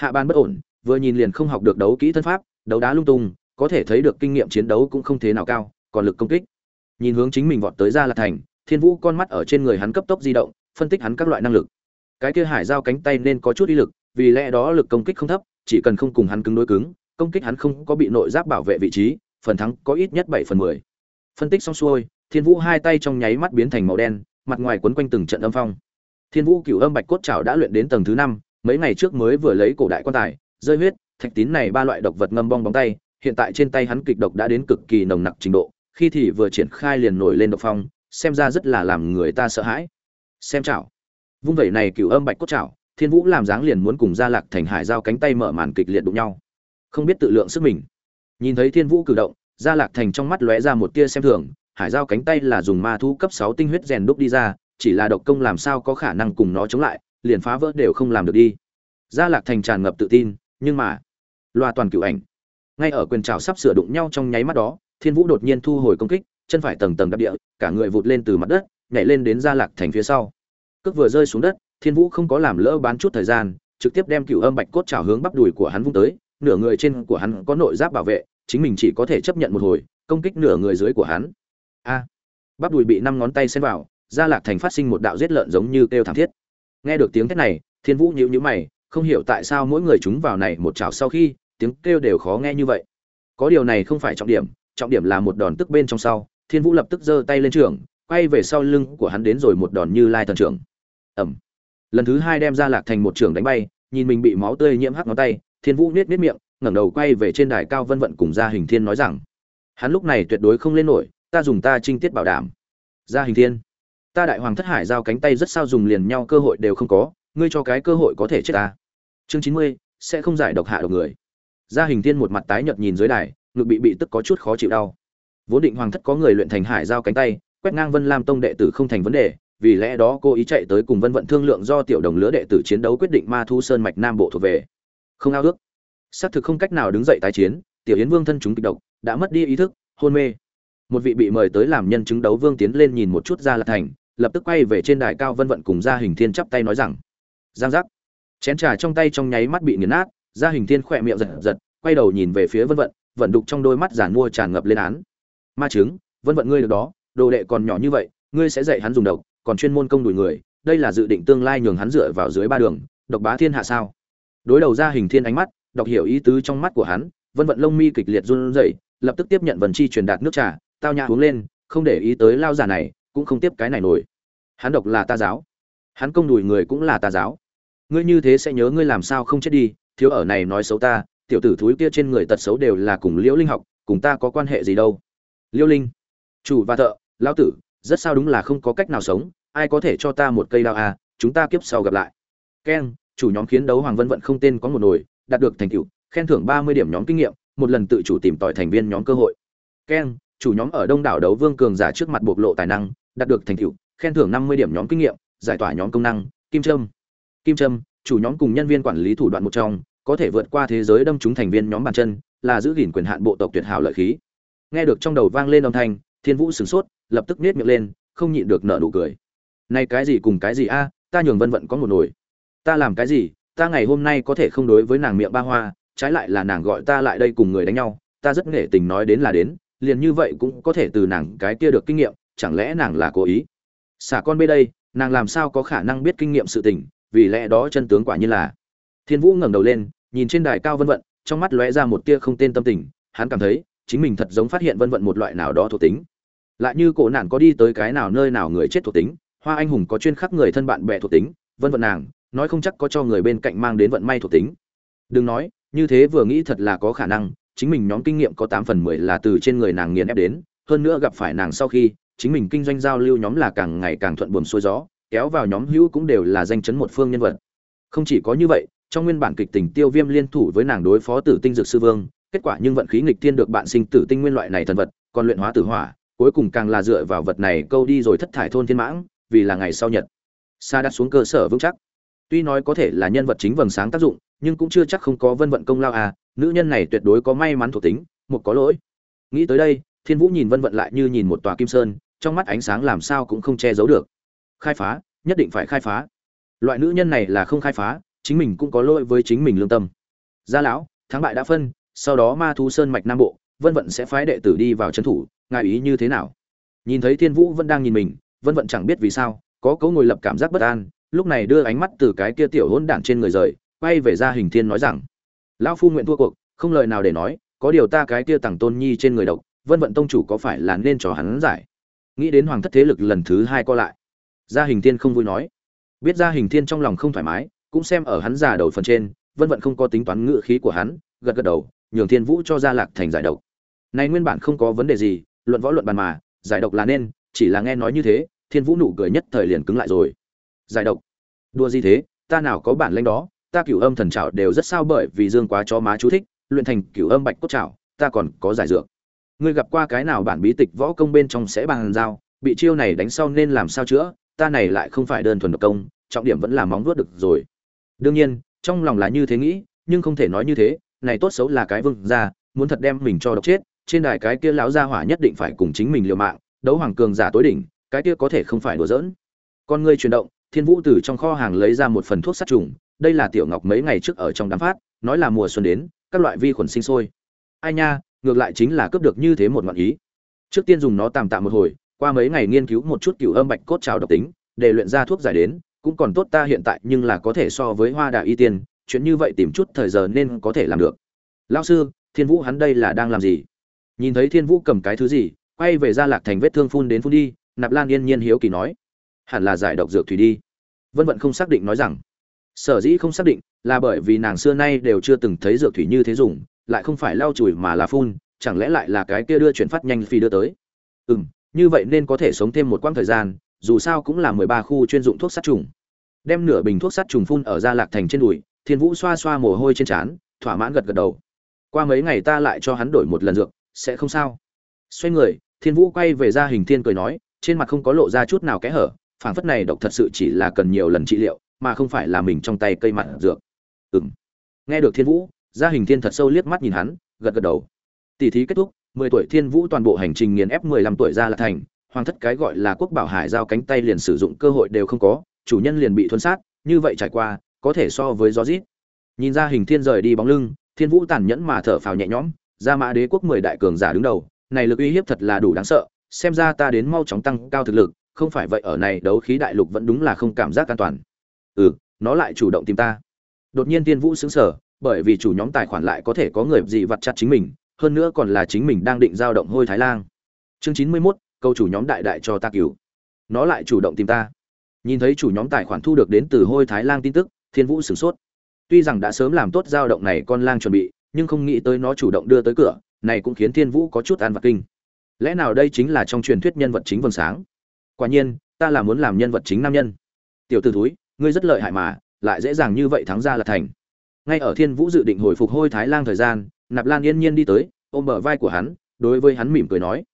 hạ ban bất ổn, vừa nhìn liền không học được đấu kỹ thân pháp, đấu đá lung tung, có thể thấy được kinh nghiệm chiến đấu cũng không thế nào cao, còn lực công kích. Nhìn hướng chính mình vọt tới ra là thành, thiên vũ con mắt ở trên người hắn cấp tốc di động, phân tích hắn các loại năng lực. Cái kia hải giao cánh tay nên có chút uy lực, vì lẽ đó lực công kích không thấp, chỉ cần không cùng hắn cứng đối cứng, công kích hắn không có bị nội giáp bảo vệ vị trí, phần thắng có ít nhất bảy phần mười. Phân tích xong xuôi, thiên vũ hai tay trong nháy mắt biến thành màu đen, mặt ngoài quấn quanh từng trận âm phong. Thiên vũ cửu âm bạch cốt trảo đã luyện đến tầng thứ năm mấy ngày trước mới vừa lấy cổ đại quan tài, rơi huyết, thạch tín này ba loại độc vật ngâm bong bóng tay, hiện tại trên tay hắn kịch độc đã đến cực kỳ nồng nặc trình độ, khi thì vừa triển khai liền nổi lên độc phong, xem ra rất là làm người ta sợ hãi. Xem chảo. Vung vẩy này cửu âm bạch cốt chảo, thiên vũ làm dáng liền muốn cùng gia lạc thành hải giao cánh tay mở màn kịch liệt đụng nhau. Không biết tự lượng sức mình. Nhìn thấy thiên vũ cử động, gia lạc thành trong mắt lóe ra một tia xem thường, hải giao cánh tay là dùng ma thu cấp sáu tinh huyết rèn đúc đi ra, chỉ là độc công làm sao có khả năng cùng nó chống lại, liền phá vỡ đều không làm được đi gia lạc thành tràn ngập tự tin, nhưng mà, loa toàn cựu ảnh. Ngay ở quyền trào sắp sửa đụng nhau trong nháy mắt đó, thiên vũ đột nhiên thu hồi công kích, chân phải tầng tầng đập địa, cả người vụt lên từ mặt đất, nhảy lên đến gia lạc thành phía sau. Cước vừa rơi xuống đất, thiên vũ không có làm lỡ bán chút thời gian, trực tiếp đem cựu âm bạch cốt trào hướng bắp đùi của hắn vung tới, nửa người trên của hắn có nội giáp bảo vệ, chính mình chỉ có thể chấp nhận một hồi, công kích nửa người dưới của hắn. A! Bắp đùi bị năm ngón tay xen vào, gia lạc thành phát sinh một đạo giết lợn giống như kêu thảm thiết. Nghe được tiếng thét này, thiên vũ nhíu nhíu mày không hiểu tại sao mỗi người chúng vào này một chảo sau khi, tiếng kêu đều khó nghe như vậy. Có điều này không phải trọng điểm trọng điểm là một đòn tức bên trong sau, thiên vũ lập tức giơ tay lên trường quay về sau lưng của hắn đến rồi một đòn như lai thần trưởng. Ẩm lần thứ hai đem ra lạc thành một trường đánh bay, nhìn mình bị máu tươi nhiễm hắc ngón tay, thiên vũ nết nết miệng, ngẩng đầu quay về trên đài cao vân vận cùng gia hình thiên nói rằng, hắn lúc này tuyệt đối không lên nổi, ta dùng ta trinh tiết bảo đảm. Gia hình thiên, ta đại hoàng thất hải giao cánh tay rất sao dùng liền nhau cơ hội đều không có, ngươi cho cái cơ hội có thể chết ta chương chín mươi, sẽ không giải độc hạ độc người. Gia hình thiên một mặt tái nhợt nhìn dưới đài, ngực bị bị tức có chút khó chịu đau. Vốn định hoàng thất có người luyện thành hải giao cánh tay, quét ngang vân lam tông đệ tử không thành vấn đề, vì lẽ đó cô ý chạy tới cùng vân vận thương lượng do tiểu đồng lứa đệ tử chiến đấu quyết định ma thu sơn mạch nam bộ thuộc về. Không ao ước. Xác thực không cách nào đứng dậy tái chiến, tiểu yến vương thân chúng kịch độc, đã mất đi ý thức, hôn mê. Một vị bị mời tới làm nhân chứng đấu vương tiến lên nhìn một chút ra là thành, lập tức quay về trên đài cao vân vận cùng gia hình thiên chắp tay nói rằng, giang giác chén trà trong tay trong nháy mắt bị nghiền nát, gia hình thiên khỏe miệng giật giật, quay đầu nhìn về phía vân vận vận đục trong đôi mắt giản mua tràn ngập lên án. Ma chứng vân vận ngươi được đó, đồ đệ còn nhỏ như vậy, ngươi sẽ dạy hắn dùng độc, còn chuyên môn công đuổi người, đây là dự định tương lai nhường hắn dựa vào dưới ba đường, độc bá thiên hạ sao? Đối đầu gia hình thiên ánh mắt, đọc hiểu ý tứ trong mắt của hắn, vân vận lông mi kịch liệt run rẩy, lập tức tiếp nhận vần chi truyền đạt nước trà, tao nhã uống lên, không để ý tới lao giả này, cũng không tiếp cái này nổi. Hắn độc là ta giáo. Hắn công đùi người cũng là ta giáo ngươi như thế sẽ nhớ ngươi làm sao không chết đi, thiếu ở này nói xấu ta, tiểu tử thúi kia trên người tật xấu đều là cùng liễu linh học, cùng ta có quan hệ gì đâu. Liễu linh, chủ và thợ lao tử, rất sao đúng là không có cách nào sống, ai có thể cho ta một cây đao à chúng ta kiếp sau gặp lại. Keng chủ nhóm khiến đấu hoàng vân vận không tên có một nồi, đạt được thành tựu, khen thưởng ba mươi điểm nhóm kinh nghiệm, một lần tự chủ tìm tòi thành viên nhóm cơ hội. Keng chủ nhóm ở đông đảo đấu vương cường giả trước mặt bộc lộ tài năng, đạt được thành tựu, khen thưởng năm mươi điểm nhóm kinh nghiệm, giải tỏa nhóm công năng, kim trâm kim trâm, chủ nhóm cùng nhân viên quản lý thủ đoạn một trong, có thể vượt qua thế giới đâm chúng thành viên nhóm bàn chân, là giữ gìn quyền hạn bộ tộc tuyệt hảo lợi khí. Nghe được trong đầu vang lên âm thanh, thiên vũ sửng sốt, lập tức nết miệng lên, không nhịn được nở nụ cười. Này cái gì cùng cái gì a, ta nhường vân vận có một nồi. Ta làm cái gì, ta ngày hôm nay có thể không đối với nàng miệng ba hoa, trái lại là nàng gọi ta lại đây cùng người đánh nhau, ta rất nghệ tình nói đến là đến, liền như vậy cũng có thể từ nàng cái kia được kinh nghiệm, chẳng lẽ nàng là cố ý? Xả con bê đây, nàng làm sao có khả năng biết kinh nghiệm sự tình vì lẽ đó chân tướng quả nhiên là. Thiên vũ ngẩng đầu lên, nhìn trên đài cao vân vận, trong mắt lóe ra một tia không tên tâm tình, hắn cảm thấy, chính mình thật giống phát hiện vân vận một loại nào đó thuộc tính. Lại như cổ nạn có đi tới cái nào nơi nào người chết thuộc tính, hoa anh hùng có chuyên khắc người thân bạn bè thuộc tính, vân vận nàng, nói không chắc có cho người bên cạnh mang đến vận may thuộc tính. Đừng nói, như thế vừa nghĩ thật là có khả năng, chính mình nhóm kinh nghiệm có tám phần mười là từ trên người nàng nghiền ép đến, hơn nữa gặp phải nàng sau khi, chính mình kinh doanh giao lưu nhóm là càng ngày càng thuận buồm xuôi gió kéo vào nhóm hữu cũng đều là danh chấn một phương nhân vật. Không chỉ có như vậy, trong nguyên bản kịch tình tiêu viêm liên thủ với nàng đối phó tử tinh dược sư vương, kết quả nhưng vận khí nghịch thiên được bạn sinh tử tinh nguyên loại này thần vật, còn luyện hóa tử hỏa, cuối cùng càng là dựa vào vật này câu đi rồi thất thải thôn thiên mãng, vì là ngày sau nhật. Sa đặt xuống cơ sở vững chắc. Tuy nói có thể là nhân vật chính vầng sáng tác dụng, nhưng cũng chưa chắc không có vân vận công lao à nữ nhân này tuyệt đối có may mắn thuộc tính, một có lỗi. Nghĩ tới đây, thiên vũ nhìn vân vận lại như nhìn một tòa kim sơn, trong mắt ánh sáng làm sao cũng không che giấu được khai phá, nhất định phải khai phá. Loại nữ nhân này là không khai phá, chính mình cũng có lỗi với chính mình lương tâm. Gia lão, thắng bại đã phân, sau đó ma thú sơn mạch nam bộ, vân vận sẽ phái đệ tử đi vào trấn thủ, ngài ý như thế nào? Nhìn thấy thiên vũ vẫn đang nhìn mình, vân vận chẳng biết vì sao, có cấu ngồi lập cảm giác bất an, lúc này đưa ánh mắt từ cái kia tiểu hỗn đản trên người rời, quay về ra hình thiên nói rằng, lão phu nguyện thua cuộc, không lời nào để nói, có điều ta cái kia tặng tôn nhi trên người độc, vân vận tông chủ có phải là nên cho hắn giải? Nghĩ đến hoàng thất thế lực lần thứ hai co lại gia hình thiên không vui nói. Biết gia hình thiên trong lòng không thoải mái, cũng xem ở hắn già đầu phần trên vân vận không có tính toán ngự khí của hắn, gật gật đầu, nhường thiên vũ cho gia lạc thành giải độc. Này nguyên bản không có vấn đề gì, luận võ luận bàn mà, giải độc là nên, chỉ là nghe nói như thế, thiên vũ nụ cười nhất thời liền cứng lại rồi. Giải độc? Đua gì thế? Ta nào có bản lĩnh đó, ta cửu âm thần trảo đều rất sao bởi vì dương quá cho má chú thích, luyện thành cửu âm bạch cốt trảo, ta còn có giải dược. Ngươi gặp qua cái nào bản bí tịch võ công bên trong sẽ bàn giao, bị chiêu này đánh sau nên làm sao chữa ta này lại không phải đơn thuần độc công, trọng điểm vẫn là móng vuốt được rồi. Đương nhiên, trong lòng là như thế nghĩ, nhưng không thể nói như thế, này tốt xấu là cái vương gia, muốn thật đem mình cho độc chết, trên đài cái kia lão gia hỏa nhất định phải cùng chính mình liều mạng, đấu hoàng cường giả tối đỉnh, cái kia có thể không phải đùa giỡn. Con ngươi chuyển động, thiên vũ từ trong kho hàng lấy ra một phần thuốc sát trùng, đây là tiểu ngọc mấy ngày trước ở trong đám phát, nói là mùa xuân đến, các loại vi khuẩn sinh sôi. Ai nha, ngược lại chính là cướp được như thế một ngọn ý. Trước tiên dùng nó tạm tạm một hồi qua mấy ngày nghiên cứu một chút cửu âm bạch cốt trào độc tính, để luyện ra thuốc giải đến, cũng còn tốt ta hiện tại nhưng là có thể so với hoa đà y tiên, chuyện như vậy tìm chút thời giờ nên có thể làm được. Lao sư, thiên vũ hắn đây là đang làm gì? Nhìn thấy thiên vũ cầm cái thứ gì, quay về ra lạc thành vết thương phun đến phun đi, nạp lan yên nhiên hiếu kỳ nói. Hẳn là giải độc dược thủy đi. Vân vận không xác định nói rằng. Sở dĩ không xác định, là bởi vì nàng xưa nay đều chưa từng thấy dược thủy như thế dùng, lại không phải lau chùi mà là phun, chẳng lẽ lại là cái kia đưa chuyển phát nhanh phi đưa tới? Ừ m như vậy nên có thể sống thêm một quãng thời gian, dù sao cũng là mười ba khu chuyên dụng thuốc sát trùng. Đem nửa bình thuốc sát trùng phun ở gia lạc thành trên đùi, thiên vũ xoa xoa mồ hôi trên trán, thỏa mãn gật gật đầu. Qua mấy ngày ta lại cho hắn đổi một lần dược, sẽ không sao. Xoay người, thiên vũ quay về ra hình thiên cười nói, trên mặt không có lộ ra chút nào kẽ hở, phảng phất này độc thật sự chỉ là cần nhiều lần trị liệu, mà không phải là mình trong tay cây mặt dược. Ừng nghe được thiên vũ, gia hình thiên thật sâu liếc mắt nhìn hắn, gật gật đầu. Tỷ thí kết thúc mười tuổi thiên vũ toàn bộ hành trình nghiền ép mười lăm tuổi ra là thành. Hoàng thất cái gọi là quốc bảo hải giao cánh tay liền sử dụng cơ hội đều không có chủ nhân liền bị thuần sát như vậy trải qua có thể so với gió rít. Nhìn ra hình thiên rời đi bóng lưng thiên vũ tàn nhẫn mà thở phào nhẹ nhõm ra mã đế quốc mười đại cường giả đứng đầu này lực uy hiếp thật là đủ đáng sợ xem ra ta đến mau chóng tăng cao thực lực không phải vậy ở này đấu khí đại lục vẫn đúng là không cảm giác an toàn. Ừ nó lại chủ động tìm ta. Đột nhiên Thiên vũ sững sờ, bởi vì chủ nhóm tài khoản lại có thể có người gì vặt chặt chính mình hơn nữa còn là chính mình đang định giao động hôi thái lang chương chín mươi 91, câu chủ nhóm đại đại cho ta cứu. Nó lại chủ động tìm ta. Nhìn thấy chủ nhóm tài khoản thu được đến từ hôi thái lang tin tức thiên vũ sửng sốt. Tuy rằng đã sớm làm tốt giao động này con lang chuẩn bị nhưng không nghĩ tới nó chủ động đưa tới cửa này cũng khiến thiên vũ có chút an vật kinh. Lẽ nào đây chính là trong truyền thuyết nhân vật chính vầng sáng? Quả nhiên ta là muốn làm nhân vật chính nam nhân. Tiểu t ử túi ngươi rất lợi hại mà lại dễ dàng như vậy thắng ra là thành. Ngay ở thiên vũ dự định hồi phục hôi thái lang thời gian nạp lan yên nhiên đi tới, ôm bờ vai của hắn, đối với hắn mỉm cười nói.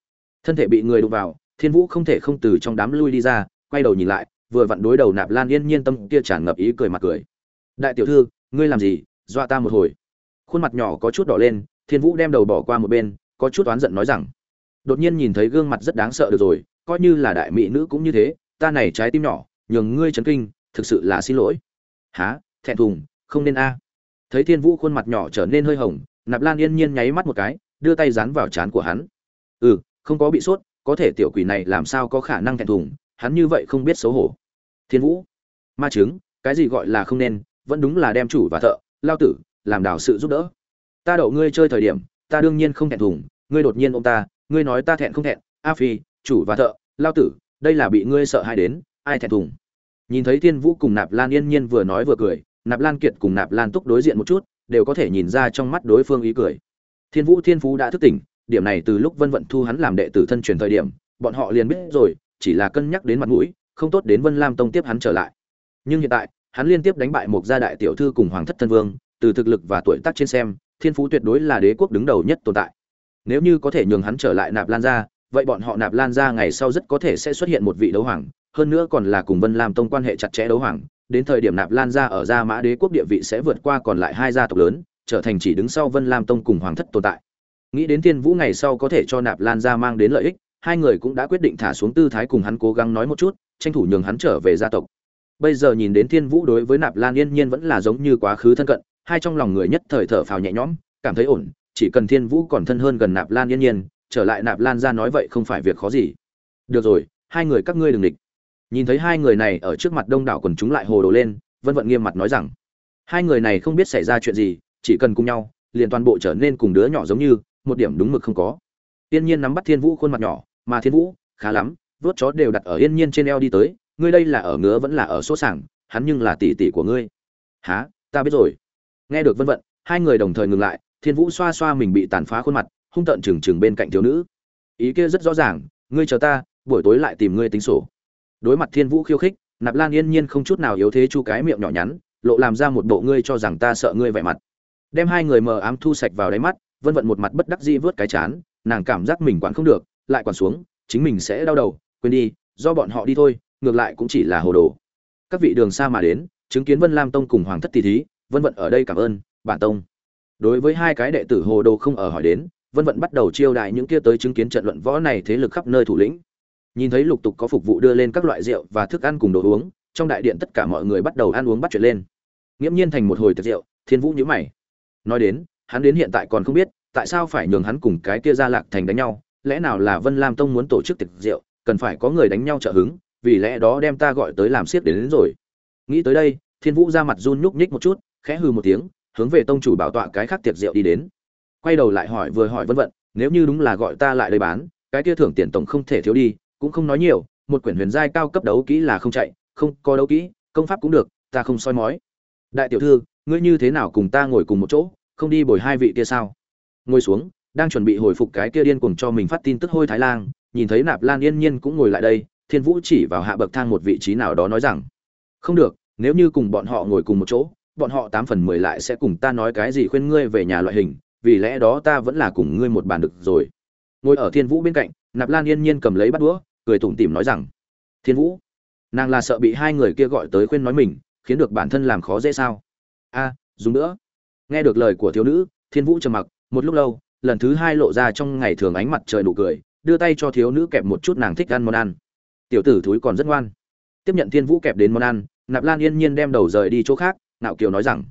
Thân thể bị người đụng vào, thiên vũ không thể không từ trong đám lui đi ra, quay đầu nhìn lại, vừa vặn đối đầu nạp lan yên nhiên tâm kia tràn ngập ý cười mặt cười. Đại tiểu thư, ngươi làm gì? Dọa ta một hồi. Khuôn mặt nhỏ có chút đỏ lên, thiên vũ đem đầu bỏ qua một bên, có chút oán giận nói rằng, đột nhiên nhìn thấy gương mặt rất đáng sợ được rồi, coi như là đại mỹ nữ cũng như thế, ta này trái tim nhỏ, nhường ngươi chấn kinh, thực sự là xin lỗi. Há thẹn thùng, không nên a. Thấy thiên vũ khuôn mặt nhỏ trở nên hơi hồng nạp lan yên nhiên nháy mắt một cái, đưa tay dán vào trán của hắn. Ừ không có bị sốt, có thể tiểu quỷ này làm sao có khả năng thẹn thùng, hắn như vậy không biết xấu hổ. Thiên vũ, ma chứng, cái gì gọi là không nên, vẫn đúng là đem chủ và thợ, lao tử, làm đào sự giúp đỡ. Ta đậu ngươi chơi thời điểm, ta đương nhiên không thẹn thùng, ngươi đột nhiên ô m ta, ngươi nói ta thẹn không thẹn, a phi, chủ và thợ, lao tử, đây là bị ngươi sợ hãi đến, ai thẹn thùng? Nhìn thấy thiên vũ cùng nạp lan yên nhiên vừa nói vừa cười, nạp lan kiệt cùng nạp lan túc đối diện một chút đều có thể nhìn ra trong mắt đối phương ý cười. Thiên vũ thiên phú đã thức tỉnh, điểm này từ lúc vân vận thu hắn làm đệ tử thân truyền thời điểm, bọn họ liền biết rồi, chỉ là cân nhắc đến mặt mũi, không tốt đến vân lam tông tiếp hắn trở lại. Nhưng hiện tại, hắn liên tiếp đánh bại một gia đại tiểu thư cùng hoàng thất thân vương, từ thực lực và tuổi tác trên xem, thiên phú tuyệt đối là đế quốc đứng đầu nhất tồn tại. Nếu như có thể nhường hắn trở lại nạp lan ra vậy bọn họ nạp lan ra ngày sau rất có thể sẽ xuất hiện một vị đấu hoàng, hơn nữa còn là cùng vân lam tông quan hệ chặt chẽ đấu hoàng đến thời điểm nạp lan ra ở gia mã đế quốc địa vị sẽ vượt qua còn lại hai gia tộc lớn, trở thành chỉ đứng sau vân lam tông cùng hoàng thất tồn tại. Nghĩ đến thiên vũ ngày sau có thể cho nạp lan ra mang đến lợi ích, hai người cũng đã quyết định thả xuống tư thái cùng hắn cố gắng nói một chút, tranh thủ nhường hắn trở về gia tộc. Bây giờ nhìn đến thiên vũ đối với nạp lan yên nhiên vẫn là giống như quá khứ thân cận, hai trong lòng người nhất thời thở phào nhẹ nhõm, cảm thấy ổn, chỉ cần thiên vũ còn thân hơn gần nạp lan yên nhiên, trở lại nạp lan ra nói vậy không phải việc khó gì. Được rồi, hai người các ngươi đừng địch nhìn thấy hai người này ở trước mặt đông đảo quần chúng lại hồ đồ lên, vân vận nghiêm mặt nói rằng, hai người này không biết xảy ra chuyện gì, chỉ cần cùng nhau, liền toàn bộ trở nên cùng đứa nhỏ giống như, một điểm đúng mực không có. Yên nhiên nắm bắt thiên vũ khuôn mặt nhỏ, mà thiên vũ, khá lắm, vớt chó đều đặt ở yên nhiên trên eo đi tới, ngươi đây là ở ngứa vẫn là ở số sảng, hắn nhưng là tỷ tỷ của ngươi. Há ta biết rồi. Nghe được vân vận, hai người đồng thời ngừng lại, thiên vũ xoa xoa mình bị tàn phá khuôn mặt, hung tợn trừng trừng bên cạnh thiếu nữ. Ý kia rất rõ ràng, ngươi chờ ta, buổi tối lại tìm ngươi tính sổ đối mặt thiên vũ khiêu khích, nạp lan yên nhiên không chút nào yếu thế chu cái miệng nhỏ nhắn, lộ làm ra một bộ ngươi cho rằng ta sợ ngươi vẻ mặt. Đem hai người mờ ám thu sạch vào đáy mắt, vân vận một mặt bất đắc dĩ vớt cái chán, nàng cảm giác mình quản không được, lại quản xuống, chính mình sẽ đau đầu, quên đi, do bọn họ đi thôi, ngược lại cũng chỉ là hồ đồ. Các vị đường xa mà đến, chứng kiến vân lam tông cùng hoàng thất tỷ thí, vân vận ở đây cảm ơn, bản tông. Đối với hai cái đệ tử hồ đồ không ở hỏi đến, vân vận bắt đầu chiêu đại những kia tới chứng kiến trận luận võ này thế lực khắp nơi thủ lĩnh nhìn thấy lục tục có phục vụ đưa lên các loại rượu và thức ăn cùng đồ uống trong đại điện tất cả mọi người bắt đầu ăn uống bắt chuyện lên. Nghiễm nhiên thành một hồi tiệc rượu thiên vũ nhíu mày. Nói đến hắn đến hiện tại còn không biết tại sao phải nhường hắn cùng cái kia ra lạc thành đánh nhau? Lẽ nào là vân lam tông muốn tổ chức tiệc rượu cần phải có người đánh nhau trợ hứng vì lẽ đó đem ta gọi tới làm siết đến, đến rồi. Nghĩ tới đây thiên vũ ra mặt run nhúc nhích một chút khẽ hư một tiếng hướng về tông chủ bảo tọa cái khác tiệc rượu đi đến. Quay đầu lại hỏi vừa hỏi vân vận nếu như đúng là gọi ta lại đây bán cái kia thưởng tiền tổng không thể thiếu đi cũng không nói nhiều một quyển huyền giai cao cấp đấu kỹ là không chạy không có đấu kỹ công pháp cũng được ta không soi mói. Đại tiểu thư ngươi như thế nào cùng ta ngồi cùng một chỗ không đi bồi hai vị kia sao? Ngồi xuống đang chuẩn bị hồi phục cái kia điên cuồng cho mình phát tin tức hôi thái lan, nhìn thấy nạp lan yên nhiên cũng ngồi lại đây thiên vũ chỉ vào hạ bậc thang một vị trí nào đó nói rằng không được nếu như cùng bọn họ ngồi cùng một chỗ bọn họ tám phần mười lại sẽ cùng ta nói cái gì khuyên ngươi về nhà loại hình vì lẽ đó ta vẫn là cùng ngươi một bàn được rồi. Ngồi ở thiên vũ bên cạnh nạp lan yên nhiên cầm lấy bắt đũa cười tủm tỉm nói rằng, thiên vũ, nàng là sợ bị hai người kia gọi tới khuyên nói mình, khiến được bản thân làm khó dễ sao? A, dùng nữa. Nghe được lời của thiếu nữ, thiên vũ trầm mặc, một lúc lâu, lần thứ hai lộ ra trong ngày thường ánh mặt trời nụ cười, đưa tay cho thiếu nữ kẹp một chút nàng thích ăn món ăn. Tiểu tử thúi còn rất ngoan. Tiếp nhận thiên vũ kẹp đến món ăn, nạp lan yên nhiên đem đầu rời đi chỗ khác nạo kiều nói rằng,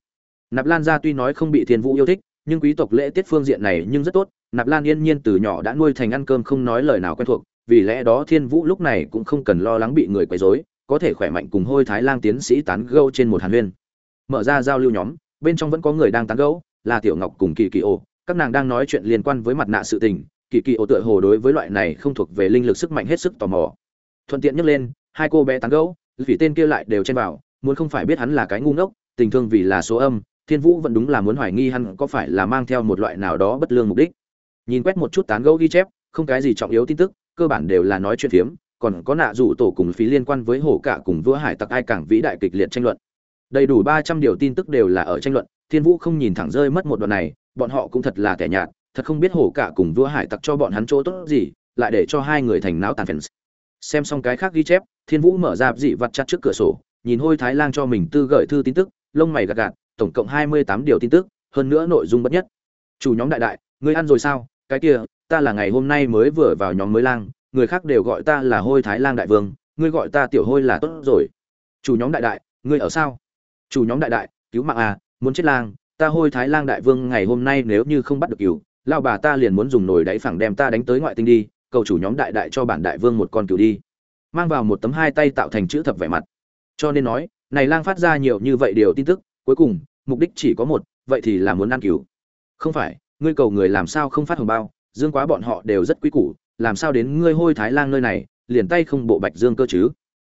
nạp lan gia tuy nói không bị thiên vũ yêu thích, nhưng quý tộc lễ tiết phương diện này nhưng rất tốt. Nạp lan yên nhiên từ nhỏ đã nuôi thành ăn cơm không nói lời nào quen thuộc vì lẽ đó thiên vũ lúc này cũng không cần lo lắng bị người quấy rối, có thể khỏe mạnh cùng hôi thái lang tiến sĩ tán gẫu trên một hàn huyên. Mở ra giao lưu nhóm, bên trong vẫn có người đang tán gẫu, là tiểu ngọc cùng kỳ kỳ ô các nàng đang nói chuyện liên quan với mặt nạ sự tình, kỳ kỳ ô tựa hồ đối với loại này không thuộc về linh lực sức mạnh hết sức tò mò. Thuận tiện nhắc lên, hai cô bé tán gẫu, vì tên kia lại đều chen vào, muốn không phải biết hắn là cái ngu ngốc, tình thương vì là số âm, thiên vũ vẫn đúng là muốn hoài nghi hắn có phải là mang theo một loại nào đó bất lương mục đích. Nhìn quét một chút tán gẫu ghi chép, không cái gì trọng yếu tin tức cơ bản đều là nói chuyện phiếm, còn có nạ rủ tổ cùng phí liên quan với hổ cả cùng vua hải tặc ai càng vĩ đại kịch liệt tranh luận. Đầy đủ ba trăm điều tin tức đều là ở tranh luận, thiên vũ không nhìn thẳng rơi mất một đoạn này, bọn họ cũng thật là kẻ nhạt, thật không biết hổ cả cùng vua hải tặc cho bọn hắn chỗ tốt gì, lại để cho hai người thành não tàn phèn. Xem xong cái khác ghi chép, thiên vũ mở ra dị vặt chặt trước cửa sổ, nhìn hôi thái lan cho mình tư gửi thư tin tức, lông mày gạt gạt, tổng cộng hai mươi tám điều tin tức, hơn nữa nội dung bất nhất. Chủ nhóm đại đại, ngươi ăn rồi sao? Cái kia ta là ngày hôm nay mới vừa vào nhóm mới lang, người khác đều gọi ta là hôi thái lang đại vương, ngươi gọi ta tiểu hôi là tốt rồi. Chủ nhóm đại đại, ngươi ở sao? Chủ nhóm đại đại, cứu mạng à muốn chết lang, ta hôi thái lang đại vương ngày hôm nay nếu như không bắt được cừu lao bà ta liền muốn dùng nồi đáy phẳng đem ta đánh tới ngoại tinh đi, cầu chủ nhóm đại đại cho bản đại vương một con cừu đi. Mang vào một tấm hai tay tạo thành chữ thập vẻ mặt. Cho nên nói, này lang phát ra nhiều như vậy điều tin tức, cuối cùng, mục đích chỉ có một, vậy thì là muốn ăn cừu. Không phải, ngươi cầu người làm sao không phát hồng bao dương quá bọn họ đều rất quý củ, làm sao đến ngươi hôi thái lang nơi này, liền tay không bộ bạch dương cơ chứ?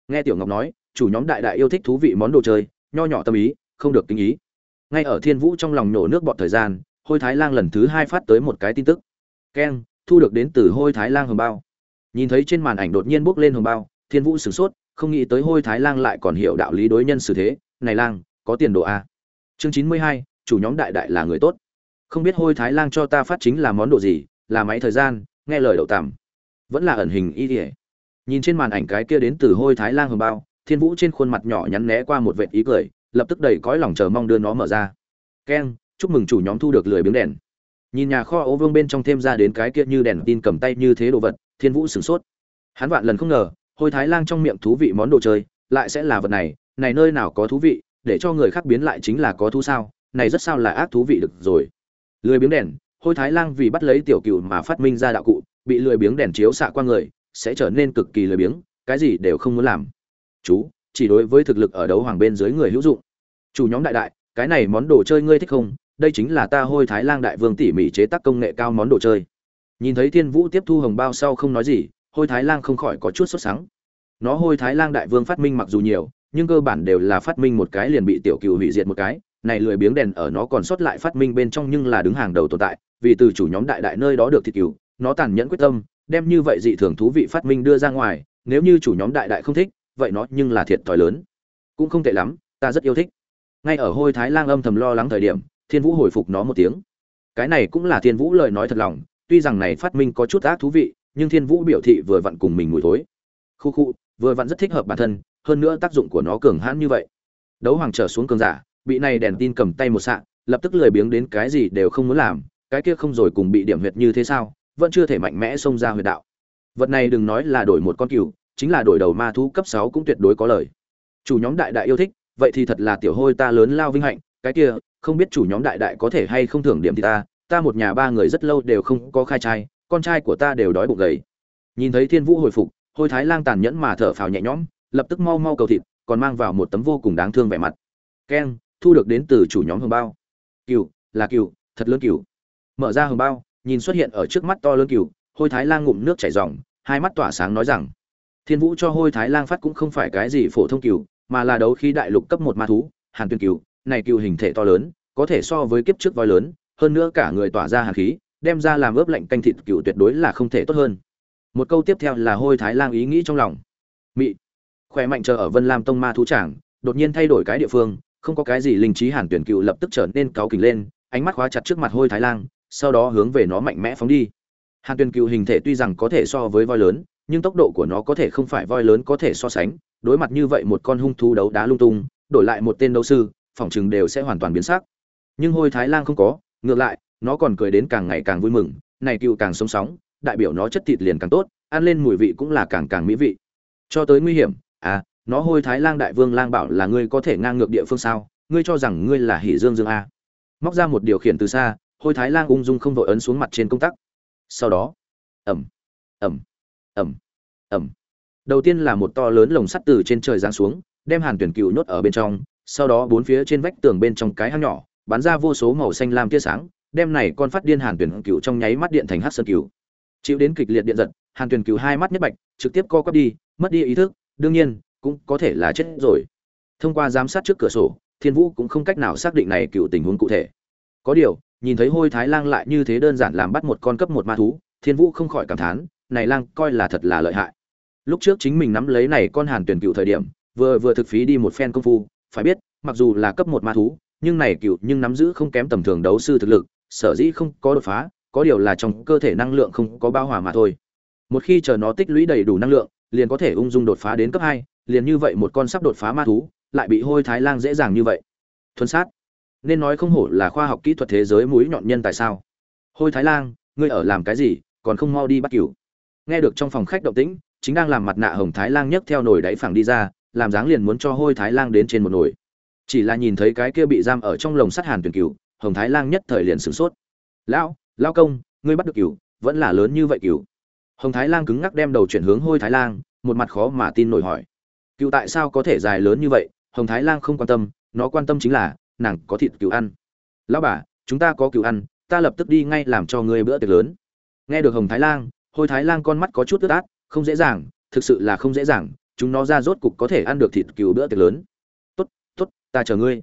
Nghe tiểu ngọc nói, chủ nhóm đại đại yêu thích thú vị món đồ chơi, nho nhỏ tâm ý, không được kinh ý. Ngay ở thiên vũ trong lòng nổ nước bọt thời gian, hôi thái lang lần thứ hai phát tới một cái tin tức. Keng, thu được đến từ hôi thái lang hồng bao. Nhìn thấy trên màn ảnh đột nhiên bốc lên hồng bao, thiên vũ sửng sốt, không nghĩ tới hôi thái lang lại còn hiểu đạo lý đối nhân xử thế. Này lang, có tiền đồ a chương chín mươi hai, chủ nhóm đại đại là người tốt. Không biết hôi thái lang cho ta phát chính là món đồ gì là máy thời gian, nghe lời đậu tằm. Vẫn là ẩn hình y ỉa nhìn trên màn ảnh cái kia đến từ hôi thái lang hồng bao, thiên vũ trên khuôn mặt nhỏ nhắn né qua một vệt ý cười, lập tức đầy cõi lòng chờ mong đưa nó mở ra. Keng chúc mừng chủ nhóm thu được lười biếng đèn. Nhìn nhà kho ô vương bên trong thêm ra đến cái kia như đèn tin cầm tay như thế đồ vật, thiên vũ sửng sốt. Hắn vạn lần không ngờ, hôi thái lang trong miệng thú vị món đồ chơi, lại sẽ là vật này này nơi nào có thú vị, để cho người khác biến lại chính là có thú sao, này rất sao là ác thú vị được rồi. Lười biếng đèn hôi thái lang vì bắt lấy tiểu cừu mà phát minh ra đạo cụ, bị lười biếng đèn chiếu xạ qua người, sẽ trở nên cực kỳ lười biếng, cái gì đều không muốn làm. Chú, chỉ đối với thực lực ở đấu hoàng bên dưới người hữu dụng. Chủ nhóm đại đại, cái này món đồ chơi ngươi thích không? Đây chính là ta hôi thái lang đại vương tỉ mỉ chế tác công nghệ cao món đồ chơi. Nhìn thấy thiên vũ tiếp thu hồng bao sau không nói gì, hôi thái lang không khỏi có chút sốt sắng. Nó hôi thái lang đại vương phát minh mặc dù nhiều, nhưng cơ bản đều là phát minh một cái liền bị tiểu cừu hủy diệt một cái này lười biếng đèn ở nó còn sót lại phát minh bên trong nhưng là đứng hàng đầu tồn tại, vì từ chủ nhóm đại đại nơi đó được thịt cựu nó tàn nhẫn quyết tâm, đem như vậy dị thường thú vị phát minh đưa ra ngoài, nếu như chủ nhóm đại đại không thích, vậy nó nhưng là thiệt thòi lớn. Cũng không tệ lắm, ta rất yêu thích. Ngay ở hôi thái lang âm thầm lo lắng thời điểm, thiên vũ hồi phục nó một tiếng. Cái này cũng là thiên vũ lời nói thật lòng, tuy rằng này phát minh có chút ác thú vị, nhưng thiên vũ biểu thị vừa vặn cùng mình mùi thối. Khu khu, vừa vặn rất thích hợp bản thân, hơn nữa tác dụng của nó cường hãn như vậy. Đấu hoàng trở xuống cường giả bị này đèn tin cầm tay một sạ, lập tức lười biếng đến cái gì đều không muốn làm cái kia không rồi cùng bị điểm huyệt như thế sao vẫn chưa thể mạnh mẽ xông ra huyệt đạo. Vật này đừng nói là đổi một con cừu chính là đổi đầu ma thú cấp sáu cũng tuyệt đối có lời. Chủ nhóm đại đại yêu thích vậy thì thật là tiểu hôi ta lớn lao vinh hạnh cái kia không biết chủ nhóm đại đại có thể hay không thưởng điểm thì ta ta một nhà ba người rất lâu đều không có khai trai con trai của ta đều đói bụng gầy. Nhìn thấy thiên vũ hồi phục hôi thái lang tàn nhẫn mà thở phào nhẹ nhõm lập tức mau mau cầu thịt còn mang vào một tấm vô cùng đáng thương vẻ mặt. Keng thu được đến từ chủ nhóm hồng bao. Cừu, là cừu, thật lớn cừu. Mở ra hồng bao, nhìn xuất hiện ở trước mắt to lớn cừu, hôi thái lang ngụm nước chảy ròng, hai mắt tỏa sáng nói rằng, thiên vũ cho hôi thái lang phát cũng không phải cái gì phổ thông cừu, mà là đấu khí đại lục cấp một ma thú, hàn tuyên cừu. Này cừu hình thể to lớn, có thể so với kiếp trước voi lớn, hơn nữa cả người tỏa ra hàn khí, đem ra làm ướp lạnh canh thịt cừu tuyệt đối là không thể tốt hơn. Một câu tiếp theo là hôi thái lang ý nghĩ trong lòng. Mị, khỏe mạnh chờ ở vân lam tông ma thú tràng, đột nhiên thay đổi cái địa phương không có cái gì linh trí hàn tuyển cựu lập tức trở nên cáu kỉnh lên, ánh mắt khóa chặt trước mặt hôi thái lang sau đó hướng về nó mạnh mẽ phóng đi. Hàn tuyển cựu hình thể tuy rằng có thể so với voi lớn, nhưng tốc độ của nó có thể không phải voi lớn có thể so sánh, đối mặt như vậy một con hung thú đấu đá lung tung, đổi lại một tên đấu sư phỏng chừng đều sẽ hoàn toàn biến sắc. Nhưng hôi thái lang không có, ngược lại, nó còn cười đến càng ngày càng vui mừng, này cựu càng sống sóng, đại biểu nó chất thịt liền càng tốt, ăn lên mùi vị cũng là càng càng mỹ vị. Cho tới nguy hiểm à nó hôi thái lang đại vương lang bảo là ngươi có thể ngang ngược địa phương sao? Ngươi cho rằng ngươi là hỷ dương dương a? Móc ra một điều khiển từ xa, hôi thái lang ung dung không vội ấn xuống mặt trên công tắc. Sau đó ẩm ẩm ẩm ẩm đầu tiên là một to lớn lồng sắt từ trên trời giáng xuống, đem hàn tuyển cựu nhốt ở bên trong, sau đó bốn phía trên vách tường bên trong cái hang nhỏ, bắn ra vô số màu xanh lam tia sáng, đem này con phát điên hàn tuyển cựu trong nháy mắt điện thành hát sơn cựu. Chịu đến kịch liệt điện giật, hàn tuyển cựu hai mắt nhất bạch, trực tiếp co quắp đi, mất đi ý thức. Đương nhiên cũng có thể là chết rồi. Thông qua giám sát trước cửa sổ, thiên vũ cũng không cách nào xác định này cựu tình huống cụ thể. Có điều, nhìn thấy hôi thái lang lại như thế đơn giản làm bắt một con cấp một ma thú, thiên vũ không khỏi cảm thán, này lang coi là thật là lợi hại. Lúc trước chính mình nắm lấy này con hàn tuyển cựu thời điểm, vừa vừa thực phí đi một phen công phu, phải biết, mặc dù là cấp một ma thú, nhưng này cựu nhưng nắm giữ không kém tầm thường đấu sư thực lực, sở dĩ không có đột phá, có điều là trong cơ thể năng lượng không có bao hòa mà thôi. Một khi chờ nó tích lũy đầy đủ năng lượng, liền có thể ung dung đột phá đến cấp hai liền như vậy một con sắp đột phá ma thú, lại bị hôi thái lang dễ dàng như vậy. Thuần sát. Nên nói không hổ là khoa học kỹ thuật thế giới mũi nhọn nhân tại sao? Hôi thái lang, ngươi ở làm cái gì, còn không mau đi bắt cửu nghe được trong phòng khách động tĩnh, chính đang làm mặt nạ hồng thái lang nhấc theo nồi đáy phẳng đi ra, làm dáng liền muốn cho hôi thái lang đến trên một nồi. Chỉ là nhìn thấy cái kia bị giam ở trong lồng sắt hàn tuyển cửu hồng thái lang nhất thời liền sửng sốt. Lão lão công, ngươi bắt được cửu vẫn là lớn như vậy cửu hồng thái lang cứng ngắc đem đầu chuyển hướng hôi thái lang, một mặt khó mà tin nổi hỏi cựu tại sao có thể dài lớn như vậy? Hồng thái lang không quan tâm, nó quan tâm chính là, nàng có thịt cựu ăn. Lão bà, chúng ta có cựu ăn, ta lập tức đi ngay làm cho ngươi bữa tiệc lớn. Nghe được hồng thái lang, hôi thái lang con mắt có chút ướt át, không dễ dàng, thực sự là không dễ dàng, chúng nó ra rốt cục có thể ăn được thịt cựu bữa tiệc lớn. Tốt tốt, ta chờ ngươi.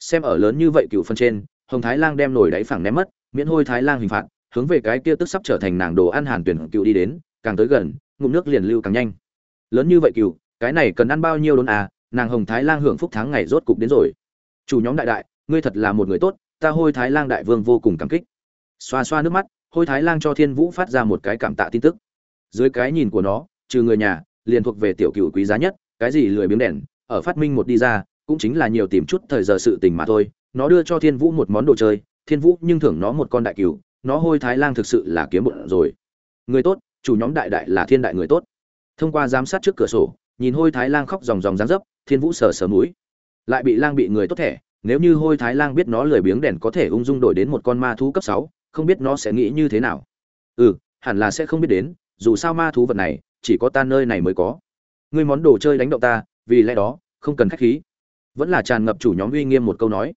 Xem ở lớn như vậy cựu phân trên, hồng thái lang đem nổi đáy phẳng ném mất, miễn hôi thái lang hình phạt, hướng về cái kia tức sắp trở thành nàng đồ ăn hàn tuyển cựu đi đến, càng tới gần, ngụm nước liền lưu càng nhanh. Lớn như vậy cựu cái này cần ăn bao nhiêu đốn à nàng hồng thái lang hưởng phúc tháng ngày rốt cục đến rồi. Chủ nhóm đại đại, ngươi thật là một người tốt, ta hôi thái lang đại vương vô cùng cảm kích. Xoa xoa nước mắt, hôi thái lang cho thiên vũ phát ra một cái cảm tạ tin tức. Dưới cái nhìn của nó, trừ người nhà, liền thuộc về tiểu cựu quý giá nhất, cái gì lười biếng đèn, ở phát minh một đi ra, cũng chính là nhiều tìm chút thời giờ sự tình mà thôi. Nó đưa cho thiên vũ một món đồ chơi, thiên vũ nhưng thưởng nó một con đại cựu nó hôi thái lang thực sự là kiếm bụng rồi. Người tốt, chủ nhóm đại đại là thiên đại người tốt. Thông qua giám sát trước cửa sổ nhìn hôi thái lang khóc ròng ròng ráng dấp, thiên vũ sờ sờ mũi. Lại bị lang bị người tốt thẻ, nếu như hôi thái lang biết nó lười biếng đèn có thể ung dung đổi đến một con ma thú cấp sáu, không biết nó sẽ nghĩ như thế nào. Ừ hẳn là sẽ không biết đến, dù sao ma thú vật này, chỉ có ta nơi này mới có. Ngươi món đồ chơi đánh động ta, vì lẽ đó, không cần khách khí. Vẫn là tràn ngập chủ nhóm uy nghiêm một câu nói.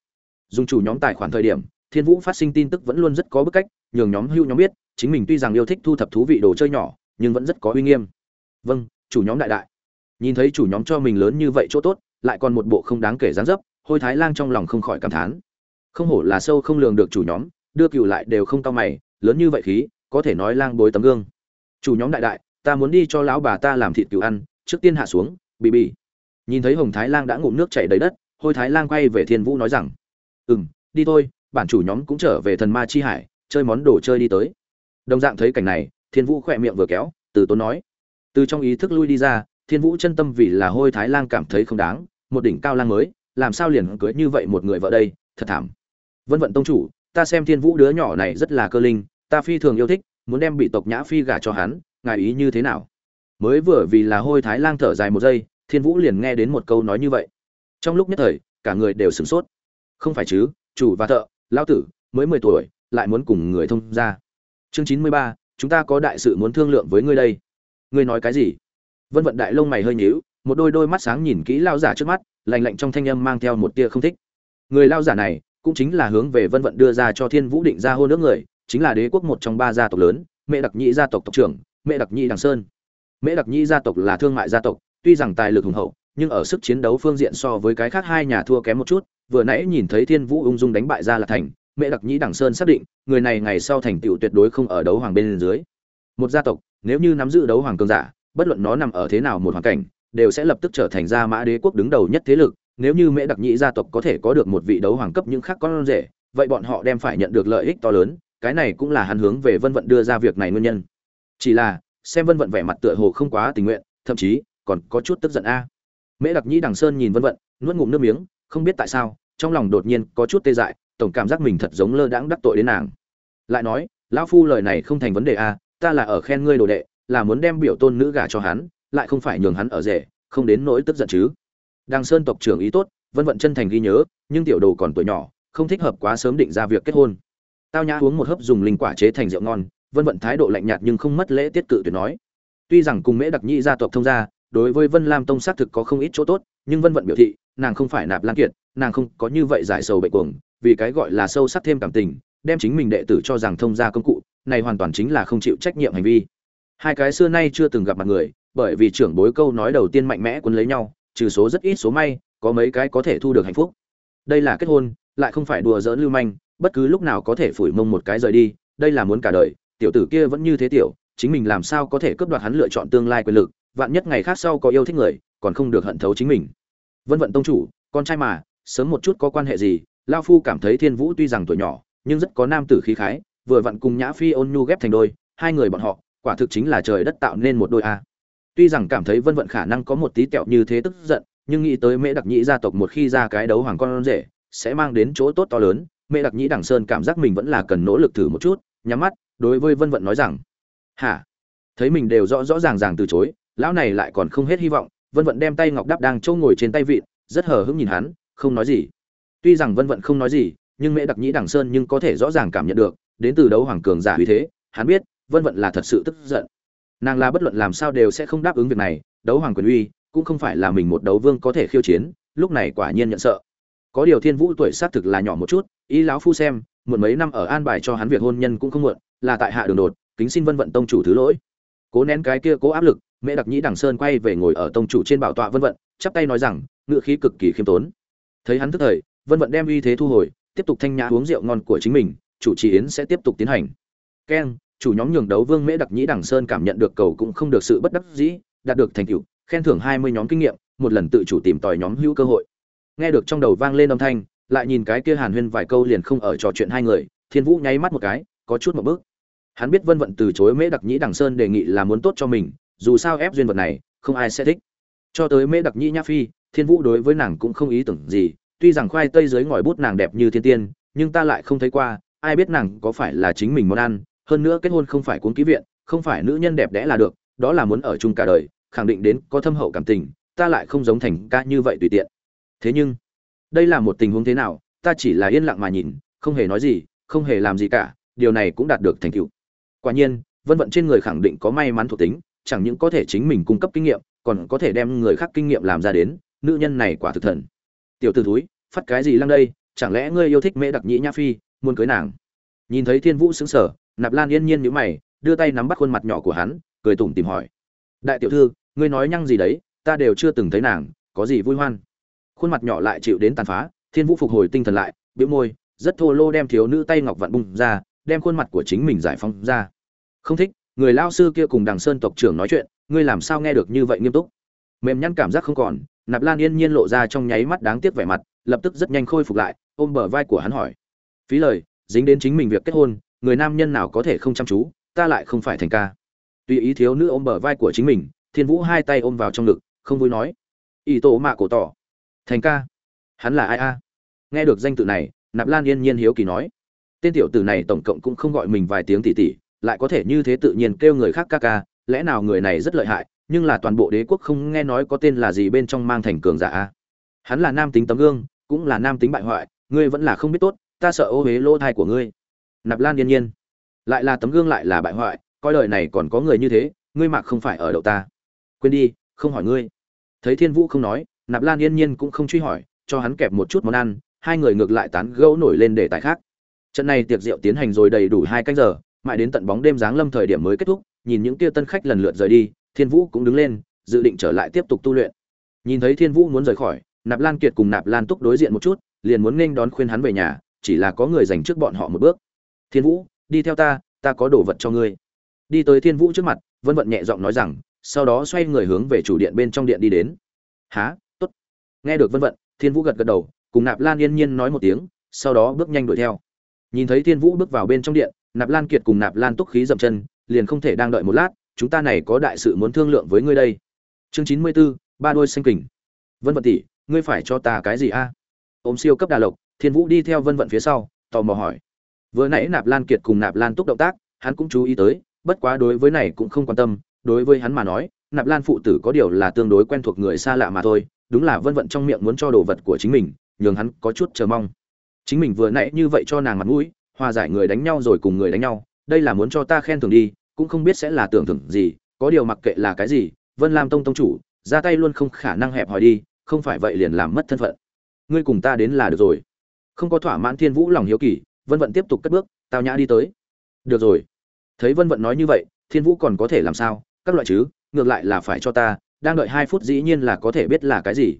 Dùng chủ nhóm tài khoản thời điểm, thiên vũ phát sinh tin tức vẫn luôn rất có bức cách, nhường nhóm hưu nhóm biết, chính mình tuy rằng yêu thích thu thập thú vị đồ chơi nhỏ, nhưng vẫn rất có uy nghiêm. Vâng chủ nhóm đại đại nhìn thấy chủ nhóm cho mình lớn như vậy chỗ tốt, lại còn một bộ không đáng kể gián dấp, hôi thái lang trong lòng không khỏi cảm thán. Không hổ là sâu không lường được chủ nhóm, đưa cựu lại đều không cao mày, lớn như vậy khí, có thể nói lang bối tấm gương. Chủ nhóm đại đại, ta muốn đi cho lão bà ta làm thịt cựu ăn, trước tiên hạ xuống bị bị nhìn thấy hồng thái lang đã ngụm nước chảy đầy đất, hôi thái lang quay về thiên vũ nói rằng ừ m đi thôi, bản chủ nhóm cũng trở về thần ma chi hải, chơi món đồ chơi đi tới. Đồng dạng thấy cảnh này, thiên vũ khỏe miệng vừa kéo, từ tốn nói. Từ trong ý thức lui đi ra thiên vũ chân tâm vì là hôi thái lang cảm thấy không đáng, một đỉnh cao lang mới, làm sao liền cưới như vậy một người vợ đây, thật thảm. Vân vận tông chủ, ta xem thiên vũ đứa nhỏ này rất là cơ linh, ta phi thường yêu thích, muốn đem bị tộc nhã phi gả cho hắn, ngài ý như thế nào? Mới vừa vì là hôi thái lang thở dài một giây, thiên vũ liền nghe đến một câu nói như vậy. Trong lúc nhất thời, cả người đều sửng sốt. Không phải chứ, chủ và thợ lao tử, mới mười tuổi, lại muốn cùng người thông ra chương chín mươi ba, chúng ta có đại sự muốn thương lượng với ngươi đây. Ngươi nói cái gì? Vân vận đại lông mày hơi nhíu, một đôi đôi mắt sáng nhìn kỹ lao giả trước mắt, lạnh lạnh trong thanh âm mang theo một tia không thích. Người lao giả này, cũng chính là hướng về vân vận đưa ra cho thiên vũ định ra hôn nước người, chính là đế quốc một trong ba gia tộc lớn, mẹ đặc nhĩ gia tộc tộc trưởng, mẹ đặc nhĩ đằng sơn. Mẹ đặc nhĩ gia tộc là thương mại gia tộc, tuy rằng tài lực hùng hậu, nhưng ở sức chiến đấu phương diện so với cái khác hai nhà thua kém một chút, vừa nãy nhìn thấy thiên vũ ung dung đánh bại gia là thành, mẹ đặc nhĩ đằng sơn xác định, người này ngày sau thành tựu tuyệt đối không ở đấu hoàng bên dưới. Một gia tộc, nếu như nắm giữ đấu hoàng cường giả bất luận nó nằm ở thế nào một hoàn cảnh, đều sẽ lập tức trở thành gia mã đế quốc đứng đầu nhất thế lực. Nếu như Mễ đặc nhĩ gia tộc có thể có được một vị đấu hoàng cấp những khác con rể, vậy bọn họ đem phải nhận được lợi ích to lớn, cái này cũng là hắn hướng về vân vận đưa ra việc này nguyên nhân. Chỉ là, xem vân vận vẻ mặt tựa hồ không quá tình nguyện, thậm chí, còn có chút tức giận a. Mễ đặc nhĩ đằng sơn nhìn vân vận, nuốt ngụm nước miếng, không biết tại sao, trong lòng đột nhiên có chút tê dại, tổng cảm giác mình thật giống lơ đãng đắc tội đến nàng. Lại nói, lão phu lời này không thành vấn đề a, ta là ở khen ngươi đồ đệ là muốn đem biểu tôn nữ gả cho hắn, lại không phải nhường hắn ở rể, không đến nỗi tức giận chứ. Đang sơn tộc trưởng ý tốt, vân vận chân thành ghi nhớ, nhưng tiểu đồ còn tuổi nhỏ, không thích hợp quá sớm định ra việc kết hôn. Tao nhã uống một hớp dùng linh quả chế thành rượu ngon, vân vận thái độ lạnh nhạt nhưng không mất lễ tiết cự tuyệt nói. Tuy rằng cùng mễ đặc nhĩ gia tộc thông gia, đối với vân lam tông xác thực có không ít chỗ tốt, nhưng vân vận biểu thị, nàng không phải nạp lan kiệt, nàng không có như vậy giải sầu bệnh cuồng, vì cái gọi là sâu sắc thêm cảm tình, đem chính mình đệ tử cho rằng thông gia công cụ, này hoàn toàn chính là không chịu trách nhiệm hành vi hai cái xưa nay chưa từng gặp mặt người, bởi vì trưởng bối câu nói đầu tiên mạnh mẽ quấn lấy nhau, trừ số rất ít số may, có mấy cái có thể thu được hạnh phúc. Đây là kết hôn, lại không phải đùa giỡn lưu manh, bất cứ lúc nào có thể phủi mông một cái rời đi, đây là muốn cả đời, tiểu tử kia vẫn như thế tiểu, chính mình làm sao có thể cướp đoạt hắn lựa chọn tương lai quyền lực, vạn nhất ngày khác sau có yêu thích người, còn không được hận thấu chính mình. Vân vận tông chủ, con trai mà, sớm một chút có quan hệ gì? Lao phu cảm thấy thiên vũ tuy rằng tuổi nhỏ, nhưng rất có nam tử khí khái, vừa vặn cùng nhã phi ôn nhu ghép thành đôi, hai người bọn họ quả thực chính là trời đất tạo nên một đôi a. Tuy rằng cảm thấy vân vận khả năng có một tí kẹo như thế tức giận, nhưng nghĩ tới mễ đặc nhĩ gia tộc một khi ra cái đấu hoàng con rể, sẽ mang đến chỗ tốt to lớn mẹ đặc nhĩ đằng sơn cảm giác mình vẫn là cần nỗ lực thử một chút, nhắm mắt, đối với vân vận nói rằng, hả? Thấy mình đều rõ rõ ràng ràng từ chối, lão này lại còn không hết hy vọng, vân vận đem tay ngọc đắp đang trâu ngồi trên tay vịn, rất hờ hững nhìn hắn, không nói gì. Tuy rằng vân vận không nói gì, nhưng mẹ đặc nhĩ đằng sơn nhưng có thể rõ ràng cảm nhận được, đến từ đấu hoàng cường giả uy thế, hắn biết vân vận là thật sự tức giận. Nàng là bất luận làm sao đều sẽ không đáp ứng việc này, đấu hoàng quyền uy, cũng không phải là mình một đấu vương có thể khiêu chiến, lúc này quả nhiên nhận sợ. Có điều thiên vũ tuổi xác thực là nhỏ một chút ý lão phu xem, muộn mấy năm ở an bài cho hắn việc hôn nhân cũng không muộn, là tại hạ đường đột, kính xin vân vận tông chủ thứ lỗi. Cố nén cái kia cố áp lực, mẹ đặc nhĩ đằng sơn quay về ngồi ở tông chủ trên bảo tọa vân vận, chắp tay nói rằng ngựa khí cực kỳ khiêm tốn. Thấy hắn tức thời, vân vận đem uy thế thu hồi, tiếp tục thanh nhã uống rượu ngon của chính mình, chủ trì yến sẽ tiếp tục tiến hành. Keng chủ nhóm nhường đấu vương mễ đặc nhĩ đằng sơn cảm nhận được cầu cũng không được sự bất đắc dĩ, đạt được thành tựu, khen thưởng hai mươi nhóm kinh nghiệm, một lần tự chủ tìm tòi nhóm hữu cơ hội. Nghe được trong đầu vang lên âm thanh, lại nhìn cái kia hàn huyên vài câu liền không ở trò chuyện hai người, thiên vũ nháy mắt một cái, có chút một bước. Hắn biết vân vận từ chối mễ đặc nhĩ đằng sơn đề nghị là muốn tốt cho mình, dù sao ép duyên vật này, không ai sẽ thích. Cho tới mễ đặc nhĩ nhã phi, thiên vũ đối với nàng cũng không ý tưởng gì, tuy rằng khoai tây dưới ngòi bút nàng đẹp như thiên tiên, nhưng ta lại không thấy qua, ai biết nàng có phải là chính mình món ăn hơn nữa kết hôn không phải cuốn ký viện, không phải nữ nhân đẹp đẽ là được, đó là muốn ở chung cả đời, khẳng định đến có thâm hậu cảm tình, ta lại không giống thành ca như vậy tùy tiện. Thế nhưng, đây là một tình huống thế nào, ta chỉ là yên lặng mà nhìn, không hề nói gì, không hề làm gì cả, điều này cũng đạt được thành tựu. Quả nhiên, vân vận trên người khẳng định có may mắn thuộc tính, chẳng những có thể chính mình cung cấp kinh nghiệm, còn có thể đem người khác kinh nghiệm làm ra đến, nữ nhân này quả thực thần. Tiểu t ử thúi, phát cái gì lăng đây, chẳng lẽ ngươi yêu thích mễ đặc nhĩ nhã phi, muốn cưới nàng? Nhìn thấy thiên vũ xứng sở nạp lan yên nhiên nhữ mày, đưa tay nắm bắt khuôn mặt nhỏ của hắn, cười tủm tìm hỏi. Đại tiểu thư, ngươi nói nhăng gì đấy, ta đều chưa từng thấy nàng, có gì vui hoan? Khuôn mặt nhỏ lại chịu đến tàn phá, thiên vũ phục hồi tinh thần lại, bĩu môi, rất thô lô đem thiếu nữ tay ngọc vặn bung ra, đem khuôn mặt của chính mình giải phóng ra. Không thích, người lao sư kia cùng đằng sơn tộc trưởng nói chuyện, ngươi làm sao nghe được như vậy nghiêm túc? Mềm nhăn cảm giác không còn, nạp lan yên nhiên lộ ra trong nháy mắt đáng tiếc vẻ mặt, lập tức rất nhanh khôi phục lại, ôm bờ vai của hắn hỏi. Phí lời, dính đến chính mình việc kết hôn người nam nhân nào có thể không chăm chú, ta lại không phải thành ca. Tùy ý thiếu nữ ôm bờ vai của chính mình, thiên vũ hai tay ôm vào trong ngực, không vui nói. Ý tổ mạ cổ tỏ. Thành ca. Hắn là ai a? Nghe được danh tự này, nạp lan yên nhiên hiếu kỳ nói. Tên tiểu tử này tổng cộng cũng không gọi mình vài tiếng tỉ tỉ, lại có thể như thế tự nhiên kêu người khác ca ca, lẽ nào người này rất lợi hại, nhưng là toàn bộ đế quốc không nghe nói có tên là gì bên trong mang thành cường giả a? Hắn là nam tính tấm gương, cũng là nam tính bại hoại, ngươi vẫn là không biết tốt, ta sợ ô huế lỗ thai của ngươi nạp lan yên nhiên. Lại là tấm gương lại là bại hoại, coi đời này còn có người như thế, ngươi mạc không phải ở đậu ta. Quên đi, không hỏi ngươi. Thấy thiên vũ không nói, nạp lan yên nhiên cũng không truy hỏi, cho hắn kẹp một chút món ăn, hai người ngược lại tán gẫu nổi lên đề tài khác. Trận này tiệc rượu tiến hành rồi đầy đủ hai canh giờ, mãi đến tận bóng đêm giáng lâm thời điểm mới kết thúc, nhìn những kia tân khách lần lượt rời đi, thiên vũ cũng đứng lên, dự định trở lại tiếp tục tu luyện. Nhìn thấy thiên vũ muốn rời khỏi, nạp lan kiệt cùng nạp lan túc đối diện một chút, liền muốn nghênh đón khuyên hắn về nhà, chỉ là có người dành trước bọn họ một bước thiên vũ, đi theo ta ta có đồ vật cho ngươi. Đi tới thiên vũ trước mặt, vân vận nhẹ giọng nói rằng, sau đó xoay người hướng về chủ điện bên trong điện đi đến. Há t ố t nghe được vân vận, thiên vũ gật gật đầu, cùng nạp lan yên nhiên nói một tiếng, sau đó bước nhanh đuổi theo. Nhìn thấy thiên vũ bước vào bên trong điện, nạp lan kiệt cùng nạp lan túc khí dậm chân, liền không thể đang đợi một lát, chúng ta này có đại sự muốn thương lượng với ngươi đây. Chương chín mươi b ố ba đôi xanh kình. Vân vận tỷ, ngươi phải cho ta cái gì a? À? ôm siêu cấp đà lộc, thiên vũ đi theo vân vận phía sau, tò mò hỏi vừa nãy nạp lan kiệt cùng nạp lan túc động tác, hắn cũng chú ý tới, bất quá đối với này cũng không quan tâm, đối với hắn mà nói, nạp lan phụ tử có điều là tương đối quen thuộc người xa lạ mà thôi, đúng là vân vận trong miệng muốn cho đồ vật của chính mình, nhường hắn có chút chờ mong. Chính mình vừa nãy như vậy cho nàng mặt mũi, hòa giải người đánh nhau rồi cùng người đánh nhau, đây là muốn cho ta khen thưởng đi, cũng không biết sẽ là tưởng thưởng gì, có điều mặc kệ là cái gì, vân lam tông tông chủ, ra tay luôn không khả năng hẹp hòi đi, không phải vậy liền làm mất thân phận. Ngươi cùng ta đến là được rồi. Không có thỏa mãn thiên vũ lòng hiếu kỳ vân vận tiếp tục cất bước tao nhã đi tới. Được rồi. Thấy vân vận nói như vậy thiên vũ còn có thể làm sao? Các loại chứ ngược lại là phải cho ta đang đợi hai phút dĩ nhiên là có thể biết là cái gì.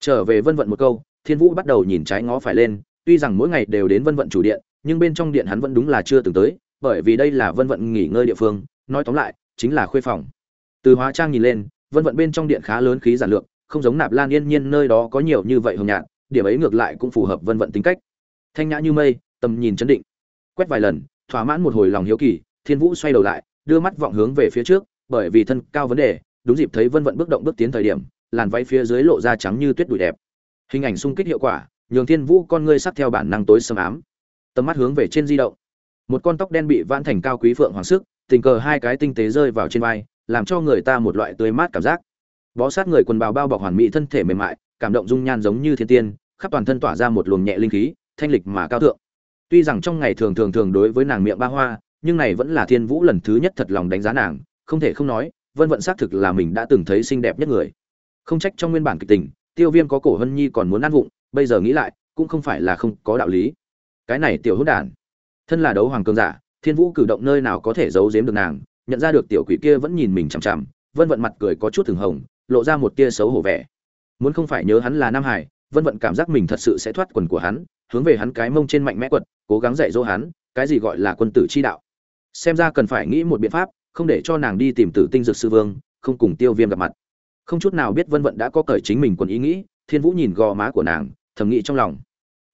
Trở về vân vận một câu thiên vũ bắt đầu nhìn trái ngó phải lên tuy rằng mỗi ngày đều đến vân vận chủ điện nhưng bên trong điện hắn vẫn đúng là chưa từng tới bởi vì đây là vân vận nghỉ ngơi địa phương nói tóm lại chính là khuê phòng. Từ hóa trang nhìn lên vân vận bên trong điện khá lớn khí giản lượng không giống nạp lan yên nhiên nơi đó có nhiều như vậy hồng nhạn, điểm ấy ngược lại cũng phù hợp vân vận tính cách. Thanh nhã như mây tầm nhìn chấn định. Quét vài lần, thỏa mãn một hồi lòng hiếu kỳ, thiên vũ xoay đầu lại, đưa mắt vọng hướng về phía trước, bởi vì thân cao vấn đề, đúng dịp thấy vân vận bước động bước tiến thời điểm, làn váy phía dưới lộ ra trắng như tuyết đùi đẹp. Hình ảnh sung kích hiệu quả, nhường thiên vũ con ngươi sắc theo bản năng tối sầm ám. Tầm mắt hướng về trên di động. Một con tóc đen bị vãn thành cao quý phượng hoàng sức, tình cờ hai cái tinh tế rơi vào trên vai, làm cho người ta một loại tươi mát cảm giác. Bó sát người quần bào bao bọc hoàn mỹ thân thể mềm mại, cảm động dung nhan giống như thiên tiên, khắp toàn thân tỏa ra một luồng nhẹ linh khí, thanh lịch mà cao thượng tuy rằng trong ngày thường thường thường đối với nàng miệng ba hoa, nhưng này vẫn là thiên vũ lần thứ nhất thật lòng đánh giá nàng, không thể không nói, vân vận xác thực là mình đã từng thấy xinh đẹp nhất người. Không trách trong nguyên bản kịch tình, tiêu viêm có cổ hân nhi còn muốn ăn vụng, bây giờ nghĩ lại, cũng không phải là không có đạo lý. Cái này tiểu hữu đản, thân là đấu hoàng cường giả, thiên vũ cử động nơi nào có thể giấu giếm được nàng, nhận ra được tiểu quỷ kia vẫn nhìn mình chằm chằm, vân vận mặt cười có chút thường hồng, lộ ra một tia xấu hổ vẻ. Muốn không phải nhớ hắn là nam hải, vân vận cảm giác mình thật sự sẽ thoát quần của hắn hướng về hắn cái mông trên mạnh mẽ quật, cố gắng dạy dỗ hắn, cái gì gọi là quân tử chi đạo. Xem ra cần phải nghĩ một biện pháp, không để cho nàng đi tìm tử tinh dược sư vương, không cùng tiêu viêm gặp mặt. Không chút nào biết vân vận đã có cởi chính mình còn ý nghĩ, thiên vũ nhìn gò má của nàng, thầm nghĩ trong lòng.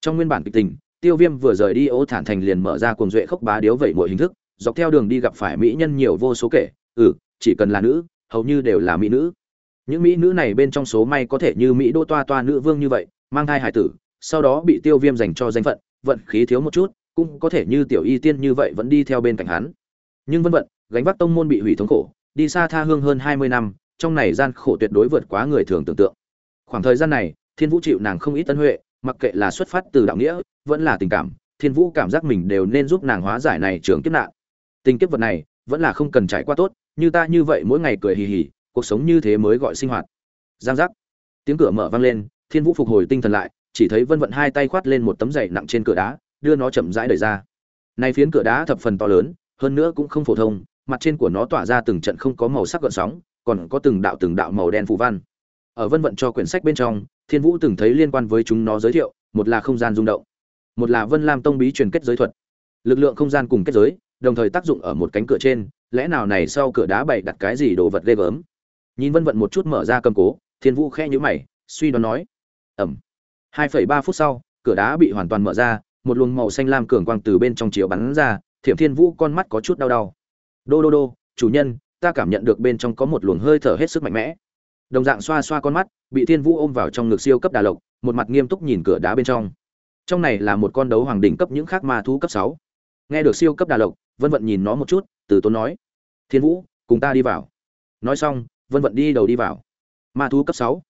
Trong nguyên bản kịch tình, tiêu viêm vừa rời đi ô thản thành liền mở ra cuồng duệ khốc bá điếu vẩy mọi hình thức, dọc theo đường đi gặp phải mỹ nhân nhiều vô số kể ừ chỉ cần là nữ, hầu như đều là mỹ nữ. Những mỹ nữ này bên trong số may có thể như mỹ đô toa toa nữ vương như vậy, mang thai hải tử sau đó bị tiêu viêm dành cho danh phận, vận khí thiếu một chút, cũng có thể như tiểu y tiên như vậy vẫn đi theo bên cạnh hắn. Nhưng vân vận, gánh vác tông môn bị hủy thống khổ, đi xa tha hương hơn hai mươi năm, trong này gian khổ tuyệt đối vượt quá người thường tưởng tượng. Khoảng thời gian này, thiên vũ chịu nàng không ít tân huệ, mặc kệ là xuất phát từ đạo nghĩa, vẫn là tình cảm, thiên vũ cảm giác mình đều nên giúp nàng hóa giải này trường kiếp nạn. Tình kiếp vật này, vẫn là không cần trải qua tốt, như ta như vậy mỗi ngày cười hì hì, cuộc sống như thế mới gọi sinh hoạt. Giang giác. Tiếng cửa mở vang lên, thiên vũ phục hồi tinh thần lại chỉ thấy vân vận hai tay khoát lên một tấm dày nặng trên cửa đá, đưa nó chậm rãi đẩy ra. Này phiến cửa đá thập phần to lớn, hơn nữa cũng không phổ thông, mặt trên của nó tỏa ra từng trận không có màu sắc gợn sóng, còn có từng đạo từng đạo màu đen phù văn. Ở vân vận cho quyển sách bên trong, thiên vũ từng thấy liên quan với chúng nó giới thiệu, một là không gian rung động, một là vân lam tông bí truyền kết giới thuật. Lực lượng không gian cùng kết giới, đồng thời tác dụng ở một cánh cửa trên, lẽ nào này sau cửa đá bày đặt cái gì đồ vật ghê gớm? Nhìn vân vận một chút mở ra cầm cố, thiên vũ khẽ nhíu mày, suy đoán nói ẩm hai phẩy ba phút sau, cửa đá bị hoàn toàn mở ra, một luồng màu xanh lam cường quang từ bên trong chiếu bắn ra, thiểm thiên vũ con mắt có chút đau đau. Đô đô đô, chủ nhân, ta cảm nhận được bên trong có một luồng hơi thở hết sức mạnh mẽ. Đồng dạng xoa xoa con mắt, bị thiên vũ ôm vào trong ngực siêu cấp đà lộc, một mặt nghiêm túc nhìn cửa đá bên trong. Trong này là một con đấu hoàng đỉnh cấp những khác ma thú cấp sáu. Nghe được siêu cấp đà lộc, vân vận nhìn nó một chút, từ tốn nói, thiên vũ, cùng ta đi vào. Nói xong, vân vận đi đầu đi vào. Ma thú cấp sáu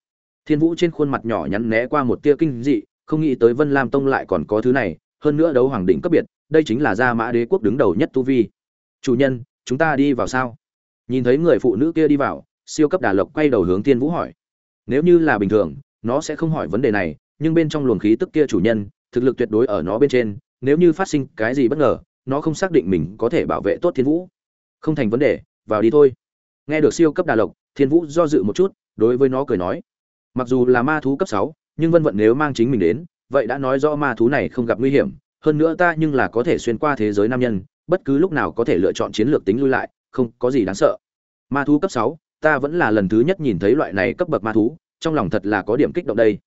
thiên vũ trên khuôn mặt nhỏ nhắn né qua một tia kinh dị, không nghĩ tới vân lam tông lại còn có thứ này, hơn nữa đấu hoàng đỉnh cấp biệt, đây chính là gia mã đế quốc đứng đầu nhất tu vi. Chủ nhân, chúng ta đi vào sao? Nhìn thấy người phụ nữ kia đi vào, siêu cấp đà lộc quay đầu hướng thiên vũ hỏi. Nếu như là bình thường, nó sẽ không hỏi vấn đề này, nhưng bên trong luồng khí tức kia chủ nhân, thực lực tuyệt đối ở nó bên trên, nếu như phát sinh cái gì bất ngờ, nó không xác định mình có thể bảo vệ tốt thiên vũ. Không thành vấn đề, vào đi thôi. Nghe được siêu cấp đà lộc, thiên vũ do dự một chút, đối với nó cười nói mặc dù là ma thú cấp sáu, nhưng vân vận nếu mang chính mình đến, vậy đã nói rõ ma thú này không gặp nguy hiểm. Hơn nữa ta nhưng là có thể xuyên qua thế giới nam nhân, bất cứ lúc nào có thể lựa chọn chiến lược tính lui lại, không có gì đáng sợ. Ma thú cấp sáu, ta vẫn là lần thứ nhất nhìn thấy loại này cấp bậc ma thú, trong lòng thật là có điểm kích động đây.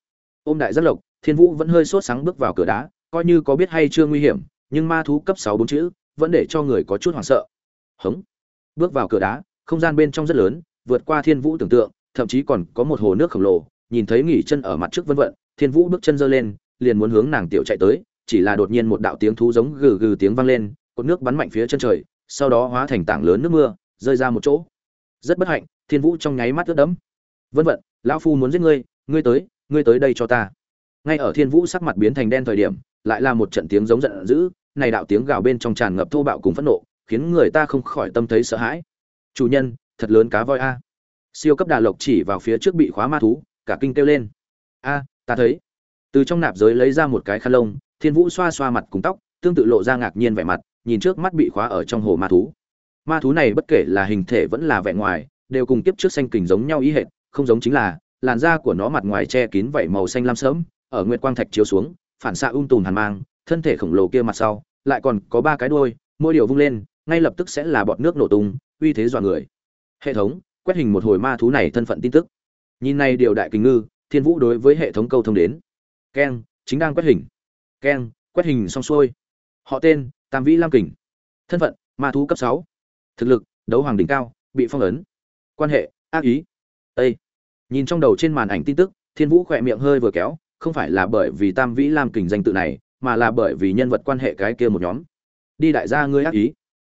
Ôm đại giác lộc, thiên vũ vẫn hơi sốt sáng bước vào cửa đá, coi như có biết hay chưa nguy hiểm, nhưng ma thú cấp sáu bốn chữ, vẫn để cho người có chút hoảng sợ. Hống. Bước vào cửa đá, không gian bên trong rất lớn, vượt qua thiên vũ tưởng tượng, thậm chí còn có một hồ nước khổng lồ nhìn thấy nghỉ chân ở mặt trước vân vận thiên vũ bước chân giơ lên, liền muốn hướng nàng tiểu chạy tới, chỉ là đột nhiên một đạo tiếng thú giống gừ gừ tiếng vang lên, cột nước bắn mạnh phía chân trời, sau đó hóa thành tảng lớn nước mưa, rơi ra một chỗ. Rất bất hạnh, thiên vũ trong nháy mắt ướt đẫm. Vân vận lão phu muốn giết ngươi ngươi tới ngươi tới đây cho ta. Ngay ở thiên vũ sắc mặt biến thành đen thời điểm, lại là một trận tiếng giống giận dữ, này đạo tiếng gào bên trong tràn ngập thô bạo cùng phẫn nộ, khiến người ta không khỏi tâm thấy sợ hãi. Chủ nhân, thật lớn cá voi a. Siêu cấp đà lộc chỉ vào phía trước bị khóa ma thú cả kinh kêu lên. A, ta thấy. Từ trong nạp giới lấy ra một cái khăn lông, thiên vũ xoa xoa mặt cùng tóc, tương tự lộ ra ngạc nhiên vẻ mặt, nhìn trước mắt bị khóa ở trong hồ ma thú. Ma thú này bất kể là hình thể vẫn là vẻ ngoài, đều cùng tiếp trước xanh kình giống nhau ý hệt, không giống chính là, làn da của nó mặt ngoài che kín vảy màu xanh lam sớm ở nguyệt quang thạch chiếu xuống, phản xạ ung tùm hàn mang, thân thể khổng lồ kia mặt sau, lại còn có ba cái đuôi, mỗi điều vung lên, ngay lập tức sẽ là bọt nước nổ tung, uy thế dọa người. Hệ thống, quét hình một hồi ma thú này thân phận tin tức nhìn này điều đại kình ngư, thiên vũ đối với hệ thống câu thông đến. Keng, chính đang quét hình. Keng, quét hình xong xuôi. Họ tên, tam vĩ lam kình. Thân phận, ma thú cấp sáu. Thực lực, đấu hoàng đỉnh cao, bị phong ấn. Quan hệ, ác ý. Â nhìn trong đầu trên màn ảnh tin tức, thiên vũ khỏe miệng hơi vừa kéo, không phải là bởi vì tam vĩ lam kình danh tự này, mà là bởi vì nhân vật quan hệ cái kia một nhóm. Đi đại gia ngươi ác ý.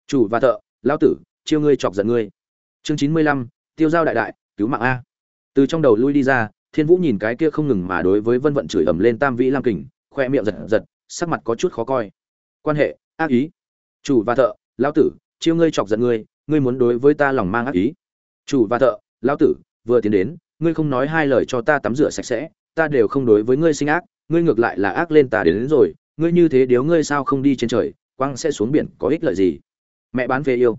Chủ và thợ, lão tử, chiêu ngươi chọc giận ngươi. Chương chín mươi lăm, tiêu giao đại đại, cứu mạng a từ trong đầu lui đi ra thiên vũ nhìn cái kia không ngừng mà đối với vân vận chửi ầm lên tam vĩ lam kình khoe miệng giật giật sắc mặt có chút khó coi. Quan hệ ác ý. Chủ và thợ lão tử chiêu ngươi chọc giận ngươi ngươi muốn đối với ta lòng mang ác ý. Chủ và thợ lão tử vừa tiến đến ngươi không nói hai lời cho ta tắm rửa sạch sẽ ta đều không đối với ngươi sinh ác ngươi ngược lại là ác lên ta đến, đến rồi ngươi như thế điếu ngươi sao không đi trên trời quăng sẽ xuống biển có ích lợi gì? Mẹ bán về yêu.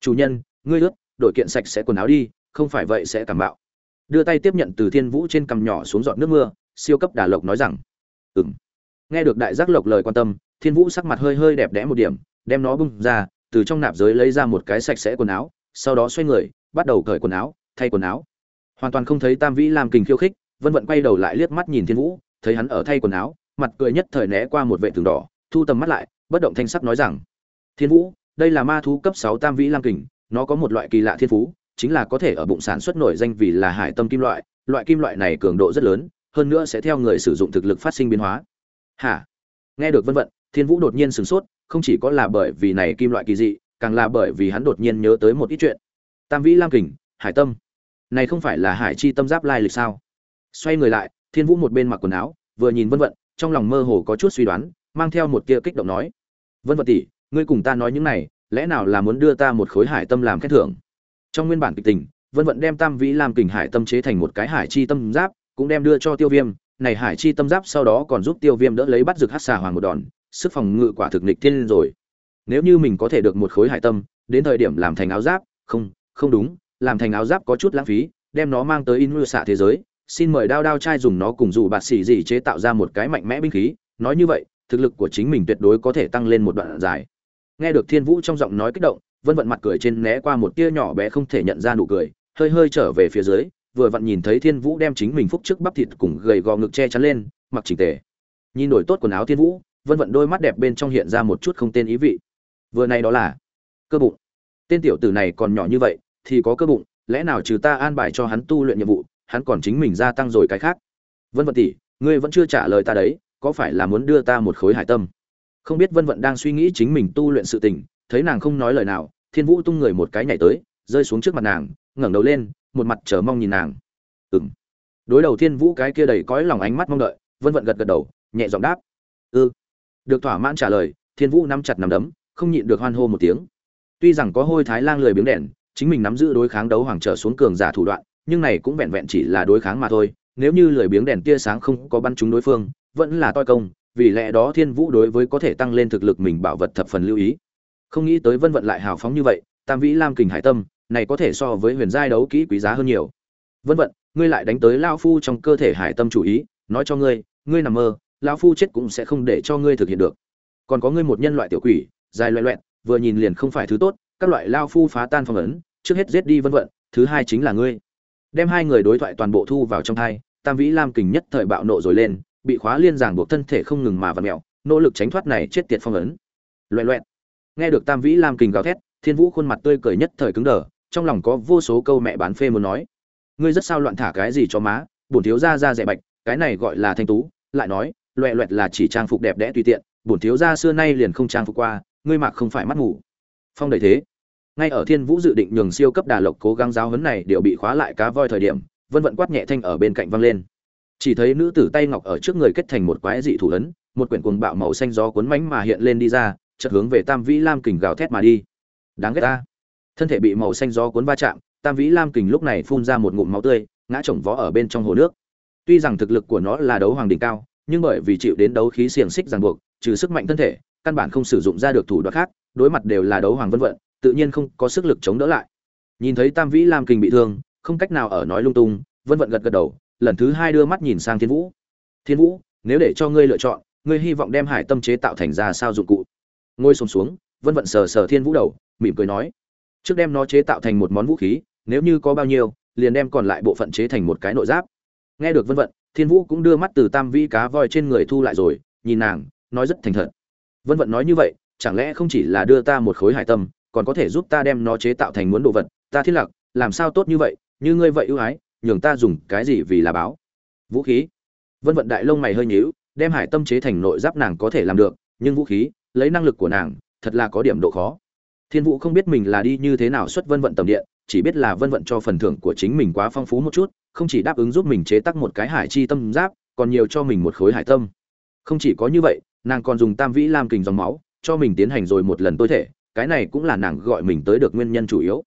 Chủ nhân ngươi ướt đổi kiện sạch sẽ quần áo đi không phải vậy sẽ cảm bạo đưa tay tiếp nhận từ thiên vũ trên cằm nhỏ xuống giọt nước mưa, siêu cấp đà lộc nói rằng, ừm. Nghe được đại giác lộc lời quan tâm, thiên vũ sắc mặt hơi hơi đẹp đẽ một điểm, đem nó bung ra, từ trong nạp giới lấy ra một cái sạch sẽ quần áo, sau đó xoay người, bắt đầu cởi quần áo, thay quần áo. Hoàn toàn không thấy tam vĩ làm kình khiêu khích, vân vận quay đầu lại liếc mắt nhìn thiên vũ, thấy hắn ở thay quần áo, mặt cười nhất thời né qua một vệ tường đỏ, thu tầm mắt lại, bất động thanh sắc nói rằng, thiên vũ, đây là ma thú cấp sáu tam vĩ lam kình, nó có một loại kỳ lạ thiên phú chính là có thể ở bụng sản xuất nổi danh vì là hải tâm kim loại loại kim loại này cường độ rất lớn, hơn nữa sẽ theo người sử dụng thực lực phát sinh biến hóa. Hả? Nghe được vân vận, thiên vũ đột nhiên sửng sốt, không chỉ có là bởi vì này kim loại kỳ dị, càng là bởi vì hắn đột nhiên nhớ tới một ít chuyện. Tam vĩ lam kình, hải tâm. Này không phải là hải chi tâm giáp lai lịch sao? Xoay người lại, thiên vũ một bên mặc quần áo, vừa nhìn vân vận, trong lòng mơ hồ có chút suy đoán, mang theo một tia kích động nói. Vân vận tỷ, ngươi cùng ta nói những này, lẽ nào là muốn đưa ta một khối hải tâm làm khen thưởng? Trong nguyên bản kịch tình, vân vận đem tam vĩ làm kình hải tâm chế thành một cái hải chi tâm giáp, cũng đem đưa cho tiêu viêm. Này hải chi tâm giáp sau đó còn giúp tiêu viêm đỡ lấy bắt rực hát xà hoàng một đòn, sức phòng ngự quả thực nịch thiên rồi. Nếu như mình có thể được một khối hải tâm, đến thời điểm làm thành áo giáp, không không đúng, làm thành áo giáp có chút lãng phí, đem nó mang tới in mưa xạ thế giới. Xin mời đao đao trai dùng nó cùng dù bạt xỉ gì chế tạo ra một cái mạnh mẽ binh khí. Nói như vậy, thực lực của chính mình tuyệt đối có thể tăng lên một đoạn dài. Nghe được thiên vũ trong giọng nói kích động vân vận mặt cười trên né qua một tia nhỏ bé không thể nhận ra nụ cười, hơi hơi trở về phía dưới, vừa vặn nhìn thấy thiên vũ đem chính mình phúc trước bắp thịt cùng gầy gò ngực che chắn lên, mặc chỉnh tề. Nhìn đổi tốt quần áo thiên vũ, vân vận đôi mắt đẹp bên trong hiện ra một chút không tên ý vị. Vừa nay đó là cơ bụng. Tên tiểu tử này còn nhỏ như vậy, thì có cơ bụng, lẽ nào trừ ta an bài cho hắn tu luyện nhiệm vụ, hắn còn chính mình gia tăng rồi cái khác? Vân vận tỷ, ngươi vẫn chưa trả lời ta đấy, có phải là muốn đưa ta một khối hải tâm? Không biết vân vận đang suy nghĩ chính mình tu luyện sự tình thấy nàng không nói lời nào, thiên vũ tung người một cái nhảy tới, rơi xuống trước mặt nàng, ngẩng đầu lên, một mặt chờ mong nhìn nàng. Ừng đối đầu thiên vũ cái kia đầy cõi lòng ánh mắt mong đợi, vân vận gật gật đầu, nhẹ giọng đáp. Ư được thỏa mãn trả lời, thiên vũ nắm chặt nắm đấm, không nhịn được hoan hô một tiếng. Tuy rằng có hôi thái lang lười biếng đèn, chính mình nắm giữ đối kháng đấu hoàng trở xuống cường giả thủ đoạn, nhưng này cũng vẹn vẹn chỉ là đối kháng mà thôi. Nếu như lười biếng đèn tia sáng không có bắn trúng đối phương, vẫn là toi công, vì lẽ đó thiên vũ đối với có thể tăng lên thực lực mình bảo vật thập phần lưu ý không nghĩ tới vân vận lại hào phóng như vậy, tam vĩ lam kình hải tâm, này có thể so với huyền giai đấu kỹ quý giá hơn nhiều. Vân vận, ngươi lại đánh tới lao phu trong cơ thể hải tâm chủ ý, nói cho ngươi ngươi nằm mơ lao phu chết cũng sẽ không để cho ngươi thực hiện được. Còn có ngươi một nhân loại tiểu quỷ, dài loẹ loẹn vừa nhìn liền không phải thứ tốt, các loại lao phu phá tan phong ấn, trước hết giết đi vân vận, thứ hai chính là ngươi. Đem hai người đối thoại toàn bộ thu vào trong thai, tam vĩ lam kình nhất thời bạo nộ rồi lên, bị khóa liên giảng buộc thân thể không ngừng mà vặn mẹo nỗ lực tránh thoát này chết tiệt phong ấn. Loẹ loẹn nghe được tam vĩ lam kình gào thét, thiên vũ khuôn mặt tươi cười nhất thời cứng đờ, trong lòng có vô số câu mẹ bán phê muốn nói. Ngươi rất sao loạn thả cái gì cho má, bổn thiếu gia ra rẻ bạch, cái này gọi là thanh tú, lại nói, loẹ loẹt là chỉ trang phục đẹp đẽ tùy tiện, bổn thiếu gia xưa nay liền không trang phục qua, ngươi mặc không phải mắt ngủ phong đầy thế. Ngay ở thiên vũ dự định nhường siêu cấp đà lộc cố gắng giáo huấn này đều bị khóa lại cá voi thời điểm, vân vận quát nhẹ thanh ở bên cạnh văng lên. Chỉ thấy nữ tử tay ngọc ở trước người kết thành một quái dị thủ ấn, một quyển cuồng bạo màu xanh gió cuốn mánh mà hiện lên đi ra chợt hướng về tam vĩ lam kình gào thét mà đi. Đáng ghét ta. Thân thể bị màu xanh gió cuốn va chạm, tam vĩ lam kình lúc này phun ra một ngụm máu tươi, ngã chồng vó ở bên trong hồ nước. Tuy rằng thực lực của nó là đấu hoàng đỉnh cao, nhưng bởi vì chịu đến đấu khí xiềng xích ràng buộc, trừ sức mạnh thân thể, căn bản không sử dụng ra được thủ đoạn khác, đối mặt đều là đấu hoàng vân vận, tự nhiên không có sức lực chống đỡ lại. Nhìn thấy tam vĩ lam kình bị thương, không cách nào ở nói lung tung, vân vận gật gật đầu, lần thứ hai đưa mắt nhìn sang thiên vũ. Thiên vũ, nếu để cho ngươi lựa chọn, ngươi hy vọng đem hải tâm chế tạo thành ra sao dụng cụ? Ngồi xổm xuống, vân vận sờ sờ thiên vũ đầu, mỉm cười nói, trước đem nó chế tạo thành một món vũ khí, nếu như có bao nhiêu, liền đem còn lại bộ phận chế thành một cái nội giáp. Nghe được vân vận, thiên vũ cũng đưa mắt từ tam vi cá voi trên người thu lại rồi, nhìn nàng, nói rất thành thật. Vân vận nói như vậy, chẳng lẽ không chỉ là đưa ta một khối hải tâm, còn có thể giúp ta đem nó chế tạo thành muốn đồ vật? Ta thiết lạc, làm sao tốt như vậy, như ngươi vậy ưu ái, nhường ta dùng cái gì vì là báo? Vũ khí. Vân vận đại lông mày hơi nhíu, đem hải tâm chế thành nội giáp nàng có thể làm được, nhưng vũ khí lấy năng lực của nàng, thật là có điểm độ khó. Thiên vũ không biết mình là đi như thế nào xuất vân vận tầm điện, chỉ biết là vân vận cho phần thưởng của chính mình quá phong phú một chút, không chỉ đáp ứng giúp mình chế tác một cái hải chi tâm giáp, còn nhiều cho mình một khối hải tâm. Không chỉ có như vậy, nàng còn dùng tam vĩ lam kình dòng máu, cho mình tiến hành rồi một lần tối thể, cái này cũng là nàng gọi mình tới được nguyên nhân chủ yếu.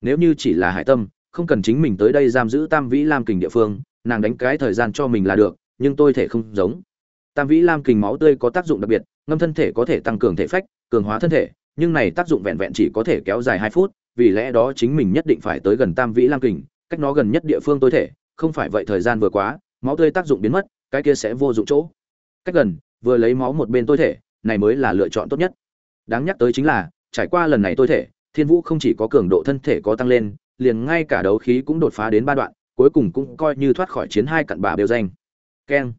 Nếu như chỉ là hải tâm, không cần chính mình tới đây giam giữ tam vĩ lam kình địa phương, nàng đánh cái thời gian cho mình là được, nhưng tôi thể không giống tam vĩ lam kình máu tươi có tác dụng đặc biệt, ngâm thân thể có thể tăng cường thể phách, cường hóa thân thể, nhưng này tác dụng vẹn vẹn chỉ có thể kéo dài hai phút, vì lẽ đó chính mình nhất định phải tới gần tam vĩ lam kình, cách nó gần nhất địa phương tôi thể, không phải vậy thời gian vừa quá, máu tươi tác dụng biến mất, cái kia sẽ vô dụng chỗ. Cách gần, vừa lấy máu một bên tôi thể, này mới là lựa chọn tốt nhất. Đáng nhắc tới chính là, trải qua lần này tôi thể, thiên vũ không chỉ có cường độ thân thể có tăng lên, liền ngay cả đấu khí cũng đột phá đến ba đoạn, cuối cùng cũng coi như thoát khỏi chiến hai cặn bà đều danh. Keng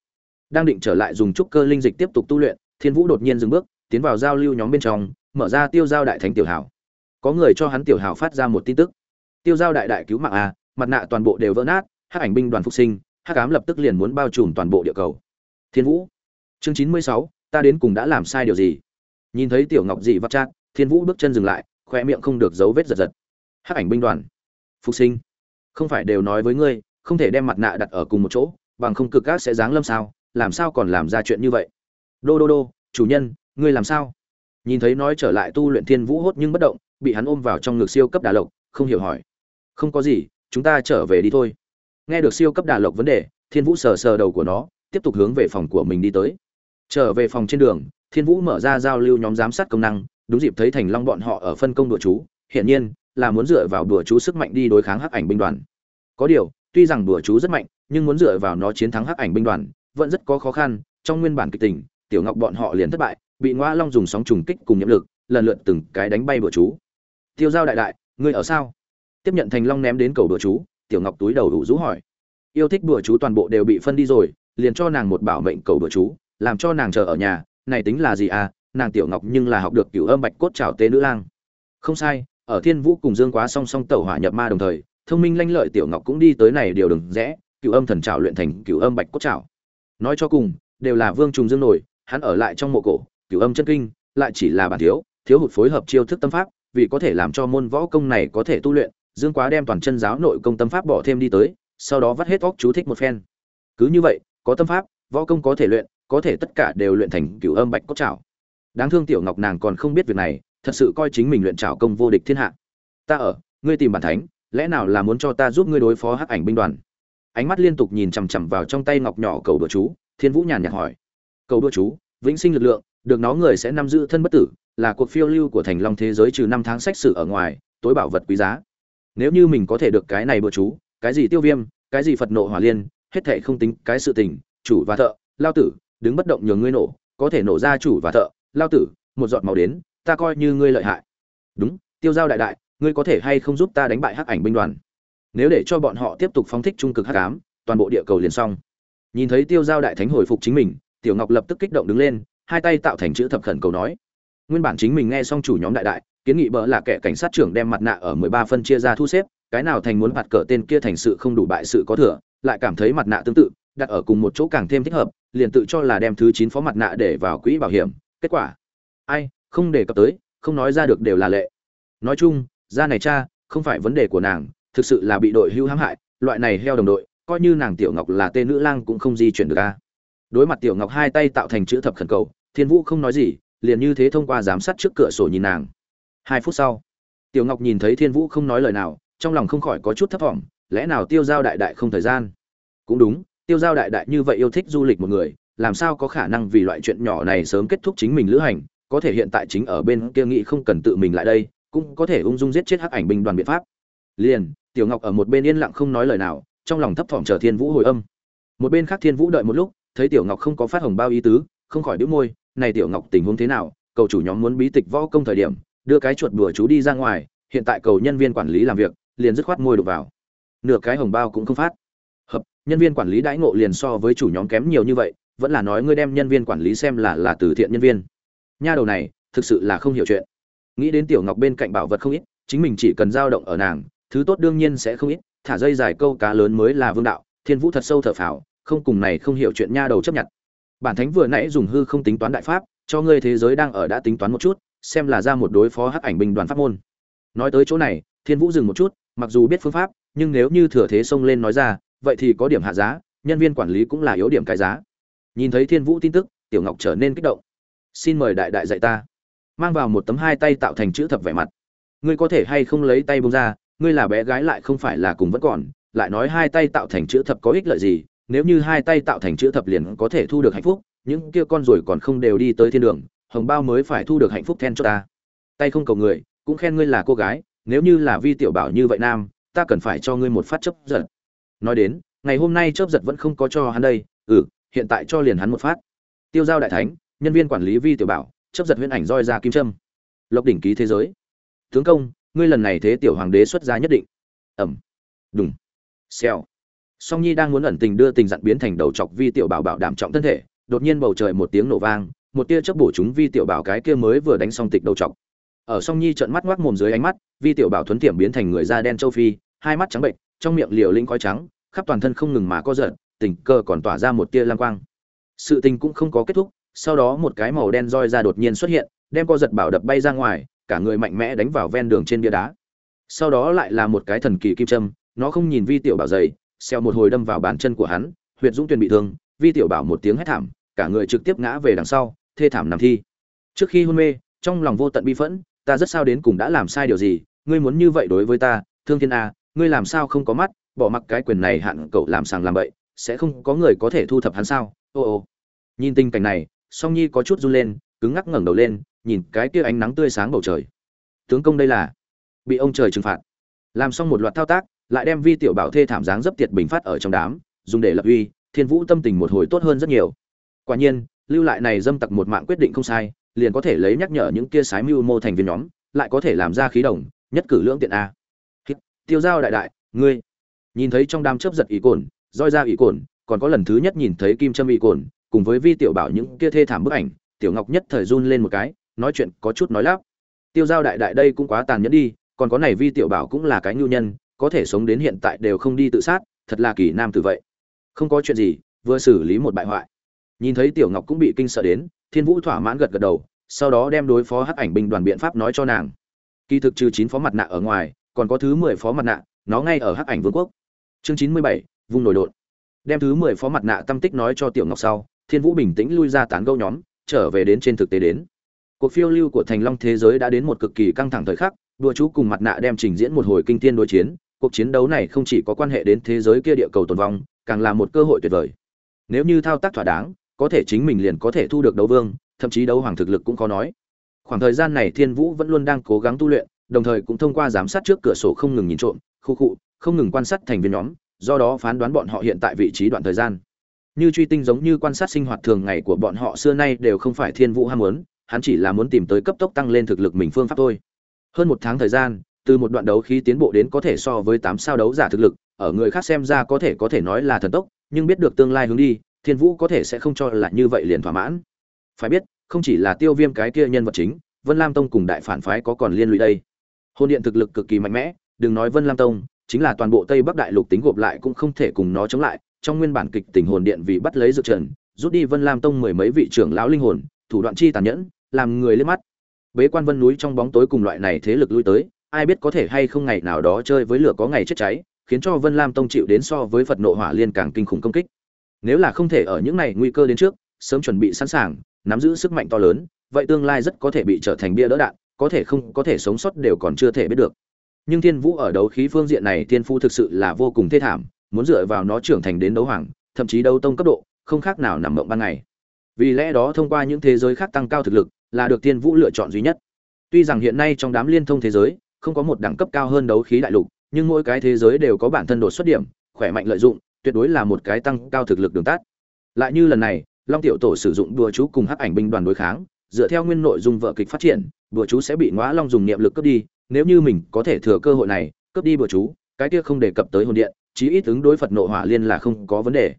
đang định trở lại dùng trúc cơ linh dịch tiếp tục tu luyện, thiên vũ đột nhiên dừng bước, tiến vào giao lưu nhóm bên trong, mở ra tiêu giao đại thánh tiểu hảo. Có người cho hắn tiểu hảo phát ra một tin tức. Tiêu giao đại đại cứu mạng a, mặt nạ toàn bộ đều vỡ nát, hắc ảnh binh đoàn phục sinh, hắc ám lập tức liền muốn bao trùm toàn bộ địa cầu. Thiên vũ, chương chín mươi sáu, ta đến cùng đã làm sai điều gì? Nhìn thấy tiểu ngọc dị vắt chát, thiên vũ bước chân dừng lại, khoe miệng không được dấu vết giật giật. Hắc ảnh binh đoàn, phục sinh. Không phải đều nói với ngươi, không thể đem mặt nạ đặt ở cùng một chỗ, bằng không cực ác sẽ giáng lâm sao? Làm sao còn làm ra chuyện như vậy? Đô đô đô, chủ nhân, ngươi làm sao? Nhìn thấy nói trở lại tu luyện thiên vũ hốt nhưng bất động, bị hắn ôm vào trong ngực siêu cấp đà lộc, không hiểu hỏi. Không có gì, chúng ta trở về đi thôi. Nghe được siêu cấp đà lộc vấn đề, thiên vũ sờ sờ đầu của nó, tiếp tục hướng về phòng của mình đi tới. Trở về phòng trên đường, thiên vũ mở ra giao lưu nhóm giám sát công năng, đúng dịp thấy thành long bọn họ ở phân công đùa chú, hiển nhiên là muốn dựa vào đùa chú sức mạnh đi đối kháng hắc ảnh binh đoàn. Có điều, tuy rằng đùa chú rất mạnh, nhưng muốn dựa vào nó chiến thắng hắc ảnh binh đoàn vẫn rất có khó khăn, trong nguyên bản kịch tình, tiểu ngọc bọn họ liền thất bại, bị ngoa long dùng sóng trùng kích cùng nhiễm lực, lần lượt từng cái đánh bay bữa chú. Tiêu giao đại đại, ngươi ở sao? Tiếp nhận thành long ném đến cầu bữa chú, tiểu ngọc túi đầu đủ rũ hỏi. Yêu thích bữa chú toàn bộ đều bị phân đi rồi, liền cho nàng một bảo mệnh cầu bữa chú, làm cho nàng chờ ở nhà, này tính là gì à? Nàng tiểu ngọc nhưng là học được cửu âm bạch cốt trào tế nữ lang. Không sai, ở thiên vũ cùng dương quá song song tẩu hỏa nhập ma đồng thời, thông minh lanh lợi tiểu ngọc cũng đi tới này điều đừng rẽ, cửu âm thần trào luyện thành cửu âm bạch cốt trào nói cho cùng, đều là vương trùng dương nổi, hắn ở lại trong mộ cổ, cửu âm chân kinh, lại chỉ là bản thiếu thiếu hụt phối hợp chiêu thức tâm pháp, vì có thể làm cho môn võ công này có thể tu luyện, dương quá đem toàn chân giáo nội công tâm pháp bỏ thêm đi tới, sau đó vắt hết óc chú thích một phen. Cứ như vậy, có tâm pháp, võ công có thể luyện, có thể tất cả đều luyện thành cửu âm bạch cốt trảo. Đáng thương tiểu ngọc nàng còn không biết việc này, thật sự coi chính mình luyện trảo công vô địch thiên hạ. Ta ở, ngươi tìm bản thánh, lẽ nào là muốn cho ta giúp ngươi đối phó hắc ảnh binh đoàn? Ánh mắt liên tục nhìn chằm chằm vào trong tay ngọc nhỏ cầu đùa chú, thiên vũ nhàn nhạt hỏi. Cầu đùa chú, vĩnh sinh lực lượng, được nó người sẽ nắm giữ thân bất tử, là cuộc phiêu lưu của thành long thế giới trừ năm tháng sách sử ở ngoài, tối bảo vật quý giá. Nếu như mình có thể được cái này bữa chú, cái gì tiêu viêm, cái gì phật nộ hỏa liên, hết thệ không tính cái sự tình, chủ và thợ, lao tử, đứng bất động nhường ngươi nổ, có thể nổ ra chủ và thợ, lao tử, một giọt màu đến, ta coi như ngươi lợi hại. Đúng, tiêu giao đại đại, ngươi có thể hay không giúp ta đánh bại hắc ảnh binh đoàn? Nếu để cho bọn họ tiếp tục phóng thích trung cực hắc ám, toàn bộ địa cầu liền xong. Nhìn thấy tiêu giao đại thánh hồi phục chính mình, tiểu ngọc lập tức kích động đứng lên, hai tay tạo thành chữ thập khẩn cầu nói. Nguyên bản chính mình nghe xong chủ nhóm đại đại, kiến nghị bỡ là kẻ cảnh sát trưởng đem mặt nạ ở mười ba phân chia ra thu xếp, cái nào thành muốn mặt cờ tên kia thành sự không đủ bại sự có thừa, lại cảm thấy mặt nạ tương tự, đặt ở cùng một chỗ càng thêm thích hợp, liền tự cho là đem thứ chín phó mặt nạ để vào quỹ bảo hiểm. Kết quả, ai, không đề cập tới, không nói ra được đều là lệ. Nói chung, ra này cha, không phải vấn đề của nàng thực sự là bị đội hưu hãm hại, loại này heo đồng đội, coi như nàng tiểu ngọc là tên nữ lang cũng không di chuyển được a. Đối mặt tiểu ngọc hai tay tạo thành chữ thập khẩn cầu, thiên vũ không nói gì, liền như thế thông qua giám sát trước cửa sổ nhìn nàng. Hai phút sau, tiểu ngọc nhìn thấy thiên vũ không nói lời nào, trong lòng không khỏi có chút thấp thỏm, lẽ nào tiêu giao đại đại không thời gian? Cũng đúng, tiêu giao đại đại như vậy yêu thích du lịch một người, làm sao có khả năng vì loại chuyện nhỏ này sớm kết thúc chính mình lữ hành, có thể hiện tại chính ở bên kia nghị không cần tự mình lại đây, cũng có thể ung dung giết chết hắc ảnh binh đoàn biện pháp liền, tiểu ngọc ở một bên yên lặng không nói lời nào, trong lòng thấp thỏm chờ thiên vũ hồi âm. Một bên khác thiên vũ đợi một lúc, thấy tiểu ngọc không có phát hồng bao ý tứ, không khỏi đĩu môi, này tiểu ngọc, tình huống thế nào? Cầu chủ nhóm muốn bí tịch võ công thời điểm, đưa cái chuột đùa chú đi ra ngoài, hiện tại cầu nhân viên quản lý làm việc, liền dứt khoát môi đục vào. Nửa cái hồng bao cũng không phát. Hợp, nhân viên quản lý đãi ngộ liền so với chủ nhóm kém nhiều như vậy, vẫn là nói ngươi đem nhân viên quản lý xem là là từ thiện nhân viên. Nha đầu này, thực sự là không hiểu chuyện. Nghĩ đến tiểu ngọc bên cạnh bảo vật không ít, chính mình chỉ cần dao động ở nàng thứ tốt đương nhiên sẽ không ít, thả dây dài câu cá lớn mới là vương đạo, thiên vũ thật sâu thở phào, không cùng này không hiểu chuyện nha đầu chấp nhận. Bản thánh vừa nãy dùng hư không tính toán đại pháp, cho ngươi thế giới đang ở đã tính toán một chút, xem là ra một đối phó hắc ảnh binh đoàn pháp môn. Nói tới chỗ này, thiên vũ dừng một chút, mặc dù biết phương pháp, nhưng nếu như thừa thế xông lên nói ra, vậy thì có điểm hạ giá, nhân viên quản lý cũng là yếu điểm cái giá. Nhìn thấy thiên vũ tin tức, tiểu ngọc trở nên kích động. Xin mời đại đại dạy ta. Mang vào một tấm hai tay tạo thành chữ thập vẻ mặt. Ngươi có thể hay không lấy tay bông ra ngươi là bé gái lại không phải là cùng vẫn còn, lại nói hai tay tạo thành chữ thập có ích lợi gì, nếu như hai tay tạo thành chữ thập liền có thể thu được hạnh phúc, những kia con rồi còn không đều đi tới thiên đường, hồng bao mới phải thu được hạnh phúc then cho ta. Tay không cầu người, cũng khen ngươi là cô gái, nếu như là vi tiểu bảo như vậy nam, ta cần phải cho ngươi một phát chấp giật. Nói đến, ngày hôm nay chớp giật vẫn không có cho hắn đây ừ hiện tại cho liền hắn một phát. Tiêu giao đại thánh, nhân viên quản lý vi tiểu bảo chấp giật huyễn ảnh roi ra kim trâm lộc đỉnh ký thế giới. Tướng công ngươi lần này thế tiểu hoàng đế xuất gia nhất định. Ẩm. Đùng. Xèo. Song nhi đang muốn ẩn tình đưa tình dặn biến thành đầu chọc vi tiểu bảo bảo đảm trọng thân thể, đột nhiên bầu trời một tiếng nổ vang, một tia chớp bổ chúng vi tiểu bảo cái kia mới vừa đánh xong tịch đầu chọc. Ở song nhi trợn mắt ngoác mồm dưới ánh mắt, vi tiểu bảo thuấn tiệm biến thành người da đen châu phi, hai mắt trắng bệnh, trong miệng liều linh khói trắng, khắp toàn thân không ngừng mà co giật, tình cơ còn tỏa ra một tia lam quang. Sự tình cũng không có kết thúc, sau đó một cái màu đen roi ra đột nhiên xuất hiện, đem co giật bảo đập bay ra ngoài cả người mạnh mẽ đánh vào ven đường trên bia đá. Sau đó lại là một cái thần kỳ kim châm, nó không nhìn vi tiểu bảo dày xeo một hồi đâm vào bàn chân của hắn, huyệt dũng tuyền bị thương, vi tiểu bảo một tiếng hét thảm, cả người trực tiếp ngã về đằng sau, thê thảm nằm thi. Trước khi hôn mê, trong lòng vô tận bi phẫn, ta rất sao đến cùng đã làm sai điều gì, ngươi muốn như vậy đối với ta, thương thiên a, ngươi làm sao không có mắt, bỏ mặc cái quyền này hạn cậu làm sàng làm bậy, sẽ không có người có thể thu thập hắn sao? Ô ô. Nhìn tình cảnh này, song nhi có chút run lên, cứng ngắc ngẩng đầu lên nhìn cái kia ánh nắng tươi sáng bầu trời. Tướng công đây là? Bị ông trời trừng phạt. Làm xong một loạt thao tác, lại đem vi tiểu bảo thê thảm dáng dấp tiệt bình phát ở trong đám, dùng để lập uy, thiên vũ tâm tình một hồi tốt hơn rất nhiều. Quả nhiên, lưu lại này dâm tặc một mạng quyết định không sai, liền có thể lấy nhắc nhở những kia sái mưu mô thành viên nhóm, lại có thể làm ra khí đồng, nhất cử lưỡng tiện a. Tiêu giao đại đại, ngươi. Nhìn thấy trong đám chớp giật ý cồn, roi ra ý cồn, còn có lần thứ nhất nhìn thấy kim trâm ý cồn, cùng với vi tiểu bảo những kia thê thảm bức ảnh, tiểu ngọc nhất thời run lên một cái nói chuyện có chút nói lắp. Tiêu giao đại đại đây cũng quá tàn nhẫn đi, còn có này vi tiểu bảo cũng là cái nhu nhân, có thể sống đến hiện tại đều không đi tự sát, thật là kỳ nam từ vậy. Không có chuyện gì, vừa xử lý một bại hoại. Nhìn thấy tiểu ngọc cũng bị kinh sợ đến, thiên vũ thỏa mãn gật gật đầu, sau đó đem đối phó hắc ảnh binh đoàn biện pháp nói cho nàng. Kỳ thực trừ chín phó mặt nạ ở ngoài, còn có thứ mười phó mặt nạ, nó ngay ở hắc ảnh vương quốc. Chương chín mươi bảy, vùng nổi đột đem thứ mười phó mặt nạ tâm tích nói cho tiểu ngọc sau, thiên vũ bình tĩnh lui ra tán gẫu nhóm, trở về đến trên thực tế đến cuộc phiêu lưu của thành long thế giới đã đến một cực kỳ căng thẳng thời khắc đua chú cùng mặt nạ đem trình diễn một hồi kinh thiên đối chiến, cuộc chiến đấu này không chỉ có quan hệ đến thế giới kia địa cầu tồn vong, càng là một cơ hội tuyệt vời. Nếu như thao tác thỏa đáng, có thể chính mình liền có thể thu được đấu vương, thậm chí đấu hoàng thực lực cũng khó nói. Khoảng thời gian này thiên vũ vẫn luôn đang cố gắng tu luyện, đồng thời cũng thông qua giám sát trước cửa sổ không ngừng nhìn trộm, khu cụ không ngừng quan sát thành viên nhóm, do đó phán đoán bọn họ hiện tại vị trí đoạn thời gian. Như truy tinh giống như quan sát sinh hoạt thường ngày của bọn họ xưa nay đều không phải thiên vũ ham muốn hắn chỉ là muốn tìm tới cấp tốc tăng lên thực lực mình phương pháp thôi. Hơn một tháng thời gian, từ một đoạn đấu khí tiến bộ đến có thể so với tám sao đấu giả thực lực, ở người khác xem ra có thể có thể nói là thần tốc, nhưng biết được tương lai hướng đi, thiên vũ có thể sẽ không cho là như vậy liền thỏa mãn. Phải biết, không chỉ là tiêu viêm cái kia nhân vật chính, vân lam tông cùng đại phản phái có còn liên lụy đây. Hôn điện thực lực cực kỳ mạnh mẽ, đừng nói vân lam tông, chính là toàn bộ tây bắc đại lục tính gộp lại cũng không thể cùng nó chống lại. Trong nguyên bản kịch tình hồn điện vì bắt lấy dược trần rút đi vân lam tông mười mấy vị trưởng lão linh hồn, thủ đoạn chi tàn nhẫn làm người liếc mắt. Bế quan vân núi trong bóng tối cùng loại này thế lực lui tới, ai biết có thể hay không ngày nào đó chơi với lửa có ngày chết cháy, khiến cho vân lam tông chịu đến so với phật nộ hỏa liên càng kinh khủng công kích. Nếu là không thể ở những này nguy cơ đến trước, sớm chuẩn bị sẵn sàng, nắm giữ sức mạnh to lớn, vậy tương lai rất có thể bị trở thành bia đỡ đạn, có thể không, có thể sống sót đều còn chưa thể biết được. Nhưng thiên vũ ở đấu khí phương diện này thiên phu thực sự là vô cùng thê thảm, muốn dựa vào nó trưởng thành đến đấu hoàng, thậm chí đấu tông cấp độ, không khác nào nằm mộng ban ngày. Vì lẽ đó thông qua những thế giới khác tăng cao thực lực là được thiên vũ lựa chọn duy nhất. Tuy rằng hiện nay trong đám liên thông thế giới, không có một đẳng cấp cao hơn đấu khí đại lục, nhưng mỗi cái thế giới đều có bản thân đột xuất điểm, khỏe mạnh lợi dụng, tuyệt đối là một cái tăng cao thực lực đường tắt. Lại như lần này, long tiểu tổ sử dụng đùa chú cùng hắc ảnh binh đoàn đối kháng, dựa theo nguyên nội dung vợ kịch phát triển đùa chú sẽ bị ngõa long dùng niệm lực cướp đi, nếu như mình có thể thừa cơ hội này, cướp đi đùa chú, cái kia không đề cập tới hồn điện, chí ít ứng đối phật nộ hỏa liên là không có vấn đề.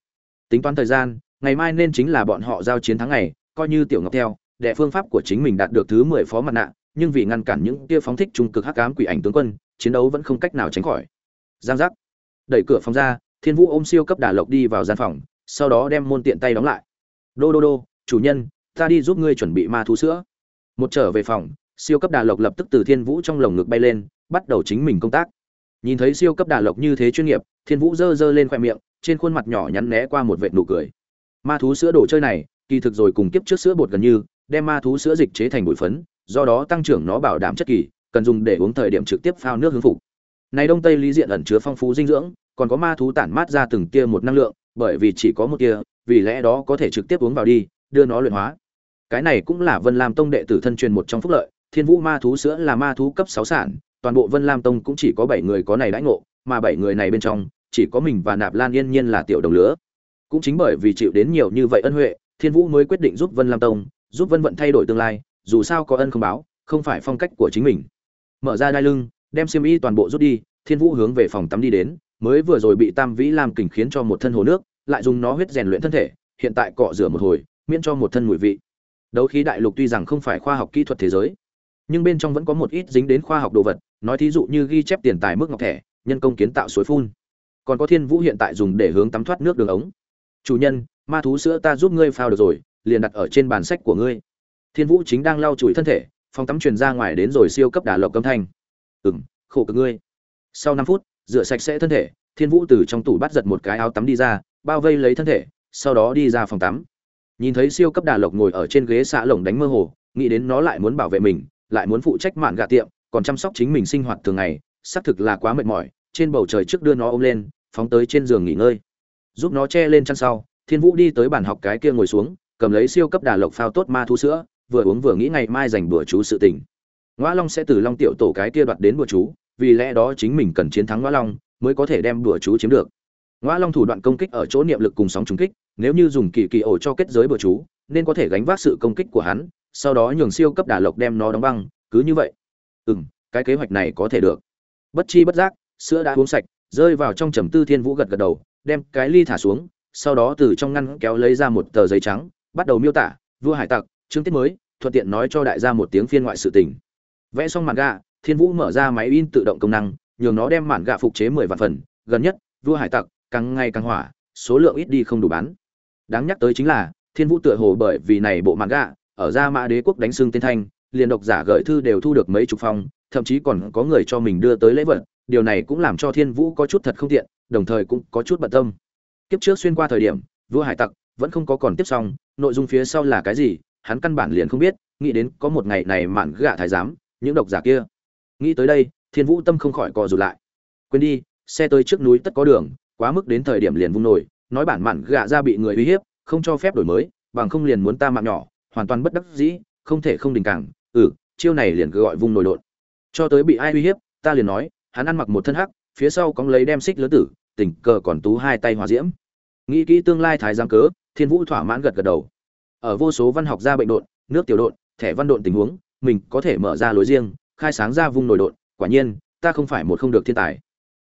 Tính toán thời gian, ngày mai nên chính là bọn họ giao chiến thắng ngày, coi như tiểu ngọc theo đệ phương pháp của chính mình đạt được thứ mười phó mặt nạ, nhưng vì ngăn cản những kia phóng thích trung cực hắc ám quỷ ảnh tướng quân, chiến đấu vẫn không cách nào tránh khỏi. Giang giác. Đẩy cửa phòng ra, thiên vũ ôm siêu cấp đà lộc đi vào gian phòng, sau đó đem môn tiện tay đóng lại. Đô đô đô, chủ nhân, ta đi giúp ngươi chuẩn bị ma thú sữa. Một trở về phòng, siêu cấp đà lộc lập tức từ thiên vũ trong lồng ngực bay lên, bắt đầu chính mình công tác. Nhìn thấy siêu cấp đà lộc như thế chuyên nghiệp, thiên vũ giơ giơ lên khóe miệng, trên khuôn mặt nhỏ nhắn né qua một vệt nụ cười. Ma thú sữa đồ chơi này, kỳ thực rồi cùng kiếp trước sữa bột gần như đem ma thú sữa dịch chế thành bụi phấn, do đó tăng trưởng nó bảo đảm chất kỳ, cần dùng để uống thời điểm trực tiếp phao nước hướng phục. Này đông tây lý diện ẩn chứa phong phú dinh dưỡng, còn có ma thú tản mát ra từng tia một năng lượng, bởi vì chỉ có một tia, vì lẽ đó có thể trực tiếp uống vào đi, đưa nó luyện hóa. Cái này cũng là vân lam tông đệ tử thân truyền một trong phúc lợi, thiên vũ ma thú sữa là ma thú cấp sáu sản, toàn bộ vân lam tông cũng chỉ có bảy người có này đãi ngộ, mà bảy người này bên trong, chỉ có mình và nạp lan yên nhiên là tiểu đồng lứa. Cũng chính bởi vì chịu đến nhiều như vậy ân huệ, thiên vũ mới quyết định giúp vân lam tông giúp vân vận thay đổi tương lai, dù sao có ân không báo, không phải phong cách của chính mình. Mở ra đai lưng, đem xiêm y toàn bộ rút đi, thiên vũ hướng về phòng tắm đi đến, mới vừa rồi bị tam vĩ làm kình khiến cho một thân hồ nước, lại dùng nó huyết rèn luyện thân thể, hiện tại cọ rửa một hồi, miễn cho một thân mùi vị. Đấu khí đại lục tuy rằng không phải khoa học kỹ thuật thế giới, nhưng bên trong vẫn có một ít dính đến khoa học đồ vật, nói thí dụ như ghi chép tiền tài mức ngọc thẻ, nhân công kiến tạo suối phun. Còn có thiên vũ hiện tại dùng để hướng tắm thoát nước đường ống. Chủ nhân, ma thú sữa ta giúp ngươi phao được rồi liền đặt ở trên bàn sách của ngươi. Thiên vũ chính đang lau chùi thân thể phòng tắm truyền ra ngoài đến rồi siêu cấp đà lộc âm thanh. Ừm, khổ cực ngươi. Sau năm phút rửa sạch sẽ thân thể thiên vũ từ trong tủ bắt giật một cái áo tắm đi ra bao vây lấy thân thể sau đó đi ra phòng tắm. Nhìn thấy siêu cấp đà lộc ngồi ở trên ghế xạ lồng đánh mơ hồ nghĩ đến nó lại muốn bảo vệ mình lại muốn phụ trách mạn gạ tiệm còn chăm sóc chính mình sinh hoạt thường ngày xác thực là quá mệt mỏi trên bầu trời trước đưa nó ôm lên phóng tới trên giường nghỉ ngơi. Giúp nó che lên chăn sau thiên vũ đi tới bàn học cái kia ngồi xuống cầm lấy siêu cấp đà lộc phao tốt ma thu sữa, vừa uống vừa nghĩ ngày mai dành bữa chú sự tình. Ngoa long sẽ từ long tiểu tổ cái kia đoạt đến bữa chú, vì lẽ đó chính mình cần chiến thắng ngoa long mới có thể đem bữa chú chiếm được. Ngoa long thủ đoạn công kích ở chỗ niệm lực cùng sóng trúng kích, nếu như dùng kỳ kỳ ổ cho kết giới bữa chú, nên có thể gánh vác sự công kích của hắn, sau đó nhường siêu cấp đà lộc đem nó đóng băng, cứ như vậy. Ừ cái kế hoạch này có thể được. Bất chi bất giác, sữa đã uống sạch, rơi vào trong trầm tư thiên vũ gật gật đầu, đem cái ly thả xuống, sau đó từ trong ngăn kéo lấy ra một tờ giấy trắng bắt đầu miêu tả, vua hải tặc, chương tiết mới, thuận tiện nói cho đại gia một tiếng phiên ngoại sự tình. Vẽ xong màn gà thiên vũ mở ra máy in tự động công năng, nhường nó đem màn gà phục chế mười vạn phần. Gần nhất, vua hải tặc càng ngày càng hỏa, số lượng ít đi không đủ bán. Đáng nhắc tới chính là, thiên vũ tựa hồ bởi vì này bộ màn gà ở ra mã đế quốc đánh xương tên thanh, liền độc giả gửi thư đều thu được mấy chục phong, thậm chí còn có người cho mình đưa tới lễ vật, điều này cũng làm cho thiên vũ có chút thật không tiện, đồng thời cũng có chút bận tâm. Kiếp trước xuyên qua thời điểm, vua hải tặc vẫn không có còn tiếp xong nội dung phía sau là cái gì, hắn căn bản liền không biết, nghĩ đến có một ngày này mạn gạ thái giám, những độc giả kia. Nghĩ tới đây, thiên vũ tâm không khỏi co rụt lại. Quên đi, xe tới trước núi tất có đường, quá mức đến thời điểm liền vung nổi, nói bản mạn gạ ra bị người uy hiếp, không cho phép đổi mới, bằng không liền muốn ta mạng nhỏ, hoàn toàn bất đắc dĩ, không thể không đình cảng ừ chiêu này liền cứ gọi vung nổi đột. Cho tới bị ai uy hiếp, ta liền nói, hắn ăn mặc một thân hắc, phía sau có lấy đem xích lớn tử, tình cờ còn tú hai tay hòa diễm. Nghĩ kỹ tương lai thái giám cớ thiên vũ thỏa mãn gật gật đầu. Ở vô số văn học gia bệnh độn, nước tiểu độn, thẻ văn độn tình huống, mình có thể mở ra lối riêng, khai sáng ra vùng nổi độn, quả nhiên, ta không phải một không được thiên tài.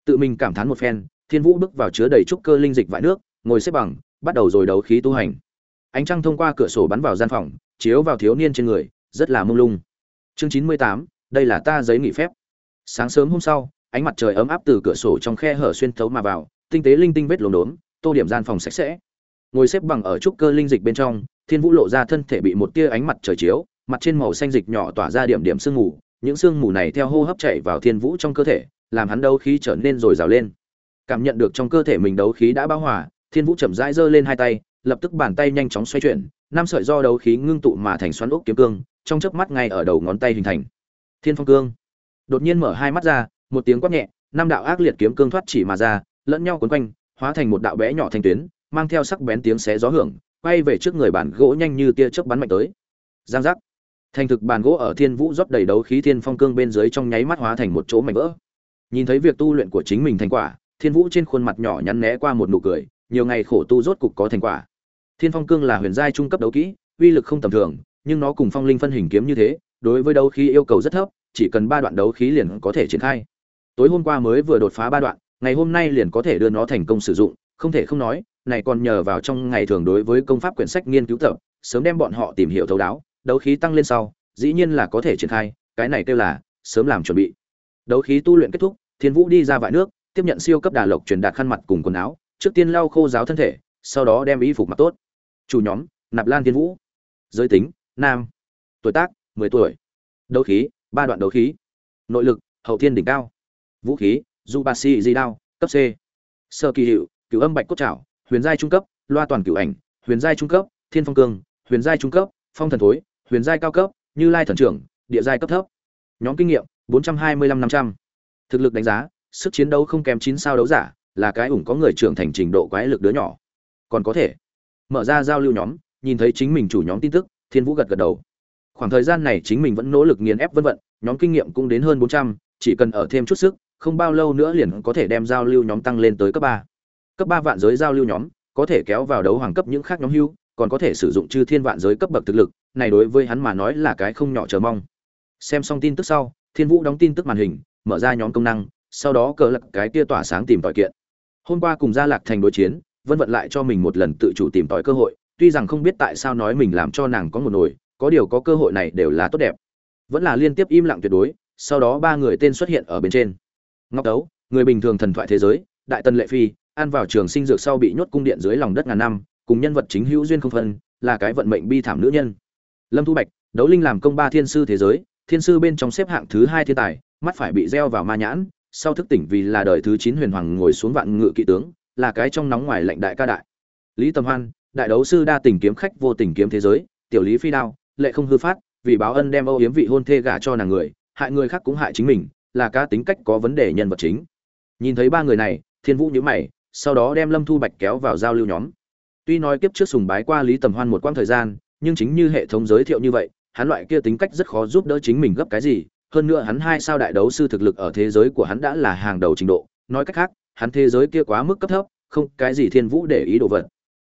Tự mình cảm thán một phen, thiên vũ bước vào chứa đầy trúc cơ linh dịch vại nước, ngồi xếp bằng, bắt đầu rồi đấu khí tu hành. Ánh trăng thông qua cửa sổ bắn vào gian phòng, chiếu vào thiếu niên trên người, rất là mông lung. Chương chín mươi tám, đây là ta giấy nghỉ phép. Sáng sớm hôm sau, ánh mặt trời ấm áp từ cửa sổ trong khe hở xuyên thấu mà vào, tinh tế linh tinh vết lốm đốm, tô điểm gian phòng sạch sẽ ngồi xếp bằng ở trúc cơ linh dịch bên trong, thiên vũ lộ ra thân thể bị một tia ánh mặt trời chiếu, mặt trên màu xanh dịch nhỏ tỏa ra điểm điểm sương mù, những sương mù này theo hô hấp chạy vào thiên vũ trong cơ thể, làm hắn đấu khí trở nên rồi rào lên. Cảm nhận được trong cơ thể mình đấu khí đã bão hòa, thiên vũ chậm rãi giơ lên hai tay, lập tức bàn tay nhanh chóng xoay chuyển, năm sợi do đấu khí ngưng tụ mà thành xoắn ốc kiếm cương, trong chớp mắt ngay ở đầu ngón tay hình thành. Thiên phong cương. Đột nhiên mở hai mắt ra, một tiếng quát nhẹ, năm đạo ác liệt kiếm cương thoát chỉ mà ra, lẫn nhau quấn quanh, hóa thành một đạo bé nhỏ thanh tuyến mang theo sắc bén tiếng xé gió hưởng, quay về trước người bàn gỗ nhanh như tia chớp bắn mạnh tới. Giang giác. Thành thực bàn gỗ ở thiên vũ rót đầy đấu khí thiên phong cương bên dưới trong nháy mắt hóa thành một chỗ mảnh vỡ. Nhìn thấy việc tu luyện của chính mình thành quả, thiên vũ trên khuôn mặt nhỏ nhắn né qua một nụ cười, nhiều ngày khổ tu rốt cục có thành quả. Thiên phong cương là huyền giai trung cấp đấu kỹ, uy lực không tầm thường, nhưng nó cùng phong linh phân hình kiếm như thế, đối với đấu khí yêu cầu rất thấp, chỉ cần ba đoạn đấu khí liền có thể triển khai. Tối hôm qua mới vừa đột phá ba đoạn, ngày hôm nay liền có thể đưa nó thành công sử dụng, không thể không nói này còn nhờ vào trong ngày thường đối với công pháp quyển sách nghiên cứu tập, sớm đem bọn họ tìm hiểu thấu đáo, đấu khí tăng lên sau, dĩ nhiên là có thể triển khai, cái này kêu là, sớm làm chuẩn bị. Đấu khí tu luyện kết thúc, thiên vũ đi ra vại nước, tiếp nhận siêu cấp đà lộc truyền đạt khăn mặt cùng quần áo, trước tiên lau khô giáo thân thể, sau đó đem y phục mặc tốt. Chủ nhóm, nạp lan thiên vũ. Giới tính, nam. Tuổi tác, mười tuổi. Đấu khí, ba đoạn đấu khí. Nội lực, hậu thiên đỉnh cao. Vũ khí du ba si di đao cấp c. Sơ kỳ hiệu, cửu âm bạch cốt trảo huyền giai trung cấp, loa toàn cửu ảnh, huyền giai trung cấp, thiên phong cương, huyền giai trung cấp, phong thần thối, huyền giai cao cấp, như lai thần trưởng, địa giai cấp thấp. Nhóm kinh nghiệm, bốn trăm hai mươi lăm năm trăm. Thực lực đánh giá, sức chiến đấu không kém chín sao đấu giả, là cái ủng có người trưởng thành trình độ quái lực đứa nhỏ. Còn có thể mở ra giao lưu nhóm, nhìn thấy chính mình chủ nhóm tin tức, thiên vũ gật gật đầu. Khoảng thời gian này chính mình vẫn nỗ lực nghiền ép vân vận, nhóm kinh nghiệm cũng đến hơn bốn trăm, chỉ cần ở thêm chút sức, không bao lâu nữa liền có thể đem giao lưu nhóm tăng lên tới cấp ba cấp ba vạn giới giao lưu nhóm, có thể kéo vào đấu hoàng cấp những khác nhóm hưu, còn có thể sử dụng chư thiên vạn giới cấp bậc thực lực, này đối với hắn mà nói là cái không nhỏ chờ mong. Xem xong tin tức sau, thiên vũ đóng tin tức màn hình, mở ra nhóm công năng, sau đó cờ lật cái kia tỏa sáng tìm tòi kiện. Hôm qua cùng gia lạc thành đối chiến, vân vận lại cho mình một lần tự chủ tìm tòi cơ hội, tuy rằng không biết tại sao nói mình làm cho nàng có một nổi có điều có cơ hội này đều là tốt đẹp. Vẫn là liên tiếp im lặng tuyệt đối, sau đó ba người tên xuất hiện ở bên trên. Ngọc đấu, người bình thường thần thoại thế giới, đại tân lệ phi ăn vào trường sinh dược sau bị nhốt cung điện dưới lòng đất ngàn năm, cùng nhân vật chính hữu duyên không phân, là cái vận mệnh bi thảm nữ nhân. Lâm thu bạch, đấu linh làm công ba thiên sư thế giới, thiên sư bên trong xếp hạng thứ hai thiên tài, mắt phải bị gieo vào ma nhãn, sau thức tỉnh vì là đời thứ chín huyền hoàng ngồi xuống vạn ngự kỵ tướng, là cái trong nóng ngoài lạnh đại ca đại. Lý tầm hoan, đại đấu sư đa tình kiếm khách vô tình kiếm thế giới, tiểu lý phi đao, lệ không hư phát, vì báo ân đem âu yếm vị hôn thê gả cho nàng người, hại người khác cũng hại chính mình, là cá tính cách có vấn đề nhân vật chính. Nhìn thấy ba người này, thiên vũ nhíu mày sau đó đem lâm thu bạch kéo vào giao lưu nhóm. Tuy nói kiếp trước sùng bái qua lý tầm hoan một quãng thời gian, nhưng chính như hệ thống giới thiệu như vậy, hắn loại kia tính cách rất khó giúp đỡ chính mình gấp cái gì. Hơn nữa hắn hai sao đại đấu sư thực lực ở thế giới của hắn đã là hàng đầu trình độ. Nói cách khác, hắn thế giới kia quá mức cấp thấp, không cái gì thiên vũ để ý đồ vật.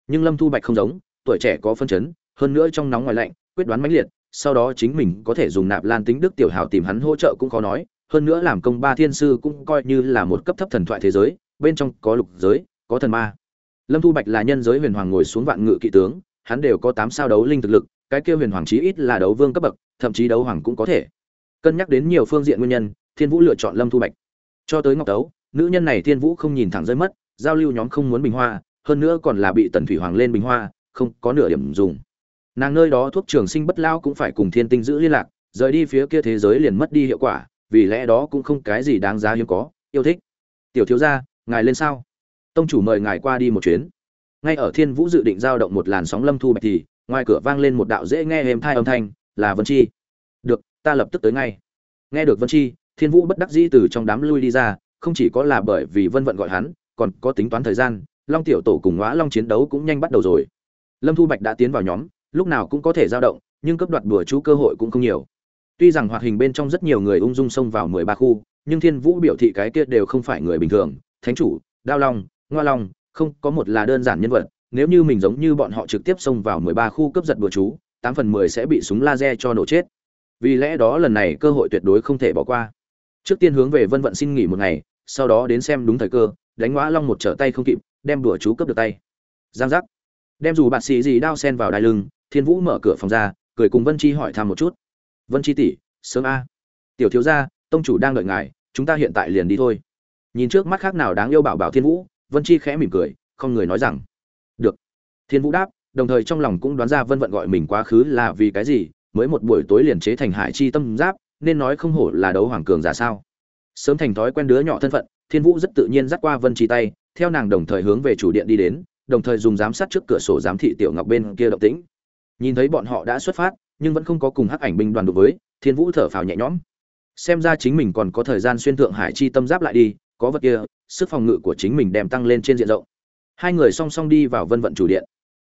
Nhưng lâm thu bạch không giống, tuổi trẻ có phân chấn, hơn nữa trong nóng ngoài lạnh, quyết đoán mãnh liệt, sau đó chính mình có thể dùng nạp lan tính đức tiểu hào tìm hắn hỗ trợ cũng khó nói. Hơn nữa làm công ba thiên sư cũng coi như là một cấp thấp thần thoại thế giới bên trong có lục giới, có thần ma. Lâm thu bạch là nhân giới huyền hoàng ngồi xuống vạn ngự kỵ tướng, hắn đều có tám sao đấu linh thực lực, cái kia huyền hoàng chí ít là đấu vương cấp bậc, thậm chí đấu hoàng cũng có thể. Cân nhắc đến nhiều phương diện nguyên nhân, thiên vũ lựa chọn lâm thu bạch. Cho tới ngọc tấu, nữ nhân này thiên vũ không nhìn thẳng rơi mất, giao lưu nhóm không muốn bình hoa, hơn nữa còn là bị tần thủy hoàng lên bình hoa, không có nửa điểm dùng. Nàng nơi đó thuốc trường sinh bất lao cũng phải cùng thiên tinh giữ liên lạc, rời đi phía kia thế giới liền mất đi hiệu quả, vì lẽ đó cũng không cái gì đáng giá hiếm có, yêu thích. Tiểu thiếu gia ngài lên sao? Tông chủ mời ngài qua đi một chuyến. Ngay ở thiên vũ dự định giao động một làn sóng lâm thu bạch thì, ngoài cửa vang lên một đạo dễ nghe êm thai âm thanh, là vân chi. Được, ta lập tức tới ngay. Nghe được vân chi, thiên vũ bất đắc dĩ từ trong đám lui đi ra, không chỉ có là bởi vì vân vận gọi hắn, còn có tính toán thời gian, long tiểu tổ cùng ngõa long chiến đấu cũng nhanh bắt đầu rồi. Lâm thu bạch đã tiến vào nhóm, lúc nào cũng có thể giao động, nhưng cấp đoạt đùa chú cơ hội cũng không nhiều. Tuy rằng hoạt hình bên trong rất nhiều người ung dung xông vào mười ba khu, nhưng thiên vũ biểu thị cái kia đều không phải người bình thường thánh chủ, đao long, ngoa long, không có một là đơn giản nhân vật, nếu như mình giống như bọn họ trực tiếp xông vào mười ba khu cấp giật bừa chú, tám phần mười sẽ bị súng laser cho nổ chết. Vì lẽ đó lần này cơ hội tuyệt đối không thể bỏ qua. Trước tiên hướng về vân vận xin nghỉ một ngày, sau đó đến xem đúng thời cơ, đánh ngõ long một trở tay không kịp, đem đùa chú cấp được tay. Giang giác. Đem dù bạt sĩ gì đao sen vào đai lưng, thiên vũ mở cửa phòng ra, cười cùng vân chi hỏi thăm một chút. Vân chi tỷ, sớm a. Tiểu thiếu gia, tông chủ đang đợi ngài, chúng ta hiện tại liền đi thôi nhìn trước mắt khác nào đáng yêu bảo bảo thiên vũ, vân chi khẽ mỉm cười, không người nói rằng, được. Thiên vũ đáp, đồng thời trong lòng cũng đoán ra vân vận gọi mình quá khứ là vì cái gì, mới một buổi tối liền chế thành hải chi tâm giáp, nên nói không hổ là đấu hoàng cường giả sao. Sớm thành thói quen đứa nhỏ thân phận, thiên vũ rất tự nhiên dắt qua vân chi tay, theo nàng đồng thời hướng về chủ điện đi đến, đồng thời dùng giám sát trước cửa sổ giám thị tiểu ngọc bên kia động tĩnh. Nhìn thấy bọn họ đã xuất phát, nhưng vẫn không có cùng hắc ảnh binh đoàn đối với, thiên vũ thở phào nhẹ nhõm. Xem ra chính mình còn có thời gian xuyên thượng hải chi tâm giáp lại đi có vật kia, sức phòng ngự của chính mình đem tăng lên trên diện rộng. Hai người song song đi vào vân vận chủ điện.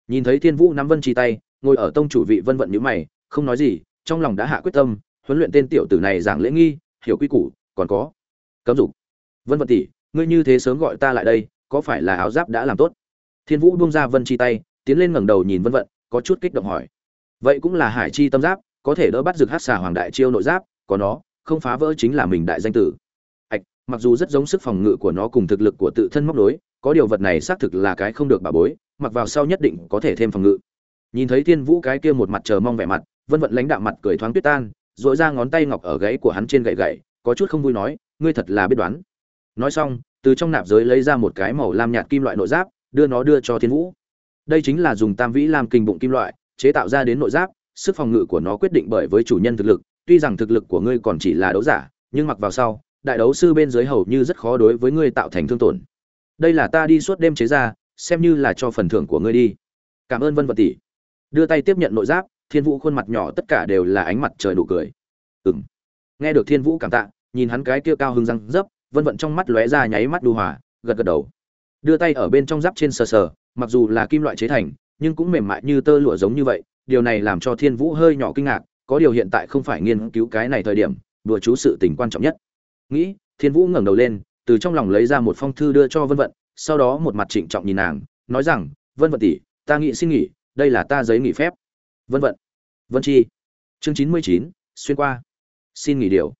Nhìn thấy thiên vũ nắm vân chi tay, ngồi ở tông chủ vị vân vận nhữ mày, không nói gì, trong lòng đã hạ quyết tâm, huấn luyện tên tiểu tử này giảng lễ nghi, hiểu quy củ, còn có. Cấm dục. Vân vận tỷ, ngươi như thế sớm gọi ta lại đây, có phải là áo giáp đã làm tốt? Thiên vũ buông ra vân chi tay, tiến lên ngẩng đầu nhìn vân vận, có chút kích động hỏi. Vậy cũng là hải chi tâm giáp, có thể đỡ bắt rực hát xà hoàng đại chiêu nội giáp, có nó, không phá vỡ chính là mình đại danh tử mặc dù rất giống sức phòng ngự của nó cùng thực lực của tự thân móc đối có điều vật này xác thực là cái không được bà bối, mặc vào sau nhất định có thể thêm phòng ngự. Nhìn thấy thiên vũ cái kia một mặt chờ mong vẻ mặt, vân vận lãnh đạo mặt cười thoáng tuyết tan dội ra ngón tay ngọc ở gáy của hắn trên gậy gậy, có chút không vui nói, ngươi thật là biết đoán. Nói xong, từ trong nạp giới lấy ra một cái màu lam nhạt kim loại nội giáp, đưa nó đưa cho thiên vũ. Đây chính là dùng tam vĩ làm kinh bụng kim loại, chế tạo ra đến nội giáp, sức phòng ngự của nó quyết định bởi với chủ nhân thực lực, tuy rằng thực lực của ngươi còn chỉ là đấu giả, nhưng mặc vào sau đại đấu sư bên dưới hầu như rất khó đối với ngươi tạo thành thương tổn. Đây là ta đi suốt đêm chế ra, xem như là cho phần thưởng của ngươi đi. Cảm ơn vân vật tỷ. Đưa tay tiếp nhận nội giáp, thiên vũ khuôn mặt nhỏ tất cả đều là ánh mặt trời đủ cười. Ừm. nghe được thiên vũ cảm tạ, nhìn hắn cái kia cao hưng răng dấp, vân vận trong mắt lóe ra nháy mắt đu hòa, gật gật đầu. Đưa tay ở bên trong giáp trên sờ sờ, mặc dù là kim loại chế thành, nhưng cũng mềm mại như tơ lụa giống như vậy, điều này làm cho thiên vũ hơi nhỏ kinh ngạc, có điều hiện tại không phải nghiên cứu cái này thời điểm, đùa chú sự tình quan trọng nhất nghĩ, thiên vũ ngẩng đầu lên, từ trong lòng lấy ra một phong thư đưa cho vân vận, sau đó một mặt trịnh trọng nhìn nàng, nói rằng, vân vận tỷ, ta nghĩ xin nghỉ, đây là ta giấy nghỉ phép. Vân vận, vân chi. Chương chín mươi chín, xuyên qua. Xin nghỉ điều.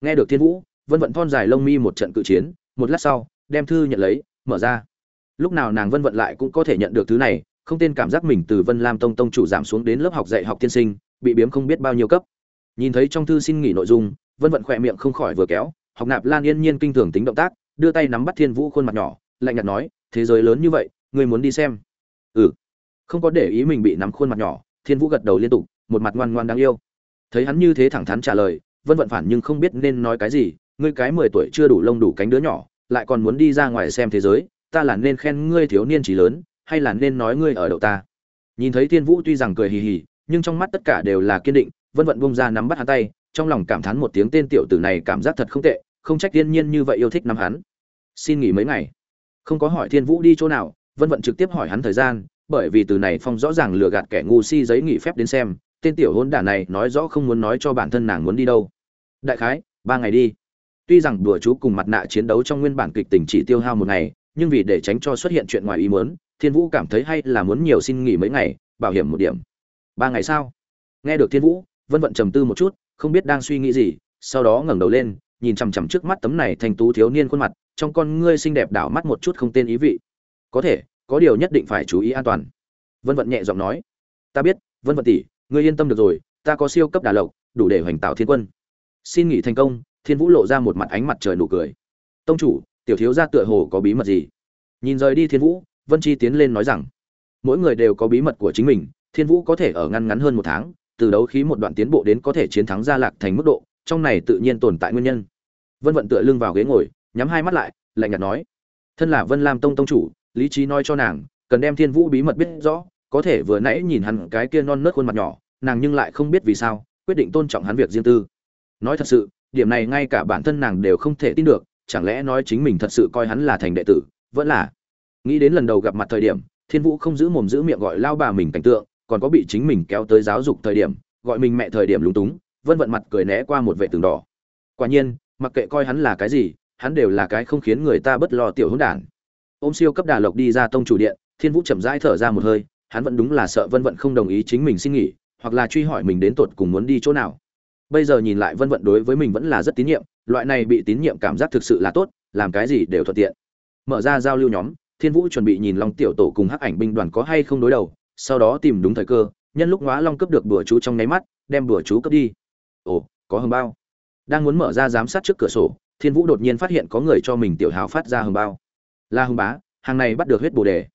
Nghe được thiên vũ, vân vận thon dài lông mi một trận cự chiến, một lát sau, đem thư nhận lấy, mở ra. Lúc nào nàng vân vận lại cũng có thể nhận được thứ này, không tên cảm giác mình từ vân lam tông tông chủ giảm xuống đến lớp học dạy học tiên sinh, bị biếm không biết bao nhiêu cấp. Nhìn thấy trong thư xin nghỉ nội dung, vân vận khỏe miệng không khỏi vừa kéo học nạp lan yên nhiên kinh thường tính động tác, đưa tay nắm bắt thiên vũ khuôn mặt nhỏ, lạnh nhạt nói, thế giới lớn như vậy, ngươi muốn đi xem? Ừ. Không có để ý mình bị nắm khuôn mặt nhỏ, thiên vũ gật đầu liên tục, một mặt ngoan ngoan đáng yêu. Thấy hắn như thế thẳng thắn trả lời, vân vận phản nhưng không biết nên nói cái gì, ngươi cái mười tuổi chưa đủ lông đủ cánh đứa nhỏ, lại còn muốn đi ra ngoài xem thế giới, ta là nên khen ngươi thiếu niên trí lớn, hay là nên nói ngươi ở đậu ta? Nhìn thấy thiên vũ tuy rằng cười hì hì, nhưng trong mắt tất cả đều là kiên định, vân vận bông ra nắm bắt hắn tay, trong lòng cảm thán một tiếng tên tiểu tử này cảm giác thật không tệ không trách thiên nhiên như vậy yêu thích nắm hắn. Xin nghỉ mấy ngày. Không có hỏi thiên vũ đi chỗ nào, vân vận trực tiếp hỏi hắn thời gian, bởi vì từ này phong rõ ràng lừa gạt kẻ ngu si giấy nghỉ phép đến xem, tên tiểu hôn đả này nói rõ không muốn nói cho bản thân nàng muốn đi đâu. Đại khái, ba ngày đi. Tuy rằng đùa chú cùng mặt nạ chiến đấu trong nguyên bản kịch tình chỉ tiêu hao một ngày, nhưng vì để tránh cho xuất hiện chuyện ngoài ý muốn, thiên vũ cảm thấy hay là muốn nhiều xin nghỉ mấy ngày, bảo hiểm một điểm. Ba ngày sau nghe được thiên vũ, vân vận trầm tư một chút, không biết đang suy nghĩ gì, sau đó ngẩng đầu lên nhìn chằm chằm trước mắt tấm này thành tú thiếu niên khuôn mặt, trong con ngươi xinh đẹp đảo mắt một chút không tên ý vị. Có thể, có điều nhất định phải chú ý an toàn. Vân vận nhẹ giọng nói. Ta biết, vân vận tỷ, ngươi yên tâm được rồi, ta có siêu cấp đà lộc, đủ để hoành tạo thiên quân. Xin nghỉ thành công, thiên vũ lộ ra một mặt ánh mặt trời nụ cười. Tông chủ, tiểu thiếu gia tựa hồ có bí mật gì? Nhìn rời đi thiên vũ, vân chi tiến lên nói rằng, mỗi người đều có bí mật của chính mình, thiên vũ có thể ở ngăn ngắn hơn một tháng, từ đấu khí một đoạn tiến bộ đến có thể chiến thắng gia lạc thành mức độ trong này tự nhiên tồn tại nguyên nhân. Vân vận tựa lưng vào ghế ngồi, nhắm hai mắt lại, lạnh nhạt nói, thân là vân lam tông tông chủ, lý trí nói cho nàng, cần đem thiên vũ bí mật biết rõ, có thể vừa nãy nhìn hắn cái kia non nớt khuôn mặt nhỏ, nàng nhưng lại không biết vì sao, quyết định tôn trọng hắn việc riêng tư. Nói thật sự, điểm này ngay cả bản thân nàng đều không thể tin được, chẳng lẽ nói chính mình thật sự coi hắn là thành đệ tử, vẫn là? Nghĩ đến lần đầu gặp mặt thời điểm, thiên vũ không giữ mồm giữ miệng gọi lao bà mình cảnh tượng, còn có bị chính mình kéo tới giáo dục thời điểm, gọi mình mẹ thời điểm lúng túng vân vận mặt cười né qua một vệ tường đỏ. Quả nhiên, mặc kệ coi hắn là cái gì, hắn đều là cái không khiến người ta bất lo tiểu hỗn đản. Ôm siêu cấp đà lộc đi ra tông chủ điện, thiên vũ chậm rãi thở ra một hơi, hắn vẫn đúng là sợ vân vận không đồng ý chính mình xin nghỉ, hoặc là truy hỏi mình đến tột cùng muốn đi chỗ nào. Bây giờ nhìn lại vân vận đối với mình vẫn là rất tín nhiệm, loại này bị tín nhiệm cảm giác thực sự là tốt, làm cái gì đều thuận tiện. Mở ra giao lưu nhóm, thiên vũ chuẩn bị nhìn long tiểu tổ cùng hắc ảnh binh đoàn có hay không đối đầu, sau đó tìm đúng thời cơ, nhân lúc hóa long cấp được bữa chú trong nháy mắt, đem bữa chú cấp đi ồ, có hồng bao. Đang muốn mở ra giám sát trước cửa sổ, thiên vũ đột nhiên phát hiện có người cho mình tiểu hào phát ra hồng bao. La hồng bá, hàng này bắt được huyết bồ đề.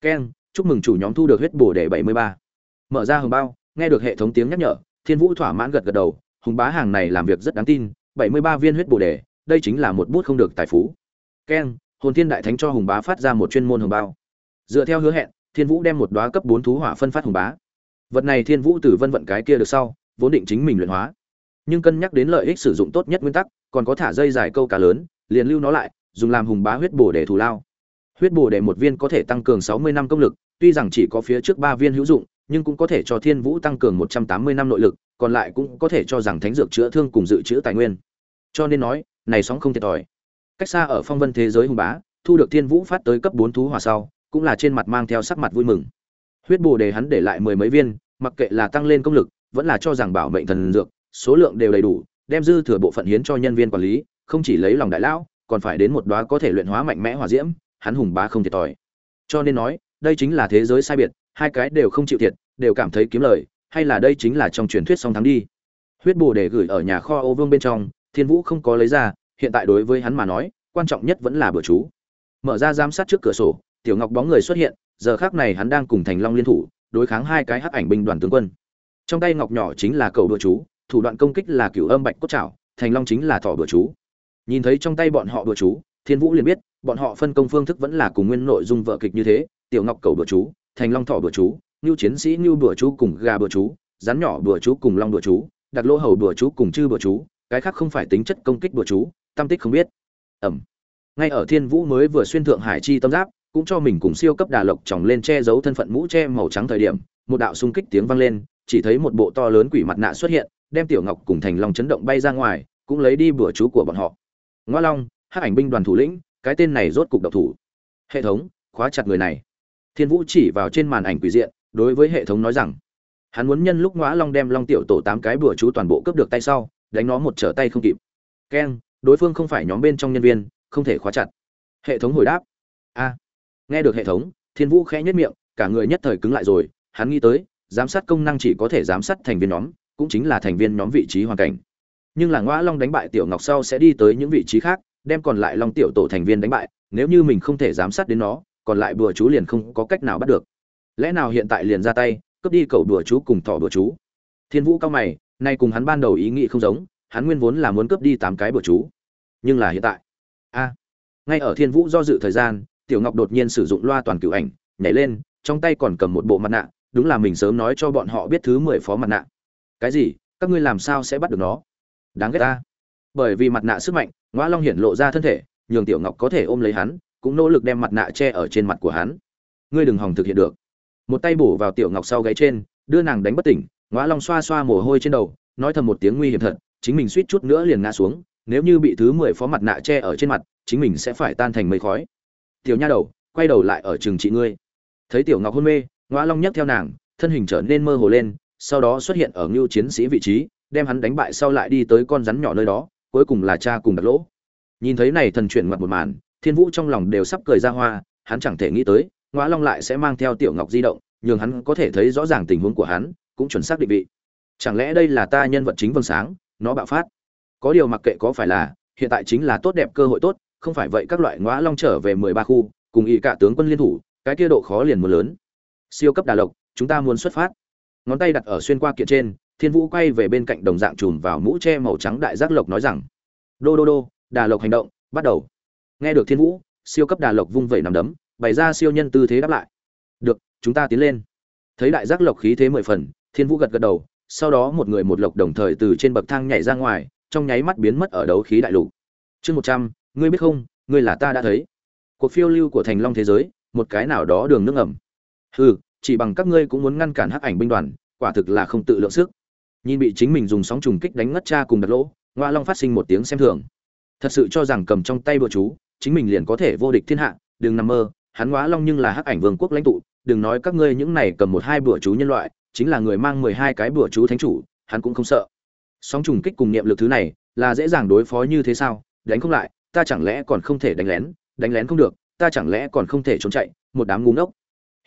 Keng, chúc mừng chủ nhóm thu được huyết bồ đề bảy mươi ba. Mở ra hồng bao, nghe được hệ thống tiếng nhắc nhở, thiên vũ thỏa mãn gật gật đầu hùng bá hàng này làm việc rất đáng tin, bảy mươi ba viên huyết bồ đề, đây chính là một bút không được tài phú. Keng, hồn thiên đại thánh cho hùng bá phát ra một chuyên môn hồng bao. Dựa theo hứa hẹn, thiên vũ đem một đoá cấp bốn thú hỏa phân phát hùng bá. Vật này thiên vũ từ vân vận cái kia được sau, vốn định chính mình luyện hóa nhưng cân nhắc đến lợi ích sử dụng tốt nhất nguyên tắc, còn có thả dây dài câu cá lớn, liền lưu nó lại, dùng làm hùng bá huyết bổ để thù lao. Huyết bổ để một viên có thể tăng cường sáu mươi năm công lực, tuy rằng chỉ có phía trước ba viên hữu dụng, nhưng cũng có thể cho thiên vũ tăng cường một trăm tám mươi năm nội lực, còn lại cũng có thể cho rằng thánh dược chữa thương cùng dự trữ tài nguyên. Cho nên nói, này sóng không thiệt thòi. Cách xa ở phong vân thế giới hùng bá, thu được thiên vũ phát tới cấp bốn thú hỏa sau, cũng là trên mặt mang theo sắc mặt vui mừng. Huyết bồ đề hắn để lại mười mấy viên, mặc kệ là tăng lên công lực, vẫn là cho rằng bảo mệnh thần dược số lượng đều đầy đủ, đem dư thừa bộ phận hiến cho nhân viên quản lý, không chỉ lấy lòng đại lão, còn phải đến một đóa có thể luyện hóa mạnh mẽ hỏa diễm, hắn hùng bá không thiệt thòi. Cho nên nói, đây chính là thế giới sai biệt, hai cái đều không chịu thiệt, đều cảm thấy kiếm lời, hay là đây chính là trong truyền thuyết song thắng đi. Huyết bồ để gửi ở nhà kho ô vương bên trong, thiên vũ không có lấy ra, hiện tại đối với hắn mà nói, quan trọng nhất vẫn là bữa chú. Mở ra giám sát trước cửa sổ, tiểu ngọc bóng người xuất hiện, giờ khác này hắn đang cùng thành long liên thủ, đối kháng hai cái hắc ảnh binh đoàn tướng quân. Trong tay ngọc nhỏ chính là cầu bữa chú thủ đoạn công kích là cửu âm bạch cốt trảo, thành long chính là thỏ bữa chú. Nhìn thấy trong tay bọn họ bữa chú, thiên vũ liền biết, bọn họ phân công phương thức vẫn là cùng nguyên nội dung vợ kịch như thế, tiểu ngọc cầu bữa chú, thành long thỏ bữa chú lưu chiến sĩ lưu bữa chú cùng gà bữa chú, rắn nhỏ bữa chú cùng long bữa chú đặt lỗ hầu bữa chú cùng chư bữa chú, cái khác không phải tính chất công kích bữa chú tâm tích không biết. Ẩm. Ngay ở thiên vũ mới vừa xuyên thượng hải chi tâm giáp, cũng cho mình cùng siêu cấp đà lộc tròng lên che giấu thân phận mũ che màu trắng thời điểm, một đạo xung kích tiếng vang lên, chỉ thấy một bộ to lớn quỷ mặt nạ xuất hiện đem tiểu ngọc cùng thành long chấn động bay ra ngoài, cũng lấy đi bữa chú của bọn họ. Ngoa long, hắc ảnh binh đoàn thủ lĩnh, cái tên này rốt cục độc thủ. Hệ thống, khóa chặt người này. Thiên vũ chỉ vào trên màn ảnh quỷ diện, đối với hệ thống nói rằng, hắn muốn nhân lúc ngõa long đem long tiểu tổ tám cái bữa chú toàn bộ cướp được tay sau, đánh nó một trở tay không kịp. Keng, đối phương không phải nhóm bên trong nhân viên, không thể khóa chặt. Hệ thống hồi đáp, a. Nghe được hệ thống, thiên vũ khẽ nhất miệng, cả người nhất thời cứng lại rồi, hắn nghĩ tới, giám sát công năng chỉ có thể giám sát thành viên nhóm cũng chính là thành viên nhóm vị trí hoàn cảnh. Nhưng là ngõ long đánh bại tiểu ngọc sau sẽ đi tới những vị trí khác, đem còn lại long tiểu tổ thành viên đánh bại, nếu như mình không thể giám sát đến nó, còn lại bùa chú liền không có cách nào bắt được. Lẽ nào hiện tại liền ra tay, cướp đi cầu đùa chú cùng thỏ đùa chú? Thiên vũ cao mày, nay cùng hắn ban đầu ý nghĩ không giống, hắn nguyên vốn là muốn cướp đi tám cái bùa chú. Nhưng là hiện tại, a, ngay ở thiên vũ do dự thời gian, tiểu ngọc đột nhiên sử dụng loa toàn cửu ảnh, nhảy lên, trong tay còn cầm một bộ mặt nạ, đúng là mình sớm nói cho bọn họ biết thứ mười phó mặt nạ cái gì? Các ngươi làm sao sẽ bắt được nó? Đáng ghét ta. Bởi vì mặt nạ sức mạnh ngoa long hiển lộ ra thân thể, nhường tiểu ngọc có thể ôm lấy hắn, cũng nỗ lực đem mặt nạ che ở trên mặt của hắn. Ngươi đừng hòng thực hiện được. Một tay bổ vào tiểu ngọc sau gáy trên, đưa nàng đánh bất tỉnh ngoa long xoa xoa mồ hôi trên đầu, nói thầm một tiếng nguy hiểm thật, chính mình suýt chút nữa liền ngã xuống, nếu như bị thứ mười phó mặt nạ che ở trên mặt, chính mình sẽ phải tan thành mây khói. Tiểu nha đầu, quay đầu lại ở trường trị ngươi. Thấy tiểu ngọc hôn mê ngoa long nhấc theo nàng, thân hình trở nên mơ hồ lên sau đó xuất hiện ở ngưu chiến sĩ vị trí, đem hắn đánh bại sau lại đi tới con rắn nhỏ nơi đó, cuối cùng là cha cùng đặt lỗ. Nhìn thấy này thần chuyển mặt một màn, thiên vũ trong lòng đều sắp cười ra hoa, hắn chẳng thể nghĩ tới ngõ long lại sẽ mang theo tiểu ngọc di động, nhường hắn có thể thấy rõ ràng tình huống của hắn, cũng chuẩn xác định vị. Chẳng lẽ đây là ta nhân vật chính vâng sáng, nó bạo phát? Có điều mặc kệ có phải là, hiện tại chính là tốt đẹp cơ hội tốt, không phải vậy các loại ngõ long trở về mười ba khu, cùng ý cả tướng quân liên thủ, cái kia độ khó liền một lớn. Siêu cấp đà lộc, chúng ta muốn xuất phát ngón tay đặt ở xuyên qua kiện trên, thiên vũ quay về bên cạnh đồng dạng chùm vào mũ che màu trắng đại giác lộc nói rằng, đô đô đô, đà lộc hành động, bắt đầu. Nghe được thiên vũ, siêu cấp đà lộc vung vẩy nằm đấm, bày ra siêu nhân tư thế đáp lại. Được, chúng ta tiến lên. Thấy đại giác lộc khí thế mười phần, thiên vũ gật gật đầu, sau đó một người một lộc đồng thời từ trên bậc thang nhảy ra ngoài, trong nháy mắt biến mất ở đấu khí đại lục. Chương một trăm, ngươi biết không, ngươi là ta đã thấy. Cuộc phiêu lưu của thành long thế giới, một cái nào đó đường nước ẩm hừ chỉ bằng các ngươi cũng muốn ngăn cản hắc ảnh binh đoàn, quả thực là không tự lượng sức. Nhìn bị chính mình dùng sóng trùng kích đánh ngất cha cùng đặt lỗ, ngoa long phát sinh một tiếng xem thường. Thật sự cho rằng cầm trong tay bữa chú, chính mình liền có thể vô địch thiên hạ, đừng nằm mơ, hắn ngoa long nhưng là hắc ảnh vương quốc lãnh tụ, đừng nói các ngươi những này cầm một hai bữa chú nhân loại, chính là người mang mười hai cái bữa chú thánh chủ, hắn cũng không sợ. Sóng trùng kích cùng niệm lực thứ này, là dễ dàng đối phó như thế sao? Đánh không lại, ta chẳng lẽ còn không thể đánh lén? Đánh lén không được, ta chẳng lẽ còn không thể trốn chạy, một đám ngu ngốc.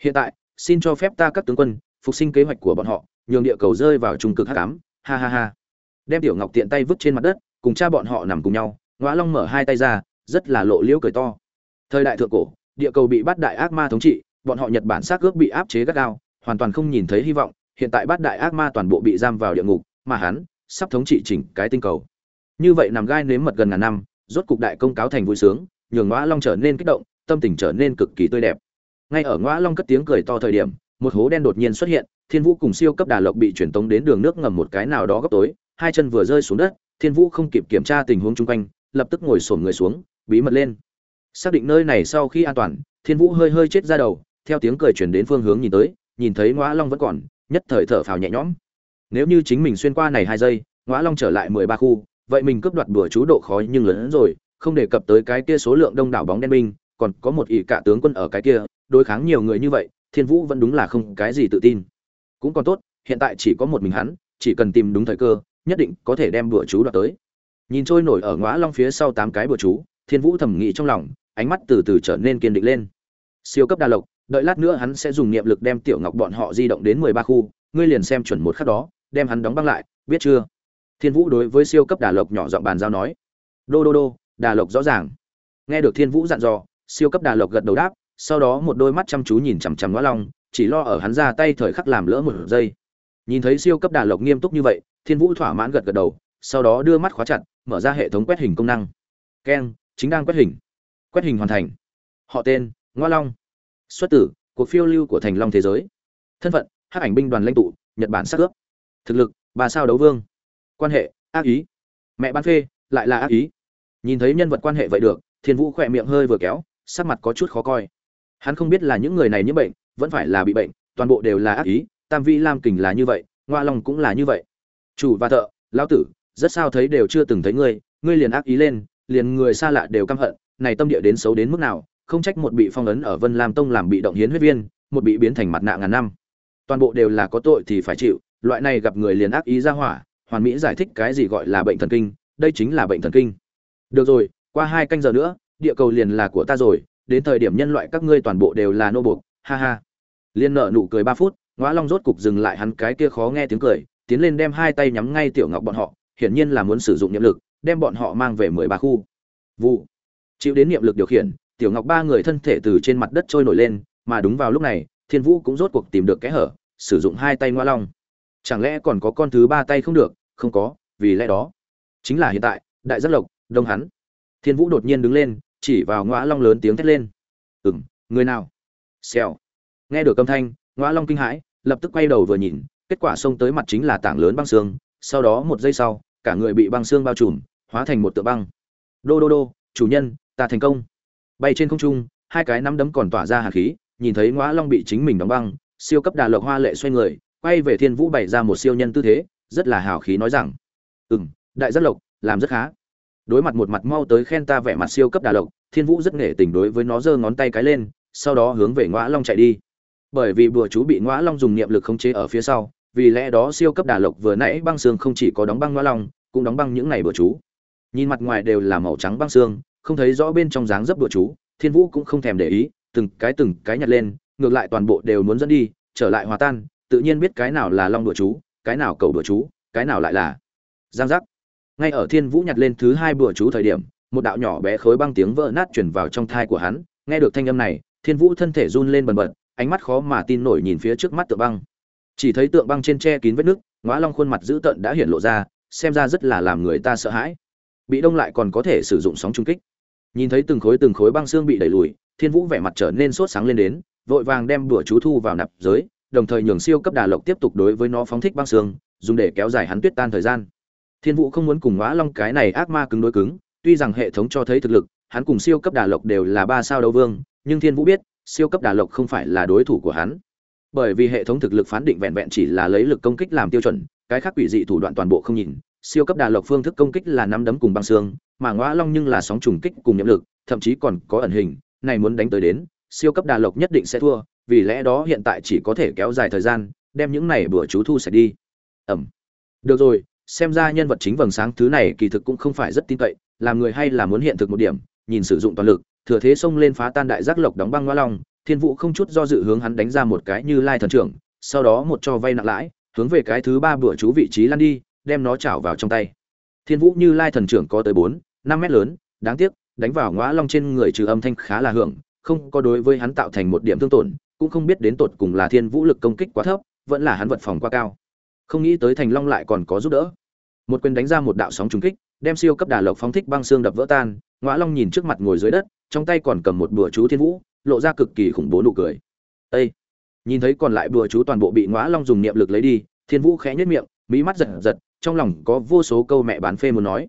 Hiện tại xin cho phép ta các tướng quân, phục sinh kế hoạch của bọn họ, nhường địa cầu rơi vào trung cực hắc ám. Ha ha ha. Đem tiểu ngọc tiện tay vứt trên mặt đất, cùng cha bọn họ nằm cùng nhau, ngõa long mở hai tay ra, rất là lộ liễu cười to. Thời đại thượng cổ, địa cầu bị bắt đại ác ma thống trị, bọn họ nhật bản xác ước bị áp chế gắt gao, hoàn toàn không nhìn thấy hy vọng, hiện tại bắt đại ác ma toàn bộ bị giam vào địa ngục, mà hắn sắp thống trị chỉnh cái tinh cầu. Như vậy nằm gai nếm mật gần ngàn năm, rốt cục đại công cáo thành vui sướng, nhường ngõa long trở nên kích động, tâm tình trở nên cực kỳ tươi đẹp ngay ở ngõa long cất tiếng cười to thời điểm, một hố đen đột nhiên xuất hiện, thiên vũ cùng siêu cấp đà lộc bị chuyển tống đến đường nước ngầm một cái nào đó góc tối, hai chân vừa rơi xuống đất, thiên vũ không kịp kiểm tra tình huống chung quanh, lập tức ngồi sổm người xuống, bí mật lên. Xác định nơi này sau khi an toàn, thiên vũ hơi hơi chết ra đầu, theo tiếng cười chuyển đến phương hướng nhìn tới, nhìn thấy ngõa long vẫn còn, nhất thời thở phào nhẹ nhõm. Nếu như chính mình xuyên qua này hai giây, ngõa long trở lại mười ba khu, vậy mình cướp đoạt bừa chú độ khó nhưng lớn hơn rồi, không đề cập tới cái kia số lượng đông đảo bóng đen binh, còn có một ỷ cả tướng quân ở cái kia đối kháng nhiều người như vậy, thiên vũ vẫn đúng là không cái gì tự tin. Cũng còn tốt, hiện tại chỉ có một mình hắn, chỉ cần tìm đúng thời cơ, nhất định có thể đem bữa chú đoạt tới. Nhìn trôi nổi ở ngõ long phía sau tám cái bữa chú, thiên vũ thầm nghĩ trong lòng, ánh mắt từ từ trở nên kiên định lên. Siêu cấp đa lộc, đợi lát nữa hắn sẽ dùng niệm lực đem tiểu ngọc bọn họ di động đến mười ba khu, ngươi liền xem chuẩn một khắc đó, đem hắn đóng băng lại, biết chưa? Thiên vũ đối với siêu cấp đà lộc nhỏ giọng bàn giao nói. Đô đô đô đà lộc rõ ràng. Nghe được thiên vũ dặn dò, siêu cấp đà lộc gật đầu đáp sau đó một đôi mắt chăm chú nhìn chằm chằm ngõ long, chỉ lo ở hắn ra tay thời khắc làm lỡ một giây. Nhìn thấy siêu cấp đà lộc nghiêm túc như vậy, thiên vũ thỏa mãn gật gật đầu, sau đó đưa mắt khóa chặt, mở ra hệ thống quét hình công năng. Keng chính đang quét hình. Quét hình hoàn thành. Họ tên ngoa long. Xuất tử, cuộc phiêu lưu của thành long thế giới. Thân phận, hắc ảnh binh đoàn lãnh tụ, nhật bản sát ướp thực lực ba sao đấu vương. Quan hệ, ác ý. Mẹ ban phê, lại là ác ý. Nhìn thấy nhân vật quan hệ vậy được, thiên vũ khỏe miệng hơi vừa kéo, sắc mặt có chút khó coi hắn không biết là những người này nhiễm bệnh, vẫn phải là bị bệnh, toàn bộ đều là ác ý, tam vi lam kình là như vậy, ngoa long cũng là như vậy. Chủ và thợ, lão tử, rất sao thấy đều chưa từng thấy ngươi ngươi liền ác ý lên, liền người xa lạ đều căm hận, này tâm địa đến xấu đến mức nào, không trách một bị phong ấn ở vân lam tông làm bị động hiến huyết viên, một bị biến thành mặt nạ ngàn năm. Toàn bộ đều là có tội thì phải chịu, loại này gặp người liền ác ý ra hỏa, hoàn mỹ giải thích cái gì gọi là bệnh thần kinh, đây chính là bệnh thần kinh. Được rồi, qua hai canh giờ nữa, địa cầu liền là của ta rồi đến thời điểm nhân loại các ngươi toàn bộ đều là nô buộc, ha ha. Liên nợ nụ cười ba phút ngõ long rốt cục dừng lại hắn cái kia khó nghe tiếng cười, tiến lên đem hai tay nhắm ngay tiểu ngọc bọn họ, hiển nhiên là muốn sử dụng niệm lực, đem bọn họ mang về mười ba khu. Vụ. Chịu đến niệm lực điều khiển, tiểu ngọc ba người thân thể từ trên mặt đất trôi nổi lên, mà đúng vào lúc này, thiên vũ cũng rốt cuộc tìm được kẽ hở, sử dụng hai tay ngoa long. Chẳng lẽ còn có con thứ ba tay không được? Không có, vì lẽ đó. Chính là hiện tại, đại giác lộc, đông hắn. Thiên vũ đột nhiên đứng lên chỉ vào ngõa long lớn tiếng thét lên. Ừm, người nào? Xèo. Nghe được âm thanh, ngõa long kinh hãi, lập tức quay đầu vừa nhìn, kết quả xông tới mặt chính là tảng lớn băng xương, sau đó một giây sau, cả người bị băng xương bao trùm, hóa thành một tượng băng. Đô đô đô, chủ nhân, ta thành công. Bay trên không trung, hai cái nắm đấm còn tỏa ra hạt khí, nhìn thấy ngõa long bị chính mình đóng băng, siêu cấp đà lộc hoa lệ xoay người, quay về thiên vũ bày ra một siêu nhân tư thế, rất là hào khí nói rằng ừ m đại giác lộc, làm rất khá đối mặt một mặt mau tới khen ta vẻ mặt siêu cấp đà lộc, thiên vũ rất nghệ tình đối với nó giơ ngón tay cái lên, sau đó hướng về ngõa long chạy đi. Bởi vì bùa chú bị ngõa long dùng niệm lực khống chế ở phía sau, vì lẽ đó siêu cấp đà lộc vừa nãy băng xương không chỉ có đóng băng ngõa long, cũng đóng băng những này bùa chú. Nhìn mặt ngoài đều là màu trắng băng xương, không thấy rõ bên trong dáng dấp bùa chú, thiên vũ cũng không thèm để ý, từng cái từng cái nhặt lên, ngược lại toàn bộ đều muốn dẫn đi, trở lại hòa tan, tự nhiên biết cái nào là long bùa chú, cái nào cầu bùa chú, cái nào lại là giang giác ngay ở thiên vũ nhặt lên thứ hai bùa chú thời điểm, một đạo nhỏ bé khối băng tiếng vỡ nát chuyển vào trong thai của hắn. Nghe được thanh âm này, thiên vũ thân thể run lên bần bật, ánh mắt khó mà tin nổi nhìn phía trước mắt tượng băng. Chỉ thấy tượng băng trên tre kín vết nước ngõ long khuôn mặt dữ tợn đã hiện lộ ra, xem ra rất là làm người ta sợ hãi. Bị đông lại còn có thể sử dụng sóng trung kích. Nhìn thấy từng khối từng khối băng xương bị đẩy lùi, thiên vũ vẻ mặt trở nên sốt sáng lên đến, vội vàng đem đùa chú thu vào nạp giới, đồng thời nhường siêu cấp đà lộc tiếp tục đối với nó phóng thích băng xương, dùng để kéo dài hắn tuyết tan thời gian thiên vũ không muốn cùng ngõ long cái này ác ma cứng đối cứng, tuy rằng hệ thống cho thấy thực lực, hắn cùng siêu cấp đà lộc đều là ba sao đấu vương, nhưng thiên vũ biết, siêu cấp đà lộc không phải là đối thủ của hắn. Bởi vì hệ thống thực lực phán định vẹn vẹn chỉ là lấy lực công kích làm tiêu chuẩn, cái khác quỷ dị thủ đoạn toàn bộ không nhìn, siêu cấp đà lộc phương thức công kích là nắm đấm cùng băng xương, mà ngõ long nhưng là sóng trùng kích cùng nhậm lực, thậm chí còn có ẩn hình, này muốn đánh tới đến, siêu cấp đà lộc nhất định sẽ thua, vì lẽ đó hiện tại chỉ có thể kéo dài thời gian, đem những này bữa chú thu sẽ đi. Ẩm. Được rồi xem ra nhân vật chính vầng sáng thứ này kỳ thực cũng không phải rất tin cậy, làm người hay là muốn hiện thực một điểm, nhìn sử dụng toàn lực, thừa thế xông lên phá tan đại giác lộc đóng băng ngoa long, thiên vũ không chút do dự hướng hắn đánh ra một cái như lai thần trưởng, sau đó một cho vay nặng lãi, hướng về cái thứ ba bữa chú vị trí lăn đi, đem nó chảo vào trong tay. Thiên vũ như lai thần trưởng có tới bốn, năm mét lớn, đáng tiếc, đánh vào ngõa long trên người trừ âm thanh khá là hưởng, không có đối với hắn tạo thành một điểm thương tổn, cũng không biết đến tột cùng là thiên vũ lực công kích quá thấp, vẫn là hắn vật phòng quá cao không nghĩ tới thành long lại còn có giúp đỡ. Một quyền đánh ra một đạo sóng trùng kích, đem siêu cấp đà lộc phóng thích băng xương đập vỡ tan ngõa long nhìn trước mặt ngồi dưới đất, trong tay còn cầm một bùa chú thiên vũ, lộ ra cực kỳ khủng bố nụ cười. Ê! nhìn thấy còn lại bùa chú toàn bộ bị ngõa long dùng niệm lực lấy đi, thiên vũ khẽ nhất miệng mỹ mắt giật giật, trong lòng có vô số câu mẹ bán phê muốn nói.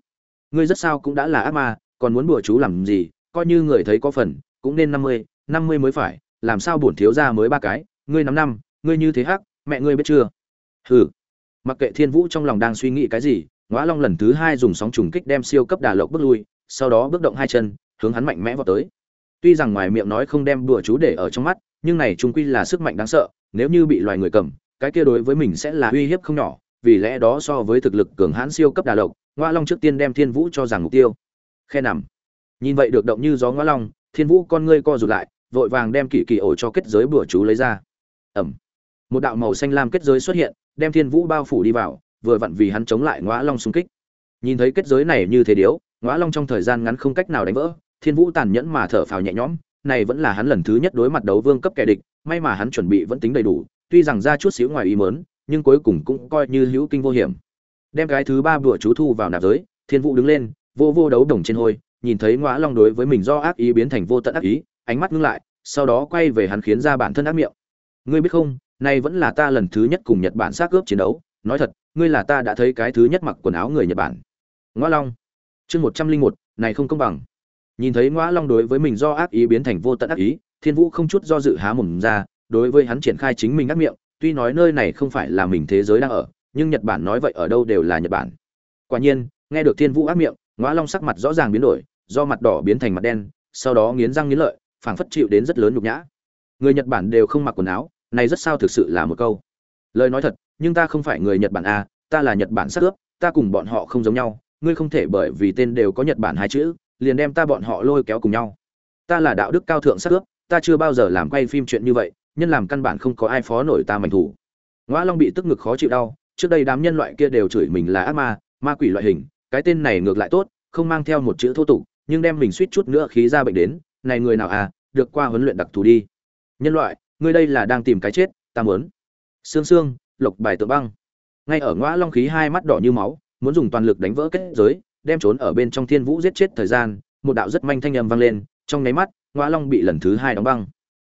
Ngươi rất sao cũng đã là ác ma, còn muốn bùa chú làm gì, coi như người thấy có phần, cũng nên năm mươi năm mươi mới phải, làm sao bổn thiếu ra mới ba cái, ngươi năm năm, ngươi như thế hắc, mẹ ngươi biết chưa? Hừ mặc kệ thiên vũ trong lòng đang suy nghĩ cái gì, ngõa long lần thứ hai dùng sóng trùng kích đem siêu cấp đà lộc bước lui, sau đó bước động hai chân, hướng hắn mạnh mẽ vào tới. Tuy rằng ngoài miệng nói không đem bừa chú để ở trong mắt, nhưng này trung quy là sức mạnh đáng sợ, nếu như bị loài người cầm, cái kia đối với mình sẽ là uy hiếp không nhỏ, vì lẽ đó so với thực lực cường hãn siêu cấp đà lộc ngoa long trước tiên đem thiên vũ cho rằng mục tiêu. Khe nằm. Nhìn vậy được động như gió ngoa long, thiên vũ con ngươi co rụt lại, vội vàng đem kỳ kỳ ổ cho kết giới bùa chú lấy ra. Ẩm một đạo màu xanh lam kết giới xuất hiện, đem thiên vũ bao phủ đi vào, vừa vặn vì hắn chống lại ngõa long xung kích. Nhìn thấy kết giới này như thế điếu, ngõa long trong thời gian ngắn không cách nào đánh vỡ, thiên vũ tàn nhẫn mà thở phào nhẹ nhõm, này vẫn là hắn lần thứ nhất đối mặt đấu vương cấp kẻ địch, may mà hắn chuẩn bị vẫn tính đầy đủ, tuy rằng ra chút xíu ngoài ý mớn nhưng cuối cùng cũng coi như hữu kinh vô hiểm. Đem cái thứ ba bữa chú thu vào nạp giới, thiên vũ đứng lên, vô vô đấu đồng trên hôi, nhìn thấy ngõa long đối với mình do ác ý biến thành vô tận ác ý, ánh mắt ngưng lại, sau đó quay về hắn khiến ra bản thân ác miệng. Ngươi biết không nay vẫn là ta lần thứ nhất cùng nhật bản xác cướp chiến đấu, nói thật, ngươi là ta đã thấy cái thứ nhất mặc quần áo người nhật bản. Ngoa long. Chương một trăm linh một, này không công bằng. Nhìn thấy Ngoa long đối với mình do ác ý biến thành vô tận ác ý, thiên vũ không chút do dự há mồm ra, đối với hắn triển khai chính mình ác miệng, tuy nói nơi này không phải là mình thế giới đang ở, nhưng nhật bản nói vậy ở đâu đều là nhật bản. Quả nhiên, nghe được thiên vũ ác miệng, Ngoa long sắc mặt rõ ràng biến đổi, do mặt đỏ biến thành mặt đen, sau đó nghiến răng nghiến lợi, phảng phất chịu đến rất lớn nhục nhã. Người nhật bản đều không mặc quần áo này rất sao thực sự là một câu. Lời nói thật, nhưng ta không phải người nhật bản a, ta là nhật bản sắc ướp, ta cùng bọn họ không giống nhau. Ngươi không thể bởi vì tên đều có nhật bản hai chữ, liền đem ta bọn họ lôi kéo cùng nhau. Ta là đạo đức cao thượng sắc ướp, ta chưa bao giờ làm quay phim chuyện như vậy, nhân làm căn bản không có ai phó nổi ta mảnh thủ. Ngoa long bị tức ngực khó chịu đau, trước đây đám nhân loại kia đều chửi mình là ác ma ma quỷ loại hình, cái tên này ngược lại tốt, không mang theo một chữ thô tục, nhưng đem mình suýt chút nữa khí ra bệnh đến, này người nào à được qua huấn luyện đặc thù đi. Nhân loại ngươi đây là đang tìm cái chết, ta muốn. Xương xương lộc bài tự băng. Ngay ở ngõ long khí hai mắt đỏ như máu, muốn dùng toàn lực đánh vỡ kết giới, đem trốn ở bên trong thiên vũ giết chết thời gian, một đạo rất manh thanh âm vang lên, trong nháy mắt, ngõ long bị lần thứ hai đóng băng.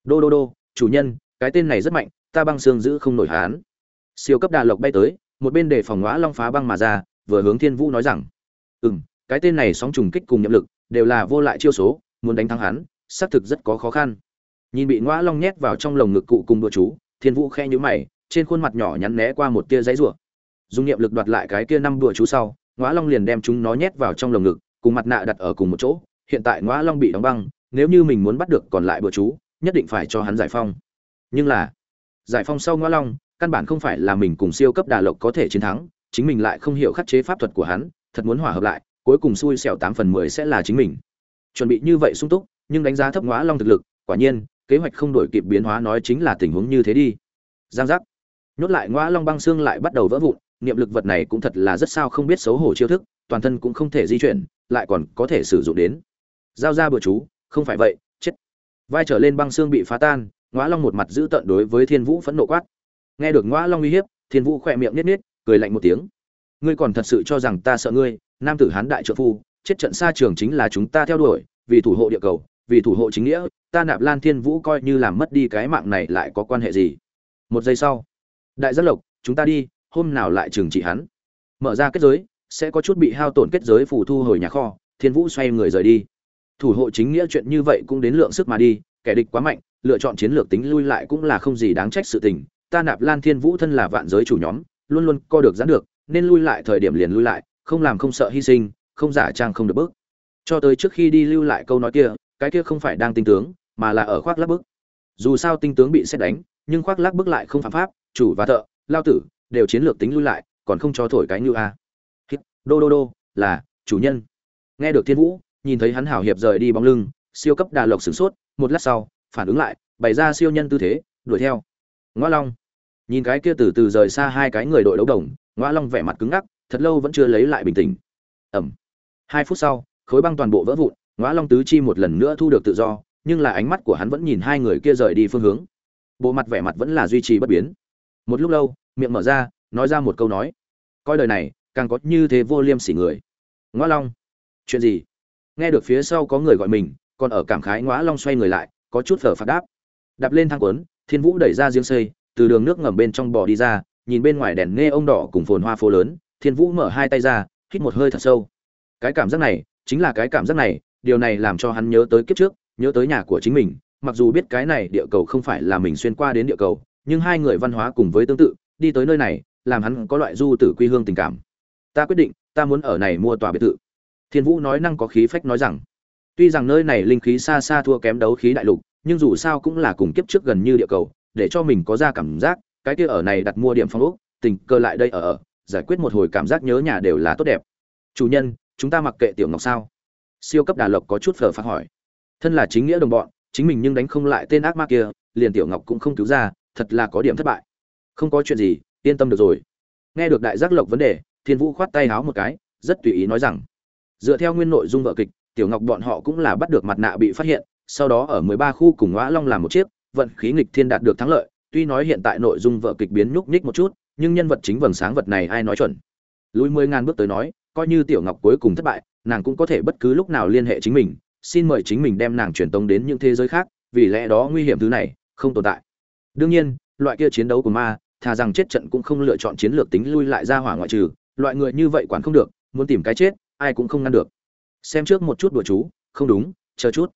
Đô đô đô, chủ nhân, cái tên này rất mạnh, ta băng xương giữ không nổi hán. Siêu cấp đà lộc bay tới, một bên để phòng ngõ long phá băng mà ra, vừa hướng thiên vũ nói rằng ừ m cái tên này sóng trùng kích cùng nhậm lực, đều là vô lại chiêu số, muốn đánh thắng hắn, xác thực rất có khó khăn nhìn bị ngõa long nhét vào trong lồng ngực cụ cùng đùa chú, thiên vũ khe nhữ mày, trên khuôn mặt nhỏ nhắn né qua một tia giấy rủa. Dùng niệm lực đoạt lại cái kia năm đùa chú sau, ngõa long liền đem chúng nó nhét vào trong lồng ngực, cùng mặt nạ đặt ở cùng một chỗ, hiện tại ngõa long bị đóng băng, nếu như mình muốn bắt được còn lại bữa chú, nhất định phải cho hắn giải phong. Nhưng là, giải phong sau ngõa long, căn bản không phải là mình cùng siêu cấp đà lộc có thể chiến thắng, chính mình lại không hiểu khắc chế pháp thuật của hắn, thật muốn hòa hợp lại, cuối cùng xui xẻo tám phần mười sẽ là chính mình. Chuẩn bị như vậy sung túc, nhưng đánh giá thấp ngõa long thực lực, quả nhiên kế hoạch không đổi kịp biến hóa nói chính là tình huống như thế đi. Giang giác. Nhốt lại ngõ long băng xương lại bắt đầu vỡ vụn, niệm lực vật này cũng thật là rất sao không biết xấu hổ chiêu thức, toàn thân cũng không thể di chuyển, lại còn có thể sử dụng đến. Giao ra bữa chú, không phải vậy, chết. Vai trở lên băng xương bị phá tan ngõ long một mặt giữ tận đối với thiên vũ phẫn nộ quát. Nghe được ngõ long uy hiếp, thiên vũ khỏe miệng nít nít cười lạnh một tiếng. Ngươi còn thật sự cho rằng ta sợ ngươi, nam tử hán đại trợ phu, chết trận xa trường chính là chúng ta theo đuổi, vì thủ hộ địa cầu vì thủ hộ chính nghĩa, ta nạp lan thiên vũ coi như làm mất đi cái mạng này lại có quan hệ gì? Một giây sau, đại giác lộc, chúng ta đi, hôm nào lại trừng trị hắn? Mở ra kết giới, sẽ có chút bị hao tổn kết giới phủ thu hồi nhà kho, thiên vũ xoay người rời đi. Thủ hộ chính nghĩa chuyện như vậy cũng đến lượng sức mà đi, kẻ địch quá mạnh, lựa chọn chiến lược tính lui lại cũng là không gì đáng trách sự tình. Ta nạp lan thiên vũ thân là vạn giới chủ nhóm, luôn luôn co được giãn được, nên lui lại thời điểm liền lui lại, không làm không sợ hy sinh, không giả trang không được bước. Cho tới trước khi đi lưu lại câu nói kia cái kia không phải đang tinh tướng, mà là ở khoác lác bức. Dù sao tinh tướng bị xét đánh, nhưng khoác lác bức lại không phạm pháp, chủ và thợ, lao tử, đều chiến lược tính lui lại, còn không cho thổi cái như a. Đô đô đô, là, chủ nhân. Nghe được thiên vũ, nhìn thấy hắn hảo hiệp rời đi bóng lưng, siêu cấp đà lộc sửng sốt, một lát sau, phản ứng lại, bày ra siêu nhân tư thế, đuổi theo. Ngoa long. Nhìn cái kia từ từ rời xa hai cái người đội đấu đồng, ngoa long vẻ mặt cứng ngắc, thật lâu vẫn chưa lấy lại bình tĩnh. Ẩm. Hai phút sau, khối băng toàn bộ vỡ vụn Ngõa long tứ chi một lần nữa thu được tự do, nhưng là ánh mắt của hắn vẫn nhìn hai người kia rời đi phương hướng. Bộ mặt vẻ mặt vẫn là duy trì bất biến. Một lúc lâu, miệng mở ra, nói ra một câu nói. Coi đời này, càng có như thế vô liêm sỉ người. Ngõa long, chuyện gì? Nghe được phía sau có người gọi mình, còn ở cảm khái ngõa long xoay người lại, có chút thở phạt đáp. Đạp lên thang quấn thiên vũ đẩy ra giếng xây, từ đường nước ngầm bên trong bò đi ra, nhìn bên ngoài đèn nghe ông đỏ cùng phồn hoa phố lớn, thiên vũ mở hai tay ra, hít một hơi thật sâu. Cái cảm giác này, chính là cái cảm giác này điều này làm cho hắn nhớ tới kiếp trước, nhớ tới nhà của chính mình, mặc dù biết cái này địa cầu không phải là mình xuyên qua đến địa cầu, nhưng hai người văn hóa cùng với tương tự, đi tới nơi này, làm hắn có loại du tử quy hương tình cảm. Ta quyết định, ta muốn ở này mua tòa biệt thự. Thiên vũ nói năng có khí phách nói rằng, tuy rằng nơi này linh khí xa xa thua kém đấu khí đại lục, nhưng dù sao cũng là cùng kiếp trước gần như địa cầu, để cho mình có ra cảm giác, cái kia ở này đặt mua điểm phong ốc, tình cơ lại đây ở ở, giải quyết một hồi cảm giác nhớ nhà đều là tốt đẹp. Chủ nhân, chúng ta mặc kệ tiểu ngọc sao? Siêu cấp đà lộc có chút phở phạc hỏi. Thân là chính nghĩa đồng bọn, chính mình nhưng đánh không lại tên ác ma kia, liền tiểu ngọc cũng không cứu ra, thật là có điểm thất bại. Không có chuyện gì, yên tâm được rồi. Nghe được đại giác lộc vấn đề, thiên vũ khoát tay háo một cái, rất tùy ý nói rằng, dựa theo nguyên nội dung vợ kịch, tiểu ngọc bọn họ cũng là bắt được mặt nạ bị phát hiện, sau đó ở 13 khu cùng ngõa long làm một chiếc, vận khí nghịch thiên đạt được thắng lợi. Tuy nói hiện tại nội dung vợ kịch biến nhúc nhích một chút, nhưng nhân vật chính vầng sáng vật này ai nói chuẩn? Lùi mười ngàn bước tới nói, coi như tiểu ngọc cuối cùng thất bại nàng cũng có thể bất cứ lúc nào liên hệ chính mình, xin mời chính mình đem nàng truyền tống đến những thế giới khác, vì lẽ đó nguy hiểm thứ này không tồn tại. Đương nhiên, loại kia chiến đấu của ma, thà rằng chết trận cũng không lựa chọn chiến lược tính lui lại ra hỏa ngoại trừ, loại người như vậy quản không được, muốn tìm cái chết, ai cũng không ngăn được. Xem trước một chút bữa chú, không đúng, chờ chút.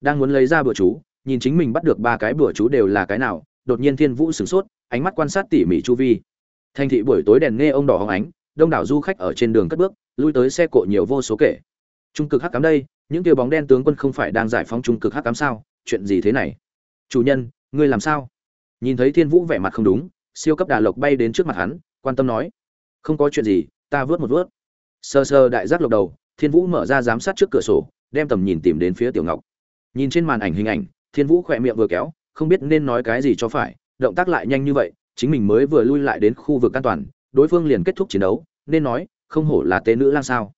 Đang muốn lấy ra bữa chú, nhìn chính mình bắt được ba cái bữa chú đều là cái nào, đột nhiên thiên vũ sửng sốt, ánh mắt quan sát tỉ mỉ chu vi. Thành thị buổi tối đèn nghe ông đỏ hóng ánh, đông đảo du khách ở trên đường cất bước lui tới xe cộ nhiều vô số kể. Trung cực hắc cám đây, những kia bóng đen tướng quân không phải đang giải phóng trung cực hắc cám sao? Chuyện gì thế này? Chủ nhân, ngươi làm sao? Nhìn thấy thiên vũ vẻ mặt không đúng, siêu cấp đà lộc bay đến trước mặt hắn, quan tâm nói. Không có chuyện gì, ta vớt một vớt. Sơ sơ đại giác lộc đầu, thiên vũ mở ra giám sát trước cửa sổ, đem tầm nhìn tìm đến phía tiểu ngọc. Nhìn trên màn ảnh hình ảnh, thiên vũ khỏe miệng vừa kéo, không biết nên nói cái gì cho phải, động tác lại nhanh như vậy, chính mình mới vừa lui lại đến khu vực an toàn, đối phương liền kết thúc chiến đấu, nên nói không hổ là tế nữ lang sao.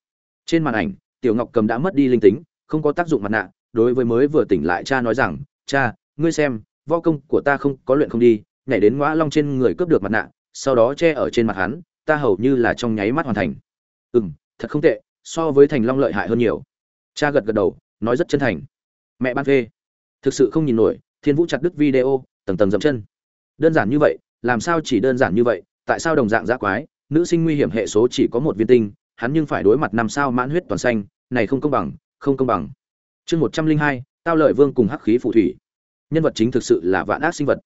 Trên màn ảnh, tiểu ngọc cầm đã mất đi linh tính, không có tác dụng mặt nạ, đối với mới vừa tỉnh lại cha nói rằng, cha, ngươi xem vo công của ta không, có luyện không đi, nhảy đến ngõ long trên người cướp được mặt nạ, sau đó che ở trên mặt hắn, ta hầu như là trong nháy mắt hoàn thành. Ừ m thật không tệ, so với thành long lợi hại hơn nhiều. Cha gật gật đầu, nói rất chân thành. Mẹ ban phê. Thực sự không nhìn nổi, thiên vũ chặt đứt video, tầng tầng dậm chân. Đơn giản như vậy, làm sao chỉ đơn giản như vậy, tại sao đồng dạng giã quái nữ sinh nguy hiểm hệ số chỉ có một viên tinh, hắn nhưng phải đối mặt năm sao mãn huyết toàn xanh, này không công bằng, không công bằng. Chương một trăm linh hai, tao lợi vương cùng hắc khí phù thủy. Nhân vật chính thực sự là vạn ác sinh vật.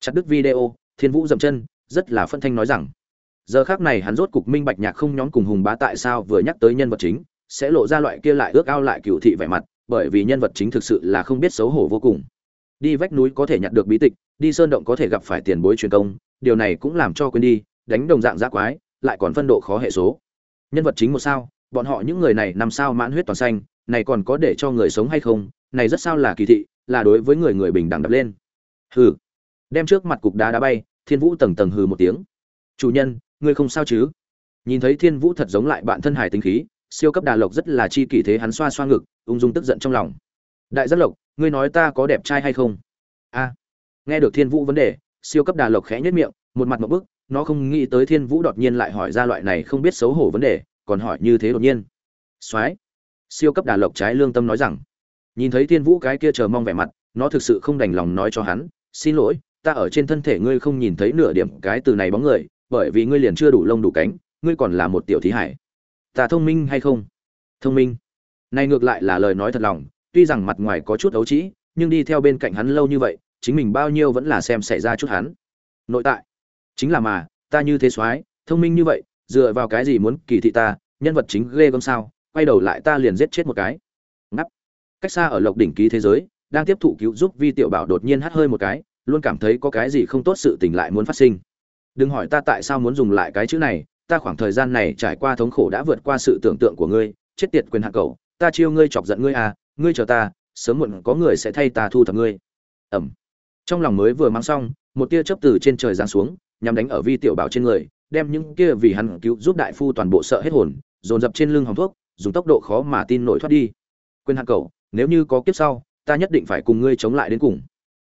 Chặt đứt video, thiên vũ dậm chân, rất là phân thanh nói rằng, giờ khác này hắn rốt cục minh bạch nhạc không nhóm cùng hùng bá tại sao vừa nhắc tới nhân vật chính, sẽ lộ ra loại kia lại ước ao lại cựu thị vẻ mặt, bởi vì nhân vật chính thực sự là không biết xấu hổ vô cùng. Đi vách núi có thể nhặt được bí tịch, đi sơn động có thể gặp phải tiền bối truyền công, điều này cũng làm cho quên đi, đánh đồng dạng giã quái lại còn phân độ khó hệ số. Nhân vật chính một sao, bọn họ những người này năm sao mãn huyết toàn xanh, này còn có để cho người sống hay không, này rất sao là kỳ thị, là đối với người người bình đẳng đập lên. Hừ. Đem trước mặt cục đá đá bay, thiên vũ tầng tầng hừ một tiếng. Chủ nhân, ngươi không sao chứ? Nhìn thấy thiên vũ thật giống lại bạn thân hải tính khí, siêu cấp đà lộc rất là chi kỷ thế hắn xoa xoa ngực, ung dung tức giận trong lòng. Đại giác lộc, ngươi nói ta có đẹp trai hay không? A. Nghe được thiên vũ vấn đề, siêu cấp đà lộc khẽ nhất miệng, một mặt một bức nó không nghĩ tới thiên vũ đột nhiên lại hỏi ra loại này không biết xấu hổ vấn đề, còn hỏi như thế đột nhiên. Soái siêu cấp đà lộc trái lương tâm nói rằng, nhìn thấy thiên vũ cái kia chờ mong vẻ mặt, nó thực sự không đành lòng nói cho hắn, xin lỗi, ta ở trên thân thể ngươi không nhìn thấy nửa điểm cái từ này bóng người, bởi vì ngươi liền chưa đủ lông đủ cánh, ngươi còn là một tiểu thí hải. Ta thông minh hay không? Thông minh. Này ngược lại là lời nói thật lòng, tuy rằng mặt ngoài có chút ấu trĩ, nhưng đi theo bên cạnh hắn lâu như vậy, chính mình bao nhiêu vẫn là xem xảy ra chút hắn. Nội tại chính là mà, ta như thế soái, thông minh như vậy, dựa vào cái gì muốn kỳ thị ta, nhân vật chính ghê gớm sao, quay đầu lại ta liền giết chết một cái. Ngắp. Cách xa ở lộc đỉnh ký thế giới, đang tiếp thụ cứu giúp vi tiểu bảo đột nhiên hắt hơi một cái, luôn cảm thấy có cái gì không tốt sự tình lại muốn phát sinh. Đừng hỏi ta tại sao muốn dùng lại cái chữ này, ta khoảng thời gian này trải qua thống khổ đã vượt qua sự tưởng tượng của ngươi, chết tiệt quyền hạ cầu ta chiêu ngươi chọc giận ngươi à ngươi chờ ta, sớm muộn có người sẽ thay ta thu thập ngươi. Ẩm. Trong lòng mới vừa mang xong, một tia chớp từ trên trời giáng xuống nhằm đánh ở vi tiểu bảo trên người, đem những kia vì hắn cứu giúp đại phu toàn bộ sợ hết hồn, dồn dập trên lưng hòng thuốc, dùng tốc độ khó mà tin nổi thoát đi. Quyền hạ cậu, nếu như có kiếp sau, ta nhất định phải cùng ngươi chống lại đến cùng.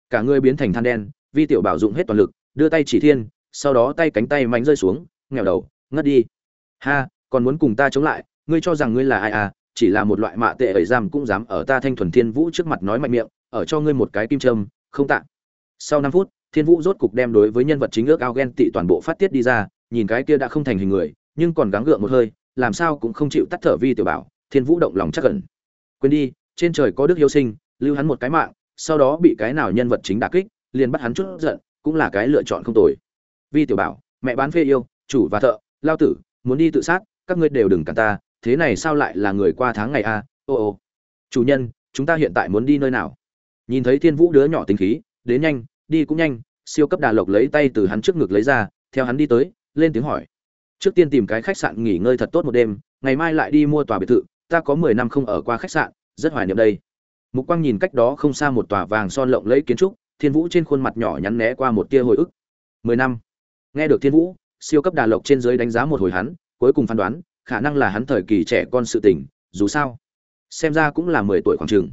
Cả ngươi biến thành than đen, vi tiểu bảo dụng hết toàn lực, đưa tay chỉ thiên, sau đó tay cánh tay mạnh rơi xuống nghèo đầu, ngất đi. Ha, còn muốn cùng ta chống lại, ngươi cho rằng ngươi là ai à chỉ là một loại mạ tệ ẩy giam cũng dám ở ta thanh thuần thiên vũ trước mặt nói mạnh miệng, ở cho ngươi một cái kim châm, không tạ. Sau năm phút thiên vũ rốt cục đem đối với nhân vật chính ước ao ghen tị toàn bộ phát tiết đi ra, nhìn cái kia đã không thành hình người, nhưng còn gắng gượng một hơi, làm sao cũng không chịu tắt thở vi tiểu bảo, thiên vũ động lòng chắc cẩn quên đi, trên trời có đức yêu sinh, lưu hắn một cái mạng, sau đó bị cái nào nhân vật chính đả kích, liền bắt hắn chút giận, cũng là cái lựa chọn không tồi. Vi tiểu bảo, mẹ bán phê yêu, chủ và thợ, lao tử, muốn đi tự sát, các ngươi đều đừng cản ta, thế này sao lại là người qua tháng ngày a à? ô ô. Chủ nhân, chúng ta hiện tại muốn đi nơi nào? Nhìn thấy thiên vũ đứa nhỏ tính khí, đến nhanh đi cũng nhanh, siêu cấp đà lộc lấy tay từ hắn trước ngực lấy ra, theo hắn đi tới, lên tiếng hỏi. Trước tiên tìm cái khách sạn nghỉ ngơi thật tốt một đêm, ngày mai lại đi mua tòa biệt thự, ta có mười năm không ở qua khách sạn, rất hoài niệm đây. Mục quang nhìn cách đó không xa một tòa vàng son lộng lẫy kiến trúc, thiên vũ trên khuôn mặt nhỏ nhắn né qua một tia hồi ức. Mười năm. Nghe được thiên vũ, siêu cấp đà lộc trên dưới đánh giá một hồi hắn, cuối cùng phán đoán, khả năng là hắn thời kỳ trẻ con sự tình, dù sao, xem ra cũng là mười tuổi khoảng trường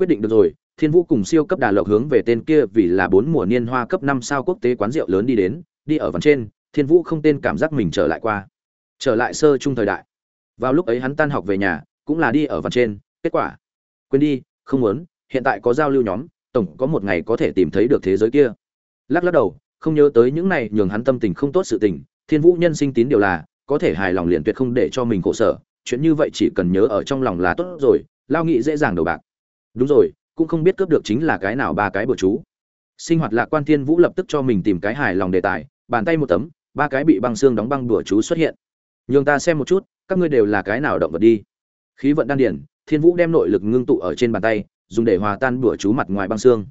quyết định được rồi thiên vũ cùng siêu cấp đà lộc hướng về tên kia vì là bốn mùa niên hoa cấp năm sao quốc tế quán rượu lớn đi đến, đi ở vằn trên, thiên vũ không tên cảm giác mình trở lại qua. Trở lại sơ trung thời đại. Vào lúc ấy hắn tan học về nhà, cũng là đi ở vằn trên, kết quả. Quên đi, không muốn, hiện tại có giao lưu nhóm, tổng có một ngày có thể tìm thấy được thế giới kia. Lắc lắc đầu, không nhớ tới những này nhường hắn tâm tình không tốt sự tình, thiên vũ nhân sinh tín điều là, có thể hài lòng liền tuyệt không để cho mình khổ sở, chuyện như vậy chỉ cần nhớ ở trong lòng là tốt rồi, lao nghị dễ dàng đầu bạc. Đúng rồi cũng không biết cướp được chính là cái nào ba cái bữa chú. Sinh hoạt lạc quan thiên vũ lập tức cho mình tìm cái hài lòng đề tài, bàn tay một tấm, ba cái bị băng xương đóng băng đùa chú xuất hiện. Nhường ta xem một chút, các ngươi đều là cái nào động vật đi. Khí vận đan điển, thiên vũ đem nội lực ngưng tụ ở trên bàn tay, dùng để hòa tan bữa chú mặt ngoài băng xương.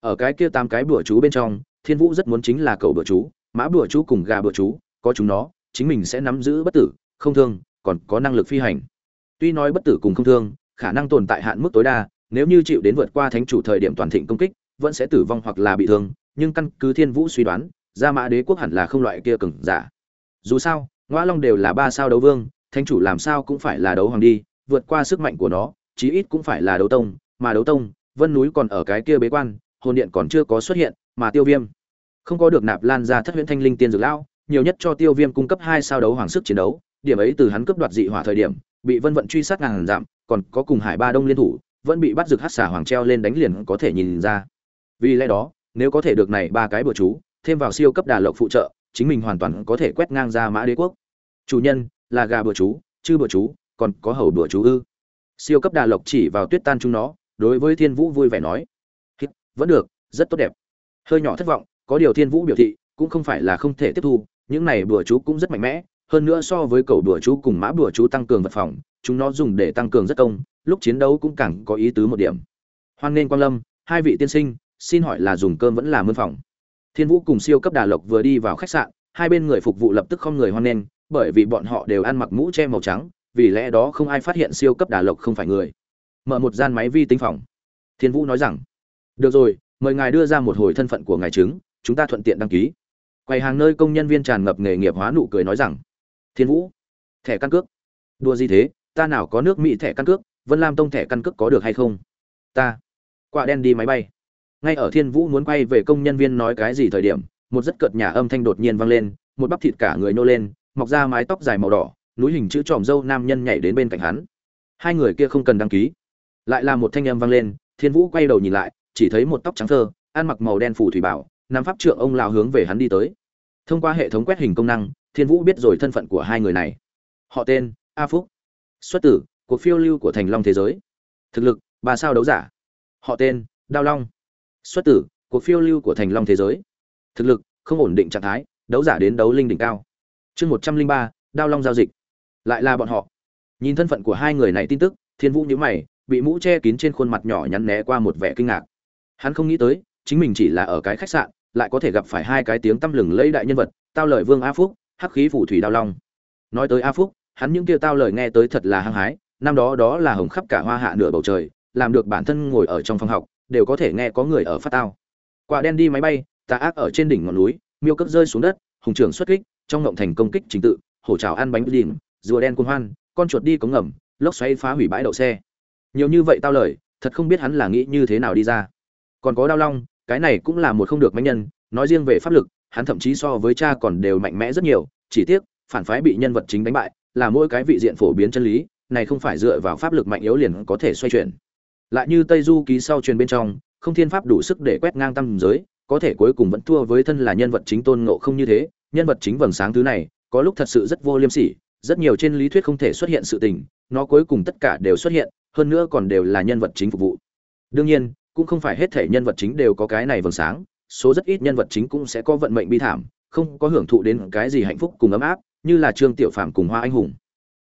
Ở cái kia tám cái bữa chú bên trong, thiên vũ rất muốn chính là cầu bữa chú, mã bữa chú cùng gà bữa chú, có chúng nó, chính mình sẽ nắm giữ bất tử, không thương, còn có năng lực phi hành. Tuy nói bất tử cùng không thương, khả năng tồn tại hạn mức tối đa nếu như chịu đến vượt qua thánh chủ thời điểm toàn thịnh công kích, vẫn sẽ tử vong hoặc là bị thương, nhưng căn cứ thiên vũ suy đoán, gia mã đế quốc hẳn là không loại kia cừng giả. Dù sao ngoa long đều là ba sao đấu vương, thánh chủ làm sao cũng phải là đấu hoàng đi, vượt qua sức mạnh của nó, chí ít cũng phải là đấu tông, mà đấu tông, vân núi còn ở cái kia bế quan, hồn điện còn chưa có xuất hiện, mà tiêu viêm. Không có được nạp lan ra thất huyễn thanh linh tiên dược lão, nhiều nhất cho tiêu viêm cung cấp hai sao đấu hoàng sức chiến đấu, điểm ấy từ hắn cướp đoạt dị hỏa thời điểm, bị vân vận truy sát ngàn giảm, còn có cùng hải ba đông liên thủ vẫn bị bắt rực hát xà hoàng treo lên đánh liền có thể nhìn ra. Vì lẽ đó, nếu có thể được này ba cái bừa chú, thêm vào siêu cấp đà lộc phụ trợ, chính mình hoàn toàn có thể quét ngang ra mã đế quốc. Chủ nhân, là gà bừa chú, chư bừa chú, còn có hầu bừa chú ư? Siêu cấp đà lộc chỉ vào tuyết tan chúng nó, đối với thiên vũ vui vẻ nói. Vẫn được, rất tốt đẹp. Hơi nhỏ thất vọng, có điều thiên vũ biểu thị, cũng không phải là không thể tiếp thu, những này bừa chú cũng rất mạnh mẽ, hơn nữa so với cầu bừa chú cùng mã bừa chú tăng cường vật phòng, chúng nó dùng để tăng cường rất công lúc chiến đấu cũng càng có ý tứ một điểm. Hoan nên quang lâm, hai vị tiên sinh, xin hỏi là dùng cơm vẫn là mân phòng? Thiên vũ cùng siêu cấp đà lộc vừa đi vào khách sạn, hai bên người phục vụ lập tức không người hoan nghênh, bởi vì bọn họ đều ăn mặc mũ che màu trắng, vì lẽ đó không ai phát hiện siêu cấp đà lộc không phải người. Mở một gian máy vi tính phòng. Thiên vũ nói rằng, được rồi, mời ngài đưa ra một hồi thân phận của ngài chứng, chúng ta thuận tiện đăng ký. Quầy hàng nơi công nhân viên tràn ngập nghề nghiệp hóa nụ cười nói rằng, thiên vũ, thẻ căn cước. Đua gì thế, ta nào có nước mỹ thẻ căn cước vân lam tông thẻ căn cước có được hay không? Ta. Quả đen đi máy bay. Ngay ở thiên vũ muốn quay về công nhân viên nói cái gì thời điểm, một rất cợt nhà âm thanh đột nhiên vang lên, một bắp thịt cả người nô lên, mọc ra mái tóc dài màu đỏ, núi hình chữ tròm dâu nam nhân nhảy đến bên cạnh hắn. Hai người kia không cần đăng ký. Lại là một thanh âm vang lên, thiên vũ quay đầu nhìn lại, chỉ thấy một tóc trắng thơ, ăn mặc màu đen phủ thủy bảo nam pháp trượng ông lao hướng về hắn đi tới. Thông qua hệ thống quét hình công năng, thiên vũ biết rồi thân phận của hai người này. Họ tên, a phúc. Xuất tử cuộc phiêu lưu của thành long thế giới. Thực lực ba sao đấu giả? Họ tên, đao long. Xuất tử, cuộc phiêu lưu của thành long thế giới. Thực lực, không ổn định trạng thái, đấu giả đến đấu linh đỉnh cao. Chương một trăm linh ba, đao long giao dịch. Lại là bọn họ. Nhìn thân phận của hai người này tin tức, thiên vũ nhíu mày, bị mũ che kín trên khuôn mặt nhỏ nhắn né qua một vẻ kinh ngạc. Hắn không nghĩ tới, chính mình chỉ là ở cái khách sạn, lại có thể gặp phải hai cái tiếng tăm lừng lẫy đại nhân vật, tao lời vương a phúc, hắc khí phủ thủy đao long. Nói tới a phúc, hắn những kia tao lời nghe tới thật là hăng hái năm đó đó là hồng khắp cả hoa hạ nửa bầu trời, làm được bản thân ngồi ở trong phòng học, đều có thể nghe có người ở phát tao. Quả đen đi máy bay, tà ác ở trên đỉnh ngọn núi, miêu cấp rơi xuống đất, hùng trưởng xuất kích, trong ngộng thành công kích chính tự, hổ trào ăn bánh đìm rùa đen cuồng hoan, con chuột đi cống ngầm, lốc xoáy phá hủy bãi đậu xe. Nhiều như vậy tao lời, thật không biết hắn là nghĩ như thế nào đi ra. Còn có đao long, cái này cũng là một không được mạnh nhân, nói riêng về pháp lực, hắn thậm chí so với cha còn đều mạnh mẽ rất nhiều, chỉ tiếc, phản phái bị nhân vật chính đánh bại, là mỗi cái vị diện phổ biến chân lý này không phải dựa vào pháp lực mạnh yếu liền có thể xoay chuyển. Lại như tây du ký sau truyền bên trong, không thiên pháp đủ sức để quét ngang tâm giới, có thể cuối cùng vẫn thua với thân là nhân vật chính tôn ngộ không như thế, nhân vật chính vầng sáng thứ này, có lúc thật sự rất vô liêm sỉ, rất nhiều trên lý thuyết không thể xuất hiện sự tình, nó cuối cùng tất cả đều xuất hiện, hơn nữa còn đều là nhân vật chính phục vụ. Đương nhiên, cũng không phải hết thể nhân vật chính đều có cái này vầng sáng, số rất ít nhân vật chính cũng sẽ có vận mệnh bi thảm, không có hưởng thụ đến cái gì hạnh phúc cùng ấm áp, như là trương tiểu phạm cùng hoa anh hùng.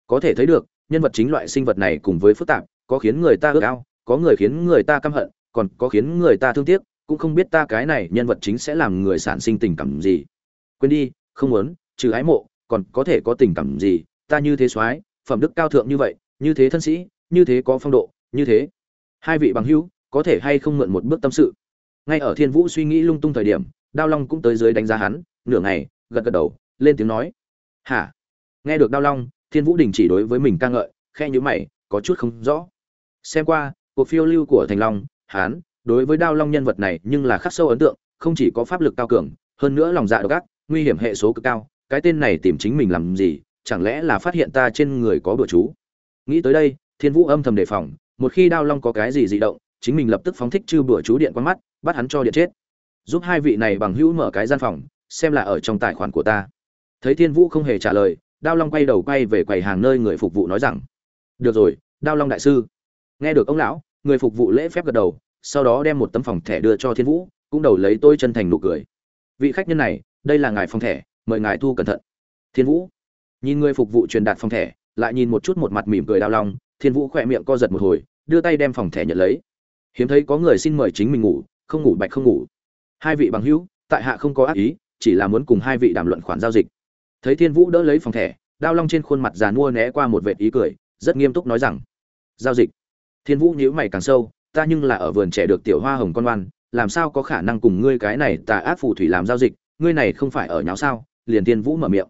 Có thể thấy được nhân vật chính loại sinh vật này cùng với phức tạp, có khiến người ta ước ao, có người khiến người ta căm hận, còn có khiến người ta thương tiếc, cũng không biết ta cái này nhân vật chính sẽ làm người sản sinh tình cảm gì. Quên đi, không muốn, trừ ái mộ, còn có thể có tình cảm gì, ta như thế soái, phẩm đức cao thượng như vậy, như thế thân sĩ, như thế có phong độ, như thế. Hai vị bằng hữu, có thể hay không mượn một bước tâm sự? Ngay ở thiên vũ suy nghĩ lung tung thời điểm, đao long cũng tới dưới đánh giá hắn, nửa ngày, gật gật đầu, lên tiếng nói. Hả? Nghe được đao long thiên vũ đình chỉ đối với mình ca ngợi khe nhữ mày, có chút không rõ. Xem qua, cuộc phiêu lưu của thành long, hán, đối với đao long nhân vật này nhưng là khắc sâu ấn tượng, không chỉ có pháp lực cao cường, hơn nữa lòng dạ độc ác, nguy hiểm hệ số cực cao, cái tên này tìm chính mình làm gì, chẳng lẽ là phát hiện ta trên người có bữa chú? Nghĩ tới đây, thiên vũ âm thầm đề phòng, một khi đao long có cái gì dị động, chính mình lập tức phóng thích chư bữa chú điện quan mắt, bắt hắn cho điện chết. Giúp hai vị này bằng hữu mở cái gian phòng, xem là ở trong tài khoản của ta. Thấy thiên vũ không hề trả lời đao long quay đầu quay về quầy hàng nơi người phục vụ nói rằng, được rồi, đao long đại sư. Nghe được ông lão, người phục vụ lễ phép gật đầu, sau đó đem một tấm phòng thẻ đưa cho thiên vũ, cũng đầu lấy tôi chân thành nụ cười. Vị khách nhân này, đây là ngài phòng thẻ, mời ngài thu cẩn thận. Thiên vũ nhìn người phục vụ truyền đạt phòng thẻ, lại nhìn một chút một mặt mỉm cười Đao Long. thiên vũ khỏe miệng co giật một hồi, đưa tay đem phòng thẻ nhận lấy. Hiếm thấy có người xin mời chính mình ngủ, không ngủ bạch không ngủ. Hai vị bằng hữu, tại hạ không có ác ý, chỉ là muốn cùng hai vị đàm luận khoản giao dịch thấy thiên vũ đỡ lấy phòng thẻ, đao long trên khuôn mặt già nua né qua một vệt ý cười, rất nghiêm túc nói rằng, giao dịch. Thiên vũ nhíu mày càng sâu, ta nhưng là ở vườn trẻ được tiểu hoa hồng con oan làm sao có khả năng cùng ngươi cái này tà ác phù thủy làm giao dịch, ngươi này không phải ở nháo sao? Liền thiên vũ mở miệng.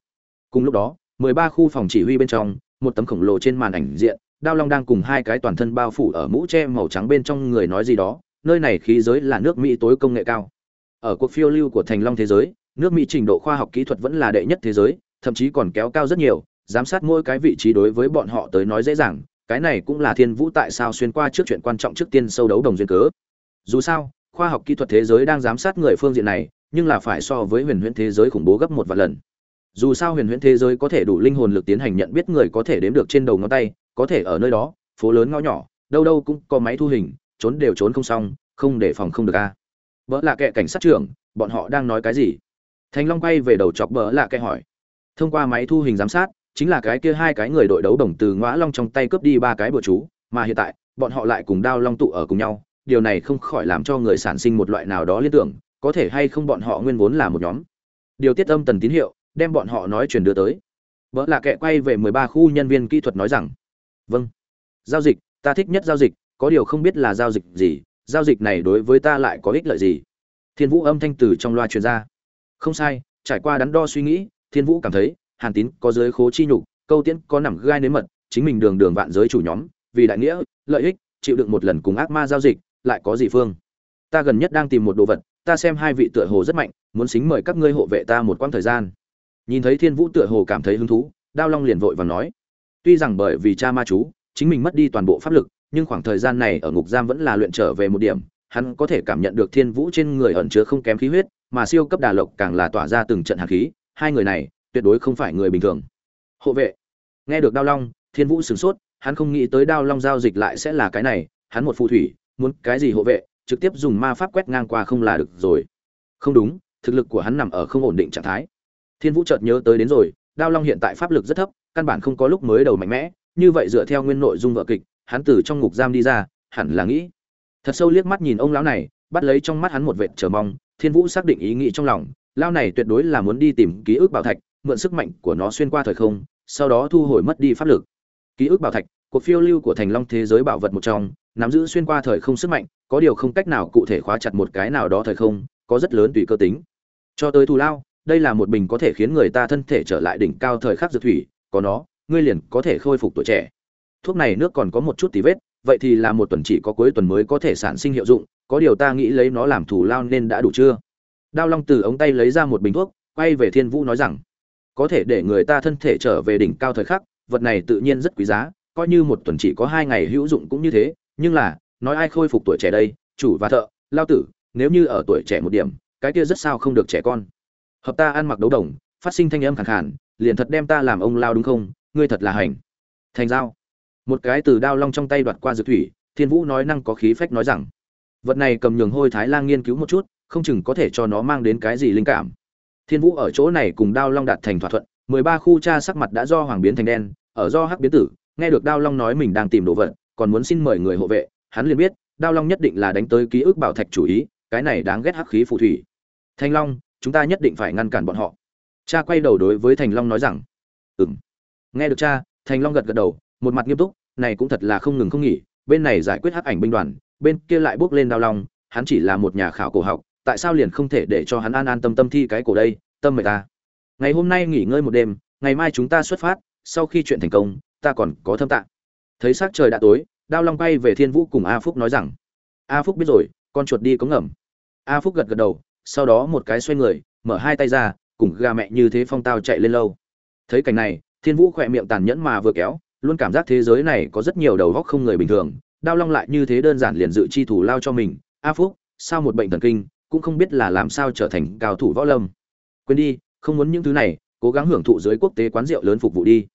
Cùng lúc đó, mười ba khu phòng chỉ huy bên trong, một tấm khổng lồ trên màn ảnh diện, đao long đang cùng hai cái toàn thân bao phủ ở mũ tre màu trắng bên trong người nói gì đó, nơi này khí giới là nước mỹ tối công nghệ cao. Ở cuộc phiêu lưu của thành long thế giới nước mỹ trình độ khoa học kỹ thuật vẫn là đệ nhất thế giới, thậm chí còn kéo cao rất nhiều, giám sát mỗi cái vị trí đối với bọn họ tới nói dễ dàng, cái này cũng là thiên vũ tại sao xuyên qua trước chuyện quan trọng trước tiên sâu đấu đồng duyên cớ. Dù sao, khoa học kỹ thuật thế giới đang giám sát người phương diện này, nhưng là phải so với huyền huyễn thế giới khủng bố gấp một vài lần. Dù sao huyền huyễn thế giới có thể đủ linh hồn lực tiến hành nhận biết người có thể đếm được trên đầu ngón tay, có thể ở nơi đó, phố lớn ngõ nhỏ, đâu đâu cũng có máy thu hình, trốn đều trốn không xong, không để phòng không được a. Vợ là kệ cảnh sát trưởng, bọn họ đang nói cái gì? Thành long quay về đầu chọc bỡ là kệ hỏi. Thông qua máy thu hình giám sát, chính là cái kia hai cái người đội đấu đồng từ ngõa long trong tay cướp đi ba cái bừa chú, mà hiện tại, bọn họ lại cùng đao long tụ ở cùng nhau. Điều này không khỏi làm cho người sản sinh một loại nào đó liên tưởng, có thể hay không bọn họ nguyên vốn là một nhóm. Điều tiết âm tần tín hiệu, đem bọn họ nói truyền đưa tới. Vợ là kệ quay về mười ba khu nhân viên kỹ thuật nói rằng vâng giao dịch, ta thích nhất giao dịch, có điều không biết là giao dịch gì, giao dịch này đối với ta lại có ích lợi gì? Thiên vũ âm thanh từ trong loa truyền ra không sai, trải qua đắn đo suy nghĩ, thiên vũ cảm thấy, hàn tín có giới khố chi nhục, câu tiễn có nằm gai nếm mật, chính mình đường đường vạn giới chủ nhóm, vì đại nghĩa, lợi ích, chịu đựng một lần cùng ác ma giao dịch, lại có gì phương? Ta gần nhất đang tìm một đồ vật, ta xem hai vị tựa hồ rất mạnh, muốn xính mời các ngươi hộ vệ ta một quãng thời gian. Nhìn thấy thiên vũ tựa hồ cảm thấy hứng thú, đao long liền vội và nói, tuy rằng bởi vì cha ma chú, chính mình mất đi toàn bộ pháp lực, nhưng khoảng thời gian này ở ngục giam vẫn là luyện trở về một điểm, hắn có thể cảm nhận được thiên vũ trên người ẩn chứa không kém khí huyết mà siêu cấp đà lộc càng là tỏa ra từng trận hạt khí, hai người này tuyệt đối không phải người bình thường. Hộ vệ. Nghe được đao long, thiên vũ sửng sốt, hắn không nghĩ tới đao long giao dịch lại sẽ là cái này, hắn một phù thủy, muốn cái gì hộ vệ, trực tiếp dùng ma pháp quét ngang qua không là được rồi. Không đúng, thực lực của hắn nằm ở không ổn định trạng thái. Thiên vũ chợt nhớ tới đến rồi, đao long hiện tại pháp lực rất thấp, căn bản không có lúc mới đầu mạnh mẽ, như vậy dựa theo nguyên nội dung vở kịch, hắn từ trong ngục giam đi ra, hẳn là nghĩ. Thật sâu liếc mắt nhìn ông lão này bắt lấy trong mắt hắn một vệt chờ mong, thiên vũ xác định ý nghĩ trong lòng, lao này tuyệt đối là muốn đi tìm ký ức bảo thạch, mượn sức mạnh của nó xuyên qua thời không, sau đó thu hồi mất đi pháp lực. Ký ức bảo thạch, cuộc phiêu lưu của thành long thế giới bảo vật một trong, nắm giữ xuyên qua thời không sức mạnh, có điều không cách nào cụ thể khóa chặt một cái nào đó thời không, có rất lớn tùy cơ tính. Cho tới thù lao, đây là một bình có thể khiến người ta thân thể trở lại đỉnh cao thời khắc dược thủy, có nó, ngươi liền có thể khôi phục tuổi trẻ. Thuốc này nước còn có một chút tí vết, vậy thì là một tuần chỉ có cuối tuần mới có thể sản sinh hiệu dụng có điều ta nghĩ lấy nó làm thủ lao nên đã đủ chưa? Đao long từ ống tay lấy ra một bình thuốc, quay về thiên vũ nói rằng, có thể để người ta thân thể trở về đỉnh cao thời khắc, vật này tự nhiên rất quý giá, coi như một tuần chỉ có hai ngày hữu dụng cũng như thế, nhưng là, nói ai khôi phục tuổi trẻ đây, chủ và thợ, lao tử, nếu như ở tuổi trẻ một điểm, cái kia rất sao không được trẻ con. Hợp ta ăn mặc đấu đồng, phát sinh thanh âm khẳng khản liền thật đem ta làm ông lao đúng không? Ngươi thật là hành. Thành dao một cái từ đao long trong tay đoạt qua dược thủy, thiên vũ nói năng có khí phách nói rằng vật này cầm nhường hôi thái lang nghiên cứu một chút, không chừng có thể cho nó mang đến cái gì linh cảm. Thiên vũ ở chỗ này cùng đao long đạt thành thỏa thuận, mười ba khu cha sắc mặt đã do hoàng biến thành đen, ở do hắc biến tử, nghe được đao long nói mình đang tìm đồ vật, còn muốn xin mời người hộ vệ, hắn liền biết, đao long nhất định là đánh tới ký ức bảo thạch chủ ý, cái này đáng ghét hắc khí phù thủy. Thanh long, chúng ta nhất định phải ngăn cản bọn họ. Cha quay đầu đối với thành long nói rằng, ừm. Nghe được cha thành long gật gật đầu, một mặt nghiêm túc, này cũng thật là không ngừng không nghỉ, bên này giải quyết hắc ảnh binh đoàn bên kia lại bước lên đao lòng hắn chỉ là một nhà khảo cổ học, tại sao liền không thể để cho hắn an an tâm tâm thi cái cổ đây, tâm mời ta. Ngày hôm nay nghỉ ngơi một đêm, ngày mai chúng ta xuất phát, sau khi chuyện thành công, ta còn có thâm tạng thấy sắc trời đã tối, đao long quay về thiên vũ cùng a phúc nói rằng, a phúc biết rồi, con chuột đi có ngầm. A phúc gật gật đầu, sau đó một cái xoay người, mở hai tay ra, cùng gà mẹ như thế phong tao chạy lên lâu. Thấy cảnh này, thiên vũ khỏe miệng tàn nhẫn mà vừa kéo, luôn cảm giác thế giới này có rất nhiều đầu góc không người bình thường đao long lại như thế đơn giản liền dự chi thủ lao cho mình. A phúc, sao một bệnh thần kinh, cũng không biết là làm sao trở thành cao thủ võ lâm. Quên đi, không muốn những thứ này, cố gắng hưởng thụ dưới quốc tế quán rượu lớn phục vụ đi.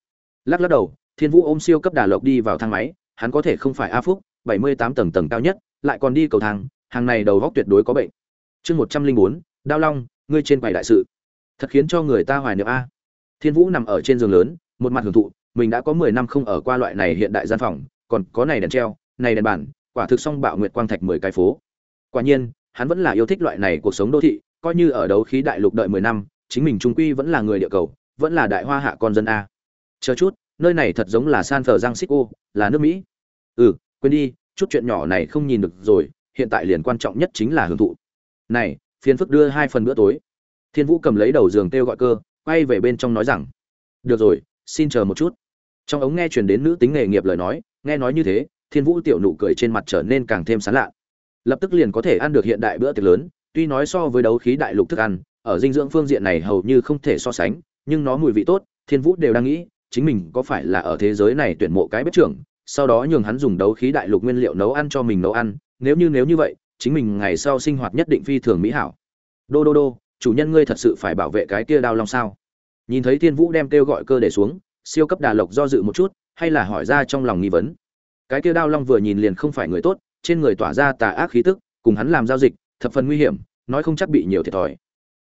Lắc lắc đầu, thiên vũ ôm siêu cấp đà lộc đi vào thang máy, hắn có thể không phải a phúc, bảy mươi tám tầng tầng cao nhất, lại còn đi cầu thang, hàng này đầu góc tuyệt đối có bệnh. Chương một trăm linh bốn, đao long, ngươi trên quầy đại sự. Thật khiến cho người ta hoài niệm a. Thiên vũ nằm ở trên giường lớn, một mặt hưởng thụ, mình đã có mười năm không ở qua loại này hiện đại gian phòng, còn có này đèn treo này đèn bản, quả thực song bạo nguyệt quang thạch mười cái phố. Quả nhiên, hắn vẫn là yêu thích loại này cuộc sống đô thị, coi như ở đấu khí đại lục đợi mười năm, chính mình trung quy vẫn là người địa cầu, vẫn là đại hoa hạ con dân a. Chờ chút, nơi này thật giống là san francisco, là nước mỹ. Ừ quên đi, chút chuyện nhỏ này không nhìn được rồi, hiện tại liền quan trọng nhất chính là hưởng thụ. Này phiền phức đưa hai phần bữa tối. Thiên vũ cầm lấy đầu giường kêu gọi cơ, quay về bên trong nói rằng, được rồi, xin chờ một chút. Trong ống nghe truyền đến nữ tính nghề nghiệp lời nói, nghe nói như thế thiên vũ tiểu nụ cười trên mặt trở nên càng thêm sán lạ lập tức liền có thể ăn được hiện đại bữa tiệc lớn, tuy nói so với đấu khí đại lục thức ăn, ở dinh dưỡng phương diện này hầu như không thể so sánh, nhưng nó mùi vị tốt, thiên vũ đều đang nghĩ, chính mình có phải là ở thế giới này tuyển mộ cái bếp trưởng, sau đó nhường hắn dùng đấu khí đại lục nguyên liệu nấu ăn cho mình nấu ăn, nếu như nếu như vậy, chính mình ngày sau sinh hoạt nhất định phi thường mỹ hảo. Đô đô đô, chủ nhân ngươi thật sự phải bảo vệ cái kia đao long sao? Nhìn thấy thiên vũ đem kêu gọi cơ để xuống, siêu cấp đà lộc do dự một chút, hay là hỏi ra trong lòng nghi vấn cái kia đao long vừa nhìn liền không phải người tốt, trên người tỏa ra tà ác khí tức, cùng hắn làm giao dịch, thập phần nguy hiểm, nói không chắc bị nhiều thiệt thòi.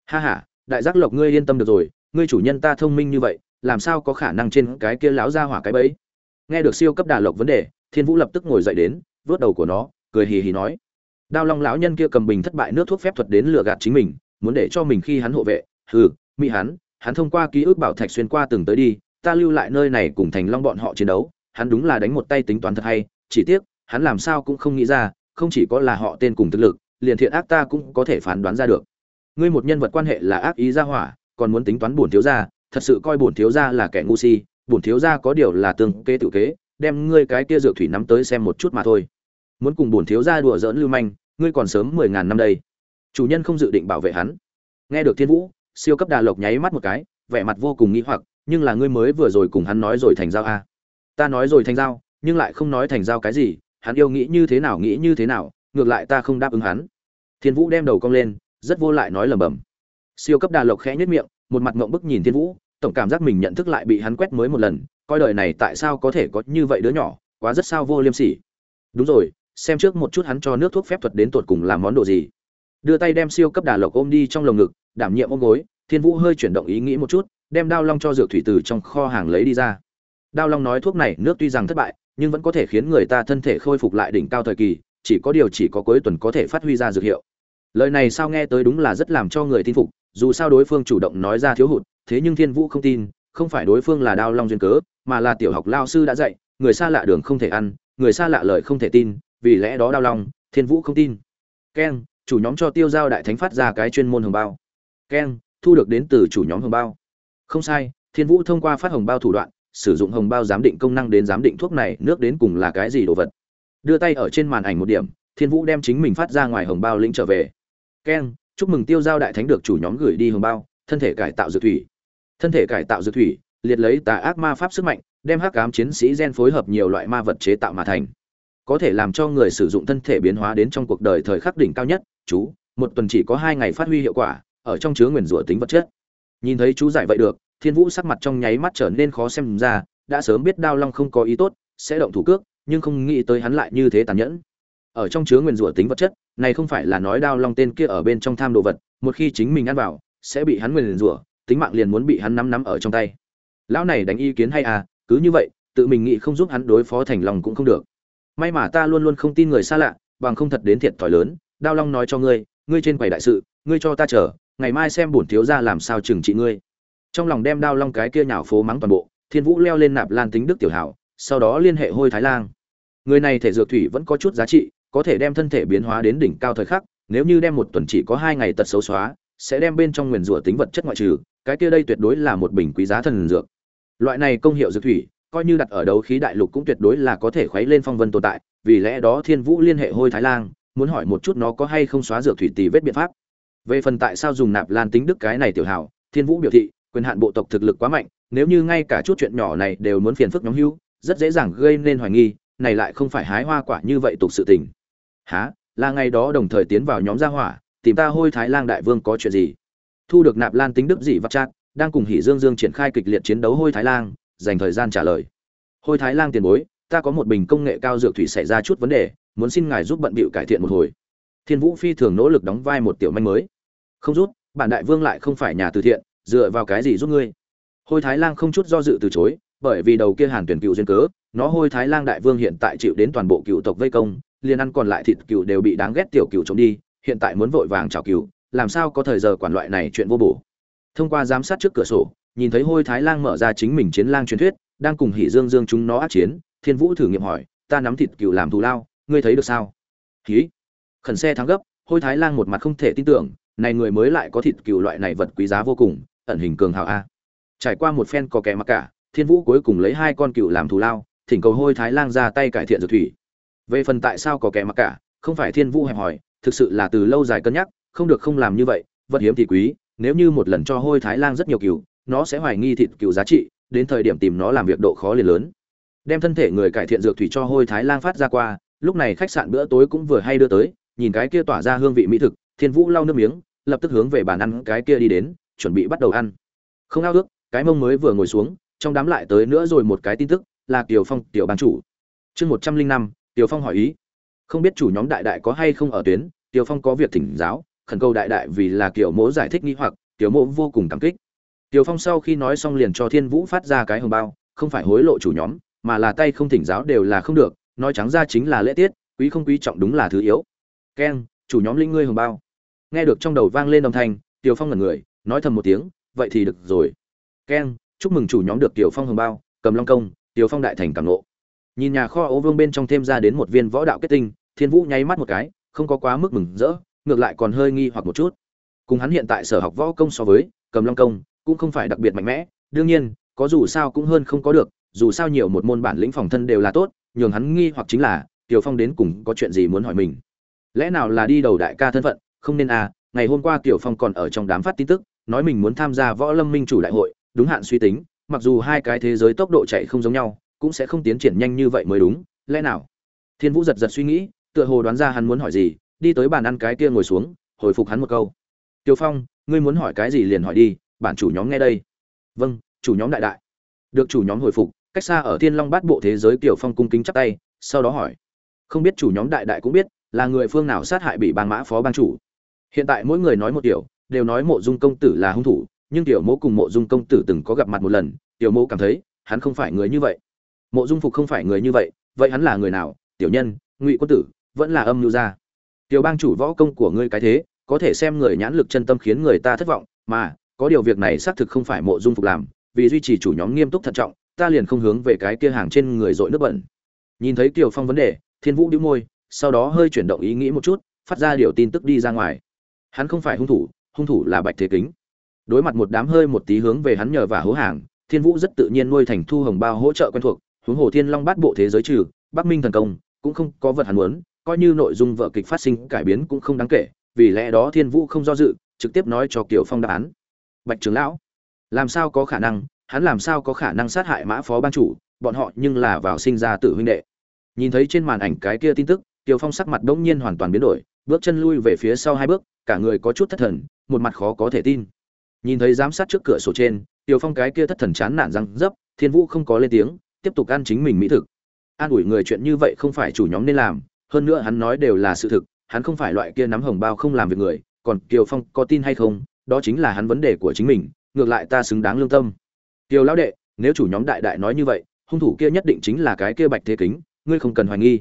Ha ha, đại giác lộc ngươi yên tâm được rồi, ngươi chủ nhân ta thông minh như vậy, làm sao có khả năng trên cái kia láo ra hỏa cái bẫy? Nghe được siêu cấp đà lộc vấn đề, thiên vũ lập tức ngồi dậy đến vớt đầu của nó, cười hì hì nói. Đao long lão nhân kia cầm bình thất bại nước thuốc phép thuật đến lừa gạt chính mình, muốn để cho mình khi hắn hộ vệ, hừ mỹ hắn hắn thông qua ký ức bảo thạch xuyên qua từng tới đi, ta lưu lại nơi này cùng thành long bọn họ chiến đấu hắn đúng là đánh một tay tính toán thật hay, chỉ tiếc, hắn làm sao cũng không nghĩ ra, không chỉ có là họ tên cùng thực lực, liền thiện ác ta cũng có thể phán đoán ra được. Ngươi một nhân vật quan hệ là ác ý ra hỏa, còn muốn tính toán bổn thiếu gia, thật sự coi bổn thiếu gia là kẻ ngu si, bổn thiếu gia có điều là tương kế tự kế, đem ngươi cái kia dược thủy nắm tới xem một chút mà thôi. Muốn cùng bổn thiếu gia đùa giỡn lưu manh, ngươi còn sớm mười ngàn năm đây. Chủ nhân không dự định bảo vệ hắn. Nghe được thiên vũ, siêu cấp đà lộc nháy mắt một cái, vẻ mặt vô cùng nghĩ hoặc, nhưng là ngươi mới vừa rồi cùng hắn nói rồi thành giao a ta nói rồi thành giao, nhưng lại không nói thành giao cái gì, hắn yêu nghĩ như thế nào nghĩ như thế nào, ngược lại ta không đáp ứng hắn. Thiên vũ đem đầu cong lên, rất vô lại nói lẩm bẩm. Siêu cấp đà lộc khẽ nhất miệng, một mặt ngộng bức nhìn thiên vũ, tổng cảm giác mình nhận thức lại bị hắn quét mới một lần, coi đời này tại sao có thể có như vậy đứa nhỏ, quá rất sao vô liêm sỉ. Đúng rồi, xem trước một chút hắn cho nước thuốc phép thuật đến tột cùng làm món đồ gì. Đưa tay đem siêu cấp đà lộc ôm đi trong lồng ngực, đảm nhiệm ôm gối, thiên vũ hơi chuyển động ý nghĩ một chút, đem đao long cho dược thủy từ trong kho hàng lấy đi ra đao long nói thuốc này nước tuy rằng thất bại, nhưng vẫn có thể khiến người ta thân thể khôi phục lại đỉnh cao thời kỳ, chỉ có điều chỉ có cuối tuần có thể phát huy ra dược hiệu. Lời này sao nghe tới đúng là rất làm cho người tin phục, dù sao đối phương chủ động nói ra thiếu hụt, thế nhưng thiên vũ không tin, không phải đối phương là đao long duyên cớ, mà là tiểu học lao sư đã dạy, người xa lạ đường không thể ăn, người xa lạ lời không thể tin, vì lẽ đó đao long, thiên vũ không tin. Keng, chủ nhóm cho tiêu giao đại thánh phát ra cái chuyên môn hồng bao. Keng, thu được đến từ chủ nhóm hồng bao. Không sai, thiên vũ thông qua phát hồng bao thủ đoạn sử dụng hồng bao giám định công năng đến giám định thuốc này, nước đến cùng là cái gì đồ vật. Đưa tay ở trên màn ảnh một điểm, thiên vũ đem chính mình phát ra ngoài hồng bao lĩnh trở về. Keng, chúc mừng tiêu giao đại thánh được chủ nhóm gửi đi hồng bao, thân thể cải tạo dược thủy. Thân thể cải tạo dược thủy, liệt lấy tà ác ma pháp sức mạnh, đem hắc ám chiến sĩ gen phối hợp nhiều loại ma vật chế tạo mà thành. Có thể làm cho người sử dụng thân thể biến hóa đến trong cuộc đời thời khắc đỉnh cao nhất, chú, một tuần chỉ có hai ngày phát huy hiệu quả, ở trong chứa nguyền rủa tính vật chất. Nhìn thấy chú giải vậy được thiên vũ sắc mặt trong nháy mắt trở nên khó xem ra, đã sớm biết đao long không có ý tốt, sẽ động thủ cước, nhưng không nghĩ tới hắn lại như thế tàn nhẫn. Ở trong chứa nguyền rủa tính vật chất, này không phải là nói đao long tên kia ở bên trong tham đồ vật, một khi chính mình ăn vào, sẽ bị hắn nguyền rủa, tính mạng liền muốn bị hắn nắm nắm ở trong tay. Lão này đánh ý kiến hay à cứ như vậy, tự mình nghĩ không giúp hắn đối phó thành lòng cũng không được. May mà ta luôn luôn không tin người xa lạ, bằng không thật đến thiệt thòi lớn, đao long nói cho ngươi ngươi trên quầy đại sự, ngươi cho ta chờ, ngày mai xem bổn thiếu ra làm sao trừng trị ngươi trong lòng đem đao long cái kia nhào phố mắng toàn bộ, thiên vũ leo lên nạp lan tính đức tiểu hảo, sau đó liên hệ hôi thái lang. Người này thể dược thủy vẫn có chút giá trị, có thể đem thân thể biến hóa đến đỉnh cao thời khắc, nếu như đem một tuần chỉ có hai ngày tật xấu xóa, sẽ đem bên trong nguyền rủa tính vật chất ngoại trừ, cái kia đây tuyệt đối là một bình quý giá thần dược. Loại này công hiệu dược thủy, coi như đặt ở đấu khí đại lục cũng tuyệt đối là có thể khuấy lên phong vân tồn tại, vì lẽ đó thiên vũ liên hệ hôi thái lang, muốn hỏi một chút nó có hay không xóa dược thủy tỷ vết biện pháp. Về phần tại sao dùng nạp lan tính đức cái này tiểu hảo, thiên vũ biểu thị quyền hạn bộ tộc thực lực quá mạnh, nếu như ngay cả chút chuyện nhỏ này đều muốn phiền phức nhóm hưu, rất dễ dàng gây nên hoài nghi, này lại không phải hái hoa quả như vậy tục sự tình. Há là ngày đó đồng thời tiến vào nhóm gia hỏa, tìm ta hôi thái lang đại vương có chuyện gì? Thu được nạp lan tính đức dị vắt chát, đang cùng hỷ dương dương triển khai kịch liệt chiến đấu hôi thái lang, dành thời gian trả lời. Hôi thái lang tiền bối, ta có một bình công nghệ cao dược thủy xảy ra chút vấn đề, muốn xin ngài giúp bận bịu cải thiện một hồi. Thiên vũ phi thường nỗ lực đóng vai một tiểu manh mới. Không rút, bản đại vương lại không phải nhà từ thiện dựa vào cái gì giúp ngươi? Hôi thái lang không chút do dự từ chối, bởi vì đầu kia hàn tuyển cựu duyên cớ, nó hôi thái lang đại vương hiện tại chịu đến toàn bộ cựu tộc vây công, liền ăn còn lại thịt cựu đều bị đáng ghét tiểu cựu trộm đi, hiện tại muốn vội vàng chào cựu, làm sao có thời giờ quản loại này chuyện vô bổ. Thông qua giám sát trước cửa sổ, nhìn thấy hôi thái lang mở ra chính mình chiến lang truyền thuyết, đang cùng hỉ dương dương chúng nó át chiến, thiên vũ thử nghiệm hỏi, ta nắm thịt cựu làm thù lao, ngươi thấy được sao? Khí khẩn xe thắng gấp, hôi thái lang một mặt không thể tin tưởng, này người mới lại có thịt cựu loại này vật quý giá vô cùng ẩn hình cường hào a. Trải qua một phen có kẻ mặc cả, thiên vũ cuối cùng lấy hai con cựu làm thù lao, thỉnh cầu hôi thái lang ra tay cải thiện dược thủy. Về phần tại sao có kẻ mặc cả, không phải thiên vũ hẹp hòi, thực sự là từ lâu dài cân nhắc, không được không làm như vậy, vật hiếm thì quý, nếu như một lần cho hôi thái lang rất nhiều cựu nó sẽ hoài nghi thịt cựu giá trị, đến thời điểm tìm nó làm việc độ khó liền lớn. Đem thân thể người cải thiện dược thủy cho hôi thái lang phát ra qua, lúc này khách sạn bữa tối cũng vừa hay đưa tới, nhìn cái kia tỏa ra hương vị mỹ thực, thiên vũ lau nước miếng, lập tức hướng về bàn ăn cái kia đi đến chuẩn bị bắt đầu ăn. Không ao ước, cái mông mới vừa ngồi xuống, trong đám lại tới nữa rồi một cái tin tức, là Tiểu phong tiểu ban chủ. Chương một trăm linh năm tiểu phong hỏi ý. Không biết chủ nhóm đại đại có hay không ở tuyến tiểu phong có việc thỉnh giáo, khẩn cầu đại đại vì là kiểu mỗ giải thích nghi hoặc tiểu mỗ vô cùng cảm kích. Tiểu phong sau khi nói xong liền cho thiên vũ phát ra cái hồng bao, không phải hối lộ chủ nhóm, mà là tay không thỉnh giáo đều là không được, nói trắng ra chính là lễ tiết, quý không quý trọng đúng là thứ yếu. Keng, chủ nhóm linh ngươi hồng bao. Nghe được trong đầu vang lên âm thanh tiểu phong ngẩn người nói thầm một tiếng, vậy thì được rồi. Keng chúc mừng chủ nhóm được tiểu phong hồng bao, cầm long công, tiểu phong đại thành cảm nộ nhìn nhà kho ô vương bên trong thêm ra đến một viên võ đạo kết tinh, thiên vũ nháy mắt một cái, không có quá mức mừng rỡ, ngược lại còn hơi nghi hoặc một chút. Cùng hắn hiện tại sở học võ công so với, cầm long công cũng không phải đặc biệt mạnh mẽ, đương nhiên, có dù sao cũng hơn không có được, dù sao nhiều một môn bản lĩnh phòng thân đều là tốt, nhường hắn nghi hoặc chính là, tiểu phong đến cùng có chuyện gì muốn hỏi mình. Lẽ nào là đi đầu đại ca thân phận, không nên à ngày hôm qua tiểu phong còn ở trong đám phát tin tức nói mình muốn tham gia võ lâm minh chủ đại hội, đúng hạn suy tính, mặc dù hai cái thế giới tốc độ chạy không giống nhau, cũng sẽ không tiến triển nhanh như vậy mới đúng, lẽ nào? Thiên vũ giật giật suy nghĩ, tựa hồ đoán ra hắn muốn hỏi gì, đi tới bàn ăn cái kia ngồi xuống, hồi phục hắn một câu. Tiêu phong, ngươi muốn hỏi cái gì liền hỏi đi, bản chủ nhóm nghe đây. Vâng chủ nhóm đại đại. Được chủ nhóm hồi phục, cách xa ở thiên long bát bộ thế giới tiểu phong cung kính chắp tay, sau đó hỏi. Không biết chủ nhóm đại đại cũng biết, là người phương nào sát hại bị bang mã phó bang chủ. Hiện tại mỗi người nói một tiểu đều nói mộ dung công tử là hung thủ, nhưng tiểu mẫu cùng mộ dung công tử từng có gặp mặt một lần, tiểu mẫu cảm thấy, hắn không phải người như vậy. Mộ dung phục không phải người như vậy vậy hắn là người nào? Tiểu nhân, ngụy quân tử, vẫn là âm mưu gia. Tiểu bang chủ võ công của ngươi cái thế, có thể xem người nhãn lực chân tâm khiến người ta thất vọng, mà, có điều việc này xác thực không phải mộ dung phục làm, vì duy trì chủ nhóm nghiêm túc thận trọng, ta liền không hướng về cái kia hàng trên người dội nước bẩn. Nhìn thấy kiều phong vấn đề, thiên vũ đĩu môi, sau đó hơi chuyển động ý nghĩ một chút, phát ra điều tin tức đi ra ngoài. Hắn không phải hung thủ hung thủ là bạch thế kính. Đối mặt một đám hơi một tí hướng về hắn nhờ và hố hàng, thiên vũ rất tự nhiên nuôi thành thu hồng bao hỗ trợ quen thuộc, huống hồ thiên long bát bộ thế giới trừ, bắc minh thần công, cũng không có vật hắn muốn, coi như nội dung vợ kịch phát sinh cải biến cũng không đáng kể, vì lẽ đó thiên vũ không do dự, trực tiếp nói cho kiều phong đáp án. Bạch trưởng lão, làm sao có khả năng, hắn làm sao có khả năng sát hại mã phó ban chủ, bọn họ nhưng là vào sinh ra tử huynh đệ. Nhìn thấy trên màn ảnh cái kia tin tức, kiều phong sắc mặt đống nhiên hoàn toàn biến đổi, bước chân lui về phía sau hai bước, cả người có chút thất thần một mặt khó có thể tin. Nhìn thấy giám sát trước cửa sổ trên kiều phong cái kia thất thần chán nản răng dấp, thiên vũ không có lên tiếng, tiếp tục ăn chính mình mỹ thực. An ủi người chuyện như vậy không phải chủ nhóm nên làm, hơn nữa hắn nói đều là sự thực, hắn không phải loại kia nắm hồng bao không làm việc người, còn kiều phong có tin hay không, đó chính là hắn vấn đề của chính mình, ngược lại ta xứng đáng lương tâm. Kiều lão đệ, nếu chủ nhóm đại đại nói như vậy, hung thủ kia nhất định chính là cái kia bạch thế kính, ngươi không cần hoài nghi.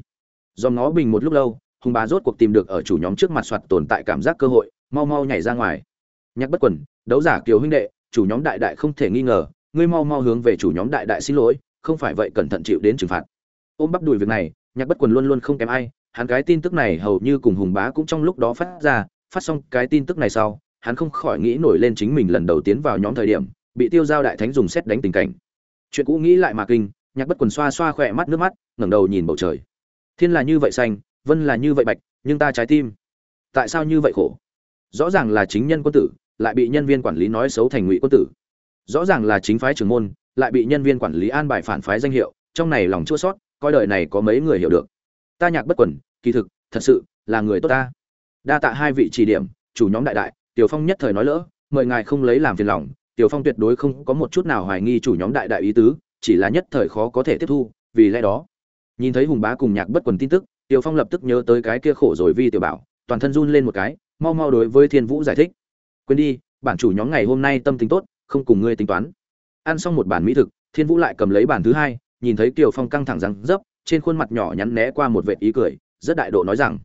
Do nó bình một lúc lâu, hùng bá rốt cuộc tìm được ở chủ nhóm trước mặt soạt tồn tại cảm giác cơ hội mau mau nhảy ra ngoài. Nhắc bất quần, đấu giả kiều huynh đệ, chủ nhóm đại đại không thể nghi ngờ, ngươi mau mau hướng về chủ nhóm đại đại xin lỗi, không phải vậy cẩn thận chịu đến trừng phạt. Ôm bắp đùi việc này, nhạc bất quần luôn luôn không kém ai, hắn cái tin tức này hầu như cùng hùng bá cũng trong lúc đó phát ra, phát xong cái tin tức này sau, hắn không khỏi nghĩ nổi lên chính mình lần đầu tiến vào nhóm thời điểm, bị tiêu giao đại thánh dùng xét đánh tình cảnh. Chuyện cũ nghĩ lại mà kinh, nhạc bất quần xoa xoa khỏe mắt nước mắt, ngẩng đầu nhìn bầu trời. Thiên là như vậy xanh, vân là như vậy bạch, nhưng ta trái tim. Tại sao như vậy khổ? Rõ ràng là chính nhân quân tử, lại bị nhân viên quản lý nói xấu thành ngụy quân tử. Rõ ràng là chính phái trưởng môn, lại bị nhân viên quản lý an bài phản phái danh hiệu, trong này lòng chua sót coi đời này có mấy người hiểu được. Ta nhạc bất quần, kỳ thực, thật sự là người tốt ta. Đa tạ hai vị chỉ điểm, chủ nhóm đại đại, tiểu phong nhất thời nói lỡ, mời ngài không lấy làm phiền lòng, tiểu phong tuyệt đối không có một chút nào hoài nghi chủ nhóm đại đại ý tứ, chỉ là nhất thời khó có thể tiếp thu, vì lẽ đó. Nhìn thấy hùng bá cùng nhạc bất quần tin tức, tiểu phong lập tức nhớ tới cái kia khổ rồi vi tiểu bảo, toàn thân run lên một cái mau mau đối với thiên vũ giải thích. Quên đi, bản chủ nhóm ngày hôm nay tâm tính tốt, không cùng ngươi tính toán. Ăn xong một bản mỹ thực, thiên vũ lại cầm lấy bản thứ hai, nhìn thấy Kiều phong căng thẳng răng dấp, trên khuôn mặt nhỏ nhắn né qua một vệt ý cười, rất đại độ nói rằng,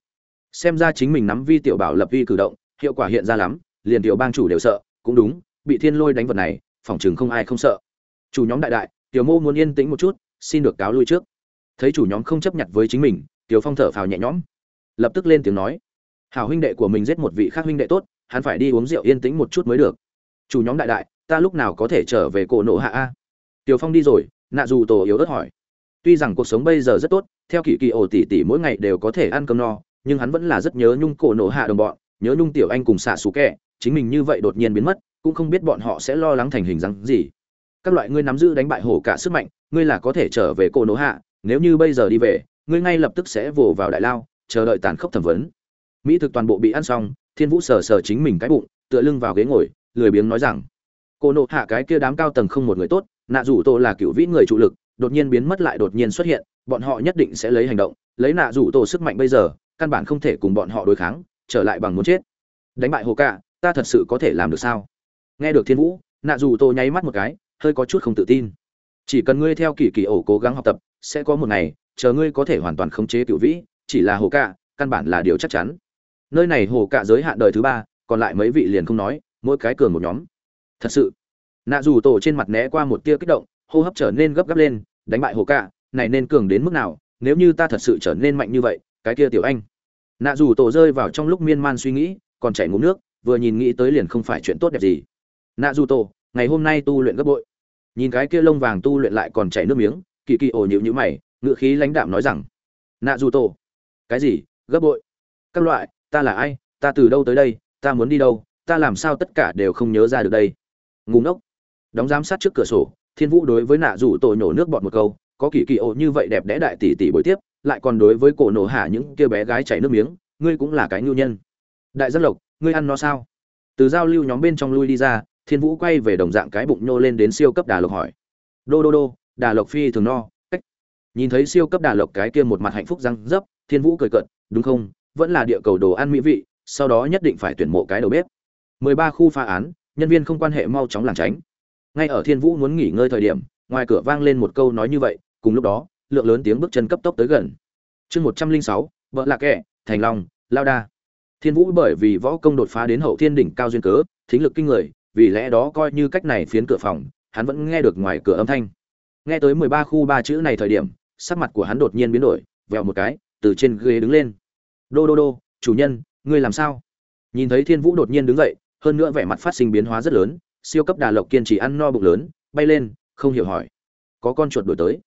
xem ra chính mình nắm vi tiểu bảo lập vi cử động, hiệu quả hiện ra lắm, liền tiểu bang chủ đều sợ, cũng đúng, bị thiên lôi đánh vật này phỏng chừng không ai không sợ. Chủ nhóm đại đại, tiểu mô muốn yên tĩnh một chút, xin được cáo lui trước. Thấy chủ nhóm không chấp nhận với chính mình tiểu phong thở phào nhẹ nhõm, lập tức lên tiếng nói hảo huynh đệ của mình giết một vị khác huynh đệ tốt, hắn phải đi uống rượu yên tĩnh một chút mới được. Chủ nhóm đại đại, ta lúc nào có thể trở về cổ nộ hạ a? Tiểu phong đi rồi, nạ dù tổ yếu ớt hỏi. Tuy rằng cuộc sống bây giờ rất tốt, theo kỳ kỳ ổ tỉ tỉ mỗi ngày đều có thể ăn cơm no, nhưng hắn vẫn là rất nhớ nhung cổ nộ hạ đồng bọn, nhớ nhung tiểu anh cùng xạ xú kẹ chính mình như vậy đột nhiên biến mất, cũng không biết bọn họ sẽ lo lắng thành hình dáng gì. Các loại ngươi nắm giữ đánh bại hổ cả sức mạnh, ngươi là có thể trở về cổ nổ hạ, nếu như bây giờ đi về, ngươi ngay lập tức sẽ vồ vào đại lao, chờ đợi tàn khốc thẩm vấn mỹ thực toàn bộ bị ăn xong, thiên vũ sờ sờ chính mình cái bụng, tựa lưng vào ghế ngồi, lười biếng nói rằng, cô nộ hạ cái kia đám cao tầng không một người tốt, nạ rủ tổ là cựu vĩ người trụ lực, đột nhiên biến mất lại đột nhiên xuất hiện, bọn họ nhất định sẽ lấy hành động, lấy nạ rủ tổ sức mạnh bây giờ, căn bản không thể cùng bọn họ đối kháng, trở lại bằng muốn chết. Đánh bại hồ cạ, ta thật sự có thể làm được sao? Nghe được thiên vũ, nạ rủ tô nháy mắt một cái, hơi có chút không tự tin. Chỉ cần ngươi theo kỳ kỳ ổ cố gắng học tập, sẽ có một ngày, chờ ngươi có thể hoàn toàn khống chế cựu vĩ, chỉ là hồ cạ, căn bản là điều chắc chắn nơi này hồ cả giới hạn đời thứ ba còn lại mấy vị liền không nói mỗi cái cường một nhóm. Thật sự nạ dù tổ trên mặt né qua một tia kích động hô hấp trở nên gấp gáp lên đánh bại hồ cả, này nên cường đến mức nào nếu như ta thật sự trở nên mạnh như vậy cái kia tiểu anh. Nạ dù tổ rơi vào trong lúc miên man suy nghĩ còn chảy ngụm nước vừa nhìn nghĩ tới liền không phải chuyện tốt đẹp gì. Nạ dù tổ ngày hôm nay tu luyện gấp bội. Nhìn cái kia lông vàng tu luyện lại còn chảy nước miếng kỳ kỳ ồ nhịu nhữ mày ngự khí lãnh đạm nói rằng nạ dù tổ cái gì? Gấp bội. Các loại ta là ai, ta từ đâu tới đây, ta muốn đi đâu, ta làm sao tất cả đều không nhớ ra được đây. Ngủ ngốc. Đóng giám sát trước cửa sổ, thiên vũ đối với nạ rủ tổ nhổ nước bọt một câu, có kỳ kỳ ổ như vậy đẹp đẽ đại tỷ tỷ bồi tiếp, lại còn đối với cổ nổ hạ những kia bé gái chảy nước miếng, ngươi cũng là cái ngưu nhân. Đại dân lộc, ngươi ăn nó sao? Từ giao lưu nhóm bên trong lui đi ra, thiên vũ quay về đồng dạng cái bụng nhô lên đến siêu cấp đà lộc hỏi. Đô đô đô, đà lộc phi thường no, cách. Nhìn thấy siêu cấp đà lộc cái kia một mặt hạnh phúc răng dấp, thiên vũ cười cận đúng không vẫn là địa cầu đồ ăn mỹ vị sau đó nhất định phải tuyển mộ cái đầu bếp. 13 khu phá án nhân viên không quan hệ mau chóng lảng tránh. Ngay ở thiên vũ muốn nghỉ ngơi thời điểm ngoài cửa vang lên một câu nói như vậy cùng lúc đó lượng lớn tiếng bước chân cấp tốc tới gần. Chương 106, vợ lạc kẻ thành long lao đa. Thiên vũ bởi vì võ công đột phá đến hậu thiên đỉnh cao duyên cớ thính lực kinh người vì lẽ đó coi như cách này phiến cửa phòng hắn vẫn nghe được ngoài cửa âm thanh. Nghe tới 13 khu ba chữ này thời điểm sắc mặt của hắn đột nhiên biến đổi vèo một cái từ trên ghế đứng lên đô đô đô, chủ nhân, ngươi làm sao? Nhìn thấy thiên vũ đột nhiên đứng dậy, hơn nữa vẻ mặt phát sinh biến hóa rất lớn, siêu cấp đà lộc kiên trì ăn no bụng lớn, bay lên, không hiểu hỏi. Có con chuột đuổi tới.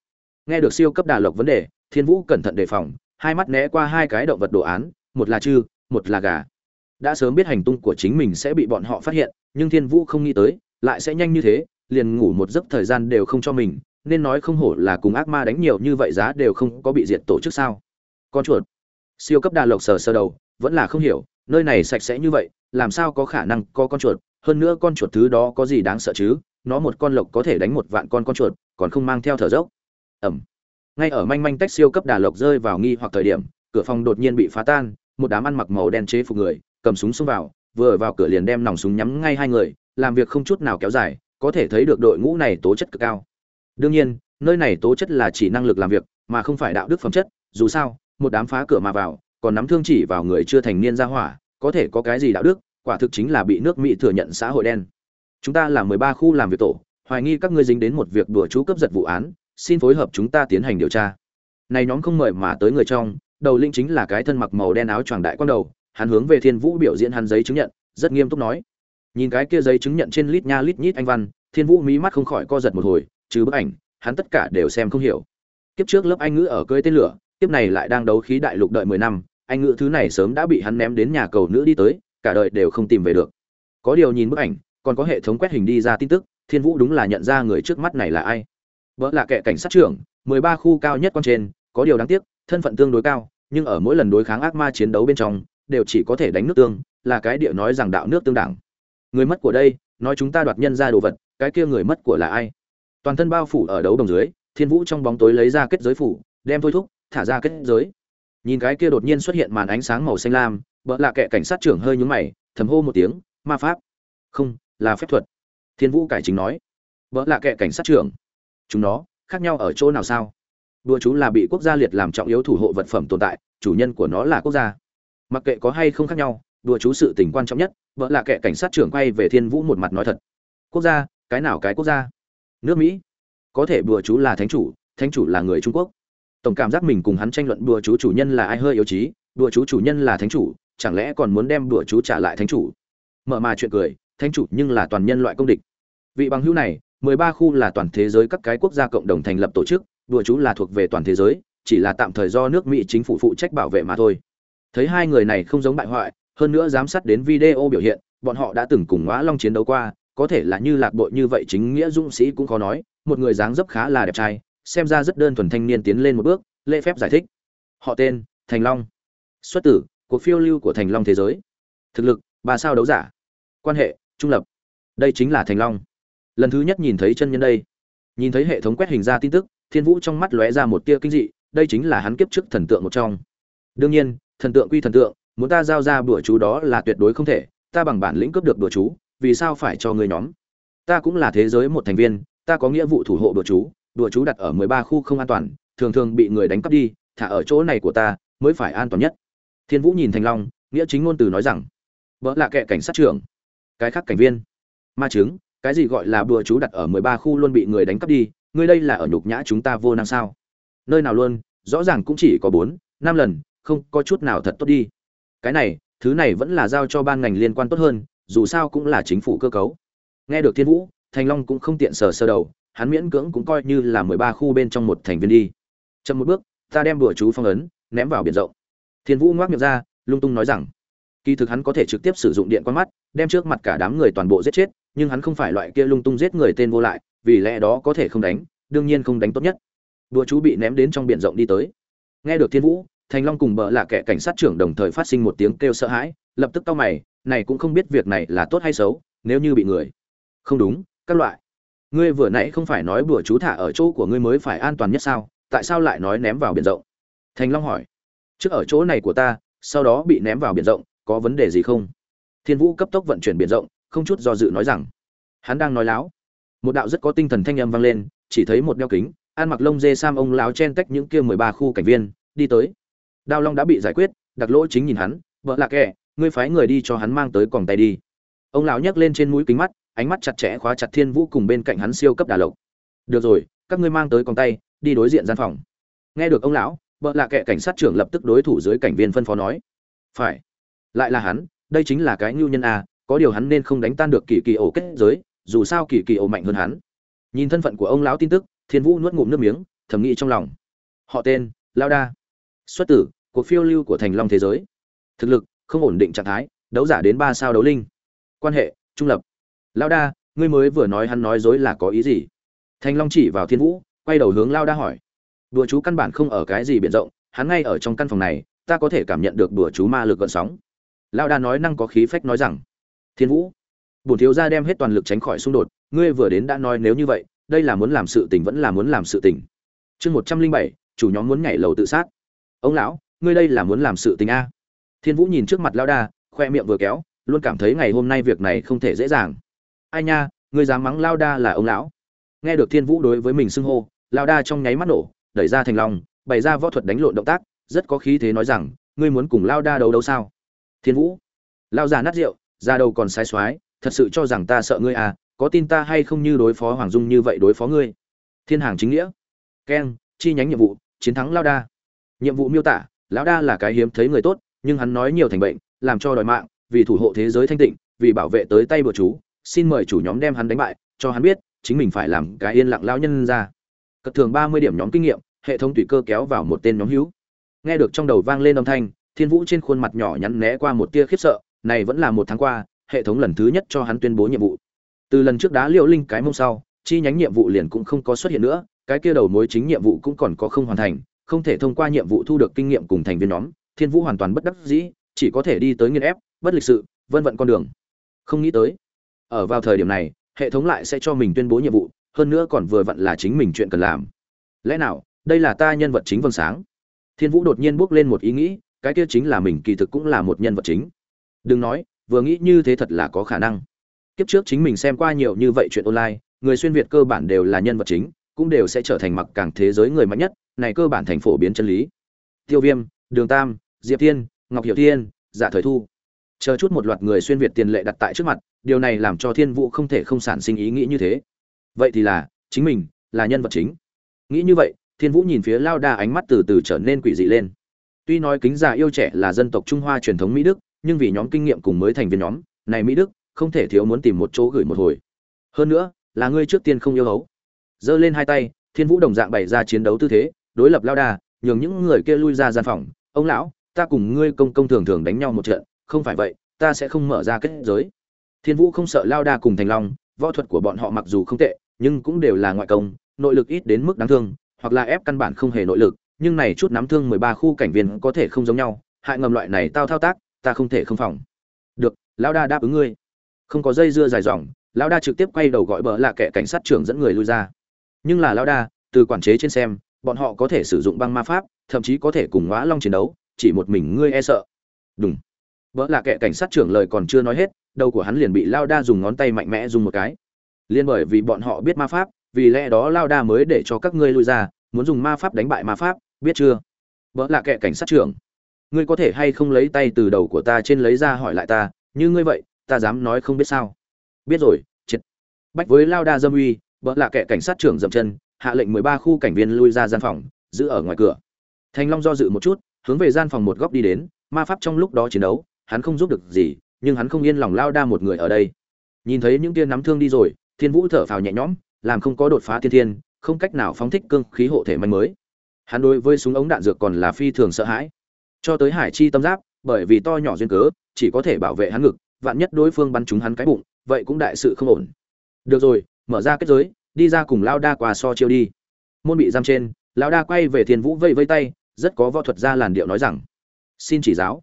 Nghe được siêu cấp đà lộc vấn đề, thiên vũ cẩn thận đề phòng, hai mắt né qua hai cái động vật đồ án, một là chư, một là gà. Đã sớm biết hành tung của chính mình sẽ bị bọn họ phát hiện, nhưng thiên vũ không nghĩ tới, lại sẽ nhanh như thế, liền ngủ một giấc thời gian đều không cho mình, nên nói không hổ là cùng ác ma đánh nhiều như vậy giá đều không có bị diệt tổ chức sao. Con chuột siêu cấp đà lộc sờ sơ đầu, vẫn là không hiểu, nơi này sạch sẽ như vậy, làm sao có khả năng có con chuột? Hơn nữa con chuột thứ đó có gì đáng sợ chứ? Nó một con lộc có thể đánh một vạn con con chuột, còn không mang theo thở dốc. Ẩm. Ngay ở manh manh tách siêu cấp đà lộc rơi vào nghi hoặc thời điểm, cửa phòng đột nhiên bị phá tan, một đám ăn mặc màu đen chế phục người, cầm súng xông vào, vừa vào cửa liền đem nòng súng nhắm ngay hai người, làm việc không chút nào kéo dài, có thể thấy được đội ngũ này tố chất cực cao. Đương nhiên, nơi này tố chất là chỉ năng lực làm việc, mà không phải đạo đức phẩm chất, dù sao một đám phá cửa mà vào, còn nắm thương chỉ vào người chưa thành niên ra hỏa, có thể có cái gì đạo đức, quả thực chính là bị nước mỹ thừa nhận xã hội đen. Chúng ta là mười ba khu làm việc tổ, hoài nghi các ngươi dính đến một việc đùa chú cướp giật vụ án, xin phối hợp chúng ta tiến hành điều tra. Này nhóm không mời mà tới người trong, đầu linh chính là cái thân mặc màu đen áo choàng đại quan đầu, hắn hướng về thiên vũ biểu diễn hắn giấy chứng nhận, rất nghiêm túc nói. Nhìn cái kia giấy chứng nhận trên lít nha lít nhít anh văn, thiên vũ mí mắt không khỏi co giật một hồi, trừ bức ảnh, hắn tất cả đều xem không hiểu. Kiếp trước lớp anh ngữ ở cơi tên lửa Tiếp này lại đang đấu khí đại lục đợi mười năm, anh ngữ thứ này sớm đã bị hắn ném đến nhà cầu nữ đi tới, cả đời đều không tìm về được. Có điều nhìn bức ảnh, còn có hệ thống quét hình đi ra tin tức, thiên vũ đúng là nhận ra người trước mắt này là ai. Vỡ là kẻ cảnh sát trưởng, mười ba khu cao nhất con trên, có điều đáng tiếc, thân phận tương đối cao, nhưng ở mỗi lần đối kháng ác ma chiến đấu bên trong, đều chỉ có thể đánh nước tương, là cái địa nói rằng đạo nước tương đảng. Người mất của đây, nói chúng ta đoạt nhân ra đồ vật, cái kia người mất của là ai? Toàn thân bao phủ ở đấu đồng dưới, thiên vũ trong bóng tối lấy ra kết giới phủ, đem thôi thúc thả ra kết giới. Nhìn cái kia đột nhiên xuất hiện màn ánh sáng màu xanh lam vợ lạ kệ cảnh sát trưởng hơi nhúng mày, thầm hô một tiếng, ma pháp. Không, là phép thuật. Thiên vũ cải chính nói. Vợ lạ kệ cảnh sát trưởng, chúng nó khác nhau ở chỗ nào sao? Đua chú là bị quốc gia liệt làm trọng yếu thủ hộ vật phẩm tồn tại, chủ nhân của nó là quốc gia. Mặc kệ có hay không khác nhau, đùa chú sự tình quan trọng nhất vợ lạ kệ cảnh sát trưởng quay về thiên vũ một mặt nói thật. Quốc gia, cái nào cái quốc gia? Nước mỹ. Có thể đùa chú là thánh chủ thánh chủ là người trung quốc tổng cảm giác mình cùng hắn tranh luận đùa chú chủ nhân là ai hơi yếu trí, đùa chú chủ nhân là thánh chủ, chẳng lẽ còn muốn đem đùa chú trả lại thánh chủ? Mở mà chuyện cười, thánh chủ nhưng là toàn nhân loại công địch. Vị bằng hữu này, mười ba khu là toàn thế giới các cái quốc gia cộng đồng thành lập tổ chức, đùa chú là thuộc về toàn thế giới, chỉ là tạm thời do nước mỹ chính phủ phụ trách bảo vệ mà thôi. Thấy hai người này không giống bại hoại, hơn nữa giám sát đến video biểu hiện, bọn họ đã từng cùng ngõ long chiến đấu qua, có thể là như lạc bội như vậy chính nghĩa dũng sĩ cũng khó nói, một người dáng dấp khá là đẹp trai xem ra rất đơn thuần thanh niên tiến lên một bước, lễ phép giải thích. Họ tên, thành long. Xuất tử, cuộc phiêu lưu của thành long thế giới. Thực lực, ba sao đấu giả. Quan hệ, trung lập. Đây chính là thành long. Lần thứ nhất nhìn thấy chân nhân đây. Nhìn thấy hệ thống quét hình ra tin tức, thiên vũ trong mắt lóe ra một tia kinh dị, đây chính là hắn kiếp trước thần tượng một trong. Đương nhiên, thần tượng quy thần tượng, muốn ta giao ra bữa chú đó là tuyệt đối không thể, ta bằng bản lĩnh cướp được bữa chú, vì sao phải cho người nhóm? Ta cũng là thế giới một thành viên, ta có nghĩa vụ thủ hộ bữa chú đùa chú đặt ở mười ba khu không an toàn, thường thường bị người đánh cắp đi, thả ở chỗ này của ta mới phải an toàn nhất. Thiên vũ nhìn thành long, nghĩa chính ngôn từ nói rằng vợ là kệ cảnh sát trưởng. Cái khác cảnh viên. Ma chứng, cái gì gọi là đùa chú đặt ở mười ba khu luôn bị người đánh cắp đi, ngươi đây là ở nhục nhã chúng ta vô năng sao? Nơi nào luôn, rõ ràng cũng chỉ có bốn, năm lần, không có chút nào thật tốt đi. Cái này, thứ này vẫn là giao cho ban ngành liên quan tốt hơn, dù sao cũng là chính phủ cơ cấu. Nghe được thiên vũ, thành long cũng không tiện sờ sơ đầu hắn miễn cưỡng cũng coi như là mười ba khu bên trong một thành viên đi. Chậm một bước, ta đem bùa chú phong ấn, ném vào biển rộng. Thiên vũ ngoác miệng ra, lung tung nói rằng, kỳ thực hắn có thể trực tiếp sử dụng điện quan mắt, đem trước mặt cả đám người toàn bộ giết chết, nhưng hắn không phải loại kia lung tung giết người tên vô lại, vì lẽ đó có thể không đánh, đương nhiên không đánh tốt nhất. Đùa chú bị ném đến trong biển rộng đi tới. Nghe được thiên vũ, thành long cùng bợ là kẻ cảnh sát trưởng đồng thời phát sinh một tiếng kêu sợ hãi, lập tức cau mày, này cũng không biết việc này là tốt hay xấu, nếu như bị người. Không đúng, các loại ngươi vừa nãy không phải nói bùa chú thả ở chỗ của ngươi mới phải an toàn nhất sao? Tại sao lại nói ném vào biển rộng? Thành long hỏi. Trước ở chỗ này của ta, sau đó bị ném vào biển rộng, có vấn đề gì không? Thiên vũ cấp tốc vận chuyển biển rộng, không chút do dự nói rằng. Hắn đang nói láo. Một đạo rất có tinh thần thanh âm vang lên, chỉ thấy một đeo kính, ăn mặc lông dê sam ông láo chen tách những kia mười ba khu cảnh viên, đi tới. Đao long đã bị giải quyết, đặc lỗ chính nhìn hắn, vợ lạc kẻ, ngươi phái người đi cho hắn mang tới còng tay đi. Ông lão nhấc lên trên mũi kính mắt ánh mắt chặt chẽ khóa chặt thiên vũ cùng bên cạnh hắn siêu cấp đà lộc. Được rồi, các ngươi mang tới còng tay, đi đối diện gian phòng. Nghe được ông lão, vợ lạ kệ cảnh sát trưởng lập tức đối thủ dưới cảnh viên phân phó nói. Phải, lại là hắn, đây chính là cái ngưu nhân a, có điều hắn nên không đánh tan được kỳ kỳ ổ kết giới, dù sao kỳ kỳ ổ mạnh hơn hắn. Nhìn thân phận của ông lão tin tức, thiên vũ nuốt ngụm nước miếng, thầm nghĩ trong lòng. Họ tên, lao đa. Xuất tử, cuộc phiêu lưu của thành long thế giới. Thực lực, không ổn định trạng thái, đấu giả đến ba sao đấu linh. Quan hệ, trung lập lao đa, ngươi mới vừa nói hắn nói dối là có ý gì? Thanh long chỉ vào thiên vũ, quay đầu hướng lao đa hỏi. Đùa chú căn bản không ở cái gì biển rộng, hắn ngay ở trong căn phòng này, ta có thể cảm nhận được đùa chú ma lực gợn sóng. Lao đa nói năng có khí phách nói rằng, thiên vũ, bổn thiếu gia đem hết toàn lực tránh khỏi xung đột, ngươi vừa đến đã nói nếu như vậy, đây là muốn làm sự tình vẫn là muốn làm sự tình. Chương một trăm linh bảy, chủ nhóm muốn nhảy lầu tự sát. Ông lão, ngươi đây là muốn làm sự tình a? Thiên vũ nhìn trước mặt lao đa, khoe miệng vừa kéo, luôn cảm thấy ngày hôm nay việc này không thể dễ dàng ai nha, ngươi dám mắng lao đa là ông lão. Nghe được thiên vũ đối với mình xưng hô, lao đa trong nháy mắt nổ, đẩy ra thành lòng, bày ra võ thuật đánh lộn động tác, rất có khí thế nói rằng, ngươi muốn cùng lao đa đấu đấu sao? Thiên vũ, lao già nát rượu ra đầu còn sai soái, thật sự cho rằng ta sợ ngươi à có tin ta hay không như đối phó hoàng dung như vậy đối phó ngươi? Thiên hàng chính nghĩa. Keng, chi nhánh nhiệm vụ, chiến thắng lao đa. Nhiệm vụ miêu tả lão đa là cái hiếm thấy người tốt, nhưng hắn nói nhiều thành bệnh, làm cho đòi mạng, vì thủ hộ thế giới thanh tịnh, vì bảo vệ tới tay bữa chú xin mời chủ nhóm đem hắn đánh bại, cho hắn biết, chính mình phải làm cái yên lặng lao nhân ra. Cất thường ba mươi điểm nhóm kinh nghiệm, hệ thống tùy cơ kéo vào một tên nhóm hữu. Nghe được trong đầu vang lên âm thanh, thiên vũ trên khuôn mặt nhỏ nhắn né qua một tia khiếp sợ, này vẫn là một tháng qua, hệ thống lần thứ nhất cho hắn tuyên bố nhiệm vụ. Từ lần trước đá liệu linh cái mông sau, chi nhánh nhiệm vụ liền cũng không có xuất hiện nữa, cái kia đầu mối chính nhiệm vụ cũng còn có không hoàn thành, không thể thông qua nhiệm vụ thu được kinh nghiệm cùng thành viên nhóm, thiên vũ hoàn toàn bất đắc dĩ, chỉ có thể đi tới nghiên ép, bất lịch sự, vân vận con đường. Không nghĩ tới ở vào thời điểm này, hệ thống lại sẽ cho mình tuyên bố nhiệm vụ, hơn nữa còn vừa vặn là chính mình chuyện cần làm. Lẽ nào, đây là ta nhân vật chính vâng sáng? Thiên vũ đột nhiên bước lên một ý nghĩ, cái kia chính là mình kỳ thực cũng là một nhân vật chính. Đừng nói, vừa nghĩ như thế thật là có khả năng. Kiếp trước chính mình xem qua nhiều như vậy chuyện online, người xuyên việt cơ bản đều là nhân vật chính, cũng đều sẽ trở thành mặc càng thế giới người mạnh nhất, này cơ bản thành phổ biến chân lý. Tiêu viêm, đường tam, diệp thiên, ngọc hiệu thiên dạ thời thu chờ chút một loạt người xuyên việt tiền lệ đặt tại trước mặt, điều này làm cho thiên vũ không thể không sản sinh ý nghĩ như thế. Vậy thì là, chính mình là nhân vật chính. Nghĩ như vậy, thiên vũ nhìn phía lao đa ánh mắt từ từ trở nên quỷ dị lên. Tuy nói kính già yêu trẻ là dân tộc trung hoa truyền thống mỹ đức, nhưng vì nhóm kinh nghiệm cùng mới thành viên nhóm, này mỹ đức không thể thiếu muốn tìm một chỗ gửi một hồi. Hơn nữa, là ngươi trước tiên không yêu hấu. Giơ lên hai tay, thiên vũ đồng dạng bày ra chiến đấu tư thế, đối lập lao đa, nhường những người kia lui ra gian phòng. Ông lão, ta cùng ngươi công công thường thường đánh nhau một trận không phải vậy, ta sẽ không mở ra kết giới. Thiên vũ không sợ lao đa cùng thành long, võ thuật của bọn họ mặc dù không tệ, nhưng cũng đều là ngoại công, nội lực ít đến mức đáng thương, hoặc là ép căn bản không hề nội lực, nhưng này chút nắm thương mười ba khu cảnh viên có thể không giống nhau, hại ngầm loại này tao thao tác, ta không thể không phòng. Được lão đa đáp ứng ngươi. Không có dây dưa dài dòng lão đa trực tiếp quay đầu gọi bờ là kẻ cảnh sát trưởng dẫn người lui ra. Nhưng là lão đa, từ quản chế trên xem, bọn họ có thể sử dụng băng ma pháp, thậm chí có thể cùng ngã long chiến đấu, chỉ một mình ngươi e sợ. Đúng vợ là kệ cảnh sát trưởng lời còn chưa nói hết, đầu của hắn liền bị lao đa dùng ngón tay mạnh mẽ dùng một cái. Liên bởi vì bọn họ biết ma pháp, vì lẽ đó lao đa mới để cho các ngươi lui ra, muốn dùng ma pháp đánh bại ma pháp, biết chưa? Vợ là kệ cảnh sát trưởng. Ngươi có thể hay không lấy tay từ đầu của ta trên lấy ra hỏi lại ta, như ngươi vậy, ta dám nói không biết sao? Biết rồi triệt bách với lao đa dâm uy vợ là kệ cảnh sát trưởng dậm chân, hạ lệnh mười ba khu cảnh viên lui ra gian phòng, giữ ở ngoài cửa. Thành long do dự một chút, hướng về gian phòng một góc đi đến, ma pháp trong lúc đó chiến đấu hắn không giúp được gì, nhưng hắn không yên lòng lao đa một người ở đây. Nhìn thấy những kia nắm thương đi rồi, thiên vũ thở phào nhẹ nhõm, làm không có đột phá thiên thiên, không cách nào phóng thích cương khí hộ thể manh mới. Hắn đối với súng ống đạn dược còn là phi thường sợ hãi. Cho tới hải chi tâm giáp, bởi vì to nhỏ duyên cớ, chỉ có thể bảo vệ hắn ngực, vạn nhất đối phương bắn trúng hắn cái bụng, vậy cũng đại sự không ổn. Được rồi, mở ra kết giới, đi ra cùng lao đa qua so chiêu đi. Môn bị giam trên, lao đa quay về thiên vũ vây vây tay, rất có võ thuật ra làn điệu nói rằng, xin chỉ giáo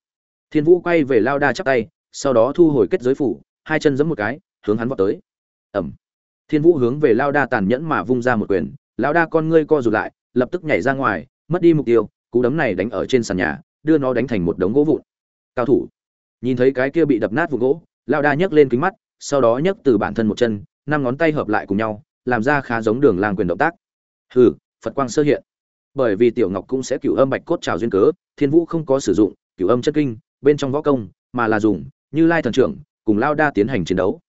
thiên vũ quay về lao đa chắp tay, sau đó thu hồi kết giới phủ, hai chân giẫm một cái, hướng hắn vọt tới. Ẩm. Thiên vũ hướng về lao đa tàn nhẫn mà vung ra một quyền, lao đa con ngươi co rụt lại, lập tức nhảy ra ngoài, mất đi mục tiêu, cú đấm này đánh ở trên sàn nhà, đưa nó đánh thành một đống gỗ vụn. Cao thủ. Nhìn thấy cái kia bị đập nát vụ gỗ, lao đa nhấc lên kính mắt, sau đó nhấc từ bản thân một chân, năm ngón tay hợp lại cùng nhau, làm ra khá giống đường lang quyền động tác. Hừ, phật quang sơ hiện. Bởi vì tiểu ngọc cũng sẽ cửu âm bạch cốt trào duyên cớ, thiên vũ không có sử dụng, cửu âm chất kinh bên trong võ công, mà là dùng như lai thần trưởng cùng lao đa tiến hành chiến đấu.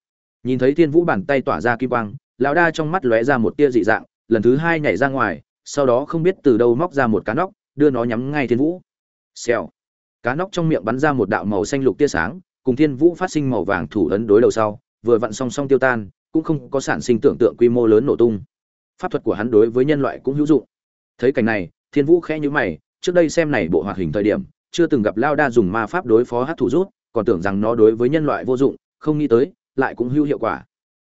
Nhìn thấy thiên vũ bàn tay tỏa ra kim quang, lao đa trong mắt lóe ra một tia dị dạng, lần thứ hai nhảy ra ngoài, sau đó không biết từ đâu móc ra một cá nóc, đưa nó nhắm ngay thiên vũ. Xèo. Cá nóc trong miệng bắn ra một đạo màu xanh lục tia sáng, cùng thiên vũ phát sinh màu vàng thủ ấn đối đầu sau, vừa vặn song song tiêu tan, cũng không có sản sinh tưởng tượng quy mô lớn nổ tung. Pháp thuật của hắn đối với nhân loại cũng hữu dụng. Thấy cảnh này, thiên vũ khẽ nhíu mày, trước đây xem này bộ hoạt hình thời điểm chưa từng gặp lao đa dùng ma pháp đối phó hát thủ rút, còn tưởng rằng nó đối với nhân loại vô dụng, không nghĩ tới, lại cũng hữu hiệu quả.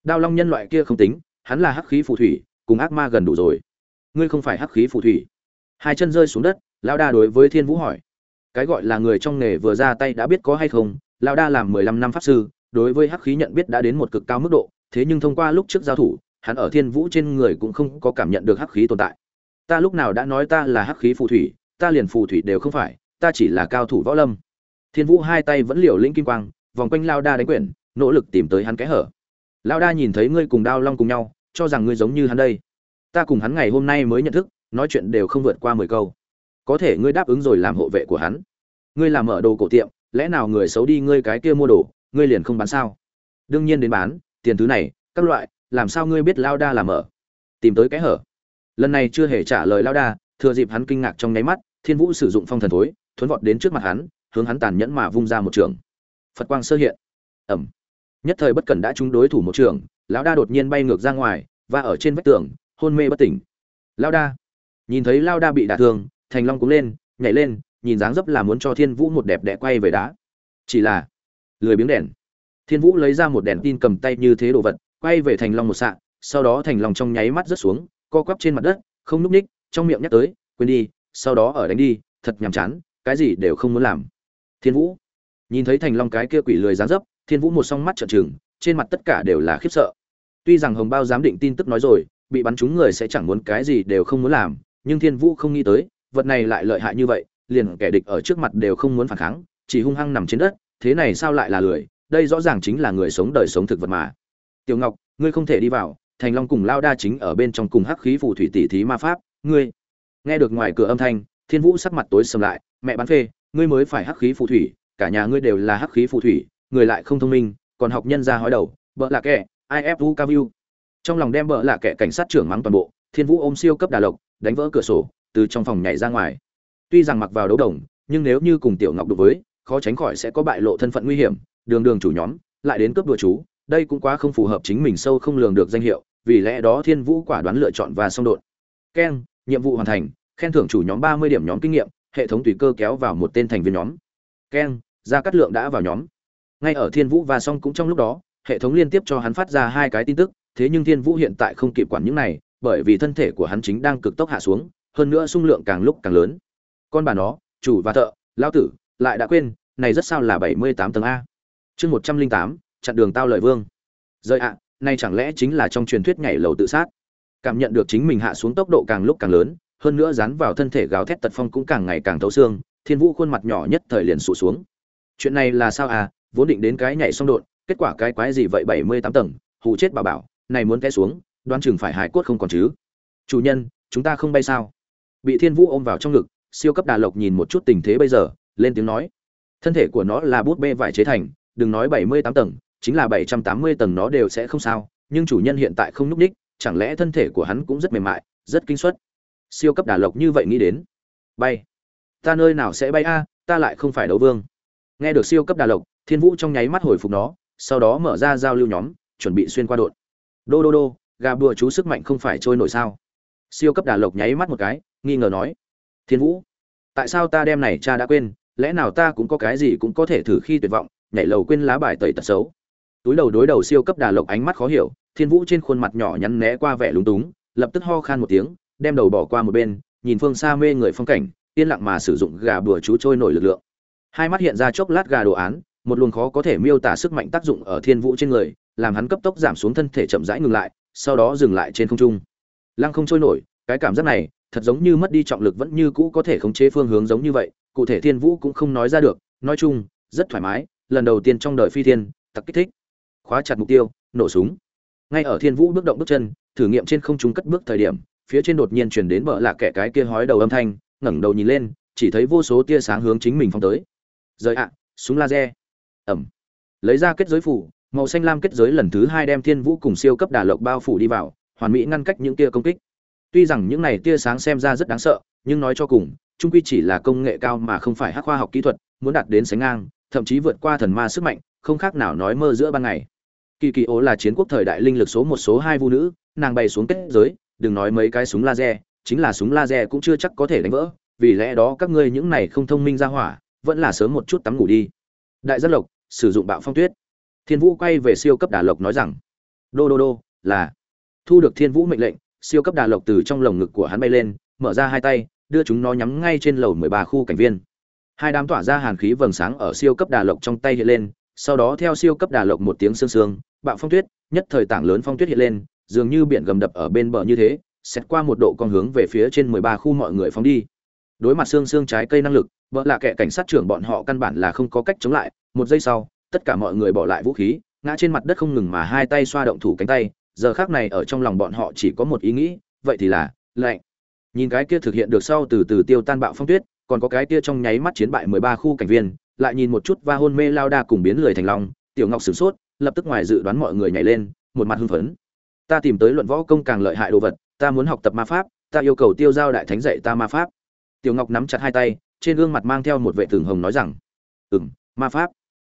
Đao long nhân loại kia không tính, hắn là hắc khí phù thủy, cùng ác ma gần đủ rồi. Ngươi không phải hắc khí phù thủy. Hai chân rơi xuống đất, lao đa đối với thiên vũ hỏi. Cái gọi là người trong nghề vừa ra tay đã biết có hay không, lao đa làm mười lăm năm pháp sư, đối với hắc khí nhận biết đã đến một cực cao mức độ, thế nhưng thông qua lúc trước giao thủ, hắn ở thiên vũ trên người cũng không có cảm nhận được hắc khí tồn tại. Ta lúc nào đã nói ta là hắc khí phù thủy, ta liền phù thủy đều không phải ta chỉ là cao thủ võ lâm. Thiên vũ hai tay vẫn liều lĩnh kim quang, vòng quanh lao đa đánh quyển nỗ lực tìm tới hắn kẽ hở. Lao đa nhìn thấy ngươi cùng đao long cùng nhau, cho rằng ngươi giống như hắn đây. Ta cùng hắn ngày hôm nay mới nhận thức, nói chuyện đều không vượt qua mười câu. Có thể ngươi đáp ứng rồi làm hộ vệ của hắn. Ngươi làm mở đồ cổ tiệm, lẽ nào người xấu đi ngươi cái kia mua đồ, ngươi liền không bán sao? Đương nhiên đến bán, tiền thứ này, các loại, làm sao ngươi biết lao đa làm mở tìm tới kẽ hở. Lần này chưa hề trả lời lao đa, thừa dịp hắn kinh ngạc trong nháy mắt, thiên vũ sử dụng phong thần thối thuấn vọt đến trước mặt hắn, hướng hắn tàn nhẫn mà vung ra một trường. Phật quang sơ hiện. Ẩm. Nhất thời bất cần đã trúng đối thủ một trường, lão đa đột nhiên bay ngược ra ngoài và ở trên vách tường, hôn mê bất tỉnh. Lao đa. Nhìn thấy lao đa bị đả thương, thành long cũng lên, nhảy lên, nhìn dáng dấp là muốn cho thiên vũ một đẹp đẽ quay về đá. Chỉ là, lười biếng đèn. Thiên vũ lấy ra một đèn tin cầm tay như thế đồ vật, quay về thành long một sạ, sau đó thành long trong nháy mắt rớt xuống, co quắp trên mặt đất, không núp ních, trong miệng nhắc tới, quên đi, sau đó ở đánh đi, thật nhàm chán cái gì đều không muốn làm. Thiên vũ, nhìn thấy thành long cái kia quỷ lười dáng dấp, thiên vũ một song mắt trợn trừng, trên mặt tất cả đều là khiếp sợ. Tuy rằng hồng bao giám định tin tức nói rồi, bị bắn trúng người sẽ chẳng muốn cái gì đều không muốn làm, nhưng thiên vũ không nghĩ tới, vật này lại lợi hại như vậy, liền kẻ địch ở trước mặt đều không muốn phản kháng, chỉ hung hăng nằm trên đất, thế này sao lại là lười, đây rõ ràng chính là người sống đời sống thực vật mà. Tiểu ngọc, ngươi không thể đi vào, thành long cùng lao đa chính ở bên trong cùng hắc khí phù thủy tỷ thí ma pháp, ngươi. Nghe được ngoài cửa âm thanh, thiên vũ sắc mặt tối sầm lại mẹ bán phê, ngươi mới phải hắc khí phù thủy, cả nhà ngươi đều là hắc khí phù thủy, người lại không thông minh, còn học nhân ra hói đầu, bợ là kẻ ifu caviu trong lòng đem bợ là kẻ cảnh sát trưởng mắng toàn bộ, thiên vũ ôm siêu cấp đà lộc, đánh vỡ cửa sổ, từ trong phòng nhảy ra ngoài. Tuy rằng mặc vào đấu đồng, nhưng nếu như cùng tiểu ngọc đối với, khó tránh khỏi sẽ có bại lộ thân phận nguy hiểm, đường đường chủ nhóm, lại đến cướp đùa chú, đây cũng quá không phù hợp chính mình sâu không lường được danh hiệu, vì lẽ đó thiên vũ quả đoán lựa chọn và xong đột. Keng, nhiệm vụ hoàn thành, khen thưởng chủ nhóm ba mươi điểm nhóm kinh nghiệm hệ thống tùy cơ kéo vào một tên thành viên nhóm. Keng, gia cát lượng đã vào nhóm. Ngay ở thiên vũ và Song cũng trong lúc đó, hệ thống liên tiếp cho hắn phát ra hai cái tin tức, thế nhưng thiên vũ hiện tại không kịp quản những này, bởi vì thân thể của hắn chính đang cực tốc hạ xuống, hơn nữa sung lượng càng lúc càng lớn. Con bà nó, chủ và thợ lao tử, lại đã quên, này rất sao là bảy mươi tám tầng a. Chương một trăm linh tám, chặn đường tao lợi vương. Rời ạ nay chẳng lẽ chính là trong truyền thuyết nhảy lầu tự sát? Cảm nhận được chính mình hạ xuống tốc độ càng lúc càng lớn hơn nữa dán vào thân thể gào thét tật phong cũng càng ngày càng thấu xương, thiên vũ khuôn mặt nhỏ nhất thời liền sụt xuống. Chuyện này là sao à? Vốn định đến cái nhảy xong đột, kết quả cái quái gì vậy? Bảy mươi tám tầng hụ chết bà bảo, này muốn té xuống, đoán chừng phải hài cốt không còn chứ. Chủ nhân, chúng ta không bay sao? Bị thiên vũ ôm vào trong ngực, siêu cấp đà lộc nhìn một chút tình thế bây giờ, lên tiếng nói. Thân thể của nó là bút bê vải chế thành, đừng nói bảy mươi tám tầng, chính là bảy trăm tám mươi tầng nó đều sẽ không sao, nhưng chủ nhân hiện tại không núp đích chẳng lẽ thân thể của hắn cũng rất mềm mại, rất kinh suất? Siêu cấp đà lộc như vậy nghĩ đến. Bay. Ta nơi nào sẽ bay a? Ta lại không phải đấu vương. Nghe được siêu cấp đà lộc, thiên vũ trong nháy mắt hồi phục nó, sau đó mở ra giao lưu nhóm, chuẩn bị xuyên qua đột. Đô đô đô, gà bùa chú sức mạnh không phải trôi nổi sao? Siêu cấp đà lộc nháy mắt một cái, nghi ngờ nói. Thiên vũ, tại sao ta đem này cha đã quên? Lẽ nào ta cũng có cái gì cũng có thể thử khi tuyệt vọng, nhảy lầu quên lá bài tẩy tật xấu? Túi đầu đối đầu siêu cấp đà lộc ánh mắt khó hiểu, thiên vũ trên khuôn mặt nhỏ nhắn né qua vẻ lúng túng, lập tức ho khan một tiếng đem đầu bỏ qua một bên, nhìn phương xa mê người phong cảnh, yên lặng mà sử dụng gà bùa chú trôi nổi lực lượng. Hai mắt hiện ra chốc lát gà đồ án, một luồng khó có thể miêu tả sức mạnh tác dụng ở thiên vũ trên người, làm hắn cấp tốc giảm xuống thân thể chậm rãi ngừng lại, sau đó dừng lại trên không trung. Lăng không trôi nổi, cái cảm giác này, thật giống như mất đi trọng lực vẫn như cũ có thể khống chế phương hướng giống như vậy, cụ thể thiên vũ cũng không nói ra được, nói chung, rất thoải mái, lần đầu tiên trong đời phi thiên tặc kích thích, khóa chặt mục tiêu, nổ súng. Ngay ở thiên vũ bước động bước chân, thử nghiệm trên không trung cất bước thời điểm phía trên đột nhiên chuyển đến bờ lạ kẻ cái kia hói đầu âm thanh, ngẩng đầu nhìn lên, chỉ thấy vô số tia sáng hướng chính mình phong tới. Rời ạ, súng laser. Ẩm. Lấy ra kết giới phủ, màu xanh lam kết giới lần thứ hai đem thiên vũ cùng siêu cấp đà lộc bao phủ đi vào, hoàn mỹ ngăn cách những tia công kích. Tuy rằng những này tia sáng xem ra rất đáng sợ, nhưng nói cho cùng trung quy chỉ là công nghệ cao mà không phải hắc khoa học kỹ thuật, muốn đạt đến sánh ngang, thậm chí vượt qua thần ma sức mạnh, không khác nào nói mơ giữa ban ngày. Kỳ kỳ ố là chiến quốc thời đại linh lực số một, số hai vu nữ, nàng bay xuống kết giới đừng nói mấy cái súng laser, chính là súng laser cũng chưa chắc có thể đánh vỡ, vì lẽ đó các ngươi những này không thông minh ra hỏa, vẫn là sớm một chút tắm ngủ đi. Đại giác lộc, sử dụng bạo phong tuyết. Thiên vũ quay về siêu cấp đà lộc nói rằng, đô đô đô, là. Thu được thiên vũ mệnh lệnh, siêu cấp đà lộc từ trong lồng ngực của hắn bay lên, mở ra hai tay, đưa chúng nó nhắm ngay trên lầu mười ba khu cảnh viên. Hai đám tỏa ra hàn khí vầng sáng ở siêu cấp đà lộc trong tay hiện lên, sau đó theo siêu cấp đà lộc một tiếng sương sương, bạo phong tuyết, nhất thời tảng lớn phong tuyết hiện lên dường như biển gầm đập ở bên bờ như thế, xét qua một độ con hướng về phía trên mười ba khu mọi người phóng đi. Đối mặt xương xương trái cây năng lực, vợ là kẻ cảnh sát trưởng bọn họ căn bản là không có cách chống lại. Một giây sau, tất cả mọi người bỏ lại vũ khí, ngã trên mặt đất không ngừng mà hai tay xoa động thủ cánh tay. Giờ khác này ở trong lòng bọn họ chỉ có một ý nghĩ, vậy thì là lạnh. Nhìn cái kia thực hiện được sau từ từ tiêu tan bạo phong tuyết, còn có cái kia trong nháy mắt chiến bại mười ba khu cảnh viên, lại nhìn một chút và hôn mê lao đa cùng biến lười thành lòng, tiểu ngọc sửng sốt, lập tức ngoài dự đoán mọi người nhảy lên, một mặt hưng phấn ta tìm tới luận võ công càng lợi hại đồ vật, ta muốn học tập ma pháp, ta yêu cầu tiêu giao đại thánh dạy ta ma pháp. Tiểu ngọc nắm chặt hai tay, trên gương mặt mang theo một vệ tường hồng nói rằng ừ m ma pháp.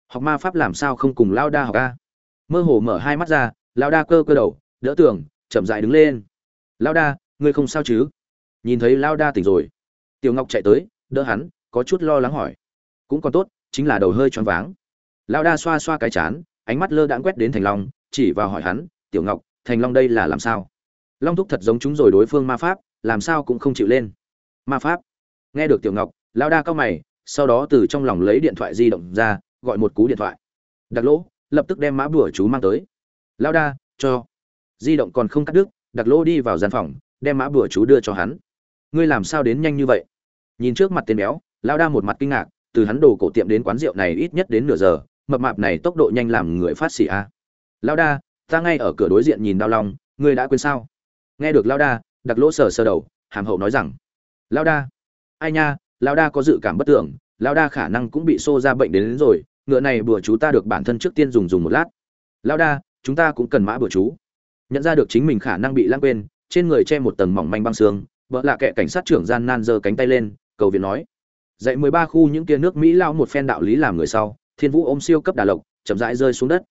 Học ma pháp làm sao không cùng lao đa học ca mơ hồ mở hai mắt ra, lao đa cơ cơ đầu, đỡ tường, chậm dại đứng lên. Lao đa, ngươi không sao chứ? Nhìn thấy lao đa tỉnh rồi, tiểu ngọc chạy tới, đỡ hắn, có chút lo lắng hỏi. Cũng còn tốt, chính là đầu hơi choáng váng. Lao đa xoa xoa cái chán, ánh mắt lơ đãng quét đến thành long, chỉ vào hỏi hắn, tiểu ngọc thành long đây là làm sao? Long thúc thật giống chúng rồi đối phương ma pháp, làm sao cũng không chịu lên. Ma pháp? Nghe được tiểu ngọc lao đa cao mày, sau đó từ trong lòng lấy điện thoại di động ra, gọi một cú điện thoại. Đặc lỗ, lập tức đem mã bùa chú mang tới. Lao đa, cho. Di động còn không cắt đứt, đặc lỗ đi vào gian phòng, đem mã bùa chú đưa cho hắn. Ngươi làm sao đến nhanh như vậy? Nhìn trước mặt tên béo lao đa một mặt kinh ngạc, từ hắn đồ cổ tiệm đến quán rượu này ít nhất đến nửa giờ, mập mạp này tốc độ nhanh làm người phát xỉ a. À. lao đa ta ngay ở cửa đối diện nhìn đau lòng ngươi đã quên sao? Nghe được lao đa đặc lỗ sờ sờ đầu hàm hậu nói rằng lao đa ai nha lao đa có dự cảm bất tưởng lao đa khả năng cũng bị xô ra bệnh đến, đến rồi ngựa này bừa chú ta được bản thân trước tiên dùng dùng một lát. Lao đa chúng ta cũng cần mã bừa chú. Nhận ra được chính mình khả năng bị lãng quên trên người che một tầng mỏng manh băng xương vợ lạ kệ cảnh sát trưởng gian nan giơ cánh tay lên cầu viện nói dạy mười ba khu những kia nước mỹ lao một phen đạo lý làm người sau thiên vũ ôm siêu cấp đà lộc chậm rãi rơi xuống đất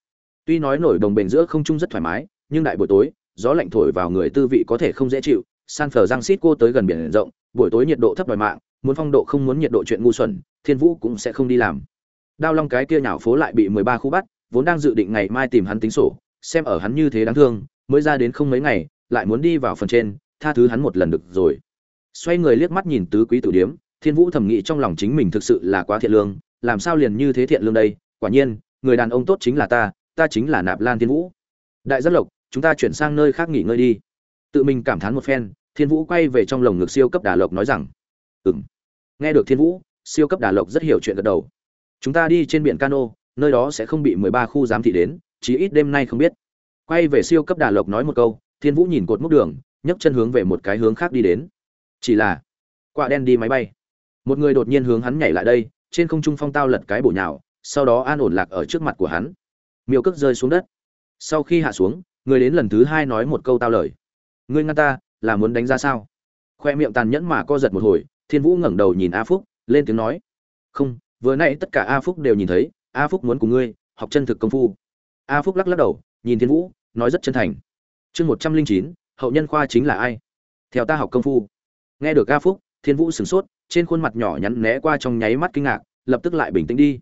tuy nói nổi đồng bền giữa không trung rất thoải mái, nhưng đại buổi tối, gió lạnh thổi vào người tư vị có thể không dễ chịu. San phờ giang xít cô tới gần biển rộng, buổi tối nhiệt độ thấp đòi mạng, muốn phong độ không muốn nhiệt độ chuyện ngu xuẩn, thiên vũ cũng sẽ không đi làm. Đao long cái kia nhảo phố lại bị mười ba khu bắt, vốn đang dự định ngày mai tìm hắn tính sổ, xem ở hắn như thế đáng thương, mới ra đến không mấy ngày, lại muốn đi vào phần trên, tha thứ hắn một lần được rồi. Xoay người liếc mắt nhìn tứ quý tử điếm, thiên vũ thầm nghĩ trong lòng chính mình thực sự là quá thiện lương, làm sao liền như thế thiện lương đây? Quả nhiên, người đàn ông tốt chính là ta ta chính là nạp lan thiên vũ. Đại giác lộc, chúng ta chuyển sang nơi khác nghỉ ngơi đi. Tự mình cảm thán một phen, thiên vũ quay về trong lồng ngực siêu cấp đà lộc nói rằng ừng nghe được thiên vũ, siêu cấp đà lộc rất hiểu chuyện gật đầu. Chúng ta đi trên biển cano, nơi đó sẽ không bị mười ba khu giám thị đến, chí ít đêm nay không biết. Quay về siêu cấp đà lộc nói một câu, thiên vũ nhìn cột mốc đường, nhấc chân hướng về một cái hướng khác đi đến. Chỉ là quạ đen đi máy bay. Một người đột nhiên hướng hắn nhảy lại đây, trên không trung phong tao lật cái bổ nhào, sau đó an ổn lạc ở trước mặt của hắn miêu cước rơi xuống đất. Sau khi hạ xuống, người đến lần thứ hai nói một câu tao lời. Ngươi ngăn ta, là muốn đánh ra sao? Khoe miệng tàn nhẫn mà co giật một hồi, thiên vũ ngẩng đầu nhìn a phúc, lên tiếng nói. Không, vừa nãy tất cả a phúc đều nhìn thấy, a phúc muốn cùng ngươi học chân thực công phu. A phúc lắc lắc đầu, nhìn thiên vũ, nói rất chân thành. Chương một trăm linh chín, hậu nhân khoa chính là ai? Theo ta học công phu. Nghe được a phúc, thiên vũ sửng sốt, trên khuôn mặt nhỏ nhắn né qua trong nháy mắt kinh ngạc, lập tức lại bình tĩnh đi.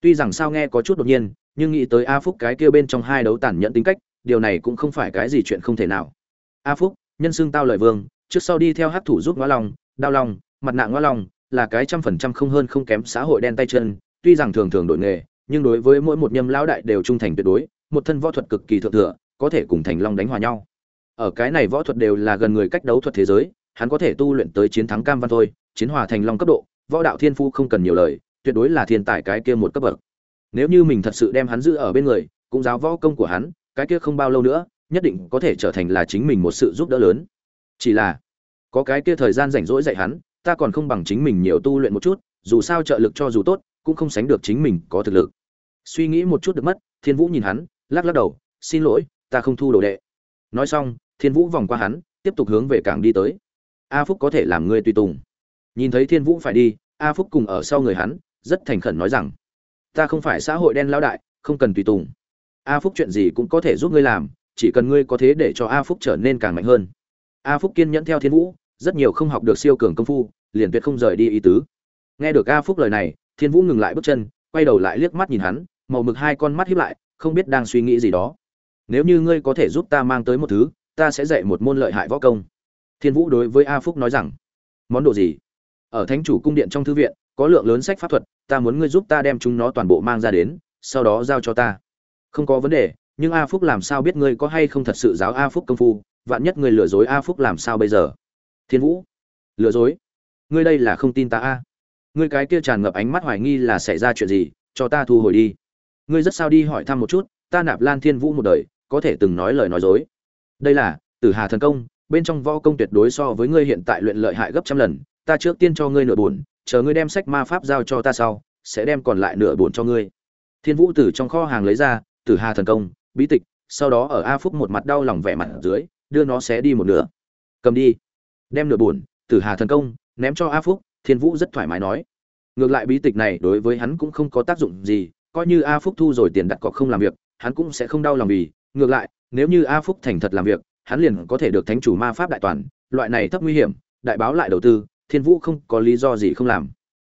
Tuy rằng sao nghe có chút đột nhiên nhưng nghĩ tới a phúc cái kia bên trong hai đấu tàn nhẫn tính cách, điều này cũng không phải cái gì chuyện không thể nào. A phúc, nhân xưng tao lợi vương, trước sau đi theo hát thủ giúp ngõ lòng đao lòng mặt nạ ngõ lòng là cái trăm phần trăm không hơn không kém xã hội đen tay chân, tuy rằng thường thường đổi nghề, nhưng đối với mỗi một nhâm lão đại đều trung thành tuyệt đối, một thân võ thuật cực kỳ thượng thừa, có thể cùng thành long đánh hòa nhau. Ở cái này võ thuật đều là gần người cách đấu thuật thế giới, hắn có thể tu luyện tới chiến thắng cam văn thôi, chiến hòa thành long cấp độ, võ đạo thiên phu không cần nhiều lời, tuyệt đối là thiên tài cái kia một cấp bậc nếu như mình thật sự đem hắn giữ ở bên người, cũng giáo võ công của hắn, cái kia không bao lâu nữa, nhất định có thể trở thành là chính mình một sự giúp đỡ lớn. Chỉ là, có cái kia thời gian rảnh rỗi dạy hắn, ta còn không bằng chính mình nhiều tu luyện một chút, dù sao trợ lực cho dù tốt, cũng không sánh được chính mình có thực lực. Suy nghĩ một chút được mất, thiên vũ nhìn hắn, lắc lắc đầu, xin lỗi, ta không thu đồ đệ. Nói xong, thiên vũ vòng qua hắn, tiếp tục hướng về cảng đi tới. A phúc có thể làm người tùy tùng. Nhìn thấy thiên vũ phải đi, a phúc cùng ở sau người hắn, rất thành khẩn nói rằng ta không phải xã hội đen lão đại, không cần tùy tùng. A phúc chuyện gì cũng có thể giúp ngươi làm, chỉ cần ngươi có thế để cho a phúc trở nên càng mạnh hơn. A phúc kiên nhẫn theo thiên vũ, rất nhiều không học được siêu cường công phu, liền tuyệt không rời đi ý tứ. Nghe được a phúc lời này, thiên vũ ngừng lại bước chân, quay đầu lại liếc mắt nhìn hắn, màu mực hai con mắt hiếp lại, không biết đang suy nghĩ gì đó. Nếu như ngươi có thể giúp ta mang tới một thứ, ta sẽ dạy một môn lợi hại võ công. Thiên vũ đối với a phúc nói rằng, món đồ gì? Ở thánh chủ cung điện trong thư viện có lượng lớn sách pháp thuật, ta muốn ngươi giúp ta đem chúng nó toàn bộ mang ra đến, sau đó giao cho ta. Không có vấn đề, nhưng a phúc làm sao biết ngươi có hay không thật sự giáo a phúc công phu, vạn nhất ngươi lừa dối a phúc làm sao bây giờ? Thiên vũ, lừa dối? Ngươi đây là không tin ta a. Ngươi cái kia tràn ngập ánh mắt hoài nghi là xảy ra chuyện gì, cho ta thu hồi đi. Ngươi rất sao đi hỏi thăm một chút, ta nạp lan thiên vũ một đời, có thể từng nói lời nói dối. Đây là, tử hà thần công, bên trong võ công tuyệt đối so với ngươi hiện tại luyện lợi hại gấp trăm lần, ta trước tiên cho ngươi nửa buồn chờ ngươi đem sách ma pháp giao cho ta sau, sẽ đem còn lại nửa bổn cho ngươi. Thiên vũ từ trong kho hàng lấy ra, tử hà thần công, bí tịch, sau đó ở a phúc một mặt đau lòng vẻ mặt ở dưới, đưa nó xé đi một nửa. Cầm đi. Đem nửa bổn, tử hà thần công, ném cho a phúc, thiên vũ rất thoải mái nói. Ngược lại bí tịch này đối với hắn cũng không có tác dụng gì, coi như a phúc thu rồi tiền đặt cọc không làm việc, hắn cũng sẽ không đau lòng vì, ngược lại, nếu như a phúc thành thật làm việc, hắn liền có thể được thánh chủ ma pháp đại toàn, loại này thấp nguy hiểm, đại báo lại đầu tư thiên vũ không có lý do gì không làm.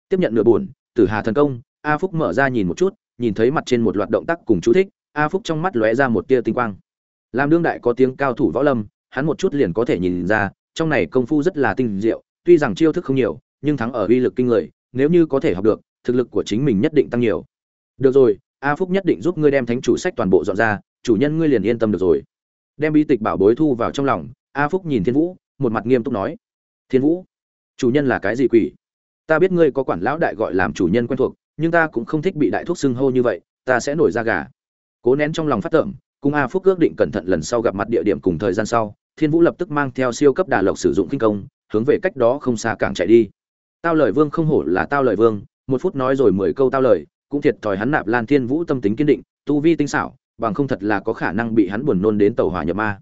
Tiếp nhận nửa buồn, tử hà thần công, a phúc mở ra nhìn một chút, nhìn thấy mặt trên một loạt động tác cùng chú thích, a phúc trong mắt lóe ra một tia tinh quang. Làm đương đại có tiếng cao thủ võ lâm, hắn một chút liền có thể nhìn ra, trong này công phu rất là tinh diệu, tuy rằng chiêu thức không nhiều, nhưng thắng ở uy lực kinh người, nếu như có thể học được, thực lực của chính mình nhất định tăng nhiều. Được rồi, a phúc nhất định giúp ngươi đem thánh chủ sách toàn bộ dọn ra, chủ nhân ngươi liền yên tâm được rồi. Đem bi tịch bảo bối thu vào trong lòng, a phúc nhìn thiên vũ, một mặt nghiêm túc nói. Thiên vũ chủ nhân là cái gì quỷ? Ta biết ngươi có quản lão đại gọi làm chủ nhân quen thuộc, nhưng ta cũng không thích bị đại thuốc xưng hô như vậy, ta sẽ nổi ra gà. Cố nén trong lòng phát tởm, cùng a phúc ước định cẩn thận lần sau gặp mặt địa điểm cùng thời gian sau, thiên vũ lập tức mang theo siêu cấp đà lộc sử dụng kinh công, hướng về cách đó không xa cảng chạy đi. Tao lời vương không hổ là tao lời vương, một phút nói rồi mười câu tao lời, cũng thiệt thòi hắn nạp lan thiên vũ tâm tính kiên định, tu vi tinh xảo, bằng không thật là có khả năng bị hắn buồn nôn đến tàu hỏa nhập ma.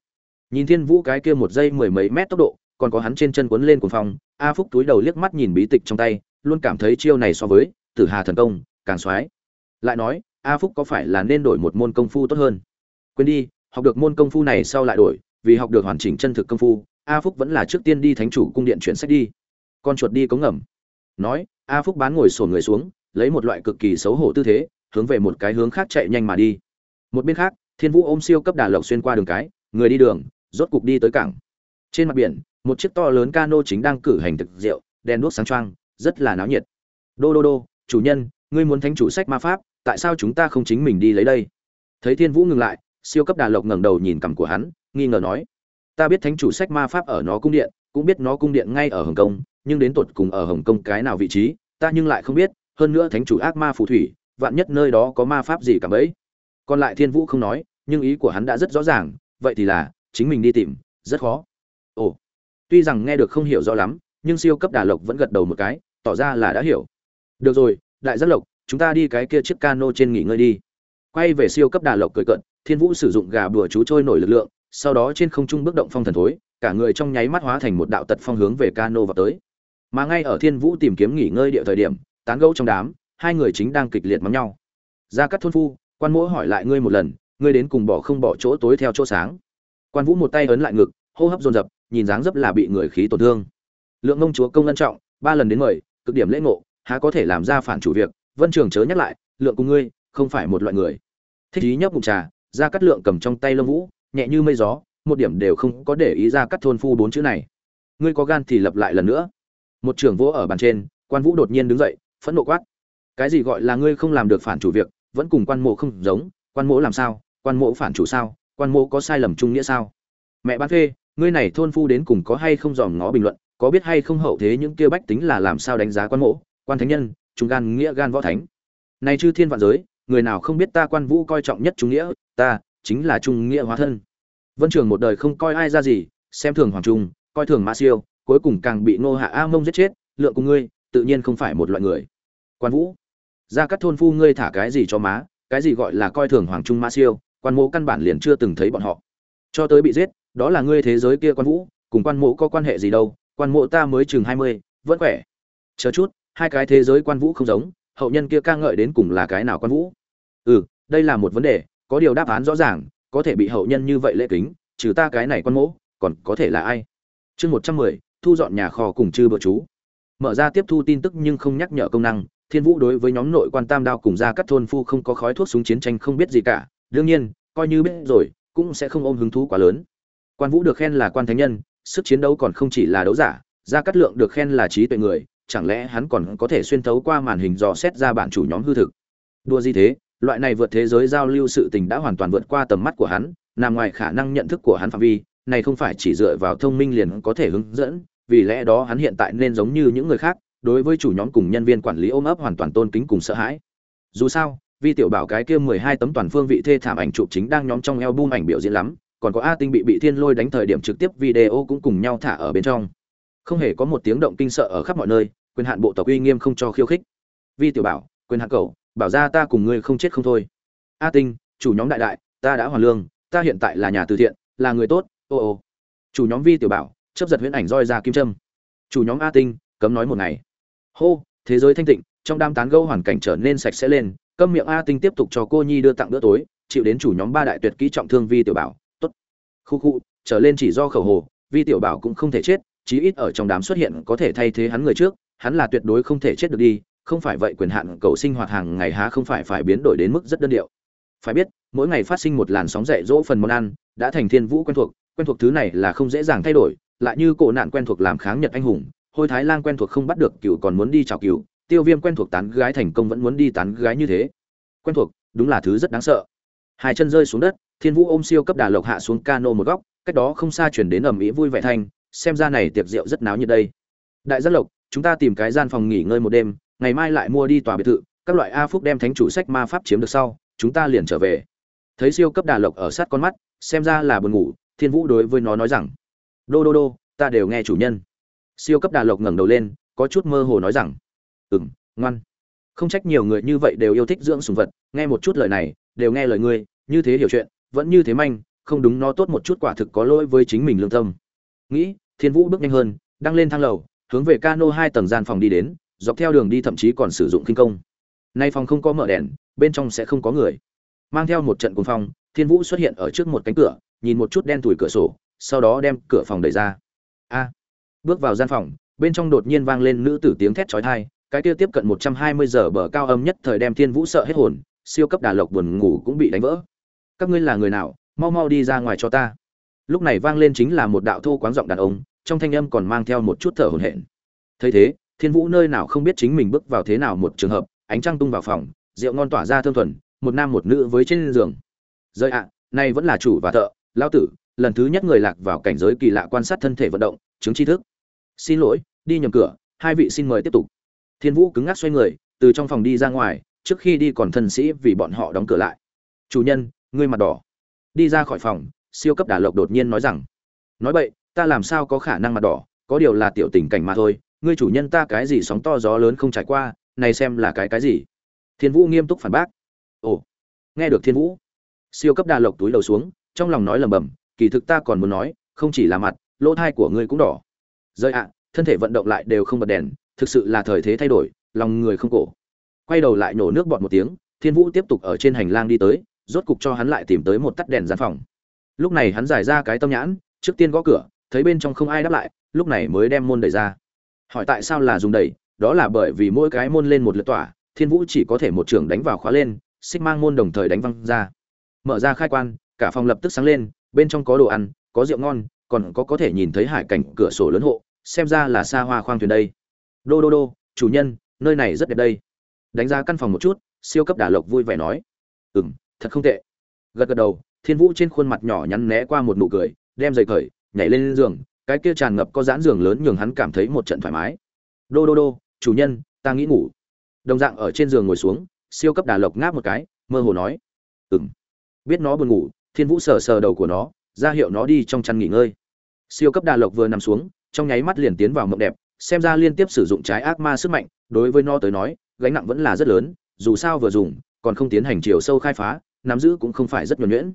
Nhìn thiên vũ cái kia một giây mười mấy mét tốc độ còn có hắn trên chân quấn lên cuồng phong, a phúc túi đầu liếc mắt nhìn bí tịch trong tay, luôn cảm thấy chiêu này so với tử hà thần công, càng xoái. Lại nói, a phúc có phải là nên đổi một môn công phu tốt hơn? Quên đi, học được môn công phu này sau lại đổi, vì học được hoàn chỉnh chân thực công phu, a phúc vẫn là trước tiên đi thánh chủ cung điện chuyển sách đi. Con chuột đi cống ngầm. Nói, a phúc bán ngồi xổm người xuống, lấy một loại cực kỳ xấu hổ tư thế, hướng về một cái hướng khác chạy nhanh mà đi. Một bên khác, thiên vũ ôm siêu cấp đà lộc xuyên qua đường cái, người đi đường, rốt cục đi tới cảng. Trên mặt biển một chiếc to lớn cano chính đang cử hành thực rượu, đèn đuốc sáng trăng rất là náo nhiệt. Đô đô đô, chủ nhân, ngươi muốn thánh chủ sách ma pháp, tại sao chúng ta không chính mình đi lấy đây? Thấy thiên vũ ngừng lại, siêu cấp đà lộc ngẩng đầu nhìn cằm của hắn, nghi ngờ nói, ta biết thánh chủ sách ma pháp ở nó cung điện, cũng biết nó cung điện ngay ở hồng kông, nhưng đến tột cùng ở hồng kông cái nào vị trí, ta nhưng lại không biết, hơn nữa thánh chủ ác ma phù thủy, vạn nhất nơi đó có ma pháp gì cả bấy. Còn lại thiên vũ không nói, nhưng ý của hắn đã rất rõ ràng, vậy thì là, chính mình đi tìm, rất khó tuy rằng nghe được không hiểu rõ lắm, nhưng siêu cấp đà lộc vẫn gật đầu một cái, tỏ ra là đã hiểu. Được rồi, đại giác lộc, chúng ta đi cái kia chiếc cano trên nghỉ ngơi đi. Quay về siêu cấp đà lộc cười cận thiên vũ sử dụng gà bùa chú trôi nổi lực lượng, sau đó trên không trung bước động phong thần thối, cả người trong nháy mắt hóa thành một đạo tật phong hướng về cano vào tới. Mà ngay ở thiên vũ tìm kiếm nghỉ ngơi địa thời điểm, tán gẫu trong đám, hai người chính đang kịch liệt mắng nhau. Ra cắt thôn phu, quan mỗ hỏi lại ngươi một lần, ngươi đến cùng bỏ không bỏ chỗ tối theo chỗ sáng. Quan vũ một tay ấn lại ngực, hô hấp dồn dập nhìn dáng dấp là bị người khí tổn thương. Lượng ngông chúa công ân trọng, ba lần đến mời, cực điểm lễ ngộ, há có thể làm ra phản chủ việc, vân trường chớ nhắc lại, lượng cùng ngươi, không phải một loại người. Thích ý nhấp ngụm trà, ra cắt lượng cầm trong tay lông vũ, nhẹ như mây gió, một điểm đều không có để ý ra cắt thôn phu bốn chữ này. Ngươi có gan thì lập lại lần nữa. Một trưởng vỗ ở bàn trên, quan vũ đột nhiên đứng dậy, phẫn nộ quát, cái gì gọi là ngươi không làm được phản chủ việc, vẫn cùng quan mộ không giống, quan mộ làm sao, quan mộ phản chủ sao, quan mộ có sai lầm trung nghĩa sao? Mẹ bán phê ngươi này thôn phu đến cùng có hay không dòm ngó bình luận, có biết hay không hậu thế những kia bách tính là làm sao đánh giá quan mộ, quan thánh nhân, chúng gan nghĩa gan võ thánh. Này chư thiên vạn giới, người nào không biết ta quan vũ coi trọng nhất trung nghĩa, ta chính là trung nghĩa hóa thân. Vân trường một đời không coi ai ra gì, xem thường hoàng trung, coi thường mã siêu, cuối cùng càng bị ngô hạ a mông giết chết, lượng của ngươi, tự nhiên không phải một loại người. Quan vũ, ra các thôn phu ngươi thả cái gì cho má, cái gì gọi là coi thường hoàng trung mã siêu, quan mộ căn bản liền chưa từng thấy bọn họ. Cho tới bị giết đó là ngươi thế giới kia quan vũ, cùng quan mộ có quan hệ gì đâu, quan mộ ta mới chừng hai mươi, vẫn khỏe. Chờ chút, hai cái thế giới quan vũ không giống, hậu nhân kia ca ngợi đến cùng là cái nào quan vũ? Ừ đây là một vấn đề, có điều đáp án rõ ràng, có thể bị hậu nhân như vậy lễ kính, trừ ta cái này quan mỗ còn có thể là ai? Chương một trăm mười, thu dọn nhà kho cùng chư bựa chú. Mở ra tiếp thu tin tức nhưng không nhắc nhở công năng, thiên vũ đối với nhóm nội quan tam đao cùng ra các thôn phu không có khói thuốc súng chiến tranh không biết gì cả. Đương nhiên, coi như biết rồi, cũng sẽ không ôm hứng thú quá lớn quan vũ được khen là quan thánh nhân, sức chiến đấu còn không chỉ là đấu giả, gia cát lượng được khen là trí tuệ người, chẳng lẽ hắn còn có thể xuyên thấu qua màn hình dò xét ra bản chủ nhóm hư thực? Đua gì thế, loại này vượt thế giới giao lưu sự tình đã hoàn toàn vượt qua tầm mắt của hắn, nằm ngoài khả năng nhận thức của hắn phạm vi, này không phải chỉ dựa vào thông minh liền có thể hướng dẫn, vì lẽ đó hắn hiện tại nên giống như những người khác, đối với chủ nhóm cùng nhân viên quản lý ôm ấp hoàn toàn tôn kính cùng sợ hãi. Dù sao, vi tiểu bảo cái kia mười hai tấm toàn phương vị thê thảm ảnh chụp chính đang nhóm trong album ảnh biểu diễn lắm còn có a tinh bị bị thiên lôi đánh thời điểm trực tiếp video cũng cùng nhau thả ở bên trong. Không hề có một tiếng động kinh sợ ở khắp mọi nơi, quyền hạn bộ tộc uy nghiêm không cho khiêu khích. Vi tiểu bảo, quyền hạn cầu bảo ra ta cùng ngươi không chết không thôi. A tinh, chủ nhóm đại đại, ta đã hoàn lương, ta hiện tại là nhà từ thiện, là người tốt, ô ô. Chủ nhóm vi tiểu bảo chấp giật huyễn ảnh roi ra kim trâm chủ nhóm a tinh, cấm nói một ngày. Hô, thế giới thanh tịnh, trong đám tán gẫu hoàn cảnh trở nên sạch sẽ lên, câm miệng a tinh tiếp tục cho cô nhi đưa tặng bữa tối, chịu đến chủ nhóm ba đại tuyệt kỹ trọng thương vi tiểu bảo khu khu, trở lên chỉ do khẩu hồ, vi tiểu bảo cũng không thể chết, chí ít ở trong đám xuất hiện có thể thay thế hắn người trước, hắn là tuyệt đối không thể chết được đi, không phải vậy quyền hạn cầu sinh hoạt hàng ngày há không phải phải biến đổi đến mức rất đơn điệu. Phải biết, mỗi ngày phát sinh một làn sóng dạy dỗ phần món ăn, đã thành thiên vũ quen thuộc quen thuộc thứ này là không dễ dàng thay đổi, lại như cổ nạn quen thuộc làm kháng nhật anh hùng, hôi thái lang quen thuộc không bắt được cựu còn muốn đi chào cựu tiêu viêm quen thuộc tán gái thành công vẫn muốn đi tán gái như thế. Quen thuộc, đúng là thứ rất đáng sợ. Hai chân rơi xuống đất thiên vũ ôm siêu cấp đà lộc hạ xuống cano một góc, cách đó không xa chuyển đến ầm ĩ vui vẻ thanh, xem ra này tiệc rượu rất náo nhiệt đây. Đại giác lộc, chúng ta tìm cái gian phòng nghỉ ngơi một đêm, ngày mai lại mua đi tòa biệt thự, các loại a phúc đem thánh chủ sách ma pháp chiếm được sau, chúng ta liền trở về. Thấy siêu cấp đà lộc ở sát con mắt, xem ra là buồn ngủ, thiên vũ đối với nó nói rằng, đô đô đô, ta đều nghe chủ nhân. Siêu cấp đà lộc ngẩng đầu lên, có chút mơ hồ nói rằng ừ m ngoan. Không trách nhiều người như vậy đều yêu thích dưỡng sùng vật, nghe một chút lời này, đều nghe lời ngươi, như thế hiểu chuyện vẫn như thế manh, không đúng nó tốt một chút quả thực có lỗi với chính mình lương tâm. Nghĩ, thiên vũ bước nhanh hơn, đang lên thang lầu, hướng về cano hai tầng gian phòng đi đến, dọc theo đường đi thậm chí còn sử dụng kinh công. Nay phòng không có mở đèn, bên trong sẽ không có người. Mang theo một trận cuồng phong, thiên vũ xuất hiện ở trước một cánh cửa, nhìn một chút đen tủi cửa sổ, sau đó đem cửa phòng đẩy ra. A! Bước vào gian phòng, bên trong đột nhiên vang lên nữ tử tiếng thét chói tai, cái kia tiếp cận một trăm hai mươi giờ bờ cao âm nhất thời đem thiên vũ sợ hết hồn, siêu cấp đà lộc buồn ngủ cũng bị đánh vỡ các ngươi là người nào, mau mau đi ra ngoài cho ta. Lúc này vang lên chính là một đạo thô quáng giọng đàn ông, trong thanh âm còn mang theo một chút thở hổn hển. Thấy thế, thiên vũ nơi nào không biết chính mình bước vào thế nào một trường hợp, ánh trăng tung vào phòng, rượu ngon tỏa ra thơm thuần, một nam một nữ với trên giường. Rơi ạ, nay vẫn là chủ và thợ lao tử, lần thứ nhất người lạc vào cảnh giới kỳ lạ quan sát thân thể vận động, chứng tri thức. Xin lỗi, đi nhầm cửa, hai vị xin mời tiếp tục. Thiên vũ cứng ngắc xoay người, từ trong phòng đi ra ngoài, trước khi đi còn thân sĩ vì bọn họ đóng cửa lại. Chủ nhân ngươi mặt đỏ. Đi ra khỏi phòng, siêu cấp Đà lộc đột nhiên nói rằng, nói vậy ta làm sao có khả năng mặt đỏ, có điều là tiểu tình cảnh mà thôi, ngươi chủ nhân ta cái gì sóng to gió lớn không trải qua, này xem là cái cái gì? Thiên vũ nghiêm túc phản bác, ồ, nghe được thiên vũ. Siêu cấp đà lộc túi đầu xuống, trong lòng nói lầm bầm kỳ thực ta còn muốn nói, không chỉ là mặt, lỗ thai của ngươi cũng đỏ. Rơi ạ, thân thể vận động lại đều không bật đèn, thực sự là thời thế thay đổi, lòng người không cổ. Quay đầu lại nổ nước bọt một tiếng, thiên vũ tiếp tục ở trên hành lang đi tới rốt cục cho hắn lại tìm tới một tắt đèn gian phòng. Lúc này hắn giải ra cái tâm nhãn, trước tiên gõ cửa, thấy bên trong không ai đáp lại, lúc này mới đem môn đẩy ra. Hỏi tại sao là dùng đẩy? Đó là bởi vì mỗi cái môn lên một lượt tỏa, thiên vũ chỉ có thể một trường đánh vào khóa lên, xích mang môn đồng thời đánh văng ra. Mở ra khai quan, cả phòng lập tức sáng lên, bên trong có đồ ăn, có rượu ngon, còn có có thể nhìn thấy hải cảnh cửa sổ lớn hộ, xem ra là xa hoa khoang thuyền đây. Đô đô đô, chủ nhân, nơi này rất đẹp đây. Đánh ra căn phòng một chút, siêu cấp đả lộc vui vẻ nói. Ừm thật không tệ. Gật gật đầu, thiên vũ trên khuôn mặt nhỏ nhắn né qua một nụ cười, đem giày cởi, nhảy lên giường, cái kia tràn ngập có dãn giường lớn nhường hắn cảm thấy một trận thoải mái. Đô đô đô, chủ nhân, ta nghĩ ngủ. Đồng dạng ở trên giường ngồi xuống, siêu cấp đà lộc ngáp một cái, mơ hồ nói. Ừ m biết nó buồn ngủ, thiên vũ sờ sờ đầu của nó, ra hiệu nó đi trong chăn nghỉ ngơi. Siêu cấp đà lộc vừa nằm xuống, trong nháy mắt liền tiến vào mộng đẹp, xem ra liên tiếp sử dụng trái ác ma sức mạnh, đối với nó tới nói, gánh nặng vẫn là rất lớn, dù sao vừa dùng, còn không tiến hành chiều sâu khai phá nắm giữ cũng không phải rất nhuần nhuyễn.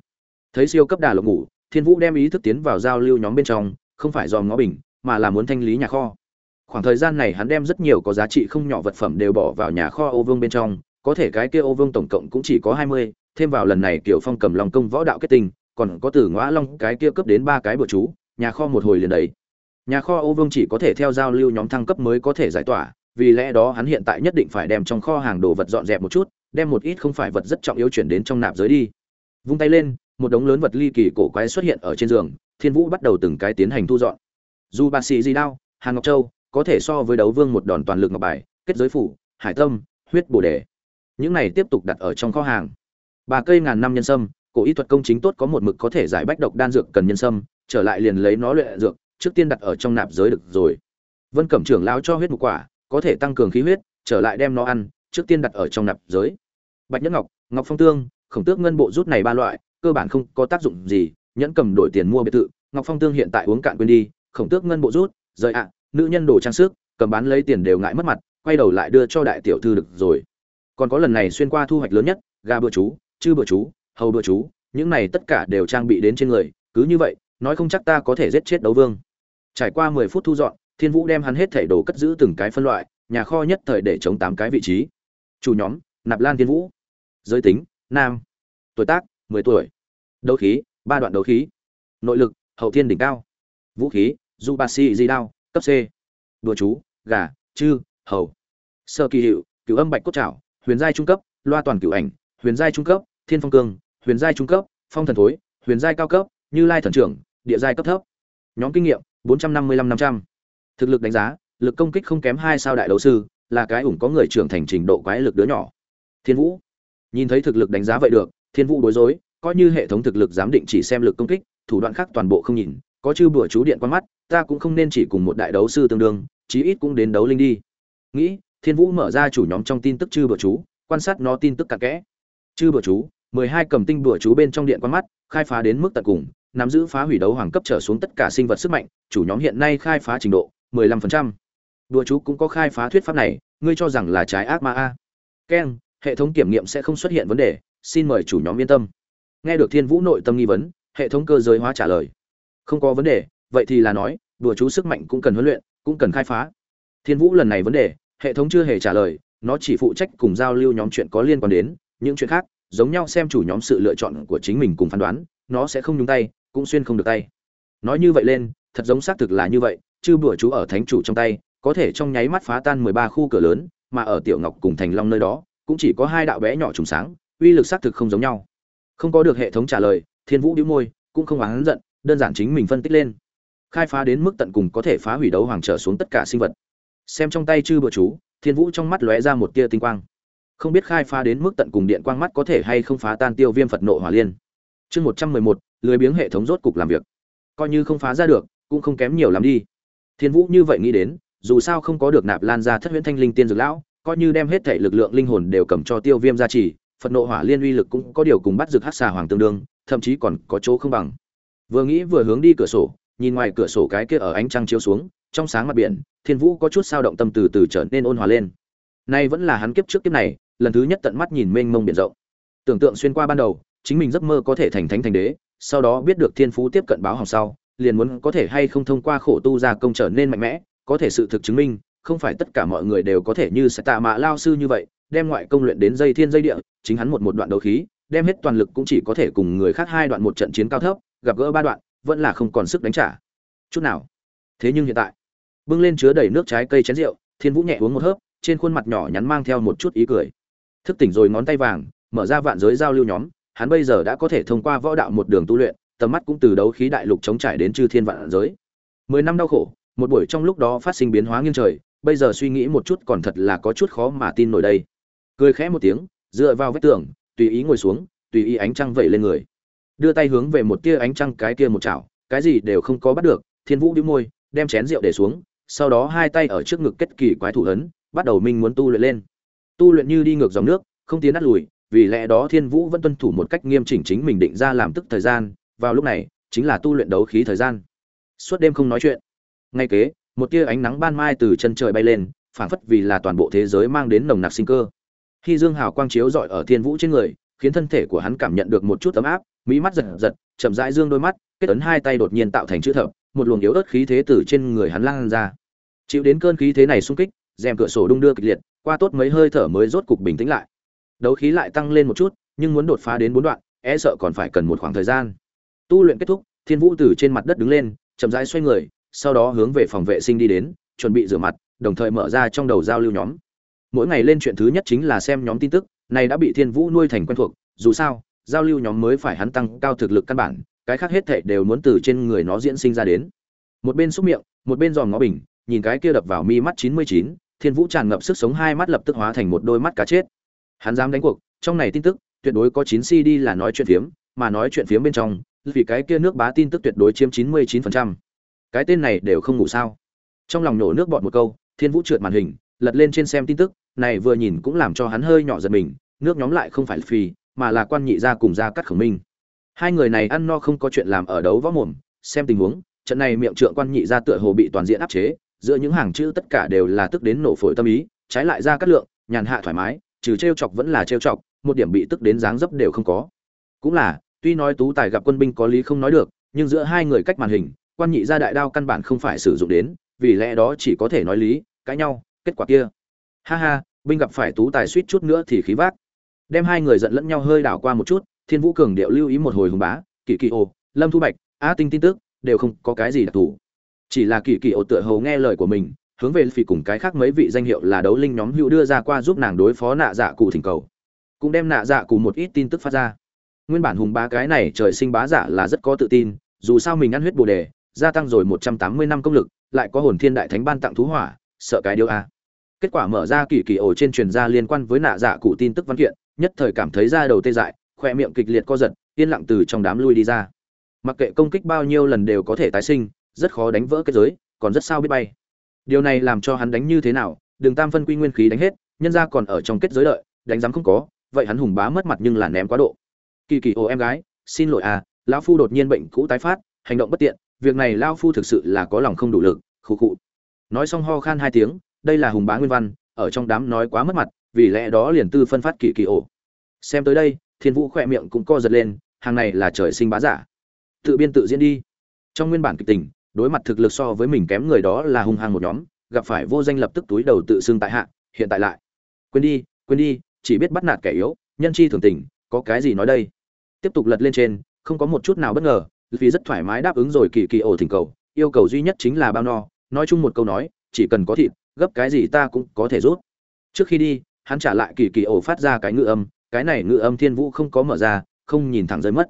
Thấy siêu cấp đà lộc ngủ, thiên vũ đem ý thức tiến vào giao lưu nhóm bên trong, không phải dòm ngó bình, mà là muốn thanh lý nhà kho. Khoảng thời gian này hắn đem rất nhiều có giá trị không nhỏ vật phẩm đều bỏ vào nhà kho ô vương bên trong, có thể cái kia ô vương tổng cộng cũng chỉ có hai mươi, thêm vào lần này kiểu phong cầm lòng công võ đạo kết tinh, còn có từ ngõ long cái kia cấp đến ba cái bữa chú, nhà kho một hồi liền đầy. Nhà kho ô vương chỉ có thể theo giao lưu nhóm thăng cấp mới có thể giải tỏa, vì lẽ đó hắn hiện tại nhất định phải đem trong kho hàng đồ vật dọn dẹp một chút đem một ít không phải vật rất trọng yếu chuyển đến trong nạp giới đi. Vung tay lên, một đống lớn vật ly kỳ cổ quái xuất hiện ở trên giường, thiên vũ bắt đầu từng cái tiến hành thu dọn. Dù bà sĩ di đao hàn ngọc châu, có thể so với đấu vương một đòn toàn lực ngọc bài, kết giới phủ, hải tâm, huyết bồ đề. Những này tiếp tục đặt ở trong kho hàng. Bà cây ngàn năm nhân sâm, cổ y thuật công chính tốt có một mực có thể giải bách độc đan dược cần nhân sâm, trở lại liền lấy nó luyện dược, trước tiên đặt ở trong nạp giới được rồi. Vân cẩm trưởng lão cho huyết một quả, có thể tăng cường khí huyết, trở lại đem nó ăn trước tiên đặt ở trong nạp giới. Bạch nhẫn ngọc ngọc phong tương, khổng tước ngân bộ rút này ba loại, cơ bản không có tác dụng gì, nhẫn cầm đổi tiền mua biệt thự, ngọc phong tương hiện tại uống cạn quên đi, khổng tước ngân bộ rút, rời ạ, nữ nhân đồ trang sức, cầm bán lấy tiền đều ngại mất mặt, quay đầu lại đưa cho đại tiểu thư được rồi. Còn có lần này xuyên qua thu hoạch lớn nhất, gà bữa chú, chư bữa chú, hầu bữa chú, những này tất cả đều trang bị đến trên người, cứ như vậy, nói không chắc ta có thể giết chết đấu vương. Trải qua mười phút thu dọn, thiên vũ đem hắn hết thảy đồ cất giữ từng cái phân loại, nhà kho nhất thời để chống tám cái vị trí chủ nhóm, nạp lan thiên vũ. Giới tính, nam. Tuổi tác, mười tuổi. Đấu khí, ba đoạn đấu khí. Nội lực, hậu thiên đỉnh cao. Vũ khí du ba si di đao cấp c. Đùa chú, gà, chư, hầu. Sơ kỳ hiệu, cửu âm bạch cốt trảo, huyền giai trung cấp, loa toàn cửu ảnh, huyền giai trung cấp, thiên phong cương, huyền giai trung cấp, phong thần thối, huyền giai cao cấp, như lai thần trưởng, địa giai cấp thấp. Nhóm kinh nghiệm, bốn trăm năm mươi lăm năm trăm. Thực lực đánh giá, lực công kích không kém hai sao đại đấu sư là cái ủng có người trưởng thành trình độ quái lực đứa nhỏ. Thiên vũ. Nhìn thấy thực lực đánh giá vậy được, thiên vũ đối rối, coi như hệ thống thực lực giám định chỉ xem lực công kích, thủ đoạn khác toàn bộ không nhìn, có chư bữa chú điện quan mắt, ta cũng không nên chỉ cùng một đại đấu sư tương đương, chí ít cũng đến đấu linh đi. Nghĩ, thiên vũ mở ra chủ nhóm trong tin tức chư bữa chú, quan sát nó tin tức cặn kẽ. Chư bữa chú, mười hai cầm tinh bữa chú bên trong điện quan mắt, khai phá đến mức tận cùng, nắm giữ phá hủy đấu hoàng cấp trở xuống tất cả sinh vật sức mạnh, chủ nhóm hiện nay khai phá trình độ, mười lăm phần trăm đùa chú cũng có khai phá thuyết pháp này, ngươi cho rằng là trái ác ma a? Keng hệ thống kiểm nghiệm sẽ không xuất hiện vấn đề, xin mời chủ nhóm yên tâm. Nghe được thiên vũ nội tâm nghi vấn, hệ thống cơ giới hóa trả lời. Không có vấn đề, vậy thì là nói, đùa chú sức mạnh cũng cần huấn luyện, cũng cần khai phá. Thiên vũ lần này vấn đề, hệ thống chưa hề trả lời, nó chỉ phụ trách cùng giao lưu nhóm chuyện có liên quan đến, những chuyện khác, giống nhau xem chủ nhóm sự lựa chọn của chính mình cùng phán đoán, nó sẽ không nhúng tay, cũng xuyên không được tay. Nói như vậy lên, thật giống xác thực là như vậy, chứ bữa chú ở thánh chủ trong tay có thể trong nháy mắt phá tan mười ba khu cửa lớn, mà ở tiểu ngọc cùng thành long nơi đó, cũng chỉ có hai đạo bé nhỏ trùng sáng, uy lực xác thực không giống nhau. Không có được hệ thống trả lời, thiên vũ nhíu môi, cũng không oán giận, đơn giản chính mình phân tích lên. Khai phá đến mức tận cùng có thể phá hủy đấu hoàng trở xuống tất cả sinh vật. Xem trong tay chư bữa chú, thiên vũ trong mắt lóe ra một tia tinh quang. Không biết khai phá đến mức tận cùng điện quang mắt có thể hay không phá tan tiêu viêm phật nộ hỏa liên. Chương một trăm mười một, lười biếng hệ thống rốt cục làm việc. Coi như không phá ra được, cũng không kém nhiều lắm đi. Thiên vũ như vậy nghĩ đến dù sao không có được nạp lan ra thất huyễn thanh linh tiên dược lão, coi như đem hết thể lực lượng linh hồn đều cầm cho tiêu viêm gia trì, phật nộ hỏa liên uy lực cũng có điều cùng bắt rực hát xà hoàng tương đương, thậm chí còn có chỗ không bằng. Vừa nghĩ vừa hướng đi cửa sổ, nhìn ngoài cửa sổ cái kia ở ánh trăng chiếu xuống, trong sáng mặt biển, thiên vũ có chút sao động tâm từ từ trở nên ôn hòa lên. Nay vẫn là hắn kiếp trước kiếp này, lần thứ nhất tận mắt nhìn mênh mông biển rộng. Tưởng tượng xuyên qua ban đầu, chính mình giấc mơ có thể thành thánh thành đế, sau đó biết được thiên phú tiếp cận báo hỏng sau, liền muốn có thể hay không thông qua khổ tu ra công trở nên mạnh mẽ có thể sự thực chứng minh, không phải tất cả mọi người đều có thể như sẽ tạ mạ lao sư như vậy, đem ngoại công luyện đến dây thiên dây địa, chính hắn một một đoạn đấu khí, đem hết toàn lực cũng chỉ có thể cùng người khác hai đoạn một trận chiến cao thấp, gặp gỡ ba đoạn, vẫn là không còn sức đánh trả. Chút nào. Thế nhưng hiện tại, bưng lên chứa đầy nước trái cây chén rượu, thiên vũ nhẹ uống một hớp, trên khuôn mặt nhỏ nhắn mang theo một chút ý cười. Thức tỉnh rồi ngón tay vàng, mở ra vạn giới giao lưu nhóm, hắn bây giờ đã có thể thông qua võ đạo một đường tu luyện, tầm mắt cũng từ đấu khí đại lục chống trải đến chư thiên vạn giới. Mười năm đau khổ một buổi trong lúc đó phát sinh biến hóa nghiêng trời, bây giờ suy nghĩ một chút còn thật là có chút khó mà tin nổi đây. Cười khẽ một tiếng, dựa vào vách tường, tùy ý ngồi xuống, tùy ý ánh trăng vẩy lên người. Đưa tay hướng về một tia ánh trăng cái kia một chảo, cái gì đều không có bắt được, thiên vũ đĩu môi, đem chén rượu để xuống, sau đó hai tay ở trước ngực kết kỳ quái thủ ấn, bắt đầu minh muốn tu luyện lên. Tu luyện như đi ngược dòng nước, không tiến nát lùi, vì lẽ đó thiên vũ vẫn tuân thủ một cách nghiêm chỉnh chính mình định ra làm tức thời gian, vào lúc này, chính là tu luyện đấu khí thời gian. Suốt đêm không nói chuyện ngay kế, một tia ánh nắng ban mai từ chân trời bay lên, phảng phất vì là toàn bộ thế giới mang đến nồng nặc sinh cơ. Khi dương hào quang chiếu rọi ở thiên vũ trên người, khiến thân thể của hắn cảm nhận được một chút ấm áp, mỹ mắt giật giật, chậm rãi dương đôi mắt, kết ấn hai tay đột nhiên tạo thành chữ thập, một luồng yếu ớt khí thế từ trên người hắn lan ra. Chịu đến cơn khí thế này xung kích, rèm cửa sổ đung đưa kịch liệt, qua tốt mấy hơi thở mới rốt cục bình tĩnh lại. Đấu khí lại tăng lên một chút, nhưng muốn đột phá đến bốn đoạn e sợ còn phải cần một khoảng thời gian. Tu luyện kết thúc, thiên vũ từ trên mặt đất đứng lên, chậm rãi xoay người sau đó hướng về phòng vệ sinh đi đến, chuẩn bị rửa mặt, đồng thời mở ra trong đầu giao lưu nhóm. Mỗi ngày lên chuyện thứ nhất chính là xem nhóm tin tức, này đã bị thiên vũ nuôi thành quen thuộc, dù sao, giao lưu nhóm mới phải hắn tăng cao thực lực căn bản, cái khác hết thệ đều muốn từ trên người nó diễn sinh ra đến. Một bên xúc miệng, một bên giòm ngó bình, nhìn cái kia đập vào mi mắt chín mươi chín, thiên vũ tràn ngập sức sống hai mắt lập tức hóa thành một đôi mắt cá chết. Hắn dám đánh cuộc, trong này tin tức, tuyệt đối có chín cd là nói chuyện phiếm, mà nói chuyện phiếm bên trong, vì cái kia nước bá tin tức tuyệt đối chiếm chín mươi chín phần trăm cái tên này đều không ngủ sao? Trong lòng nổ nước bọt một câu, thiên vũ trượt màn hình, lật lên trên xem tin tức, này vừa nhìn cũng làm cho hắn hơi nhỏ giật mình, nước nhóm lại không phải phì, mà là quan nhị gia cùng gia cắt khổng minh. Hai người này ăn no không có chuyện làm ở đấu võ mồm, xem tình huống, trận này miệng trượng quan nhị gia tựa hồ bị toàn diện áp chế, giữa những hàng chữ tất cả đều là tức đến nổ phổi tâm ý, trái lại ra cắt lượng, nhàn hạ thoải mái, trừ trêu chọc vẫn là trêu chọc, một điểm bị tức đến dáng dấp đều không có. Cũng là, tuy nói tú tài gặp quân binh có lý không nói được, nhưng giữa hai người cách màn hình quan nhị gia đại đao căn bản không phải sử dụng đến, vì lẽ đó chỉ có thể nói lý, cãi nhau, kết quả kia. Ha ha, binh gặp phải tú tài suýt chút nữa thì khí vác. Đem hai người giận lẫn nhau hơi đảo qua một chút, thiên vũ cường điệu lưu ý một hồi hùng bá kỳ kỳ ô lâm thu bạch, a tinh tin tức, đều không có cái gì đặc thù. Chỉ là kỳ kỳ ô tựa hầu nghe lời của mình, hướng về phi cùng cái khác mấy vị danh hiệu là đấu linh nhóm hữu đưa ra qua giúp nàng đối phó nạ dạ cụ thỉnh cầu. Cũng đem nạ dạ cụ một ít tin tức phát ra. Nguyên bản hùng bá cái này trời sinh bá giả là rất có tự tin, dù sao mình ăn huyết bồ đề gia tăng rồi một trăm tám mươi năm công lực, lại có hồn thiên đại thánh ban tặng thú hỏa, sợ cái điều a. Kết quả mở ra kỳ kỳ ổ trên truyền ra liên quan với nạ dạ cụ tin tức văn kiện, nhất thời cảm thấy da đầu tê dại, khoe miệng kịch liệt co giật, yên lặng từ trong đám lui đi ra. Mặc kệ công kích bao nhiêu lần đều có thể tái sinh, rất khó đánh vỡ kết giới, còn rất sao biết bay. Điều này làm cho hắn đánh như thế nào, đường tam phân quy nguyên khí đánh hết, nhân ra còn ở trong kết giới đợi, đánh giám không có, vậy hắn hùng bá mất mặt nhưng là ném quá độ. Kỳ kỳ ồ em gái, xin lỗi à lão phu đột nhiên bệnh cũ tái phát, hành động bất tiện việc này lao phu thực sự là có lòng không đủ lực, khụ khụ. Nói xong ho khan hai tiếng, đây là hùng bá nguyên văn, ở trong đám nói quá mất mặt, vì lẽ đó liền tư phân phát kỳ kỳ ổ. Xem tới đây, thiên vũ khỏe miệng cũng co giật lên, hàng này là trời sinh bá giả. Tự biên tự diễn đi. Trong nguyên bản kịch tình, đối mặt thực lực so với mình kém người đó là hung hăng một nhóm, gặp phải vô danh lập tức túi đầu tự xưng tại hạ, hiện tại lại. Quên đi quên đi, chỉ biết bắt nạt kẻ yếu, nhân chi thường tình, có cái gì nói đây? Tiếp tục lật lên trên, không có một chút nào bất ngờ vì rất thoải mái đáp ứng rồi kỳ kỳ ổ thỉnh cầu, yêu cầu duy nhất chính là bao no. Nói chung một câu nói, chỉ cần có thịt, gấp cái gì ta cũng có thể rút. Trước khi đi, hắn trả lại kỳ kỳ ổ phát ra cái ngữ âm, cái này ngữ âm thiên vũ không có mở ra, không nhìn thẳng rơi mất.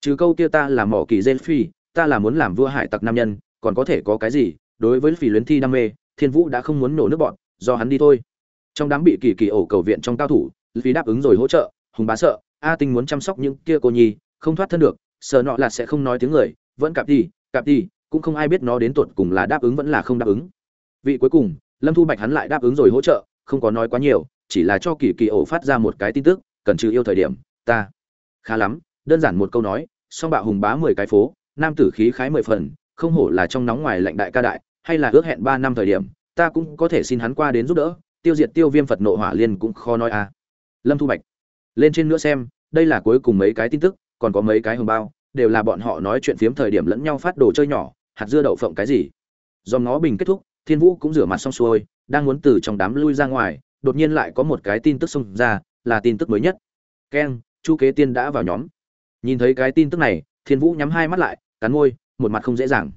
Trừ câu kia ta là mỏ kỳ dê phi, ta là muốn làm vua hải tặc nam nhân, còn có thể có cái gì? Đối với phi luyến thi đam mê, thiên vũ đã không muốn nổ nước bọn, do hắn đi thôi. Trong đám bị kỳ kỳ ổ cầu viện trong cao thủ vì đáp ứng rồi hỗ trợ, hùng bá sợ, a tinh muốn chăm sóc những kia cô nhi, không thoát thân được sợ nọ là sẽ không nói tiếng người, vẫn cặp đi cặp đi, cũng không ai biết nó đến tột cùng là đáp ứng vẫn là không đáp ứng. Vị cuối cùng, lâm thu bạch hắn lại đáp ứng rồi hỗ trợ, không có nói quá nhiều, chỉ là cho kỳ kỳ ổ phát ra một cái tin tức, cần trừ yêu thời điểm, ta. Khá lắm, đơn giản một câu nói, song bạo hùng bá mười cái phố, nam tử khí khái mười phần, không hổ là trong nóng ngoài lạnh đại ca đại, hay là ước hẹn ba năm thời điểm, ta cũng có thể xin hắn qua đến giúp đỡ, tiêu diệt tiêu viêm phật nộ hỏa liên cũng khó nói à. Lâm thu bạch, lên trên nữa xem, đây là cuối cùng mấy cái tin tức còn có mấy cái hồng bao, đều là bọn họ nói chuyện phiếm thời điểm lẫn nhau phát đồ chơi nhỏ, hạt dưa đậu phộng cái gì. Do nó bình kết thúc, thiên vũ cũng rửa mặt xong xuôi, đang muốn từ trong đám lui ra ngoài, đột nhiên lại có một cái tin tức xông ra, là tin tức mới nhất. Keng, chu kế tiên đã vào nhóm. Nhìn thấy cái tin tức này, thiên vũ nhắm hai mắt lại, cắn môi, một mặt không dễ dàng.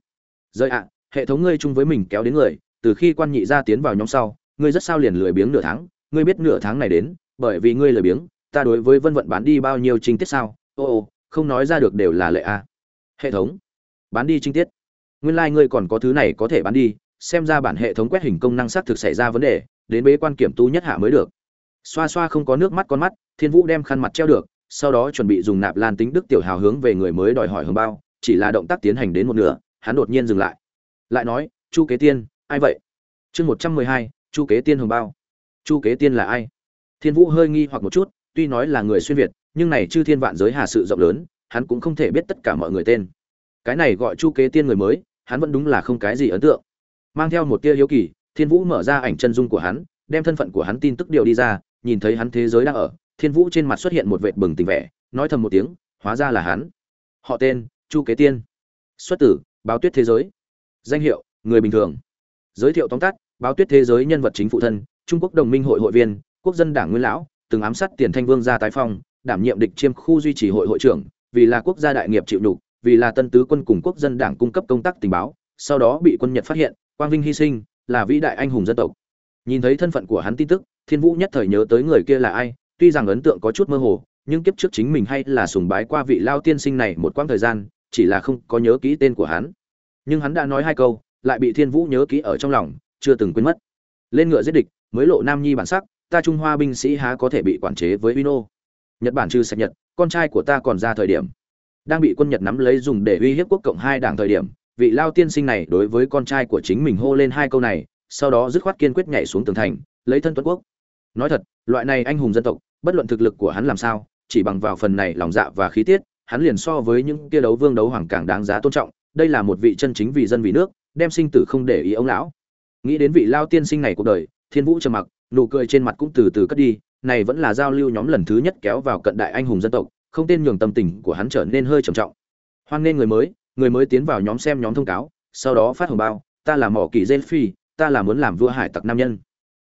Rơi ạ, hệ thống ngươi chung với mình kéo đến người, từ khi quan nhị gia tiến vào nhóm sau, ngươi rất sao liền lười biếng nửa tháng, ngươi biết nửa tháng này đến, bởi vì ngươi lười biếng, ta đối với vân vận bán đi bao nhiêu trình tiết sao? Ô ô không nói ra được đều là lệ a. Hệ thống, bán đi trinh tiết. Nguyên lai、like、ngươi còn có thứ này có thể bán đi, xem ra bản hệ thống quét hình công năng xác thực xảy ra vấn đề, đến bế quan kiểm tu nhất hạ mới được. Xoa xoa không có nước mắt con mắt, thiên vũ đem khăn mặt treo được, sau đó chuẩn bị dùng nạp lan tính đức tiểu hào hướng về người mới đòi hỏi hương bao, chỉ là động tác tiến hành đến một nửa, hắn đột nhiên dừng lại. Lại nói, chu kế tiên, ai vậy? Chương một trăm mười hai, chu kế tiên hồng bao. Chu kế tiên là ai? Thiên vũ hơi nghi hoặc một chút, tuy nói là người xuyên việt nhưng này chư thiên vạn giới hà sự rộng lớn, hắn cũng không thể biết tất cả mọi người tên. Cái này gọi chu kế tiên người mới, hắn vẫn đúng là không cái gì ấn tượng. Mang theo một tia hiếu kỳ, thiên vũ mở ra ảnh chân dung của hắn, đem thân phận của hắn tin tức điều đi ra, nhìn thấy hắn thế giới đang ở, thiên vũ trên mặt xuất hiện một vệt bừng tình vẻ, nói thầm một tiếng, hóa ra là hắn. Họ tên, chu kế tiên. Xuất tử, báo tuyết thế giới. Danh hiệu, người bình thường. Giới thiệu tóm tắt, báo tuyết thế giới nhân vật chính phụ thân, trung quốc đồng minh hội hội viên, quốc dân đảng nguyên lão, từng ám sát tiền thanh vương gia tái phong đảm nhiệm địch chiêm khu duy trì hội hội trưởng, vì là quốc gia đại nghiệp chịu nhục, vì là tân tứ quân cùng quốc dân đảng cung cấp công tác tình báo, sau đó bị quân nhật phát hiện, quang vinh hy sinh, là vĩ đại anh hùng dân tộc. Nhìn thấy thân phận của hắn tin tức, thiên vũ nhất thời nhớ tới người kia là ai, tuy rằng ấn tượng có chút mơ hồ, nhưng kiếp trước chính mình hay là sùng bái qua vị lao tiên sinh này một quãng thời gian, chỉ là không có nhớ kỹ tên của hắn. Nhưng hắn đã nói hai câu, lại bị thiên vũ nhớ kỹ ở trong lòng, chưa từng quên mất. Lên ngựa giết địch, mới lộ nam nhi bản sắc, ta trung hoa binh sĩ há có thể bị quản chế với Vino. Nhật Bản trừ sạch Nhật, con trai của ta còn ra thời điểm, đang bị quân Nhật nắm lấy dùng để uy hiếp quốc cộng hai đảng thời điểm, vị lao tiên sinh này đối với con trai của chính mình hô lên hai câu này, sau đó dứt khoát kiên quyết nhảy xuống tường thành, lấy thân tuấn quốc. Nói thật, loại này anh hùng dân tộc, bất luận thực lực của hắn làm sao, chỉ bằng vào phần này lòng dạ và khí tiết, hắn liền so với những kia đấu vương đấu hoàng càng đáng giá tôn trọng, đây là một vị chân chính vì dân vì nước, đem sinh tử không để ý ông lão. Nghĩ đến vị lao tiên sinh này cuộc đời, Thiên Vũ trầm mặc, nụ cười trên mặt cũng từ từ cất đi này vẫn là giao lưu nhóm lần thứ nhất kéo vào cận đại anh hùng dân tộc không tên nhường tâm tình của hắn trở nên hơi trầm trọng. Hoan nên người mới người mới tiến vào nhóm xem nhóm thông cáo sau đó phát hồng bao ta là mỏ kỳ Zelfi, ta là muốn làm vua hải tặc nam nhân.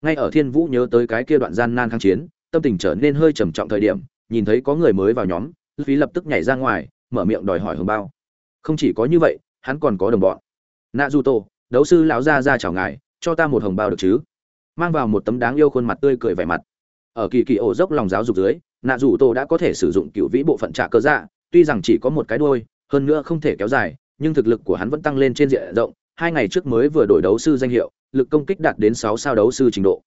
Ngay ở thiên vũ nhớ tới cái kia đoạn gian nan kháng chiến tâm tình trở nên hơi trầm trọng thời điểm nhìn thấy có người mới vào nhóm phí lập tức nhảy ra ngoài mở miệng đòi hỏi hồng bao. Không chỉ có như vậy hắn còn có đồng bọn. Naruto, du đấu sư lão gia ra chào ngài cho ta một hồng bao được chứ? Mang vào một tấm đáng yêu khuôn mặt tươi cười vẻ mặt ở kỳ kỳ ổ dốc lòng giáo dục dưới, nạ rủ tổ đã có thể sử dụng cựu vĩ bộ phận trả cơ dạ tuy rằng chỉ có một cái đuôi, hơn nữa không thể kéo dài, nhưng thực lực của hắn vẫn tăng lên trên diện rộng, hai ngày trước mới vừa đổi đấu sư danh hiệu, lực công kích đạt đến sáu sao đấu sư trình độ.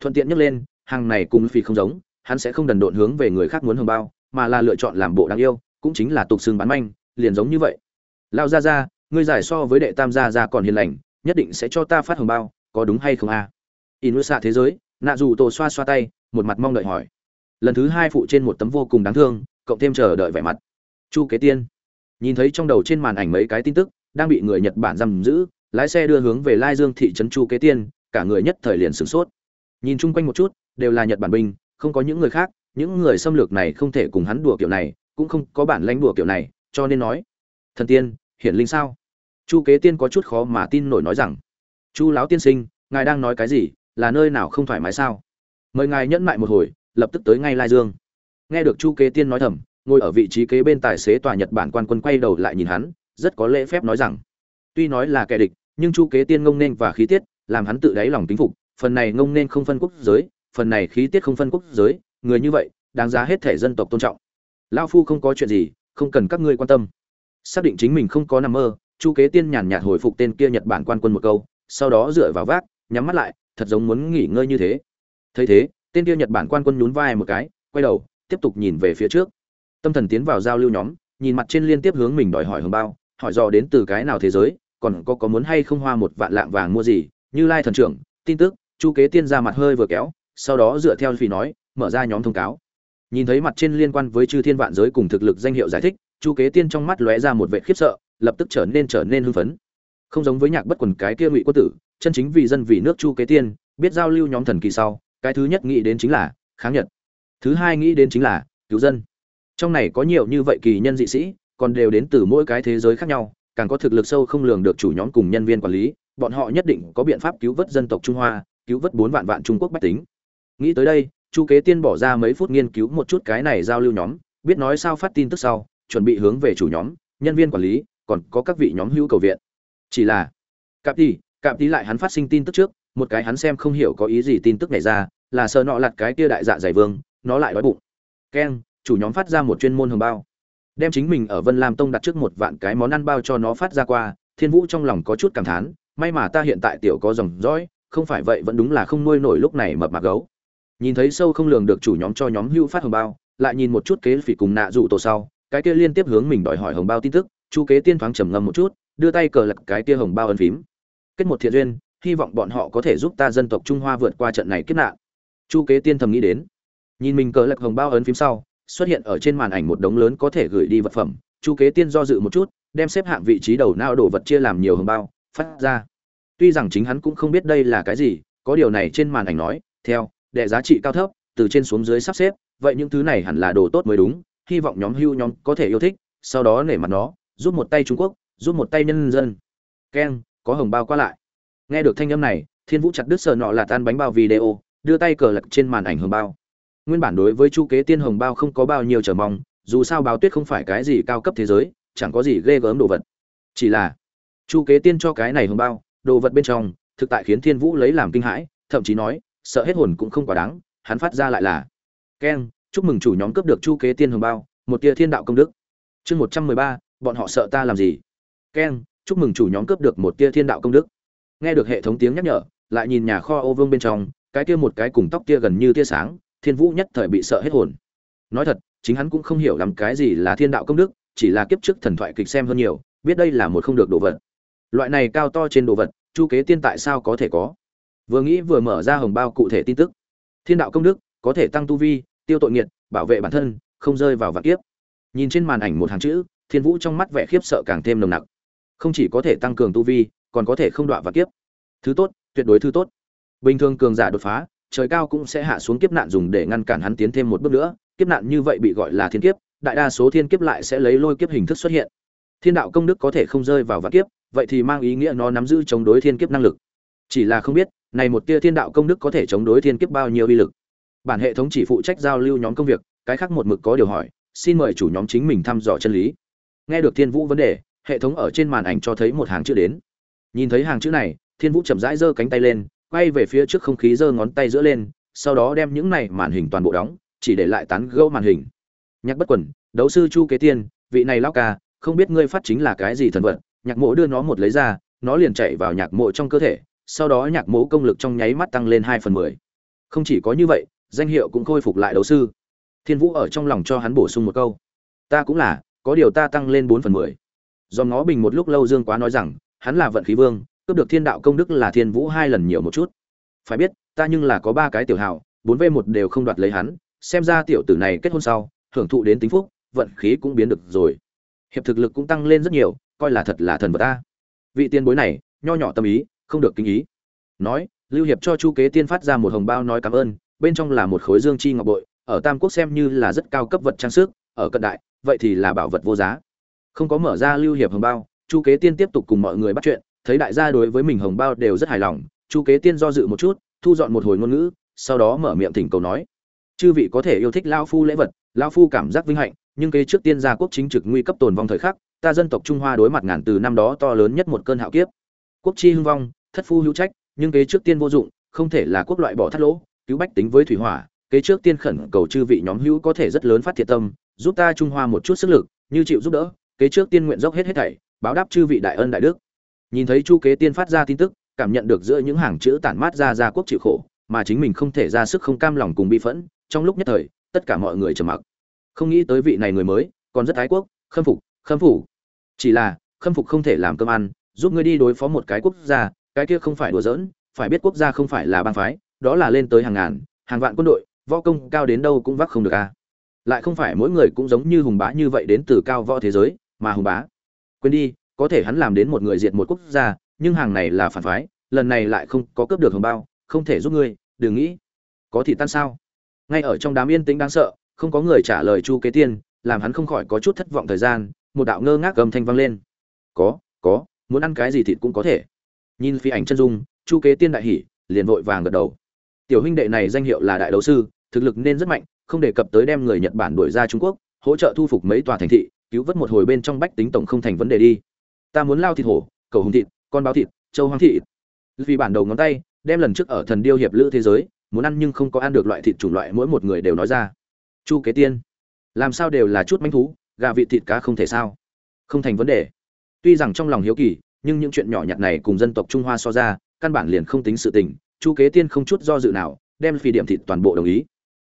Thuận tiện nhắc lên, hàng này cùng phi không giống, hắn sẽ không đần độn hướng về người khác muốn hưởng bao, mà là lựa chọn làm bộ đáng yêu, cũng chính là tục xương bán manh, liền giống như vậy. Lao ra ra ngươi giải so với đệ tam gia ra còn hiền lành, nhất định sẽ cho ta phát hồng bao, có đúng hay không a? Inusa thế giới nạ dù tổ xoa xoa tay, một mặt mong đợi hỏi. Lần thứ hai phụ trên một tấm vô cùng đáng thương, cộng thêm chờ đợi vẻ mặt. Chu kế tiên. Nhìn thấy trong đầu trên màn ảnh mấy cái tin tức, đang bị người nhật bản giam giữ, lái xe đưa hướng về lai dương thị trấn chu kế tiên, cả người nhất thời liền sửng sốt. Nhìn chung quanh một chút, đều là nhật bản binh, không có những người khác, những người xâm lược này không thể cùng hắn đùa kiểu này, cũng không có bản lãnh đùa kiểu này, cho nên nói, thần tiên, hiển linh sao? Chu kế tiên có chút khó mà tin nổi nói rằng, chu lão tiên sinh, ngài đang nói cái gì? Là nơi nào không thoải mái sao? Mời ngài nhẫn mại một hồi, lập tức tới ngay lai dương. Nghe được chu kế tiên nói thầm, ngồi ở vị trí kế bên tài xế tòa nhật bản quan quân quay đầu lại nhìn hắn, rất có lễ phép nói rằng, tuy nói là kẻ địch, nhưng chu kế tiên ngông nên và khí tiết, làm hắn tự đáy lòng kính phục, phần này ngông nên không phân quốc giới, phần này khí tiết không phân quốc giới, người như vậy, đáng giá hết thể dân tộc tôn trọng. Lao phu không có chuyện gì, không cần các ngươi quan tâm. Xác định chính mình không có nằm mơ, chu kế tiên nhàn nhạt hồi phục tên kia nhật bản quan quân một câu, sau đó dựa vào vác nhắm mắt lại, thật giống muốn nghỉ ngơi như thế. Thấy thế, tên kia nhật bản quan quân nhún vai một cái, quay đầu, tiếp tục nhìn về phía trước. Tâm thần tiến vào giao lưu nhóm, nhìn mặt trên liên tiếp hướng mình đòi hỏi hồng bao, hỏi dò đến từ cái nào thế giới, còn có có muốn hay không hoa một vạn lạng vàng mua gì, như lai thần trưởng, tin tức, chu kế tiên ra mặt hơi vừa kéo, sau đó dựa theo phi nói, mở ra nhóm thông cáo. Nhìn thấy mặt trên liên quan với chư thiên vạn giới cùng thực lực danh hiệu giải thích, chu kế tiên trong mắt lóe ra một vệ khiếp sợ, lập tức trở nên trở nên hưng phấn không giống với nhạc bất quần cái kia ngụy quân tử, chân chính vì dân vì nước chu kế tiên, biết giao lưu nhóm thần kỳ sau, cái thứ nhất nghĩ đến chính là kháng nhật. Thứ hai nghĩ đến chính là cứu dân. Trong này có nhiều như vậy kỳ nhân dị sĩ, còn đều đến từ mỗi cái thế giới khác nhau, càng có thực lực sâu không lường được chủ nhóm cùng nhân viên quản lý, bọn họ nhất định có biện pháp cứu vớt dân tộc trung hoa, cứu vớt bốn vạn vạn trung quốc bách tính. Nghĩ tới đây, chu kế tiên bỏ ra mấy phút nghiên cứu một chút cái này giao lưu nhóm, biết nói sao phát tin tức sau, chuẩn bị hướng về chủ nhóm, nhân viên quản lý, còn có các vị nhóm hữu cầu viện chỉ là, cạp đi cạp đi lại hắn phát sinh tin tức trước, một cái hắn xem không hiểu có ý gì tin tức này ra, là sợ nọ lặt cái kia đại dạ dày vương, nó lại đói bụng. Keng, chủ nhóm phát ra một chuyên môn hồng bao. Đem chính mình ở vân lam tông đặt trước một vạn cái món ăn bao cho nó phát ra qua, thiên vũ trong lòng có chút cảm thán, may mà ta hiện tại tiểu có dòng dõi, không phải vậy vẫn đúng là không nuôi nổi lúc này mập mạc gấu. Nhìn thấy sâu không lường được chủ nhóm cho nhóm hưu phát hồng bao, lại nhìn một chút kế phỉ cùng nạ dụ tổ sau, cái kia liên tiếp hướng mình đòi hỏi hồng bao tin tức, chu kế tiên thoáng trầm ngâm một chút đưa tay cờ lật cái tia hồng bao ân phím. Kết một thiện duyên, hy vọng bọn họ có thể giúp ta dân tộc trung hoa vượt qua trận này kiếp nạn. Chu kế tiên thầm nghĩ đến. Nhìn mình cờ lật hồng bao ấn phím sau, xuất hiện ở trên màn ảnh một đống lớn có thể gửi đi vật phẩm. Chu kế tiên do dự một chút, đem xếp hạng vị trí đầu nao đồ vật chia làm nhiều hồng bao, phát ra. Tuy rằng chính hắn cũng không biết đây là cái gì, có điều này trên màn ảnh nói, theo, đệ giá trị cao thấp, từ trên xuống dưới sắp xếp, vậy những thứ này hẳn là đồ tốt mới đúng, hy vọng nhóm hưu nhóm có thể yêu thích, sau đó nể mặt nó, giúp một tay trung quốc giúp một tay nhân dân. Keng, có hồng bao qua lại. Nghe được thanh âm này, thiên vũ chặt đứt sờ nọ là tan bánh bao video, đưa tay cờ lật trên màn ảnh hồng bao. Nguyên bản đối với chu kế tiên hồng bao không có bao nhiêu chờ mong, dù sao báo tuyết không phải cái gì cao cấp thế giới, chẳng có gì ghê gớm đồ vật. Chỉ là, chu kế tiên cho cái này hồng bao, đồ vật bên trong, thực tại khiến thiên vũ lấy làm kinh hãi, thậm chí nói, sợ hết hồn cũng không quá đáng, hắn phát ra lại là, keng, chúc mừng chủ nhóm cướp được chu kế tiên hồng bao, một tia thiên đạo công đức. Chương một trăm mười ba, bọn họ sợ ta làm gì? Keng chúc mừng chủ nhóm cướp được một tia thiên đạo công đức. Nghe được hệ thống tiếng nhắc nhở, lại nhìn nhà kho ô vương bên trong, cái kia một cái cùng tóc tia gần như tia sáng, thiên vũ nhất thời bị sợ hết hồn. Nói thật, chính hắn cũng không hiểu làm cái gì là thiên đạo công đức, chỉ là kiếp trước thần thoại kịch xem hơn nhiều, biết đây là một không được đồ vật. Loại này cao to trên đồ vật, chu kế tiên tại sao có thể có? Vừa nghĩ vừa mở ra hồng bao cụ thể tin tức. Thiên đạo công đức, có thể tăng tu vi, tiêu tội nghiệt, bảo vệ bản thân, không rơi vào vạn kiếp. Nhìn trên màn ảnh một hàng chữ, thiên vũ trong mắt vẻ khiếp sợ càng thêm nồng nặc không chỉ có thể tăng cường tu vi, còn có thể không đọa vạn kiếp. Thứ tốt, tuyệt đối thứ tốt. Bình thường cường giả đột phá, trời cao cũng sẽ hạ xuống kiếp nạn dùng để ngăn cản hắn tiến thêm một bước nữa. Kiếp nạn như vậy bị gọi là thiên kiếp, đại đa số thiên kiếp lại sẽ lấy lôi kiếp hình thức xuất hiện. Thiên đạo công đức có thể không rơi vào vạn kiếp, vậy thì mang ý nghĩa nó nắm giữ chống đối thiên kiếp năng lực. Chỉ là không biết, này một tia thiên đạo công đức có thể chống đối thiên kiếp bao nhiêu uy lực. Bản hệ thống chỉ phụ trách giao lưu nhóm công việc, cái khác một mực có điều hỏi, xin mời chủ nhóm chính mình thăm dò chân lý. Nghe được thiên vũ vấn đề hệ thống ở trên màn ảnh cho thấy một hàng chữ đến. Nhìn thấy hàng chữ này, thiên vũ chậm rãi giơ cánh tay lên, quay về phía trước không khí giơ ngón tay giữa lên, sau đó đem những này màn hình toàn bộ đóng, chỉ để lại tán gẫu màn hình. Nhạc bất quẩn đấu sư chu kế tiên, vị này lao ca, không biết ngươi phát chính là cái gì thần vật, nhạc mộ đưa nó một lấy ra, nó liền chạy vào nhạc mộ trong cơ thể, sau đó nhạc mộ công lực trong nháy mắt tăng lên hai phần mười. Không chỉ có như vậy, danh hiệu cũng khôi phục lại đấu sư. Thiên vũ ở trong lòng cho hắn bổ sung một câu. Ta cũng là, có điều ta tăng lên bốn phần mười do ngó bình một lúc lâu dương quá nói rằng, hắn là vận khí vương, cướp được thiên đạo công đức là thiên vũ hai lần nhiều một chút. Phải biết, ta nhưng là có ba cái tiểu hào, bốn v một đều không đoạt lấy hắn, xem ra tiểu tử này kết hôn sau, hưởng thụ đến tính phúc, vận khí cũng biến được rồi. Hiệp thực lực cũng tăng lên rất nhiều, coi là thật là thần vật ta. Vị tiên bối này, nho nhỏ tâm ý, không được kinh ý. Nói, lưu hiệp cho chu kế tiên phát ra một hồng bao nói cảm ơn, bên trong là một khối dương chi ngọc bội, ở tam quốc xem như là rất cao cấp vật trang sức, ở cận đại, vậy thì là bảo vật vô giá không có mở ra lưu hiệp hồng bao, chu kế tiên tiếp tục cùng mọi người bắt chuyện, thấy đại gia đối với mình hồng bao đều rất hài lòng, chu kế tiên do dự một chút, thu dọn một hồi ngôn ngữ, sau đó mở miệng thỉnh cầu nói, chư vị có thể yêu thích lao phu lễ vật lao phu cảm giác vinh hạnh, nhưng kế trước tiên gia quốc chính trực nguy cấp tồn vong thời khắc, ta dân tộc trung hoa đối mặt ngàn từ năm đó to lớn nhất một cơn hạo kiếp. Quốc chi hưng vong, thất phu hữu trách, nhưng kế trước tiên vô dụng, không thể là quốc loại bỏ thắt lỗ, cứu bách tính với thủy hỏa, kế trước tiên khẩn cầu chư vị nhóm hữu có thể rất lớn phát thiệt tâm, giúp ta trung hoa một chút sức lực, như chịu giúp đỡ kế trước tiên nguyện dốc hết hết thảy, báo đáp chư vị đại ân đại đức. Nhìn thấy chu kế tiên phát ra tin tức, cảm nhận được giữa những hàng chữ tản mát ra ra quốc chịu khổ, mà chính mình không thể ra sức không cam lòng cùng bi phẫn, trong lúc nhất thời, tất cả mọi người trầm mặc. Không nghĩ tới vị này người mới, còn rất ái quốc, khâm phục, khâm phủ. Chỉ là, khâm phục không thể làm cơm ăn, giúp ngươi đi đối phó một cái quốc gia, cái kia không phải đùa giỡn, phải biết quốc gia không phải là bang phái, đó là lên tới hàng ngàn, hàng vạn quân đội, võ công cao đến đâu cũng vác không được a. Lại không phải mỗi người cũng giống như hùng bá như vậy đến từ cao võ thế giới mà hùng bá. Quên đi, có thể hắn làm đến một người diệt một quốc gia, nhưng hàng này là phản phái, lần này lại không có cướp được hồng bao, không thể giúp ngươi, đừng nghĩ. Có thị tan sao? Ngay ở trong đám yên tĩnh đáng sợ, không có người trả lời chu kế tiên, làm hắn không khỏi có chút thất vọng thời gian, một đạo ngơ ngác gầm thanh vang lên. Có có, muốn ăn cái gì thịt cũng có thể. Nhìn phi ảnh chân dung, chu kế tiên đại hỉ, liền vội vàng gật đầu. Tiểu huynh đệ này danh hiệu là đại đấu sư, thực lực nên rất mạnh, không đề cập tới đem người nhật bản đuổi ra trung quốc, hỗ trợ thu phục mấy tòa thành thị cứu vớt một hồi bên trong bách tính tổng không thành vấn đề đi. Ta muốn lao thịt hổ, cầu hùng thịt, con báo thịt, châu hoang thịt. Vì bản đầu ngón tay, đem lần trước ở thần điêu hiệp lữ thế giới, muốn ăn nhưng không có ăn được loại thịt chủng loại mỗi một người đều nói ra. Chu kế tiên, làm sao đều là chút manh thú, gà vị thịt cá không thể sao? Không thành vấn đề. Tuy rằng trong lòng hiếu kỳ, nhưng những chuyện nhỏ nhặt này cùng dân tộc trung hoa so ra, căn bản liền không tính sự tình, chu kế tiên không chút do dự nào, đem phi điểm thịt toàn bộ đồng ý.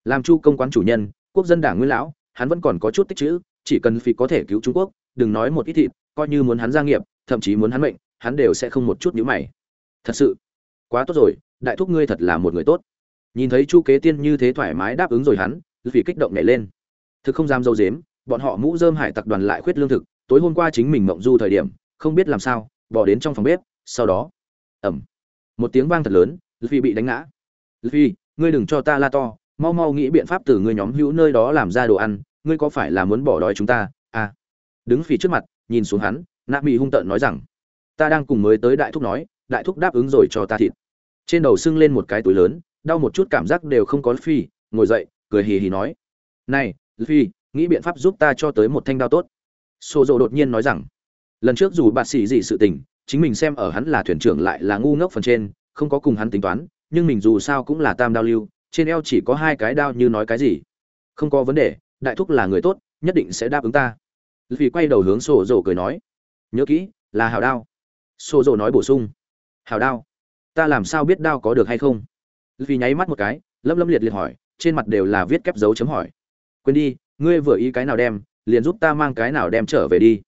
Làm chu công quán chủ nhân, quốc dân đảng nguyên lão, hắn vẫn còn có chút tích chữ chỉ cần phi có thể cứu trung quốc, đừng nói một ít thịt, coi như muốn hắn gia nghiệp, thậm chí muốn hắn mệnh, hắn đều sẽ không một chút nhíu mày. Thật sự, quá tốt rồi, đại thúc ngươi thật là một người tốt. Nhìn thấy chu kế tiên như thế thoải mái đáp ứng rồi hắn vì kích động nhảy lên. Thực không dám dâu dếm, bọn họ mũ dơm hải tặc đoàn lại khuyết lương thực, tối hôm qua chính mình mộng du thời điểm, không biết làm sao, bỏ đến trong phòng bếp, sau đó ẩm một tiếng vang thật lớn vì bị đánh ngã. Vì ngươi đừng cho ta la to, mau mau nghĩ biện pháp từ ngươi nhóm hữu nơi đó làm ra đồ ăn ngươi có phải là muốn bỏ đói chúng ta? À. Đứng phì trước mặt, nhìn xuống hắn, nạ mỹ hung tợn nói rằng, ta đang cùng mới tới đại thúc nói, đại thúc đáp ứng rồi cho ta thịt. Trên đầu sưng lên một cái túi lớn, đau một chút cảm giác đều không có phi ngồi dậy, cười hì hì nói, này phi nghĩ biện pháp giúp ta cho tới một thanh đao tốt. Xô rộ đột nhiên nói rằng, lần trước dù bạt xỉ dị sự tình, chính mình xem ở hắn là thuyền trưởng lại là ngu ngốc phần trên, không có cùng hắn tính toán, nhưng mình dù sao cũng là tam đao lưu, trên eo chỉ có hai cái đao như nói cái gì. Không có vấn đề đại thúc là người tốt, nhất định sẽ đáp ứng ta. Vì quay đầu hướng sổ dỗ cười nói, nhớ kỹ, là hào đao. Sổ dỗ nói bổ sung hào đao, ta làm sao biết đao có được hay không? Vì nháy mắt một cái lâm lâm liệt liệt hỏi, trên mặt đều là viết kép dấu chấm hỏi. Quên đi, ngươi vừa ý cái nào đem, liền giúp ta mang cái nào đem trở về đi.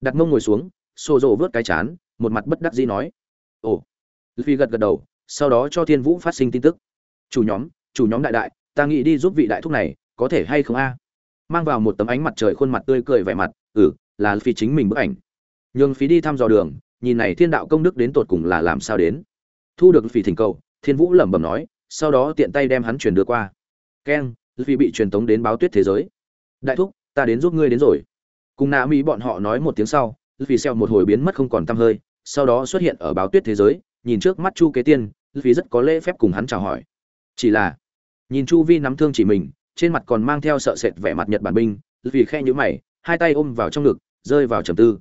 Đặt mông ngồi xuống xô rộ vớt cái chán, một mặt bất đắc dĩ nói, ồ. Vì gật gật đầu, sau đó cho thiên vũ phát sinh tin tức. Chủ nhóm chủ nhóm đại đại, ta nghĩ đi giúp vị đại thúc này, có thể hay không a? Mang vào một tấm ánh mặt trời khuôn mặt tươi cười vẻ mặt ừ là phi chính mình bức ảnh. Nhường phí đi thăm dò đường, nhìn này thiên đạo công đức đến tột cùng là làm sao đến. Thu được phỉ thỉnh cầu, thiên vũ lẩm bẩm nói, sau đó tiện tay đem hắn truyền đưa qua. Keng, phi bị truyền tống đến báo tuyết thế giới. Đại thúc, ta đến giúp ngươi đến rồi. Cùng nạ mỹ bọn họ nói một tiếng sau, phi xeo một hồi biến mất không còn tăm hơi, sau đó xuất hiện ở báo tuyết thế giới, nhìn trước mắt chu kế tiên, phi rất có lễ phép cùng hắn chào hỏi. Chỉ là, nhìn chu vi nắm thương chỉ mình trên mặt còn mang theo sợ sệt vẻ mặt nhật bản binh, vì khe nhữ mày, hai tay ôm vào trong ngực, rơi vào trầm tư.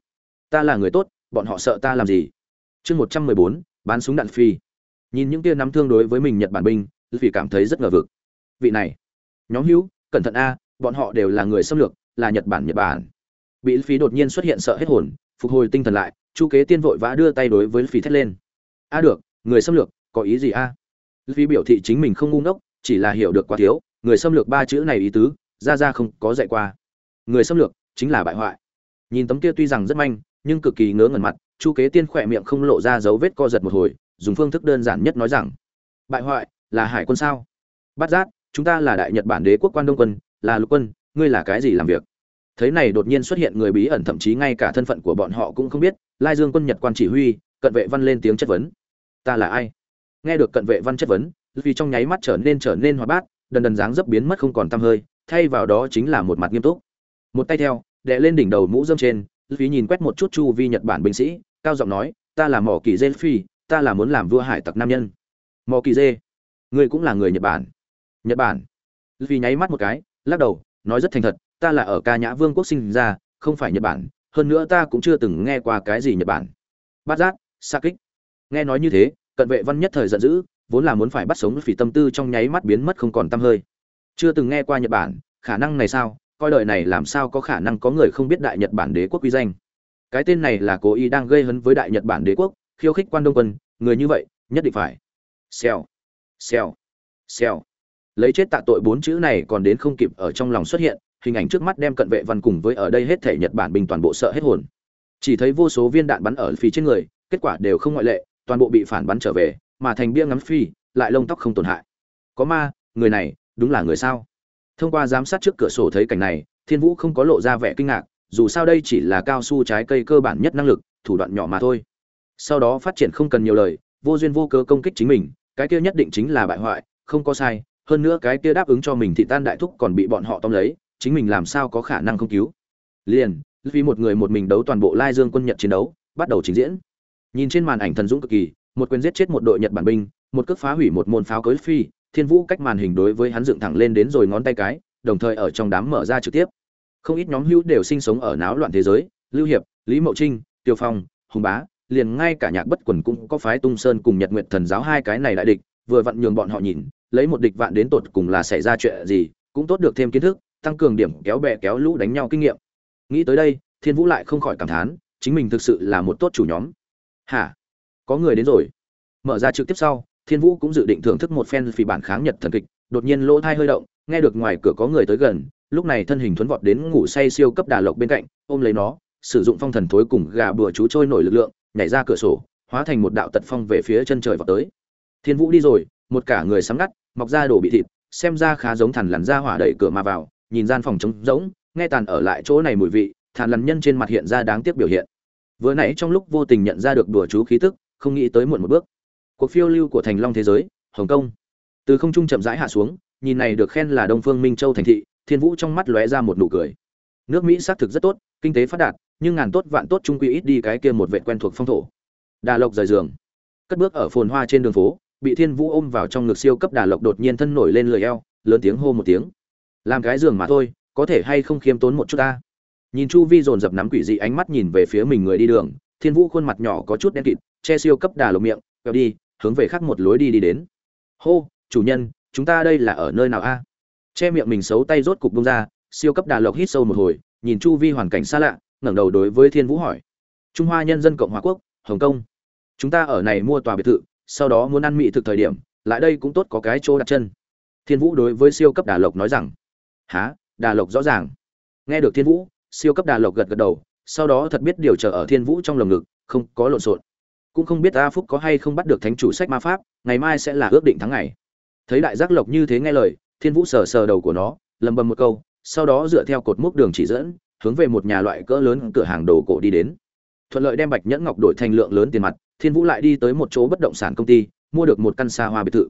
Ta là người tốt, bọn họ sợ ta làm gì? Chương một trăm mười bốn bán súng đạn phi. Nhìn những tia nắm thương đối với mình nhật bản binh, vì cảm thấy rất ngờ vực. Vị này, nhóm hữu, cẩn thận a, bọn họ đều là người xâm lược, là nhật bản nhật bản. Bị phí đột nhiên xuất hiện sợ hết hồn, phục hồi tinh thần lại, chu kế tiên vội vã đưa tay đối với phí thét lên. A được, người xâm lược, có ý gì a? Phí biểu thị chính mình không ngu ngốc, chỉ là hiểu được quá thiếu người xâm lược ba chữ này ý tứ, ra ra không có dạy qua. Người xâm lược chính là bại hoại. Nhìn tấm kia tuy rằng rất manh, nhưng cực kỳ ngớ ngẩn mặt, chu kế tiên khỏe miệng không lộ ra dấu vết co giật một hồi, dùng phương thức đơn giản nhất nói rằng, bại hoại là hải quân sao? Bát giác chúng ta là đại nhật bản đế quốc quan đông quân, là lục quân, ngươi là cái gì làm việc? Thấy này đột nhiên xuất hiện người bí ẩn, thậm chí ngay cả thân phận của bọn họ cũng không biết, lai dương quân nhật quan chỉ huy, cận vệ văn lên tiếng chất vấn. Ta là ai? Nghe được cận vệ văn chất vấn, vì trong nháy mắt trở nên trở nên hoạt bát đần đần dáng dấp biến mất không còn tăm hơi, thay vào đó chính là một mặt nghiêm túc. Một tay theo đệ lên đỉnh đầu mũ dâm trên, Lý nhìn quét một chút chu vi nhật bản binh sĩ, cao giọng nói, ta là mỏ kỳ dê phi, ta là muốn làm vua hải tặc nam nhân. Mỏ kỳ dê, ngươi cũng là người nhật bản? Nhật bản. Vì nháy mắt một cái, lắc đầu, nói rất thành thật, ta là ở ca nhã vương quốc sinh ra, không phải nhật bản, hơn nữa ta cũng chưa từng nghe qua cái gì nhật bản. Bát giác, xa kích. Nghe nói như thế, cận vệ văn nhất thời giận dữ vốn là muốn phải bắt sống phỉ tâm tư trong nháy mắt biến mất không còn tăm hơi. Chưa từng nghe qua nhật bản, khả năng này sao? Coi đời này làm sao có khả năng có người không biết đại nhật bản đế quốc quy danh? Cái tên này là cố ý đang gây hấn với đại nhật bản đế quốc, khiêu khích quan đông quân, người như vậy, nhất định phải. Xèo. Xèo. Xèo. Lấy chết tạ tội bốn chữ này còn đến không kịp ở trong lòng xuất hiện, hình ảnh trước mắt đem cận vệ văn cùng với ở đây hết thể nhật bản bình toàn bộ sợ hết hồn. Chỉ thấy vô số viên đạn bắn ở phía trên người, kết quả đều không ngoại lệ, toàn bộ bị phản bắn trở về mà thành bia ngắm phi, lại lông tóc không tổn hại. Có ma, người này, đúng là người sao? Thông qua giám sát trước cửa sổ thấy cảnh này, thiên vũ không có lộ ra vẻ kinh ngạc, dù sao đây chỉ là cao su trái cây cơ bản nhất năng lực, thủ đoạn nhỏ mà thôi. Sau đó phát triển không cần nhiều lời, vô duyên vô cớ công kích chính mình, cái kia nhất định chính là bại hoại, không có sai, hơn nữa cái kia đáp ứng cho mình thị tan đại thúc còn bị bọn họ tóm lấy, chính mình làm sao có khả năng không cứu? Liền vì một người một mình đấu toàn bộ lai dương quân nhật chiến đấu, bắt đầu trình diễn. Nhìn trên màn ảnh thần dũng cực kỳ một quyền giết chết một đội nhật bản binh, một cước phá hủy một môn pháo cối phi, thiên vũ cách màn hình đối với hắn dựng thẳng lên đến rồi ngón tay cái, đồng thời ở trong đám mở ra trực tiếp. Không ít nhóm hữu đều sinh sống ở náo loạn thế giới, lưu hiệp, lý mậu trinh, tiêu phong, hùng bá, liền ngay cả nhạc bất quần cũng có phái tung sơn cùng nhật nguyện thần giáo hai cái này đại địch, vừa vặn nhường bọn họ nhìn, lấy một địch vạn đến tột cùng là xảy ra chuyện gì, cũng tốt được thêm kiến thức, tăng cường điểm kéo bè kéo lũ đánh nhau kinh nghiệm. Nghĩ tới đây, thiên vũ lại không khỏi cảm thán, chính mình thực sự là một tốt chủ nhóm. Hả? Có người đến rồi. Mở ra trực tiếp sau, thiên vũ cũng dự định thưởng thức một phen phì bản kháng nhật thần kịch, đột nhiên lỗ thai hơi động, nghe được ngoài cửa có người tới gần, lúc này thân hình thuấn vọt đến ngủ say siêu cấp đà lộc bên cạnh, ôm lấy nó, sử dụng phong thần thối cùng gà bừa chú trôi nổi lực lượng, nhảy ra cửa sổ, hóa thành một đạo tật phong về phía chân trời vào tới. Thiên vũ đi rồi, một cả người sắm ngắt, mọc ra đổ bị thịt, xem ra khá giống thằn lằn ra hỏa đẩy cửa mà vào, nhìn gian phòng trống rỗng, nghe tàn ở lại chỗ này mùi vị thàn lằn nhân trên mặt hiện ra đáng tiếc biểu hiện. Vừa nãy trong lúc vô tình nhận ra được đùa chú khí tức không nghĩ tới muộn một bước. Cuộc phiêu lưu của thành long thế giới, hồng kông. Từ không trung chậm rãi hạ xuống, nhìn này được khen là đông phương minh châu thành thị, thiên vũ trong mắt lóe ra một nụ cười. Nước mỹ xác thực rất tốt, kinh tế phát đạt, nhưng ngàn tốt vạn tốt trung quy ít đi cái kia một vệ quen thuộc phong thổ. Đà lộc rời giường. Cất bước ở phồn hoa trên đường phố, bị thiên vũ ôm vào trong ngực siêu cấp đà lộc đột nhiên thân nổi lên lười eo, lớn tiếng hô một tiếng. Làm cái giường mà thôi, có thể hay không khiêm tốn một chút ta? Nhìn chu vi dồn dập nắm quỷ dị ánh mắt nhìn về phía mình người đi đường thiên vũ khuôn mặt nhỏ có chút đen kịt, che siêu cấp đà lộc miệng kéo đi, hướng về khác một lối đi đi đến. Hô, chủ nhân, chúng ta đây là ở nơi nào a? Che miệng mình xấu tay rốt cục bông ra, siêu cấp đà lộc hít sâu một hồi, nhìn chu vi hoàn cảnh xa lạ, ngẩng đầu đối với thiên vũ hỏi. Trung hoa nhân dân cộng hòa quốc, hồng kông, chúng ta ở này mua tòa biệt thự, sau đó muốn ăn mỹ thực thời điểm, lại đây cũng tốt có cái chỗ đặt chân. Thiên vũ đối với siêu cấp đà lộc nói rằng há đà lộc rõ ràng. Nghe được thiên vũ, siêu cấp đà lộc gật gật đầu sau đó thật biết điều trở ở thiên vũ trong lồng ngực, không có lộn xộn. Cũng không biết a phúc có hay không bắt được thánh chủ sách ma pháp, ngày mai sẽ là ước định tháng ngày. Thấy đại giác lộc như thế nghe lời, thiên vũ sờ sờ đầu của nó, lầm bầm một câu, sau đó dựa theo cột mốc đường chỉ dẫn, hướng về một nhà loại cỡ lớn cửa hàng đồ cổ đi đến. Thuận lợi đem bạch nhẫn ngọc đổi thành lượng lớn tiền mặt, thiên vũ lại đi tới một chỗ bất động sản công ty, mua được một căn xa hoa biệt thự.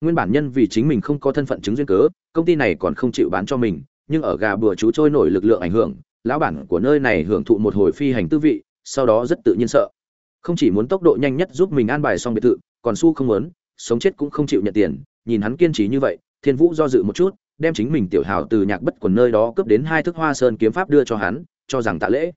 Nguyên bản nhân vì chính mình không có thân phận chứng duyên cớ, công ty này còn không chịu bán cho mình, nhưng ở gà bừa chú trôi nổi lực lượng ảnh hưởng lão bản của nơi này hưởng thụ một hồi phi hành tư vị, sau đó rất tự nhiên sợ. Không chỉ muốn tốc độ nhanh nhất giúp mình an bài xong biệt thự, còn su không muốn, sống chết cũng không chịu nhận tiền, nhìn hắn kiên trì như vậy, thiên vũ do dự một chút, đem chính mình tiểu hào từ nhạc bất quần nơi đó cướp đến hai thức hoa sơn kiếm pháp đưa cho hắn, cho rằng tạ lễ.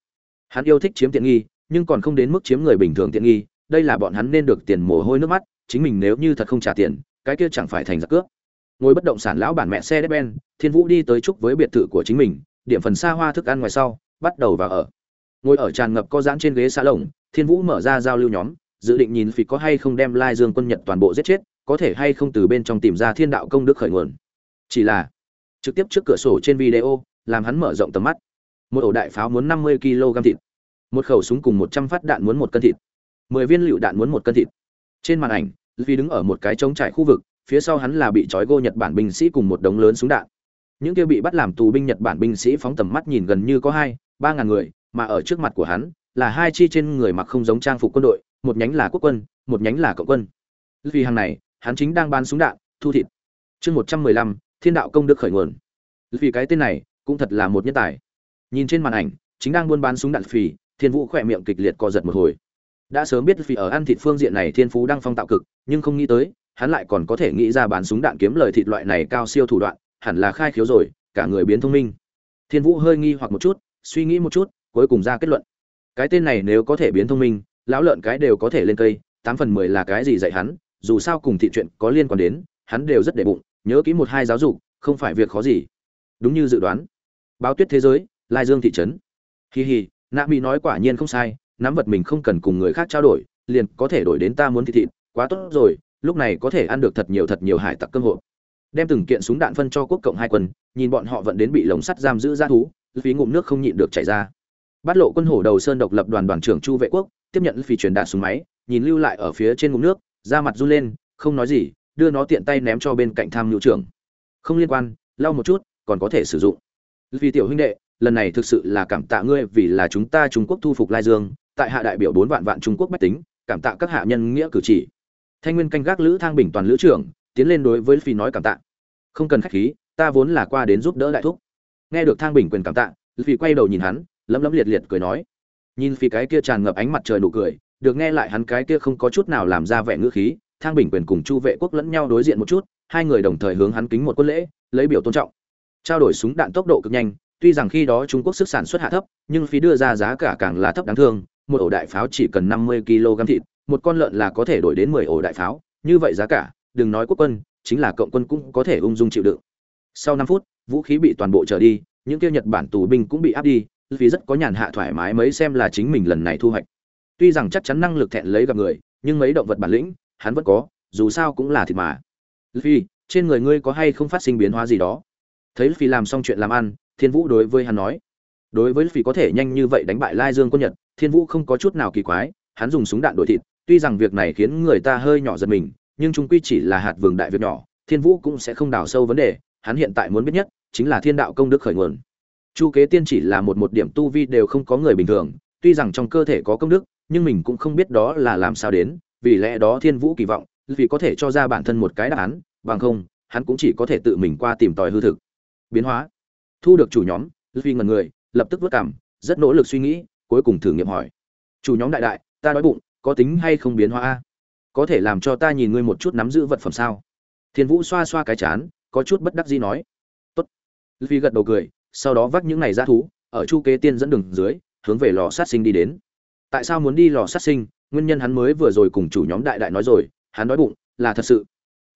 Hắn yêu thích chiếm tiện nghi, nhưng còn không đến mức chiếm người bình thường tiện nghi, đây là bọn hắn nên được tiền mồ hôi nước mắt, chính mình nếu như thật không trả tiền, cái kia chẳng phải thành giặc cướp. Ngồi bất động sản lão bản mẹ xe đép ben, thiên vũ đi tới chúc với biệt thự của chính mình điểm phần xa hoa thức ăn ngoài sau, bắt đầu vào ở. Ngồi ở tràn ngập có giãn trên ghế xa lồng, thiên vũ mở ra giao lưu nhóm, dự định nhìn phì có hay không đem lai dương quân nhật toàn bộ giết chết, có thể hay không từ bên trong tìm ra thiên đạo công đức khởi nguồn. Chỉ là, trực tiếp trước cửa sổ trên video, làm hắn mở rộng tầm mắt. Một ổ đại pháo muốn năm mươi kg thịt, một khẩu súng cùng một trăm phát đạn muốn một cân thịt, mười viên lựu đạn muốn một cân thịt. Trên màn ảnh vì đứng ở một cái trống trải khu vực, phía sau hắn là bị trói gô nhật bản binh sĩ cùng một đống lớn súng đạn những kia bị bắt làm tù binh nhật bản binh sĩ phóng tầm mắt nhìn gần như có hai, ba ngàn người, mà ở trước mặt của hắn là hai chi trên người mặc không giống trang phục quân đội, một nhánh là quốc quân, một nhánh là cộng quân. Vì hàng này, hắn chính đang bán súng đạn, thu thịt. Chương một trăm mười lăm, thiên đạo công đức khởi nguồn. Vì cái tên này, cũng thật là một nhân tài. Nhìn trên màn ảnh, chính đang buôn bán súng đạn phì, thiên vũ khỏe miệng kịch liệt co giật một hồi. Đã sớm biết vì ở ăn thịt phương diện này thiên phú đang phong tạo cực, nhưng không nghĩ tới, hắn lại còn có thể nghĩ ra bán súng đạn kiếm lời thịt loại này cao siêu thủ đoạn hẳn là khai khiếu rồi, cả người biến thông minh. Thiên vũ hơi nghi hoặc một chút, suy nghĩ một chút, cuối cùng ra kết luận. Cái tên này nếu có thể biến thông minh, lão lợn cái đều có thể lên cây, tám phần mười là cái gì dạy hắn, dù sao cùng thị chuyện có liên quan đến, hắn đều rất để bụng, nhớ kỹ một hai giáo dục, không phải việc khó gì. Đúng như dự đoán. Báo tuyết thế giới, lai dương thị trấn. Hì hì nạ mỹ nói quả nhiên không sai, nắm vật mình không cần cùng người khác trao đổi, liền có thể đổi đến ta muốn thịt thịt, quá tốt rồi, lúc này có thể ăn được thật nhiều thật nhiều hải tặc cơ hội đem từng kiện súng đạn phân cho quốc cộng hai quân, nhìn bọn họ vận đến bị lồng sắt giam giữ ra thú phí ngụm nước không nhịn được chảy ra. Bắt lộ quân hổ đầu sơn độc lập đoàn đoàn trưởng chu vệ quốc, tiếp nhận phí truyền đạn súng máy, nhìn lưu lại ở phía trên ngụm nước, da mặt run lên, không nói gì, đưa nó tiện tay ném cho bên cạnh tham nhu trưởng. Không liên quan, lau một chút, còn có thể sử dụng. Vì tiểu huynh đệ, lần này thực sự là cảm tạ ngươi vì là chúng ta trung quốc thu phục lai dương, tại hạ đại biểu bốn vạn vạn trung quốc bách tính, cảm tạ các hạ nhân nghĩa cử chỉ. Thanh nguyên canh gác lữ thang bình toàn lữ trưởng tiến lên đối với phi nói cảm tạ. Không cần khách khí, ta vốn là qua đến giúp đỡ đại thúc. Nghe được thang bình quyền cảm tạ, phi quay đầu nhìn hắn, lấm lấm liệt liệt cười nói. Nhìn phi cái kia tràn ngập ánh mặt trời nụ cười, được nghe lại hắn cái kia không có chút nào làm ra vẻ ngữ khí, thang bình quyền cùng chu vệ quốc lẫn nhau đối diện một chút, hai người đồng thời hướng hắn kính một quân lễ, lấy biểu tôn trọng. Trao đổi súng đạn tốc độ cực nhanh, tuy rằng khi đó trung quốc sức sản xuất hạ thấp, nhưng phí đưa ra giá cả càng là thấp đáng thương, một ổ đại pháo chỉ cần năm mươi kg thịt, một con lợn là có thể đổi đến mười ổ đại pháo, như vậy giá cả đừng nói quốc quân, chính là cộng quân cũng có thể ung dung chịu đựng. Sau năm phút, vũ khí bị toàn bộ trở đi, những kia nhật bản tù binh cũng bị áp đi, vì rất có nhàn hạ thoải mái mấy xem là chính mình lần này thu hoạch. Tuy rằng chắc chắn năng lực thẹn lấy gặp người, nhưng mấy động vật bản lĩnh, hắn vẫn có, dù sao cũng là thịt mà. Phi trên người ngươi có hay không phát sinh biến hóa gì đó? Thấy phi làm xong chuyện làm ăn, thiên vũ đối với hắn nói. Đối với phi có thể nhanh như vậy đánh bại lai dương quân nhật, thiên vũ không có chút nào kỳ quái, hắn dùng súng đạn đổi thịt, tuy rằng việc này khiến người ta hơi nhỏ giật mình nhưng chúng quy chỉ là hạt vườn đại việc nhỏ, thiên vũ cũng sẽ không đào sâu vấn đề, hắn hiện tại muốn biết nhất chính là thiên đạo công đức khởi nguồn. Chu kế tiên chỉ là một một điểm tu vi đều không có người bình thường, tuy rằng trong cơ thể có công đức, nhưng mình cũng không biết đó là làm sao đến, vì lẽ đó thiên vũ kỳ vọng, vì có thể cho ra bản thân một cái đáp án, bằng không, hắn cũng chỉ có thể tự mình qua tìm tòi hư thực. Biến hóa. Thu được chủ nhóm vì ngẩn người, lập tức vứt cảm rất nỗ lực suy nghĩ, cuối cùng thử nghiệm hỏi. Chủ nhóm đại đại, ta đói bụng, có tính hay không biến hóa a? Có thể làm cho ta nhìn ngươi một chút nắm giữ vật phẩm sao? Thiên vũ xoa xoa cái chán, có chút bất đắc dĩ nói. Tốt. Vì gật đầu cười, sau đó vác những này ra thú, ở chu kế tiên dẫn đường dưới, hướng về lò sát sinh đi đến. Tại sao muốn đi lò sát sinh? Nguyên nhân hắn mới vừa rồi cùng chủ nhóm đại đại nói rồi, hắn nói bụng, là thật sự.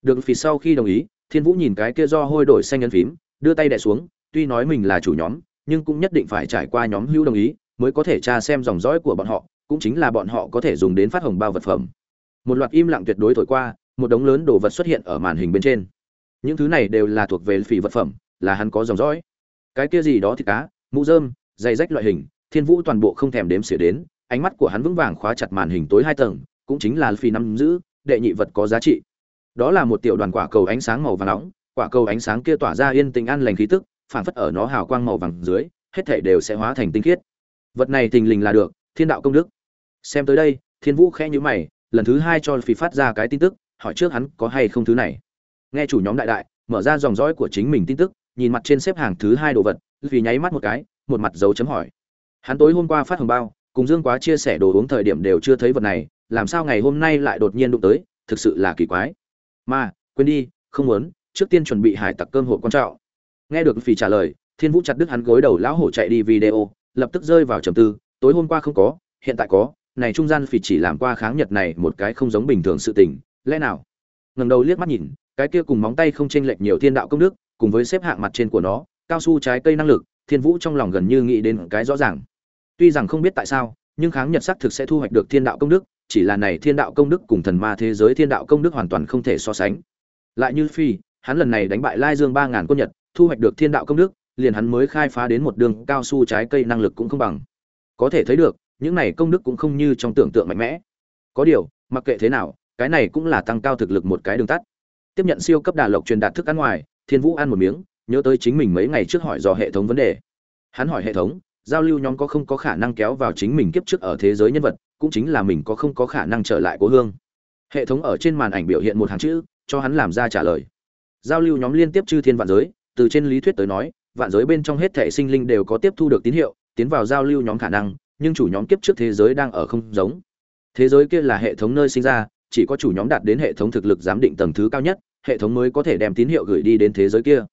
Được vì sau khi đồng ý, thiên vũ nhìn cái kia do hôi đổi xanh nhân phím, đưa tay đẻ xuống, tuy nói mình là chủ nhóm, nhưng cũng nhất định phải trải qua nhóm hữu đồng ý, mới có thể tra xem dòng dõi của bọn họ, cũng chính là bọn họ có thể dùng đến phát hồng bao vật phẩm một loạt im lặng tuyệt đối thổi qua, một đống lớn đồ vật xuất hiện ở màn hình bên trên. Những thứ này đều là thuộc về phỉ vật phẩm, là hắn có dòng dõi. Cái kia gì đó thì cá, mũ dơm dây rách loại hình, thiên vũ toàn bộ không thèm đếm xỉa đến, ánh mắt của hắn vững vàng khóa chặt màn hình tối hai tầng, cũng chính là phi nắm giữ, đệ nhị vật có giá trị. Đó là một tiểu đoàn quả cầu ánh sáng màu vàng nóng, quả cầu ánh sáng kia tỏa ra yên tình an lành khí tức phản phất ở nó hào quang màu vàng dưới, hết thể đều sẽ hóa thành tinh khiết. Vật này tình lình là được, thiên đạo công đức. Xem tới đây, thiên vũ khẽ nhíu mày lần thứ hai cho phi phát ra cái tin tức, hỏi trước hắn có hay không thứ này. Nghe chủ nhóm đại đại, mở ra dòng dõi của chính mình tin tức, nhìn mặt trên xếp hàng thứ hai đồ vật vì nháy mắt một cái, một mặt dấu chấm hỏi. Hắn tối hôm qua phát hồng bao, cùng dương quá chia sẻ đồ uống thời điểm đều chưa thấy vật này, làm sao ngày hôm nay lại đột nhiên đụng tới, thực sự là kỳ quái. Mà, quên đi, không muốn, trước tiên chuẩn bị hải tặc cơm hộ quan trọng. Nghe được phì trả lời, thiên vũ chặt đứt hắn gối đầu lão hổ chạy đi video, lập tức rơi vào trầm tư, tối hôm qua không có, hiện tại có này trung gian phỉ chỉ làm qua kháng nhật này một cái không giống bình thường sự tình, lẽ nào? Ngẩng đầu liếc mắt nhìn, cái kia cùng móng tay không chênh lệch nhiều thiên đạo công đức, cùng với xếp hạng mặt trên của nó, cao su trái cây năng lực, thiên vũ trong lòng gần như nghĩ đến cái rõ ràng. Tuy rằng không biết tại sao, nhưng kháng nhật xác thực sẽ thu hoạch được thiên đạo công đức, chỉ là này thiên đạo công đức cùng thần ma thế giới thiên đạo công đức hoàn toàn không thể so sánh. Lại như phi, hắn lần này đánh bại lai dương ba ngàn quân nhật, thu hoạch được thiên đạo công đức, liền hắn mới khai phá đến một đường cao su trái cây năng lực cũng không bằng. Có thể thấy được những này công đức cũng không như trong tưởng tượng mạnh mẽ. Có điều, mặc kệ thế nào, cái này cũng là tăng cao thực lực một cái đường tắt. Tiếp nhận siêu cấp đà lộc truyền đạt thức ăn ngoài, thiên vũ ăn một miếng, nhớ tới chính mình mấy ngày trước hỏi do hệ thống vấn đề. Hắn hỏi hệ thống, giao lưu nhóm có không có khả năng kéo vào chính mình kiếp trước ở thế giới nhân vật, cũng chính là mình có không có khả năng trở lại cố hương. Hệ thống ở trên màn ảnh biểu hiện một hàng chữ, cho hắn làm ra trả lời. Giao lưu nhóm liên tiếp chư thiên vạn giới, từ trên lý thuyết tới nói, vạn giới bên trong hết thể sinh linh đều có tiếp thu được tín hiệu, tiến vào giao lưu nhóm khả năng nhưng chủ nhóm kiếp trước thế giới đang ở không giống. Thế giới kia là hệ thống nơi sinh ra, chỉ có chủ nhóm đạt đến hệ thống thực lực giám định tầng thứ cao nhất, hệ thống mới có thể đem tín hiệu gửi đi đến thế giới kia.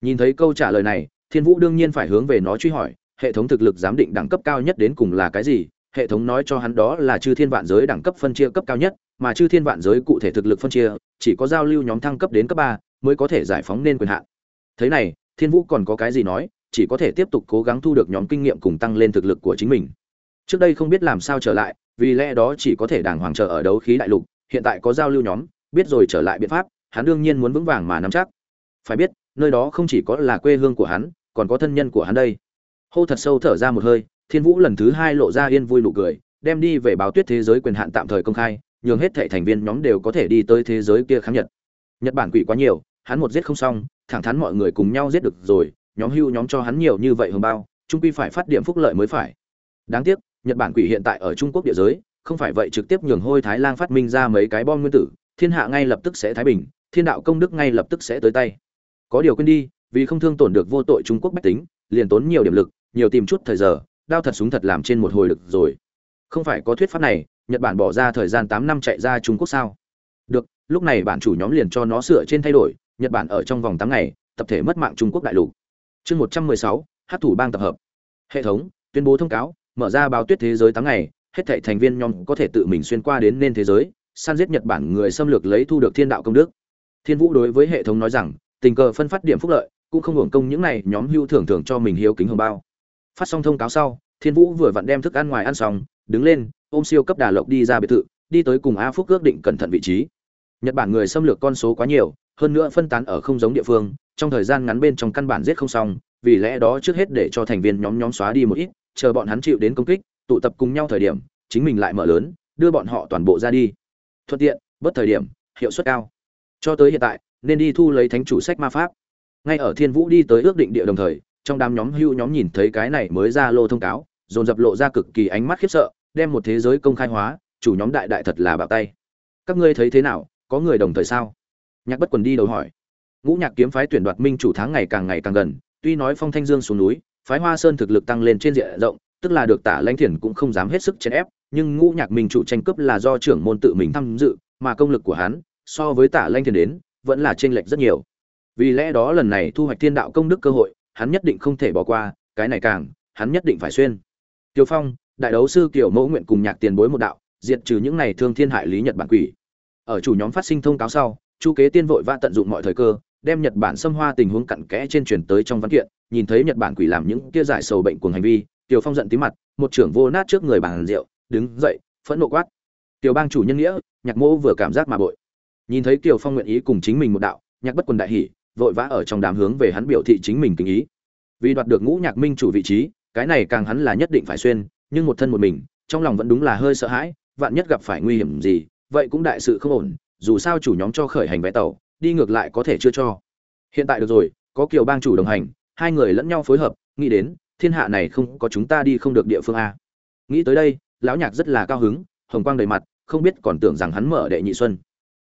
Nhìn thấy câu trả lời này, thiên vũ đương nhiên phải hướng về nó truy hỏi, hệ thống thực lực giám định đẳng cấp cao nhất đến cùng là cái gì? Hệ thống nói cho hắn đó là chư thiên vạn giới đẳng cấp phân chia cấp cao nhất, mà chư thiên vạn giới cụ thể thực lực phân chia, chỉ có giao lưu nhóm thăng cấp đến cấp ba mới có thể giải phóng nên quyền hạn. Thế này, thiên vũ còn có cái gì nói, chỉ có thể tiếp tục cố gắng thu được nhóm kinh nghiệm cùng tăng lên thực lực của chính mình trước đây không biết làm sao trở lại, vì lẽ đó chỉ có thể đàng hoàng chờ ở đấu khí đại lục, hiện tại có giao lưu nhóm, biết rồi trở lại biện pháp, hắn đương nhiên muốn vững vàng mà nắm chắc. Phải biết, nơi đó không chỉ có là quê hương của hắn, còn có thân nhân của hắn đây. Hô thật sâu thở ra một hơi, thiên vũ lần thứ hai lộ ra yên vui nụ cười, đem đi về báo tuyết thế giới quyền hạn tạm thời công khai, nhường hết thệ thành viên nhóm đều có thể đi tới thế giới kia kháng nhật. Nhật bản quỷ quá nhiều, hắn một giết không xong, thẳng thắn mọi người cùng nhau giết được rồi, nhóm hưu nhóm cho hắn nhiều như vậy hồng bao trung quy phải phát điểm phúc lợi mới phải. Đáng tiếc nhật bản quỷ hiện tại ở trung quốc địa giới, không phải vậy trực tiếp nhường hôi thái lan phát minh ra mấy cái bom nguyên tử, thiên hạ ngay lập tức sẽ thái bình, thiên đạo công đức ngay lập tức sẽ tới tay. Có điều quên đi, vì không thương tổn được vô tội trung quốc bách tính, liền tốn nhiều điểm lực, nhiều tìm chút thời giờ, đao thật súng thật làm trên một hồi lực rồi. Không phải có thuyết pháp này, nhật bản bỏ ra thời gian tám năm chạy ra trung quốc sao? Được, lúc này bản chủ nhóm liền cho nó sửa trên thay đổi, nhật bản ở trong vòng tám ngày, tập thể mất mạng trung quốc đại lục. Chương một trăm mười sáu hát thủ bang tập hợp. Hệ thống, tuyên bố thông cáo mở ra báo tuyết thế giới tháng ngày, hết thảy thành viên nhóm có thể tự mình xuyên qua đến nên thế giới, săn giết nhật bản người xâm lược lấy thu được thiên đạo công đức. Thiên vũ đối với hệ thống nói rằng, tình cờ phân phát điểm phúc lợi, cũng không hưởng công những này, nhóm hưu thưởng thưởng cho mình hiếu kính hồng bao. Phát xong thông cáo sau, thiên vũ vừa vặn đem thức ăn ngoài ăn xong, đứng lên, ôm siêu cấp đà lộc đi ra biệt thự, đi tới cùng a phúc ước định cẩn thận vị trí. Nhật bản người xâm lược con số quá nhiều, hơn nữa phân tán ở không giống địa phương, trong thời gian ngắn bên trong căn bản giết không xong, vì lẽ đó trước hết để cho thành viên nhóm nhóm xóa đi một ít chờ bọn hắn chịu đến công kích, tụ tập cùng nhau thời điểm, chính mình lại mở lớn, đưa bọn họ toàn bộ ra đi. Thuận tiện, bất thời điểm, hiệu suất cao. Cho tới hiện tại, nên đi thu lấy thánh chủ sách ma pháp. Ngay ở thiên vũ đi tới ước định địa đồng thời, trong đám nhóm hưu nhóm nhìn thấy cái này mới ra lô thông cáo, dồn dập lộ ra cực kỳ ánh mắt khiếp sợ, đem một thế giới công khai hóa, chủ nhóm đại đại thật là bạo tay. Các ngươi thấy thế nào, có người đồng thời sao? Nhạc bất quần đi đầu hỏi. Ngũ nhạc kiếm phái tuyển đoạt minh chủ tháng ngày càng ngày càng gần, tuy nói phong thanh dương xuống núi phái hoa sơn thực lực tăng lên trên diện rộng tức là được tả lãnh thiền cũng không dám hết sức chèn ép nhưng ngũ nhạc minh chủ tranh cướp là do trưởng môn tự mình tham dự mà công lực của hắn so với tả lãnh thiền đến vẫn là chênh lệch rất nhiều vì lẽ đó lần này thu hoạch thiên đạo công đức cơ hội hắn nhất định không thể bỏ qua cái này càng hắn nhất định phải xuyên Kiều Phong, đại đấu sư Kiều Mẫu nguyện cùng nhạc tiền bối một đạo, diệt trừ những này thương thiên hại lý Nhật Bản quỷ. Ở chủ nhóm phát sinh thông cáo sau, Chu Kế Tiên vội vã tận dụng mọi thời cơ, đem Nhật Bản xâm hoa tình huống cặn kẽ trên truyền tới trong văn kiện, nhìn thấy Nhật Bản quỷ làm những kia giải sầu bệnh cuồng hành vi, Tiểu Phong giận tím mặt, một trưởng vô nát trước người bàn rượu, đứng dậy, phẫn nộ quát. Tiểu bang chủ nhân nghĩa, Nhạc Mỗ vừa cảm giác mà bội. Nhìn thấy Tiểu Phong nguyện ý cùng chính mình một đạo, Nhạc Bất Quần đại hỉ, vội vã ở trong đám hướng về hắn biểu thị chính mình kính ý. Vì đoạt được ngũ nhạc minh chủ vị trí, cái này càng hắn là nhất định phải xuyên nhưng một thân một mình trong lòng vẫn đúng là hơi sợ hãi vạn nhất gặp phải nguy hiểm gì vậy cũng đại sự không ổn dù sao chủ nhóm cho khởi hành vé tàu đi ngược lại có thể chưa cho. Hiện tại được rồi, có kiều bang chủ đồng hành, hai người lẫn nhau phối hợp, nghĩ đến, thiên hạ này không có chúng ta đi không được địa phương a. Nghĩ tới đây, lão nhạc rất là cao hứng, hồng quang đầy mặt, không biết còn tưởng rằng hắn mở đệ nhị xuân.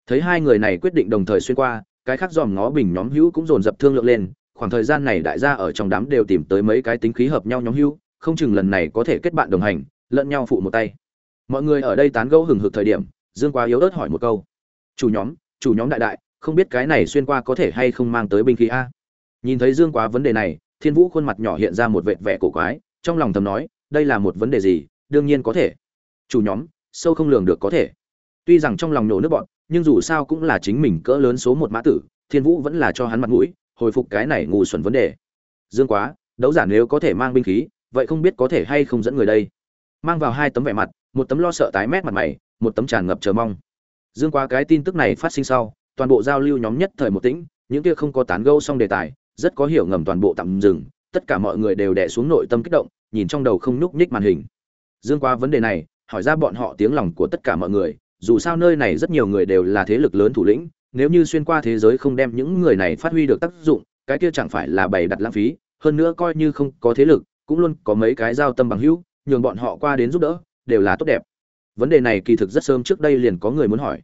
Thấy hai người này quyết định đồng thời xuyên qua, cái khác dòm ngó bình nhóm hữu cũng dồn dập thương lượng lên, khoảng thời gian này đại gia ở trong đám đều tìm tới mấy cái tính khí hợp nhau nhóm hưu không chừng lần này có thể kết bạn đồng hành, lẫn nhau phụ một tay. Mọi người ở đây tán gẫu hừng hực thời điểm, dương quá yếu ớt hỏi một câu. Chủ nhóm chủ nhóm đại đại không biết cái này xuyên qua có thể hay không mang tới binh khí a. Nhìn thấy dương quá vấn đề này, thiên vũ khuôn mặt nhỏ hiện ra một vệt vẻ cổ quái, trong lòng thầm nói, đây là một vấn đề gì, đương nhiên có thể. Chủ nhóm, sâu không lường được có thể. Tuy rằng trong lòng nổ nước bọn, nhưng dù sao cũng là chính mình cỡ lớn số một mã tử, thiên vũ vẫn là cho hắn mặt mũi, hồi phục cái này ngu xuẩn vấn đề. Dương quá, đấu giả nếu có thể mang binh khí, vậy không biết có thể hay không dẫn người đây. Mang vào hai tấm vẻ mặt, một tấm lo sợ tái mét mặt mày, một tấm tràn ngập chờ mong. Dương quá cái tin tức này phát sinh sau toàn bộ giao lưu nhóm nhất thời một tĩnh, những kia không có tán gẫu xong đề tài, rất có hiểu ngầm toàn bộ tạm dừng, tất cả mọi người đều đè xuống nội tâm kích động, nhìn trong đầu không nhúc nhích màn hình. Dương qua vấn đề này, hỏi ra bọn họ tiếng lòng của tất cả mọi người, dù sao nơi này rất nhiều người đều là thế lực lớn thủ lĩnh, nếu như xuyên qua thế giới không đem những người này phát huy được tác dụng, cái kia chẳng phải là bày đặt lãng phí, hơn nữa coi như không có thế lực, cũng luôn có mấy cái giao tâm bằng hữu, nhường bọn họ qua đến giúp đỡ, đều là tốt đẹp. Vấn đề này kỳ thực rất sớm trước đây liền có người muốn hỏi.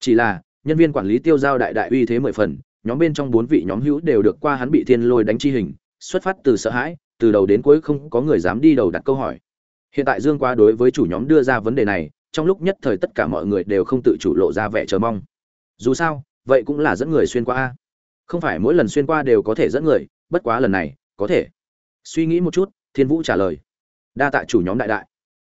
Chỉ là nhân viên quản lý tiêu giao đại đại uy thế mười phần, nhóm bên trong bốn vị nhóm hữu đều được qua hắn bị thiên lôi đánh chi hình, xuất phát từ sợ hãi, từ đầu đến cuối không có người dám đi đầu đặt câu hỏi. Hiện tại dương qua đối với chủ nhóm đưa ra vấn đề này, trong lúc nhất thời tất cả mọi người đều không tự chủ lộ ra vẻ chờ mong. Dù sao, vậy cũng là dẫn người xuyên qua a. Không phải mỗi lần xuyên qua đều có thể dẫn người, bất quá lần này, có thể. Suy nghĩ một chút, thiên vũ trả lời. Đa tạ chủ nhóm đại đại.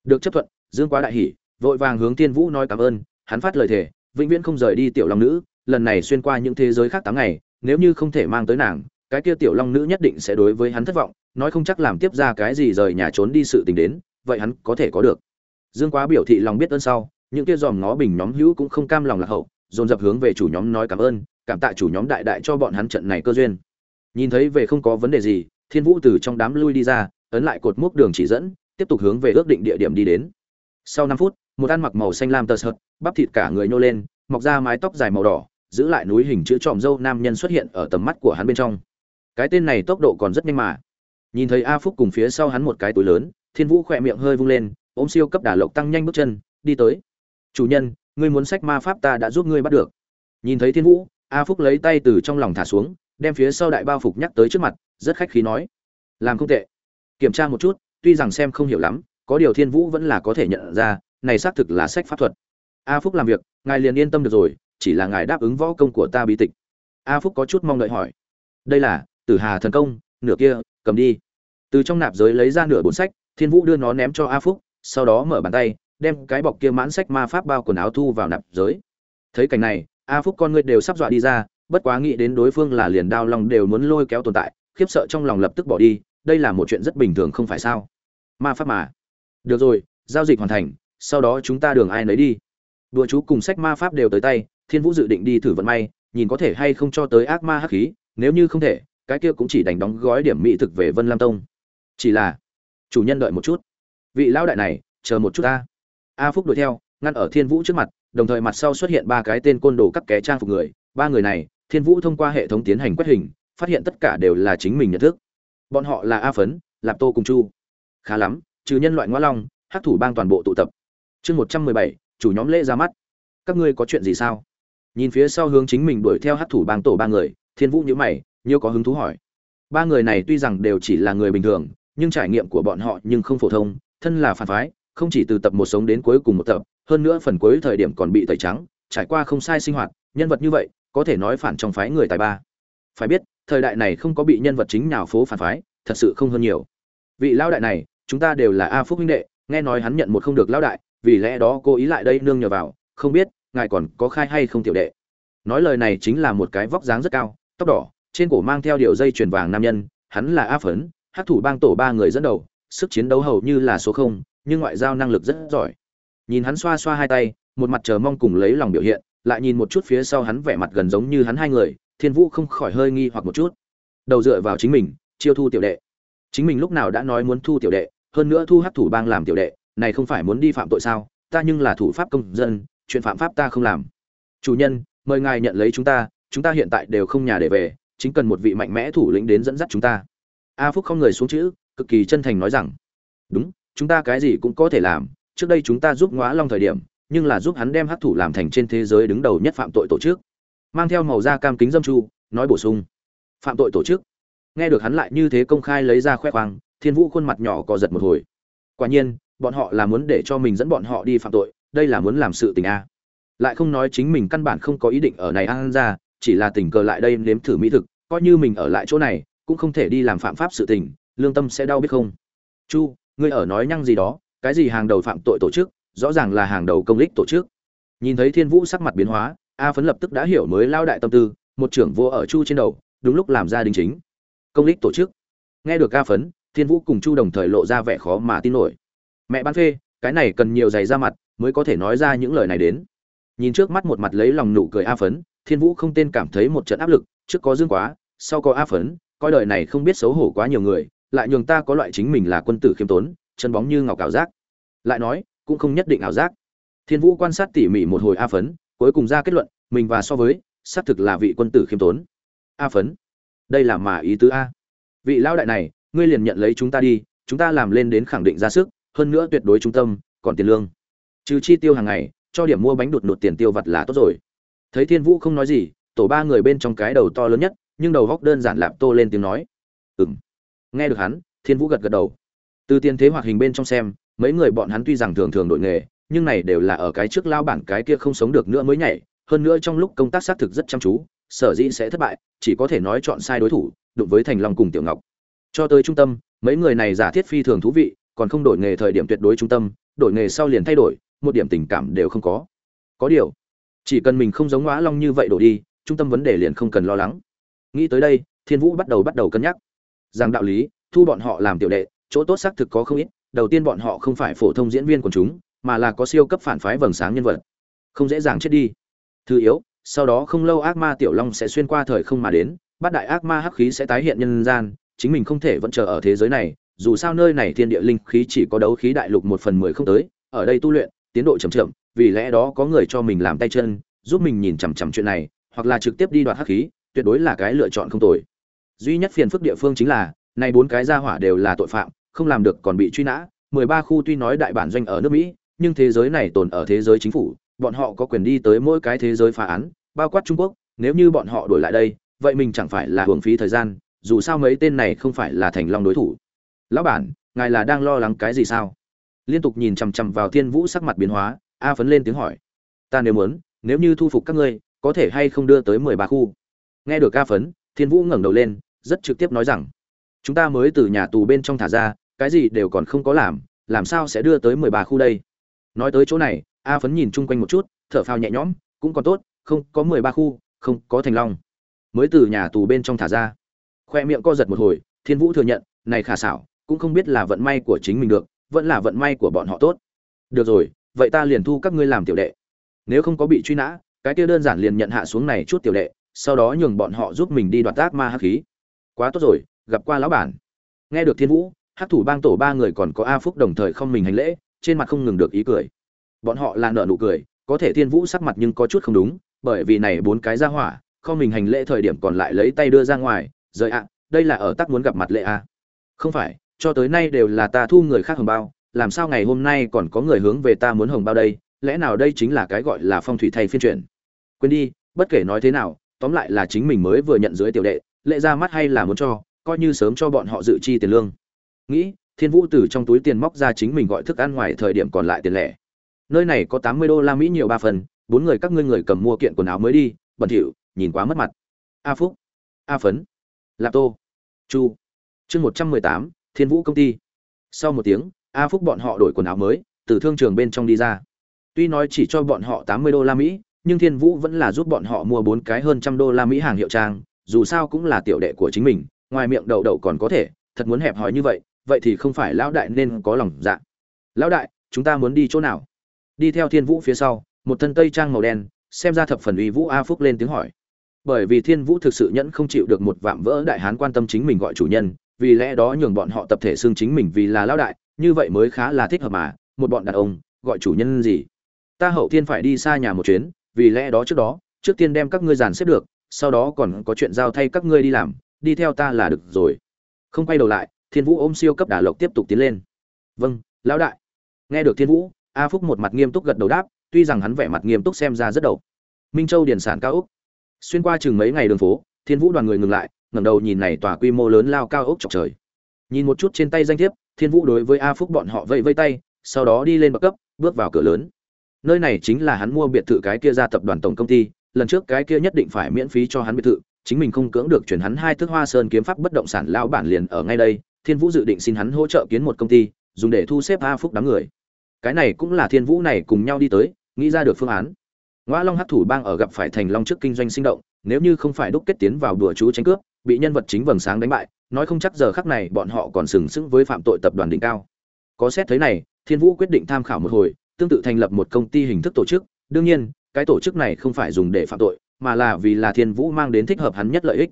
Được chấp thuận, dương quá đại hỉ, vội vàng hướng thiên vũ nói cảm ơn, hắn phát lời thề vĩnh viễn không rời đi tiểu long nữ, lần này xuyên qua những thế giới khác tám ngày, nếu như không thể mang tới nàng, cái kia tiểu long nữ nhất định sẽ đối với hắn thất vọng, nói không chắc làm tiếp ra cái gì rời nhà trốn đi sự tình đến, vậy hắn có thể có được. Dương quá biểu thị lòng biết ơn sau, những kia dòm ngó bình nhóm hữu cũng không cam lòng lạc hậu, dồn dập hướng về chủ nhóm nói cảm ơn, cảm tạ chủ nhóm đại đại cho bọn hắn trận này cơ duyên. Nhìn thấy về không có vấn đề gì, thiên vũ từ trong đám lui đi ra, ấn lại cột mốc đường chỉ dẫn, tiếp tục hướng về ước định địa điểm đi đến. Sau năm phút một ăn mặc màu xanh lam tơ sợt, bắp thịt cả người nhô lên, mọc ra mái tóc dài màu đỏ, giữ lại núi hình chữ tròm dâu nam nhân xuất hiện ở tầm mắt của hắn bên trong. Cái tên này tốc độ còn rất nhanh mà. Nhìn thấy a phúc cùng phía sau hắn một cái túi lớn, thiên vũ khỏe miệng hơi vung lên, ôm siêu cấp đả lộc tăng nhanh bước chân, đi tới. Chủ nhân, ngươi muốn sách ma pháp ta đã giúp ngươi bắt được. Nhìn thấy thiên vũ, a phúc lấy tay từ trong lòng thả xuống, đem phía sau đại bao phục nhắc tới trước mặt, rất khách khí nói, làm không tệ. Kiểm tra một chút, tuy rằng xem không hiểu lắm, có điều thiên vũ vẫn là có thể nhận ra này xác thực là sách pháp thuật. A phúc làm việc, ngài liền yên tâm được rồi, chỉ là ngài đáp ứng võ công của ta bí tịch. A phúc có chút mong đợi hỏi. Đây là, tử hà thần công, nửa kia, cầm đi. Từ trong nạp giới lấy ra nửa bốn sách, thiên vũ đưa nó ném cho a phúc, sau đó mở bàn tay, đem cái bọc kia mãn sách ma pháp bao quần áo thu vào nạp giới. Thấy cảnh này, a phúc con ngươi đều sắp dọa đi ra, bất quá nghĩ đến đối phương là liền đao lòng đều muốn lôi kéo tồn tại, khiếp sợ trong lòng lập tức bỏ đi, đây là một chuyện rất bình thường không phải sao? Ma pháp mà. Được rồi, giao dịch hoàn thành sau đó chúng ta đường ai nấy đi. Đùa chú cùng sách ma pháp đều tới tay, thiên vũ dự định đi thử vận may, nhìn có thể hay không cho tới ác ma hắc khí, nếu như không thể, cái kia cũng chỉ đánh đóng gói điểm mỹ thực về vân lam tông. Chỉ là, chủ nhân đợi một chút. Vị lão đại này, chờ một chút ta. A phúc đuổi theo, ngăn ở thiên vũ trước mặt, đồng thời mặt sau xuất hiện ba cái tên côn đồ cắt ké trang phục người. Ba người này, thiên vũ thông qua hệ thống tiến hành quét hình, phát hiện tất cả đều là chính mình nhận thức. Bọn họ là a phấn, lạp tô cùng chu. Khá lắm, trừ nhân loại ngoa long hát thủ bang toàn bộ tụ tập chương một trăm mười bảy, chủ nhóm lễ ra mắt. Các ngươi có chuyện gì sao? Nhìn phía sau hướng chính mình đuổi theo hát thủ bang tổ ba người, thiên vũ nhữ mày, nhiều có hứng thú hỏi. Ba người này tuy rằng đều chỉ là người bình thường, nhưng trải nghiệm của bọn họ nhưng không phổ thông, thân là phản phái, không chỉ từ tập một sống đến cuối cùng một tập, hơn nữa phần cuối thời điểm còn bị tẩy trắng, trải qua không sai sinh hoạt, nhân vật như vậy, có thể nói phản trong phái người tài ba. Phải biết, thời đại này không có bị nhân vật chính nào phố phản phái, thật sự không hơn nhiều. Vị lão đại này, chúng ta đều là a phúc huynh đệ, nghe nói hắn nhận một không được lão đại vì lẽ đó cô ý lại đây nương nhờ vào, không biết ngài còn có khai hay không tiểu đệ. Nói lời này chính là một cái vóc dáng rất cao, tóc đỏ, trên cổ mang theo điệu dây chuyền vàng nam nhân, hắn là a phấn, hát thủ bang tổ ba người dẫn đầu, sức chiến đấu hầu như là số không, nhưng ngoại giao năng lực rất giỏi. Nhìn hắn xoa xoa hai tay, một mặt chờ mong cùng lấy lòng biểu hiện, lại nhìn một chút phía sau hắn vẻ mặt gần giống như hắn hai người, thiên vũ không khỏi hơi nghi hoặc một chút. Đầu dựa vào chính mình, chiêu thu tiểu đệ. Chính mình lúc nào đã nói muốn thu tiểu đệ, hơn nữa thu hát thủ bang làm tiểu đệ này không phải muốn đi phạm tội sao, ta nhưng là thủ pháp công dân, chuyện phạm pháp ta không làm. Chủ nhân, mời ngài nhận lấy chúng ta chúng ta hiện tại đều không nhà để về, chính cần một vị mạnh mẽ thủ lĩnh đến dẫn dắt chúng ta. A phúc không người xuống chữ, cực kỳ chân thành nói rằng, đúng, chúng ta cái gì cũng có thể làm, trước đây chúng ta giúp ngõa long thời điểm, nhưng là giúp hắn đem hắc thủ làm thành trên thế giới đứng đầu nhất phạm tội tổ chức. Mang theo màu da cam kính dâm chu, nói bổ sung, phạm tội tổ chức. Nghe được hắn lại như thế công khai lấy ra khoe khoang, thiên vũ khuôn mặt nhỏ co giật một hồi. Quả nhiên bọn họ là muốn để cho mình dẫn bọn họ đi phạm tội, đây là muốn làm sự tình a. Lại không nói chính mình căn bản không có ý định ở này ăn ra, chỉ là tình cờ lại đây nếm thử mỹ thực, coi như mình ở lại chỗ này, cũng không thể đi làm phạm pháp sự tình, lương tâm sẽ đau biết không? Chu, ngươi ở nói nhăng gì đó, cái gì hàng đầu phạm tội tổ chức, rõ ràng là hàng đầu công lích tổ chức. Nhìn thấy thiên vũ sắc mặt biến hóa, a phấn lập tức đã hiểu mới lao đại tâm tư, một trưởng vô ở chu trên đầu, đúng lúc làm ra đình chính. Công lích tổ chức. Nghe được a phấn, thiên vũ cùng chu đồng thời lộ ra vẻ khó mà tin nổi mẹ bán phê, cái này cần nhiều giày ra mặt mới có thể nói ra những lời này đến. Nhìn trước mắt một mặt lấy lòng nụ cười a phấn, thiên vũ không tên cảm thấy một trận áp lực, trước có dương quá, sau có a phấn, coi đời này không biết xấu hổ quá nhiều người, lại nhường ta có loại chính mình là quân tử khiêm tốn, chân bóng như ngọc ảo giác. Lại nói, cũng không nhất định ảo giác. Thiên vũ quan sát tỉ mỉ một hồi a phấn, cuối cùng ra kết luận, mình và so với, xác thực là vị quân tử khiêm tốn. A phấn, đây là mà ý tứ a. Vị lão đại này, ngươi liền nhận lấy chúng ta đi, chúng ta làm lên đến khẳng định ra sức hơn nữa tuyệt đối trung tâm, còn tiền lương. Trừ chi tiêu hàng ngày, cho điểm mua bánh đột đột tiền tiêu vặt là tốt rồi. Thấy thiên vũ không nói gì, tổ ba người bên trong cái đầu to lớn nhất, nhưng đầu góc đơn giản lạp tô lên tiếng nói. Ừng nghe được hắn, thiên vũ gật gật đầu. Từ tiền thế hoạt hình bên trong xem, mấy người bọn hắn tuy rằng thường thường đội nghề, nhưng này đều là ở cái trước lao bản cái kia không sống được nữa mới nhảy. Hơn nữa trong lúc công tác xác thực rất chăm chú, sở dĩ sẽ thất bại, chỉ có thể nói chọn sai đối thủ, đụng với thành long cùng tiểu ngọc. Cho tới trung tâm, mấy người này giả thiết phi thường thú vị còn không đổi nghề thời điểm tuyệt đối trung tâm, đổi nghề sau liền thay đổi, một điểm tình cảm đều không có. Có điều, chỉ cần mình không giống ngõa long như vậy đổ đi, trung tâm vấn đề liền không cần lo lắng. Nghĩ tới đây, thiên vũ bắt đầu bắt đầu cân nhắc. Rằng đạo lý, thu bọn họ làm tiểu đệ, chỗ tốt xác thực có không ít, đầu tiên bọn họ không phải phổ thông diễn viên của chúng, mà là có siêu cấp phản phái vầng sáng nhân vật. Không dễ dàng chết đi. Thứ yếu, sau đó không lâu ác ma tiểu long sẽ xuyên qua thời không mà đến, bát đại ác ma hắc khí sẽ tái hiện nhân gian, chính mình không thể vẫn chờ ở thế giới này dù sao nơi này thiên địa linh khí chỉ có đấu khí đại lục một phần mười không tới, ở đây tu luyện, tiến độ chậm chậm, vì lẽ đó có người cho mình làm tay chân, giúp mình nhìn chằm chằm chuyện này, hoặc là trực tiếp đi đoạt hắc khí, tuyệt đối là cái lựa chọn không tồi. Duy nhất phiền phức địa phương chính là, nay bốn cái gia hỏa đều là tội phạm, không làm được còn bị truy nã. Mười ba khu tuy nói đại bản doanh ở nước mỹ, nhưng thế giới này tồn ở thế giới chính phủ, bọn họ có quyền đi tới mỗi cái thế giới phá án, bao quát trung quốc, nếu như bọn họ đổi lại đây, vậy mình chẳng phải là hưởng phí thời gian, dù sao mấy tên này không phải là thành long đối thủ lão bản, ngài là đang lo lắng cái gì sao? Liên tục nhìn chằm chằm vào thiên vũ sắc mặt biến hóa, a phấn lên tiếng hỏi. Ta nếu muốn, nếu như thu phục các ngươi, có thể hay không đưa tới mười ba khu? Nghe được a phấn, thiên vũ ngẩng đầu lên, rất trực tiếp nói rằng, chúng ta mới từ nhà tù bên trong thả ra, cái gì đều còn không có làm làm sao sẽ đưa tới mười ba khu đây? Nói tới chỗ này, a phấn nhìn chung quanh một chút, thở phào nhẹ nhõm, cũng còn tốt, không, có mười ba khu, không, có thành long. Mới từ nhà tù bên trong thả ra. Khoe miệng co giật một hồi, thiên vũ thừa nhận, này khả xảo cũng không biết là vận may của chính mình được, vẫn là vận may của bọn họ tốt. Được rồi, vậy ta liền thu các ngươi làm tiểu đệ. Nếu không có bị truy nã, cái kia đơn giản liền nhận hạ xuống này chút tiểu đệ, sau đó nhường bọn họ giúp mình đi đoạt tác ma hắc khí. Quá tốt rồi, gặp qua lão bản. Nghe được thiên vũ, hắc thủ bang tổ ba người còn có a phúc đồng thời không mình hành lễ, trên mặt không ngừng được ý cười. Bọn họ là nợ nụ cười, có thể thiên vũ sắc mặt nhưng có chút không đúng, bởi vì này bốn cái ra hỏa, không mình hành lễ thời điểm còn lại lấy tay đưa ra ngoài, rời ạ, đây là ở tắc muốn gặp mặt lệ a à? không phải cho tới nay đều là ta thu người khác hồng bao, làm sao ngày hôm nay còn có người hướng về ta muốn hồng bao đây? Lẽ nào đây chính là cái gọi là phong thủy thay phiên chuyển quên đi, bất kể nói thế nào, tóm lại là chính mình mới vừa nhận dưới tiểu đệ, lệ ra mắt hay là muốn cho, coi như sớm cho bọn họ dự chi tiền lương. Nghĩ, thiên vũ từ trong túi tiền móc ra chính mình gọi thức ăn ngoài thời điểm còn lại tiền lẻ. Nơi này có tám mươi đô la mỹ nhiều ba phần, bốn người các ngươi người cầm mua kiện quần áo mới đi, bẩn thỉu, nhìn quá mất mặt. A phúc. A phấn. Lạp tô. Chu. Chương một trăm mười tám thiên vũ công ty. Sau một tiếng, a phúc bọn họ đổi quần áo mới, từ thương trường bên trong đi ra. Tuy nói chỉ cho bọn họ tám mươi đô la mỹ, nhưng thiên vũ vẫn là giúp bọn họ mua bốn cái hơn trăm đô la mỹ hàng hiệu trang, dù sao cũng là tiểu đệ của chính mình, ngoài miệng đậu đậu còn có thể, thật muốn hẹp hòi như vậy vậy thì không phải lão đại nên có lòng dạ. Lão đại, chúng ta muốn đi chỗ nào? Đi theo thiên vũ phía sau, một thân tây trang màu đen, xem ra thập phần uy vũ a phúc lên tiếng hỏi. Bởi vì thiên vũ thực sự nhẫn không chịu được một vạm vỡ đại hán quan tâm chính mình gọi chủ nhân vì lẽ đó nhường bọn họ tập thể xưng chính mình vì là lão đại, như vậy mới khá là thích hợp mà, một bọn đàn ông, gọi chủ nhân gì? Ta hậu thiên phải đi xa nhà một chuyến, vì lẽ đó trước đó, trước tiên đem các ngươi dàn xếp được, sau đó còn có chuyện giao thay các ngươi đi làm, đi theo ta là được rồi. Không quay đầu lại, thiên vũ ôm siêu cấp đả lộc tiếp tục tiến lên. Vâng lão đại. Nghe được thiên vũ, a phúc một mặt nghiêm túc gật đầu đáp, tuy rằng hắn vẻ mặt nghiêm túc xem ra rất đầu. Minh châu điển sản cao ốc xuyên qua chừng mấy ngày đường phố, thiên vũ đoàn người ngừng lại ngẩng đầu nhìn này tòa quy mô lớn lao cao ốc chọc trời. Nhìn một chút trên tay danh thiếp, thiên vũ đối với a phúc bọn họ vẫy vây tay, sau đó đi lên bậc cấp, bước vào cửa lớn. Nơi này chính là hắn mua biệt thự cái kia ra tập đoàn tổng công ty, lần trước cái kia nhất định phải miễn phí cho hắn biệt thự, chính mình không cưỡng được chuyển hắn hai thước hoa sơn kiếm pháp bất động sản lao bản liền ở ngay đây, thiên vũ dự định xin hắn hỗ trợ kiến một công ty, dùng để thu xếp a phúc đám người. Cái này cũng là thiên vũ này cùng nhau đi tới, nghĩ ra được phương án. Ngoa long hắc thủ bang ở gặp phải thành long trước kinh doanh sinh động, nếu như không phải đúc kết tiến vào đùa chú tranh cướp bị nhân vật chính vầng sáng đánh bại, nói không chắc giờ khắc này bọn họ còn sừng sững với phạm tội tập đoàn đỉnh cao. Có xét thấy này, thiên vũ quyết định tham khảo một hồi, tương tự thành lập một công ty hình thức tổ chức. Đương nhiên, cái tổ chức này không phải dùng để phạm tội, mà là vì là thiên vũ mang đến thích hợp hắn nhất lợi ích.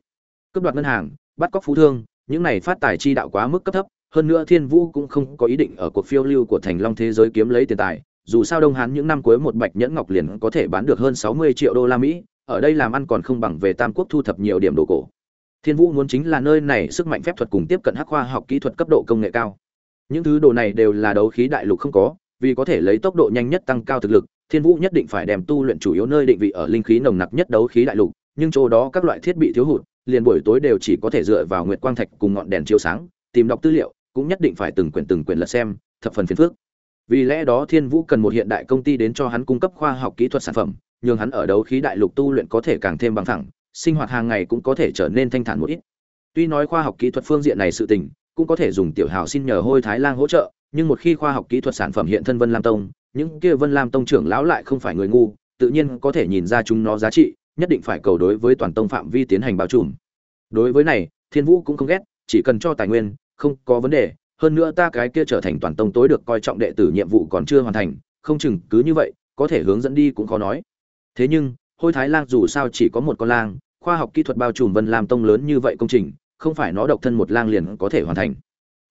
Cướp đoạt ngân hàng, bắt cóc phú thương, những này phát tài chi đạo quá mức cấp thấp, hơn nữa thiên vũ cũng không có ý định ở cuộc phiêu lưu của thành long thế giới kiếm lấy tiền tài. Dù sao đông hán những năm cuối một bạch nhẫn ngọc liền có thể bán được hơn sáu mươi triệu đô la mỹ, ở đây làm ăn còn không bằng về tam quốc thu thập nhiều điểm đồ cổ thiên vũ muốn chính là nơi này sức mạnh phép thuật cùng tiếp cận hắc khoa học kỹ thuật cấp độ công nghệ cao. Những thứ đồ này đều là đấu khí đại lục không có, vì có thể lấy tốc độ nhanh nhất tăng cao thực lực, thiên vũ nhất định phải đem tu luyện chủ yếu nơi định vị ở linh khí nồng nặc nhất đấu khí đại lục, nhưng chỗ đó các loại thiết bị thiếu hụt, liền buổi tối đều chỉ có thể dựa vào nguyệt quang thạch cùng ngọn đèn chiếu sáng, tìm đọc tư liệu, cũng nhất định phải từng quyển từng quyển lật xem, thập phần phiền phức. Vì lẽ đó thiên vũ cần một hiện đại công ty đến cho hắn cung cấp khoa học kỹ thuật sản phẩm nhưng hắn ở đấu khí đại lục tu luyện có thể càng thêm bằng thẳng sinh hoạt hàng ngày cũng có thể trở nên thanh thản một ít. Tuy nói khoa học kỹ thuật phương diện này sự tình, cũng có thể dùng tiểu hào xin nhờ hôi thái lang hỗ trợ, nhưng một khi khoa học kỹ thuật sản phẩm hiện thân vân lam tông, những kia vân lam tông trưởng lão lại không phải người ngu, tự nhiên có thể nhìn ra chúng nó giá trị, nhất định phải cầu đối với toàn tông phạm vi tiến hành bao trùm. Đối với này, thiên vũ cũng không ghét, chỉ cần cho tài nguyên, không có vấn đề, hơn nữa ta cái kia trở thành toàn tông tối được coi trọng đệ tử nhiệm vụ còn chưa hoàn thành, không chừng cứ như vậy, có thể hướng dẫn đi cũng khó nói. Thế nhưng, hôi thái lang dù sao chỉ có một con lang khoa học kỹ thuật bao trùm vân lam tông lớn như vậy công trình, không phải nó độc thân một lang liền có thể hoàn thành.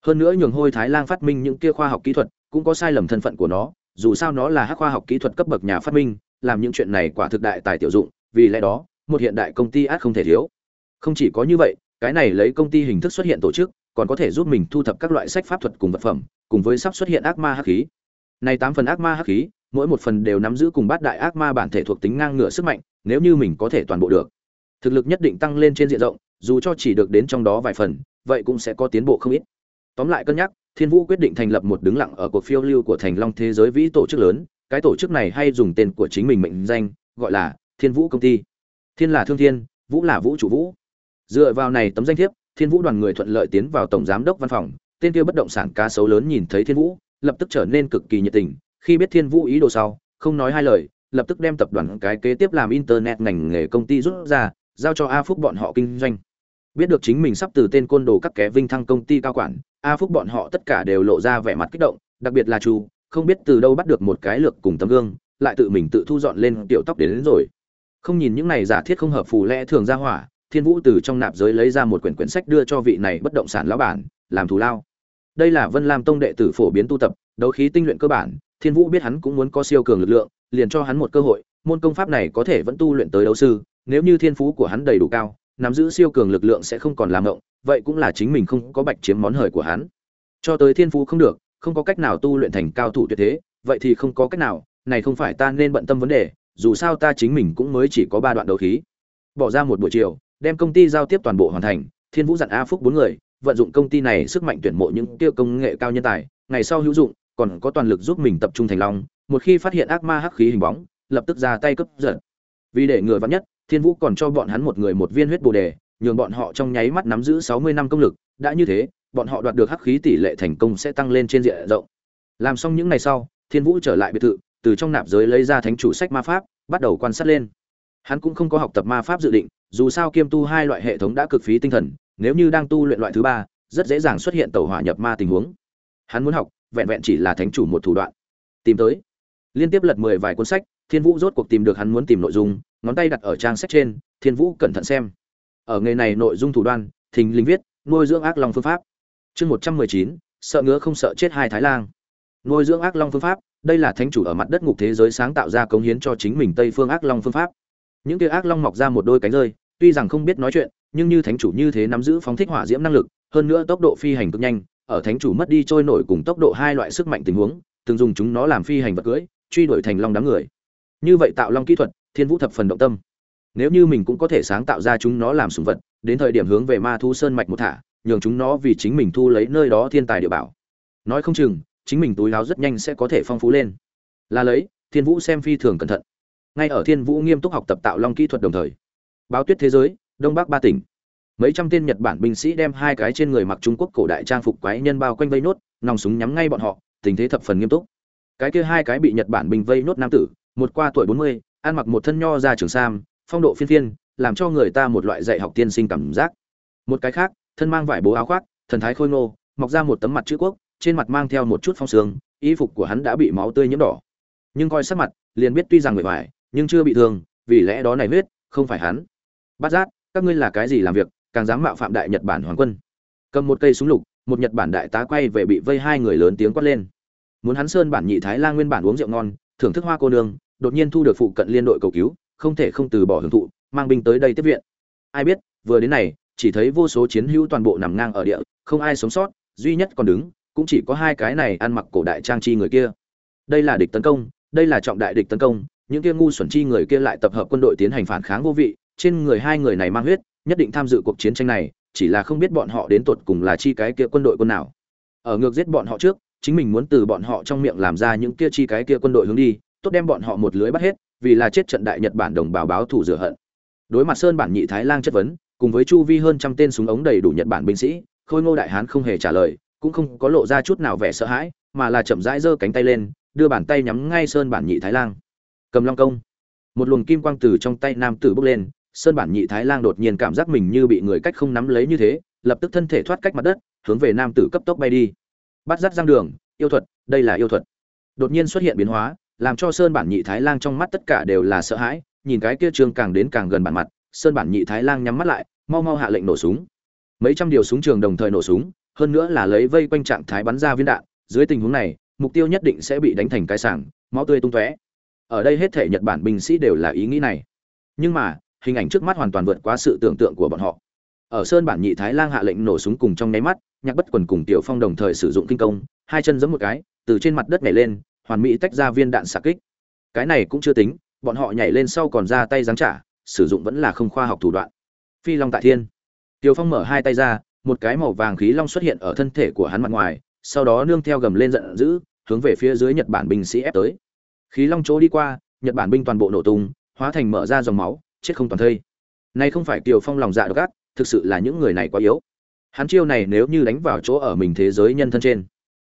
Hơn nữa nhường hôi thái lang phát minh những kia khoa học kỹ thuật, cũng có sai lầm thân phận của nó, dù sao nó là hắc khoa học kỹ thuật cấp bậc nhà phát minh, làm những chuyện này quả thực đại tài tiểu dụng, vì lẽ đó, một hiện đại công ty át không thể thiếu. Không chỉ có như vậy, cái này lấy công ty hình thức xuất hiện tổ chức, còn có thể giúp mình thu thập các loại sách pháp thuật cùng vật phẩm, cùng với sắp xuất hiện ác ma hắc khí. Này tám phần ác ma hắc khí, mỗi một phần đều nắm giữ cùng bát đại ác ma bản thể thuộc tính ngang ngửa sức mạnh, nếu như mình có thể toàn bộ được thực lực nhất định tăng lên trên diện rộng, dù cho chỉ được đến trong đó vài phần, vậy cũng sẽ có tiến bộ không ít. Tóm lại cân nhắc, thiên vũ quyết định thành lập một đứng lặng ở cuộc phiêu lưu của thành long thế giới vĩ tổ chức lớn, cái tổ chức này hay dùng tên của chính mình mệnh danh, gọi là thiên vũ công ty. Thiên là thương thiên, vũ là vũ trụ vũ. Dựa vào này tấm danh thiếp, thiên vũ đoàn người thuận lợi tiến vào tổng giám đốc văn phòng, tên kia bất động sản cá sấu lớn nhìn thấy thiên vũ, lập tức trở nên cực kỳ nhiệt tình. Khi biết thiên vũ ý đồ sau, không nói hai lời, lập tức đem tập đoàn cái kế tiếp làm internet ngành nghề công ty rút ra giao cho a phúc bọn họ kinh doanh. Biết được chính mình sắp từ tên côn đồ các ké vinh thăng công ty cao quản a phúc bọn họ tất cả đều lộ ra vẻ mặt kích động đặc biệt là chu không biết từ đâu bắt được một cái lược cùng tấm gương lại tự mình tự thu dọn lên tiểu tóc đến, đến rồi. Không nhìn những này giả thiết không hợp phù lẽ thường ra hỏa thiên vũ từ trong nạp giới lấy ra một quyển quyển sách đưa cho vị này bất động sản lão bản làm thù lao. Đây là vân lam tông đệ tử phổ biến tu tập đấu khí tinh luyện cơ bản thiên vũ biết hắn cũng muốn có siêu cường lực lượng liền cho hắn một cơ hội môn công pháp này có thể vẫn tu luyện tới đấu sư nếu như thiên phú của hắn đầy đủ cao, nắm giữ siêu cường lực lượng sẽ không còn làm ngộng, vậy cũng là chính mình không có bạch chiếm món hời của hắn. Cho tới thiên phú không được, không có cách nào tu luyện thành cao thủ tuyệt thế, vậy thì không có cách nào, này không phải ta nên bận tâm vấn đề, dù sao ta chính mình cũng mới chỉ có ba đoạn đấu khí. Bỏ ra một buổi chiều, đem công ty giao tiếp toàn bộ hoàn thành, thiên vũ dặn a phúc bốn người, vận dụng công ty này sức mạnh tuyển mộ những tiêu công nghệ cao nhân tài, ngày sau hữu dụng, còn có toàn lực giúp mình tập trung thành long, một khi phát hiện ác ma hắc khí hình bóng, lập tức ra tay cấp giật. Vì để ngừa vắn nhất thiên vũ còn cho bọn hắn một người một viên huyết bồ đề, nhường bọn họ trong nháy mắt nắm giữ sáu mươi năm công lực, đã như thế, bọn họ đoạt được hắc khí tỷ lệ thành công sẽ tăng lên trên diện rộng. Làm xong những ngày sau, thiên vũ trở lại biệt thự, từ trong nạp giới lấy ra thánh chủ sách ma pháp, bắt đầu quan sát lên. Hắn cũng không có học tập ma pháp dự định, dù sao kiêm tu hai loại hệ thống đã cực phí tinh thần, nếu như đang tu luyện loại thứ ba, rất dễ dàng xuất hiện tẩu hỏa nhập ma tình huống. Hắn muốn học, vẹn vẹn chỉ là thánh chủ một thủ đoạn. Tìm tới liên tiếp lật mười vài cuốn sách, thiên vũ rốt cuộc tìm được hắn muốn tìm nội dung, ngón tay đặt ở trang sách trên, thiên vũ cẩn thận xem. Ở nghề này nội dung thủ đoan thình linh viết, nuôi dưỡng ác long phương pháp. Chương một trăm mười chín, sợ ngứa không sợ chết hai thái lang. Nuôi dưỡng ác long phương pháp, đây là thánh chủ ở mặt đất ngục thế giới sáng tạo ra cống hiến cho chính mình tây phương ác long phương pháp. Những kia ác long mọc ra một đôi cánh rơi, tuy rằng không biết nói chuyện, nhưng như thánh chủ như thế nắm giữ phóng thích hỏa diễm năng lực, hơn nữa tốc độ phi hành cực nhanh, ở thánh chủ mất đi trôi nổi cùng tốc độ hai loại sức mạnh tình huống từng dùng chúng nó làm phi hành vật cưỡi truy đuổi thành long đám người. Như vậy tạo long kỹ thuật, thiên vũ thập phần động tâm. Nếu như mình cũng có thể sáng tạo ra chúng nó làm sùng vật, đến thời điểm hướng về ma thu sơn mạch một thả, nhường chúng nó vì chính mình thu lấy nơi đó thiên tài địa bảo. Nói không chừng, chính mình túi láo rất nhanh sẽ có thể phong phú lên. Là lấy, thiên vũ xem phi thường cẩn thận. Ngay ở thiên vũ nghiêm túc học tập tạo long kỹ thuật đồng thời, báo tuyết thế giới, đông bắc ba tỉnh. Mấy trăm tên nhật bản binh sĩ đem hai cái trên người mặc trung quốc cổ đại trang phục quái nhân bao quanh vây nốt, nòng súng nhắm ngay bọn họ, tình thế thập phần nghiêm túc cái kia hai cái bị nhật bản bình vây nốt nam tử, một qua tuổi bốn mươi, ăn mặc một thân nho ra trường sam, phong độ phiên phiên, làm cho người ta một loại dạy học tiên sinh cảm giác. Một cái khác, thân mang vải bố áo khoác, thần thái khôi ngô, mọc ra một tấm mặt chữ quốc, trên mặt mang theo một chút phong sương, y phục của hắn đã bị máu tươi nhiễm đỏ. Nhưng coi sắc mặt, liền biết tuy rằng người vải nhưng chưa bị thương, vì lẽ đó này huyết, không phải hắn. Bắt giác, các ngươi là cái gì làm việc, càng dám mạo phạm đại nhật bản hoàng quân. Cầm một cây súng lục, một nhật bản đại tá quay về bị vây hai người lớn tiếng quát lên muốn hắn sơn bản nhị thái lan nguyên bản uống rượu ngon, thưởng thức hoa cô nương, đột nhiên thu được phụ cận liên đội cầu cứu, không thể không từ bỏ hưởng thụ, mang binh tới đây tiếp viện. Ai biết, vừa đến này, chỉ thấy vô số chiến hữu toàn bộ nằm ngang ở địa, không ai sống sót, duy nhất còn đứng, cũng chỉ có hai cái này ăn mặc cổ đại trang chi người kia. Đây là địch tấn công, đây là trọng đại địch tấn công, những kia ngu xuẩn chi người kia lại tập hợp quân đội tiến hành phản kháng vô vị, trên người hai người này mang huyết, nhất định tham dự cuộc chiến tranh này, chỉ là không biết bọn họ đến tột cùng là chi cái kia quân đội quân nào. Ở ngược giết bọn họ trước chính mình muốn từ bọn họ trong miệng làm ra những kia chi cái kia quân đội hướng đi, tốt đem bọn họ một lưới bắt hết, vì là chết trận đại nhật bản đồng bào báo thủ rửa hận. Đối mặt sơn bản nhị thái lang chất vấn, cùng với chu vi hơn trăm tên súng ống đầy đủ nhật bản binh sĩ, khôi ngô đại hán không hề trả lời, cũng không có lộ ra chút nào vẻ sợ hãi, mà là chậm rãi giơ cánh tay lên, đưa bàn tay nhắm ngay sơn bản nhị thái lang. Cầm long công. Một luồng kim quang từ trong tay nam tử bốc lên, sơn bản nhị thái lang đột nhiên cảm giác mình như bị người cách không nắm lấy như thế, lập tức thân thể thoát cách mặt đất, hướng về nam tử cấp tốc bay đi bắt dắt giang đường, yêu thuật, đây là yêu thuật. Đột nhiên xuất hiện biến hóa, làm cho sơn bản nhị thái lang trong mắt tất cả đều là sợ hãi, nhìn cái kia trương càng đến càng gần bản mặt, sơn bản nhị thái lang nhắm mắt lại, mau mau hạ lệnh nổ súng. Mấy trăm điều súng trường đồng thời nổ súng, hơn nữa là lấy vây quanh trạng thái bắn ra viên đạn, dưới tình huống này, mục tiêu nhất định sẽ bị đánh thành cái sảng, máu tươi tung tóe. Ở đây hết thể nhật bản binh sĩ đều là ý nghĩ này. Nhưng mà, hình ảnh trước mắt hoàn toàn vượt qua sự tưởng tượng của bọn họ. Ở sơn bản nhị thái lang hạ lệnh nổ súng cùng trong nháy mắt nhạc bất quần cùng tiểu phong đồng thời sử dụng kinh công, hai chân giẫm một cái, từ trên mặt đất nhảy lên, hoàn mỹ tách ra viên đạn xạ kích. Cái này cũng chưa tính, bọn họ nhảy lên sau còn ra tay giáng trả, sử dụng vẫn là không khoa học thủ đoạn. Phi long tại thiên. Tiểu phong mở hai tay ra, một cái màu vàng khí long xuất hiện ở thân thể của hắn mặt ngoài, sau đó nương theo gầm lên giận dữ, hướng về phía dưới nhật bản binh sĩ ép tới. Khí long chỗ đi qua, nhật bản binh toàn bộ nổ tung, hóa thành mở ra dòng máu, chết không toàn thây. Này không phải tiểu phong lòng dạ độc ác, thực sự là những người này quá yếu hắn chiêu này nếu như đánh vào chỗ ở mình thế giới nhân thân trên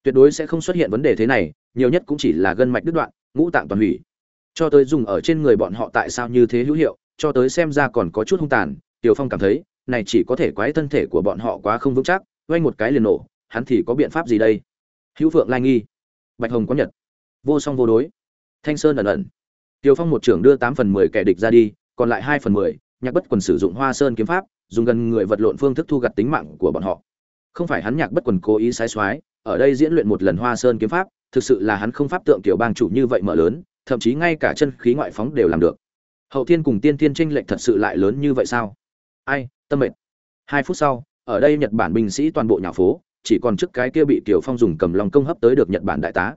tuyệt đối sẽ không xuất hiện vấn đề thế này nhiều nhất cũng chỉ là gân mạch đứt đoạn ngũ tạng toàn hủy cho tới dùng ở trên người bọn họ tại sao như thế hữu hiệu cho tới xem ra còn có chút hung tàn tiểu Phong cảm thấy, này chỉ có thể quái thân thể của bọn họ quá không vững chắc, vay một cái liền nổ, hắn thì có biện pháp gì đây? Hữu Phượng Lai nghi, Bạch Hồng có nhật, vô song vô đối, Thanh Sơn ẩn ẩn. tiểu Phong một trưởng đưa tám phần 10 kẻ địch ra đi, còn lại hai phần 10, Nhạc Bất Quần sử dụng Hoa Sơn kiếm pháp, dùng gần người vật lộn phương thức thu gặt tính mạng của bọn họ. Không phải hắn Nhạc Bất Quần cố ý sai soái ở đây diễn luyện một lần Hoa Sơn kiếm pháp, thực sự là hắn không pháp tượng tiểu bang chủ như vậy mở lớn, thậm chí ngay cả chân khí ngoại phóng đều làm được. Hậu Thiên cùng Tiên Thiên chênh lệch thật sự lại lớn như vậy sao? ai tâm mệt hai phút sau ở đây nhật bản binh sĩ toàn bộ nhà phố chỉ còn trước cái kia bị tiểu phong dùng cầm lòng công hấp tới được nhật bản đại tá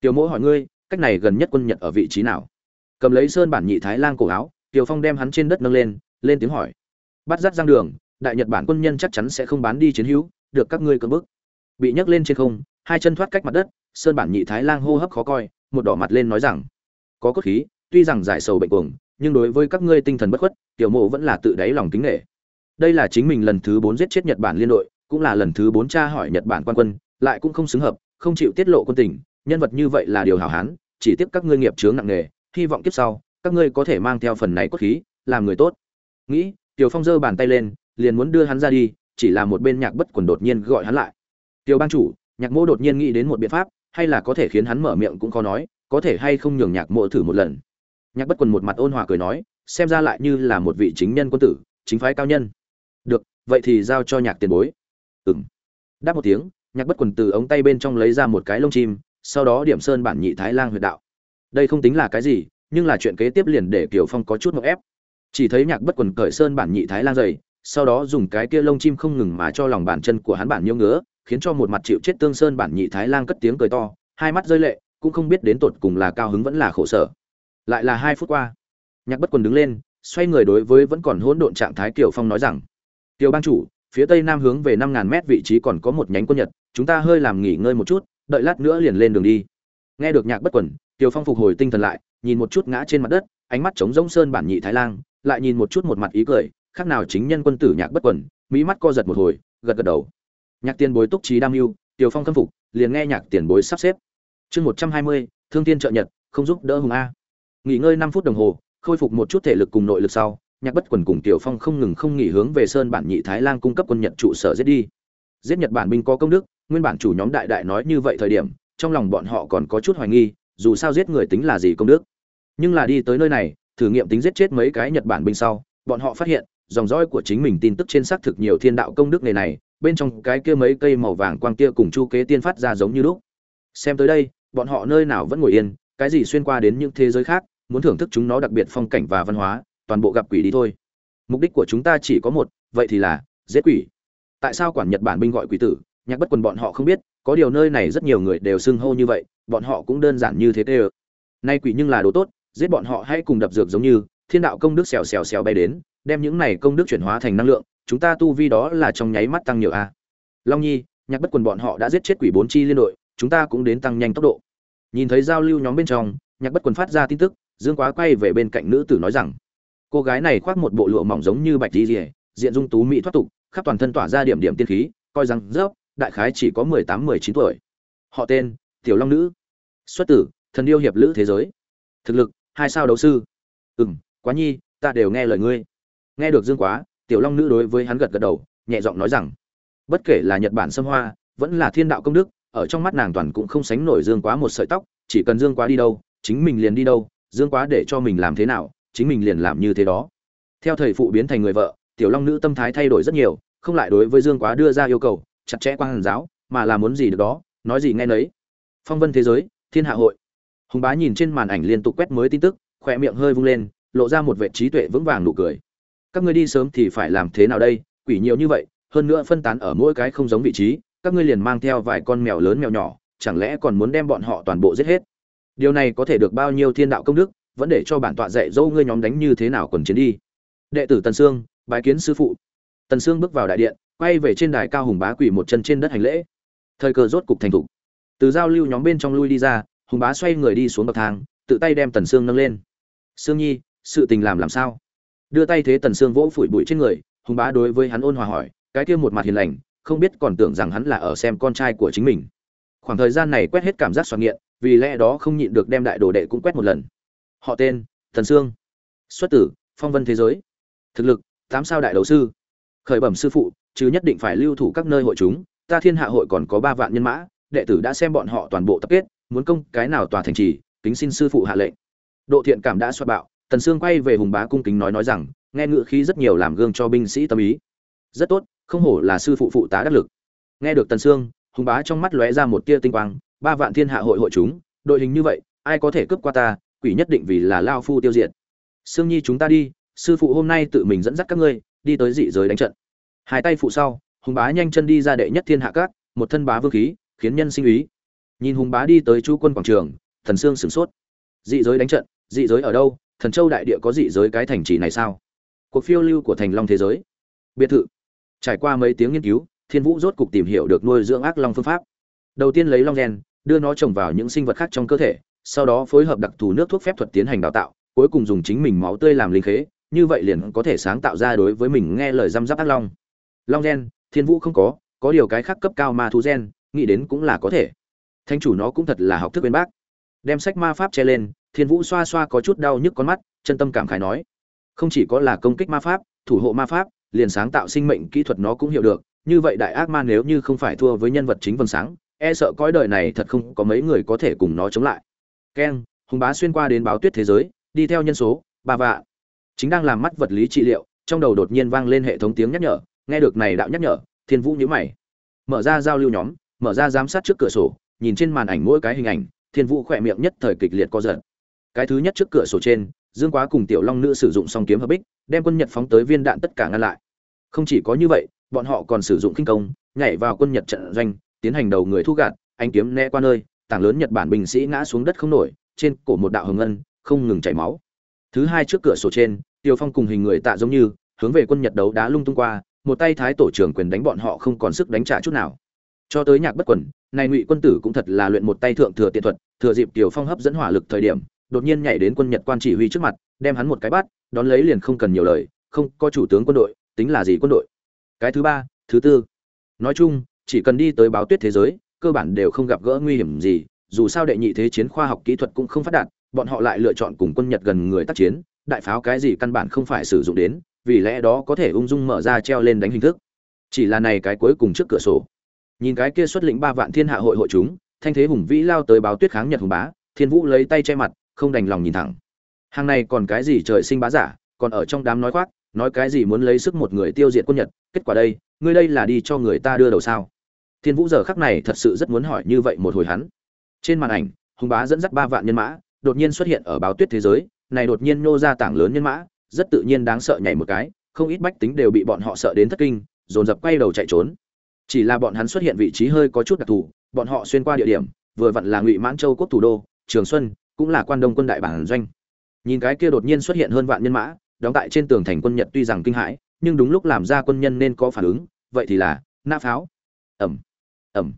tiểu mỗ hỏi ngươi cách này gần nhất quân nhật ở vị trí nào cầm lấy sơn bản nhị thái lang cổ áo tiểu phong đem hắn trên đất nâng lên lên tiếng hỏi bắt dắt giang đường, đại nhật bản quân nhân chắc chắn sẽ không bán đi chiến hữu, được các ngươi cưỡng bức. Bị nhấc lên trên không, hai chân thoát cách mặt đất, sơn bản nhị thái lang hô hấp khó coi, một đỏ mặt lên nói rằng, có cốt khí, tuy rằng giải sầu bệnh cuồng, nhưng đối với các ngươi tinh thần bất khuất, tiểu mộ vẫn là tự đáy lòng kính nghệ đây là chính mình lần thứ bốn giết chết nhật bản liên đội, cũng là lần thứ bốn tra hỏi nhật bản quan quân, lại cũng không xứng hợp, không chịu tiết lộ quân tình, nhân vật như vậy là điều hảo hán, chỉ tiếp các ngươi nghiệp chướng nặng nề, hy vọng kiếp sau, các ngươi có thể mang theo phần này cốt khí, làm người tốt. Nghĩ tiểu phong giơ bàn tay lên, liền muốn đưa hắn ra đi, chỉ là một bên nhạc bất quần đột nhiên gọi hắn lại. Tiểu bang chủ, nhạc mỗ đột nhiên nghĩ đến một biện pháp, hay là có thể khiến hắn mở miệng cũng khó nói, có thể hay không nhường nhạc mộ thử một lần. Nhạc bất quần một mặt ôn hòa cười nói, xem ra lại như là một vị chính nhân quân tử, chính phái cao nhân. Được, vậy thì giao cho nhạc tiền bối. Ừm. đáp một tiếng, nhạc bất quần từ ống tay bên trong lấy ra một cái lông chim, sau đó điểm sơn bản nhị thái lang huyệt đạo. Đây không tính là cái gì, nhưng là chuyện kế tiếp liền để kiều phong có chút ngọc ép chỉ thấy nhạc bất quần cởi sơn bản nhị thái lang dày, sau đó dùng cái kia lông chim không ngừng mà cho lòng bàn chân của hắn bản nhiêu ngứa, khiến cho một mặt chịu chết tương sơn bản nhị thái lang cất tiếng cười to, hai mắt rơi lệ, cũng không biết đến tột cùng là cao hứng vẫn là khổ sở. Lại là hai phút qua, nhạc bất quần đứng lên, xoay người đối với vẫn còn hỗn độn trạng thái kiều phong nói rằng, kiều bang chủ, phía tây nam hướng về năm ngàn mét vị trí còn có một nhánh quân nhật, chúng ta hơi làm nghỉ ngơi một chút, đợi lát nữa liền lên đường đi. Nghe được nhạc bất quần, kiều phong phục hồi tinh thần lại, nhìn một chút ngã trên mặt đất, ánh mắt trống rỗng sơn bản nhị thái lang lại nhìn một chút một mặt ý cười, khác nào chính nhân quân tử nhạc bất quần, mỹ mắt co giật một hồi, gật gật đầu. Nhạc tiền bối túc trí đam mưu, tiểu phong khâm phục, liền nghe nhạc tiền bối sắp xếp. Chương một trăm hai mươi, thương tiên trợ nhật, không giúp đỡ hùng a. Nghỉ ngơi năm phút đồng hồ, khôi phục một chút thể lực cùng nội lực sau, nhạc bất quần cùng tiểu phong không ngừng không nghỉ hướng về sơn bản nhị thái lan cung cấp quân nhật trụ sở giết đi. Giết nhật bản binh có công đức, nguyên bản chủ nhóm đại đại nói như vậy thời điểm, trong lòng bọn họ còn có chút hoài nghi, dù sao giết người tính là gì công đức. Nhưng là đi tới nơi này thử nghiệm tính giết chết mấy cái nhật bản binh sau, bọn họ phát hiện, dòng dõi của chính mình tin tức trên xác thực nhiều thiên đạo công đức này này, bên trong cái kia mấy cây màu vàng quang kia cùng chu kế tiên phát ra giống như lúc. Xem tới đây, bọn họ nơi nào vẫn ngồi yên, cái gì xuyên qua đến những thế giới khác, muốn thưởng thức chúng nó đặc biệt phong cảnh và văn hóa, toàn bộ gặp quỷ đi thôi. Mục đích của chúng ta chỉ có một, vậy thì là, giết quỷ. Tại sao quản nhật bản binh gọi quỷ tử, nhạc bất quần bọn họ không biết, có điều nơi này rất nhiều người đều xưng hô như vậy, bọn họ cũng đơn giản như thế tê nay quỷ nhưng là đồ tốt giết bọn họ hãy cùng đập dược giống như, thiên đạo công đức xèo xèo xèo bay đến, đem những này công đức chuyển hóa thành năng lượng, chúng ta tu vi đó là trong nháy mắt tăng nhiều a. Long nhi, nhạc bất quần bọn họ đã giết chết quỷ bốn chi liên đội, chúng ta cũng đến tăng nhanh tốc độ. Nhìn thấy giao lưu nhóm bên trong, nhạc bất quần phát ra tin tức, dương quá quay về bên cạnh nữ tử nói rằng, cô gái này khoác một bộ lụa mỏng giống như bạch di rỉa diện dung tú mỹ thoát tục, khắp toàn thân tỏa ra điểm điểm tiên khí, coi rằng rớp, đại khái chỉ có mười tám, mười chín tuổi. Họ tên, tiểu long nữ. Xuất tử, thần yêu hiệp lữ thế giới. Thực lực hai sao đấu sư. Ừ m quá nhi, ta đều nghe lời ngươi. Nghe được dương quá, tiểu long nữ đối với hắn gật gật đầu, nhẹ giọng nói rằng, bất kể là nhật bản xâm hoa, vẫn là thiên đạo công đức, ở trong mắt nàng toàn cũng không sánh nổi dương quá một sợi tóc, chỉ cần dương quá đi đâu, chính mình liền đi đâu, dương quá để cho mình làm thế nào, chính mình liền làm như thế đó. Theo thầy phụ biến thành người vợ, tiểu long nữ tâm thái thay đổi rất nhiều, không lại đối với dương quá đưa ra yêu cầu, chặt chẽ quan hàn giáo, mà là muốn gì được đó, nói gì nghe nấy. Phong vân thế giới, thiên hạ hội hùng bá nhìn trên màn ảnh liên tục quét mới tin tức, khỏe miệng hơi vung lên, lộ ra một vệ trí tuệ vững vàng nụ cười. Các ngươi đi sớm thì phải làm thế nào đây? Quỷ nhiều như vậy, hơn nữa phân tán ở mỗi cái không giống vị trí, các ngươi liền mang theo vài con mèo lớn mèo nhỏ, chẳng lẽ còn muốn đem bọn họ toàn bộ giết hết? Điều này có thể được bao nhiêu thiên đạo công đức, vẫn để cho bản tọa dạy dỗ ngươi nhóm đánh như thế nào quần chiến đi. Đệ tử tần sương, bái kiến sư phụ. Tần sương bước vào đại điện, quay về trên đài cao hùng bá quỷ một chân trên đất hành lễ. Thời cơ rốt cục thành thục. Từ giao lưu nhóm bên trong lui đi ra hùng bá xoay người đi xuống bậc thang, tự tay đem tần sương nâng lên. Sương nhi, sự tình làm làm sao? Đưa tay thế tần sương vỗ phủi bụi trên người, hùng bá đối với hắn ôn hòa hỏi, cái kia một mặt hiền lành, không biết còn tưởng rằng hắn là ở xem con trai của chính mình. Khoảng thời gian này quét hết cảm giác soạn nghiện, vì lẽ đó không nhịn được đem đại đồ đệ cũng quét một lần. Họ tên thần sương. Xuất tử, phong vân thế giới. Thực lực, tám sao đại đầu sư. Khởi bẩm sư phụ, chứ nhất định phải lưu thủ các nơi hội chúng, ta thiên hạ hội còn có ba vạn nhân mã, đệ tử đã xem bọn họ toàn bộ tập kết muốn công cái nào tòa thành trì, kính xin sư phụ hạ lệnh. Độ thiện cảm đã xoa bạo, tần sương quay về hùng bá cung kính nói nói rằng, nghe ngựa khí rất nhiều làm gương cho binh sĩ tâm ý. Rất tốt, không hổ là sư phụ phụ tá đắc lực. Nghe được tần sương, hùng bá trong mắt lóe ra một tia tinh quang, ba vạn thiên hạ hội hội chúng, đội hình như vậy, ai có thể cướp qua ta, quỷ nhất định vì là lao phu tiêu diệt. Sương nhi chúng ta đi, sư phụ hôm nay tự mình dẫn dắt các ngươi, đi tới dị giới đánh trận. Hai tay phụ sau, hùng bá nhanh chân đi ra đệ nhất thiên hạ cát một thân bá vương khí, khiến nhân sinh ý nhìn hùng bá đi tới chú quân quảng trường, thần sương sửng sốt. Dị giới đánh trận, dị giới ở đâu? Thần châu đại địa có dị giới cái thành trì này sao? Cuộc phiêu lưu của thành long thế giới. Biệt thự. Trải qua mấy tiếng nghiên cứu, thiên vũ rốt cục tìm hiểu được nuôi dưỡng ác long phương pháp. Đầu tiên lấy long gen, đưa nó trồng vào những sinh vật khác trong cơ thể, sau đó phối hợp đặc thù nước thuốc phép thuật tiến hành đào tạo, cuối cùng dùng chính mình máu tươi làm linh khế, như vậy liền có thể sáng tạo ra đối với mình nghe lời răm rắp ác long. Long gen, thiên vũ không có có điều cái khác cấp cao ma thú gen, nghĩ đến cũng là có thể thánh chủ nó cũng thật là học thức bên bác. Đem sách ma pháp che lên, thiên vũ xoa xoa có chút đau nhức con mắt, chân tâm cảm khái nói, không chỉ có là công kích ma pháp, thủ hộ ma pháp, liền sáng tạo sinh mệnh kỹ thuật nó cũng hiểu được, như vậy đại ác ma nếu như không phải thua với nhân vật chính vân sáng e sợ cõi đời này thật không có mấy người có thể cùng nó chống lại. Keng hùng bá xuyên qua đến báo tuyết thế giới, đi theo nhân số, ba vạ. Chính đang làm mắt vật lý trị liệu, trong đầu đột nhiên vang lên hệ thống tiếng nhắc nhở, nghe được này đạo nhắc nhở, thiên vũ nhíu mày. Mở ra giao lưu nhóm, mở ra giám sát trước cửa sổ nhìn trên màn ảnh mỗi cái hình ảnh, thiên vũ khỏe miệng nhất thời kịch liệt co giật. Cái thứ nhất trước cửa sổ trên, dương quá cùng tiểu long nữ sử dụng song kiếm hợp bích, đem quân nhật phóng tới viên đạn tất cả ngăn lại. Không chỉ có như vậy, bọn họ còn sử dụng kinh công, nhảy vào quân nhật trận doanh, tiến hành đầu người thu gạt, anh kiếm né qua nơi, tảng lớn nhật bản binh sĩ ngã xuống đất không nổi, trên cổ một đạo hồng ngân không ngừng chảy máu. Thứ hai trước cửa sổ trên tiêu phong cùng hình người tạ giống như, hướng về quân nhật đấu đá lung tung qua, một tay thái tổ trưởng quyền đánh bọn họ không còn sức đánh trả chút nào cho tới nhạc bất quần, này ngụy quân tử cũng thật là luyện một tay thượng thừa tiện thuật, thừa dịp tiểu phong hấp dẫn hỏa lực thời điểm, đột nhiên nhảy đến quân nhật quan chỉ huy trước mặt, đem hắn một cái bắt, đón lấy liền không cần nhiều lời, không có chủ tướng quân đội, tính là gì quân đội. Cái thứ ba, thứ tư. Nói chung, chỉ cần đi tới báo tuyết thế giới, cơ bản đều không gặp gỡ nguy hiểm gì, dù sao đệ nhị thế chiến khoa học kỹ thuật cũng không phát đạt, bọn họ lại lựa chọn cùng quân nhật gần người tác chiến, đại pháo cái gì căn bản không phải sử dụng đến, vì lẽ đó có thể ung dung mở ra treo lên đánh hình thức. Chỉ là này cái cuối cùng trước cửa sổ nhìn cái kia xuất lĩnh ba vạn thiên hạ hội hội chúng, thanh thế hùng vĩ lao tới báo tuyết kháng nhật hùng bá, thiên vũ lấy tay che mặt, không đành lòng nhìn thẳng. Hàng này còn cái gì trời sinh bá giả, còn ở trong đám nói khoác, nói cái gì muốn lấy sức một người tiêu diệt quân nhật, kết quả đây, ngươi đây là đi cho người ta đưa đầu sao? Thiên vũ giờ khắc này thật sự rất muốn hỏi như vậy một hồi hắn. Trên màn ảnh, hùng bá dẫn dắt ba vạn nhân mã, đột nhiên xuất hiện ở báo tuyết thế giới, này đột nhiên nô ra tảng lớn nhân mã, rất tự nhiên đáng sợ nhảy một cái, không ít bách tính đều bị bọn họ sợ đến thất kinh, dồn dập quay đầu chạy trốn chỉ là bọn hắn xuất hiện vị trí hơi có chút đặc thù, bọn họ xuyên qua địa điểm, vừa vặn là ngụy mãn châu quốc thủ đô, trường xuân, cũng là quan đông quân đại bản doanh. Nhìn cái kia đột nhiên xuất hiện hơn vạn nhân mã, đóng tại trên tường thành quân nhật tuy rằng kinh hãi, nhưng đúng lúc làm ra quân nhân nên có phản ứng, vậy thì là nã pháo. Ẩm ẩm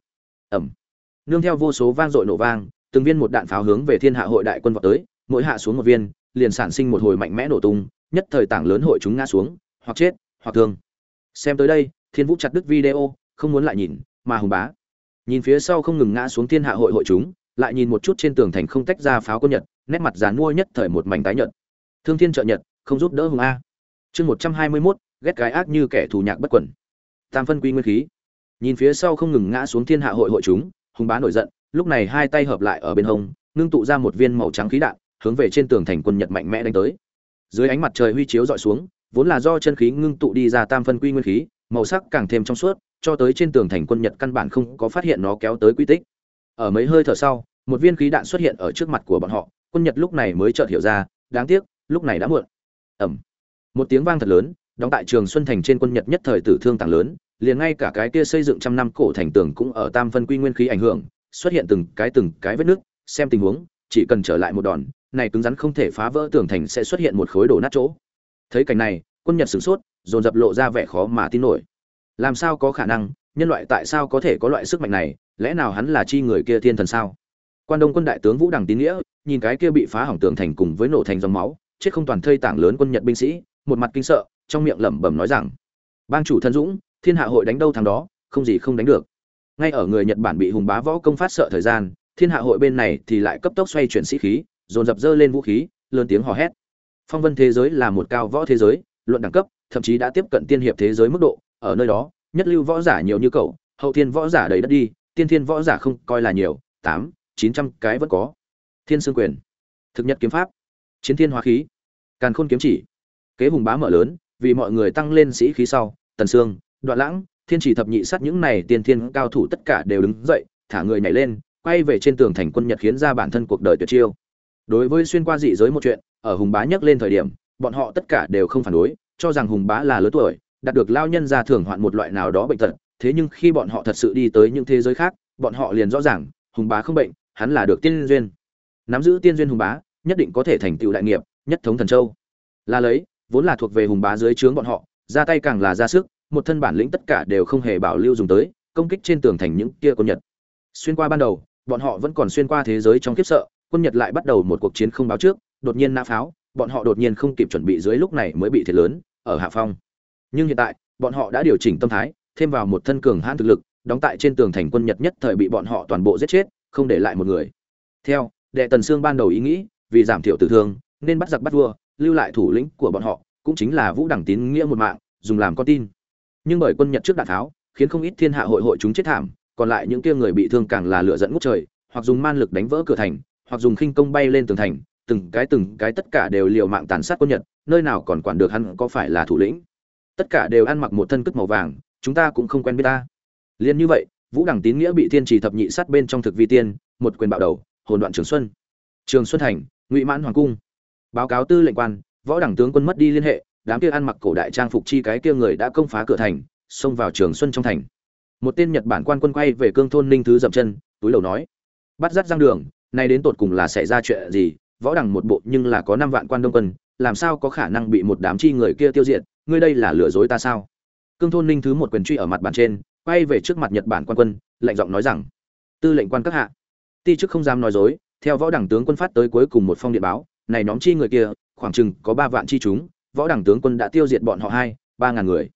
ẩm nương theo vô số vang dội nổ vang, từng viên một đạn pháo hướng về thiên hạ hội đại quân vọt tới, mỗi hạ xuống một viên, liền sản sinh một hồi mạnh mẽ nổ tung, nhất thời tảng lớn hội chúng ngã xuống, hoặc chết, hoặc thương. Xem tới đây, thiên vũ chặt đứt video không muốn lại nhìn, mà hùng bá. Nhìn phía sau không ngừng ngã xuống thiên hạ hội hội chúng, lại nhìn một chút trên tường thành không tách ra pháo quân nhật, nét mặt dàn mua nhất thời một mảnh tái nhợt. Thương thiên trợ nhật, không giúp đỡ hùng a. Chương một trăm hai mươi mốt, ghét gái ác như kẻ thù nhạc bất quẩn tam phân quy nguyên khí. Nhìn phía sau không ngừng ngã xuống thiên hạ hội hội chúng, hùng bá nổi giận, lúc này hai tay hợp lại ở bên hông, ngưng tụ ra một viên màu trắng khí đạn, hướng về trên tường thành quân nhật mạnh mẽ đánh tới. Dưới ánh mặt trời huy chiếu dọi xuống, vốn là do chân khí ngưng tụ đi ra tam phân quy nguyên khí, màu sắc càng thêm trong suốt cho tới trên tường thành quân nhật căn bản không có phát hiện nó kéo tới quy tích. Ở mấy hơi thở sau một viên khí đạn xuất hiện ở trước mặt của bọn họ quân nhật lúc này mới chợt hiểu ra đáng tiếc lúc này đã muộn. Ầm, một tiếng vang thật lớn đóng tại trường xuân thành trên quân nhật nhất thời tử thương tàng lớn liền ngay cả cái kia xây dựng trăm năm cổ thành tường cũng ở tam phân quy nguyên khí ảnh hưởng xuất hiện từng cái từng cái vết nước xem tình huống chỉ cần trở lại một đòn này cứng rắn không thể phá vỡ tường thành sẽ xuất hiện một khối đổ nát chỗ. Thấy cảnh này quân nhật sửng sốt dồn dập lộ ra vẻ khó mà tin nổi làm sao có khả năng, nhân loại tại sao có thể có loại sức mạnh này, lẽ nào hắn là chi người kia thiên thần sao? Quan đông quân đại tướng vũ đằng tín nghĩa, nhìn cái kia bị phá hỏng tường thành cùng với nổ thành dòng máu, chết không toàn thây tảng lớn quân nhật binh sĩ, một mặt kinh sợ, trong miệng lẩm bẩm nói rằng, bang chủ thân dũng, thiên hạ hội đánh đâu thằng đó, không gì không đánh được. Ngay ở người nhật bản bị hùng bá võ công phát sợ thời gian, thiên hạ hội bên này thì lại cấp tốc xoay chuyển sĩ khí, dồn dập dơ lên vũ khí, lớn tiếng hò hét. Phong vân thế giới là một cao võ thế giới, luận đẳng cấp, thậm chí đã tiếp cận tiên hiệp thế giới mức độ ở nơi đó, nhất lưu võ giả nhiều như cậu, hậu thiên võ giả đầy đất đi, tiên thiên võ giả không coi là nhiều, tám, chín trăm cái vẫn có. Thiên sương quyền, thực nhật kiếm pháp, chiến thiên hóa khí, càn khôn kiếm chỉ, kế hùng bá mở lớn, vì mọi người tăng lên sĩ khí sau, tần sương đoạn lãng, thiên chỉ thập nhị sát những này tiên thiên cao thủ tất cả đều đứng dậy, thả người nhảy lên, quay về trên tường thành quân nhật khiến ra bản thân cuộc đời tuyệt chiêu. Đối với xuyên qua dị giới một chuyện, ở hùng bá nhắc lên thời điểm, bọn họ tất cả đều không phản đối, cho rằng hùng bá là lớn tuổi đạt được lao nhân ra thường hoạn một loại nào đó bệnh tật, thế nhưng khi bọn họ thật sự đi tới những thế giới khác, bọn họ liền rõ ràng, hùng bá không bệnh, hắn là được tiên duyên. Nắm giữ tiên duyên hùng bá, nhất định có thể thành tựu đại nghiệp, nhất thống thần châu. Là lấy, vốn là thuộc về hùng bá dưới trướng bọn họ, ra tay càng là ra sức, một thân bản lĩnh tất cả đều không hề bảo lưu dùng tới, công kích trên tường thành những kia quân nhật. Xuyên qua ban đầu, bọn họ vẫn còn xuyên qua thế giới trong kiếp sợ, quân nhật lại bắt đầu một cuộc chiến không báo trước, đột nhiên nã pháo, bọn họ đột nhiên không kịp chuẩn bị dưới lúc này mới bị thiệt lớn, ở hạ phong nhưng hiện tại, bọn họ đã điều chỉnh tâm thái, thêm vào một thân cường hãn thực lực, đóng tại trên tường thành quân nhật nhất thời bị bọn họ toàn bộ giết chết, không để lại một người. Theo, đệ tần sương ban đầu ý nghĩ, vì giảm thiểu tử thương, nên bắt giặc bắt vua, lưu lại thủ lĩnh của bọn họ, cũng chính là vũ đẳng tín nghĩa một mạng, dùng làm con tin. Nhưng bởi quân nhật trước đạn tháo, khiến không ít thiên hạ hội hội chúng chết thảm, còn lại những kia người bị thương càng là lửa dẫn ngút trời, hoặc dùng man lực đánh vỡ cửa thành, hoặc dùng khinh công bay lên tường thành, từng cái từng cái tất cả đều liều mạng tàn sát quân nhật, nơi nào còn quản được hắn có phải là thủ lĩnh tất cả đều ăn mặc một thân cất màu vàng, chúng ta cũng không quen biết ta. Liền như vậy, vũ đẳng tín nghĩa bị thiên trì thập nhị sát bên trong thực vi tiên, một quyền bạo đầu hồn đoạn trường xuân. Trường xuân thành, ngụy mãn hoàng cung. Báo cáo tư lệnh quan, võ đẳng tướng quân mất đi liên hệ, đám kia ăn mặc cổ đại trang phục chi cái kia người đã công phá cửa thành, xông vào trường xuân trong thành. Một tên nhật bản quan quân quay về cương thôn ninh thứ dậm chân, túi đầu nói, bắt dắt giang đường, nay đến tột cùng là xảy ra chuyện gì? Võ đẳng một bộ nhưng là có năm vạn quan đông quân, làm sao có khả năng bị một đám chi người kia tiêu diệt? Ngươi đây là lừa dối ta sao? Cương thôn ninh thứ một quyền truy ở mặt bàn trên, quay về trước mặt nhật bản quan quân, lạnh giọng nói rằng, tư lệnh quan các hạ, ti chức không dám nói dối, theo võ đẳng tướng quân phát tới cuối cùng một phong điện báo, này nhóm chi người kia, khoảng chừng có ba vạn chi chúng, võ đẳng tướng quân đã tiêu diệt bọn họ hai, ba ngàn người.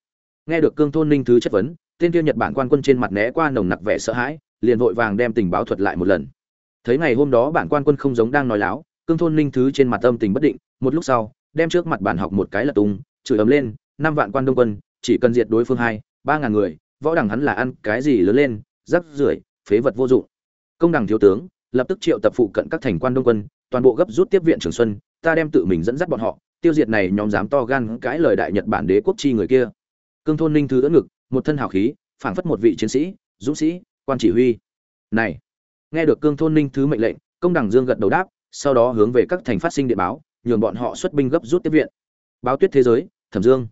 Nghe được cương thôn ninh thứ chất vấn, tên kia nhật bản quan quân trên mặt né qua nồng nặc vẻ sợ hãi, liền vội vàng đem tình báo thuật lại một lần. Thấy ngày hôm đó bản quan quân không giống đang nói láo, cương thôn ninh thứ trên mặt âm tình bất định, một lúc sau, đem trước mặt bản học một cái là tung chửi ấm lên, năm vạn quan đông quân, chỉ cần diệt đối phương hai, ba ngàn người, võ đẳng hắn là ăn cái gì lớn lên rắc rưởi, phế vật vô dụng. Công đẳng thiếu tướng, lập tức triệu tập phụ cận các thành quan đông quân, toàn bộ gấp rút tiếp viện trường xuân, ta đem tự mình dẫn dắt bọn họ, tiêu diệt này nhóm dám to gan cãi lời đại nhật bản đế quốc chi người kia. Cương thôn ninh thứ ưỡn ngực, một thân hào khí, phảng phất một vị chiến sĩ, dũng sĩ, quan chỉ huy. Này, nghe được cương thôn ninh thứ mệnh lệnh, công đẳng dương gật đầu đáp, sau đó hướng về các thành phát sinh điện báo, nhường bọn họ xuất binh gấp rút tiếp viện. Báo tuyết thế giới thẩm dương.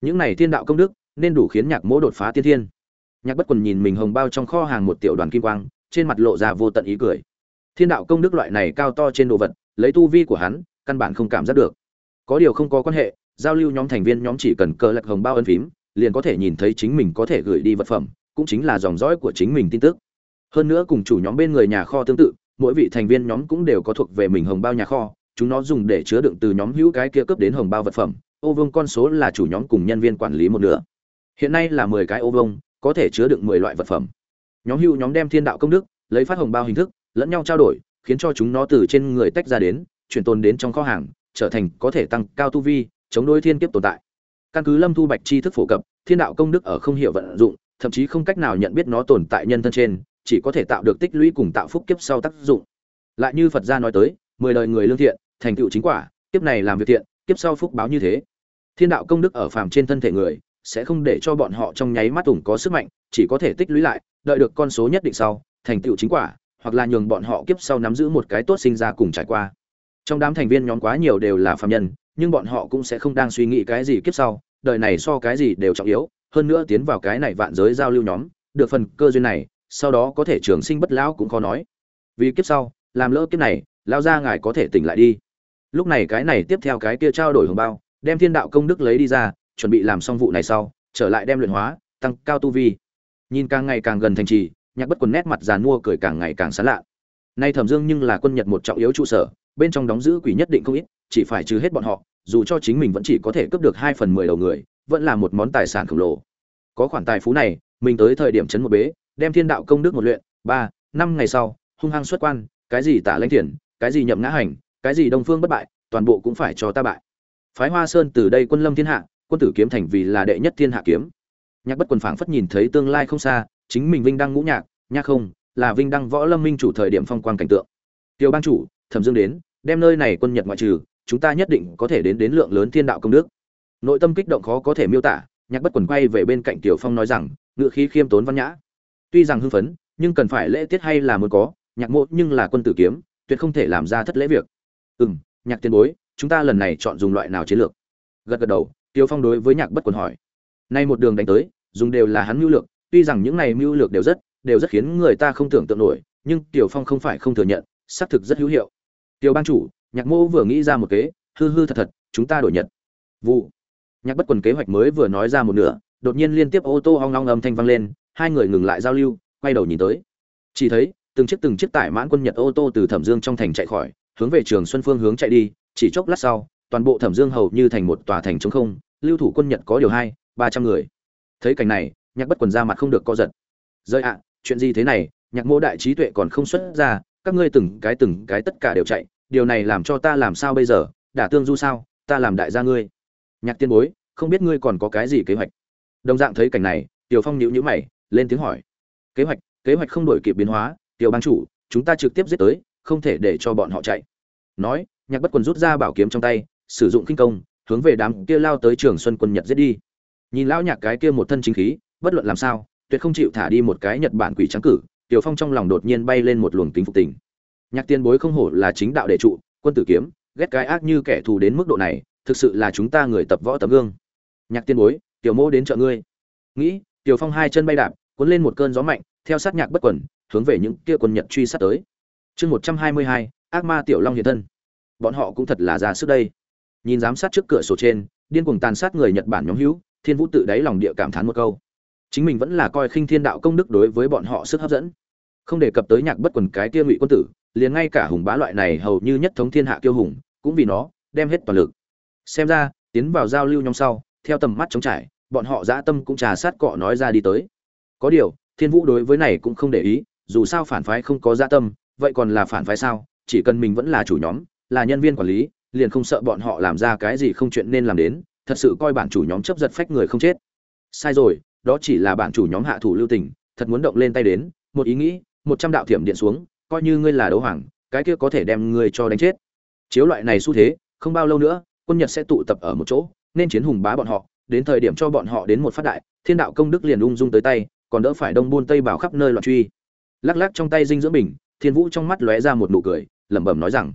Những này thiên đạo công đức, nên đủ khiến nhạc mỗ đột phá tiên thiên. Nhạc bất quần nhìn mình hồng bao trong kho hàng một tiểu đoàn kim quang, trên mặt lộ ra vô tận ý cười. Thiên đạo công đức loại này cao to trên đồ vật, lấy tu vi của hắn, căn bản không cảm giác được. Có điều không có quan hệ, giao lưu nhóm thành viên nhóm chỉ cần cờ lật hồng bao ân phím, liền có thể nhìn thấy chính mình có thể gửi đi vật phẩm, cũng chính là dòng dõi của chính mình tin tức. Hơn nữa cùng chủ nhóm bên người nhà kho tương tự, mỗi vị thành viên nhóm cũng đều có thuộc về mình hồng bao nhà kho, chúng nó dùng để chứa đựng từ nhóm hữu cái kia cấp đến hồng bao vật phẩm ô vương con số là chủ nhóm cùng nhân viên quản lý một nửa. Hiện nay là mười cái ô vương, có thể chứa đựng mười loại vật phẩm. Nhóm hưu nhóm đem thiên đạo công đức, lấy phát hồng bao hình thức, lẫn nhau trao đổi, khiến cho chúng nó từ trên người tách ra đến, chuyển tồn đến trong kho hàng, trở thành có thể tăng cao tu vi, chống đối thiên kiếp tồn tại. Căn cứ lâm thu bạch chi thức phổ cập, thiên đạo công đức ở không hiểu vận dụng, thậm chí không cách nào nhận biết nó tồn tại nhân thân trên, chỉ có thể tạo được tích lũy cùng tạo phúc kiếp sau tác dụng. Lại như phật gia nói tới, mười đời người lương thiện, thành tựu chính quả, kiếp này làm việc thiện, kiếp sau phúc báo như thế thiên đạo công đức ở phàm trên thân thể người, sẽ không để cho bọn họ trong nháy mắt ủng có sức mạnh, chỉ có thể tích lũy lại, đợi được con số nhất định sau, thành tựu chính quả, hoặc là nhường bọn họ kiếp sau nắm giữ một cái tốt sinh ra cùng trải qua. Trong đám thành viên nhóm quá nhiều đều là phàm nhân, nhưng bọn họ cũng sẽ không đang suy nghĩ cái gì kiếp sau, đời này so cái gì đều trọng yếu, hơn nữa tiến vào cái này vạn giới giao lưu nhóm, được phần cơ duyên này, sau đó có thể trường sinh bất lão cũng khó nói. Vì kiếp sau, làm lỡ kiếp này lao ra ngài có thể tỉnh lại đi. Lúc này cái này tiếp theo cái kia trao đổi hồng bao đem thiên đạo công đức lấy đi ra, chuẩn bị làm xong vụ này sau, trở lại đem luyện hóa, tăng cao tu vi. Nhìn càng ngày càng gần thành trì, nhạc bất quần nét mặt giàn mua cười càng ngày càng sán lạ. Nay thẩm dương nhưng là quân nhật một trọng yếu trụ sở, bên trong đóng giữ quỷ nhất định không ít, chỉ phải trừ hết bọn họ, dù cho chính mình vẫn chỉ có thể cướp được hai phần mười đầu người, vẫn là một món tài sản khổng lồ. Có khoản tài phú này, mình tới thời điểm chấn một bế, đem thiên đạo công đức một luyện, ba, năm ngày sau, hung hăng xuất quan, cái gì tả lãnh thiền cái gì nhậm ngã hành, cái gì đông phương bất bại, toàn bộ cũng phải cho ta bại phái hoa sơn từ đây quân lâm thiên hạ, quân tử kiếm thành vì là đệ nhất thiên hạ kiếm. Nhạc bất quần phảng phất nhìn thấy tương lai không xa, chính mình vinh đăng ngũ nhạc nhạc không, là vinh đăng võ lâm minh chủ thời điểm phong quang cảnh tượng. Tiêu ban chủ, thẩm dương đến, đem nơi này quân nhật ngoại trừ, chúng ta nhất định có thể đến đến lượng lớn thiên đạo công đức. Nội tâm kích động khó có thể miêu tả, nhạc bất quần quay về bên cạnh tiểu phong nói rằng, ngựa khí khiêm tốn văn nhã. Tuy rằng hưng phấn, nhưng cần phải lễ tiết hay là muốn có, nhạc mộ nhưng là quân tử kiếm, tuyệt không thể làm ra thất lễ việc. Ừ nhạc tiền bối chúng ta lần này chọn dùng loại nào chiến lược? Gật gật đầu, tiêu phong đối với nhạc bất quần hỏi. Nay một đường đánh tới, dùng đều là hắn mưu lược, tuy rằng những này mưu lược đều rất đều rất khiến người ta không tưởng tượng nổi, nhưng tiểu phong không phải không thừa nhận, xác thực rất hữu hiệu. Tiểu ban chủ, nhạc mô vừa nghĩ ra một kế, hư hư thật thật, chúng ta đổi nhật. Vụ. Nhạc bất quần kế hoạch mới vừa nói ra một nửa, đột nhiên liên tiếp ô tô hoang long âm thanh vang lên, hai người ngừng lại giao lưu, quay đầu nhìn tới. Chỉ thấy, từng chiếc từng chiếc tải mãn quân nhật ô tô từ thẩm dương trong thành chạy khỏi, hướng về trường xuân phương hướng chạy đi chỉ chốc lát sau, toàn bộ thẩm dương hầu như thành một tòa thành trống không, lưu thủ quân nhật có điều hai, ba trăm người. Thấy cảnh này, nhạc bất quần ra mặt không được co giật. Rơi ạ, chuyện gì thế này? Nhạc mô đại trí tuệ còn không xuất ra, các ngươi từng cái từng cái tất cả đều chạy, điều này làm cho ta làm sao bây giờ? Đả tương du sao? Ta làm đại gia ngươi. Nhạc tiên bối, không biết ngươi còn có cái gì kế hoạch? Đồng dạng thấy cảnh này, tiểu phong nhịu nhữ mày, lên tiếng hỏi. Kế hoạch kế hoạch không đổi kịp biến hóa, tiểu ban chủ, chúng ta trực tiếp giết tới, không thể để cho bọn họ chạy. Nói nhạc bất quần rút ra bảo kiếm trong tay, sử dụng kinh công, hướng về đám kia lao tới trường xuân quân nhật giết đi. Nhìn lão nhạc cái kia một thân chính khí, bất luận làm sao, tuyệt không chịu thả đi một cái nhật bản quỷ trắng cử, tiểu phong trong lòng đột nhiên bay lên một luồng tính phục tình. Nhạc tiên bối không hổ là chính đạo đệ trụ, quân tử kiếm, ghét cái ác như kẻ thù đến mức độ này, thực sự là chúng ta người tập võ tấm gương. Nhạc tiên bối, tiểu mô đến chợ ngươi. Nghĩ, tiểu phong hai chân bay đạp, cuốn lên một cơn gió mạnh, theo sát nhạc bất quẩn hướng về những kia quân nhật truy sát tới. Chương một trăm hai mươi hai, ác ma tiểu long hiện thân bọn họ cũng thật là ra sức đây. Nhìn giám sát trước cửa sổ trên, điên cuồng tàn sát người nhật bản nhóm hữu, thiên vũ tự đáy lòng địa cảm thán một câu. Chính mình vẫn là coi khinh thiên đạo công đức đối với bọn họ sức hấp dẫn. Không đề cập tới nhạc bất quần cái kia ngụy quân tử, liền ngay cả hùng bá loại này hầu như nhất thống thiên hạ kiêu hùng, cũng vì nó, đem hết toàn lực. Xem ra, tiến vào giao lưu nhóm sau, theo tầm mắt chống trải, bọn họ dã tâm cũng trà sát cọ nói ra đi tới. Có điều, thiên vũ đối với này cũng không để ý, dù sao phản phái không có dã tâm, vậy còn là phản phái sao? Chỉ cần mình vẫn là chủ nhóm là nhân viên quản lý, liền không sợ bọn họ làm ra cái gì không chuyện nên làm đến, thật sự coi bản chủ nhóm chấp giật phách người không chết. Sai rồi, đó chỉ là bản chủ nhóm hạ thủ lưu tình, thật muốn động lên tay đến, một ý nghĩ, một trăm đạo thiểm điện xuống, coi như ngươi là đấu hoàng, cái kia có thể đem ngươi cho đánh chết. Chiếu loại này xu thế, không bao lâu nữa, quân nhật sẽ tụ tập ở một chỗ, nên chiến hùng bá bọn họ, đến thời điểm cho bọn họ đến một phát đại, thiên đạo công đức liền ung dung tới tay, còn đỡ phải đông buôn tây bảo khắp nơi loạn truy. Lắc lắc trong tay dinh dưỡng bình, thiên vũ trong mắt lóe ra một nụ cười, lẩm bẩm nói rằng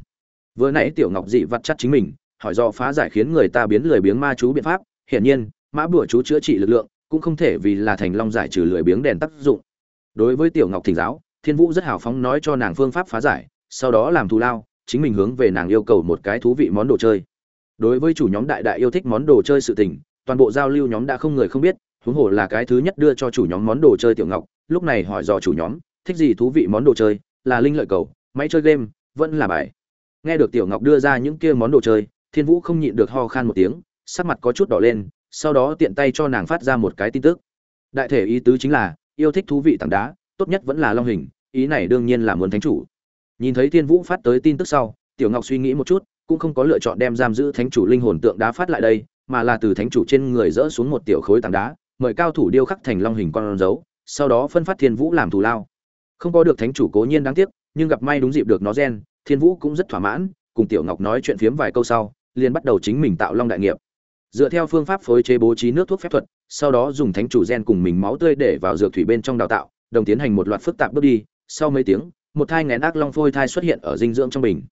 vừa nãy tiểu ngọc dị vặt chắc chính mình, hỏi do phá giải khiến người ta biến lười biếng ma chú biện pháp, hiển nhiên, mã bùa chú chữa trị lực lượng cũng không thể vì là thành long giải trừ lười biếng đèn tác dụng. Đối với tiểu ngọc thỉnh giáo, thiên vũ rất hào phóng nói cho nàng phương pháp phá giải, sau đó làm thù lao, chính mình hướng về nàng yêu cầu một cái thú vị món đồ chơi. Đối với chủ nhóm đại đại yêu thích món đồ chơi sự tình, toàn bộ giao lưu nhóm đã không người không biết, huống hồ là cái thứ nhất đưa cho chủ nhóm món đồ chơi tiểu ngọc, lúc này hỏi dò chủ nhóm, thích gì thú vị món đồ chơi? Là linh lợi cầu, máy chơi game, vẫn là bài? Nghe được tiểu ngọc đưa ra những kia món đồ chơi, thiên vũ không nhịn được ho khan một tiếng, sắc mặt có chút đỏ lên, sau đó tiện tay cho nàng phát ra một cái tin tức. Đại thể ý tứ chính là, yêu thích thú vị tảng đá, tốt nhất vẫn là long hình, ý này đương nhiên là muốn thánh chủ. Nhìn thấy thiên vũ phát tới tin tức sau, tiểu ngọc suy nghĩ một chút, cũng không có lựa chọn đem giam giữ thánh chủ linh hồn tượng đá phát lại đây, mà là từ thánh chủ trên người dỡ xuống một tiểu khối tảng đá, mời cao thủ điêu khắc thành long hình con dấu sau đó phân phát thiên vũ làm thù lao. Không có được thánh chủ cố nhiên đáng tiếc, nhưng gặp may đúng dịp được nó gen thiên vũ cũng rất thỏa mãn, cùng tiểu ngọc nói chuyện phiếm vài câu sau, liền bắt đầu chính mình tạo long đại nghiệp. Dựa theo phương pháp phối chế bố trí nước thuốc phép thuật, sau đó dùng thánh chủ gen cùng mình máu tươi để vào dược thủy bên trong đào tạo, đồng tiến hành một loạt phức tạp bước đi. Sau mấy tiếng, một thai ngén ác long phôi thai xuất hiện ở dinh dưỡng trong bình.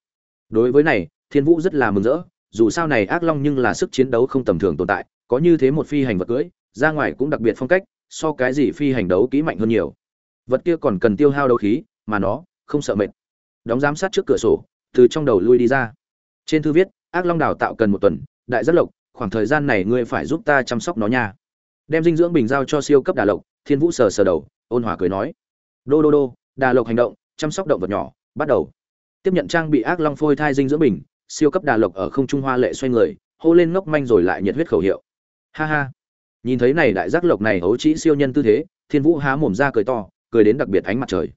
Đối với này, thiên vũ rất là mừng rỡ, dù sao này ác long nhưng là sức chiến đấu không tầm thường tồn tại, có như thế một phi hành vật cưỡi, ra ngoài cũng đặc biệt phong cách, so cái gì phi hành đấu kỹ mạnh hơn nhiều. Vật kia còn cần tiêu hao đấu khí, mà nó không sợ mệt đóng giám sát trước cửa sổ, từ trong đầu lui đi ra. Trên thư viết, ác long đào tạo cần một tuần, đại rất lộc, khoảng thời gian này ngươi phải giúp ta chăm sóc nó nha. Đem dinh dưỡng bình giao cho siêu cấp đà lộc, thiên vũ sờ sờ đầu, ôn hòa cười nói, đô đô đô, đà lộc hành động, chăm sóc động vật nhỏ, bắt đầu. Tiếp nhận trang bị ác long phôi thai dinh dưỡng bình, siêu cấp đà lộc ở không trung hoa lệ xoay người, hô lên ngốc manh rồi lại nhiệt huyết khẩu hiệu. Ha ha. Nhìn thấy này đại giác lộc này hấu trĩ siêu nhân tư thế, thiên vũ há mồm ra cười to, cười đến đặc biệt ánh mặt trời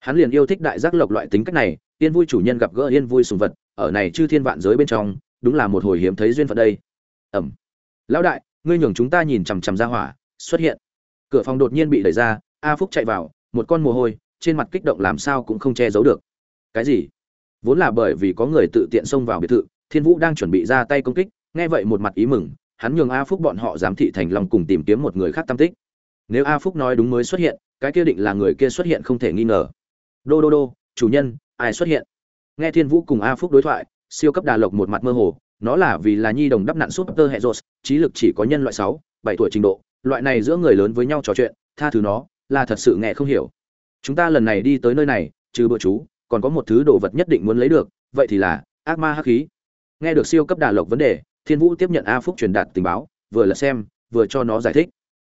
hắn liền yêu thích đại giác lộc loại tính cách này yên vui chủ nhân gặp gỡ yên vui sùng vật, ở này chư thiên vạn giới bên trong, đúng là một hồi hiếm thấy duyên phận đây. Ẩm. Lão đại, ngươi nhường chúng ta nhìn chằm chằm ra hỏa, xuất hiện. Cửa phòng đột nhiên bị đẩy ra, a phúc chạy vào, một con mồ hôi, trên mặt kích động làm sao cũng không che giấu được. Cái gì? Vốn là bởi vì có người tự tiện xông vào biệt thự, thiên vũ đang chuẩn bị ra tay công kích, nghe vậy một mặt ý mừng, hắn nhường a phúc bọn họ giám thị thành lòng cùng tìm kiếm một người khác tam tích. Nếu a phúc nói đúng mới xuất hiện, cái kia định là người kia xuất hiện không thể nghi ngờ đô đô đô, chủ nhân, ai xuất hiện? Nghe thiên vũ cùng a phúc đối thoại, siêu cấp đà lộc một mặt mơ hồ, nó là vì là nhi đồng đắp nạn súp tơ hệ rột trí lực chỉ có nhân loại sáu, bảy tuổi trình độ, loại này giữa người lớn với nhau trò chuyện, tha thứ nó, là thật sự nghe không hiểu. Chúng ta lần này đi tới nơi này, trừ bữa chú, còn có một thứ đồ vật nhất định muốn lấy được, vậy thì là ác ma hắc khí. Nghe được siêu cấp đà lộc vấn đề, thiên vũ tiếp nhận a phúc truyền đạt tình báo, vừa là xem, vừa cho nó giải thích.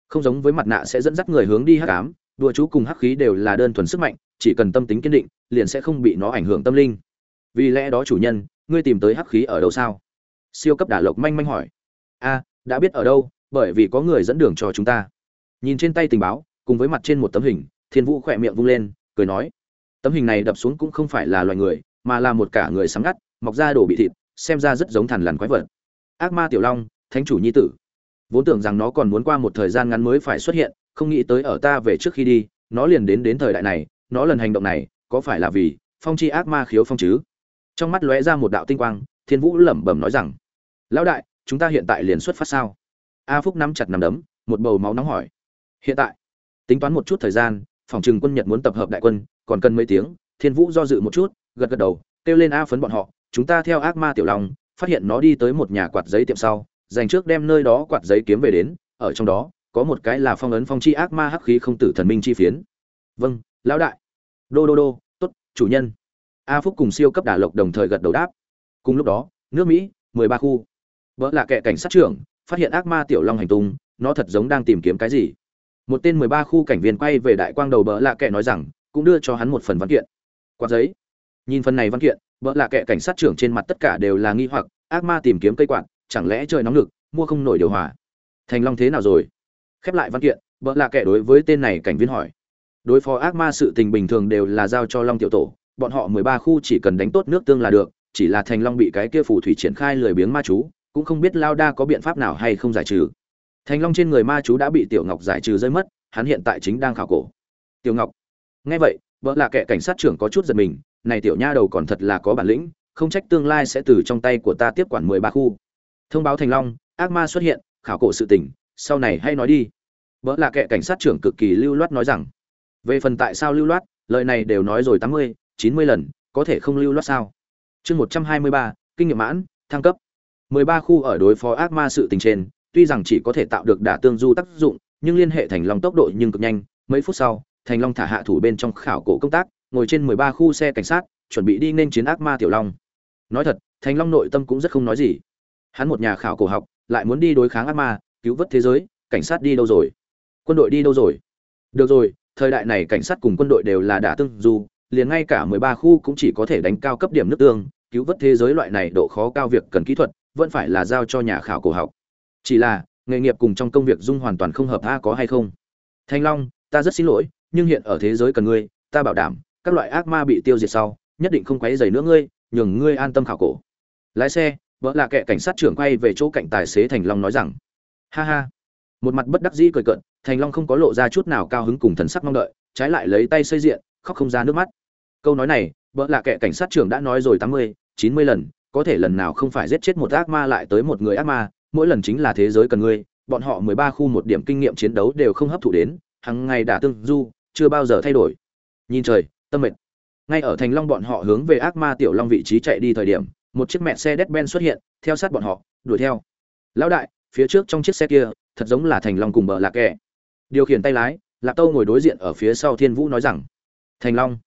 Không giống với mặt nạ sẽ dẫn dắt người hướng đi hắc ám đùa chú cùng hắc khí đều là đơn thuần sức mạnh chỉ cần tâm tính kiên định, liền sẽ không bị nó ảnh hưởng tâm linh. Vì lẽ đó chủ nhân, ngươi tìm tới hắc khí ở đâu sao? Siêu cấp đả lộc manh manh hỏi. A, đã biết ở đâu, bởi vì có người dẫn đường cho chúng ta. Nhìn trên tay tình báo, cùng với mặt trên một tấm hình, thiên vũ khỏe miệng vung lên, cười nói. Tấm hình này đập xuống cũng không phải là loài người, mà là một cả người sáng ngắt, mọc ra đổ bị thịt, xem ra rất giống thằn lằn quái vật. Ác ma tiểu long, thánh chủ nhi tử. Vốn tưởng rằng nó còn muốn qua một thời gian ngắn mới phải xuất hiện, không nghĩ tới ở ta về trước khi đi, nó liền đến đến thời đại này nó lần hành động này, có phải là vì phong chi ác ma khiếu phong chứ? Trong mắt lóe ra một đạo tinh quang, thiên vũ lẩm bẩm nói rằng, lão đại, chúng ta hiện tại liền xuất phát sao? A phúc nắm chặt nằm đấm, một bầu máu nóng hỏi. Hiện tại. Tính toán một chút thời gian, phòng trừng quân nhật muốn tập hợp đại quân, còn cần mấy tiếng, thiên vũ do dự một chút, gật gật đầu, kêu lên a phấn bọn họ, chúng ta theo ác ma tiểu long, phát hiện nó đi tới một nhà quạt giấy tiệm sau, dành trước đem nơi đó quạt giấy kiếm về đến, ở trong đó, có một cái là phong ấn phong chi ác ma hắc khí không tử thần minh chi phiến. Vâng lão đại. Đô đô đô, tốt, chủ nhân. A phúc cùng siêu cấp đà lộc đồng thời gật đầu đáp. Cùng lúc đó, nước mỹ, mười ba khu. Vợ là kẻ cảnh sát trưởng, phát hiện ác ma tiểu long hành tung, nó thật giống đang tìm kiếm cái gì. Một tên mười ba khu cảnh viên quay về đại quang đầu bỡ lạ kệ nói rằng, cũng đưa cho hắn một phần văn kiện. Quạt giấy. Nhìn phần này văn kiện bỡ lạ kệ cảnh sát trưởng trên mặt tất cả đều là nghi hoặc, ác ma tìm kiếm cây quạt, chẳng lẽ trời nóng lực, mua không nổi điều hòa. Thành long thế nào rồi? Khép lại văn kiện bỡ lạ kệ đối với tên này cảnh viên hỏi đối phó ác ma sự tình bình thường đều là giao cho long tiểu tổ, bọn họ mười ba khu chỉ cần đánh tốt nước tương là được, chỉ là thành long bị cái kia phù thủy triển khai lười biếng ma chú, cũng không biết lao đa có biện pháp nào hay không giải trừ. Thành long trên người ma chú đã bị tiểu ngọc giải trừ rơi mất, hắn hiện tại chính đang khảo cổ. Tiểu ngọc, nghe vậy, vợ là kẻ cảnh sát trưởng có chút giật mình, này tiểu nha đầu còn thật là có bản lĩnh, không trách tương lai sẽ từ trong tay của ta tiếp quản mười ba khu. Thông báo thành long, ác ma xuất hiện, khảo cổ sự tình, sau này hay nói đi. Vợ là kẻ cảnh sát trưởng cực kỳ lưu loát nói rằng về phần tại sao lưu loát, lời này đều nói rồi tám mươi, chín mươi lần, có thể không lưu loát sao? Chương một trăm hai mươi ba, kinh nghiệm mãn, thăng cấp. mười ba khu ở đối phó ác ma sự tình trên, tuy rằng chỉ có thể tạo được đả tương du tác dụng, nhưng liên hệ thành long tốc độ nhưng cực nhanh. Mấy phút sau, thành long thả hạ thủ bên trong khảo cổ công tác, ngồi trên mười ba khu xe cảnh sát, chuẩn bị đi nên chiến ác ma tiểu long. Nói thật, thành long nội tâm cũng rất không nói gì. Hắn một nhà khảo cổ học, lại muốn đi đối kháng ác ma, cứu vớt thế giới, cảnh sát đi đâu rồi? Quân đội đi đâu rồi? Được rồi thời đại này cảnh sát cùng quân đội đều là đả tương du, liền ngay cả mười ba khu cũng chỉ có thể đánh cao cấp điểm nước tương, cứu vớt thế giới loại này độ khó cao việc cần kỹ thuật, vẫn phải là giao cho nhà khảo cổ học. Chỉ là, nghề nghiệp cùng trong công việc dung hoàn toàn không hợp a có hay không? Thanh long, ta rất xin lỗi, nhưng hiện ở thế giới cần ngươi, ta bảo đảm, các loại ác ma bị tiêu diệt sau, nhất định không quấy rầy nữa ngươi, nhường ngươi an tâm khảo cổ. Lái xe, vợ là kệ cảnh sát trưởng quay về chỗ cạnh tài xế thành long nói rằng, ha ha một mặt bất đắc dĩ cười cợt, thành long không có lộ ra chút nào cao hứng cùng thần sắc mong đợi, trái lại lấy tay xây diện, khóc không ra nước mắt. Câu nói này, vợ là kẻ cảnh sát trưởng đã nói rồi tám mươi, chín mươi lần, có thể lần nào không phải giết chết một ác ma lại tới một người ác ma, mỗi lần chính là thế giới cần ngươi, bọn họ mười ba khu một điểm kinh nghiệm chiến đấu đều không hấp thụ đến hàng ngày đã tương du, chưa bao giờ thay đổi. Nhìn trời, tâm mệt. Ngay ở thành long bọn họ hướng về ác ma tiểu long vị trí chạy đi thời điểm, một chiếc mẹ xe đét ben xuất hiện, theo sát bọn họ, đuổi theo. Lão đại, phía trước trong chiếc xe kia thật giống là thành long cùng bờ lạc kẻ điều khiển tay lái, lạc tâu ngồi đối diện ở phía sau thiên vũ nói rằng, thành long.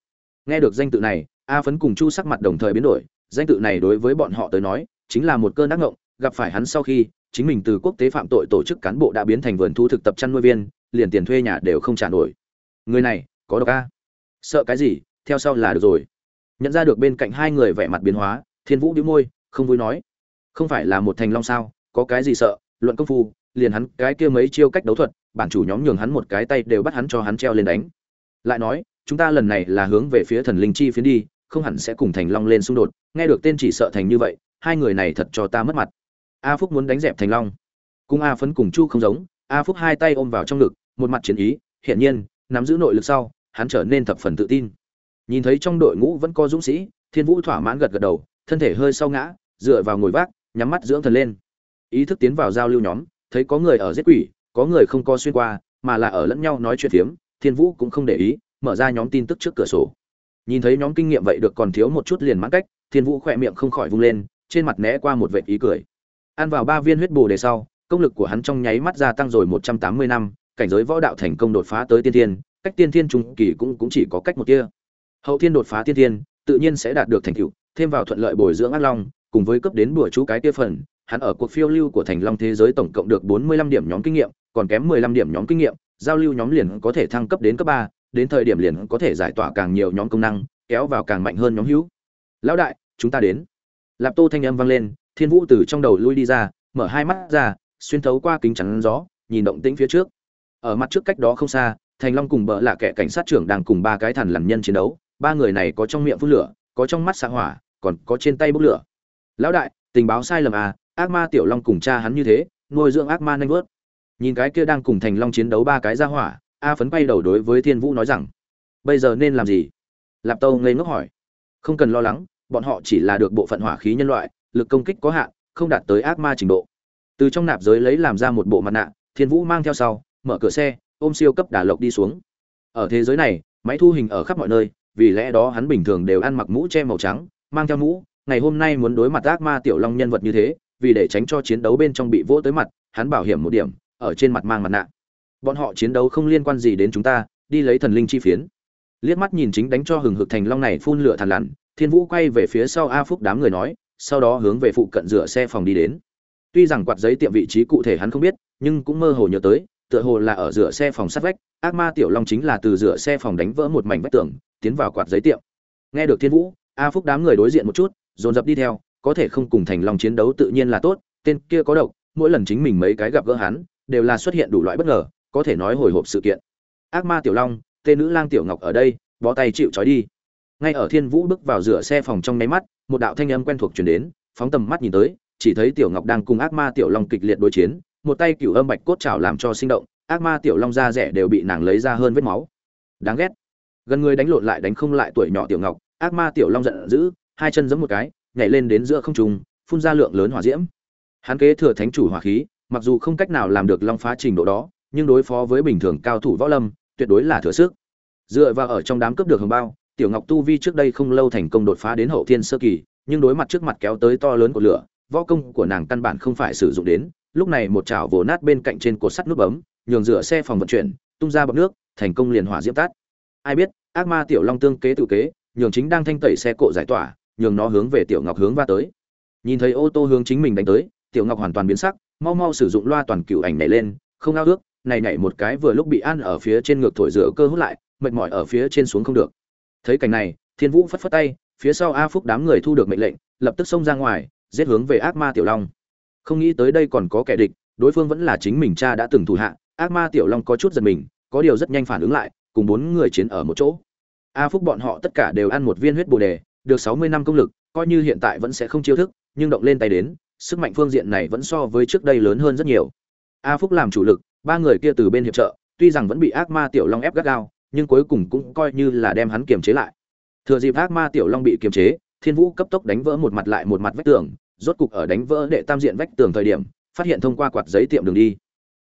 Nghe được danh tự này, a phấn cùng chu sắc mặt đồng thời biến đổi, danh tự này đối với bọn họ tới nói, chính là một cơn ác ngộng, gặp phải hắn sau khi, chính mình từ quốc tế phạm tội tổ chức cán bộ đã biến thành vườn thu thực tập chăn nuôi viên, liền tiền thuê nhà đều không trả nổi. Người này, có độc a. Sợ cái gì, theo sau là được rồi. Nhận ra được bên cạnh hai người vẻ mặt biến hóa, thiên vũ đĩu môi, không vui nói, không phải là một thành long sao, có cái gì sợ, luận công phu liền hắn cái kia mấy chiêu cách đấu thuật, bản chủ nhóm nhường hắn một cái tay đều bắt hắn cho hắn treo lên đánh. Lại nói, chúng ta lần này là hướng về phía thần linh chi phiến đi, không hẳn sẽ cùng thành long lên xung đột. Nghe được tên chỉ sợ thành như vậy, hai người này thật cho ta mất mặt. A phúc muốn đánh dẹp thành long. Cung a phấn cùng chu không giống, a phúc hai tay ôm vào trong ngực, một mặt chiến ý, hiển nhiên, nắm giữ nội lực sau, hắn trở nên thập phần tự tin. Nhìn thấy trong đội ngũ vẫn có dũng sĩ, thiên vũ thỏa mãn gật gật đầu, thân thể hơi sau ngã, dựa vào ngồi vác, nhắm mắt dưỡng thần lên. Ý thức tiến vào giao lưu nhóm thấy có người ở giết quỷ, có người không có xuyên qua, mà là ở lẫn nhau nói chuyện phiếm, thiên vũ cũng không để ý, mở ra nhóm tin tức trước cửa sổ. Nhìn thấy nhóm kinh nghiệm vậy được còn thiếu một chút liền mãn cách, thiên vũ khỏe miệng không khỏi vung lên, trên mặt né qua một vệt ý cười. Ăn vào ba viên huyết bồ đề sau, công lực của hắn trong nháy mắt gia tăng rồi một trăm tám mươi năm, cảnh giới võ đạo thành công đột phá tới tiên thiên, cách tiên thiên trung kỳ cũng cũng chỉ có cách một tia. Hậu thiên đột phá tiên thiên, tự nhiên sẽ đạt được thành tựu, thêm vào thuận lợi bồi dưỡng ác long, cùng với cấp đến bùa chú cái tia phần hắn ở cuộc phiêu lưu của thành long thế giới tổng cộng được bốn mươi lăm điểm nhóm kinh nghiệm, còn kém mười lăm điểm nhóm kinh nghiệm, giao lưu nhóm liền có thể thăng cấp đến cấp ba, đến thời điểm liền có thể giải tỏa càng nhiều nhóm công năng, kéo vào càng mạnh hơn nhóm hữu. Lão đại, chúng ta đến. Lạp tô thanh âm vang lên, thiên vũ từ trong đầu lui đi ra, mở hai mắt ra, xuyên thấu qua kính chắn gió, nhìn động tĩnh phía trước. Ở mặt trước cách đó không xa, thành long cùng bợ là kẻ cảnh sát trưởng đang cùng ba cái thằn lằn nhân chiến đấu, ba người này có trong miệng phun lửa, có trong mắt xạ hỏa, còn có trên tay bốc lửa. Lão đại, tình báo sai lầm à ác ma tiểu long cùng cha hắn như thế, nuôi dưỡng ác ma nanh vớt. Nhìn cái kia đang cùng thành long chiến đấu ba cái ra hỏa, a phấn bay đầu đối với thiên vũ nói rằng, bây giờ nên làm gì? Lạp tâu ngây ngốc hỏi. Không cần lo lắng, bọn họ chỉ là được bộ phận hỏa khí nhân loại, lực công kích có hạn, không đạt tới ác ma trình độ. Từ trong nạp giới lấy làm ra một bộ mặt nạ, thiên vũ mang theo sau, mở cửa xe, ôm siêu cấp đà lộc đi xuống. Ở thế giới này, máy thu hình ở khắp mọi nơi, vì lẽ đó hắn bình thường đều ăn mặc mũ che màu trắng, mang theo mũ, ngày hôm nay muốn đối mặt ác ma tiểu long nhân vật như thế vì để tránh cho chiến đấu bên trong bị vỗ tới mặt, hắn bảo hiểm một điểm, ở trên mặt mang mặt nạ. Bọn họ chiến đấu không liên quan gì đến chúng ta, đi lấy thần linh chi phiến. Liếc mắt nhìn chính đánh cho hừng hực thành long này phun lửa thằn lằn, thiên vũ quay về phía sau a phúc đám người nói, sau đó hướng về phụ cận rửa xe phòng đi đến. Tuy rằng quạt giấy tiệm vị trí cụ thể hắn không biết, nhưng cũng mơ hồ nhớ tới, tựa hồ là ở rửa xe phòng sát vách, ác ma tiểu long chính là từ rửa xe phòng đánh vỡ một mảnh vách tường, tiến vào quạt giấy tiệm. Nghe được thiên vũ, a phúc đám người đối diện một chút, dồn dập đi theo có thể không cùng thành long chiến đấu tự nhiên là tốt, tên kia có độc, mỗi lần chính mình mấy cái gặp gỡ hắn, đều là xuất hiện đủ loại bất ngờ, có thể nói hồi hộp sự kiện. Ác ma tiểu long, tên nữ lang tiểu ngọc ở đây, bó tay chịu trói đi. Ngay ở thiên vũ bước vào rửa xe phòng trong nháy mắt, một đạo thanh âm quen thuộc chuyển đến, phóng tầm mắt nhìn tới, chỉ thấy tiểu ngọc đang cùng ác ma tiểu long kịch liệt đối chiến, một tay cửu âm bạch cốt trào làm cho sinh động, ác ma tiểu long da rẻ đều bị nàng lấy ra hơn vết máu. Đáng ghét. Gần người đánh lộn lại đánh không lại tuổi nhỏ tiểu ngọc, ác ma tiểu long giận dữ, hai chân giẫm một cái nhảy lên đến giữa không trung, phun ra lượng lớn hỏa diễm. Hắn kế thừa thánh chủ hỏa khí, mặc dù không cách nào làm được long phá trình độ đó, nhưng đối phó với bình thường cao thủ võ lâm, tuyệt đối là thừa sức. Dựa vào ở trong đám cướp được hồng bao, tiểu ngọc tu vi trước đây không lâu thành công đột phá đến hậu thiên sơ kỳ, nhưng đối mặt trước mặt kéo tới to lớn của lửa, võ công của nàng căn bản không phải sử dụng đến. Lúc này một chảo vồ nát bên cạnh trên cột sắt nút bấm, nhường rửa xe phòng vận chuyển, tung ra bọt nước, thành công liền hỏa diễm tắt. ai biết, ác ma tiểu long tương kế tự kế, nhường chính đang thanh tẩy xe cộ giải tỏa nhường nó hướng về tiểu ngọc hướng va tới. Nhìn thấy ô tô hướng chính mình đánh tới, tiểu ngọc hoàn toàn biến sắc, mau mau sử dụng loa toàn cựu ảnh này lên, không ao ước, này nhảy một cái vừa lúc bị ăn ở phía trên ngược thổi rửa cơ hút lại, mệt mỏi ở phía trên xuống không được. Thấy cảnh này, thiên vũ phất phất tay, phía sau a phúc đám người thu được mệnh lệnh, lập tức xông ra ngoài, giết hướng về ác ma tiểu long. Không nghĩ tới đây còn có kẻ địch, đối phương vẫn là chính mình cha đã từng thủ hạ, ác ma tiểu long có chút giật mình, có điều rất nhanh phản ứng lại, cùng bốn người chiến ở một chỗ. A phúc bọn họ tất cả đều ăn một viên huyết bồ đề được sáu mươi năm công lực, coi như hiện tại vẫn sẽ không chiêu thức, nhưng động lên tay đến, sức mạnh phương diện này vẫn so với trước đây lớn hơn rất nhiều. A phúc làm chủ lực, ba người kia từ bên hiệp trợ, tuy rằng vẫn bị ác ma tiểu long ép gắt gao, nhưng cuối cùng cũng coi như là đem hắn kiềm chế lại. Thừa dịp ác ma tiểu long bị kiềm chế, thiên vũ cấp tốc đánh vỡ một mặt lại một mặt vách tường, rốt cục ở đánh vỡ đệ tam diện vách tường thời điểm, phát hiện thông qua quạt giấy tiệm đường đi.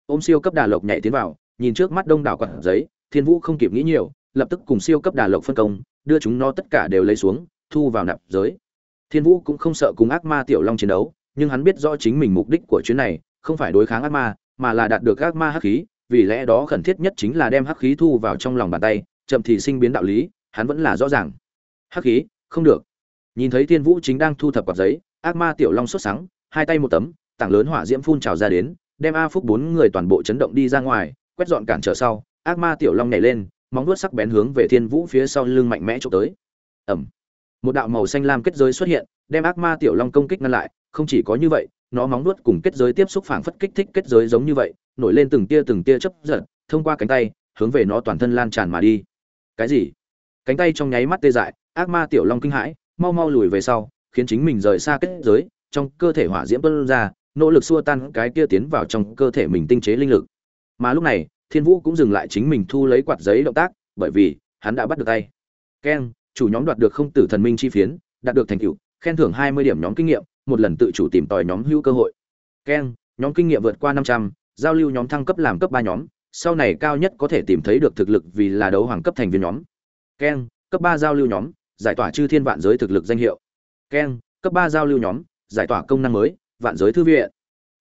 Ôm siêu cấp đà lộc nhảy tiến vào, nhìn trước mắt đông đảo quạt giấy, thiên vũ không kịp nghĩ nhiều, lập tức cùng siêu cấp đà lộc phân công, đưa chúng nó tất cả đều lấy xuống thu vào nạp giới. Thiên vũ cũng không sợ cùng ác ma tiểu long chiến đấu, nhưng hắn biết rõ chính mình mục đích của chuyến này, không phải đối kháng ác ma, mà là đạt được ác ma hắc khí, vì lẽ đó khẩn thiết nhất chính là đem hắc khí thu vào trong lòng bàn tay, chậm thì sinh biến đạo lý, hắn vẫn là rõ ràng. Hắc khí? Không được. Nhìn thấy thiên vũ chính đang thu thập quạt giấy, ác ma tiểu long xuất sáng hai tay một tấm, tảng lớn hỏa diễm phun trào ra đến, đem a phúc bốn người toàn bộ chấn động đi ra ngoài, quét dọn cản trở sau, ác ma tiểu long nhảy lên, móng vuốt sắc bén hướng về thiên vũ phía sau lưng mạnh mẽ trộm tới. Ẩm một đạo màu xanh lam kết giới xuất hiện, đem ác ma tiểu long công kích ngăn lại, không chỉ có như vậy, nó móng nuốt cùng kết giới tiếp xúc phảng phất kích thích kết giới giống như vậy, nổi lên từng tia từng tia chấp giật, thông qua cánh tay, hướng về nó toàn thân lan tràn mà đi. Cái gì? Cánh tay trong nháy mắt tê dại, ác ma tiểu long kinh hãi, mau mau lùi về sau, khiến chính mình rời xa kết giới, trong cơ thể hỏa diễm tuôn ra, nỗ lực xua tan cái kia tiến vào trong cơ thể mình tinh chế linh lực. Mà lúc này, thiên vũ cũng dừng lại chính mình thu lấy quạt giấy động tác, bởi vì hắn đã bắt được tay. Keng chủ nhóm đoạt được không tử thần minh chi phiến, đạt được thành tựu, khen thưởng hai mươi điểm nhóm kinh nghiệm, một lần tự chủ tìm tòi nhóm hữu cơ hội. Keng nhóm kinh nghiệm vượt qua năm trăm, giao lưu nhóm thăng cấp làm cấp ba nhóm, sau này cao nhất có thể tìm thấy được thực lực vì là đấu hoàng cấp thành viên nhóm. Keng cấp ba giao lưu nhóm, giải tỏa chư thiên vạn giới thực lực danh hiệu. Keng cấp ba giao lưu nhóm, giải tỏa công năng mới, vạn giới thư viện.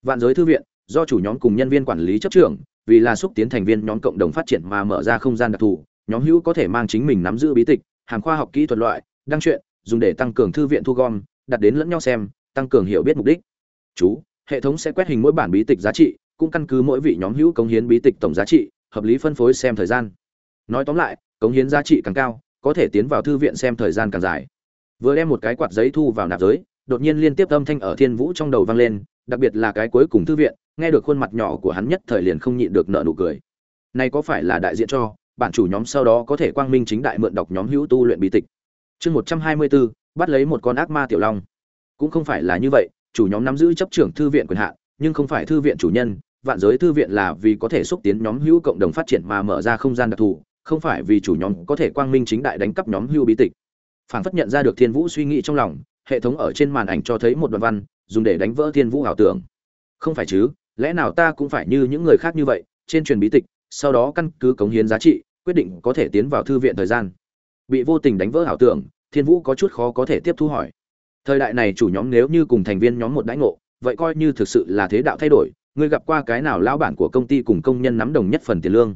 Vạn giới thư viện, do chủ nhóm cùng nhân viên quản lý chấp trưởng, vì là xúc tiến thành viên nhóm cộng đồng phát triển mà mở ra không gian đặc thù, nhóm hữu có thể mang chính mình nắm giữ bí tịch hàng khoa học kỹ thuật loại, đăng truyện, dùng để tăng cường thư viện thu gom, đặt đến lẫn nhau xem, tăng cường hiểu biết mục đích. Chú, hệ thống sẽ quét hình mỗi bản bí tịch giá trị, cũng căn cứ mỗi vị nhóm hữu cống hiến bí tịch tổng giá trị, hợp lý phân phối xem thời gian. Nói tóm lại, cống hiến giá trị càng cao, có thể tiến vào thư viện xem thời gian càng dài. Vừa đem một cái quạt giấy thu vào nạp giới, đột nhiên liên tiếp âm thanh ở thiên vũ trong đầu vang lên, đặc biệt là cái cuối cùng thư viện, nghe được khuôn mặt nhỏ của hắn nhất thời liền không nhịn được nợ nụ cười. Này có phải là đại diện cho bản chủ nhóm sau đó có thể quang minh chính đại mượn đọc nhóm hữu tu luyện bí tịch. Chương một trăm hai mươi bốn bắt lấy một con ác ma tiểu long. Cũng không phải là như vậy, chủ nhóm nắm giữ chấp trưởng thư viện quyền hạn, nhưng không phải thư viện chủ nhân, vạn giới thư viện là vì có thể xúc tiến nhóm hữu cộng đồng phát triển mà mở ra không gian đặc thù, không phải vì chủ nhóm có thể quang minh chính đại đánh cắp nhóm hữu bí tịch. Phản phất nhận ra được thiên vũ suy nghĩ trong lòng, hệ thống ở trên màn ảnh cho thấy một đoạn văn, dùng để đánh vỡ thiên vũ ảo tưởng. Không phải chứ, lẽ nào ta cũng phải như những người khác như vậy, trên truyền bí tịch, sau đó căn cứ cống hiến giá trị quyết định có thể tiến vào thư viện thời gian. Bị vô tình đánh vỡ ảo tưởng, thiên vũ có chút khó có thể tiếp thu hỏi. Thời đại này chủ nhóm nếu như cùng thành viên nhóm một đãi ngộ, vậy coi như thực sự là thế đạo thay đổi, ngươi gặp qua cái nào lão bản của công ty cùng công nhân nắm đồng nhất phần tiền lương?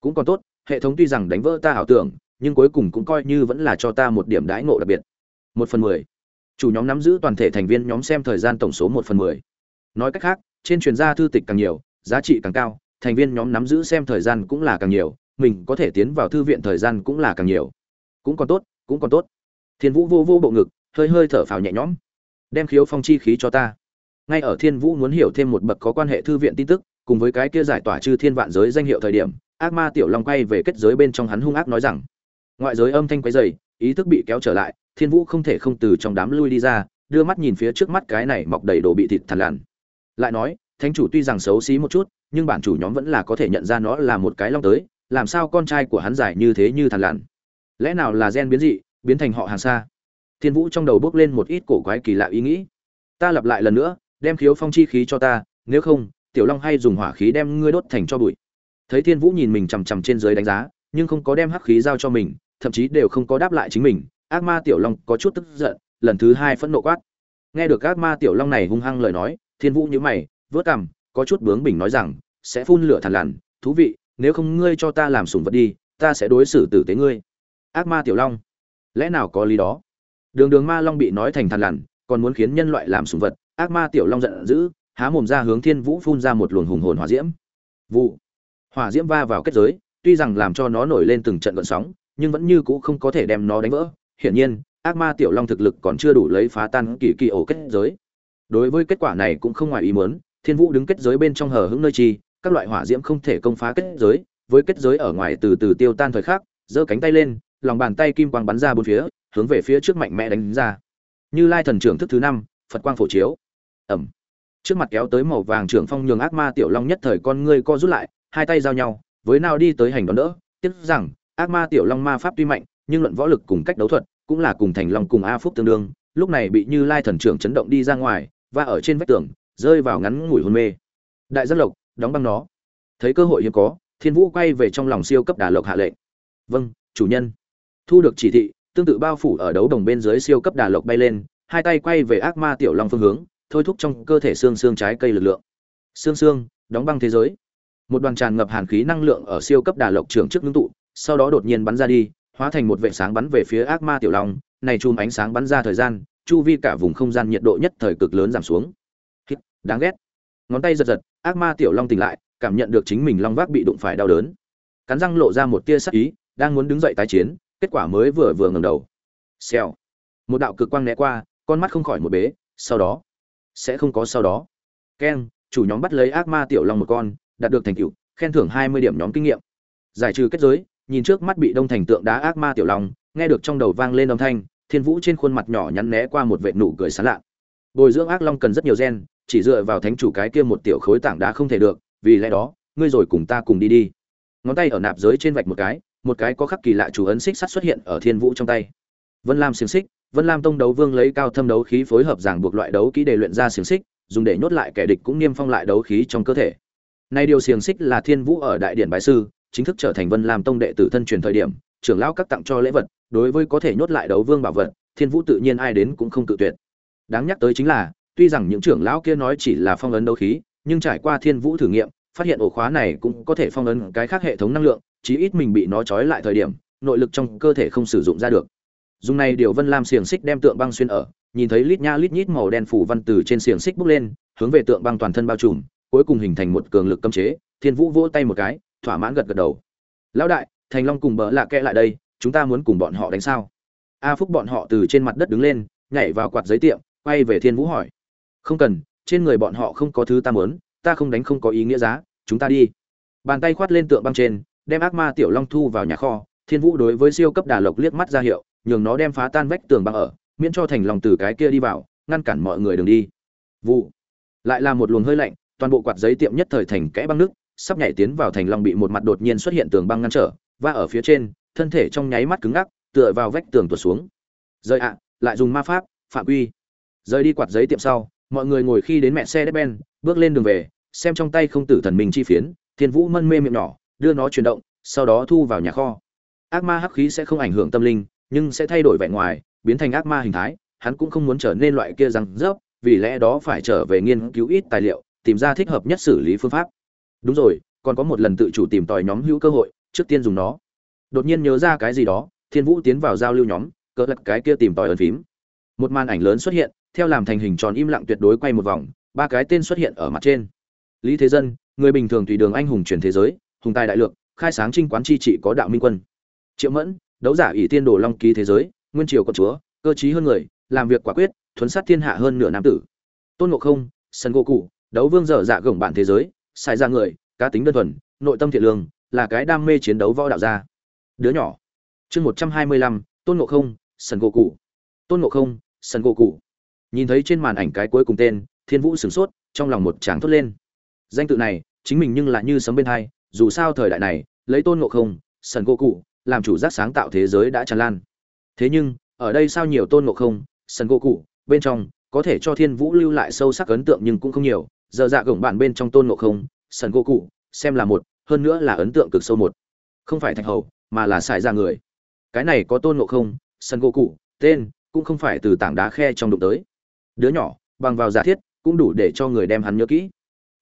Cũng còn tốt, hệ thống tuy rằng đánh vỡ ta ảo tưởng, nhưng cuối cùng cũng coi như vẫn là cho ta một điểm đãi ngộ đặc biệt. Một phần mười. Chủ nhóm nắm giữ toàn thể thành viên nhóm xem thời gian tổng số một phần mười. Nói cách khác, trên truyền gia thư tịch càng nhiều, giá trị càng cao, thành viên nhóm nắm giữ xem thời gian cũng là càng nhiều mình có thể tiến vào thư viện thời gian cũng là càng nhiều. Cũng còn tốt, cũng còn tốt. Thiên vũ vô vô bộ ngực, hơi hơi thở phào nhẹ nhõm. Đem khiếu phong chi khí cho ta. Ngay ở thiên vũ muốn hiểu thêm một bậc có quan hệ thư viện tin tức, cùng với cái kia giải tỏa chư thiên vạn giới danh hiệu thời điểm, ác ma tiểu long quay về kết giới bên trong hắn hung ác nói rằng, ngoại giới âm thanh quấy dày ý thức bị kéo trở lại, thiên vũ không thể không từ trong đám lui đi ra, đưa mắt nhìn phía trước mắt cái này mọc đầy đồ bị thịt thằn lằn. Lại nói, thánh chủ tuy rằng xấu xí một chút, nhưng bản chủ nhóm vẫn là có thể nhận ra nó là một cái long tới làm sao con trai của hắn giải như thế như thằn lằn? Lẽ nào là gen biến dị, biến thành họ hàng xa? Thiên vũ trong đầu bước lên một ít cổ quái kỳ lạ ý nghĩ. Ta lặp lại lần nữa, đem khiếu phong chi khí cho ta, nếu không, tiểu long hay dùng hỏa khí đem ngươi đốt thành cho bụi. Thấy thiên vũ nhìn mình chằm chằm trên dưới đánh giá, nhưng không có đem hắc khí giao cho mình, thậm chí đều không có đáp lại chính mình, ác ma tiểu long có chút tức giận, lần thứ hai phẫn nộ quát. Nghe được ác ma tiểu long này hung hăng lời nói, thiên vũ nhíu mày, vớt cằm, có chút bướng bỉnh nói rằng, sẽ phun lửa thằn lằn, thú vị nếu không ngươi cho ta làm sủng vật đi, ta sẽ đối xử tử tế ngươi. Ác ma tiểu long, lẽ nào có lý đó? Đường đường ma long bị nói thành thằn lằn, còn muốn khiến nhân loại làm sủng vật, ác ma tiểu long giận dữ, há mồm ra hướng thiên vũ phun ra một luồng hùng hồn hỏa diễm. Vụ, hỏa diễm va vào kết giới, tuy rằng làm cho nó nổi lên từng trận gợn sóng, nhưng vẫn như cũ không có thể đem nó đánh vỡ. Hiển nhiên, ác ma tiểu long thực lực còn chưa đủ lấy phá tan kỳ kỳ ổ kết giới. Đối với kết quả này cũng không ngoài ý muốn, thiên vũ đứng kết giới bên trong hờ hững nơi chi các loại hỏa diễm không thể công phá kết giới với kết giới ở ngoài từ từ tiêu tan thời khắc giơ cánh tay lên lòng bàn tay kim quang bắn ra bốn phía hướng về phía trước mạnh mẽ đánh ra. Như lai thần trưởng thức thứ năm phật quang phổ chiếu. Ầm, trước mặt kéo tới màu vàng trưởng phong nhường ác ma tiểu long nhất thời con ngươi co rút lại hai tay giao nhau với nào đi tới hành đón đỡ tiếc rằng ác ma tiểu long ma pháp tuy mạnh nhưng luận võ lực cùng cách đấu thuật cũng là cùng thành long cùng a phúc tương đương lúc này bị như lai thần trưởng chấn động đi ra ngoài và ở trên vách tường rơi vào ngắn ngủi hôn mê. Đại giác lộc đóng băng nó. Thấy cơ hội hiếm có, thiên vũ quay về trong lòng siêu cấp đà lộc hạ lệnh. Vâng chủ nhân. Thu được chỉ thị, tương tự bao phủ ở đấu đồng bên dưới siêu cấp đà lộc bay lên, hai tay quay về ác ma tiểu long phương hướng, thôi thúc trong cơ thể xương xương trái cây lực lượng. Xương xương, đóng băng thế giới. Một đoàn tràn ngập hàn khí năng lượng ở siêu cấp đà lộc trưởng trước ngưng tụ, sau đó đột nhiên bắn ra đi, hóa thành một vệ sáng bắn về phía ác ma tiểu long, này chùm ánh sáng bắn ra thời gian, chu vi cả vùng không gian nhiệt độ nhất thời cực lớn giảm xuống. Đáng ghét ngón tay giật giật, ác ma tiểu long tỉnh lại, cảm nhận được chính mình long vác bị đụng phải đau đớn. Cắn răng lộ ra một tia sắc ý, đang muốn đứng dậy tái chiến, kết quả mới vừa vừa ngẩng đầu. Xèo. Một đạo cực quang né qua, con mắt không khỏi một bế, sau đó. Sẽ không có sau đó. Keng, chủ nhóm bắt lấy ác ma tiểu long một con, đạt được thành tựu, khen thưởng hai mươi điểm nhóm kinh nghiệm. Giải trừ kết giới, nhìn trước mắt bị đông thành tượng đá ác ma tiểu long, nghe được trong đầu vang lên âm thanh, thiên vũ trên khuôn mặt nhỏ nhắn né qua một vệ nụ cười sán lạ. Bồi dưỡng ác long cần rất nhiều gen chỉ dựa vào thánh chủ cái kia một tiểu khối tảng đá không thể được, vì lẽ đó, ngươi rồi cùng ta cùng đi đi. Ngón tay ở nạp giới trên vạch một cái một cái có khắc kỳ lạ chủ ấn xích sắt xuất hiện ở thiên vũ trong tay. Vân lam xiềng xích, vân lam tông đấu vương lấy cao thâm đấu khí phối hợp giảng buộc loại đấu kỹ để luyện ra xiềng xích, dùng để nhốt lại kẻ địch cũng niêm phong lại đấu khí trong cơ thể. Nay điều xiềng xích là thiên vũ ở đại điện bái sư, chính thức trở thành vân lam tông đệ tử thân truyền thời điểm, trưởng lão các tặng cho lễ vật, đối với có thể nhốt lại đấu vương bảo vật, thiên vũ tự nhiên ai đến cũng không tự tuyệt. Đáng nhắc tới chính là tuy rằng những trưởng lão kia nói chỉ là phong ấn đấu khí, nhưng trải qua thiên vũ thử nghiệm, phát hiện ổ khóa này cũng có thể phong ấn cái khác hệ thống năng lượng, chí ít mình bị nó trói lại thời điểm, nội lực trong cơ thể không sử dụng ra được. Dùng này điều vân lam xiềng xích đem tượng băng xuyên ở, nhìn thấy lít nha lít nhít màu đen phủ văn từ trên xiềng xích bốc lên, hướng về tượng băng toàn thân bao trùm, cuối cùng hình thành một cường lực cấm chế, thiên vũ vỗ tay một cái, thỏa mãn gật gật đầu. Lão đại, thành long cùng bỡ lạ kẽ lại đây, chúng ta muốn cùng bọn họ đánh sao? A phúc bọn họ từ trên mặt đất đứng lên, nhảy vào quạt giấy tiệm, quay về thiên vũ hỏi không cần, trên người bọn họ không có thứ ta muốn, ta không đánh không có ý nghĩa giá, chúng ta đi. Bàn tay khoát lên tượng băng trên, đem ác ma tiểu long thu vào nhà kho, thiên vũ đối với siêu cấp đà lộc liếc mắt ra hiệu, nhường nó đem phá tan vách tường băng ở, miễn cho thành lòng từ cái kia đi vào, ngăn cản mọi người đường đi. Vụ. Lại là một luồng hơi lạnh, toàn bộ quạt giấy tiệm nhất thời thành kẽ băng nước, sắp nhảy tiến vào thành long bị một mặt đột nhiên xuất hiện tường băng ngăn trở và ở phía trên, thân thể trong nháy mắt cứng ngắc, tựa vào vách tường tuột xuống. Rời ạ, lại dùng ma pháp, phạm quy. Rời đi quạt giấy tiệm sau mọi người ngồi khi đến mẹ xe đép ben bước lên đường về, xem trong tay không tử thần mình chi phiến, thiên vũ mân mê miệng nhỏ, đưa nó chuyển động, sau đó thu vào nhà kho. Ác ma hắc khí sẽ không ảnh hưởng tâm linh, nhưng sẽ thay đổi vẻ ngoài, biến thành ác ma hình thái, hắn cũng không muốn trở nên loại kia răng rớp, vì lẽ đó phải trở về nghiên cứu ít tài liệu, tìm ra thích hợp nhất xử lý phương pháp. Đúng rồi, còn có một lần tự chủ tìm tòi nhóm hữu cơ hội, trước tiên dùng nó. Đột nhiên nhớ ra cái gì đó, thiên vũ tiến vào giao lưu nhóm, cỡ lật cái kia tìm tòi ấn phím. Một màn ảnh lớn xuất hiện theo làm thành hình tròn im lặng tuyệt đối quay một vòng, ba cái tên xuất hiện ở mặt trên. Lý thế dân, người bình thường tùy đường anh hùng truyền thế giới, hùng tài đại lượng khai sáng trinh quán chi trị có đạo minh quân. Triệu mẫn, đấu giả ỷ tiên đồ long ký thế giới, nguyên triều con chúa, cơ trí hơn người, làm việc quả quyết, thuấn sát thiên hạ hơn nửa nam tử. Tôn ngộ không, sân gỗ cụ, đấu vương dở dạ gổng bản thế giới, sai ra người, cá tính đơn thuần, nội tâm thiện lương, là cái đam mê chiến đấu võ đạo gia. Đứa nhỏ. Chương một trăm hai mươi lăm, tôn ngộ không, sân gỗ cụ. Tôn ngộ không, sân gỗ cụ nhìn thấy trên màn ảnh cái cuối cùng tên, thiên vũ sửng sốt, trong lòng một tràng thốt lên. Danh tự này, chính mình nhưng lại như sấm bên hai, dù sao thời đại này, lấy tôn ngộ không, sần gỗ cụ, làm chủ giác sáng tạo thế giới đã tràn lan. Thế nhưng, ở đây sao nhiều tôn ngộ không, sần gỗ cụ, bên trong, có thể cho thiên vũ lưu lại sâu sắc ấn tượng nhưng cũng không nhiều. Giờ dạ gồng bạn bên trong tôn ngộ không, sần gỗ cụ, xem là một, hơn nữa là ấn tượng cực sâu một. Không phải thạch hầu, mà là xài ra người. Cái này có tôn ngộ không, sần gỗ cụ, tên, cũng không phải từ tảng đá khe trong đụng tới đứa nhỏ, bằng vào giả thiết, cũng đủ để cho người đem hắn nhớ kỹ.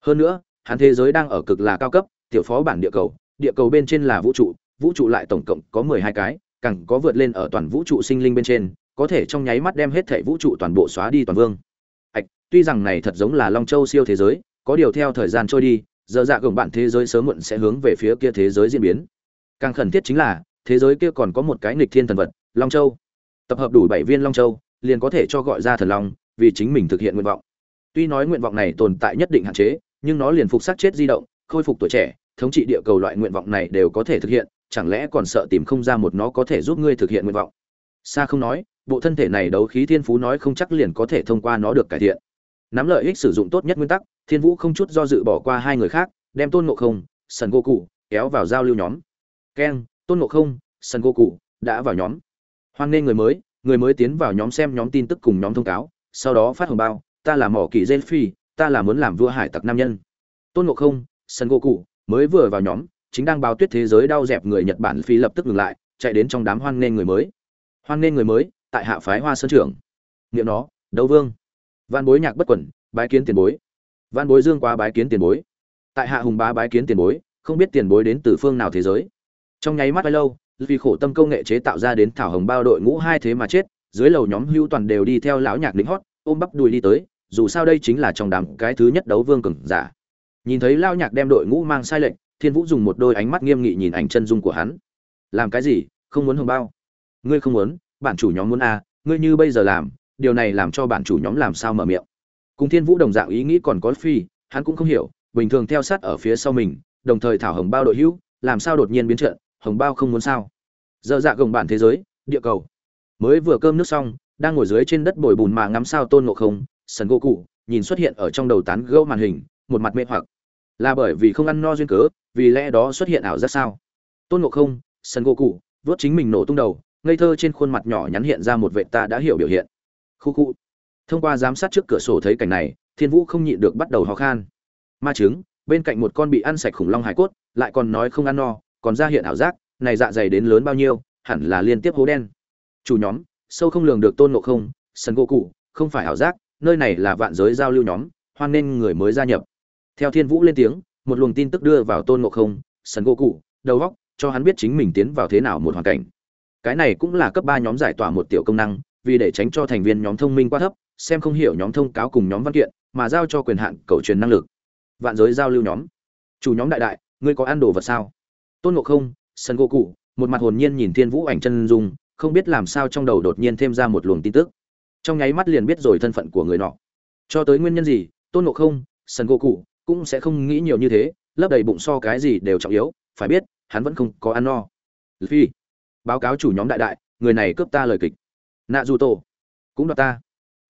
Hơn nữa, hắn thế giới đang ở cực là cao cấp, tiểu phó bản địa cầu địa cầu bên trên là vũ trụ vũ trụ lại tổng cộng có mười hai cái, càng có vượt lên ở toàn vũ trụ sinh linh bên trên, có thể trong nháy mắt đem hết thể vũ trụ toàn bộ xóa đi toàn vương. Ạch tuy rằng này thật giống là long châu siêu thế giới, có điều theo thời gian trôi đi, giờ dạ gồng bạn thế giới sớm muộn sẽ hướng về phía kia thế giới diễn biến. Càng khẩn thiết chính là, thế giới kia còn có một cái nghịch thiên thần vật, long châu. Tập hợp đủ bảy viên long châu, liền có thể cho gọi ra thần long vì chính mình thực hiện nguyện vọng. Tuy nói nguyện vọng này tồn tại nhất định hạn chế, nhưng nó liền phục sát chết di động, khôi phục tuổi trẻ, thống trị địa cầu loại nguyện vọng này đều có thể thực hiện, chẳng lẽ còn sợ tìm không ra một nó có thể giúp ngươi thực hiện nguyện vọng? Xa không nói, bộ thân thể này đấu khí thiên phú nói không chắc liền có thể thông qua nó được cải thiện. Nắm lợi ích sử dụng tốt nhất nguyên tắc, thiên vũ không chút do dự bỏ qua hai người khác, đem tôn ngộ không, sần gô cụ kéo vào giao lưu nhóm. Keng, tôn ngộ không, sần gô cụ đã vào nhóm. Hoan nghênh người mới người mới tiến vào nhóm xem nhóm tin tức cùng nhóm thông cáo sau đó phát hồng bao, ta là mỏ kỳ dê phi, ta là muốn làm vua hải tặc nam nhân. Tôn ngộ không, sân gỗ cụ, mới vừa vào nhóm, chính đang báo tuyết thế giới đau dẹp người nhật bản phi lập tức ngừng lại, chạy đến trong đám hoan nghênh người mới. Hoan nghênh người mới, tại hạ phái hoa sơn trưởng. Niệm nó, đấu vương. Văn bối nhạc bất quẩn, bái kiến tiền bối. Văn bối dương quá bái kiến tiền bối. Tại hạ hùng bá bái kiến tiền bối, không biết tiền bối đến từ phương nào thế giới. Trong nháy mắt lâu, vì khổ tâm công nghệ chế tạo ra đến thảo hồng bao đội ngũ hai thế mà chết dưới lầu nhóm hưu toàn đều đi theo lão nhạc lính hót ôm bắp đùi đi tới dù sao đây chính là trong đám cái thứ nhất đấu vương cường giả. Nhìn thấy lao nhạc đem đội ngũ mang sai lệnh thiên vũ dùng một đôi ánh mắt nghiêm nghị nhìn ảnh chân dung của hắn. Làm cái gì? Không muốn hồng bao. Ngươi không muốn bản chủ nhóm muốn a à, ngươi như bây giờ làm điều này làm cho bản chủ nhóm làm sao mở miệng? Cùng thiên vũ đồng dạng ý nghĩ còn có phi hắn cũng không hiểu bình thường theo sát ở phía sau mình đồng thời thảo hồng bao đội hữu làm sao đột nhiên biến trận hồng bao không muốn sao? Dơ dạ gồng bản thế giới địa cầu mới vừa cơm nước xong, đang ngồi dưới trên đất bồi bùn mà ngắm sao tôn ngộ không, sần gỗ cụ, nhìn xuất hiện ở trong đầu tán gẫu màn hình, một mặt mê hoặc. Là bởi vì không ăn no duyên cớ, vì lẽ đó xuất hiện ảo giác sao? Tôn ngộ không, sần gỗ cụ vớt chính mình nổ tung đầu, ngây thơ trên khuôn mặt nhỏ nhắn hiện ra một vệ ta đã hiểu biểu hiện. Khu khu. Thông qua giám sát trước cửa sổ thấy cảnh này, thiên vũ không nhịn được bắt đầu ho khan. Ma trứng, bên cạnh một con bị ăn sạch khủng long hải cốt, lại còn nói không ăn no, còn ra hiện ảo giác, này dạ dày đến lớn bao nhiêu, hẳn là liên tiếp hố đen chủ nhóm, sâu không lường được tôn ngộ không sân gỗ cụ, không phải ảo giác, nơi này là vạn giới giao lưu nhóm, hoan nên người mới gia nhập. Theo thiên vũ lên tiếng, một luồng tin tức đưa vào tôn ngộ không sân gỗ cụ, đầu góc cho hắn biết chính mình tiến vào thế nào một hoàn cảnh. Cái này cũng là cấp ba nhóm giải tỏa một tiểu công năng, vì để tránh cho thành viên nhóm thông minh quá thấp, xem không hiểu nhóm thông cáo cùng nhóm văn kiện, mà giao cho quyền hạn cầu truyền năng lực. Vạn giới giao lưu nhóm. Chủ nhóm đại đại, ngươi có ăn đồ vật sao? Tôn ngộ không sân gỗ cụ, một mặt hồn nhiên nhìn thiên vũ ảnh chân dung không biết làm sao trong đầu đột nhiên thêm ra một luồng tin tức. Trong nháy mắt liền biết rồi thân phận của người nọ. Cho tới nguyên nhân gì, tôn ngộ không, sần gỗ cụ cũng sẽ không nghĩ nhiều như thế, lấp đầy bụng so cái gì đều trọng yếu, phải biết, hắn vẫn không có ăn no. Phi, báo cáo chủ nhóm đại đại, người này cướp ta lời kịch. Nạ dù tổ, cũng đoạt ta.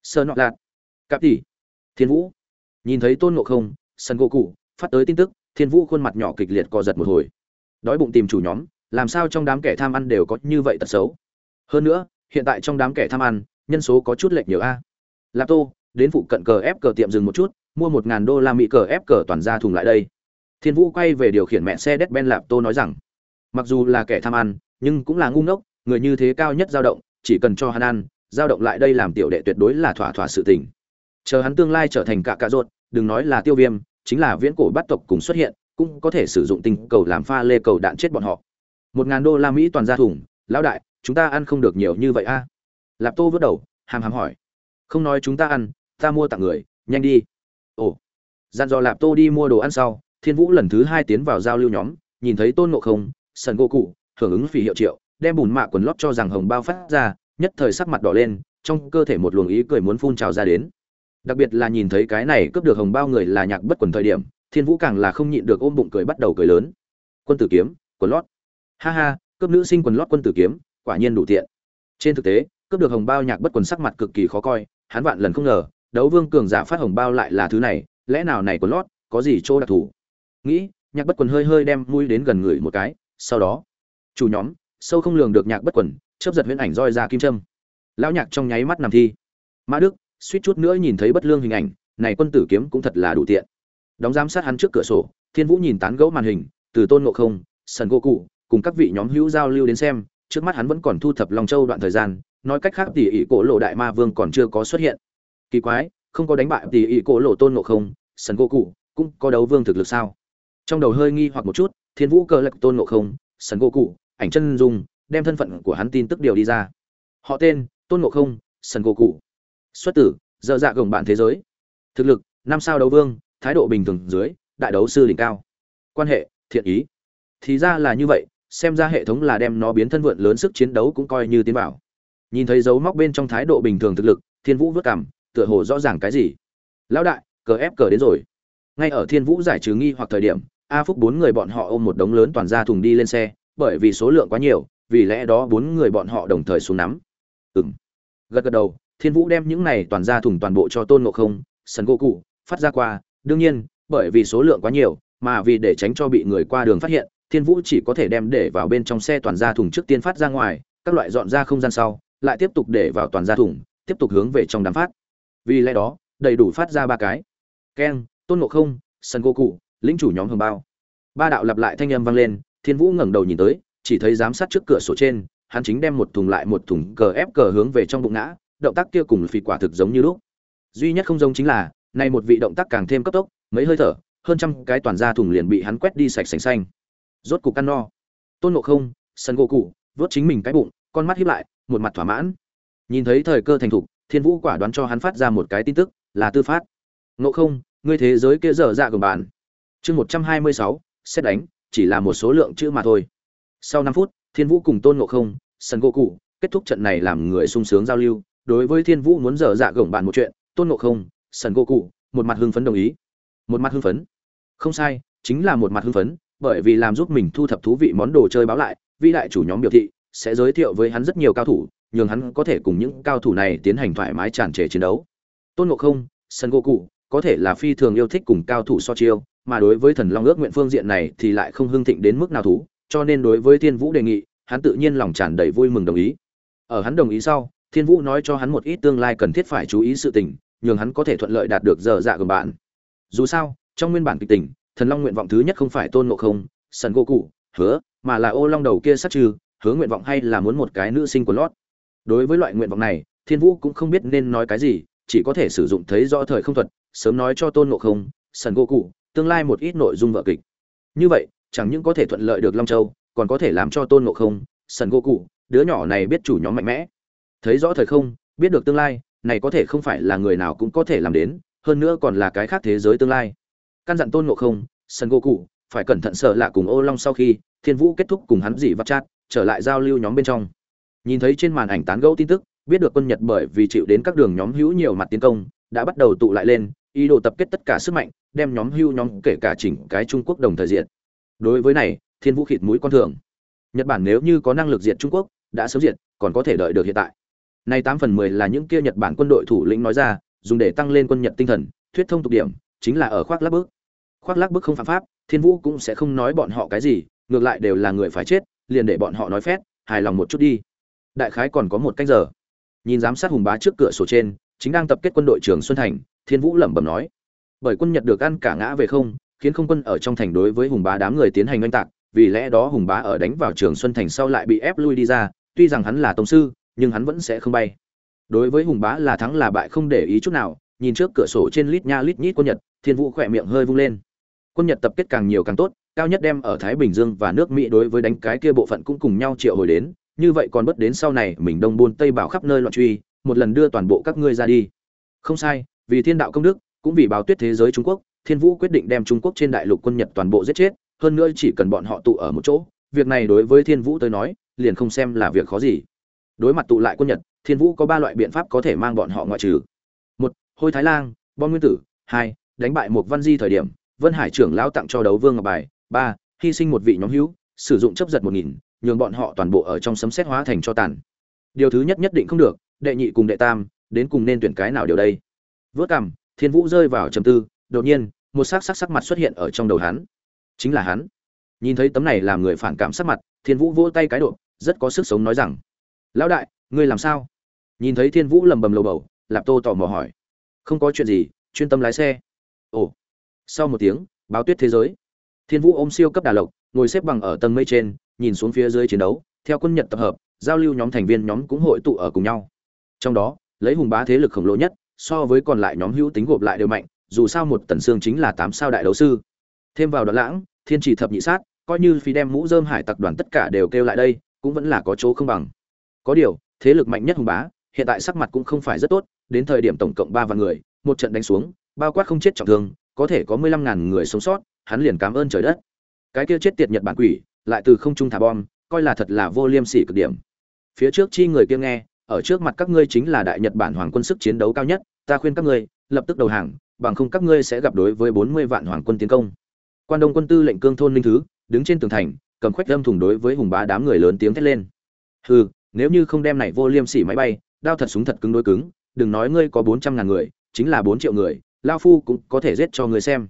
Sơ nọ lạt cặp tỷ, thiên vũ. Nhìn thấy tôn ngộ không sân gỗ cụ phát tới tin tức, thiên vũ khuôn mặt nhỏ kịch liệt co giật một hồi. Đói bụng tìm chủ nhóm, làm sao trong đám kẻ tham ăn đều có như vậy tật xấu? Hơn nữa, hiện tại trong đám kẻ tham ăn, nhân số có chút lệch nhiều a. Lạp tô đến phụ cận cờ ép cờ tiệm dừng một chút, mua một ngàn đô la mỹ cờ ép cờ toàn ra thùng lại đây. Thiên vũ quay về điều khiển mẹ xe đét ben lạp tô nói rằng, mặc dù là kẻ tham ăn, nhưng cũng là ngu ngốc, người như thế cao nhất dao động, chỉ cần cho hắn ăn, dao động lại đây làm tiểu đệ tuyệt đối là thỏa thỏa sự tình. Chờ hắn tương lai trở thành cả cạ ruột, đừng nói là tiêu viêm, chính là viễn cổ bắt tộc cùng xuất hiện, cũng có thể sử dụng tinh cầu làm pha lê cầu đạn chết bọn họ. Một ngàn đô la mỹ toàn ra thùng, lão đại chúng ta ăn không được nhiều như vậy a. Lạp tô vớt đầu, hàm hàm hỏi. Không nói chúng ta ăn, ta mua tặng người, nhanh đi. Ồ. Dặn dò lạp tô đi mua đồ ăn sau, thiên vũ lần thứ hai tiến vào giao lưu nhóm, nhìn thấy tôn ngộ không, sần gỗ cụ, hưởng ứng phỉ hiệu triệu, đem bùn mạ quần lót cho rằng hồng bao phát ra, nhất thời sắc mặt đỏ lên, trong cơ thể một luồng ý cười muốn phun trào ra đến. Đặc biệt là nhìn thấy cái này cướp được hồng bao người là nhạc bất quần thời điểm, thiên vũ càng là không nhịn được ôm bụng cười bắt đầu cười lớn. Quân tử kiếm, quần lót. Ha ha, cướp nữ sinh quần lót quân tử kiếm quả nhiên đủ tiện. Trên thực tế, cướp được hồng bao nhạc bất quần sắc mặt cực kỳ khó coi, hắn vạn lần không ngờ, đấu vương cường giả phát hồng bao lại là thứ này, lẽ nào này của lót, có gì chỗ đặc thù? Nghĩ, nhạc bất quần hơi hơi đem mũi đến gần người một cái, sau đó, chủ nhóm, sâu không lường được nhạc bất quần, chớp giật huyễn ảnh roi ra kim trâm lão nhạc trong nháy mắt nằm thi. Mã đức, suýt chút nữa nhìn thấy bất lương hình ảnh, này quân tử kiếm cũng thật là đủ tiện. Đóng giám sát hắn trước cửa sổ, thiên vũ nhìn tán gẫu màn hình, từ tôn ngộ không, sần gỗ cụ, cùng các vị nhóm hữu giao lưu đến xem trước mắt hắn vẫn còn thu thập long châu đoạn thời gian, nói cách khác tỷ ỷ cổ lộ đại ma vương còn chưa có xuất hiện. Kỳ quái, không có đánh bại tỷ ỷ cổ lộ tôn ngộ không, sần gỗ cụ cũng có đấu vương thực lực sao? Trong đầu hơi nghi hoặc một chút, thiên vũ cơ lạch tôn ngộ không, sần gỗ cụ, ảnh chân dung, đem thân phận của hắn tin tức điều đi ra. Họ tên, tôn ngộ không, sần gỗ cụ. Xuất tử dơ dạ gồng bạn thế giới. Thực lực, năm sao đấu vương, thái độ bình thường dưới, đại đấu sư đỉnh cao. Quan hệ, thiện ý. Thì ra là như vậy xem ra hệ thống là đem nó biến thân vượn lớn sức chiến đấu cũng coi như tiến bảo nhìn thấy dấu móc bên trong thái độ bình thường thực lực, thiên vũ vất cảm, tựa hồ rõ ràng cái gì. Lão đại, cờ ép cờ đến rồi. Ngay ở thiên vũ giải trừ nghi hoặc thời điểm, a phúc bốn người bọn họ ôm một đống lớn toàn ra thùng đi lên xe, bởi vì số lượng quá nhiều, vì lẽ đó bốn người bọn họ đồng thời xuống nắm. Ừng gật gật đầu, thiên vũ đem những này toàn ra thùng toàn bộ cho tôn ngộ không sân gỗ cụ, phát ra qua. Đương nhiên, bởi vì số lượng quá nhiều, mà vì để tránh cho bị người qua đường phát hiện thiên vũ chỉ có thể đem để vào bên trong xe toàn gia thùng trước tiên phát ra ngoài, các loại dọn ra không gian sau, lại tiếp tục để vào toàn gia thùng, tiếp tục hướng về trong đám phát. Vì lẽ đó, đầy đủ phát ra ba cái. Keng tôn ngộ không, sân cô cụ, lĩnh chủ nhóm hồng bao. Ba đạo lặp lại thanh âm vang lên, thiên vũ ngẩng đầu nhìn tới, chỉ thấy giám sát trước cửa sổ trên, hắn chính đem một thùng lại một thùng cờ ép cờ hướng về trong bụng ngã, động tác kia cùng phì quả thực giống như lúc. Duy nhất không giống chính là nay một vị động tác càng thêm cấp tốc, mấy hơi thở, hơn trăm cái toàn ra thùng liền bị hắn quét đi sạch sành xanh rốt cục ăn no. Tôn ngộ không, sân gỗ cụ, vớt chính mình cái bụng, con mắt hiếp lại, một mặt thỏa mãn. Nhìn thấy thời cơ thành thục, thiên vũ quả đoán cho hắn phát ra một cái tin tức, là tư phát. Ngộ không, ngươi thế giới kia dở dạ gồng bàn chương một trăm hai mươi sáu, xét đánh, chỉ là một số lượng chữ mà thôi. Sau năm phút, thiên vũ cùng tôn ngộ không, sân gỗ cụ, kết thúc trận này làm người sung sướng giao lưu. Đối với thiên vũ muốn dở dạ gồng bàn một chuyện, tôn ngộ không, sân gỗ cụ, một mặt hưng phấn đồng ý. Một mặt hưng phấn. Không sai, chính là một mặt hưng phấn bởi vì làm giúp mình thu thập thú vị món đồ chơi báo lại, vĩ đại chủ nhóm biểu thị sẽ giới thiệu với hắn rất nhiều cao thủ, nhường hắn có thể cùng những cao thủ này tiến hành thoải mái tràn trề chiến đấu. Tôn ngộ không, sân gỗ cụ, có thể là phi thường yêu thích cùng cao thủ so chiêu, mà đối với thần long ước nguyện phương diện này thì lại không hưng thịnh đến mức nào thú, cho nên đối với thiên vũ đề nghị, hắn tự nhiên lòng tràn đầy vui mừng đồng ý. Ở hắn đồng ý sau, thiên vũ nói cho hắn một ít tương lai cần thiết phải chú ý sự tình, nhường hắn có thể thuận lợi đạt được giờ dạ của bạn. Dù sao, trong nguyên bản kịch tình thần long nguyện vọng thứ nhất không phải tôn ngộ không, sần gỗ cụ, hứa, mà là ô long đầu kia sát trừ, hứa nguyện vọng hay là muốn một cái nữ sinh của lót. Đối với loại nguyện vọng này, thiên vũ cũng không biết nên nói cái gì, chỉ có thể sử dụng thấy rõ thời không thuật, sớm nói cho tôn ngộ không, sần gỗ cụ, tương lai một ít nội dung vợ kịch. Như vậy, chẳng những có thể thuận lợi được long châu, còn có thể làm cho tôn ngộ không, sần gỗ cụ, đứa nhỏ này biết chủ nhóm mạnh mẽ. Thấy rõ thời không, biết được tương lai, này có thể không phải là người nào cũng có thể làm đến, hơn nữa còn là cái khác thế giới tương lai căn dặn tôn ngộ không sân gỗ cụ, phải cẩn thận sợ lạ cùng ô long sau khi thiên vũ kết thúc cùng hắn dỉ vắt chát trở lại giao lưu nhóm bên trong. Nhìn thấy trên màn ảnh tán gẫu tin tức, biết được quân nhật bởi vì chịu đến các đường nhóm hữu nhiều mặt tiến công, đã bắt đầu tụ lại lên, ý đồ tập kết tất cả sức mạnh, đem nhóm hưu nhóm, kể cả chỉnh cái trung quốc đồng thời diện đối với này, thiên vũ khịt mũi con thường. Nhật bản nếu như có năng lực diệt trung quốc, đã sớm diệt, còn có thể đợi được hiện tại. Nay tám phần mười là những kia nhật bản quân đội thủ lĩnh nói ra, dùng để tăng lên quân nhật tinh thần, thuyết thông tục điểm chính là ở khoác lác bước khoác lác bước không phạm pháp, thiên vũ cũng sẽ không nói bọn họ cái gì, ngược lại đều là người phải chết, liền để bọn họ nói phét, hài lòng một chút đi. Đại khái còn có một canh giờ. Nhìn giám sát hùng bá trước cửa sổ trên, chính đang tập kết quân đội trường xuân thành, thiên vũ lẩm bẩm nói, bởi quân nhật được ăn cả ngã về không, khiến không quân ở trong thành đối với hùng bá đám người tiến hành oanh tạc, vì lẽ đó hùng bá ở đánh vào trường xuân thành sau lại bị ép lui đi ra, tuy rằng hắn là tổng sư, nhưng hắn vẫn sẽ không bay. Đối với hùng bá là thắng là bại không để ý chút nào, nhìn trước cửa sổ trên lít nha lít nhít quân nhật thiên vũ khỏe miệng hơi vung lên. Quân nhật tập kết càng nhiều càng tốt, cao nhất đem ở thái bình dương và nước mỹ đối với đánh cái kia bộ phận cũng cùng nhau triệu hồi đến, như vậy còn bất đến sau này mình đông buôn tây bảo khắp nơi loạn truy, một lần đưa toàn bộ các ngươi ra đi. Không sai, vì thiên đạo công đức, cũng vì báo tuyết thế giới trung quốc, thiên vũ quyết định đem trung quốc trên đại lục quân nhật toàn bộ giết chết, hơn nữa chỉ cần bọn họ tụ ở một chỗ, việc này đối với thiên vũ tới nói, liền không xem là việc khó gì. Đối mặt tụ lại quân nhật, thiên vũ có ba loại biện pháp có thể mang bọn họ ngoại trừ. Một, hôi thái lan bom nguyên tử. Hai đánh bại một văn di thời điểm, vân hải trưởng lão tặng cho đấu vương ngọc bài, ba, hy sinh một vị nhóm hữu, sử dụng chấp giật một nghìn, nhường bọn họ toàn bộ ở trong sấm xét hóa thành cho tàn. Điều thứ nhất nhất định không được, đệ nhị cùng đệ tam, đến cùng nên tuyển cái nào điều đây? Vớt cằm, thiên vũ rơi vào trầm tư, đột nhiên, một sắc sắc sắc mặt xuất hiện ở trong đầu hắn. Chính là hắn. Nhìn thấy tấm này làm người phản cảm sắc mặt, thiên vũ vỗ tay cái độ, rất có sức sống nói rằng, lão đại, ngươi làm sao? Nhìn thấy thiên vũ lầm bầm lầu bầu, lạp tô tò mò hỏi, không có chuyện gì, chuyên tâm lái xe ồ. Sau một tiếng, báo tuyết thế giới. Thiên vũ ôm siêu cấp đà lộc, ngồi xếp bằng ở tầng mây trên, nhìn xuống phía dưới chiến đấu, theo quân nhật tập hợp, giao lưu nhóm thành viên nhóm cũng hội tụ ở cùng nhau. Trong đó, lấy hùng bá thế lực khổng lồ nhất, so với còn lại nhóm hữu tính gộp lại đều mạnh, dù sao một tần xương chính là tám sao đại đấu sư. Thêm vào đoạn lãng, thiên chỉ thập nhị sát, coi như phi đem mũ dơm hải tặc đoàn tất cả đều kêu lại đây, cũng vẫn là có chỗ không bằng. Có điều, thế lực mạnh nhất hùng bá, hiện tại sắc mặt cũng không phải rất tốt, đến thời điểm tổng cộng ba vạn người, một trận đánh xuống bao quát không chết trọng thương, có thể có mười lăm ngàn người sống sót, hắn liền cảm ơn trời đất. Cái kia chết tiệt nhật bản quỷ, lại từ không trung thả bom, coi là thật là vô liêm sỉ cực điểm. Phía trước chi người kia nghe, ở trước mặt các ngươi chính là đại nhật bản hoàng quân sức chiến đấu cao nhất, ta khuyên các ngươi, lập tức đầu hàng, bằng không các ngươi sẽ gặp đối với bốn mươi vạn hoàng quân tiến công. Quan đông quân tư lệnh cương thôn linh thứ, đứng trên tường thành, cầm khoét lâm thủng đối với hùng bá đám người lớn tiếng thét lên. Hừ, nếu như không đem này vô liêm sỉ máy bay, đao thật súng thật cứng đối cứng, đừng nói ngươi có bốn trăm ngàn người, chính là bốn triệu người lao phu cũng có thể giết cho người xem.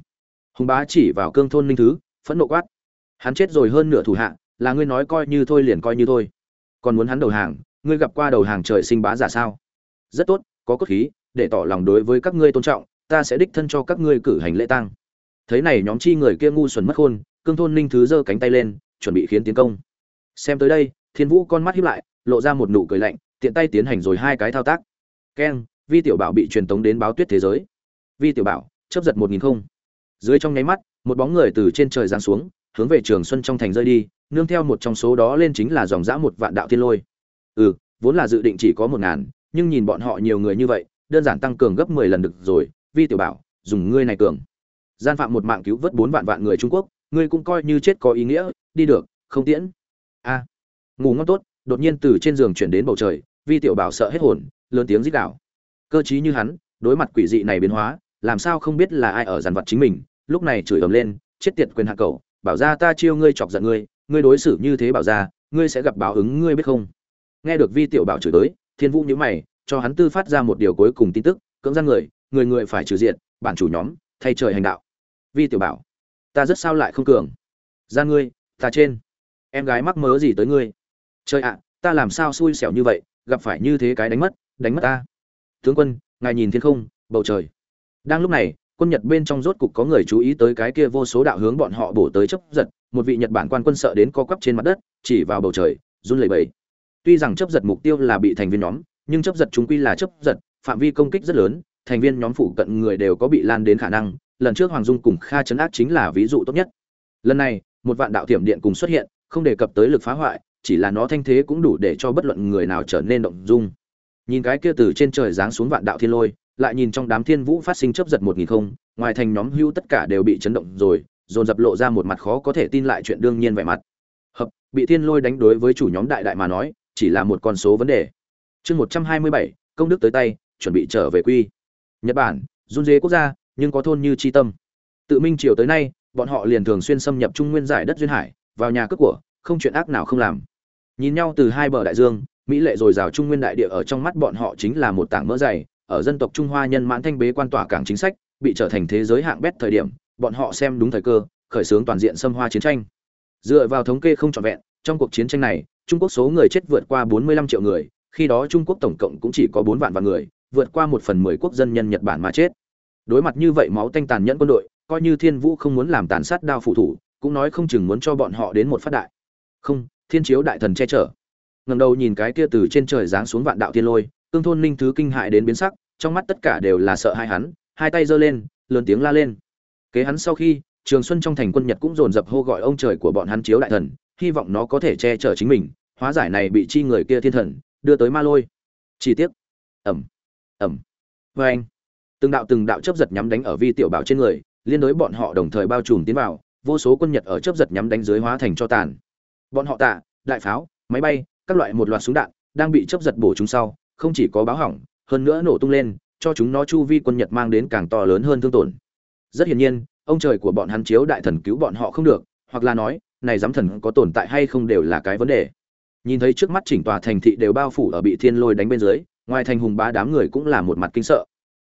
Hùng bá chỉ vào cương thôn ninh thứ, phẫn nộ quát. Hắn chết rồi hơn nửa thủ hạ, là ngươi nói coi như thôi liền coi như thôi. Còn muốn hắn đầu hàng, ngươi gặp qua đầu hàng trời sinh bá giả sao? Rất tốt, có cốt khí, để tỏ lòng đối với các ngươi tôn trọng, ta sẽ đích thân cho các ngươi cử hành lễ tang. Thấy này nhóm chi người kia ngu xuẩn mất khôn, cương thôn ninh thứ giơ cánh tay lên, chuẩn bị khiến tiến công. Xem tới đây, thiên vũ con mắt hiếp lại, lộ ra một nụ cười lạnh, tiện tay tiến hành rồi hai cái thao tác. Keng, vi tiểu bảo bị truyền tống đến báo tuyết thế giới vi tiểu bảo chấp giật một nghìn không. Dưới trong nháy mắt, một bóng người từ trên trời giáng xuống, hướng về trường xuân trong thành rơi đi, nương theo một trong số đó lên chính là dòng dã một vạn đạo thiên lôi. Ừ vốn là dự định chỉ có một ngàn, nhưng nhìn bọn họ nhiều người như vậy, đơn giản tăng cường gấp mười lần được rồi, vi tiểu bảo, dùng ngươi này cường. Gian phạm một mạng cứu vớt bốn vạn vạn người trung quốc, ngươi cũng coi như chết có ý nghĩa, đi được, không tiễn. A, ngủ ngon tốt, đột nhiên từ trên giường chuyển đến bầu trời, vi tiểu bảo sợ hết hồn, lớn tiếng rít đảo cơ chí như hắn đối mặt quỷ dị này biến hóa, làm sao không biết là ai ở dàn vật chính mình, lúc này chửi ầm lên, chết tiệt quyền hạ cầu bảo ra ta chiêu ngươi chọc giận ngươi ngươi đối xử như thế bảo ra, ngươi sẽ gặp báo ứng, ngươi biết không? Nghe được vi tiểu bảo chửi tới, thiên vũ nhíu mày, cho hắn tư phát ra một điều cuối cùng tin tức, cưỡng gian người người người phải trừ diện bản chủ nhóm, thay trời hành đạo. Vi tiểu bảo, ta rất sao lại không cường? Ra ngươi, ta trên. Em gái mắc mớ gì tới ngươi? Trời ạ, ta làm sao xui xẻo như vậy, gặp phải như thế cái đánh mất đánh mất ta tướng quân, ngài nhìn thiên không, bầu trời. Đang lúc này, quân nhật bên trong rốt cục có người chú ý tới cái kia vô số đạo hướng bọn họ bổ tới chấp giật, một vị nhật bản quan quân sợ đến co quắp trên mặt đất, chỉ vào bầu trời, run lẩy bẩy. Tuy rằng chấp giật mục tiêu là bị thành viên nhóm, nhưng chấp giật chúng quy là chấp giật, phạm vi công kích rất lớn, thành viên nhóm phụ cận người đều có bị lan đến khả năng, lần trước hoàng dung cùng kha chấn ác chính là ví dụ tốt nhất. Lần này, một vạn đạo thiểm điện cùng xuất hiện, không đề cập tới lực phá hoại, chỉ là nó thanh thế cũng đủ để cho bất luận người nào trở nên động dung nhìn cái kia từ trên trời giáng xuống vạn đạo thiên lôi, lại nhìn trong đám thiên vũ phát sinh chấp giật một nghìn không, ngoài thành nhóm hưu tất cả đều bị chấn động rồi, dồn dập lộ ra một mặt khó có thể tin lại chuyện đương nhiên vẻ mặt. Hợp, bị thiên lôi đánh đối với chủ nhóm đại đại mà nói, chỉ là một con số vấn đề. Chương một trăm hai mươi bảy, công đức tới tay, chuẩn bị trở về quy. Nhật bản, run dế quốc gia, nhưng có thôn như chi tâm. Tự minh triều tới nay, bọn họ liền thường xuyên xâm nhập trung nguyên giải đất duyên hải, vào nhà cướp của, không chuyện ác nào không làm. Nhìn nhau từ hai bờ đại dương mỹ lệ rồi rào trung nguyên đại địa ở trong mắt bọn họ chính là một tảng mỡ dày, ở dân tộc trung hoa nhân mãn thanh bế quan tỏa cảng chính sách, bị trở thành thế giới hạng bét thời điểm, bọn họ xem đúng thời cơ, khởi xướng toàn diện xâm hoa chiến tranh. Dựa vào thống kê không trọn vẹn, trong cuộc chiến tranh này, trung quốc số người chết vượt qua 45 triệu người, khi đó trung quốc tổng cộng cũng chỉ có 4 vạn vạn người, vượt qua một phần mười quốc dân nhân nhật bản mà chết. Đối mặt như vậy máu tanh tàn nhẫn quân đội, coi như thiên vũ không muốn làm tàn sát đao phụ thủ, cũng nói không chừng muốn cho bọn họ đến một phát đại. Không, thiên chiếu đại thần che chở ngẩng đầu nhìn cái kia từ trên trời giáng xuống vạn đạo thiên lôi cương thôn linh thứ kinh hại đến biến sắc trong mắt tất cả đều là sợ hai hắn hai tay giơ lên lớn tiếng la lên. Kế hắn sau khi trường xuân trong thành quân nhật cũng dồn dập hô gọi ông trời của bọn hắn chiếu đại thần hy vọng nó có thể che chở chính mình hóa giải này bị chi người kia thiên thần đưa tới ma lôi. Chi tiết. Ầm, ầm, vê anh. Từng đạo từng đạo chớp giật nhắm đánh ở vi tiểu bảo trên người liên đối bọn họ đồng thời bao trùm tiến vào vô số quân nhật ở chớp giật nhắm đánh dưới hóa thành cho tàn. Bọn họ tạ đại pháo máy bay các loại một loạt súng đạn đang bị chấp giật bổ chúng sau, không chỉ có báo hỏng, hơn nữa nổ tung lên, cho chúng nó chu vi quân nhật mang đến càng to lớn hơn thương tổn. Rất hiển nhiên, ông trời của bọn hắn chiếu đại thần cứu bọn họ không được, hoặc là nói, này giám thần có tồn tại hay không đều là cái vấn đề. Nhìn thấy trước mắt chỉnh tòa thành thị đều bao phủ ở bị thiên lôi đánh bên dưới, ngoài thành hùng bá đám người cũng là một mặt kinh sợ.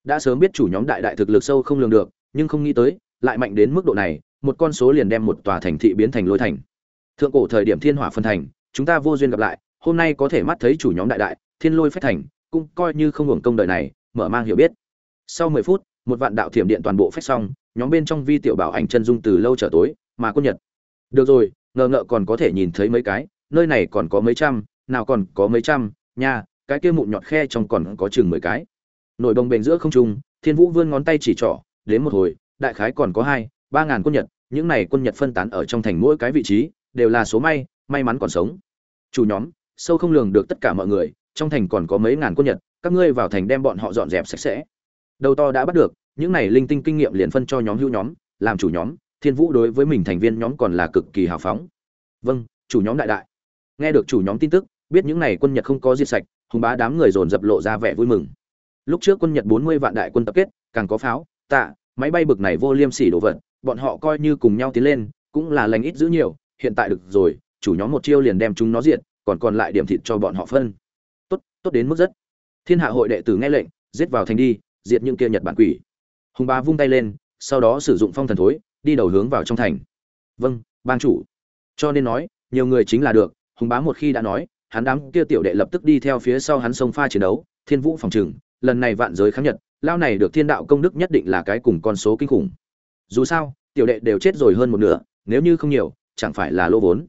Đã sớm biết chủ nhóm đại đại thực lực sâu không lường được, nhưng không nghĩ tới, lại mạnh đến mức độ này, một con số liền đem một tòa thành thị biến thành lôi thành. Thượng cổ thời điểm thiên hỏa phân thành, chúng ta vô duyên gặp lại hôm nay có thể mắt thấy chủ nhóm đại đại, thiên lôi phách thành, cũng coi như không hưởng công đời này, mở mang hiểu biết. Sau mười phút, một vạn đạo thiểm điện toàn bộ phách xong, nhóm bên trong vi tiểu bảo ảnh chân dung từ lâu trở tối, mà quân nhật. Được rồi, ngờ ngợ còn có thể nhìn thấy mấy cái, nơi này còn có mấy trăm, nào còn có mấy trăm, nha, cái kia mụn nhọt khe trong còn có chừng mười cái. Nổi bồng bềnh giữa không trung, thiên vũ vươn ngón tay chỉ trỏ, đến một hồi, đại khái còn có hai, ba ngàn quân nhật, những này quân nhật phân tán ở trong thành mỗi cái vị trí, đều là số may may mắn còn sống. Chủ nhóm sâu không lường được tất cả mọi người, trong thành còn có mấy ngàn quân nhật, các ngươi vào thành đem bọn họ dọn dẹp sạch sẽ. Đầu to đã bắt được, những này linh tinh kinh nghiệm liền phân cho nhóm hữu nhóm, làm chủ nhóm, thiên vũ đối với mình thành viên nhóm còn là cực kỳ hào phóng. Vâng chủ nhóm đại đại. Nghe được chủ nhóm tin tức, biết những này quân nhật không có diệt sạch, hùng bá đám người dồn dập lộ ra vẻ vui mừng. Lúc trước quân nhật bốn mươi vạn đại quân tập kết, càng có pháo, tạ, máy bay bực này vô liêm sỉ đồ vật, bọn họ coi như cùng nhau tiến lên, cũng là lành ít giữ nhiều, hiện tại được rồi, chủ nhóm một chiêu liền đem chúng nó diệt còn còn lại điểm thịt cho bọn họ phân. Tốt tốt đến mức rất. Thiên hạ hội đệ tử nghe lệnh, giết vào thành đi, diệt những kia nhật bản quỷ. Hùng bá vung tay lên, sau đó sử dụng phong thần thối, đi đầu hướng vào trong thành. Vâng bang chủ. Cho nên nói, nhiều người chính là được, hùng bá một khi đã nói, hắn đám kia tiểu đệ lập tức đi theo phía sau hắn sông pha chiến đấu, thiên vũ phòng trừng, lần này vạn giới kháng nhật, lao này được thiên đạo công đức nhất định là cái cùng con số kinh khủng. Dù sao, tiểu đệ đều chết rồi hơn một nửa, nếu như không nhiều, chẳng phải là lỗ vốn.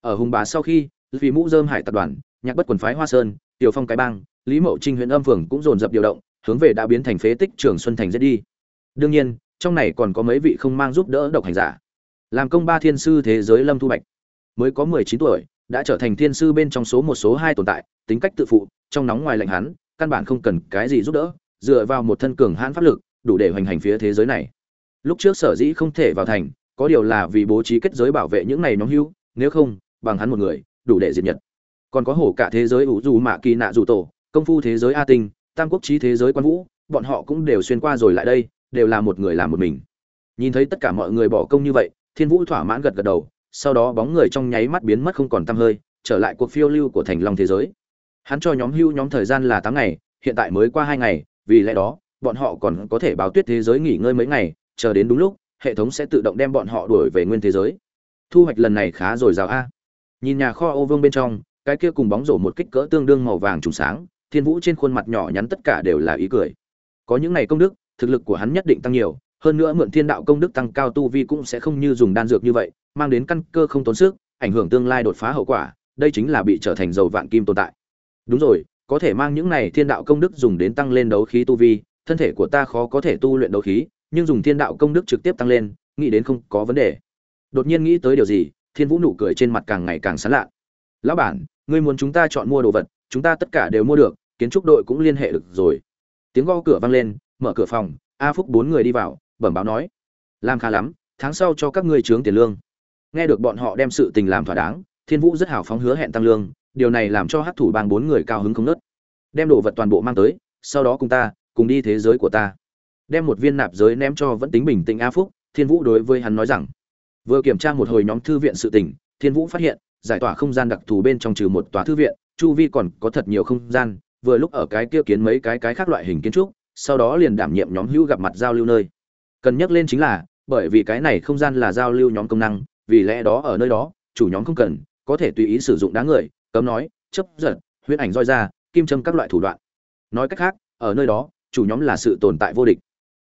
Ở hùng bá sau khi vì mũ dơm hải tập đoàn, nhạc bất quần phái hoa sơn, tiểu phong cái bang, lý mậu trinh huyện âm phường cũng dồn dập điều động, hướng về đã biến thành phế tích trường xuân thành giết đi. Đương nhiên, trong này còn có mấy vị không mang giúp đỡ độc hành giả. Làm công ba thiên sư thế giới lâm thu bạch, mới có mười chín tuổi, đã trở thành thiên sư bên trong số một số hai tồn tại, tính cách tự phụ, trong nóng ngoài lạnh hắn, căn bản không cần cái gì giúp đỡ, dựa vào một thân cường hãn pháp lực, đủ để hoành hành phía thế giới này. Lúc trước sở dĩ không thể vào thành, có điều là vì bố trí kết giới bảo vệ những này nhóm hưu, nếu không, bằng hắn một người đủ để diệt nhật. Còn có hổ cả thế giới ủ dù mạ kỳ nạ dù tổ, công phu thế giới a tinh, tam quốc trí thế giới quan vũ, bọn họ cũng đều xuyên qua rồi lại đây, đều là một người làm một mình. Nhìn thấy tất cả mọi người bỏ công như vậy, thiên vũ thỏa mãn gật gật đầu, sau đó bóng người trong nháy mắt biến mất không còn tăm hơi, trở lại cuộc phiêu lưu của thành long thế giới. Hắn cho nhóm hưu nhóm thời gian là tám ngày, hiện tại mới qua hai ngày, vì lẽ đó, bọn họ còn có thể báo tuyết thế giới nghỉ ngơi mấy ngày, chờ đến đúng lúc, hệ thống sẽ tự động đem bọn họ đuổi về nguyên thế giới. Thu hoạch lần này khá dồi dào a nhìn nhà kho ô vương bên trong, cái kia cùng bóng rổ một kích cỡ tương đương màu vàng trùng sáng, thiên vũ trên khuôn mặt nhỏ nhắn tất cả đều là ý cười. Có những này công đức, thực lực của hắn nhất định tăng nhiều, hơn nữa mượn thiên đạo công đức tăng cao tu vi cũng sẽ không như dùng đan dược như vậy, mang đến căn cơ không tốn sức, ảnh hưởng tương lai đột phá hậu quả, đây chính là bị trở thành dầu vạn kim tồn tại. Đúng rồi, có thể mang những này thiên đạo công đức dùng đến tăng lên đấu khí tu vi, thân thể của ta khó có thể tu luyện đấu khí, nhưng dùng thiên đạo công đức trực tiếp tăng lên, nghĩ đến không có vấn đề. Đột nhiên nghĩ tới điều gì thiên vũ nụ cười trên mặt càng ngày càng sán lạ lão bản, ngươi muốn chúng ta chọn mua đồ vật, chúng ta tất cả đều mua được, kiến trúc đội cũng liên hệ được rồi. Tiếng gõ cửa vang lên, mở cửa phòng, a phúc bốn người đi vào, bẩm báo nói, làm khá lắm, tháng sau cho các ngươi trướng tiền lương. Nghe được bọn họ đem sự tình làm thỏa đáng, thiên vũ rất hào phóng hứa hẹn tăng lương, điều này làm cho hát thủ bang bốn người cao hứng không nớt. Đem đồ vật toàn bộ mang tới, sau đó cùng ta, cùng đi thế giới của ta. Đem một viên nạp giới ném cho vẫn tính bình tĩnh a phúc, thiên vũ đối với hắn nói rằng vừa kiểm tra một hồi nhóm thư viện sự tình, thiên vũ phát hiện, giải tỏa không gian đặc thù bên trong trừ một tòa thư viện, chu vi còn có thật nhiều không gian, vừa lúc ở cái kia kiến mấy cái cái khác loại hình kiến trúc, sau đó liền đảm nhiệm nhóm hữu gặp mặt giao lưu nơi. Cần nhắc lên chính là, bởi vì cái này không gian là giao lưu nhóm công năng, vì lẽ đó ở nơi đó, chủ nhóm không cần, có thể tùy ý sử dụng đá người, cấm nói, chấp giật huyết ảnh roi ra, kim châm các loại thủ đoạn. Nói cách khác, ở nơi đó, chủ nhóm là sự tồn tại vô địch.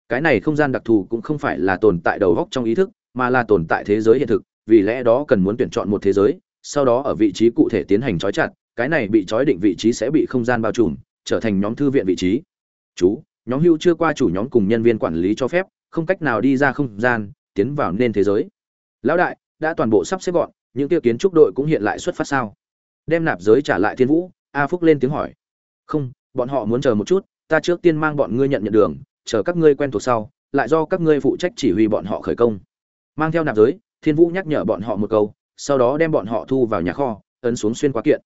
Cái này không gian đặc thù cũng không phải là tồn tại đầu góc trong ý thức mà là tồn tại thế giới hiện thực, vì lẽ đó cần muốn tuyển chọn một thế giới, sau đó ở vị trí cụ thể tiến hành trói chặt, cái này bị trói định vị trí sẽ bị không gian bao trùm, trở thành nhóm thư viện vị trí. Chú, nhóm hưu chưa qua chủ nhóm cùng nhân viên quản lý cho phép, không cách nào đi ra không gian, tiến vào nên thế giới. Lão đại, đã toàn bộ sắp xếp gọn, những tiêu kiến trúc đội cũng hiện lại xuất phát sao? Đem nạp giới trả lại thiên vũ, a phúc lên tiếng hỏi. Không, bọn họ muốn chờ một chút, ta trước tiên mang bọn ngươi nhận nhận đường, chờ các ngươi quen thuộc sau, lại do các ngươi phụ trách chỉ huy bọn họ khởi công mang theo nạp giới, thiên vũ nhắc nhở bọn họ một câu, sau đó đem bọn họ thu vào nhà kho, ấn xuống xuyên qua kiện.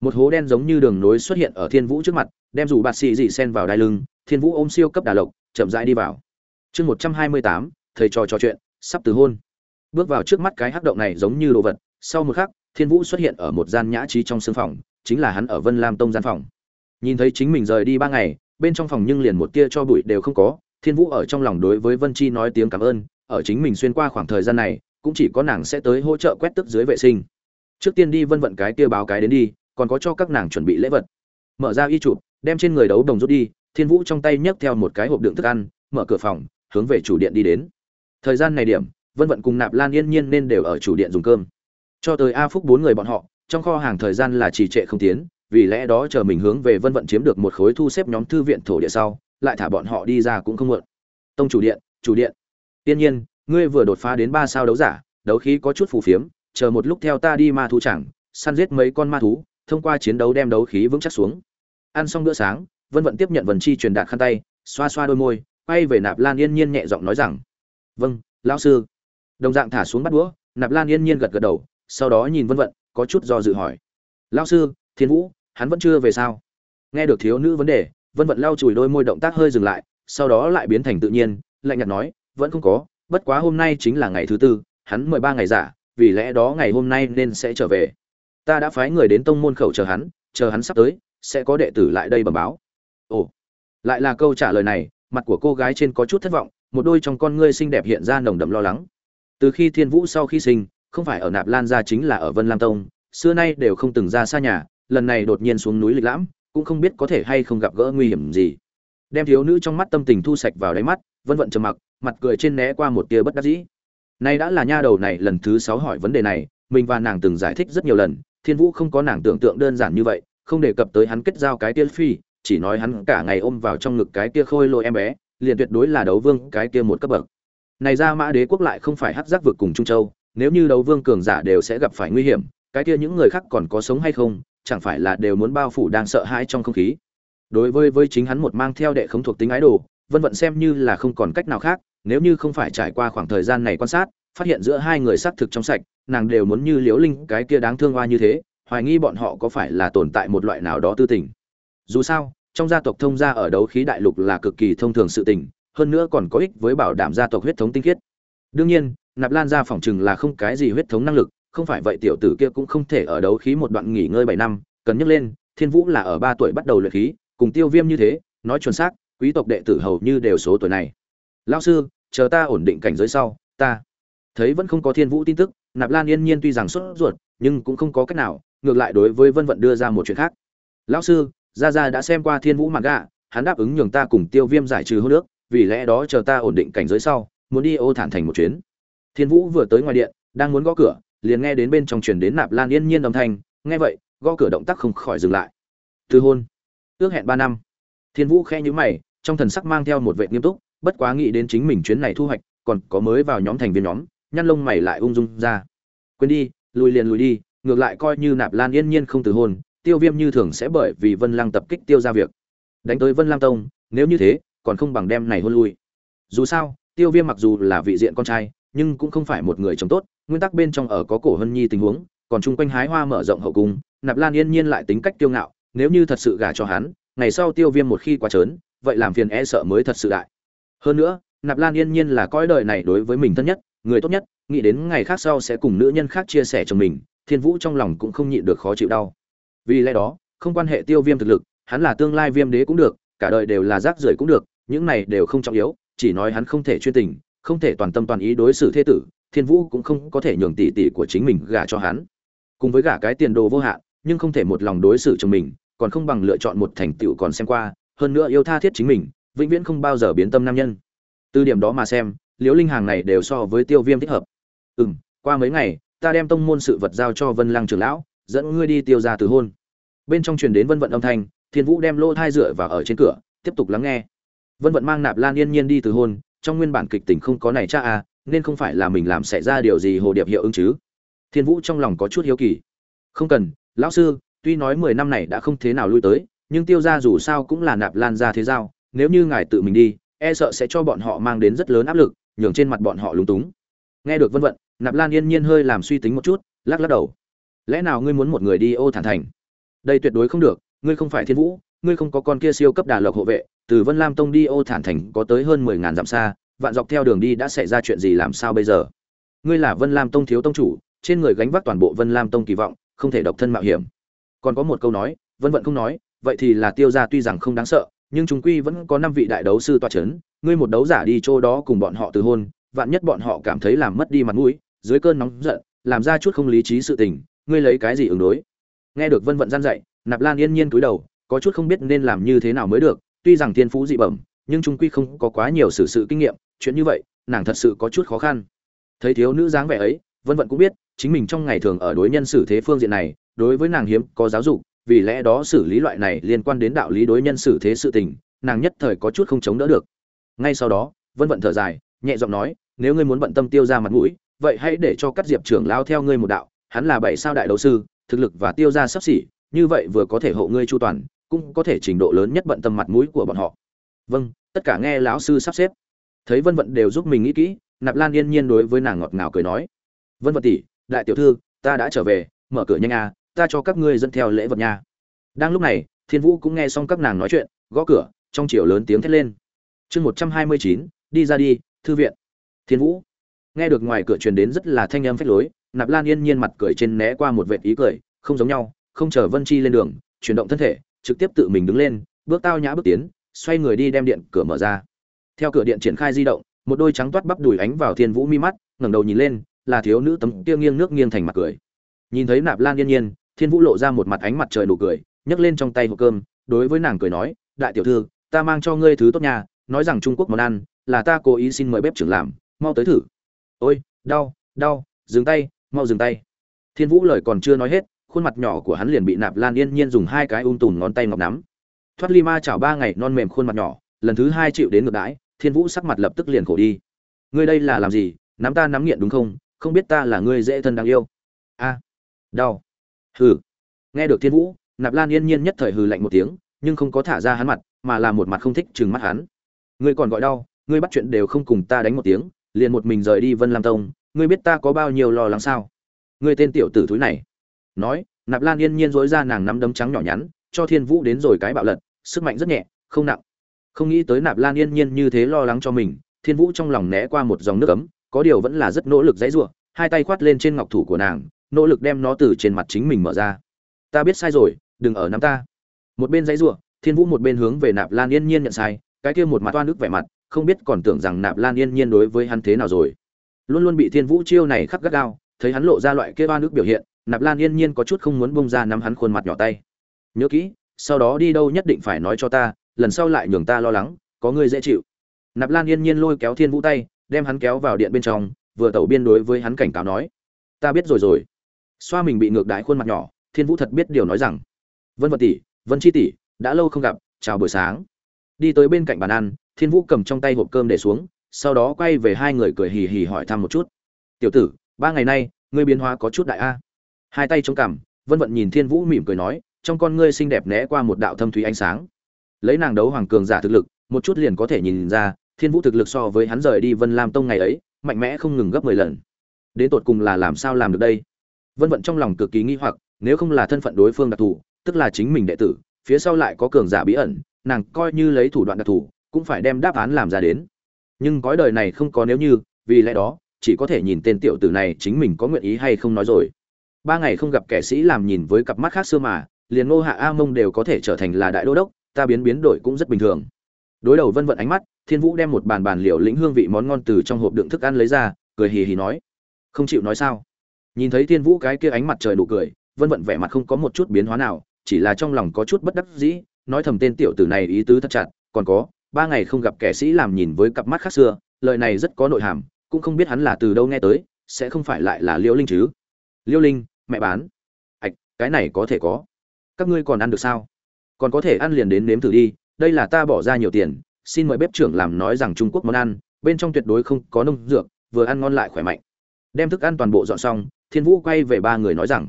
Một hố đen giống như đường nối xuất hiện ở thiên vũ trước mặt, đem dù bạt xì dị sen vào đai lưng, thiên vũ ôm siêu cấp đà lộc, chậm rãi đi vào. Chương một trăm hai mươi tám, thầy trò trò chuyện, sắp từ hôn. Bước vào trước mắt cái hắc động này giống như đồ vật, sau một khắc, thiên vũ xuất hiện ở một gian nhã trí trong sương phòng, chính là hắn ở vân lam tông gian phòng. Nhìn thấy chính mình rời đi ba ngày, bên trong phòng nhưng liền một tia cho bụi đều không có, thiên vũ ở trong lòng đối với vân chi nói tiếng cảm ơn ở chính mình xuyên qua khoảng thời gian này, cũng chỉ có nàng sẽ tới hỗ trợ quét tức dưới vệ sinh. Trước tiên đi vân vận cái kia báo cái đến đi, còn có cho các nàng chuẩn bị lễ vật. Mở ra y chụp, đem trên người đấu đồng rút đi, thiên vũ trong tay nhấc theo một cái hộp đựng thức ăn, mở cửa phòng, hướng về chủ điện đi đến. Thời gian này điểm, vân vận cùng nạp lan yên nhiên nên đều ở chủ điện dùng cơm. Cho tới a phúc bốn người bọn họ, trong kho hàng thời gian là trì trệ không tiến, vì lẽ đó chờ mình hướng về vân vận chiếm được một khối thu xếp nhóm thư viện thổ địa sau, lại thả bọn họ đi ra cũng không muộn. Tông chủ điện chủ điện tiên nhiên, ngươi vừa đột phá đến ba sao đấu giả, đấu khí có chút phù phiếm, chờ một lúc theo ta đi ma thú chẳng, săn giết mấy con ma thú, thông qua chiến đấu đem đấu khí vững chắc xuống. Ăn xong bữa sáng, vân vận tiếp nhận Vân chi truyền đạt khăn tay, xoa xoa đôi môi, quay về nạp lan yên nhiên nhẹ giọng nói rằng vâng lão sư. Đồng dạng thả xuống bắt đũa, nạp lan yên nhiên gật gật đầu, sau đó nhìn vân vận, có chút do dự hỏi, lão sư, thiên vũ, hắn vẫn chưa về sao? Nghe được thiếu nữ vấn đề, vân vận lau chùi đôi môi động tác hơi dừng lại, sau đó lại biến thành tự nhiên, lạnh nhạt nói vẫn không có, bất quá hôm nay chính là ngày thứ tư, hắn mười ba ngày giả, vì lẽ đó ngày hôm nay nên sẽ trở về. Ta đã phái người đến tông môn khẩu chờ hắn chờ hắn sắp tới, sẽ có đệ tử lại đây bẩm báo. Ồ, lại là câu trả lời này, mặt của cô gái trên có chút thất vọng, một đôi trong con ngươi xinh đẹp hiện ra nồng đậm lo lắng. Từ khi thiên vũ sau khi sinh, không phải ở nạp lan gia chính là ở vân lam tông, xưa nay đều không từng ra xa nhà, lần này đột nhiên xuống núi lịch lãm, cũng không biết có thể hay không gặp gỡ nguy hiểm gì đem thiếu nữ trong mắt tâm tình thu sạch vào đáy mắt, vân vận trầm mặc, mặt cười trên né qua một tia bất đắc dĩ. Nay đã là nha đầu này lần thứ sáu hỏi vấn đề này, mình và nàng từng giải thích rất nhiều lần, thiên vũ không có nàng tưởng tượng đơn giản như vậy, không đề cập tới hắn kết giao cái tia phi, chỉ nói hắn cả ngày ôm vào trong ngực cái kia khôi lôi em bé, liền tuyệt đối là đấu vương cái kia một cấp bậc. Này ra mã đế quốc lại không phải hắc giác vực cùng trung châu, nếu như đấu vương cường giả đều sẽ gặp phải nguy hiểm, cái kia những người khác còn có sống hay không, chẳng phải là đều muốn bao phủ đang sợ hãi trong không khí đối với với chính hắn một mang theo đệ không thuộc tính ái đồ, vân vận xem như là không còn cách nào khác, nếu như không phải trải qua khoảng thời gian này quan sát, phát hiện giữa hai người xác thực trong sạch, nàng đều muốn như liễu linh cái kia đáng thương hoa như thế, hoài nghi bọn họ có phải là tồn tại một loại nào đó tư tình. Dù sao, trong gia tộc thông gia ở đấu khí đại lục là cực kỳ thông thường sự tình, hơn nữa còn có ích với bảo đảm gia tộc huyết thống tinh khiết. Đương nhiên, nạp lan gia phỏng chừng là không cái gì huyết thống năng lực, không phải vậy tiểu tử kia cũng không thể ở đấu khí một đoạn nghỉ ngơi bảy năm, cần nhắc lên, thiên vũ là ở ba tuổi bắt đầu luyện khí cùng tiêu viêm như thế, nói chuẩn xác, quý tộc đệ tử hầu như đều số tuổi này. Lao sư, chờ ta ổn định cảnh giới sau, ta thấy vẫn không có thiên vũ tin tức, nạp lan yên nhiên tuy rằng sốt ruột, nhưng cũng không có cách nào, ngược lại đối với vân vận đưa ra một chuyện khác. Lão sư, gia gia đã xem qua thiên vũ mặt gạ, hắn đáp ứng nhường ta cùng tiêu viêm giải trừ hô nước vì lẽ đó chờ ta ổn định cảnh giới sau, muốn đi ô thản thành một chuyến. Thiên vũ vừa tới ngoài điện, đang muốn gõ cửa, liền nghe đến bên trong truyền đến nạp lan yên nhiên âm thanh, nghe vậy, gõ cửa động tác không khỏi dừng lại. Từ hôn ước hẹn ba năm. Thiên vũ khẽ nhíu mày, trong thần sắc mang theo một vẻ nghiêm túc, bất quá nghĩ đến chính mình chuyến này thu hoạch, còn có mới vào nhóm thành viên nhóm, nhăn lông mày lại ung dung ra. Quên đi, lùi liền lùi đi, ngược lại coi như nạp lan yên nhiên không từ hôn, tiêu viêm như thường sẽ bởi vì vân lăng tập kích tiêu ra việc. Đánh tới vân lam tông, nếu như thế, còn không bằng đem này hôn lui. Dù sao, tiêu viêm mặc dù là vị diện con trai, nhưng cũng không phải một người chồng tốt, nguyên tắc bên trong ở có cổ hân nhi tình huống, còn chung quanh hái hoa mở rộng hậu cung, nạp lan yên nhiên lại tính cách tiêu ngạo nếu như thật sự gả cho hắn, ngày sau tiêu viêm một khi quá trớn, vậy làm phiền e sợ mới thật sự đại. Hơn nữa, nạp lan yên nhiên là coi đời này đối với mình thân nhất, người tốt nhất, nghĩ đến ngày khác sau sẽ cùng nữ nhân khác chia sẻ cho mình, thiên vũ trong lòng cũng không nhịn được khó chịu đau. Vì lẽ đó, không quan hệ tiêu viêm thực lực, hắn là tương lai viêm đế cũng được, cả đời đều là rác rưởi cũng được, những này đều không trọng yếu, chỉ nói hắn không thể chuyên tình, không thể toàn tâm toàn ý đối xử thế tử, thiên vũ cũng không có thể nhường tỷ tỷ của chính mình gả cho hắn. Cùng với gả cái tiền đồ vô hạn, nhưng không thể một lòng đối xử cho mình còn không bằng lựa chọn một thành tựu còn xem qua, hơn nữa yêu tha thiết chính mình, vĩnh viễn không bao giờ biến tâm nam nhân. Từ điểm đó mà xem, liễu linh hàng này đều so với tiêu viêm thích hợp. Ừ m qua mấy ngày, ta đem tông môn sự vật giao cho vân lăng trưởng lão, dẫn ngươi đi tiêu ra từ hôn. Bên trong truyền đến vân vận âm thanh, thiên vũ đem lô thai dựa vào ở trên cửa, tiếp tục lắng nghe. Vân vận mang nạp lan yên nhiên đi từ hôn, trong nguyên bản kịch tình không có này cha à nên không phải là mình làm xảy ra điều gì hồ điệp hiệu ứng chứ. Thiên vũ trong lòng có chút hiếu kỳ. Không cần, lão sư tuy nói mười năm này đã không thế nào lui tới, nhưng tiêu gia dù sao cũng là nạp lan ra thế giao, nếu như ngài tự mình đi e sợ sẽ cho bọn họ mang đến rất lớn áp lực, nhường trên mặt bọn họ lúng túng. Nghe được vân vận, nạp lan yên nhiên hơi làm suy tính một chút, lắc lắc đầu. Lẽ nào ngươi muốn một người đi ô thản thành? Đây tuyệt đối không được, ngươi không phải thiên vũ, ngươi không có con kia siêu cấp đà lộc hộ vệ, từ vân lam tông đi ô thản thành có tới hơn mười ngàn dặm xa, vạn dọc theo đường đi đã xảy ra chuyện gì làm sao bây giờ? Ngươi là vân lam tông thiếu tông chủ, trên người gánh vác toàn bộ vân lam tông kỳ vọng, không thể độc thân mạo hiểm còn có một câu nói, vân vận không nói, vậy thì là tiêu gia tuy rằng không đáng sợ, nhưng chúng quy vẫn có năm vị đại đấu sư toa c h ấ n ngươi một đấu giả đi chỗ đó cùng bọn họ từ hôn, vạn nhất bọn họ cảm thấy làm mất đi mặt mũi, dưới cơn nóng giận, làm ra chút không lý trí sự tình, ngươi lấy cái gì ứng đối? Nghe được vân vận gian dạy, nạp lan yên nhiên cúi đầu, có chút không biết nên làm như thế nào mới được, tuy rằng thiên phú dị bẩm, nhưng chúng quy không có quá nhiều xử sự kinh nghiệm, chuyện như vậy, nàng thật sự có chút khó khăn. Thấy thiếu nữ dáng vẻ ấy, vân vận cũng biết, chính mình trong ngày thường ở đối nhân xử thế phương diện này đối với nàng hiếm có giáo dục, vì lẽ đó xử lý loại này liên quan đến đạo lý đối nhân xử thế sự tình, nàng nhất thời có chút không chống đỡ được. Ngay sau đó, vân vận thở dài, nhẹ giọng nói, nếu ngươi muốn bận tâm tiêu ra mặt mũi, vậy hãy để cho các diệp trưởng lao theo ngươi một đạo, hắn là bảy sao đại đấu sư, thực lực và tiêu ra sắp xỉ, như vậy vừa có thể hộ ngươi chu toàn, cũng có thể trình độ lớn nhất bận tâm mặt mũi của bọn họ. Vâng tất cả nghe lão sư sắp xếp. Thấy vân vận đều giúp mình nghĩ kỹ, nạp lan yên nhiên đối với nàng ngọt ngào cười nói, vân vận tỷ, đại tiểu thư, ta đã trở về, mở cửa nhanh à ta cho các ngươi dẫn theo lễ vật nha. Đang lúc này, thiên vũ cũng nghe xong các nàng nói chuyện, gõ cửa, trong chiều lớn tiếng thét lên. Chương một trăm hai mươi chín, đi ra đi, thư viện. Thiên vũ. Nghe được ngoài cửa truyền đến rất là thanh âm phách lối, nạp lan yên nhiên mặt cười trên né qua một vệt ý cười, không giống nhau, không chờ vân chi lên đường, chuyển động thân thể, trực tiếp tự mình đứng lên, bước tao nhã bước tiến, xoay người đi đem điện cửa mở ra. Theo cửa điện triển khai di động, một đôi trắng toát bắp đùi ánh vào thiên vũ mi mắt, ngẩng đầu nhìn lên, là thiếu nữ tấm kia nghiêng nước nghiêng thành mặt cười. Nhìn thấy nạp lan yên nhiên thiên vũ lộ ra một mặt ánh mặt trời nụ cười, nhấc lên trong tay hộp cơm, đối với nàng cười nói, đại tiểu thư, ta mang cho ngươi thứ tốt nhà nói rằng trung quốc món ăn, là ta cố ý xin mời bếp trưởng làm, mau tới thử. Ôi, đau đau, dừng tay, mau dừng tay. Thiên vũ lời còn chưa nói hết, khuôn mặt nhỏ của hắn liền bị nạp lan yên nhiên dùng hai cái ung tùm ngón tay ngọc nắm. Thoát ly ma chảo ba ngày, non mềm khuôn mặt nhỏ, lần thứ hai chịu đến ngược đãi, thiên vũ sắc mặt lập tức liền khổ đi. Ngươi đây là làm gì? Nắm ta nắm nghiện đúng không? Không biết ta là ngươi dễ thân đáng yêu. A, đau hừ. Nghe được thiên vũ, nạp lan yên nhiên nhất thời hừ lạnh một tiếng, nhưng không có thả ra hắn mặt, mà là một mặt không thích chừng mắt hắn. Ngươi còn gọi đau, ngươi bắt chuyện đều không cùng ta đánh một tiếng, liền một mình rời đi vân lam tông, ngươi biết ta có bao nhiêu lo lắng sao? Ngươi tên tiểu tử thúi này. Nói, nạp lan yên nhiên dối ra nàng nắm đấm trắng nhỏ nhắn, cho thiên vũ đến rồi cái bạo lật, sức mạnh rất nhẹ, không nặng. Không nghĩ tới nạp lan yên nhiên như thế lo lắng cho mình, thiên vũ trong lòng né qua một dòng nước ấm, có điều vẫn là rất nỗ lực dãy giụa hai tay khoát lên trên ngọc thủ của nàng nỗ lực đem nó từ trên mặt chính mình mở ra. Ta biết sai rồi, đừng ở nắm ta. Một bên dãy ruộng thiên vũ một bên hướng về nạp lan yên nhiên nhận sai, cái kia một mặt toan nước vẻ mặt, không biết còn tưởng rằng nạp lan yên nhiên đối với hắn thế nào rồi. Luôn luôn bị thiên vũ chiêu này khắc gắt gao, thấy hắn lộ ra loại kia toan nước biểu hiện, nạp lan yên nhiên có chút không muốn bông ra nắm hắn khuôn mặt nhỏ tay. Nhớ kỹ, sau đó đi đâu nhất định phải nói cho ta, lần sau lại nhường ta lo lắng, có người dễ chịu. Nạp lan yên nhiên lôi kéo thiên vũ tay, đem hắn kéo vào điện bên trong, vừa tẩu biên đối với hắn cảnh cáo nói, ta biết rồi rồi xoa mình bị ngược đái khuôn mặt nhỏ, thiên vũ thật biết điều nói rằng, vân vật tỷ, vân chi tỷ, đã lâu không gặp, chào buổi sáng. Đi tới bên cạnh bàn ăn, thiên vũ cầm trong tay hộp cơm để xuống, sau đó quay về hai người cười hì hì hỏi thăm một chút. Tiểu tử, ba ngày nay, ngươi biến hóa có chút đại a? Hai tay chống cằm, vân vận nhìn thiên vũ mỉm cười nói, trong con ngươi xinh đẹp né qua một đạo thâm thúy ánh sáng. Lấy nàng đấu hoàng cường giả thực lực, một chút liền có thể nhìn ra, thiên vũ thực lực so với hắn rời đi vân lam tông ngày ấy, mạnh mẽ không ngừng gấp mười lần. Đến tột cùng là làm sao làm được đây? Vân vận trong lòng cực kỳ nghi hoặc, nếu không là thân phận đối phương đặc thù, tức là chính mình đệ tử, phía sau lại có cường giả bí ẩn, nàng coi như lấy thủ đoạn đặc thù, cũng phải đem đáp án làm ra đến. Nhưng cõi đời này không có nếu như, vì lẽ đó, chỉ có thể nhìn tên tiểu tử này chính mình có nguyện ý hay không nói rồi. Ba ngày không gặp kẻ sĩ làm nhìn với cặp mắt khác xưa mà, liền ngô hạ a mông đều có thể trở thành là đại đô đốc, ta biến biến đổi cũng rất bình thường. Đối đầu vân vận ánh mắt, thiên vũ đem một bàn bàn liều lĩnh hương vị món ngon từ trong hộp đựng thức ăn lấy ra, cười hì hì nói, không chịu nói sao? Nhìn thấy thiên vũ cái kia ánh mặt trời đủ cười, vân vận vẻ mặt không có một chút biến hóa nào, chỉ là trong lòng có chút bất đắc dĩ, nói thầm tên tiểu tử này ý tứ thật chặt, còn có, ba ngày không gặp kẻ sĩ làm nhìn với cặp mắt khác xưa, lời này rất có nội hàm, cũng không biết hắn là từ đâu nghe tới, sẽ không phải lại là liêu linh chứ? Liêu linh, mẹ bán. Ạch, cái này có thể có. Các ngươi còn ăn được sao? Còn có thể ăn liền đến nếm thử đi, đây là ta bỏ ra nhiều tiền, xin mời bếp trưởng làm nói rằng trung quốc món ăn, bên trong tuyệt đối không có nông dược, vừa ăn ngon lại khỏe mạnh. Đem thức ăn toàn bộ dọn xong thiên vũ quay về ba người nói rằng,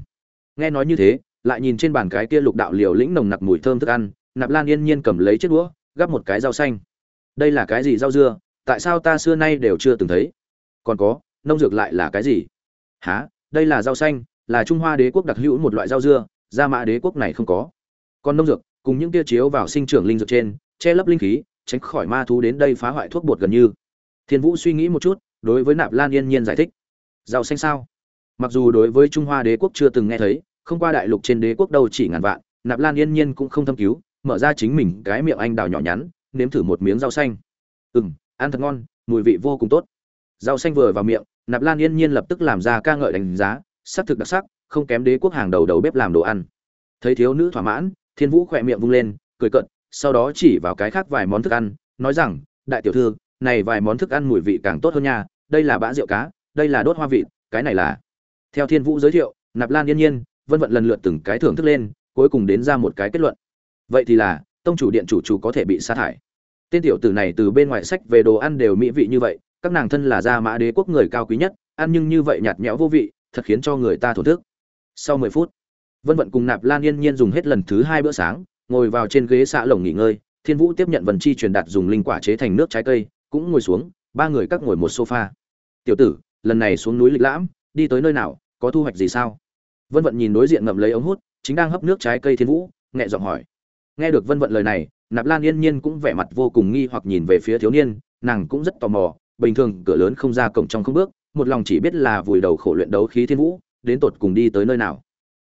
nghe nói như thế, lại nhìn trên bàn cái kia lục đạo liều lĩnh nồng nặc mùi thơm thức ăn, nạp lan yên nhiên cầm lấy chiếc đũa, gắp một cái rau xanh. Đây là cái gì rau dưa? Tại sao ta xưa nay đều chưa từng thấy? Còn có, nông dược lại là cái gì? Há đây là rau xanh, là trung hoa đế quốc đặc hữu một loại rau dưa, gia mã đế quốc này không có. Còn nông dược, cùng những kia chiếu vào sinh trưởng linh dược trên, che lấp linh khí, tránh khỏi ma thú đến đây phá hoại thuốc bột gần như. Thiên vũ suy nghĩ một chút, đối với nạp lan yên nhiên giải thích. Rau xanh sao? Mặc dù đối với trung hoa đế quốc chưa từng nghe thấy, không qua đại lục trên đế quốc đâu chỉ ngàn vạn, nạp lan yên nhiên cũng không thâm cứu, mở ra chính mình cái miệng anh đào nhỏ nhắn, nếm thử một miếng rau xanh. Ừ m ăn thật ngon, mùi vị vô cùng tốt. Rau xanh vừa vào miệng, nạp lan yên nhiên lập tức làm ra ca ngợi đánh giá, sắc thực đặc sắc, không kém đế quốc hàng đầu đầu bếp làm đồ ăn. Thấy thiếu nữ thỏa mãn, thiên vũ khỏe miệng vung lên, cười cận sau đó chỉ vào cái khác vài món thức ăn, nói rằng, đại tiểu thư, này vài món thức ăn mùi vị càng tốt hơn nha, đây là bã rượu cá, đây là đốt hoa vị cái này là theo thiên vũ giới thiệu, nạp lan yên nhiên, vân vận lần lượt từng cái thưởng thức lên, cuối cùng đến ra một cái kết luận. Vậy thì là, tông chủ điện chủ chủ có thể bị sa thải. Tên tiểu tử này từ bên ngoài sách về đồ ăn đều mỹ vị như vậy, các nàng thân là gia mã đế quốc người cao quý nhất, ăn nhưng như vậy nhạt nhẽo vô vị, thật khiến cho người ta thổn thức. Sau mười phút, vân vận cùng nạp lan yên nhiên dùng hết lần thứ hai bữa sáng, ngồi vào trên ghế xạ lồng nghỉ ngơi, thiên vũ tiếp nhận vần chi truyền đạt dùng linh quả chế thành nước trái cây, cũng ngồi xuống, ba người các ngồi một sofa. Tiểu tử, lần này xuống núi lịch lãm, đi tới nơi nào có thu hoạch gì sao? Vân vận nhìn đối diện ngậm lấy ống hút, chính đang hấp nước trái cây thiên vũ, nhẹ giọng hỏi. Nghe được vân vận lời này, nạp lan yên nhiên cũng vẻ mặt vô cùng nghi hoặc nhìn về phía thiếu niên, nàng cũng rất tò mò, bình thường cửa lớn không ra cổng trong không bước, một lòng chỉ biết là vùi đầu khổ luyện đấu khí thiên vũ, đến tột cùng đi tới nơi nào.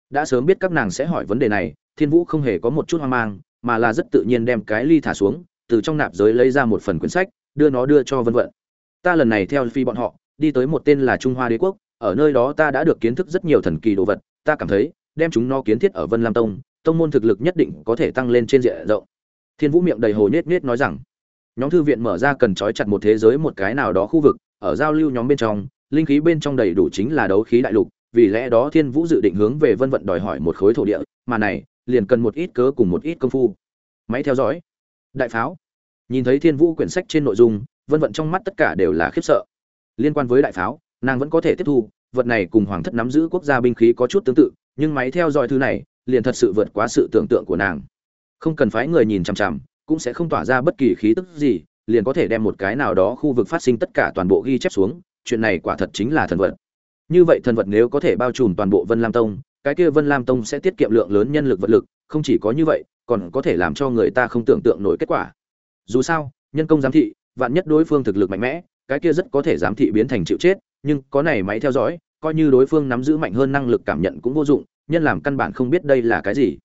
Đã sớm biết các nàng sẽ hỏi vấn đề này, thiên vũ không hề có một chút hoang mang, mà là rất tự nhiên đem cái ly thả xuống, từ trong nạp giới lấy ra một phần quyển sách, đưa nó đưa cho vân vận. Ta lần này theo phi bọn họ, đi tới một tên là trung hoa đế quốc ở nơi đó ta đã được kiến thức rất nhiều thần kỳ đồ vật, ta cảm thấy, đem chúng nó kiến thiết ở vân lam tông tông môn thực lực nhất định có thể tăng lên trên diện rộng. Thiên vũ miệng đầy hồ nhết nhết nói rằng, nhóm thư viện mở ra cần trói chặt một thế giới một cái nào đó khu vực, ở giao lưu nhóm bên trong, linh khí bên trong đầy đủ chính là đấu khí đại lục, vì lẽ đó thiên vũ dự định hướng về vân vận đòi hỏi một khối thổ địa, mà này, liền cần một ít cớ cùng một ít công phu. Máy theo dõi. Đại pháo. Nhìn thấy thiên vũ quyển sách trên nội dung, vân vận trong mắt tất cả đều là khiếp sợ. Liên quan với đại pháo nàng vẫn có thể tiếp thu, vật này cùng hoàng thất nắm giữ quốc gia binh khí có chút tương tự, nhưng máy theo dõi thứ này liền thật sự vượt quá sự tưởng tượng của nàng. Không cần phái người nhìn chằm chằm, cũng sẽ không tỏa ra bất kỳ khí tức gì, liền có thể đem một cái nào đó khu vực phát sinh tất cả toàn bộ ghi chép xuống, chuyện này quả thật chính là thần vật. Như vậy thần vật nếu có thể bao trùm toàn bộ vân lam tông, cái kia vân lam tông sẽ tiết kiệm lượng lớn nhân lực vật lực, không chỉ có như vậy, còn có thể làm cho người ta không tưởng tượng nổi kết quả. Dù sao, nhân công giám thị, vạn nhất đối phương thực lực mạnh mẽ, cái kia rất có thể giám thị biến thành chịu chết nhưng có này máy theo dõi, coi như đối phương nắm giữ mạnh hơn năng lực cảm nhận cũng vô dụng, nhân làm căn bản không biết đây là cái gì.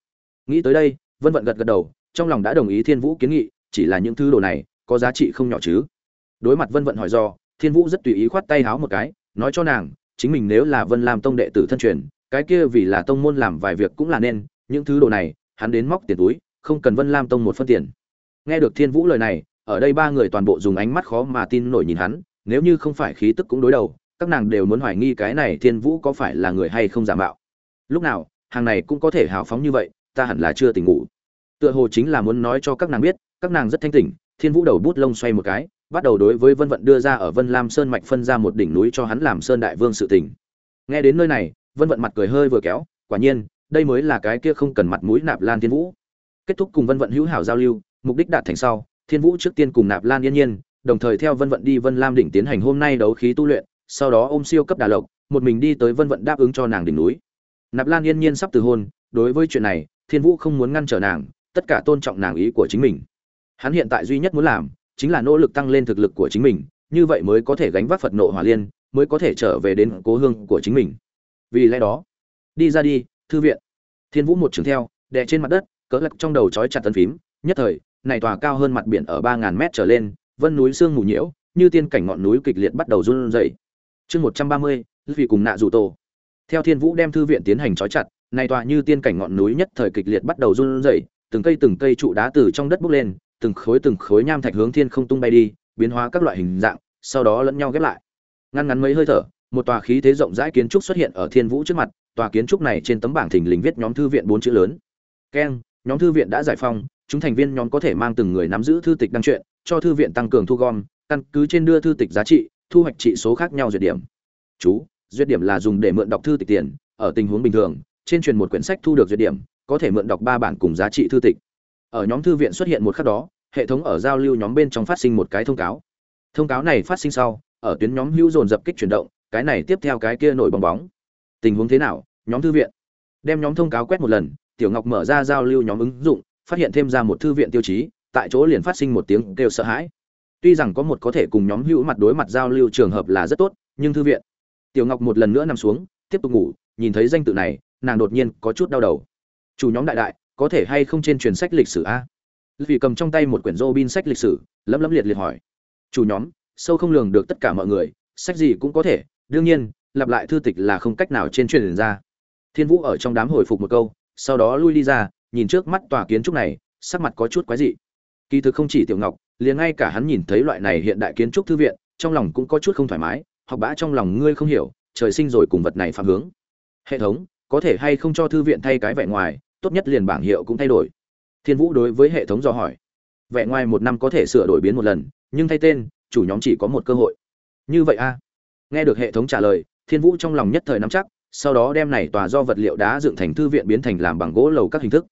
Nghĩ tới đây, vân vận gật gật đầu, trong lòng đã đồng ý thiên vũ kiến nghị, chỉ là những thứ đồ này, có giá trị không nhỏ chứ. Đối mặt vân vận hỏi do, thiên vũ rất tùy ý khoát tay háo một cái, nói cho nàng, chính mình nếu là vân lam tông đệ tử thân truyền, cái kia vì là tông môn làm vài việc cũng là nên, những thứ đồ này, hắn đến móc tiền túi, không cần vân lam tông một phân tiền. Nghe được thiên vũ lời này, ở đây ba người toàn bộ dùng ánh mắt khó mà tin nổi nhìn hắn, nếu như không phải khí tức cũng đối đầu các nàng đều muốn hoài nghi cái này thiên vũ có phải là người hay không giả mạo. Lúc nào, hàng này cũng có thể hào phóng như vậy, ta hẳn là chưa tỉnh ngủ. Tựa hồ chính là muốn nói cho các nàng biết, các nàng rất thanh tỉnh, thiên vũ đầu bút lông xoay một cái, bắt đầu đối với vân vận đưa ra ở vân lam sơn mạch phân ra một đỉnh núi cho hắn làm sơn đại vương sự tỉnh nghe đến nơi này, vân vận mặt cười hơi vừa kéo, quả nhiên, đây mới là cái kia không cần mặt mũi nạp lan thiên vũ. Kết thúc cùng vân vận hữu hảo giao lưu, mục đích đạt thành sau, thiên vũ trước tiên cùng nạp lan yên nhiên, đồng thời theo vân vận đi vân lam đỉnh tiến hành hôm nay đấu khí tu luyện sau đó ôm siêu cấp đà lộc, một mình đi tới vân vận đáp ứng cho nàng đỉnh núi. Nạp lan yên nhiên sắp từ hôn, đối với chuyện này, thiên vũ không muốn ngăn trở nàng, tất cả tôn trọng nàng ý của chính mình. Hắn hiện tại duy nhất muốn làm, chính là nỗ lực tăng lên thực lực của chính mình, như vậy mới có thể gánh vác phật nộ hỏa liên, mới có thể trở về đến cố hương của chính mình. Vì lẽ đó, đi ra đi, thư viện. Thiên vũ một trường theo, đè trên mặt đất, cỡ lật trong đầu trói chặt tân phím, nhất thời, này tòa cao hơn mặt biển ở ba ngàn mét trở lên, vân núi sương mù nhiễu, như tiên cảnh ngọn núi kịch liệt bắt đầu run rẩy chương một trăm ba mươi vì cùng nạ dù tổ. Theo thiên vũ đem thư viện tiến hành trói chặt nay tòa như tiên cảnh ngọn núi nhất thời kịch liệt bắt đầu run rẩy, từng cây từng cây trụ đá từ trong đất bốc lên, từng khối từng khối nham thạch hướng thiên không tung bay đi, biến hóa các loại hình dạng, sau đó lẫn nhau ghép lại. Ngăn ngắn mấy hơi thở, một tòa khí thế rộng rãi kiến trúc xuất hiện ở thiên vũ trước mặt, tòa kiến trúc này trên tấm bảng thình lình viết nhóm thư viện bốn chữ lớn. Keng, nhóm thư viện đã giải phong, chúng thành viên nhóm có thể mang từng người nắm giữ thư tịch đăng truyện, cho thư viện tăng cường thu gom, căn cứ trên đưa thư tịch giá trị thu hoạch trị số khác nhau duyệt điểm. Chú, duyệt điểm là dùng để mượn đọc thư tịch tiền, ở tình huống bình thường, trên truyền một quyển sách thu được duyệt điểm, có thể mượn đọc ba bản cùng giá trị thư tịch. Ở nhóm thư viện xuất hiện một khắc đó, hệ thống ở giao lưu nhóm bên trong phát sinh một cái thông cáo. Thông cáo này phát sinh sau, ở tuyến nhóm hữu dồn dập kích chuyển động, cái này tiếp theo cái kia nổi bong bóng. Tình huống thế nào, nhóm thư viện? Đem nhóm thông cáo quét một lần, tiểu ngọc mở ra giao lưu nhóm ứng dụng, phát hiện thêm ra một thư viện tiêu chí, tại chỗ liền phát sinh một tiếng kêu sợ hãi tuy rằng có một có thể cùng nhóm hữu mặt đối mặt giao lưu trường hợp là rất tốt, nhưng thư viện. Tiểu ngọc một lần nữa nằm xuống, tiếp tục ngủ, nhìn thấy danh tự này, nàng đột nhiên có chút đau đầu. Chủ nhóm đại đại, có thể hay không trên truyền sách lịch sử a? Vì cầm trong tay một quyển Robin sách lịch sử, lấm lấm liệt liệt hỏi. Chủ nhóm, sâu không lường được tất cả mọi người, sách gì cũng có thể, đương nhiên, lặp lại thư tịch là không cách nào trên truyền ra. Thiên vũ ở trong đám hồi phục một câu, sau đó lui đi ra, nhìn trước mắt tòa kiến trúc này, sắc mặt có chút quái dị. Kỳ thực không chỉ tiểu ngọc liền ngay cả hắn nhìn thấy loại này hiện đại kiến trúc thư viện, trong lòng cũng có chút không thoải mái, học bã trong lòng ngươi không hiểu, trời sinh rồi cùng vật này phạm hướng. Hệ thống, có thể hay không cho thư viện thay cái vẻ ngoài, tốt nhất liền bảng hiệu cũng thay đổi. Thiên vũ đối với hệ thống dò hỏi. Vẻ ngoài một năm có thể sửa đổi biến một lần, nhưng thay tên, chủ nhóm chỉ có một cơ hội. Như vậy a nghe được hệ thống trả lời, thiên vũ trong lòng nhất thời nắm chắc, sau đó đem này tòa do vật liệu đá dựng thành thư viện biến thành làm bằng gỗ lầu các hình thức.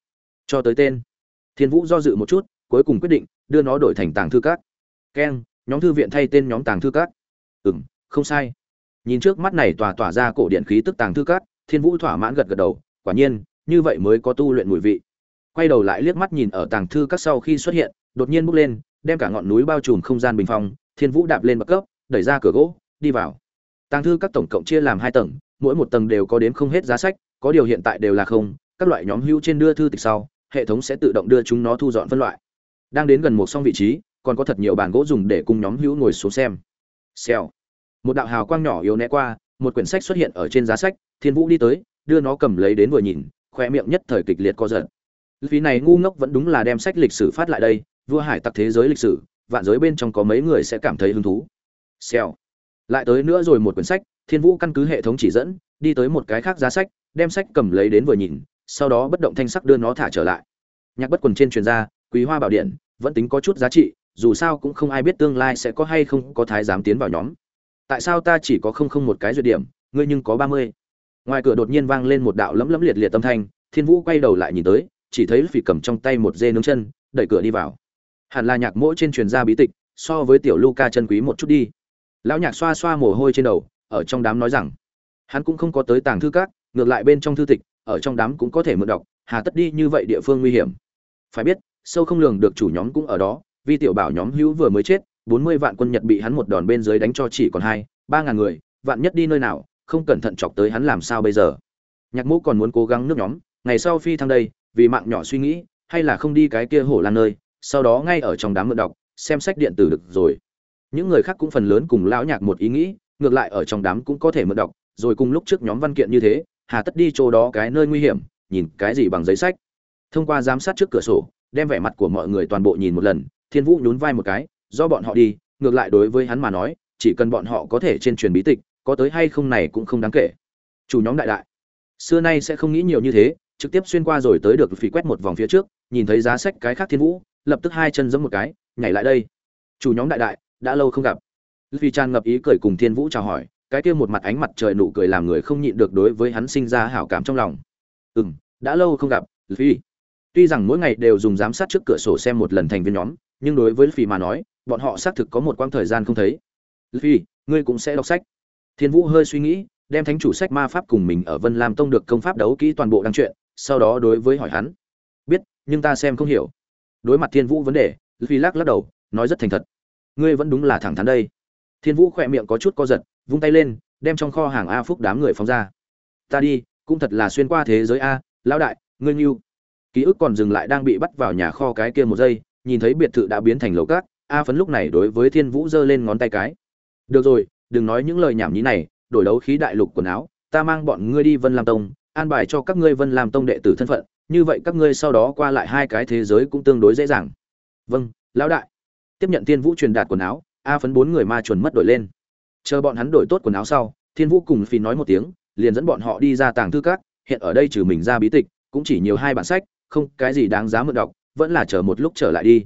Cho tới tên. Thiên vũ do dự một chút cuối cùng quyết định, đưa nó đổi thành tàng thư các. Keng, nhóm thư viện thay tên nhóm tàng thư các. Ừ m không sai. Nhìn trước mắt này tòa tỏa ra cổ điện khí tức tàng thư các, thiên vũ thỏa mãn gật gật đầu, quả nhiên, như vậy mới có tu luyện mùi vị. Quay đầu lại liếc mắt nhìn ở tàng thư các sau khi xuất hiện, đột nhiên bước lên, đem cả ngọn núi bao trùm không gian bình phong, thiên vũ đạp lên bậc cấp, đẩy ra cửa gỗ, đi vào. Tàng thư các tổng cộng chia làm hai tầng, mỗi một tầng đều có đến không hết giá sách, có điều hiện tại đều là không, các loại nhóm hữu trên đưa thư tịch sau, hệ thống sẽ tự động đưa chúng nó thu dọn phân loại đang đến gần một xong vị trí, còn có thật nhiều bàn gỗ dùng để cùng nhóm hữu ngồi xuống xem. Xèo. Một đạo hào quang nhỏ yếu né qua, một quyển sách xuất hiện ở trên giá sách, thiên vũ đi tới, đưa nó cầm lấy đến vừa nhìn khoe miệng nhất thời kịch liệt co giật. Vì này ngu ngốc vẫn đúng là đem sách lịch sử phát lại đây, vua hải tặc thế giới lịch sử, vạn giới bên trong có mấy người sẽ cảm thấy hứng thú. Xèo. Lại tới nữa rồi một quyển sách, thiên vũ căn cứ hệ thống chỉ dẫn, đi tới một cái khác giá sách, đem sách cầm lấy đến vừa nhìn, sau đó bất động thanh sắc đưa nó thả trở lại. Nhạc bất quần trên truyền ra quý hoa bảo điện, vẫn tính có chút giá trị, dù sao cũng không ai biết tương lai sẽ có hay không có thái giám tiến vào nhóm. Tại sao ta chỉ có không không một cái duyệt điểm, ngươi nhưng có ba mươi? Ngoài cửa đột nhiên vang lên một đạo lấm lấm liệt liệt tâm thanh, thiên vũ quay đầu lại nhìn tới, chỉ thấy phỉ cầm trong tay một dê nướng chân, đẩy cửa đi vào. Hẳn là nhạc mỗi trên truyền gia bí tịch, so với tiểu luca chân quý một chút đi. Lão nhạc xoa xoa mồ hôi trên đầu, ở trong đám nói rằng, hắn cũng không có tới tàng thư các, ngược lại bên trong thư tịch, ở trong đám cũng có thể mượn đọc, hà tất đi như vậy địa phương nguy hiểm. Phải biết sâu không lường được chủ nhóm cũng ở đó vì tiểu bảo nhóm hữu vừa mới chết, bốn mươi vạn quân nhật bị hắn một đòn bên dưới đánh cho chỉ còn hai, ba ngàn người, vạn nhất đi nơi nào, không cẩn thận chọc tới hắn làm sao bây giờ? Nhạc mũ còn muốn cố gắng nước nhóm, ngày sau phi thăng đây, vì mạng nhỏ suy nghĩ, hay là không đi cái kia hổ lan nơi, sau đó ngay ở trong đám mượn đọc, xem sách điện tử được rồi. Những người khác cũng phần lớn cùng lão nhạc một ý nghĩ, ngược lại ở trong đám cũng có thể mượn đọc, rồi cùng lúc trước nhóm văn kiện như thế, hà tất đi chỗ đó cái nơi nguy hiểm, nhìn cái gì bằng giấy sách. Thông qua giám sát trước cửa sổ đem vẻ mặt của mọi người toàn bộ nhìn một lần, thiên vũ nhún vai một cái, do bọn họ đi, ngược lại đối với hắn mà nói, chỉ cần bọn họ có thể trên truyền bí tịch, có tới hay không này cũng không đáng kể. Chủ nhóm đại đại, xưa nay sẽ không nghĩ nhiều như thế, trực tiếp xuyên qua rồi tới được phỉ quét một vòng phía trước, nhìn thấy giá sách cái khác thiên vũ, lập tức hai chân giẫm một cái, nhảy lại đây. Chủ nhóm đại đại, đã lâu không gặp. Vì tràn ngập ý cười cùng thiên vũ chào hỏi, cái kia một mặt ánh mặt trời nụ cười làm người không nhịn được đối với hắn sinh ra hảo cảm trong lòng. Ừ đã lâu không gặp, phi tuy rằng mỗi ngày đều dùng giám sát trước cửa sổ xem một lần thành viên nhóm, nhưng đối với phi mà nói, bọn họ xác thực có một quãng thời gian không thấy. Phi ngươi cũng sẽ đọc sách. Thiên vũ hơi suy nghĩ, đem thánh chủ sách ma pháp cùng mình ở vân lam tông được công pháp đấu kỹ toàn bộ đăng truyện, sau đó đối với hỏi hắn. Biết, nhưng ta xem không hiểu. Đối mặt thiên vũ vấn đề phi lắc lắc đầu, nói rất thành thật. Ngươi vẫn đúng là thẳng thắn đây. Thiên vũ khỏe miệng có chút co giật, vung tay lên, đem trong kho hàng a phúc đám người phóng ra. Ta đi, cũng thật là xuyên qua thế giới a, lão đại, ngươi nghiêu ký ức còn dừng lại đang bị bắt vào nhà kho cái kia một giây, nhìn thấy biệt thự đã biến thành lầu cát, a phấn lúc này đối với thiên vũ giơ lên ngón tay cái. Được rồi, đừng nói những lời nhảm nhí này, đổi đấu khí đại lục quần áo, ta mang bọn ngươi đi vân lam tông, an bài cho các ngươi vân lam tông đệ tử thân phận, như vậy các ngươi sau đó qua lại hai cái thế giới cũng tương đối dễ dàng. Vâng lão đại. Tiếp nhận thiên vũ truyền đạt quần áo, a phấn bốn người ma chuẩn mất đổi lên. Chờ bọn hắn đổi tốt quần áo sau, thiên vũ cùng phi nói một tiếng, liền dẫn bọn họ đi ra tàng thư cát hiện ở đây trừ mình ra bí tịch, cũng chỉ nhiều hai bản sách không, cái gì đáng giá mượn đọc, vẫn là chờ một lúc trở lại đi.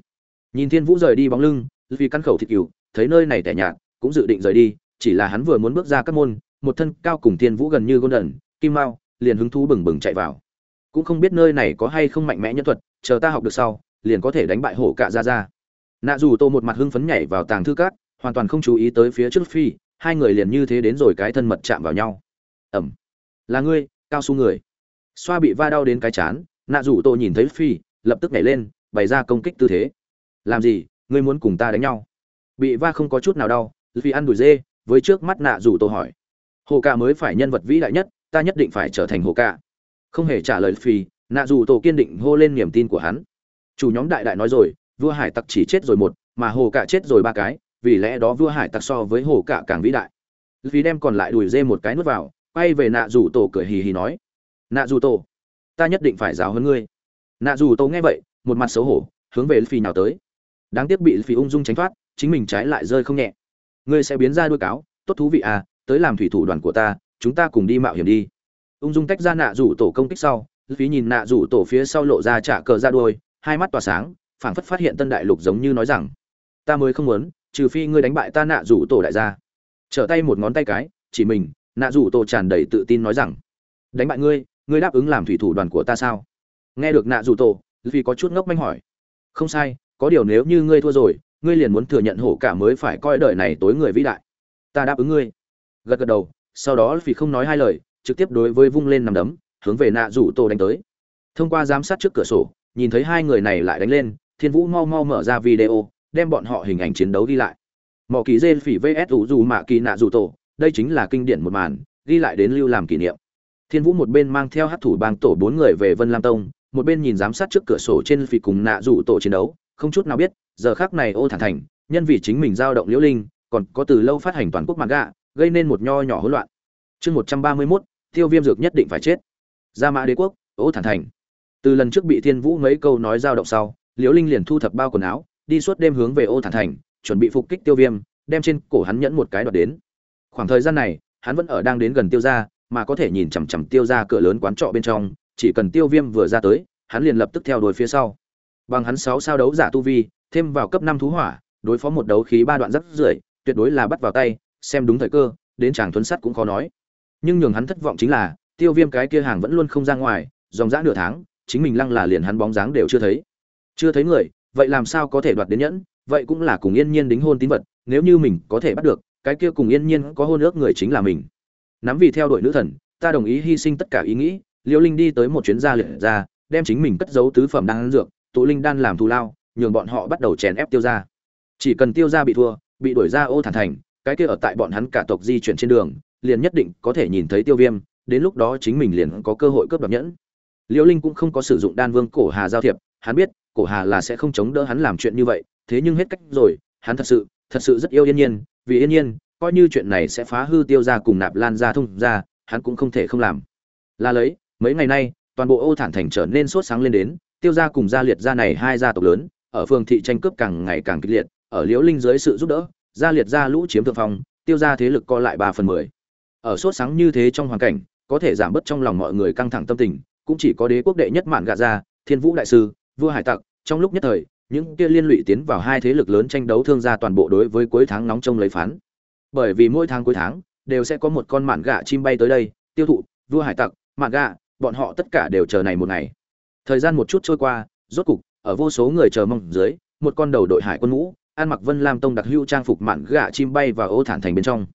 Nhìn thiên vũ rời đi bóng lưng vì căn khẩu thịt cừu, thấy nơi này tẻ nhạt, cũng dự định rời đi, chỉ là hắn vừa muốn bước ra các môn, một thân cao cùng thiên vũ gần như gôn đần kim mao, liền hứng thú bừng bừng chạy vào. Cũng không biết nơi này có hay không mạnh mẽ nhân thuật, chờ ta học được sau, liền có thể đánh bại hổ cạ ra ra nạ dù tô một mặt hưng phấn nhảy vào tàng thư cát hoàn toàn không chú ý tới phía trước phi, hai người liền như thế đến rồi cái thân mật chạm vào nhau. Ẩm. Là ngươi, cao su người. Xoa bị va đau đến cái chán nạ rủ tô nhìn thấy phi, lập tức nhảy lên, bày ra công kích tư thế. Làm gì? Ngươi muốn cùng ta đánh nhau? Bị va không có chút nào đau, phi ăn đùi dê, với trước mắt nạ rủ tô hỏi. Hồ ca mới phải nhân vật vĩ đại nhất, ta nhất định phải trở thành hồ ca. Không hề trả lời phi, nạ rủ tô kiên định hô lên niềm tin của hắn. Chủ nhóm đại đại nói rồi, vua hải tặc chỉ chết rồi một, mà hồ cả chết rồi ba cái, vì lẽ đó vua hải tặc so với hồ cả càng vĩ đại. Vì đem còn lại đùi dê một cái nuốt vào, quay về nạ rủ tổ cười hì hì nói. Nạ rủ tổ ta nhất định phải giáo hơn ngươi. Nạ dù tổ nghe vậy, một mặt xấu hổ, hướng về phi nào tới. Đáng tiếc bị phi ung dung tránh thoát, chính mình trái lại rơi không nhẹ. Ngươi sẽ biến ra đuôi cáo, tốt thú vị à tới làm thủy thủ đoàn của ta, chúng ta cùng đi mạo hiểm đi. Ung dung tách ra nạ rủ tổ công kích sau phí nhìn nạ rủ tổ phía sau lộ ra trả cờ ra đuôi, hai mắt tỏa sáng, phảng phất phát hiện tân đại lục giống như nói rằng, ta mới không muốn, trừ phi ngươi đánh bại ta nạ rủ tổ đại gia. Trở tay một ngón tay cái, chỉ mình, nạ rủ tổ tràn đầy tự tin nói rằng, đánh bại ngươi ngươi đáp ứng làm thủy thủ đoàn của ta sao? Nghe được nạ rủ tổ vì có chút ngốc manh hỏi. Không sai, có điều nếu như ngươi thua rồi, ngươi liền muốn thừa nhận hổ cả mới phải coi đời này tối người vĩ đại. Ta đáp ứng ngươi. Gật gật đầu, sau đó vì không nói hai lời, trực tiếp đối với vung lên nằm đấm, hướng về nạ rủ tổ đánh tới. Thông qua giám sát trước cửa sổ, nhìn thấy hai người này lại đánh lên, thiên vũ mau mau mở ra video, đem bọn họ hình ảnh chiến đấu ghi lại. Mỏ kỳ dê phỉ vs ủ dù mạ kỳ nạ rủ tổ, đây chính là kinh điển một màn, ghi lại đến lưu làm kỷ niệm thiên vũ một bên mang theo hát thủ bang tổ bốn người về vân lam tông, một bên nhìn giám sát trước cửa sổ trên phỉ cùng nạ dù tổ chiến đấu, không chút nào biết, giờ khác này ô thản thành, nhân vì chính mình giao động liễu linh, còn có từ lâu phát hành toàn quốc mặt gạ gây nên một nho nhỏ hỗn loạn. Chương một trăm ba mươi mốt, tiêu viêm dược nhất định phải chết. Gia mã đế quốc, ô thản thành. Từ lần trước bị thiên vũ mấy câu nói giao động sau, liễu linh liền thu thập bao quần áo, đi suốt đêm hướng về ô thản thành, chuẩn bị phục kích tiêu viêm, đem trên cổ hắn nhẫn một cái đoạt đến. Khoảng thời gian này, hắn vẫn ở đang đến gần tiêu gia mà có thể nhìn chằm chằm tiêu ra cửa lớn quán trọ bên trong, chỉ cần tiêu viêm vừa ra tới, hắn liền lập tức theo đuổi phía sau. Bằng hắn sáu sao đấu giả tu vi, thêm vào cấp năm thú hỏa, đối phó một đấu khí ba đoạn rất rưởi, tuyệt đối là bắt vào tay, xem đúng thời cơ, đến chàng thuấn sắt cũng khó nói. Nhưng nhường hắn thất vọng chính là, tiêu viêm cái kia hàng vẫn luôn không ra ngoài, dòng dã nửa tháng, chính mình lăng là liền hắn bóng dáng đều chưa thấy. Chưa thấy người, vậy làm sao có thể đoạt đến nhẫn, vậy cũng là cùng yên nhiên đính hôn tín vật, nếu như mình có thể bắt được, cái kia cùng yên nhiên có hôn ước người chính là mình nắm vì theo đuổi nữ thần, ta đồng ý hy sinh tất cả ý nghĩ liễu linh đi tới một chuyến gia liệt ra, đem chính mình cất giấu tứ phẩm đan dược, tụ linh đan làm thù lao, nhường bọn họ bắt đầu chèn ép tiêu ra chỉ cần tiêu ra bị thua, bị đuổi ra ô thản thành, cái kia ở tại bọn hắn cả tộc di chuyển trên đường, liền nhất định có thể nhìn thấy tiêu viêm, đến lúc đó chính mình liền có cơ hội cướp đoạt nhẫn. Liễu linh cũng không có sử dụng đan vương cổ hà giao thiệp, hắn biết, cổ hà là sẽ không chống đỡ hắn làm chuyện như vậy, thế nhưng hết cách rồi, hắn thật sự thật sự rất yêu yên nhiên, vì yên nhiên coi như chuyện này sẽ phá hư tiêu ra cùng nạp lan ra thông ra hắn cũng không thể không làm. Là lấy, mấy ngày nay, toàn bộ ô thản thành trở nên sốt sáng lên đến, tiêu ra cùng gia liệt gia này hai gia tộc lớn, ở phường thị tranh cướp càng ngày càng kịch liệt, ở liễu linh dưới sự giúp đỡ, gia liệt gia lũ chiếm thượng phong, tiêu ra thế lực co lại ba phần mười. Ở sốt sáng như thế trong hoàn cảnh, có thể giảm bớt trong lòng mọi người căng thẳng tâm tình, cũng chỉ có đế quốc đệ nhất mạn gạ gia, thiên vũ đại sư, vua hải tặc, trong lúc nhất thời, những kia liên lụy tiến vào hai thế lực lớn tranh đấu thương gia toàn bộ đối với cuối tháng nóng trông lấy phán bởi vì mỗi tháng cuối tháng đều sẽ có một con mạn gạ chim bay tới đây, tiêu thụ, vua hải tặc, mạn gạ bọn họ tất cả đều chờ này một ngày. Thời gian một chút trôi qua, rốt cục, ở vô số người chờ mong dưới, một con đầu đội hải quân mũ ăn mặc vân lam tông đặc hữu trang phục mạn gạ chim bay và ô thản thành bên trong.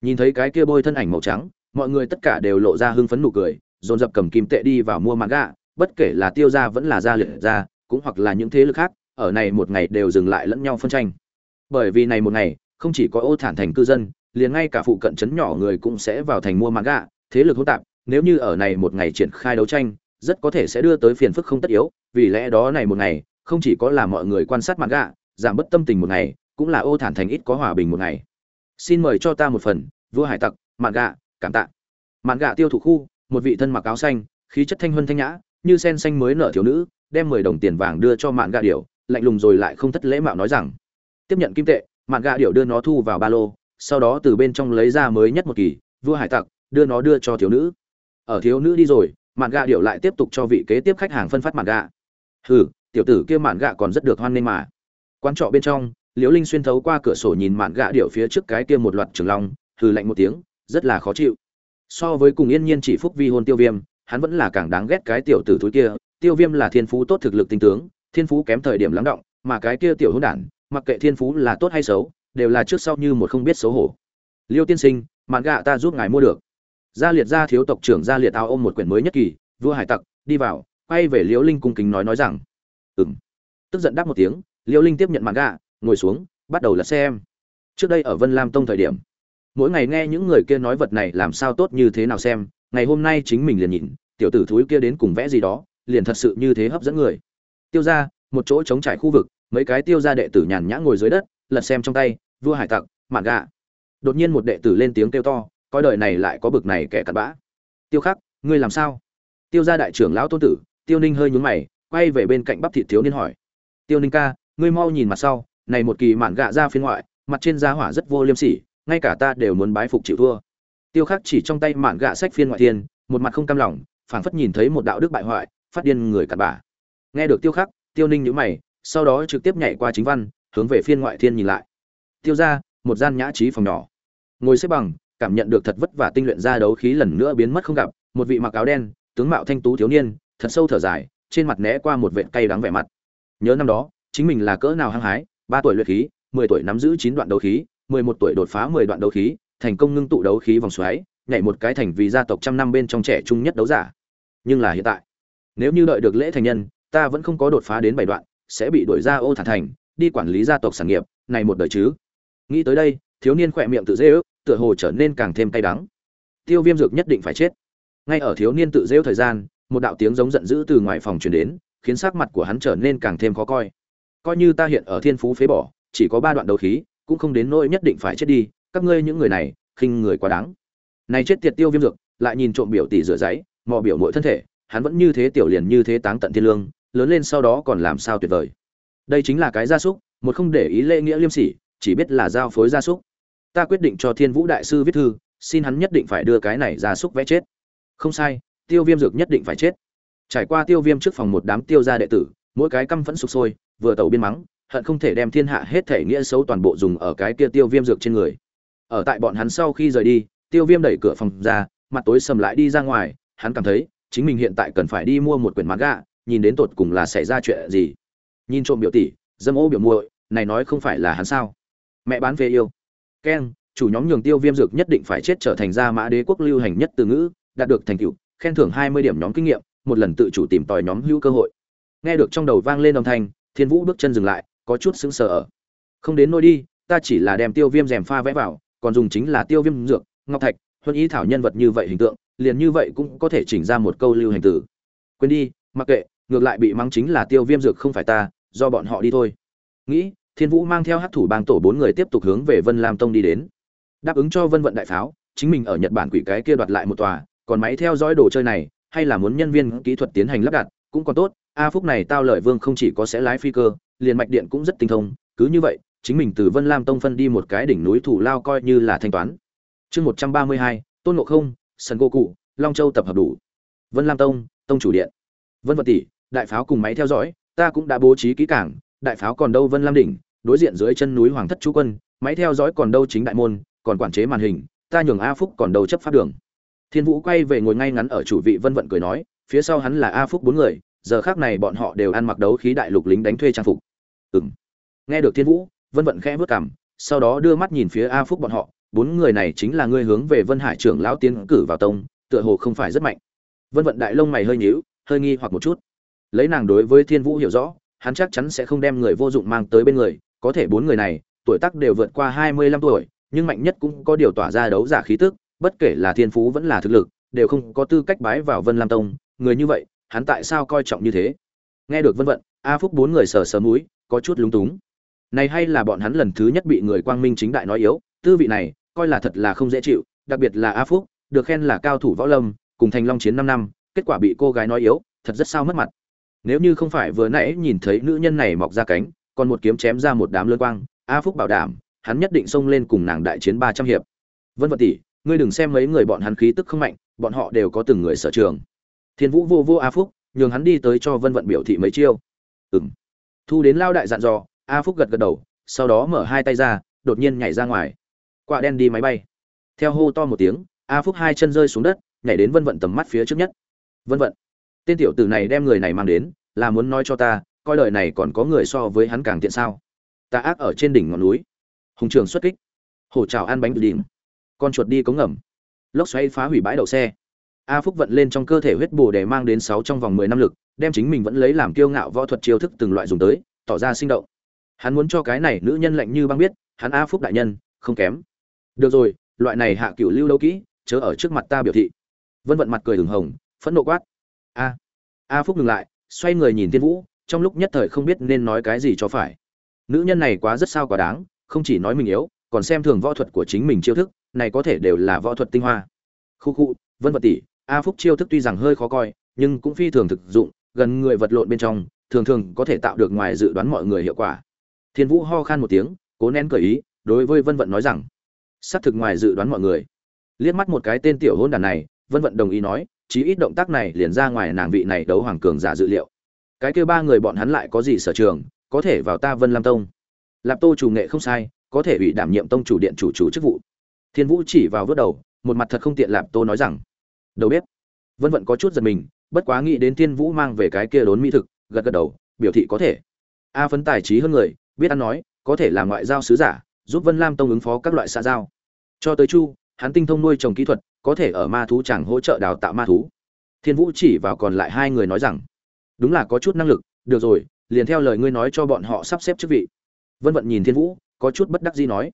Nhìn thấy cái kia bôi thân ảnh màu trắng, mọi người tất cả đều lộ ra hưng phấn nụ cười, dồn dập cầm kim tệ đi vào mua mạn gạ bất kể là tiêu gia vẫn là gia liệt gia, cũng hoặc là những thế lực khác, ở này một ngày đều dừng lại lẫn nhau phân tranh. Bởi vì này một ngày không chỉ có ô thản thành cư dân liền ngay cả phụ cận trấn nhỏ người cũng sẽ vào thành mua mãn gạ thế lực hỗn tạp nếu như ở này một ngày triển khai đấu tranh rất có thể sẽ đưa tới phiền phức không tất yếu vì lẽ đó này một ngày không chỉ có là mọi người quan sát mãn gạ giảm bất tâm tình một ngày cũng là ô thản thành ít có hòa bình một ngày. Xin mời cho ta một phần vua hải tặc mạn gạ cảm tạ. Mạn gạ tiêu thụ khu một vị thân mặc áo xanh khí chất thanh huân thanh nhã như sen xanh mới nở thiếu nữ đem mười đồng tiền vàng đưa cho mạn gạ điều, lạnh lùng rồi lại không thất lễ mạo nói rằng tiếp nhận kim tệ mạn gạ điệu đưa nó thu vào ba lô, sau đó từ bên trong lấy ra mới nhất một kỳ, vua hải tặc, đưa nó đưa cho thiếu nữ. Ở thiếu nữ đi rồi, mạn gạ điệu lại tiếp tục cho vị kế tiếp khách hàng phân phát mạn gạ hừ, tiểu tử kia mạn gạ còn rất được hoan nghênh mà. Quan trọ bên trong, liễu linh xuyên thấu qua cửa sổ nhìn mạn gạ điệu phía trước cái kia một loạt trường long, hừ lạnh một tiếng, rất là khó chịu. So với cùng yên nhiên chỉ phúc vi hôn tiêu viêm, hắn vẫn là càng đáng ghét cái tiểu tử thúi kia, tiêu viêm là thiên phú tốt thực lực tinh tướng, thiên phú kém thời điểm lắng động, mà cái kia tiểu hỗn đản mặc kệ thiên phú là tốt hay xấu, đều là trước sau như một không biết xấu hổ. Liêu tiên sinh, mạn gạ ta giúp ngài mua được. Gia liệt gia thiếu tộc trưởng gia liệt ao ôm một quyển mới nhất kỳ, vua hải tặc, đi vào, quay về liễu linh cung kính nói nói rằng, ừm. Tức giận đáp một tiếng, liễu linh tiếp nhận mạn gạ, ngồi xuống, bắt đầu lật xem. Trước đây ở vân lam tông thời điểm, mỗi ngày nghe những người kia nói vật này làm sao tốt như thế nào xem, ngày hôm nay chính mình liền nhìn, tiểu tử thúi kia đến cùng vẽ gì đó, liền thật sự như thế hấp dẫn người. Tiêu ra một chỗ trống trải khu vực mấy cái tiêu gia đệ tử nhàn nhã ngồi dưới đất, lật xem trong tay, vua hải tặc, mạn gạ. Đột nhiên một đệ tử lên tiếng kêu to, coi đời này lại có bực này kẻ cặn bã. Tiêu khắc, ngươi làm sao? Tiêu gia đại trưởng lão tôn tử, tiêu ninh hơi nhún mày, quay về bên cạnh bắp thịt thiếu niên hỏi. Tiêu ninh ca, ngươi mau nhìn mặt sau, này một kỳ mạn gạ ra phiên ngoại, mặt trên giá hỏa rất vô liêm sỉ, ngay cả ta đều muốn bái phục chịu thua. Tiêu khắc chỉ trong tay mạn gạ sách phiên ngoại thiên, một mặt không cam lòng, phảng phất nhìn thấy một đạo đức bại hoại, phát điên người cặn bã. Nghe được tiêu khắc, tiêu ninh nhíu mày sau đó trực tiếp nhảy qua chính văn, hướng về phiên ngoại thiên nhìn lại. Tiêu ra, một gian nhã trí phòng nhỏ. Ngồi xếp bằng, cảm nhận được thật vất vả tinh luyện ra đấu khí lần nữa biến mất không gặp, một vị mặc áo đen, tướng mạo thanh tú thiếu niên, thật sâu thở dài, trên mặt né qua một vệt cay đắng vẻ mặt. Nhớ năm đó, chính mình là cỡ nào hăng hái, ba tuổi luyện khí, mười tuổi nắm giữ chín đoạn đấu khí, mười một tuổi đột phá mười đoạn đấu khí, thành công ngưng tụ đấu khí vòng xoáy, nhảy một cái thành vì gia tộc trăm năm bên trong trẻ trung nhất đấu giả. Nhưng là hiện tại, nếu như đợi được lễ thành nhân, ta vẫn không có đột phá đến bảy đoạn sẽ bị đuổi ra ô thản thành, đi quản lý gia tộc sản nghiệp, này một đời chứ. Nghĩ tới đây, thiếu niên khỏe miệng tự dễ ước, tựa hồ trở nên càng thêm cay đắng. Tiêu viêm dược nhất định phải chết. Ngay ở thiếu niên tự rêu thời gian, một đạo tiếng giống giận dữ từ ngoài phòng truyền đến, khiến sắc mặt của hắn trở nên càng thêm khó coi. Coi như ta hiện ở thiên phú phế bỏ, chỉ có ba đoạn đầu khí, cũng không đến nỗi nhất định phải chết đi, các ngươi những người này, khinh người quá đáng. Này chết tiệt tiêu viêm dược, lại nhìn trộm biểu tỷ rửa giấy, mò biểu mỗi thân thể, hắn vẫn như thế tiểu liền như thế táng tận thiên lương lớn lên sau đó còn làm sao tuyệt vời. Đây chính là cái gia súc, một không để ý lễ nghĩa liêm sỉ, chỉ biết là giao phối gia súc. Ta quyết định cho thiên vũ đại sư viết thư, xin hắn nhất định phải đưa cái này gia súc vẽ chết. Không sai, tiêu viêm dược nhất định phải chết. Trải qua tiêu viêm trước phòng một đám tiêu gia đệ tử, mỗi cái căm phẫn sụp sôi, vừa tẩu biên mắng, hận không thể đem thiên hạ hết thể nghĩa xấu toàn bộ dùng ở cái kia tiêu viêm dược trên người. Ở tại bọn hắn sau khi rời đi, tiêu viêm đẩy cửa phòng ra, mặt tối sầm lại đi ra ngoài, hắn cảm thấy chính mình hiện tại cần phải đi mua một quyển mặt gạ nhìn đến tột cùng là xảy ra chuyện gì. Nhìn trộm biểu tỷ, dâm ô biểu muội, này nói không phải là hắn sao? Mẹ bán về yêu. Keng chủ nhóm nhường tiêu viêm dược nhất định phải chết trở thành gia mã đế quốc lưu hành nhất từ ngữ, đạt được thành tựu, khen thưởng hai mươi điểm nhóm kinh nghiệm, một lần tự chủ tìm tòi nhóm hữu cơ hội. Nghe được trong đầu vang lên âm thanh, thiên vũ bước chân dừng lại, có chút sững sờ ở. Không đến nôi đi, ta chỉ là đem tiêu viêm rèm pha vẽ vào, còn dùng chính là tiêu viêm dược, ngọc thạch, huân ý thảo nhân vật như vậy hình tượng, liền như vậy cũng có thể chỉnh ra một câu lưu hành tử quên đi, mặc kệ ngược lại bị mắng chính là tiêu viêm dược không phải ta, do bọn họ đi thôi. Nghĩ, thiên vũ mang theo hát thủ bang tổ bốn người tiếp tục hướng về vân lam tông đi đến. Đáp ứng cho vân vận đại pháo, chính mình ở nhật bản quỷ cái kia đoạt lại một tòa, còn máy theo dõi đồ chơi này, hay là muốn nhân viên kỹ thuật tiến hành lắp đặt, cũng còn tốt, a phúc này tao lợi vương không chỉ có sẽ lái phi cơ, liền mạch điện cũng rất tinh thông, cứ như vậy, chính mình từ vân lam tông phân đi một cái đỉnh núi thủ lao coi như là thanh toán. Chương một trăm ba mươi hai, tôn ngộ không sân cô cụ, long châu tập hợp đủ. Vân lam tông tông chủ điện. Vân vận tỷ đại pháo cùng máy theo dõi, ta cũng đã bố trí kỹ cảng, đại pháo còn đâu vân lam đỉnh, đối diện dưới chân núi hoàng thất chú quân, máy theo dõi còn đâu chính đại môn, còn quản chế màn hình, ta nhường a phúc còn đâu chấp pháp đường. Thiên vũ quay về ngồi ngay ngắn ở chủ vị vân vận cười nói, phía sau hắn là a phúc bốn người, giờ khác này bọn họ đều ăn mặc đấu khí đại lục lính đánh thuê trang phục. Ừng nghe được thiên vũ, vân vận khẽ vớt cảm sau đó đưa mắt nhìn phía a phúc bọn họ, bốn người này chính là người hướng về vân hải trưởng lão tiến cử vào tông, tựa hồ không phải rất mạnh. Vân vận đại lông mày hơi nhíu, hơi nghi hoặc một chút lấy nàng đối với thiên vũ hiểu rõ, hắn chắc chắn sẽ không đem người vô dụng mang tới bên người, có thể bốn người này, tuổi tác đều vượt qua hai mươi lăm tuổi, nhưng mạnh nhất cũng có điều tỏa ra đấu giả khí tức, bất kể là thiên phú vẫn là thực lực, đều không có tư cách bái vào vân lam tông, người như vậy, hắn tại sao coi trọng như thế? Nghe được vân vận, a phúc bốn người sờ sờ mũi, có chút lúng túng. Này hay là bọn hắn lần thứ nhất bị người quang minh chính đại nói yếu, tư vị này, coi là thật là không dễ chịu, đặc biệt là a phúc, được khen là cao thủ võ lâm, cùng thành long chiến năm năm, kết quả bị cô gái nói yếu, thật rất sao mất mặt nếu như không phải vừa nãy nhìn thấy nữ nhân này mọc ra cánh, còn một kiếm chém ra một đám lươn quang, a phúc bảo đảm, hắn nhất định xông lên cùng nàng đại chiến ba trăm hiệp. Vân vận tỷ, ngươi đừng xem mấy người bọn hắn khí tức không mạnh, bọn họ đều có từng người sở trường. Thiên vũ vô vô a phúc, nhường hắn đi tới cho vân vận biểu thị mấy chiêu. Ừng thu đến lao đại dặn dò, a phúc gật gật đầu, sau đó mở hai tay ra, đột nhiên nhảy ra ngoài. Quạ đen đi máy bay. Theo hô to một tiếng, a phúc hai chân rơi xuống đất, nhảy đến vân vận tầm mắt phía trước nhất. Vân vận tên tiểu tử này đem người này mang đến, là muốn nói cho ta, coi đời này còn có người so với hắn càng tiện sao? Ta ác ở trên đỉnh ngọn núi. Hùng trường xuất kích. Hổ trào ăn bánh đỉnh. Con chuột đi cống ngầm. Lốc xoay phá hủy bãi đậu xe. A phúc vận lên trong cơ thể huyết bồ để mang đến sáu trong vòng mười năm lực, đem chính mình vẫn lấy làm kiêu ngạo võ thuật chiêu thức từng loại dùng tới, tỏ ra sinh động. Hắn muốn cho cái này nữ nhân lạnh như băng biết, hắn a phúc đại nhân, không kém. Được rồi, loại này hạ cựu lưu lâu kỹ, chớ ở trước mặt ta biểu thị. Vân vận mặt cười hừng hồng, phẫn nộ quát a. A phúc ngừng lại, xoay người nhìn tiên vũ, trong lúc nhất thời không biết nên nói cái gì cho phải. Nữ nhân này quá rất sao quá đáng, không chỉ nói mình yếu, còn xem thường võ thuật của chính mình chiêu thức, này có thể đều là võ thuật tinh hoa. Khu khu, vân vật tỷ, a phúc chiêu thức tuy rằng hơi khó coi, nhưng cũng phi thường thực dụng, gần người vật lộn bên trong, thường thường có thể tạo được ngoài dự đoán mọi người hiệu quả. Thiên vũ ho khan một tiếng, cố nén cởi ý, đối với vân vận nói rằng, xác thực ngoài dự đoán mọi người. Liếc mắt một cái tên tiểu hôn đàn này, vân vận đồng ý nói chí ít động tác này liền ra ngoài nàng vị này đấu hoàng cường giả dự liệu. Cái kêu ba người bọn hắn lại có gì sở trường, có thể vào ta vân lam tông? Lạp tô chủ nghệ không sai, có thể ủy đảm nhiệm tông chủ điện chủ chủ chức vụ. Thiên vũ chỉ vào vớt đầu, một mặt thật không tiện lạp tô nói rằng, đầu bếp. Vân vận có chút giật mình, bất quá nghĩ đến thiên vũ mang về cái kia đốn mỹ thực, gật gật đầu, biểu thị có thể. A phấn tài trí hơn người, biết ăn nói, có thể là ngoại giao sứ giả, giúp vân lam tông ứng phó các loại xã giao. Cho tới chu, hắn tinh thông nuôi trồng kỹ thuật có thể ở ma thú chẳng hỗ trợ đào tạo ma thú. Thiên vũ chỉ vào còn lại hai người nói rằng, đúng là có chút năng lực, được rồi, liền theo lời ngươi nói cho bọn họ sắp xếp chức vị. Vân vận nhìn thiên vũ, có chút bất đắc dĩ nói,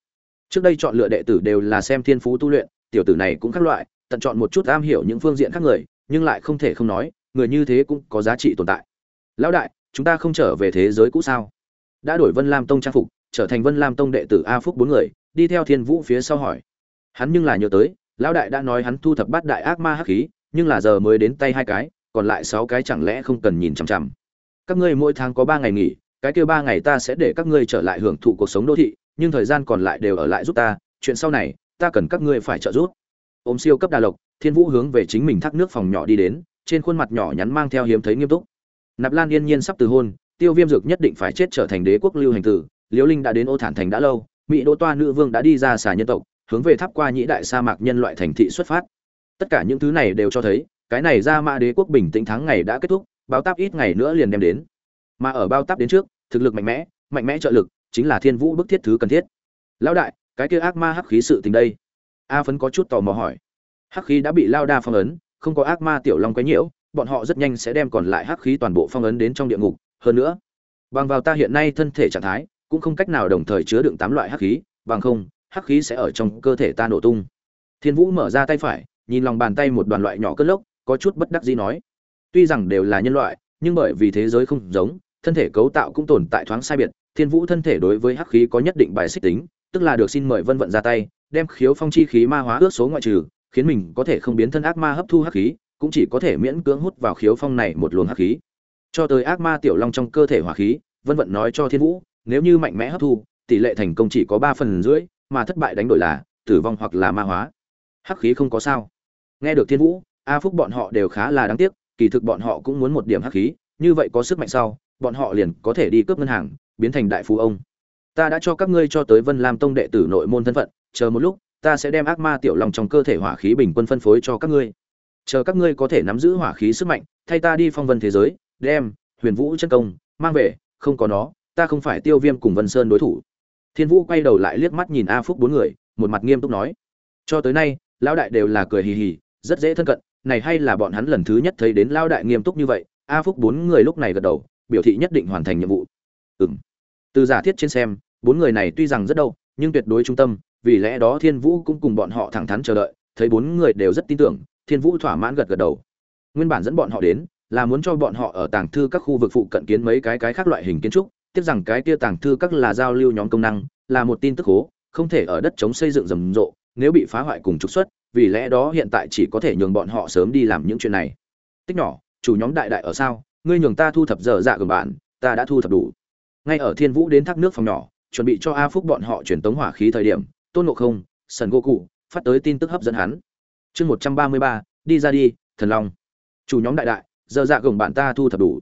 trước đây chọn lựa đệ tử đều là xem thiên phú tu luyện, tiểu tử này cũng khác loại, tận chọn một chút am hiểu những phương diện khác người, nhưng lại không thể không nói, người như thế cũng có giá trị tồn tại. Lão đại, chúng ta không trở về thế giới cũ sao? Đã đổi vân lam tông trang phục, trở thành vân lam tông đệ tử a phúc bốn người, đi theo thiên vũ phía sau hỏi. Hắn nhưng là nhớ tới lão đại đã nói hắn thu thập bát đại ác ma hắc khí, nhưng là giờ mới đến tay hai cái, còn lại sáu cái chẳng lẽ không cần nhìn chằm chằm. Các ngươi mỗi tháng có ba ngày nghỉ, cái kêu ba ngày ta sẽ để các ngươi trở lại hưởng thụ cuộc sống đô thị, nhưng thời gian còn lại đều ở lại giúp ta, chuyện sau này, ta cần các ngươi phải trợ giúp. Ôm siêu cấp đà lộc, thiên vũ hướng về chính mình thác nước phòng nhỏ đi đến, trên khuôn mặt nhỏ nhắn mang theo hiếm thấy nghiêm túc. Nạp lan yên nhiên sắp từ hôn, tiêu viêm dược nhất định phải chết trở thành đế quốc lưu hành tử, liễu linh đã đến ô thản thành đã lâu, mỹ đỗ toa nữ vương đã đi ra xà nhân tộc hướng về tháp qua nhĩ đại sa mạc nhân loại thành thị xuất phát. Tất cả những thứ này đều cho thấy, cái này ra mã đế quốc bình tĩnh thắng ngày đã kết thúc báo táp ít ngày nữa liền đem đến. Mà ở bao táp đến trước, thực lực mạnh mẽ mạnh mẽ trợ lực, chính là thiên vũ bức thiết thứ cần thiết. Lão đại, cái kia ác ma hắc khí sự tình đây. A phấn có chút tò mò hỏi. Hắc khí đã bị lao đa phong ấn, không có ác ma tiểu long quấy nhiễu, bọn họ rất nhanh sẽ đem còn lại hắc khí toàn bộ phong ấn đến trong địa ngục. Hơn nữa, bằng vào ta hiện nay thân thể trạng thái, cũng không cách nào đồng thời chứa đựng tám loại hắc khí, bằng không hắc khí sẽ ở trong cơ thể ta nổ tung. Thiên vũ mở ra tay phải, nhìn lòng bàn tay một đoàn loại nhỏ cất lốc, có chút bất đắc dĩ nói, tuy rằng đều là nhân loại, nhưng bởi vì thế giới không giống, thân thể cấu tạo cũng tồn tại thoáng sai biệt, thiên vũ thân thể đối với hắc khí có nhất định bài xích tính, tức là được xin mời vân vận ra tay, đem khiếu phong chi khí ma hóa ước số ngoại trừ, khiến mình có thể không biến thân ác ma hấp thu hắc khí, cũng chỉ có thể miễn cưỡng hút vào khiếu phong này một luồng hắc khí. Cho tới ác ma tiểu long trong cơ thể hỏa khí, vân vận nói cho thiên vũ, nếu như mạnh mẽ hấp thu, tỷ lệ thành công chỉ có ba phần rưỡi mà thất bại đánh đổi là tử vong hoặc là ma hóa. Hắc khí không có sao. Nghe được thiên vũ, a phúc bọn họ đều khá là đáng tiếc, kỳ thực bọn họ cũng muốn một điểm hắc khí, như vậy có sức mạnh sau, bọn họ liền có thể đi cướp ngân hàng, biến thành đại phú ông. Ta đã cho các ngươi cho tới vân lam tông đệ tử nội môn thân phận, chờ một lúc, ta sẽ đem ác ma tiểu long trong cơ thể hỏa khí bình quân phân phối cho các ngươi. Chờ các ngươi có thể nắm giữ hỏa khí sức mạnh, thay ta đi phong vân thế giới, đem huyền vũ chân công mang về, không có nó, ta không phải tiêu viêm cùng vân sơn đối thủ thiên vũ quay đầu lại liếc mắt nhìn a phúc bốn người, một mặt nghiêm túc nói. Cho tới nay, lão đại đều là cười hì hì, rất dễ thân cận, này hay là bọn hắn lần thứ nhất thấy đến lão đại nghiêm túc như vậy, a phúc bốn người lúc này gật đầu, biểu thị nhất định hoàn thành nhiệm vụ. Ừm. Từ giả thiết trên xem, bốn người này tuy rằng rất đâu nhưng tuyệt đối trung tâm, vì lẽ đó thiên vũ cũng cùng bọn họ thẳng thắn chờ đợi, thấy bốn người đều rất tin tưởng, thiên vũ thỏa mãn gật gật đầu. Nguyên bản dẫn bọn họ đến, là muốn cho bọn họ ở tàng thư các khu vực phụ cận kiến mấy cái cái khác loại hình kiến trúc tiếc rằng cái kia tàng thư các là giao lưu nhóm công năng, là một tin tức hố, không thể ở đất chống xây dựng rầm rộ, nếu bị phá hoại cùng trục xuất, vì lẽ đó hiện tại chỉ có thể nhường bọn họ sớm đi làm những chuyện này. Tích nhỏ, chủ nhóm đại đại ở sao? Ngươi nhường ta thu thập dở dạ gần bạn, ta đã thu thập đủ. Ngay ở thiên vũ đến thác nước phòng nhỏ, chuẩn bị cho a phúc bọn họ truyền tống hỏa khí thời điểm, tôn ngộ không, sần gỗ cụ, phát tới tin tức hấp dẫn hắn. Chương một trăm ba mươi ba, đi ra đi, thần long. Chủ nhóm đại đại, giờ dạ gồng bạn ta thu thập đủ.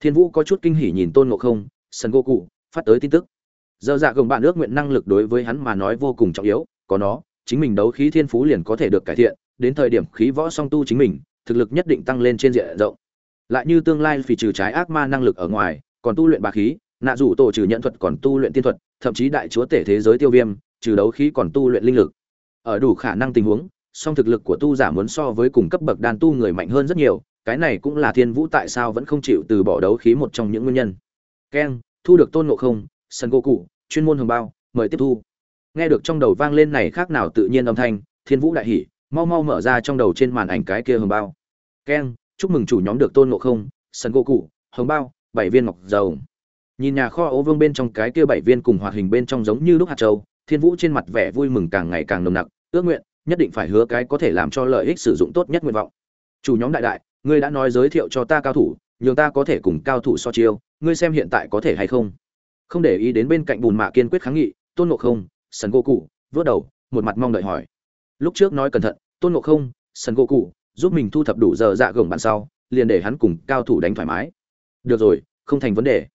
Thiên vũ có chút kinh hỉ nhìn tôn ngộ không sân gỗ cụ phát tới tin tức. Dơ dạ gồng bạn ước nguyện năng lực đối với hắn mà nói vô cùng trọng yếu, có nó, chính mình đấu khí thiên phú liền có thể được cải thiện, đến thời điểm khí võ song tu chính mình, thực lực nhất định tăng lên trên diện rộng. Lại như tương lai vì trừ trái ác ma năng lực ở ngoài, còn tu luyện bá khí, nạ rủ tổ trừ nhận thuật còn tu luyện tiên thuật, thậm chí đại chúa tể thế giới tiêu viêm, trừ đấu khí còn tu luyện linh lực. Ở đủ khả năng tình huống, song thực lực của tu giả muốn so với cùng cấp bậc đan tu người mạnh hơn rất nhiều, cái này cũng là thiên vũ tại sao vẫn không chịu từ bỏ đấu khí một trong những nguyên nhân. Keng thu được tôn ngộ không, sân cô cụ, chuyên môn hồng bao, mời tiếp thu. Nghe được trong đầu vang lên này khác nào tự nhiên âm thanh, thiên vũ đại hỉ, mau mau mở ra trong đầu trên màn ảnh cái kia hồng bao. Keng, chúc mừng chủ nhóm được tôn ngộ không, sân cô cụ, hồng bao, bảy viên ngọc dầu. Nhìn nhà kho ấu vương bên trong cái kia bảy viên cùng hoạt hình bên trong giống như lúc hạt châu, thiên vũ trên mặt vẻ vui mừng càng ngày càng nồng nặc, ước nguyện, nhất định phải hứa cái có thể làm cho lợi ích sử dụng tốt nhất nguyện vọng. Chủ nhóm đại đại, ngươi đã nói giới thiệu cho ta cao thủ, nhường ta có thể cùng cao thủ so chiêu ngươi xem hiện tại có thể hay không? Không để ý đến bên cạnh bùn mạ kiên quyết kháng nghị, tôn ngộ không, sần gỗ cụ, vớt đầu, một mặt mong đợi hỏi. Lúc trước nói cẩn thận, tôn ngộ không, sần gỗ cụ, giúp mình thu thập đủ giờ dạ gồng bạn sau, liền để hắn cùng cao thủ đánh thoải mái. Được rồi, không thành vấn đề.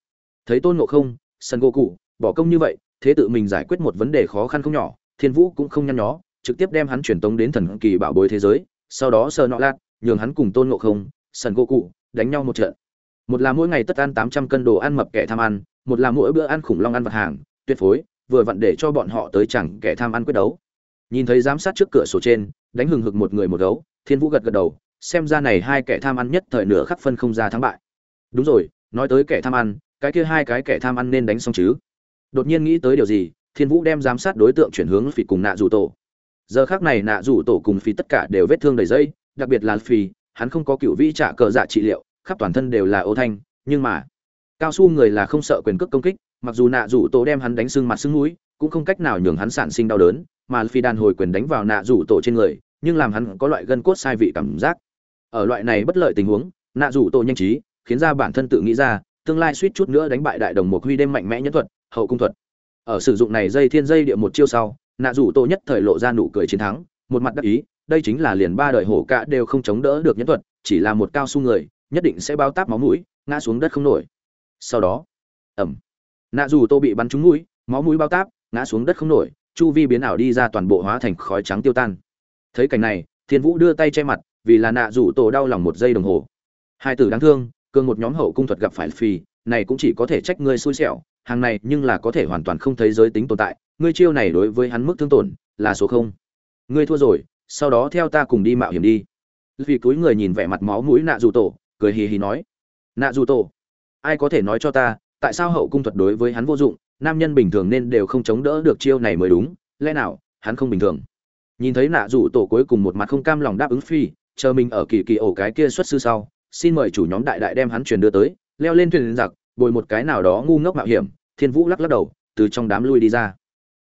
Thấy tôn ngộ không, sần gỗ cụ, bỏ công như vậy, thế tự mình giải quyết một vấn đề khó khăn không nhỏ, thiên vũ cũng không nhăn nhó, trực tiếp đem hắn truyền tống đến thần kỳ bảo bối thế giới, sau đó sờ nọ lạt, nhường hắn cùng tôn ngộ không, sần gỗ cụ, đánh nhau một trận một là mỗi ngày tất ăn tám trăm cân đồ ăn mập kẻ tham ăn, một là mỗi bữa ăn khủng long ăn vật hàng, tuyệt phối, vừa vặn để cho bọn họ tới chẳng kẻ tham ăn quyết đấu. Nhìn thấy giám sát trước cửa sổ trên, đánh hừng hực một người một gấu, thiên vũ gật gật đầu, xem ra này hai kẻ tham ăn nhất thời nửa khắc phân không ra thắng bại. Đúng rồi, nói tới kẻ tham ăn, cái kia hai cái kẻ tham ăn nên đánh xong chứ? Đột nhiên nghĩ tới điều gì, thiên vũ đem giám sát đối tượng chuyển hướng phỉ cùng nạ rủ tổ. Giờ khác này nạ rủ tổ cùng phỉ tất cả đều vết thương đầy dây, đặc biệt là phỉ, hắn không có cựu vĩ trả cờ dạ trị liệu khắp toàn thân đều là ô thanh, nhưng mà, cao su người là không sợ quyền cước công kích, mặc dù nạ rủ tổ đem hắn đánh sưng mặt sưng mũi, cũng không cách nào nhường hắn sản sinh đau đớn, mà phi đàn hồi quyền đánh vào nạ rủ tổ trên người, nhưng làm hắn có loại gân cốt sai vị cảm giác. Ở loại này bất lợi tình huống, nạ rủ tổ nhanh trí, khiến ra bản thân tự nghĩ ra, tương lai suýt chút nữa đánh bại đại đồng một huy đêm mạnh mẽ nhất thuật, hậu cung thuật. Ở sử dụng này dây thiên dây địa một chiêu sau, nạ rủ tổ nhất thời lộ ra nụ cười chiến thắng, một mặt đắc ý, đây chính là liền ba đời hổ cả đều không chống đỡ được nhất thuật, chỉ là một cao su người nhất định sẽ bao táp máu mũi, ngã xuống đất không nổi. Sau đó ẩm nạ dù tô bị bắn trúng mũi, máu mũi bao táp, ngã xuống đất không nổi, chu vi biến ảo đi ra toàn bộ hóa thành khói trắng tiêu tan. Thấy cảnh này, thiên vũ đưa tay che mặt, vì là nạ dù tổ đau lòng một giây đồng hồ. Hai tử đáng thương, cường một nhóm hậu cung thuật gặp phải phì, này cũng chỉ có thể trách ngươi xui xẻo, hàng này nhưng là có thể hoàn toàn không thấy giới tính tồn tại, ngươi chiêu này đối với hắn mức thương tổn, là số không. Ngươi thua rồi, sau đó theo ta cùng đi mạo hiểm đi. Vì túi người nhìn vẻ mặt máu mũi nạ dù tổ cười hì hì nói. Nạ dù tổ, ai có thể nói cho ta, tại sao hậu cung thuật đối với hắn vô dụng, nam nhân bình thường nên đều không chống đỡ được chiêu này mới đúng, lẽ nào, hắn không bình thường. Nhìn thấy nạ dù tổ cuối cùng một mặt không cam lòng đáp ứng phi, chờ mình ở kỳ kỳ ổ cái kia xuất sư sau, xin mời chủ nhóm đại đại đem hắn truyền đưa tới, leo lên thuyền giặc, bồi một cái nào đó ngu ngốc mạo hiểm, thiên vũ lắc lắc đầu, từ trong đám lui đi ra.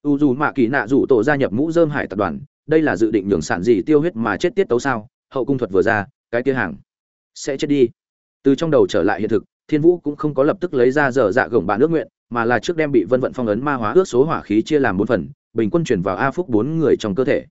U dù mạ kỳ nạ dù tổ gia nhập mũ dơm hải tập đoàn, đây là dự định nhường sản gì tiêu huyết mà chết tiết tấu sao, hậu cung thuật vừa ra, cái kia hàng sẽ chết đi. Từ trong đầu trở lại hiện thực, thiên vũ cũng không có lập tức lấy ra dở dạ gồng bản ước nguyện, mà là trước đem bị vân vận phong ấn ma hóa ước số hỏa khí chia làm bốn phần, bình quân chuyển vào a phúc bốn người trong cơ thể.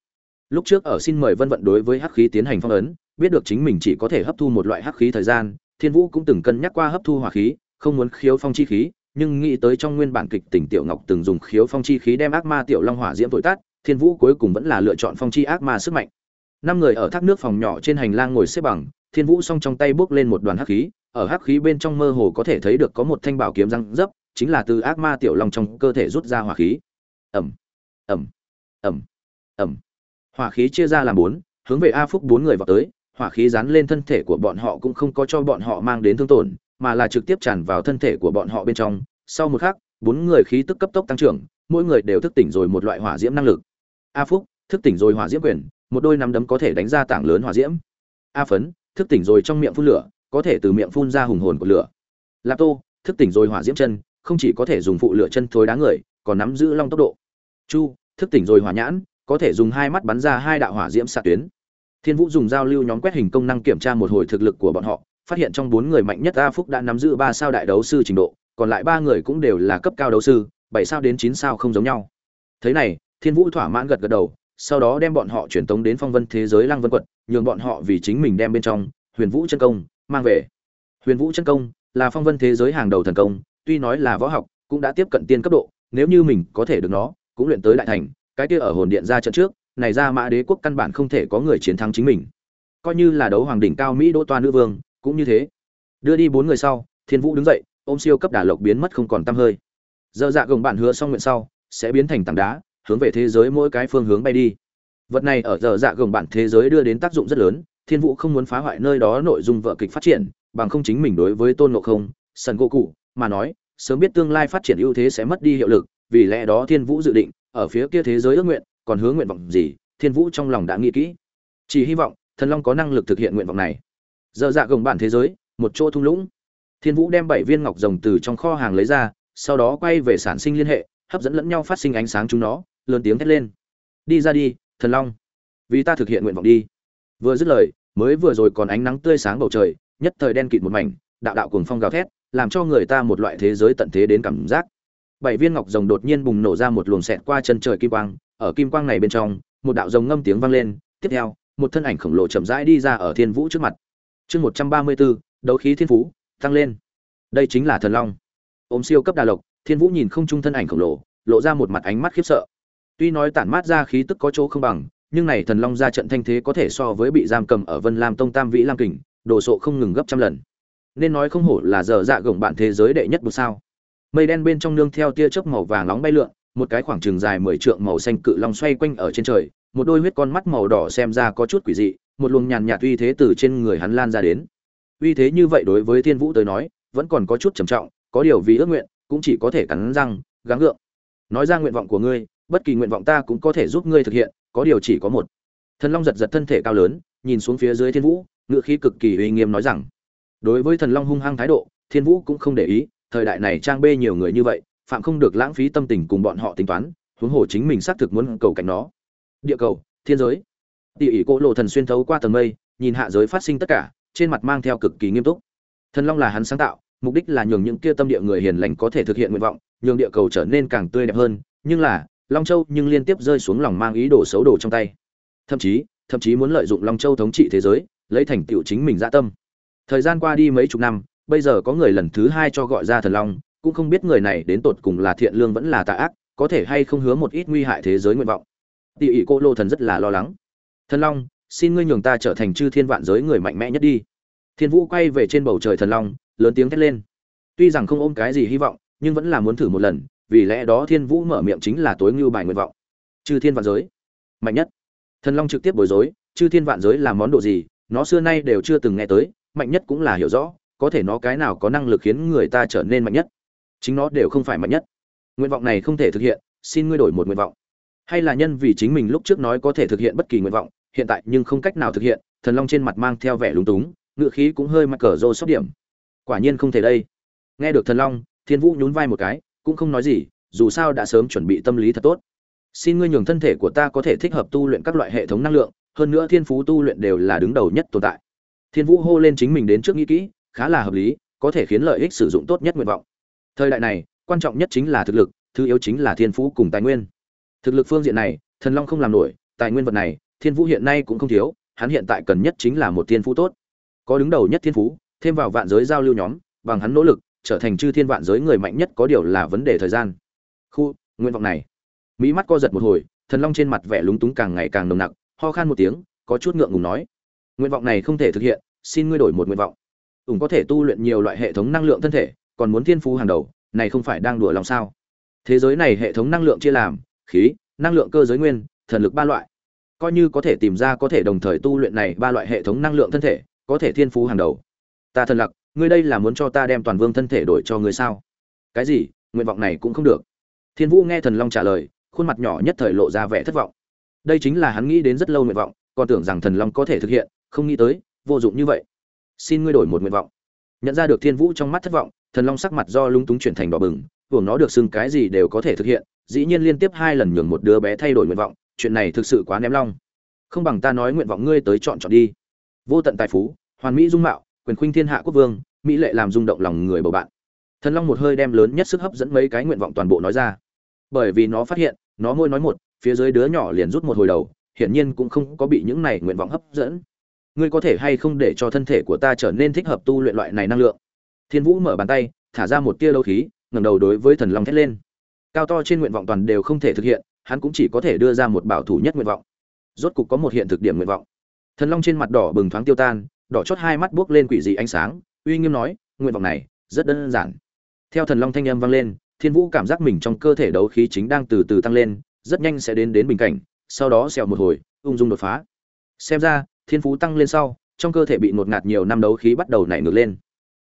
Lúc trước ở xin mời vân vận đối với hắc khí tiến hành phong ấn, biết được chính mình chỉ có thể hấp thu một loại hắc khí thời gian, thiên vũ cũng từng cân nhắc qua hấp thu hỏa khí, không muốn khiếu phong chi khí, nhưng nghĩ tới trong nguyên bản kịch tỉnh tiểu ngọc từng dùng khiếu phong chi khí đem ác ma tiểu long hỏa diễm tội tát, thiên vũ cuối cùng vẫn là lựa chọn phong chi ác ma sức mạnh. Năm người ở thác nước phòng nhỏ trên hành lang ngồi xếp bằng thiên vũ song trong tay bước lên một đoàn hắc khí, ở hắc khí bên trong mơ hồ có thể thấy được có một thanh bảo kiếm răng dấp, chính là từ ác ma tiểu long trong cơ thể rút ra hỏa khí. Ẩm ẩm ẩm ẩm hỏa khí chia ra làm bốn, hướng về a phúc bốn người vào tới, hỏa khí dán lên thân thể của bọn họ cũng không có cho bọn họ mang đến thương tổn, mà là trực tiếp tràn vào thân thể của bọn họ bên trong. Sau một khắc, bốn người khí tức cấp tốc tăng trưởng, mỗi người đều thức tỉnh rồi một loại hỏa diễm năng lực. A phúc, thức tỉnh rồi hỏa diễm quyền, một đôi nắm đấm có thể đánh ra tảng lớn hỏa diễm. A phấn thức tỉnh rồi trong miệng phun lửa, có thể từ miệng phun ra hùng hồn của lửa. Lạp tô thức tỉnh rồi hỏa diễm chân, không chỉ có thể dùng phụ lửa chân thối đá người, còn nắm giữ long tốc độ. Chu, thức tỉnh rồi hỏa nhãn, có thể dùng hai mắt bắn ra hai đạo hỏa diễm xạ tuyến. Thiên vũ dùng giao lưu nhóm quét hình công năng kiểm tra một hồi thực lực của bọn họ, phát hiện trong bốn người mạnh nhất a phúc đã nắm giữ ba sao đại đấu sư trình độ, còn lại ba người cũng đều là cấp cao đấu sư, bảy sao đến chín sao không giống nhau. Thế này, thiên vũ thỏa mãn gật gật đầu sau đó đem bọn họ truyền tống đến phong vân thế giới lăng vân quật, nhường bọn họ vì chính mình đem bên trong huyền vũ chân công mang về. Huyền vũ chân công là phong vân thế giới hàng đầu thần công, tuy nói là võ học, cũng đã tiếp cận tiên cấp độ, nếu như mình có thể được nó, cũng luyện tới đại thành, cái kia ở hồn điện ra trận trước, này ra mã đế quốc căn bản không thể có người chiến thắng chính mình. Coi như là đấu hoàng đỉnh cao mỹ đỗ toa nữ vương, cũng như thế. Đưa đi bốn người sau, thiên vũ đứng dậy, ôm siêu cấp đả lộc biến mất không còn tăm hơi. Dơ dạ gồng bạn hứa xong nguyện sau, sẽ biến thành tảng đá hướng về thế giới mỗi cái phương hướng bay đi. Vật này ở giờ dạ gồng bản thế giới đưa đến tác dụng rất lớn, thiên vũ không muốn phá hoại nơi đó nội dung vợ kịch phát triển, bằng không chính mình đối với tôn ngộ không, sần cô cụ mà nói, sớm biết tương lai phát triển ưu thế sẽ mất đi hiệu lực, vì lẽ đó thiên vũ dự định, ở phía kia thế giới ước nguyện, còn hướng nguyện vọng gì, thiên vũ trong lòng đã nghĩ kỹ. Chỉ hy vọng, thần long có năng lực thực hiện nguyện vọng này. Dơ dạ gồng bản thế giới, một chỗ thung lũng. Thiên vũ đem bảy viên ngọc rồng từ trong kho hàng lấy ra, sau đó quay về sản sinh liên hệ, hấp dẫn lẫn nhau phát sinh ánh sáng chúng nó lớn tiếng thét lên. Đi ra đi, thần long. Vì ta thực hiện nguyện vọng đi. Vừa dứt lời, mới vừa rồi còn ánh nắng tươi sáng bầu trời, nhất thời đen kịt một mảnh, đạo đạo cuồng phong gào thét, làm cho người ta một loại thế giới tận thế đến cảm giác. Bảy viên ngọc rồng đột nhiên bùng nổ ra một luồng xẹt qua chân trời kim quang, ở kim quang này bên trong, một đạo rồng ngâm tiếng vang lên, tiếp theo, một thân ảnh khổng lồ chậm rãi đi ra ở thiên vũ trước mặt. Chương một trăm ba mươi bốn, đấu khí thiên phú, tăng lên. Đây chính là thần long. Ôm siêu cấp đà lộc, thiên vũ nhìn không trung thân ảnh khổng lồ, lộ ra một mặt ánh mắt khiếp sợ tuy nói tản mát ra khí tức có chỗ không bằng, nhưng này thần long ra trận thanh thế có thể so với bị giam cầm ở vân lam tông tam vĩ lam kình, đồ sộ không ngừng gấp trăm lần. Nên nói không hổ là giờ dạ gồng bạn thế giới đệ nhất một sao. Mây đen bên trong nương theo tia chớp màu vàng nóng bay lượn, một cái khoảng trường dài mười trượng màu xanh cự long xoay quanh ở trên trời, một đôi huyết con mắt màu đỏ xem ra có chút quỷ dị, một luồng nhàn nhạt uy thế từ trên người hắn lan ra đến. Uy thế như vậy đối với thiên vũ tới nói, vẫn còn có chút trầm trọng, có điều vì ước nguyện, cũng chỉ có thể cắn răng, gắng gượng. Nói ra nguyện vọng của ngươi bất kỳ nguyện vọng ta cũng có thể giúp ngươi thực hiện, có điều chỉ có một. Thần long giật giật thân thể cao lớn, nhìn xuống phía dưới thiên vũ, ngựa khí cực kỳ uy nghiêm nói rằng, đối với thần long hung hăng thái độ, thiên vũ cũng không để ý, thời đại này trang bê nhiều người như vậy, phạm không được lãng phí tâm tình cùng bọn họ tính toán, huống hồ chính mình xác thực muốn cầu cảnh nó. Địa cầu, thiên giới. Tỉ ỉ cỗ lộ thần xuyên thấu qua tầng mây, nhìn hạ giới phát sinh tất cả, trên mặt mang theo cực kỳ nghiêm túc. Thần long là hắn sáng tạo, mục đích là nhường những kia tâm địa người hiền lành có thể thực hiện nguyện vọng, nhường địa cầu trở nên càng tươi đẹp hơn, nhưng là long châu nhưng liên tiếp rơi xuống lòng mang ý đồ xấu đồ trong tay. Thậm chí thậm chí muốn lợi dụng long châu thống trị thế giới, lấy thành tựu chính mình dạ tâm. Thời gian qua đi mấy chục năm, bây giờ có người lần thứ hai cho gọi ra thần long, cũng không biết người này đến tột cùng là thiện lương vẫn là tà ác, có thể hay không hứa một ít nguy hại thế giới nguyện vọng. Tỉ ỉ cô lô thần rất là lo lắng. Thần long, xin ngươi nhường ta trở thành chư thiên vạn giới người mạnh mẽ nhất đi. Thiên vũ quay về trên bầu trời thần long, lớn tiếng thét lên. Tuy rằng không ôm cái gì hy vọng, nhưng vẫn là muốn thử một lần vì lẽ đó thiên vũ mở miệng chính là tối ngưu bài nguyện vọng. Chư thiên vạn giới. Mạnh nhất. Thần long trực tiếp bối rối, chư thiên vạn giới là món đồ gì, nó xưa nay đều chưa từng nghe tới, mạnh nhất cũng là hiểu rõ, có thể nó cái nào có năng lực khiến người ta trở nên mạnh nhất. Chính nó đều không phải mạnh nhất. Nguyện vọng này không thể thực hiện, xin ngươi đổi một nguyện vọng. Hay là nhân vì chính mình lúc trước nói có thể thực hiện bất kỳ nguyện vọng, hiện tại nhưng không cách nào thực hiện, thần long trên mặt mang theo vẻ lúng túng, ngựa khí cũng hơi mắc cờ rô sóc điểm. Quả nhiên không thể đây. Nghe được thần long, thiên vũ nhún vai một cái cũng không nói gì, dù sao đã sớm chuẩn bị tâm lý thật tốt. Xin ngươi nhường thân thể của ta có thể thích hợp tu luyện các loại hệ thống năng lượng, hơn nữa thiên phú tu luyện đều là đứng đầu nhất tồn tại. Thiên vũ hô lên chính mình đến trước nghĩ kỹ, khá là hợp lý, có thể khiến lợi ích sử dụng tốt nhất nguyện vọng. Thời đại này, quan trọng nhất chính là thực lực, thứ yếu chính là thiên phú cùng tài nguyên. Thực lực phương diện này, thần long không làm nổi, tài nguyên vật này, thiên vũ hiện nay cũng không thiếu, hắn hiện tại cần nhất chính là một thiên phú tốt. Có đứng đầu nhất thiên phú, thêm vào vạn giới giao lưu nhóm, bằng hắn nỗ lực trở thành chư thiên vạn giới người mạnh nhất có điều là vấn đề thời gian. Khu, nguyện vọng này. Mỹ mắt co giật một hồi, thần long trên mặt vẻ lúng túng càng ngày càng nồng nặc, ho khan một tiếng, có chút ngượng ngùng nói. Nguyện vọng này không thể thực hiện, xin ngươi đổi một nguyện vọng. Ủng có thể tu luyện nhiều loại hệ thống năng lượng thân thể, còn muốn thiên phú hàng đầu, này không phải đang đùa lòng sao? Thế giới này hệ thống năng lượng chia làm, khí, năng lượng cơ giới nguyên, thần lực ba loại. Coi như có thể tìm ra có thể đồng thời tu luyện này ba loại hệ thống năng lượng thân thể, có thể thiên phú hàng đầu. Ta thần lặc ngươi đây là muốn cho ta đem toàn vương thân thể đổi cho ngươi sao? Cái gì? Nguyện vọng này cũng không được. Thiên vũ nghe thần long trả lời, khuôn mặt nhỏ nhất thời lộ ra vẻ thất vọng. Đây chính là hắn nghĩ đến rất lâu nguyện vọng, còn tưởng rằng thần long có thể thực hiện, không nghĩ tới, vô dụng như vậy. Xin ngươi đổi một nguyện vọng. Nhận ra được thiên vũ trong mắt thất vọng, thần long sắc mặt do lung túng chuyển thành đỏ bừng hưởng nó được xưng cái gì đều có thể thực hiện, dĩ nhiên liên tiếp hai lần nhường một đứa bé thay đổi nguyện vọng, chuyện này thực sự quá ném long. Không bằng ta nói nguyện vọng ngươi tới chọn chọn đi. Vô tận tài phú, hoàn mỹ dung mạo quyền khuynh thiên hạ quốc vương, mỹ lệ làm rung động lòng người bầu bạn. Thần long một hơi đem lớn nhất sức hấp dẫn mấy cái nguyện vọng toàn bộ nói ra. Bởi vì nó phát hiện, nó môi nói một, phía dưới đứa nhỏ liền rút một hồi đầu, hiển nhiên cũng không có bị những này nguyện vọng hấp dẫn. Ngươi có thể hay không để cho thân thể của ta trở nên thích hợp tu luyện loại này năng lượng? Thiên vũ mở bàn tay, thả ra một tia lâu khí, ngẩng đầu đối với thần long thét lên. Cao to trên nguyện vọng toàn đều không thể thực hiện, hắn cũng chỉ có thể đưa ra một bảo thủ nhất nguyện vọng. Rốt cục có một hiện thực điểm nguyện vọng. Thần long trên mặt đỏ bừng thoáng tiêu tan đỏ chót hai mắt buốc lên quỷ dị ánh sáng, uy nghiêm nói, nguyện vọng này rất đơn giản. Theo thần long thanh âm vang lên, thiên vũ cảm giác mình trong cơ thể đấu khí chính đang từ từ tăng lên, rất nhanh sẽ đến đến bình cảnh, sau đó xèo một hồi, ung dung đột phá. Xem ra, thiên phú tăng lên sau, trong cơ thể bị ngột ngạt nhiều năm đấu khí bắt đầu nảy ngược lên.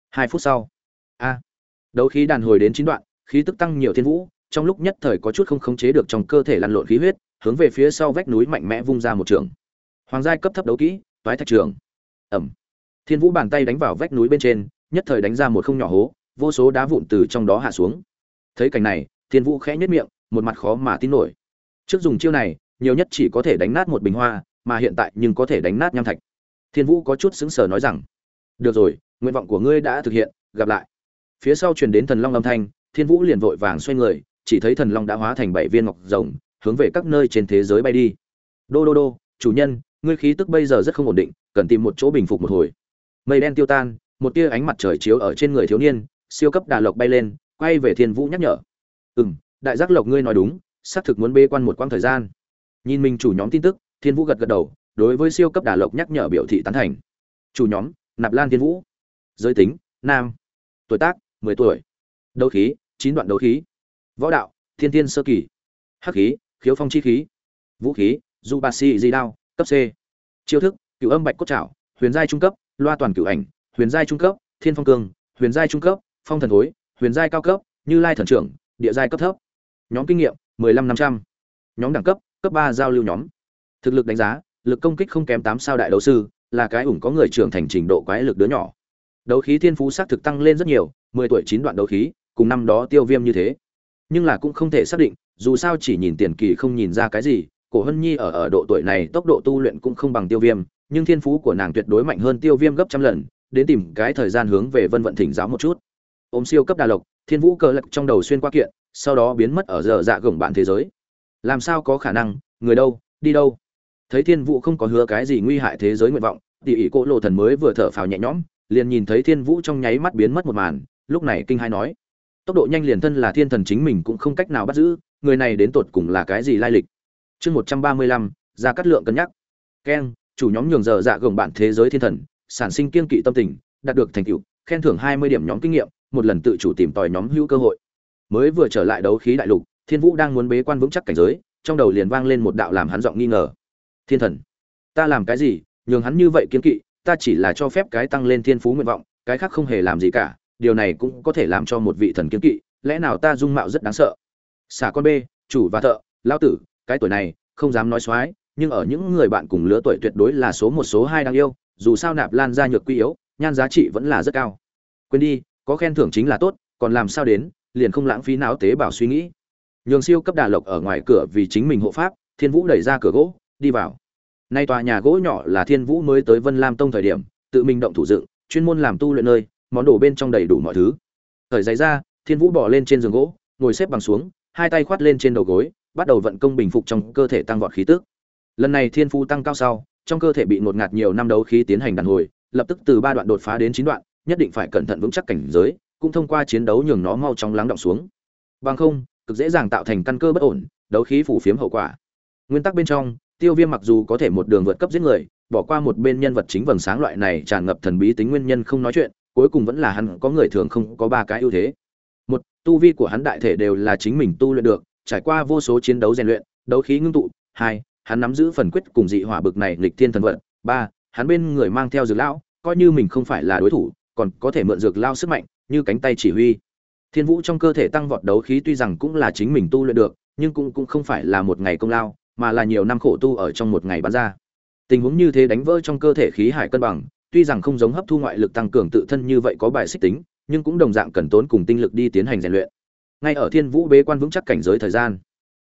Hai phút sau, a, đấu khí đàn hồi đến chín đoạn, khí tức tăng nhiều thiên vũ, trong lúc nhất thời có chút không khống chế được trong cơ thể lăn lộn khí huyết, hướng về phía sau vách núi mạnh mẽ vung ra một trường. Hoàng giai cấp thấp đấu kỹ, toái thạch trường ẩm. Thiên vũ bàn tay đánh vào vách núi bên trên, nhất thời đánh ra một không nhỏ hố, vô số đá vụn từ trong đó hạ xuống. Thấy cảnh này, thiên vũ khẽ nhất miệng, một mặt khó mà tin nổi. Trước dùng chiêu này, nhiều nhất chỉ có thể đánh nát một bình hoa, mà hiện tại nhưng có thể đánh nát nham thạch. Thiên vũ có chút sững sờ nói rằng, được rồi, nguyện vọng của ngươi đã thực hiện, gặp lại. Phía sau truyền đến thần long âm thanh, thiên vũ liền vội vàng xoay người, chỉ thấy thần long đã hóa thành bảy viên ngọc rồng, hướng về các nơi trên thế giới bay đi. Đô đô đô, chủ nhân ngươi khí tức bây giờ rất không ổn định, cần tìm một chỗ bình phục một hồi. Mây đen tiêu tan, một tia ánh mặt trời chiếu ở trên người thiếu niên, siêu cấp đà lộc bay lên, quay về thiên vũ nhắc nhở. Ừ m đại giác lộc ngươi nói đúng, xác thực muốn bê quan một quãng thời gian. Nhìn mình chủ nhóm tin tức, thiên vũ gật gật đầu, đối với siêu cấp đà lộc nhắc nhở biểu thị tán thành. Chủ nhóm, nạp lan thiên vũ. Giới tính, nam. Tuổi tác, mười tuổi. Đấu khí, chín đoạn đấu khí. Võ đạo, thiên tiên sơ kỳ. Hắc khí, khiếu phong chi khí. Vũ khí du ba si di đao cấp c. Chiêu thức cựu âm bạch cốt trảo, huyền giai trung cấp, loa toàn cựu ảnh, huyền giai trung cấp, thiên phong cương, huyền giai trung cấp, phong thần thối, huyền giai cao cấp, như lai thần trưởng, địa giai cấp thấp. Nhóm kinh nghiệm, mười lăm năm trăm. Nhóm đẳng cấp cấp ba giao lưu nhóm. Thực lực đánh giá, lực công kích không kém tám sao đại đấu sư, là cái ủng có người trưởng thành trình độ quái lực đứa nhỏ. Đấu khí thiên phú xác thực tăng lên rất nhiều, mười tuổi chín đoạn đấu khí, cùng năm đó tiêu viêm như thế. Nhưng là cũng không thể xác định, dù sao chỉ nhìn tiền kỳ không nhìn ra cái gì cổ hân nhi ở ở độ tuổi này tốc độ tu luyện cũng không bằng tiêu viêm, nhưng thiên phú của nàng tuyệt đối mạnh hơn tiêu viêm gấp trăm lần, đến tìm cái thời gian hướng về vân vận thỉnh giáo một chút. Ôm siêu cấp đà lộc, thiên vũ cờ lật trong đầu xuyên qua kiện, sau đó biến mất ở giờ dạ gồng bạn thế giới. Làm sao có khả năng? Người đâu? Đi đâu? Thấy thiên vũ không có hứa cái gì nguy hại thế giới nguyện vọng, tỷ ỉ cỗ lộ thần mới vừa thở phào nhẹ nhõm, liền nhìn thấy thiên vũ trong nháy mắt biến mất một màn, lúc này kinh hai nói. Tốc độ nhanh liền thân là thiên thần chính mình cũng không cách nào bắt giữ, người này đến tột cùng là cái gì lai lịch? Chương một trăm ba mươi lăm ra cắt lượng cân nhắc. Keng chủ nhóm nhường giờ dạ gồng bạn thế giới thiên thần, sản sinh kiên kỵ tâm tình, đạt được thành tựu, khen thưởng hai mươi điểm nhóm kinh nghiệm, một lần tự chủ tìm tòi nhóm hữu cơ hội. Mới vừa trở lại đấu khí đại lục, thiên vũ đang muốn bế quan vững chắc cảnh giới, trong đầu liền vang lên một đạo làm hắn giọng nghi ngờ. Thiên thần, ta làm cái gì? Nhường hắn như vậy kiên kỵ, ta chỉ là cho phép cái tăng lên thiên phú nguyện vọng, cái khác không hề làm gì cả, điều này cũng có thể làm cho một vị thần kiên kỵ, lẽ nào ta dung mạo rất đáng sợ? Xả con b chủ và thợ lao tử cái tuổi này, không dám nói xoái, nhưng ở những người bạn cùng lứa tuổi tuyệt đối là số một, số hai đang yêu, dù sao nạp lan gia nhược quy yếu, nhan giá trị vẫn là rất cao. Quên đi, có khen thưởng chính là tốt, còn làm sao đến, liền không lãng phí não tế bảo suy nghĩ. Nhường siêu cấp đà lộc ở ngoài cửa vì chính mình hộ pháp, thiên vũ đẩy ra cửa gỗ, đi vào. Nay tòa nhà gỗ nhỏ là thiên vũ mới tới vân lam tông thời điểm, tự mình động thủ dựng, chuyên môn làm tu luyện nơi, món đồ bên trong đầy đủ mọi thứ. Thời giày ra, thiên vũ bỏ lên trên giường gỗ, ngồi xếp bằng xuống, hai tay khoát lên trên đầu gối bắt đầu vận công bình phục trong cơ thể tăng vọt khí tức. Lần này thiên Phu tăng cao sau, trong cơ thể bị ngột ngạt nhiều năm đấu khí tiến hành đàn hồi, lập tức từ ba đoạn đột phá đến chín đoạn, nhất định phải cẩn thận vững chắc cảnh giới, cũng thông qua chiến đấu nhường nó mau chóng lắng động xuống. Bằng không, cực dễ dàng tạo thành căn cơ bất ổn, đấu khí phủ phiếm hậu quả. Nguyên tắc bên trong, tiêu viêm mặc dù có thể một đường vượt cấp giết người, bỏ qua một bên nhân vật chính vầng sáng loại này tràn ngập thần bí tính nguyên nhân không nói chuyện, cuối cùng vẫn là hắn có người thường không có ba cái ưu thế. Một, tu vi của hắn đại thể đều là chính mình tu luyện được trải qua vô số chiến đấu rèn luyện, đấu khí ngưng tụ, hai, hắn nắm giữ phần quyết cùng dị hỏa bực này nghịch thiên thần vận, ba, hắn bên người mang theo dược lão, coi như mình không phải là đối thủ, còn có thể mượn dược lao sức mạnh như cánh tay chỉ huy. Thiên vũ trong cơ thể tăng vọt đấu khí tuy rằng cũng là chính mình tu luyện được, nhưng cũng cũng không phải là một ngày công lao, mà là nhiều năm khổ tu ở trong một ngày bắn ra. Tình huống như thế đánh vỡ trong cơ thể khí hải cân bằng, tuy rằng không giống hấp thu ngoại lực tăng cường tự thân như vậy có bài xích tính, nhưng cũng đồng dạng cần tốn cùng tinh lực đi tiến hành rèn luyện ngay ở thiên vũ bế quan vững chắc cảnh giới thời gian.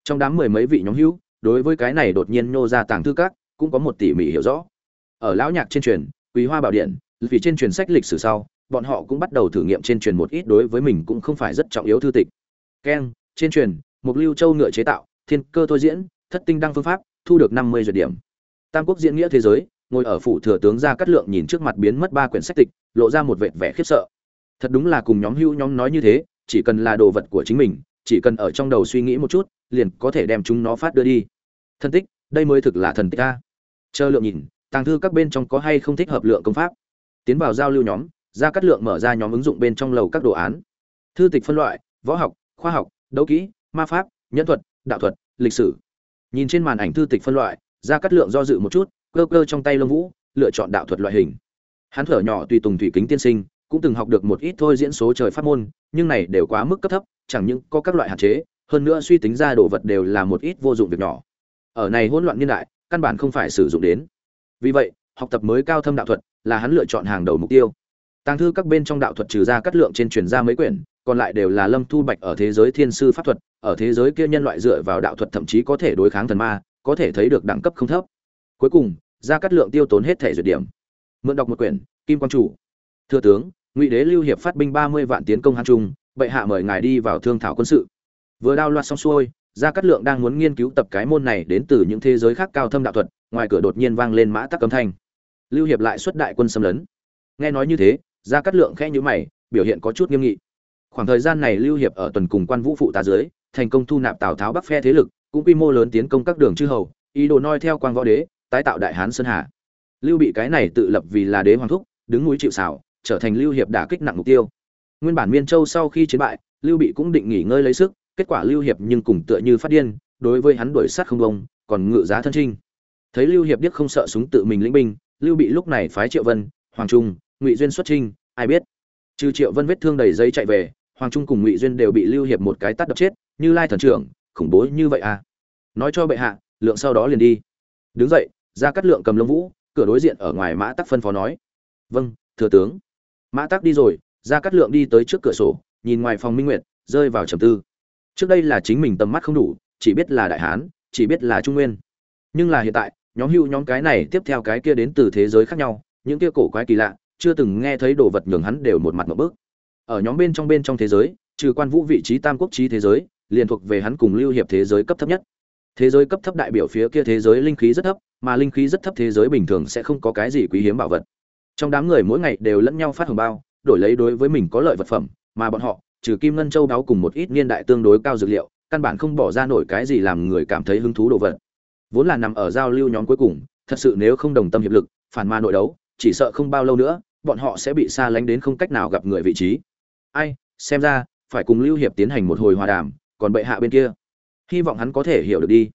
Trong đám mười mấy vị nhóm hữu, đối với cái này đột nhiên nô ra tàng thư các, cũng có một tỉ mỉ hiểu rõ. Ở lão nhạc trên truyền, quý hoa bảo điện, vì trên truyền sách lịch sử sau, bọn họ cũng bắt đầu thử nghiệm trên truyền một ít đối với mình cũng không phải rất trọng yếu thư tịch. Keng, trên truyền mục lưu châu ngựa chế tạo, thiên cơ thôi diễn, thất tinh đăng phương pháp, thu được năm mươi duyệt điểm. Tam quốc diễn nghĩa thế giới, ngồi ở phủ thừa tướng ra cắt lượng nhìn trước mặt biến mất ba quyển sách tịch, lộ ra một vệt vẻ khiếp sợ. Thật đúng là cùng nhóm hữu nhóm nói như thế chỉ cần là đồ vật của chính mình, chỉ cần ở trong đầu suy nghĩ một chút, liền có thể đem chúng nó phát đưa đi. Thân tích, đây mới thực là thần tích a. Chờ lượng nhìn, tàng thư các bên trong có hay không thích hợp lượng công pháp? Tiến vào giao lưu nhóm, ra cắt lượng mở ra nhóm ứng dụng bên trong lầu các đồ án. Thư tịch phân loại, võ học, khoa học, đấu kỹ, ma pháp, nhân thuật, đạo thuật, lịch sử. Nhìn trên màn ảnh thư tịch phân loại, ra cắt lượng do dự một chút, cơ cơ trong tay lông vũ, lựa chọn đạo thuật loại hình. Hắn thở nhỏ tùy tùng thủy kính tiên sinh cũng từng học được một ít thôi diễn số trời pháp môn, nhưng này đều quá mức cấp thấp, chẳng những có các loại hạn chế, hơn nữa suy tính ra đồ vật đều là một ít vô dụng việc nhỏ. Ở này hỗn loạn niên đại, căn bản không phải sử dụng đến. Vì vậy, học tập mới cao thâm đạo thuật là hắn lựa chọn hàng đầu mục tiêu. Tàng thư các bên trong đạo thuật trừ ra cắt lượng trên truyền ra mấy quyển, còn lại đều là lâm thu bạch ở thế giới thiên sư pháp thuật, ở thế giới kia nhân loại dựa vào đạo thuật thậm chí có thể đối kháng thần ma, có thể thấy được đẳng cấp không thấp. Cuối cùng, ra cắt lượng tiêu tốn hết thể duyệt điểm. Mượn đọc một quyển, kim quang chủ. Thưa tướng ngụy đế lưu hiệp phát binh ba mươi vạn tiến công Hán trung, bệ hạ mời ngài đi vào thương thảo quân sự. Vừa đao loạt xong xuôi, gia cát lượng đang muốn nghiên cứu tập cái môn này đến từ những thế giới khác cao thâm đạo thuật, ngoài cửa đột nhiên vang lên mã tắc cấm thanh. Lưu hiệp lại xuất đại quân xâm lấn. Nghe nói như thế, gia cát lượng khẽ nhíu mày, biểu hiện có chút nghiêm nghị. Khoảng thời gian này lưu hiệp ở tuần cùng quan vũ phụ tá dưới, thành công thu nạp tào tháo bắc phe thế lực, cũng quy mô lớn tiến công các đường chư hầu, ý đồ noi theo quan võ đế, tái tạo đại hán sơn hà. Lưu bị cái này tự lập vì là đế hoàng thúc, đứng núi chịu xảo trở thành lưu hiệp đả kích nặng mục tiêu. Nguyên bản miên châu sau khi chiến bại, lưu bị cũng định nghỉ ngơi lấy sức, kết quả lưu hiệp nhưng cùng tựa như phát điên, đối với hắn đuổi sát không bông còn ngự giá thân trinh. Thấy lưu hiệp biết không sợ súng tự mình lĩnh binh, lưu bị lúc này phái triệu vân, hoàng trung, ngụy duyên xuất trinh, ai biết? Trừ triệu vân vết thương đầy giấy chạy về, hoàng trung cùng ngụy duyên đều bị lưu hiệp một cái tắt đập chết, như lai thần trưởng, khủng bố như vậy à? Nói cho bệ hạ, lượng sau đó liền đi. Đứng dậy, ra cắt lượng cầm lông vũ, cửa đối diện ở ngoài mã tắc phân phó nói. Vâng thừa tướng mã tắc đi rồi ra cắt lượng đi tới trước cửa sổ, nhìn ngoài phòng minh nguyệt, rơi vào trầm tư. Trước đây là chính mình tầm mắt không đủ, chỉ biết là đại hán, chỉ biết là trung nguyên. Nhưng là hiện tại, nhóm hưu nhóm cái này tiếp theo cái kia đến từ thế giới khác nhau, những kia cổ quái kỳ lạ, chưa từng nghe thấy đồ vật nhường hắn đều một mặt một bước. Ở nhóm bên trong bên trong thế giới, trừ quan vũ vị trí tam quốc trí thế giới, liền thuộc về hắn cùng lưu hiệp thế giới cấp thấp nhất. Thế giới cấp thấp đại biểu phía kia thế giới linh khí rất thấp, mà linh khí rất thấp thế giới bình thường sẽ không có cái gì quý hiếm bảo vật trong đám người mỗi ngày đều lẫn nhau phát hồng bao, đổi lấy đối với mình có lợi vật phẩm, mà bọn họ, trừ kim ngân châu đáo cùng một ít niên đại tương đối cao dược liệu, căn bản không bỏ ra nổi cái gì làm người cảm thấy hứng thú đồ vật. Vốn là nằm ở giao lưu nhóm cuối cùng, thật sự nếu không đồng tâm hiệp lực, phản ma nội đấu, chỉ sợ không bao lâu nữa, bọn họ sẽ bị xa lánh đến không cách nào gặp người vị trí. Ai, xem ra, phải cùng lưu hiệp tiến hành một hồi hòa đàm, còn bệ hạ bên kia. Hy vọng hắn có thể hiểu được đi.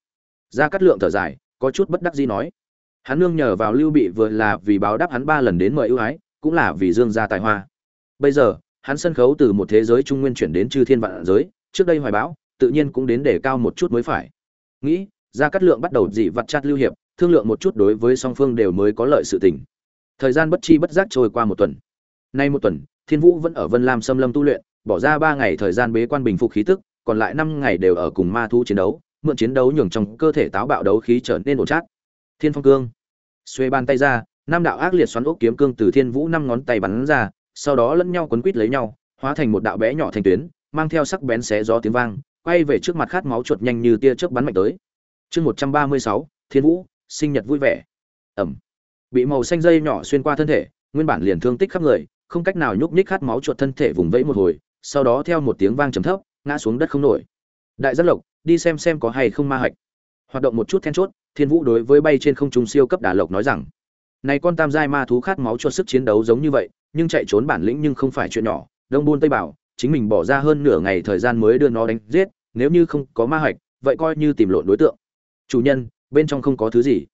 Ra cắt lượng thở dài, có chút bất đắc dĩ nói hắn nương nhờ vào lưu bị vừa là vì báo đáp hắn ba lần đến mời ưu ái, cũng là vì dương gia tài hoa. Bây giờ, hắn sân khấu từ một thế giới trung nguyên chuyển đến chư thiên vạn giới, trước đây hoài bão, tự nhiên cũng đến để cao một chút mới phải. Nghĩ ra cắt lượng bắt đầu dị vặt chặt lưu hiệp, thương lượng một chút đối với song phương đều mới có lợi sự tình. Thời gian bất chi bất giác trôi qua một tuần. Nay một tuần, thiên vũ vẫn ở vân lam xâm lâm tu luyện, bỏ ra ba ngày thời gian bế quan bình phục khí tức, còn lại năm ngày đều ở cùng ma thu chiến đấu, mượn chiến đấu nhường trong cơ thể táo bạo đấu khí trở nên ổn chắc thiên phong cương. Xuê bàn tay ra, năm đạo ác liệt xoắn ốc kiếm cương từ thiên vũ năm ngón tay bắn ra, sau đó lẫn nhau quấn quít lấy nhau, hóa thành một đạo bé nhỏ thành tuyến, mang theo sắc bén xé gió tiếng vang, quay về trước mặt khát máu chuột nhanh như tia chớp bắn mạnh tới. Chương một trăm ba mươi sáu, thiên vũ, sinh nhật vui vẻ. Ẩm. Bị màu xanh dây nhỏ xuyên qua thân thể, nguyên bản liền thương tích khắp người, không cách nào nhúc nhích khát máu chuột thân thể vùng vẫy một hồi, sau đó theo một tiếng vang trầm thấp, ngã xuống đất không nổi. Đại giác lộc, đi xem xem có hay không ma hạch. Hoạt động một chút then chốt thiên vũ đối với bay trên không trung siêu cấp đà lộc nói rằng, này con tam giai ma thú khát máu cho sức chiến đấu giống như vậy, nhưng chạy trốn bản lĩnh nhưng không phải chuyện nhỏ, đông buôn tây bảo, chính mình bỏ ra hơn nửa ngày thời gian mới đưa nó đánh giết, nếu như không có ma hạch, vậy coi như tìm lộn đối tượng. Chủ nhân, bên trong không có thứ gì.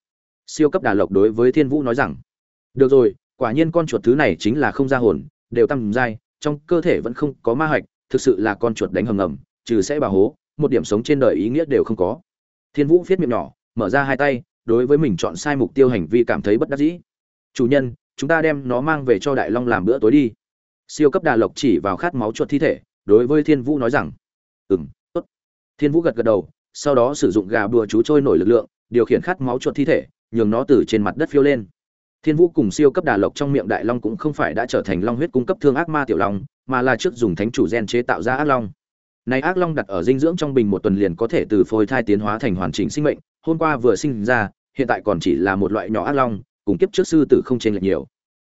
Siêu cấp đà lộc đối với thiên vũ nói rằng, được rồi, quả nhiên con chuột thứ này chính là không ra hồn, đều tăng dai trong cơ thể vẫn không có ma hạch, thực sự là con chuột đánh hầm ngầm, trừ sẽ bà hố, một điểm sống trên đời ý nghĩa đều không có. Thiên vũ viết miệng nhỏ mở ra hai tay, đối với mình chọn sai mục tiêu hành vi cảm thấy bất đắc dĩ. Chủ nhân, chúng ta đem nó mang về cho đại long làm bữa tối đi. Siêu cấp đà lộc chỉ vào khát máu chuột thi thể, đối với thiên vũ nói rằng ừ m tốt. Thiên vũ gật gật đầu, sau đó sử dụng gà bùa chú trôi nổi lực lượng, điều khiển khát máu chuột thi thể, nhường nó từ trên mặt đất phiêu lên. Thiên vũ cùng siêu cấp đà lộc trong miệng đại long cũng không phải đã trở thành long huyết cung cấp thương ác ma tiểu long, mà là trước dùng thánh chủ gen chế tạo ra ác long. Này ác long đặt ở dinh dưỡng trong bình một tuần liền có thể từ phôi thai tiến hóa thành hoàn chỉnh sinh mệnh hôm qua vừa sinh ra, hiện tại còn chỉ là một loại nhỏ ác long, cùng kiếp trước sư tử không chênh lệch nhiều.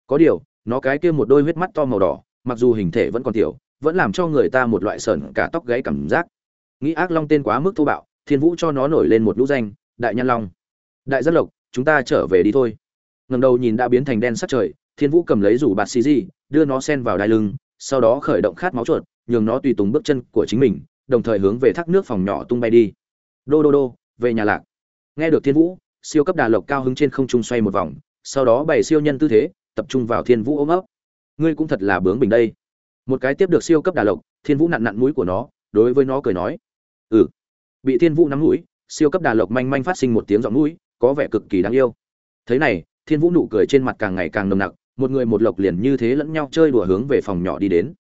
Có điều, nó cái kia một đôi huyết mắt to màu đỏ, mặc dù hình thể vẫn còn tiểu, vẫn làm cho người ta một loại sởn cả tóc gáy cảm giác. Nghĩ ác long tên quá mức thô bạo, thiên vũ cho nó nổi lên một lũ danh, đại nhân long. Đại giác lộc, chúng ta trở về đi thôi. Ngầm đầu nhìn đã biến thành đen sắc trời, thiên vũ cầm lấy rủ bạt xì di đưa nó sen vào đai lưng, sau đó khởi động khát máu chuột, nhường nó tùy tùng bước chân của chính mình, đồng thời hướng về thác nước phòng nhỏ tung bay đi. Đô đô đô, về nhà lạc nghe được thiên vũ, siêu cấp đà lộc cao hứng trên không trung xoay một vòng, sau đó bày siêu nhân tư thế, tập trung vào thiên vũ ôm ấp. Ngươi cũng thật là bướng bình đây. Một cái tiếp được siêu cấp đà lộc, thiên vũ nặn nặn mũi của nó, đối với nó cười nói. Ừ. Bị thiên vũ nắm mũi, siêu cấp đà lộc manh manh phát sinh một tiếng giọng mũi, có vẻ cực kỳ đáng yêu. Thế này, thiên vũ nụ cười trên mặt càng ngày càng nồng nặc, một người một lộc liền như thế lẫn nhau chơi đùa hướng về phòng nhỏ đi đến.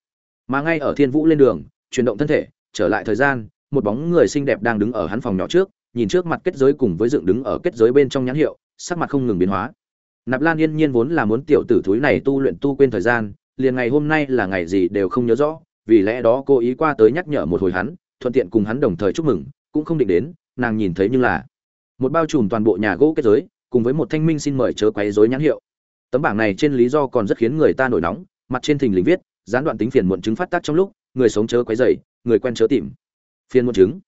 Mà ngay ở thiên vũ lên đường, chuyển động thân thể, trở lại thời gian, một bóng người xinh đẹp đang đứng ở hắn phòng nhỏ trước nhìn trước mặt kết giới cùng với dựng đứng ở kết giới bên trong nhãn hiệu, sắc mặt không ngừng biến hóa. Nạp lan yên nhiên vốn là muốn tiểu tử thúi này tu luyện tu quên thời gian, liền ngày hôm nay là ngày gì đều không nhớ rõ, vì lẽ đó cô ý qua tới nhắc nhở một hồi hắn, thuận tiện cùng hắn đồng thời chúc mừng, cũng không định đến, nàng nhìn thấy nhưng là một bao trùm toàn bộ nhà gỗ kết giới, cùng với một thanh minh xin mời chớ quấy rối nhãn hiệu. Tấm bảng này trên lý do còn rất khiến người ta nổi nóng, mặt trên thình lình viết, gián đoạn tính phiền muộn chứng phát tác trong lúc, người sống chớ quấy rầy, người quen chớ tìm. Phiền muộn chứng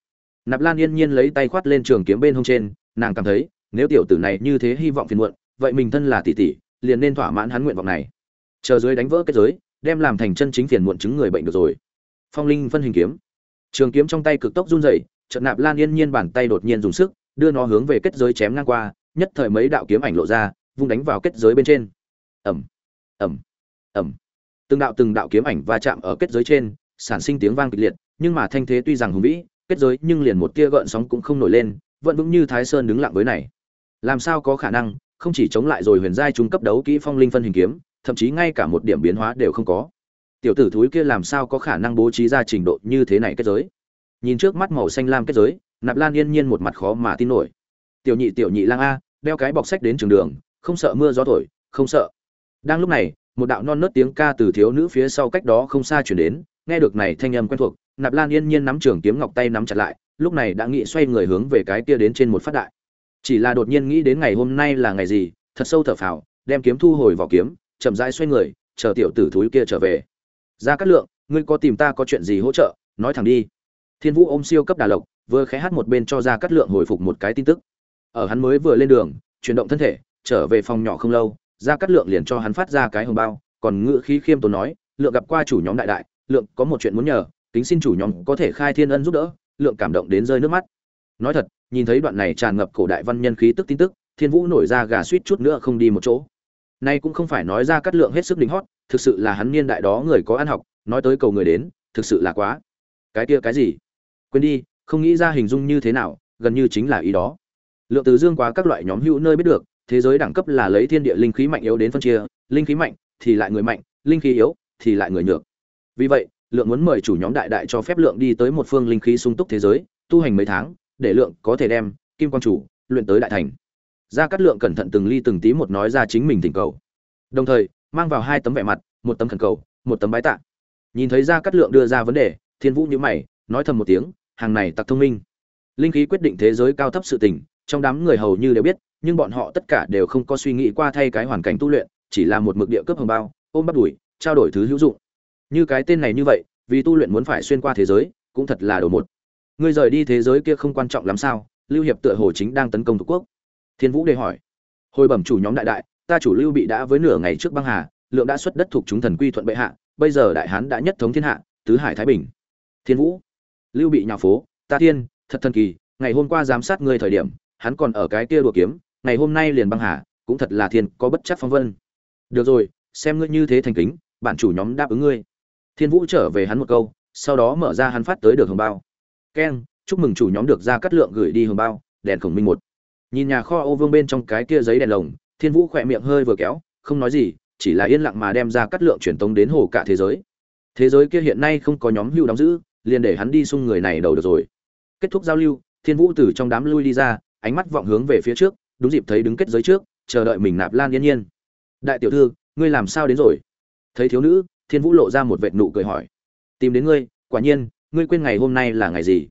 nạp lan yên nhiên lấy tay khoát lên trường kiếm bên hông trên, nàng cảm thấy, nếu tiểu tử này như thế hy vọng phiền muộn, vậy mình thân là tỷ tỷ, liền nên thỏa mãn hắn nguyện vọng này. Chờ dưới đánh vỡ kết giới, đem làm thành chân chính phiền muộn chứng người bệnh được rồi. Phong linh phân hình kiếm. Trường kiếm trong tay cực tốc run rẩy trận nạp lan yên nhiên bàn tay đột nhiên dùng sức, đưa nó hướng về kết giới chém ngang qua, nhất thời mấy đạo kiếm ảnh lộ ra, vung đánh vào kết giới bên trên. Ẩm ẩm ẩm từng đạo từng đạo kiếm ảnh va chạm ở kết giới trên, sản sinh tiếng vang kịch liệt, nhưng mà thanh thế tuy rằng hùng vĩ kết giới, nhưng liền một tia gợn sóng cũng không nổi lên, vẫn vững như thái sơn đứng lặng với này. Làm sao có khả năng, không chỉ chống lại rồi huyền giai trung cấp đấu kỹ phong linh phân hình kiếm, thậm chí ngay cả một điểm biến hóa đều không có. Tiểu tử thúi kia làm sao có khả năng bố trí ra trình độ như thế này kết giới? Nhìn trước mắt màu xanh lam kết giới, nạp lan yên nhiên một mặt khó mà tin nổi. Tiểu nhị tiểu nhị lang a, đeo cái bọc sách đến trường đường, không sợ mưa gió thổi, không sợ. Đang lúc này, một đạo non nớt tiếng ca từ thiếu nữ phía sau cách đó không xa chuyển đến, nghe được này thanh âm quen thuộc nạp lan yên nhiên nắm trường kiếm ngọc tay nắm chặt lại, lúc này đã nghĩ xoay người hướng về cái kia đến trên một phát đại. Chỉ là đột nhiên nghĩ đến ngày hôm nay là ngày gì, thật sâu thở phào, đem kiếm thu hồi vào kiếm, chậm rãi xoay người, chờ tiểu tử thúi kia trở về. Ra cát lượng, ngươi có tìm ta có chuyện gì hỗ trợ? Nói thẳng đi. Thiên vũ ôm siêu cấp đà lộc, vừa khẽ hát một bên cho ra cát lượng hồi phục một cái tin tức. Ở hắn mới vừa lên đường, chuyển động thân thể, trở về phòng nhỏ không lâu, ra cát lượng liền cho hắn phát ra cái hồng bao, còn ngự khí khiêm tốn nói, lượng gặp qua chủ nhóm đại đại, lượng, có một chuyện muốn nhờ kính xin chủ nhóm có thể khai thiên ân giúp đỡ, lượng cảm động đến rơi nước mắt. Nói thật, nhìn thấy đoạn này tràn ngập cổ đại văn nhân khí tức tin tức, thiên vũ nổi ra gà suýt chút nữa không đi một chỗ. Nay cũng không phải nói ra cắt lượng hết sức đỉnh hót, thực sự là hắn niên đại đó người có ăn học, nói tới cầu người đến, thực sự là quá. Cái kia cái gì? Quên đi, không nghĩ ra hình dung như thế nào, gần như chính là ý đó. Lượng từ dương quá các loại nhóm hữu nơi biết được, thế giới đẳng cấp là lấy thiên địa linh khí mạnh yếu đến phân chia, linh khí mạnh thì lại người mạnh, linh khí yếu thì lại người nhược. Vì vậy lượng muốn mời chủ nhóm đại đại cho phép lượng đi tới một phương linh khí sung túc thế giới, tu hành mấy tháng, để lượng có thể đem kim quang chủ luyện tới đại thành. Gia cát lượng cẩn thận từng ly từng tí một nói ra chính mình thỉnh cầu. Đồng thời, mang vào hai tấm vẻ mặt, một tấm khẩn cầu, một tấm bái tạ. Nhìn thấy gia cát lượng đưa ra vấn đề, thiên vũ nhíu mày, nói thầm một tiếng, hàng này tặc thông minh. Linh khí quyết định thế giới cao thấp sự tình, trong đám người hầu như đều biết, nhưng bọn họ tất cả đều không có suy nghĩ qua thay cái hoàn cảnh tu luyện, chỉ là một mực địa cấp hồng bao, ôm bắt đuổi, trao đổi thứ hữu dụng như cái tên này như vậy, vì tu luyện muốn phải xuyên qua thế giới, cũng thật là đồ một. Ngươi rời đi thế giới kia không quan trọng lắm sao? Lưu hiệp tựa hồ chính đang tấn công thuộc quốc. Thiên vũ đề hỏi. Hồi bẩm chủ nhóm đại đại, ta chủ lưu bị đã với nửa ngày trước băng hà, lượng đã xuất đất thuộc chúng thần quy thuận bệ hạ, bây giờ đại hán đã nhất thống thiên hạ, tứ hải thái bình. Thiên vũ. Lưu bị nhà phố. Ta thiên, thật thần kỳ, ngày hôm qua giám sát ngươi thời điểm, hắn còn ở cái kia đùa kiếm, ngày hôm nay liền băng hà, cũng thật là thiên, có bất chấp phong vân. Được rồi, xem ngươi như thế thành kính, bản chủ nhóm đáp ứng ngươi thiên vũ trở về hắn một câu, sau đó mở ra hắn phát tới được hồng bao. Keng chúc mừng chủ nhóm được ra cắt lượng gửi đi hồng bao, đèn khổng minh một. Nhìn nhà kho ô vương bên trong cái kia giấy đèn lồng, thiên vũ khỏe miệng hơi vừa kéo, không nói gì, chỉ là yên lặng mà đem ra cắt lượng truyền tống đến hồ cả thế giới. Thế giới kia hiện nay không có nhóm hưu đóng giữ, liền để hắn đi xung người này đầu được rồi. Kết thúc giao lưu, thiên vũ từ trong đám lui đi ra, ánh mắt vọng hướng về phía trước, đúng dịp thấy đứng kết giới trước, chờ đợi mình nạp lan yên nhiên. Đại tiểu thư, ngươi làm sao đến rồi? Thấy thiếu nữ thiên vũ lộ ra một vệt nụ cười hỏi, tìm đến ngươi, quả nhiên, ngươi quên ngày hôm nay là ngày gì?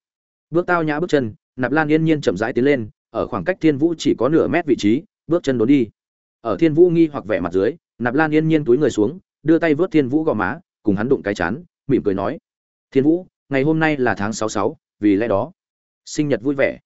Bước tao nhã bước chân, nạp lan yên nhiên chậm rãi tiến lên, ở khoảng cách thiên vũ chỉ có nửa mét vị trí, bước chân đốn đi. Ở thiên vũ nghi hoặc vẻ mặt dưới, nạp lan yên nhiên túi người xuống, đưa tay vớt thiên vũ gò má, cùng hắn đụng cái chán, mỉm cười nói, thiên vũ, ngày hôm nay là tháng sáu sáu, vì lẽ đó, sinh nhật vui vẻ.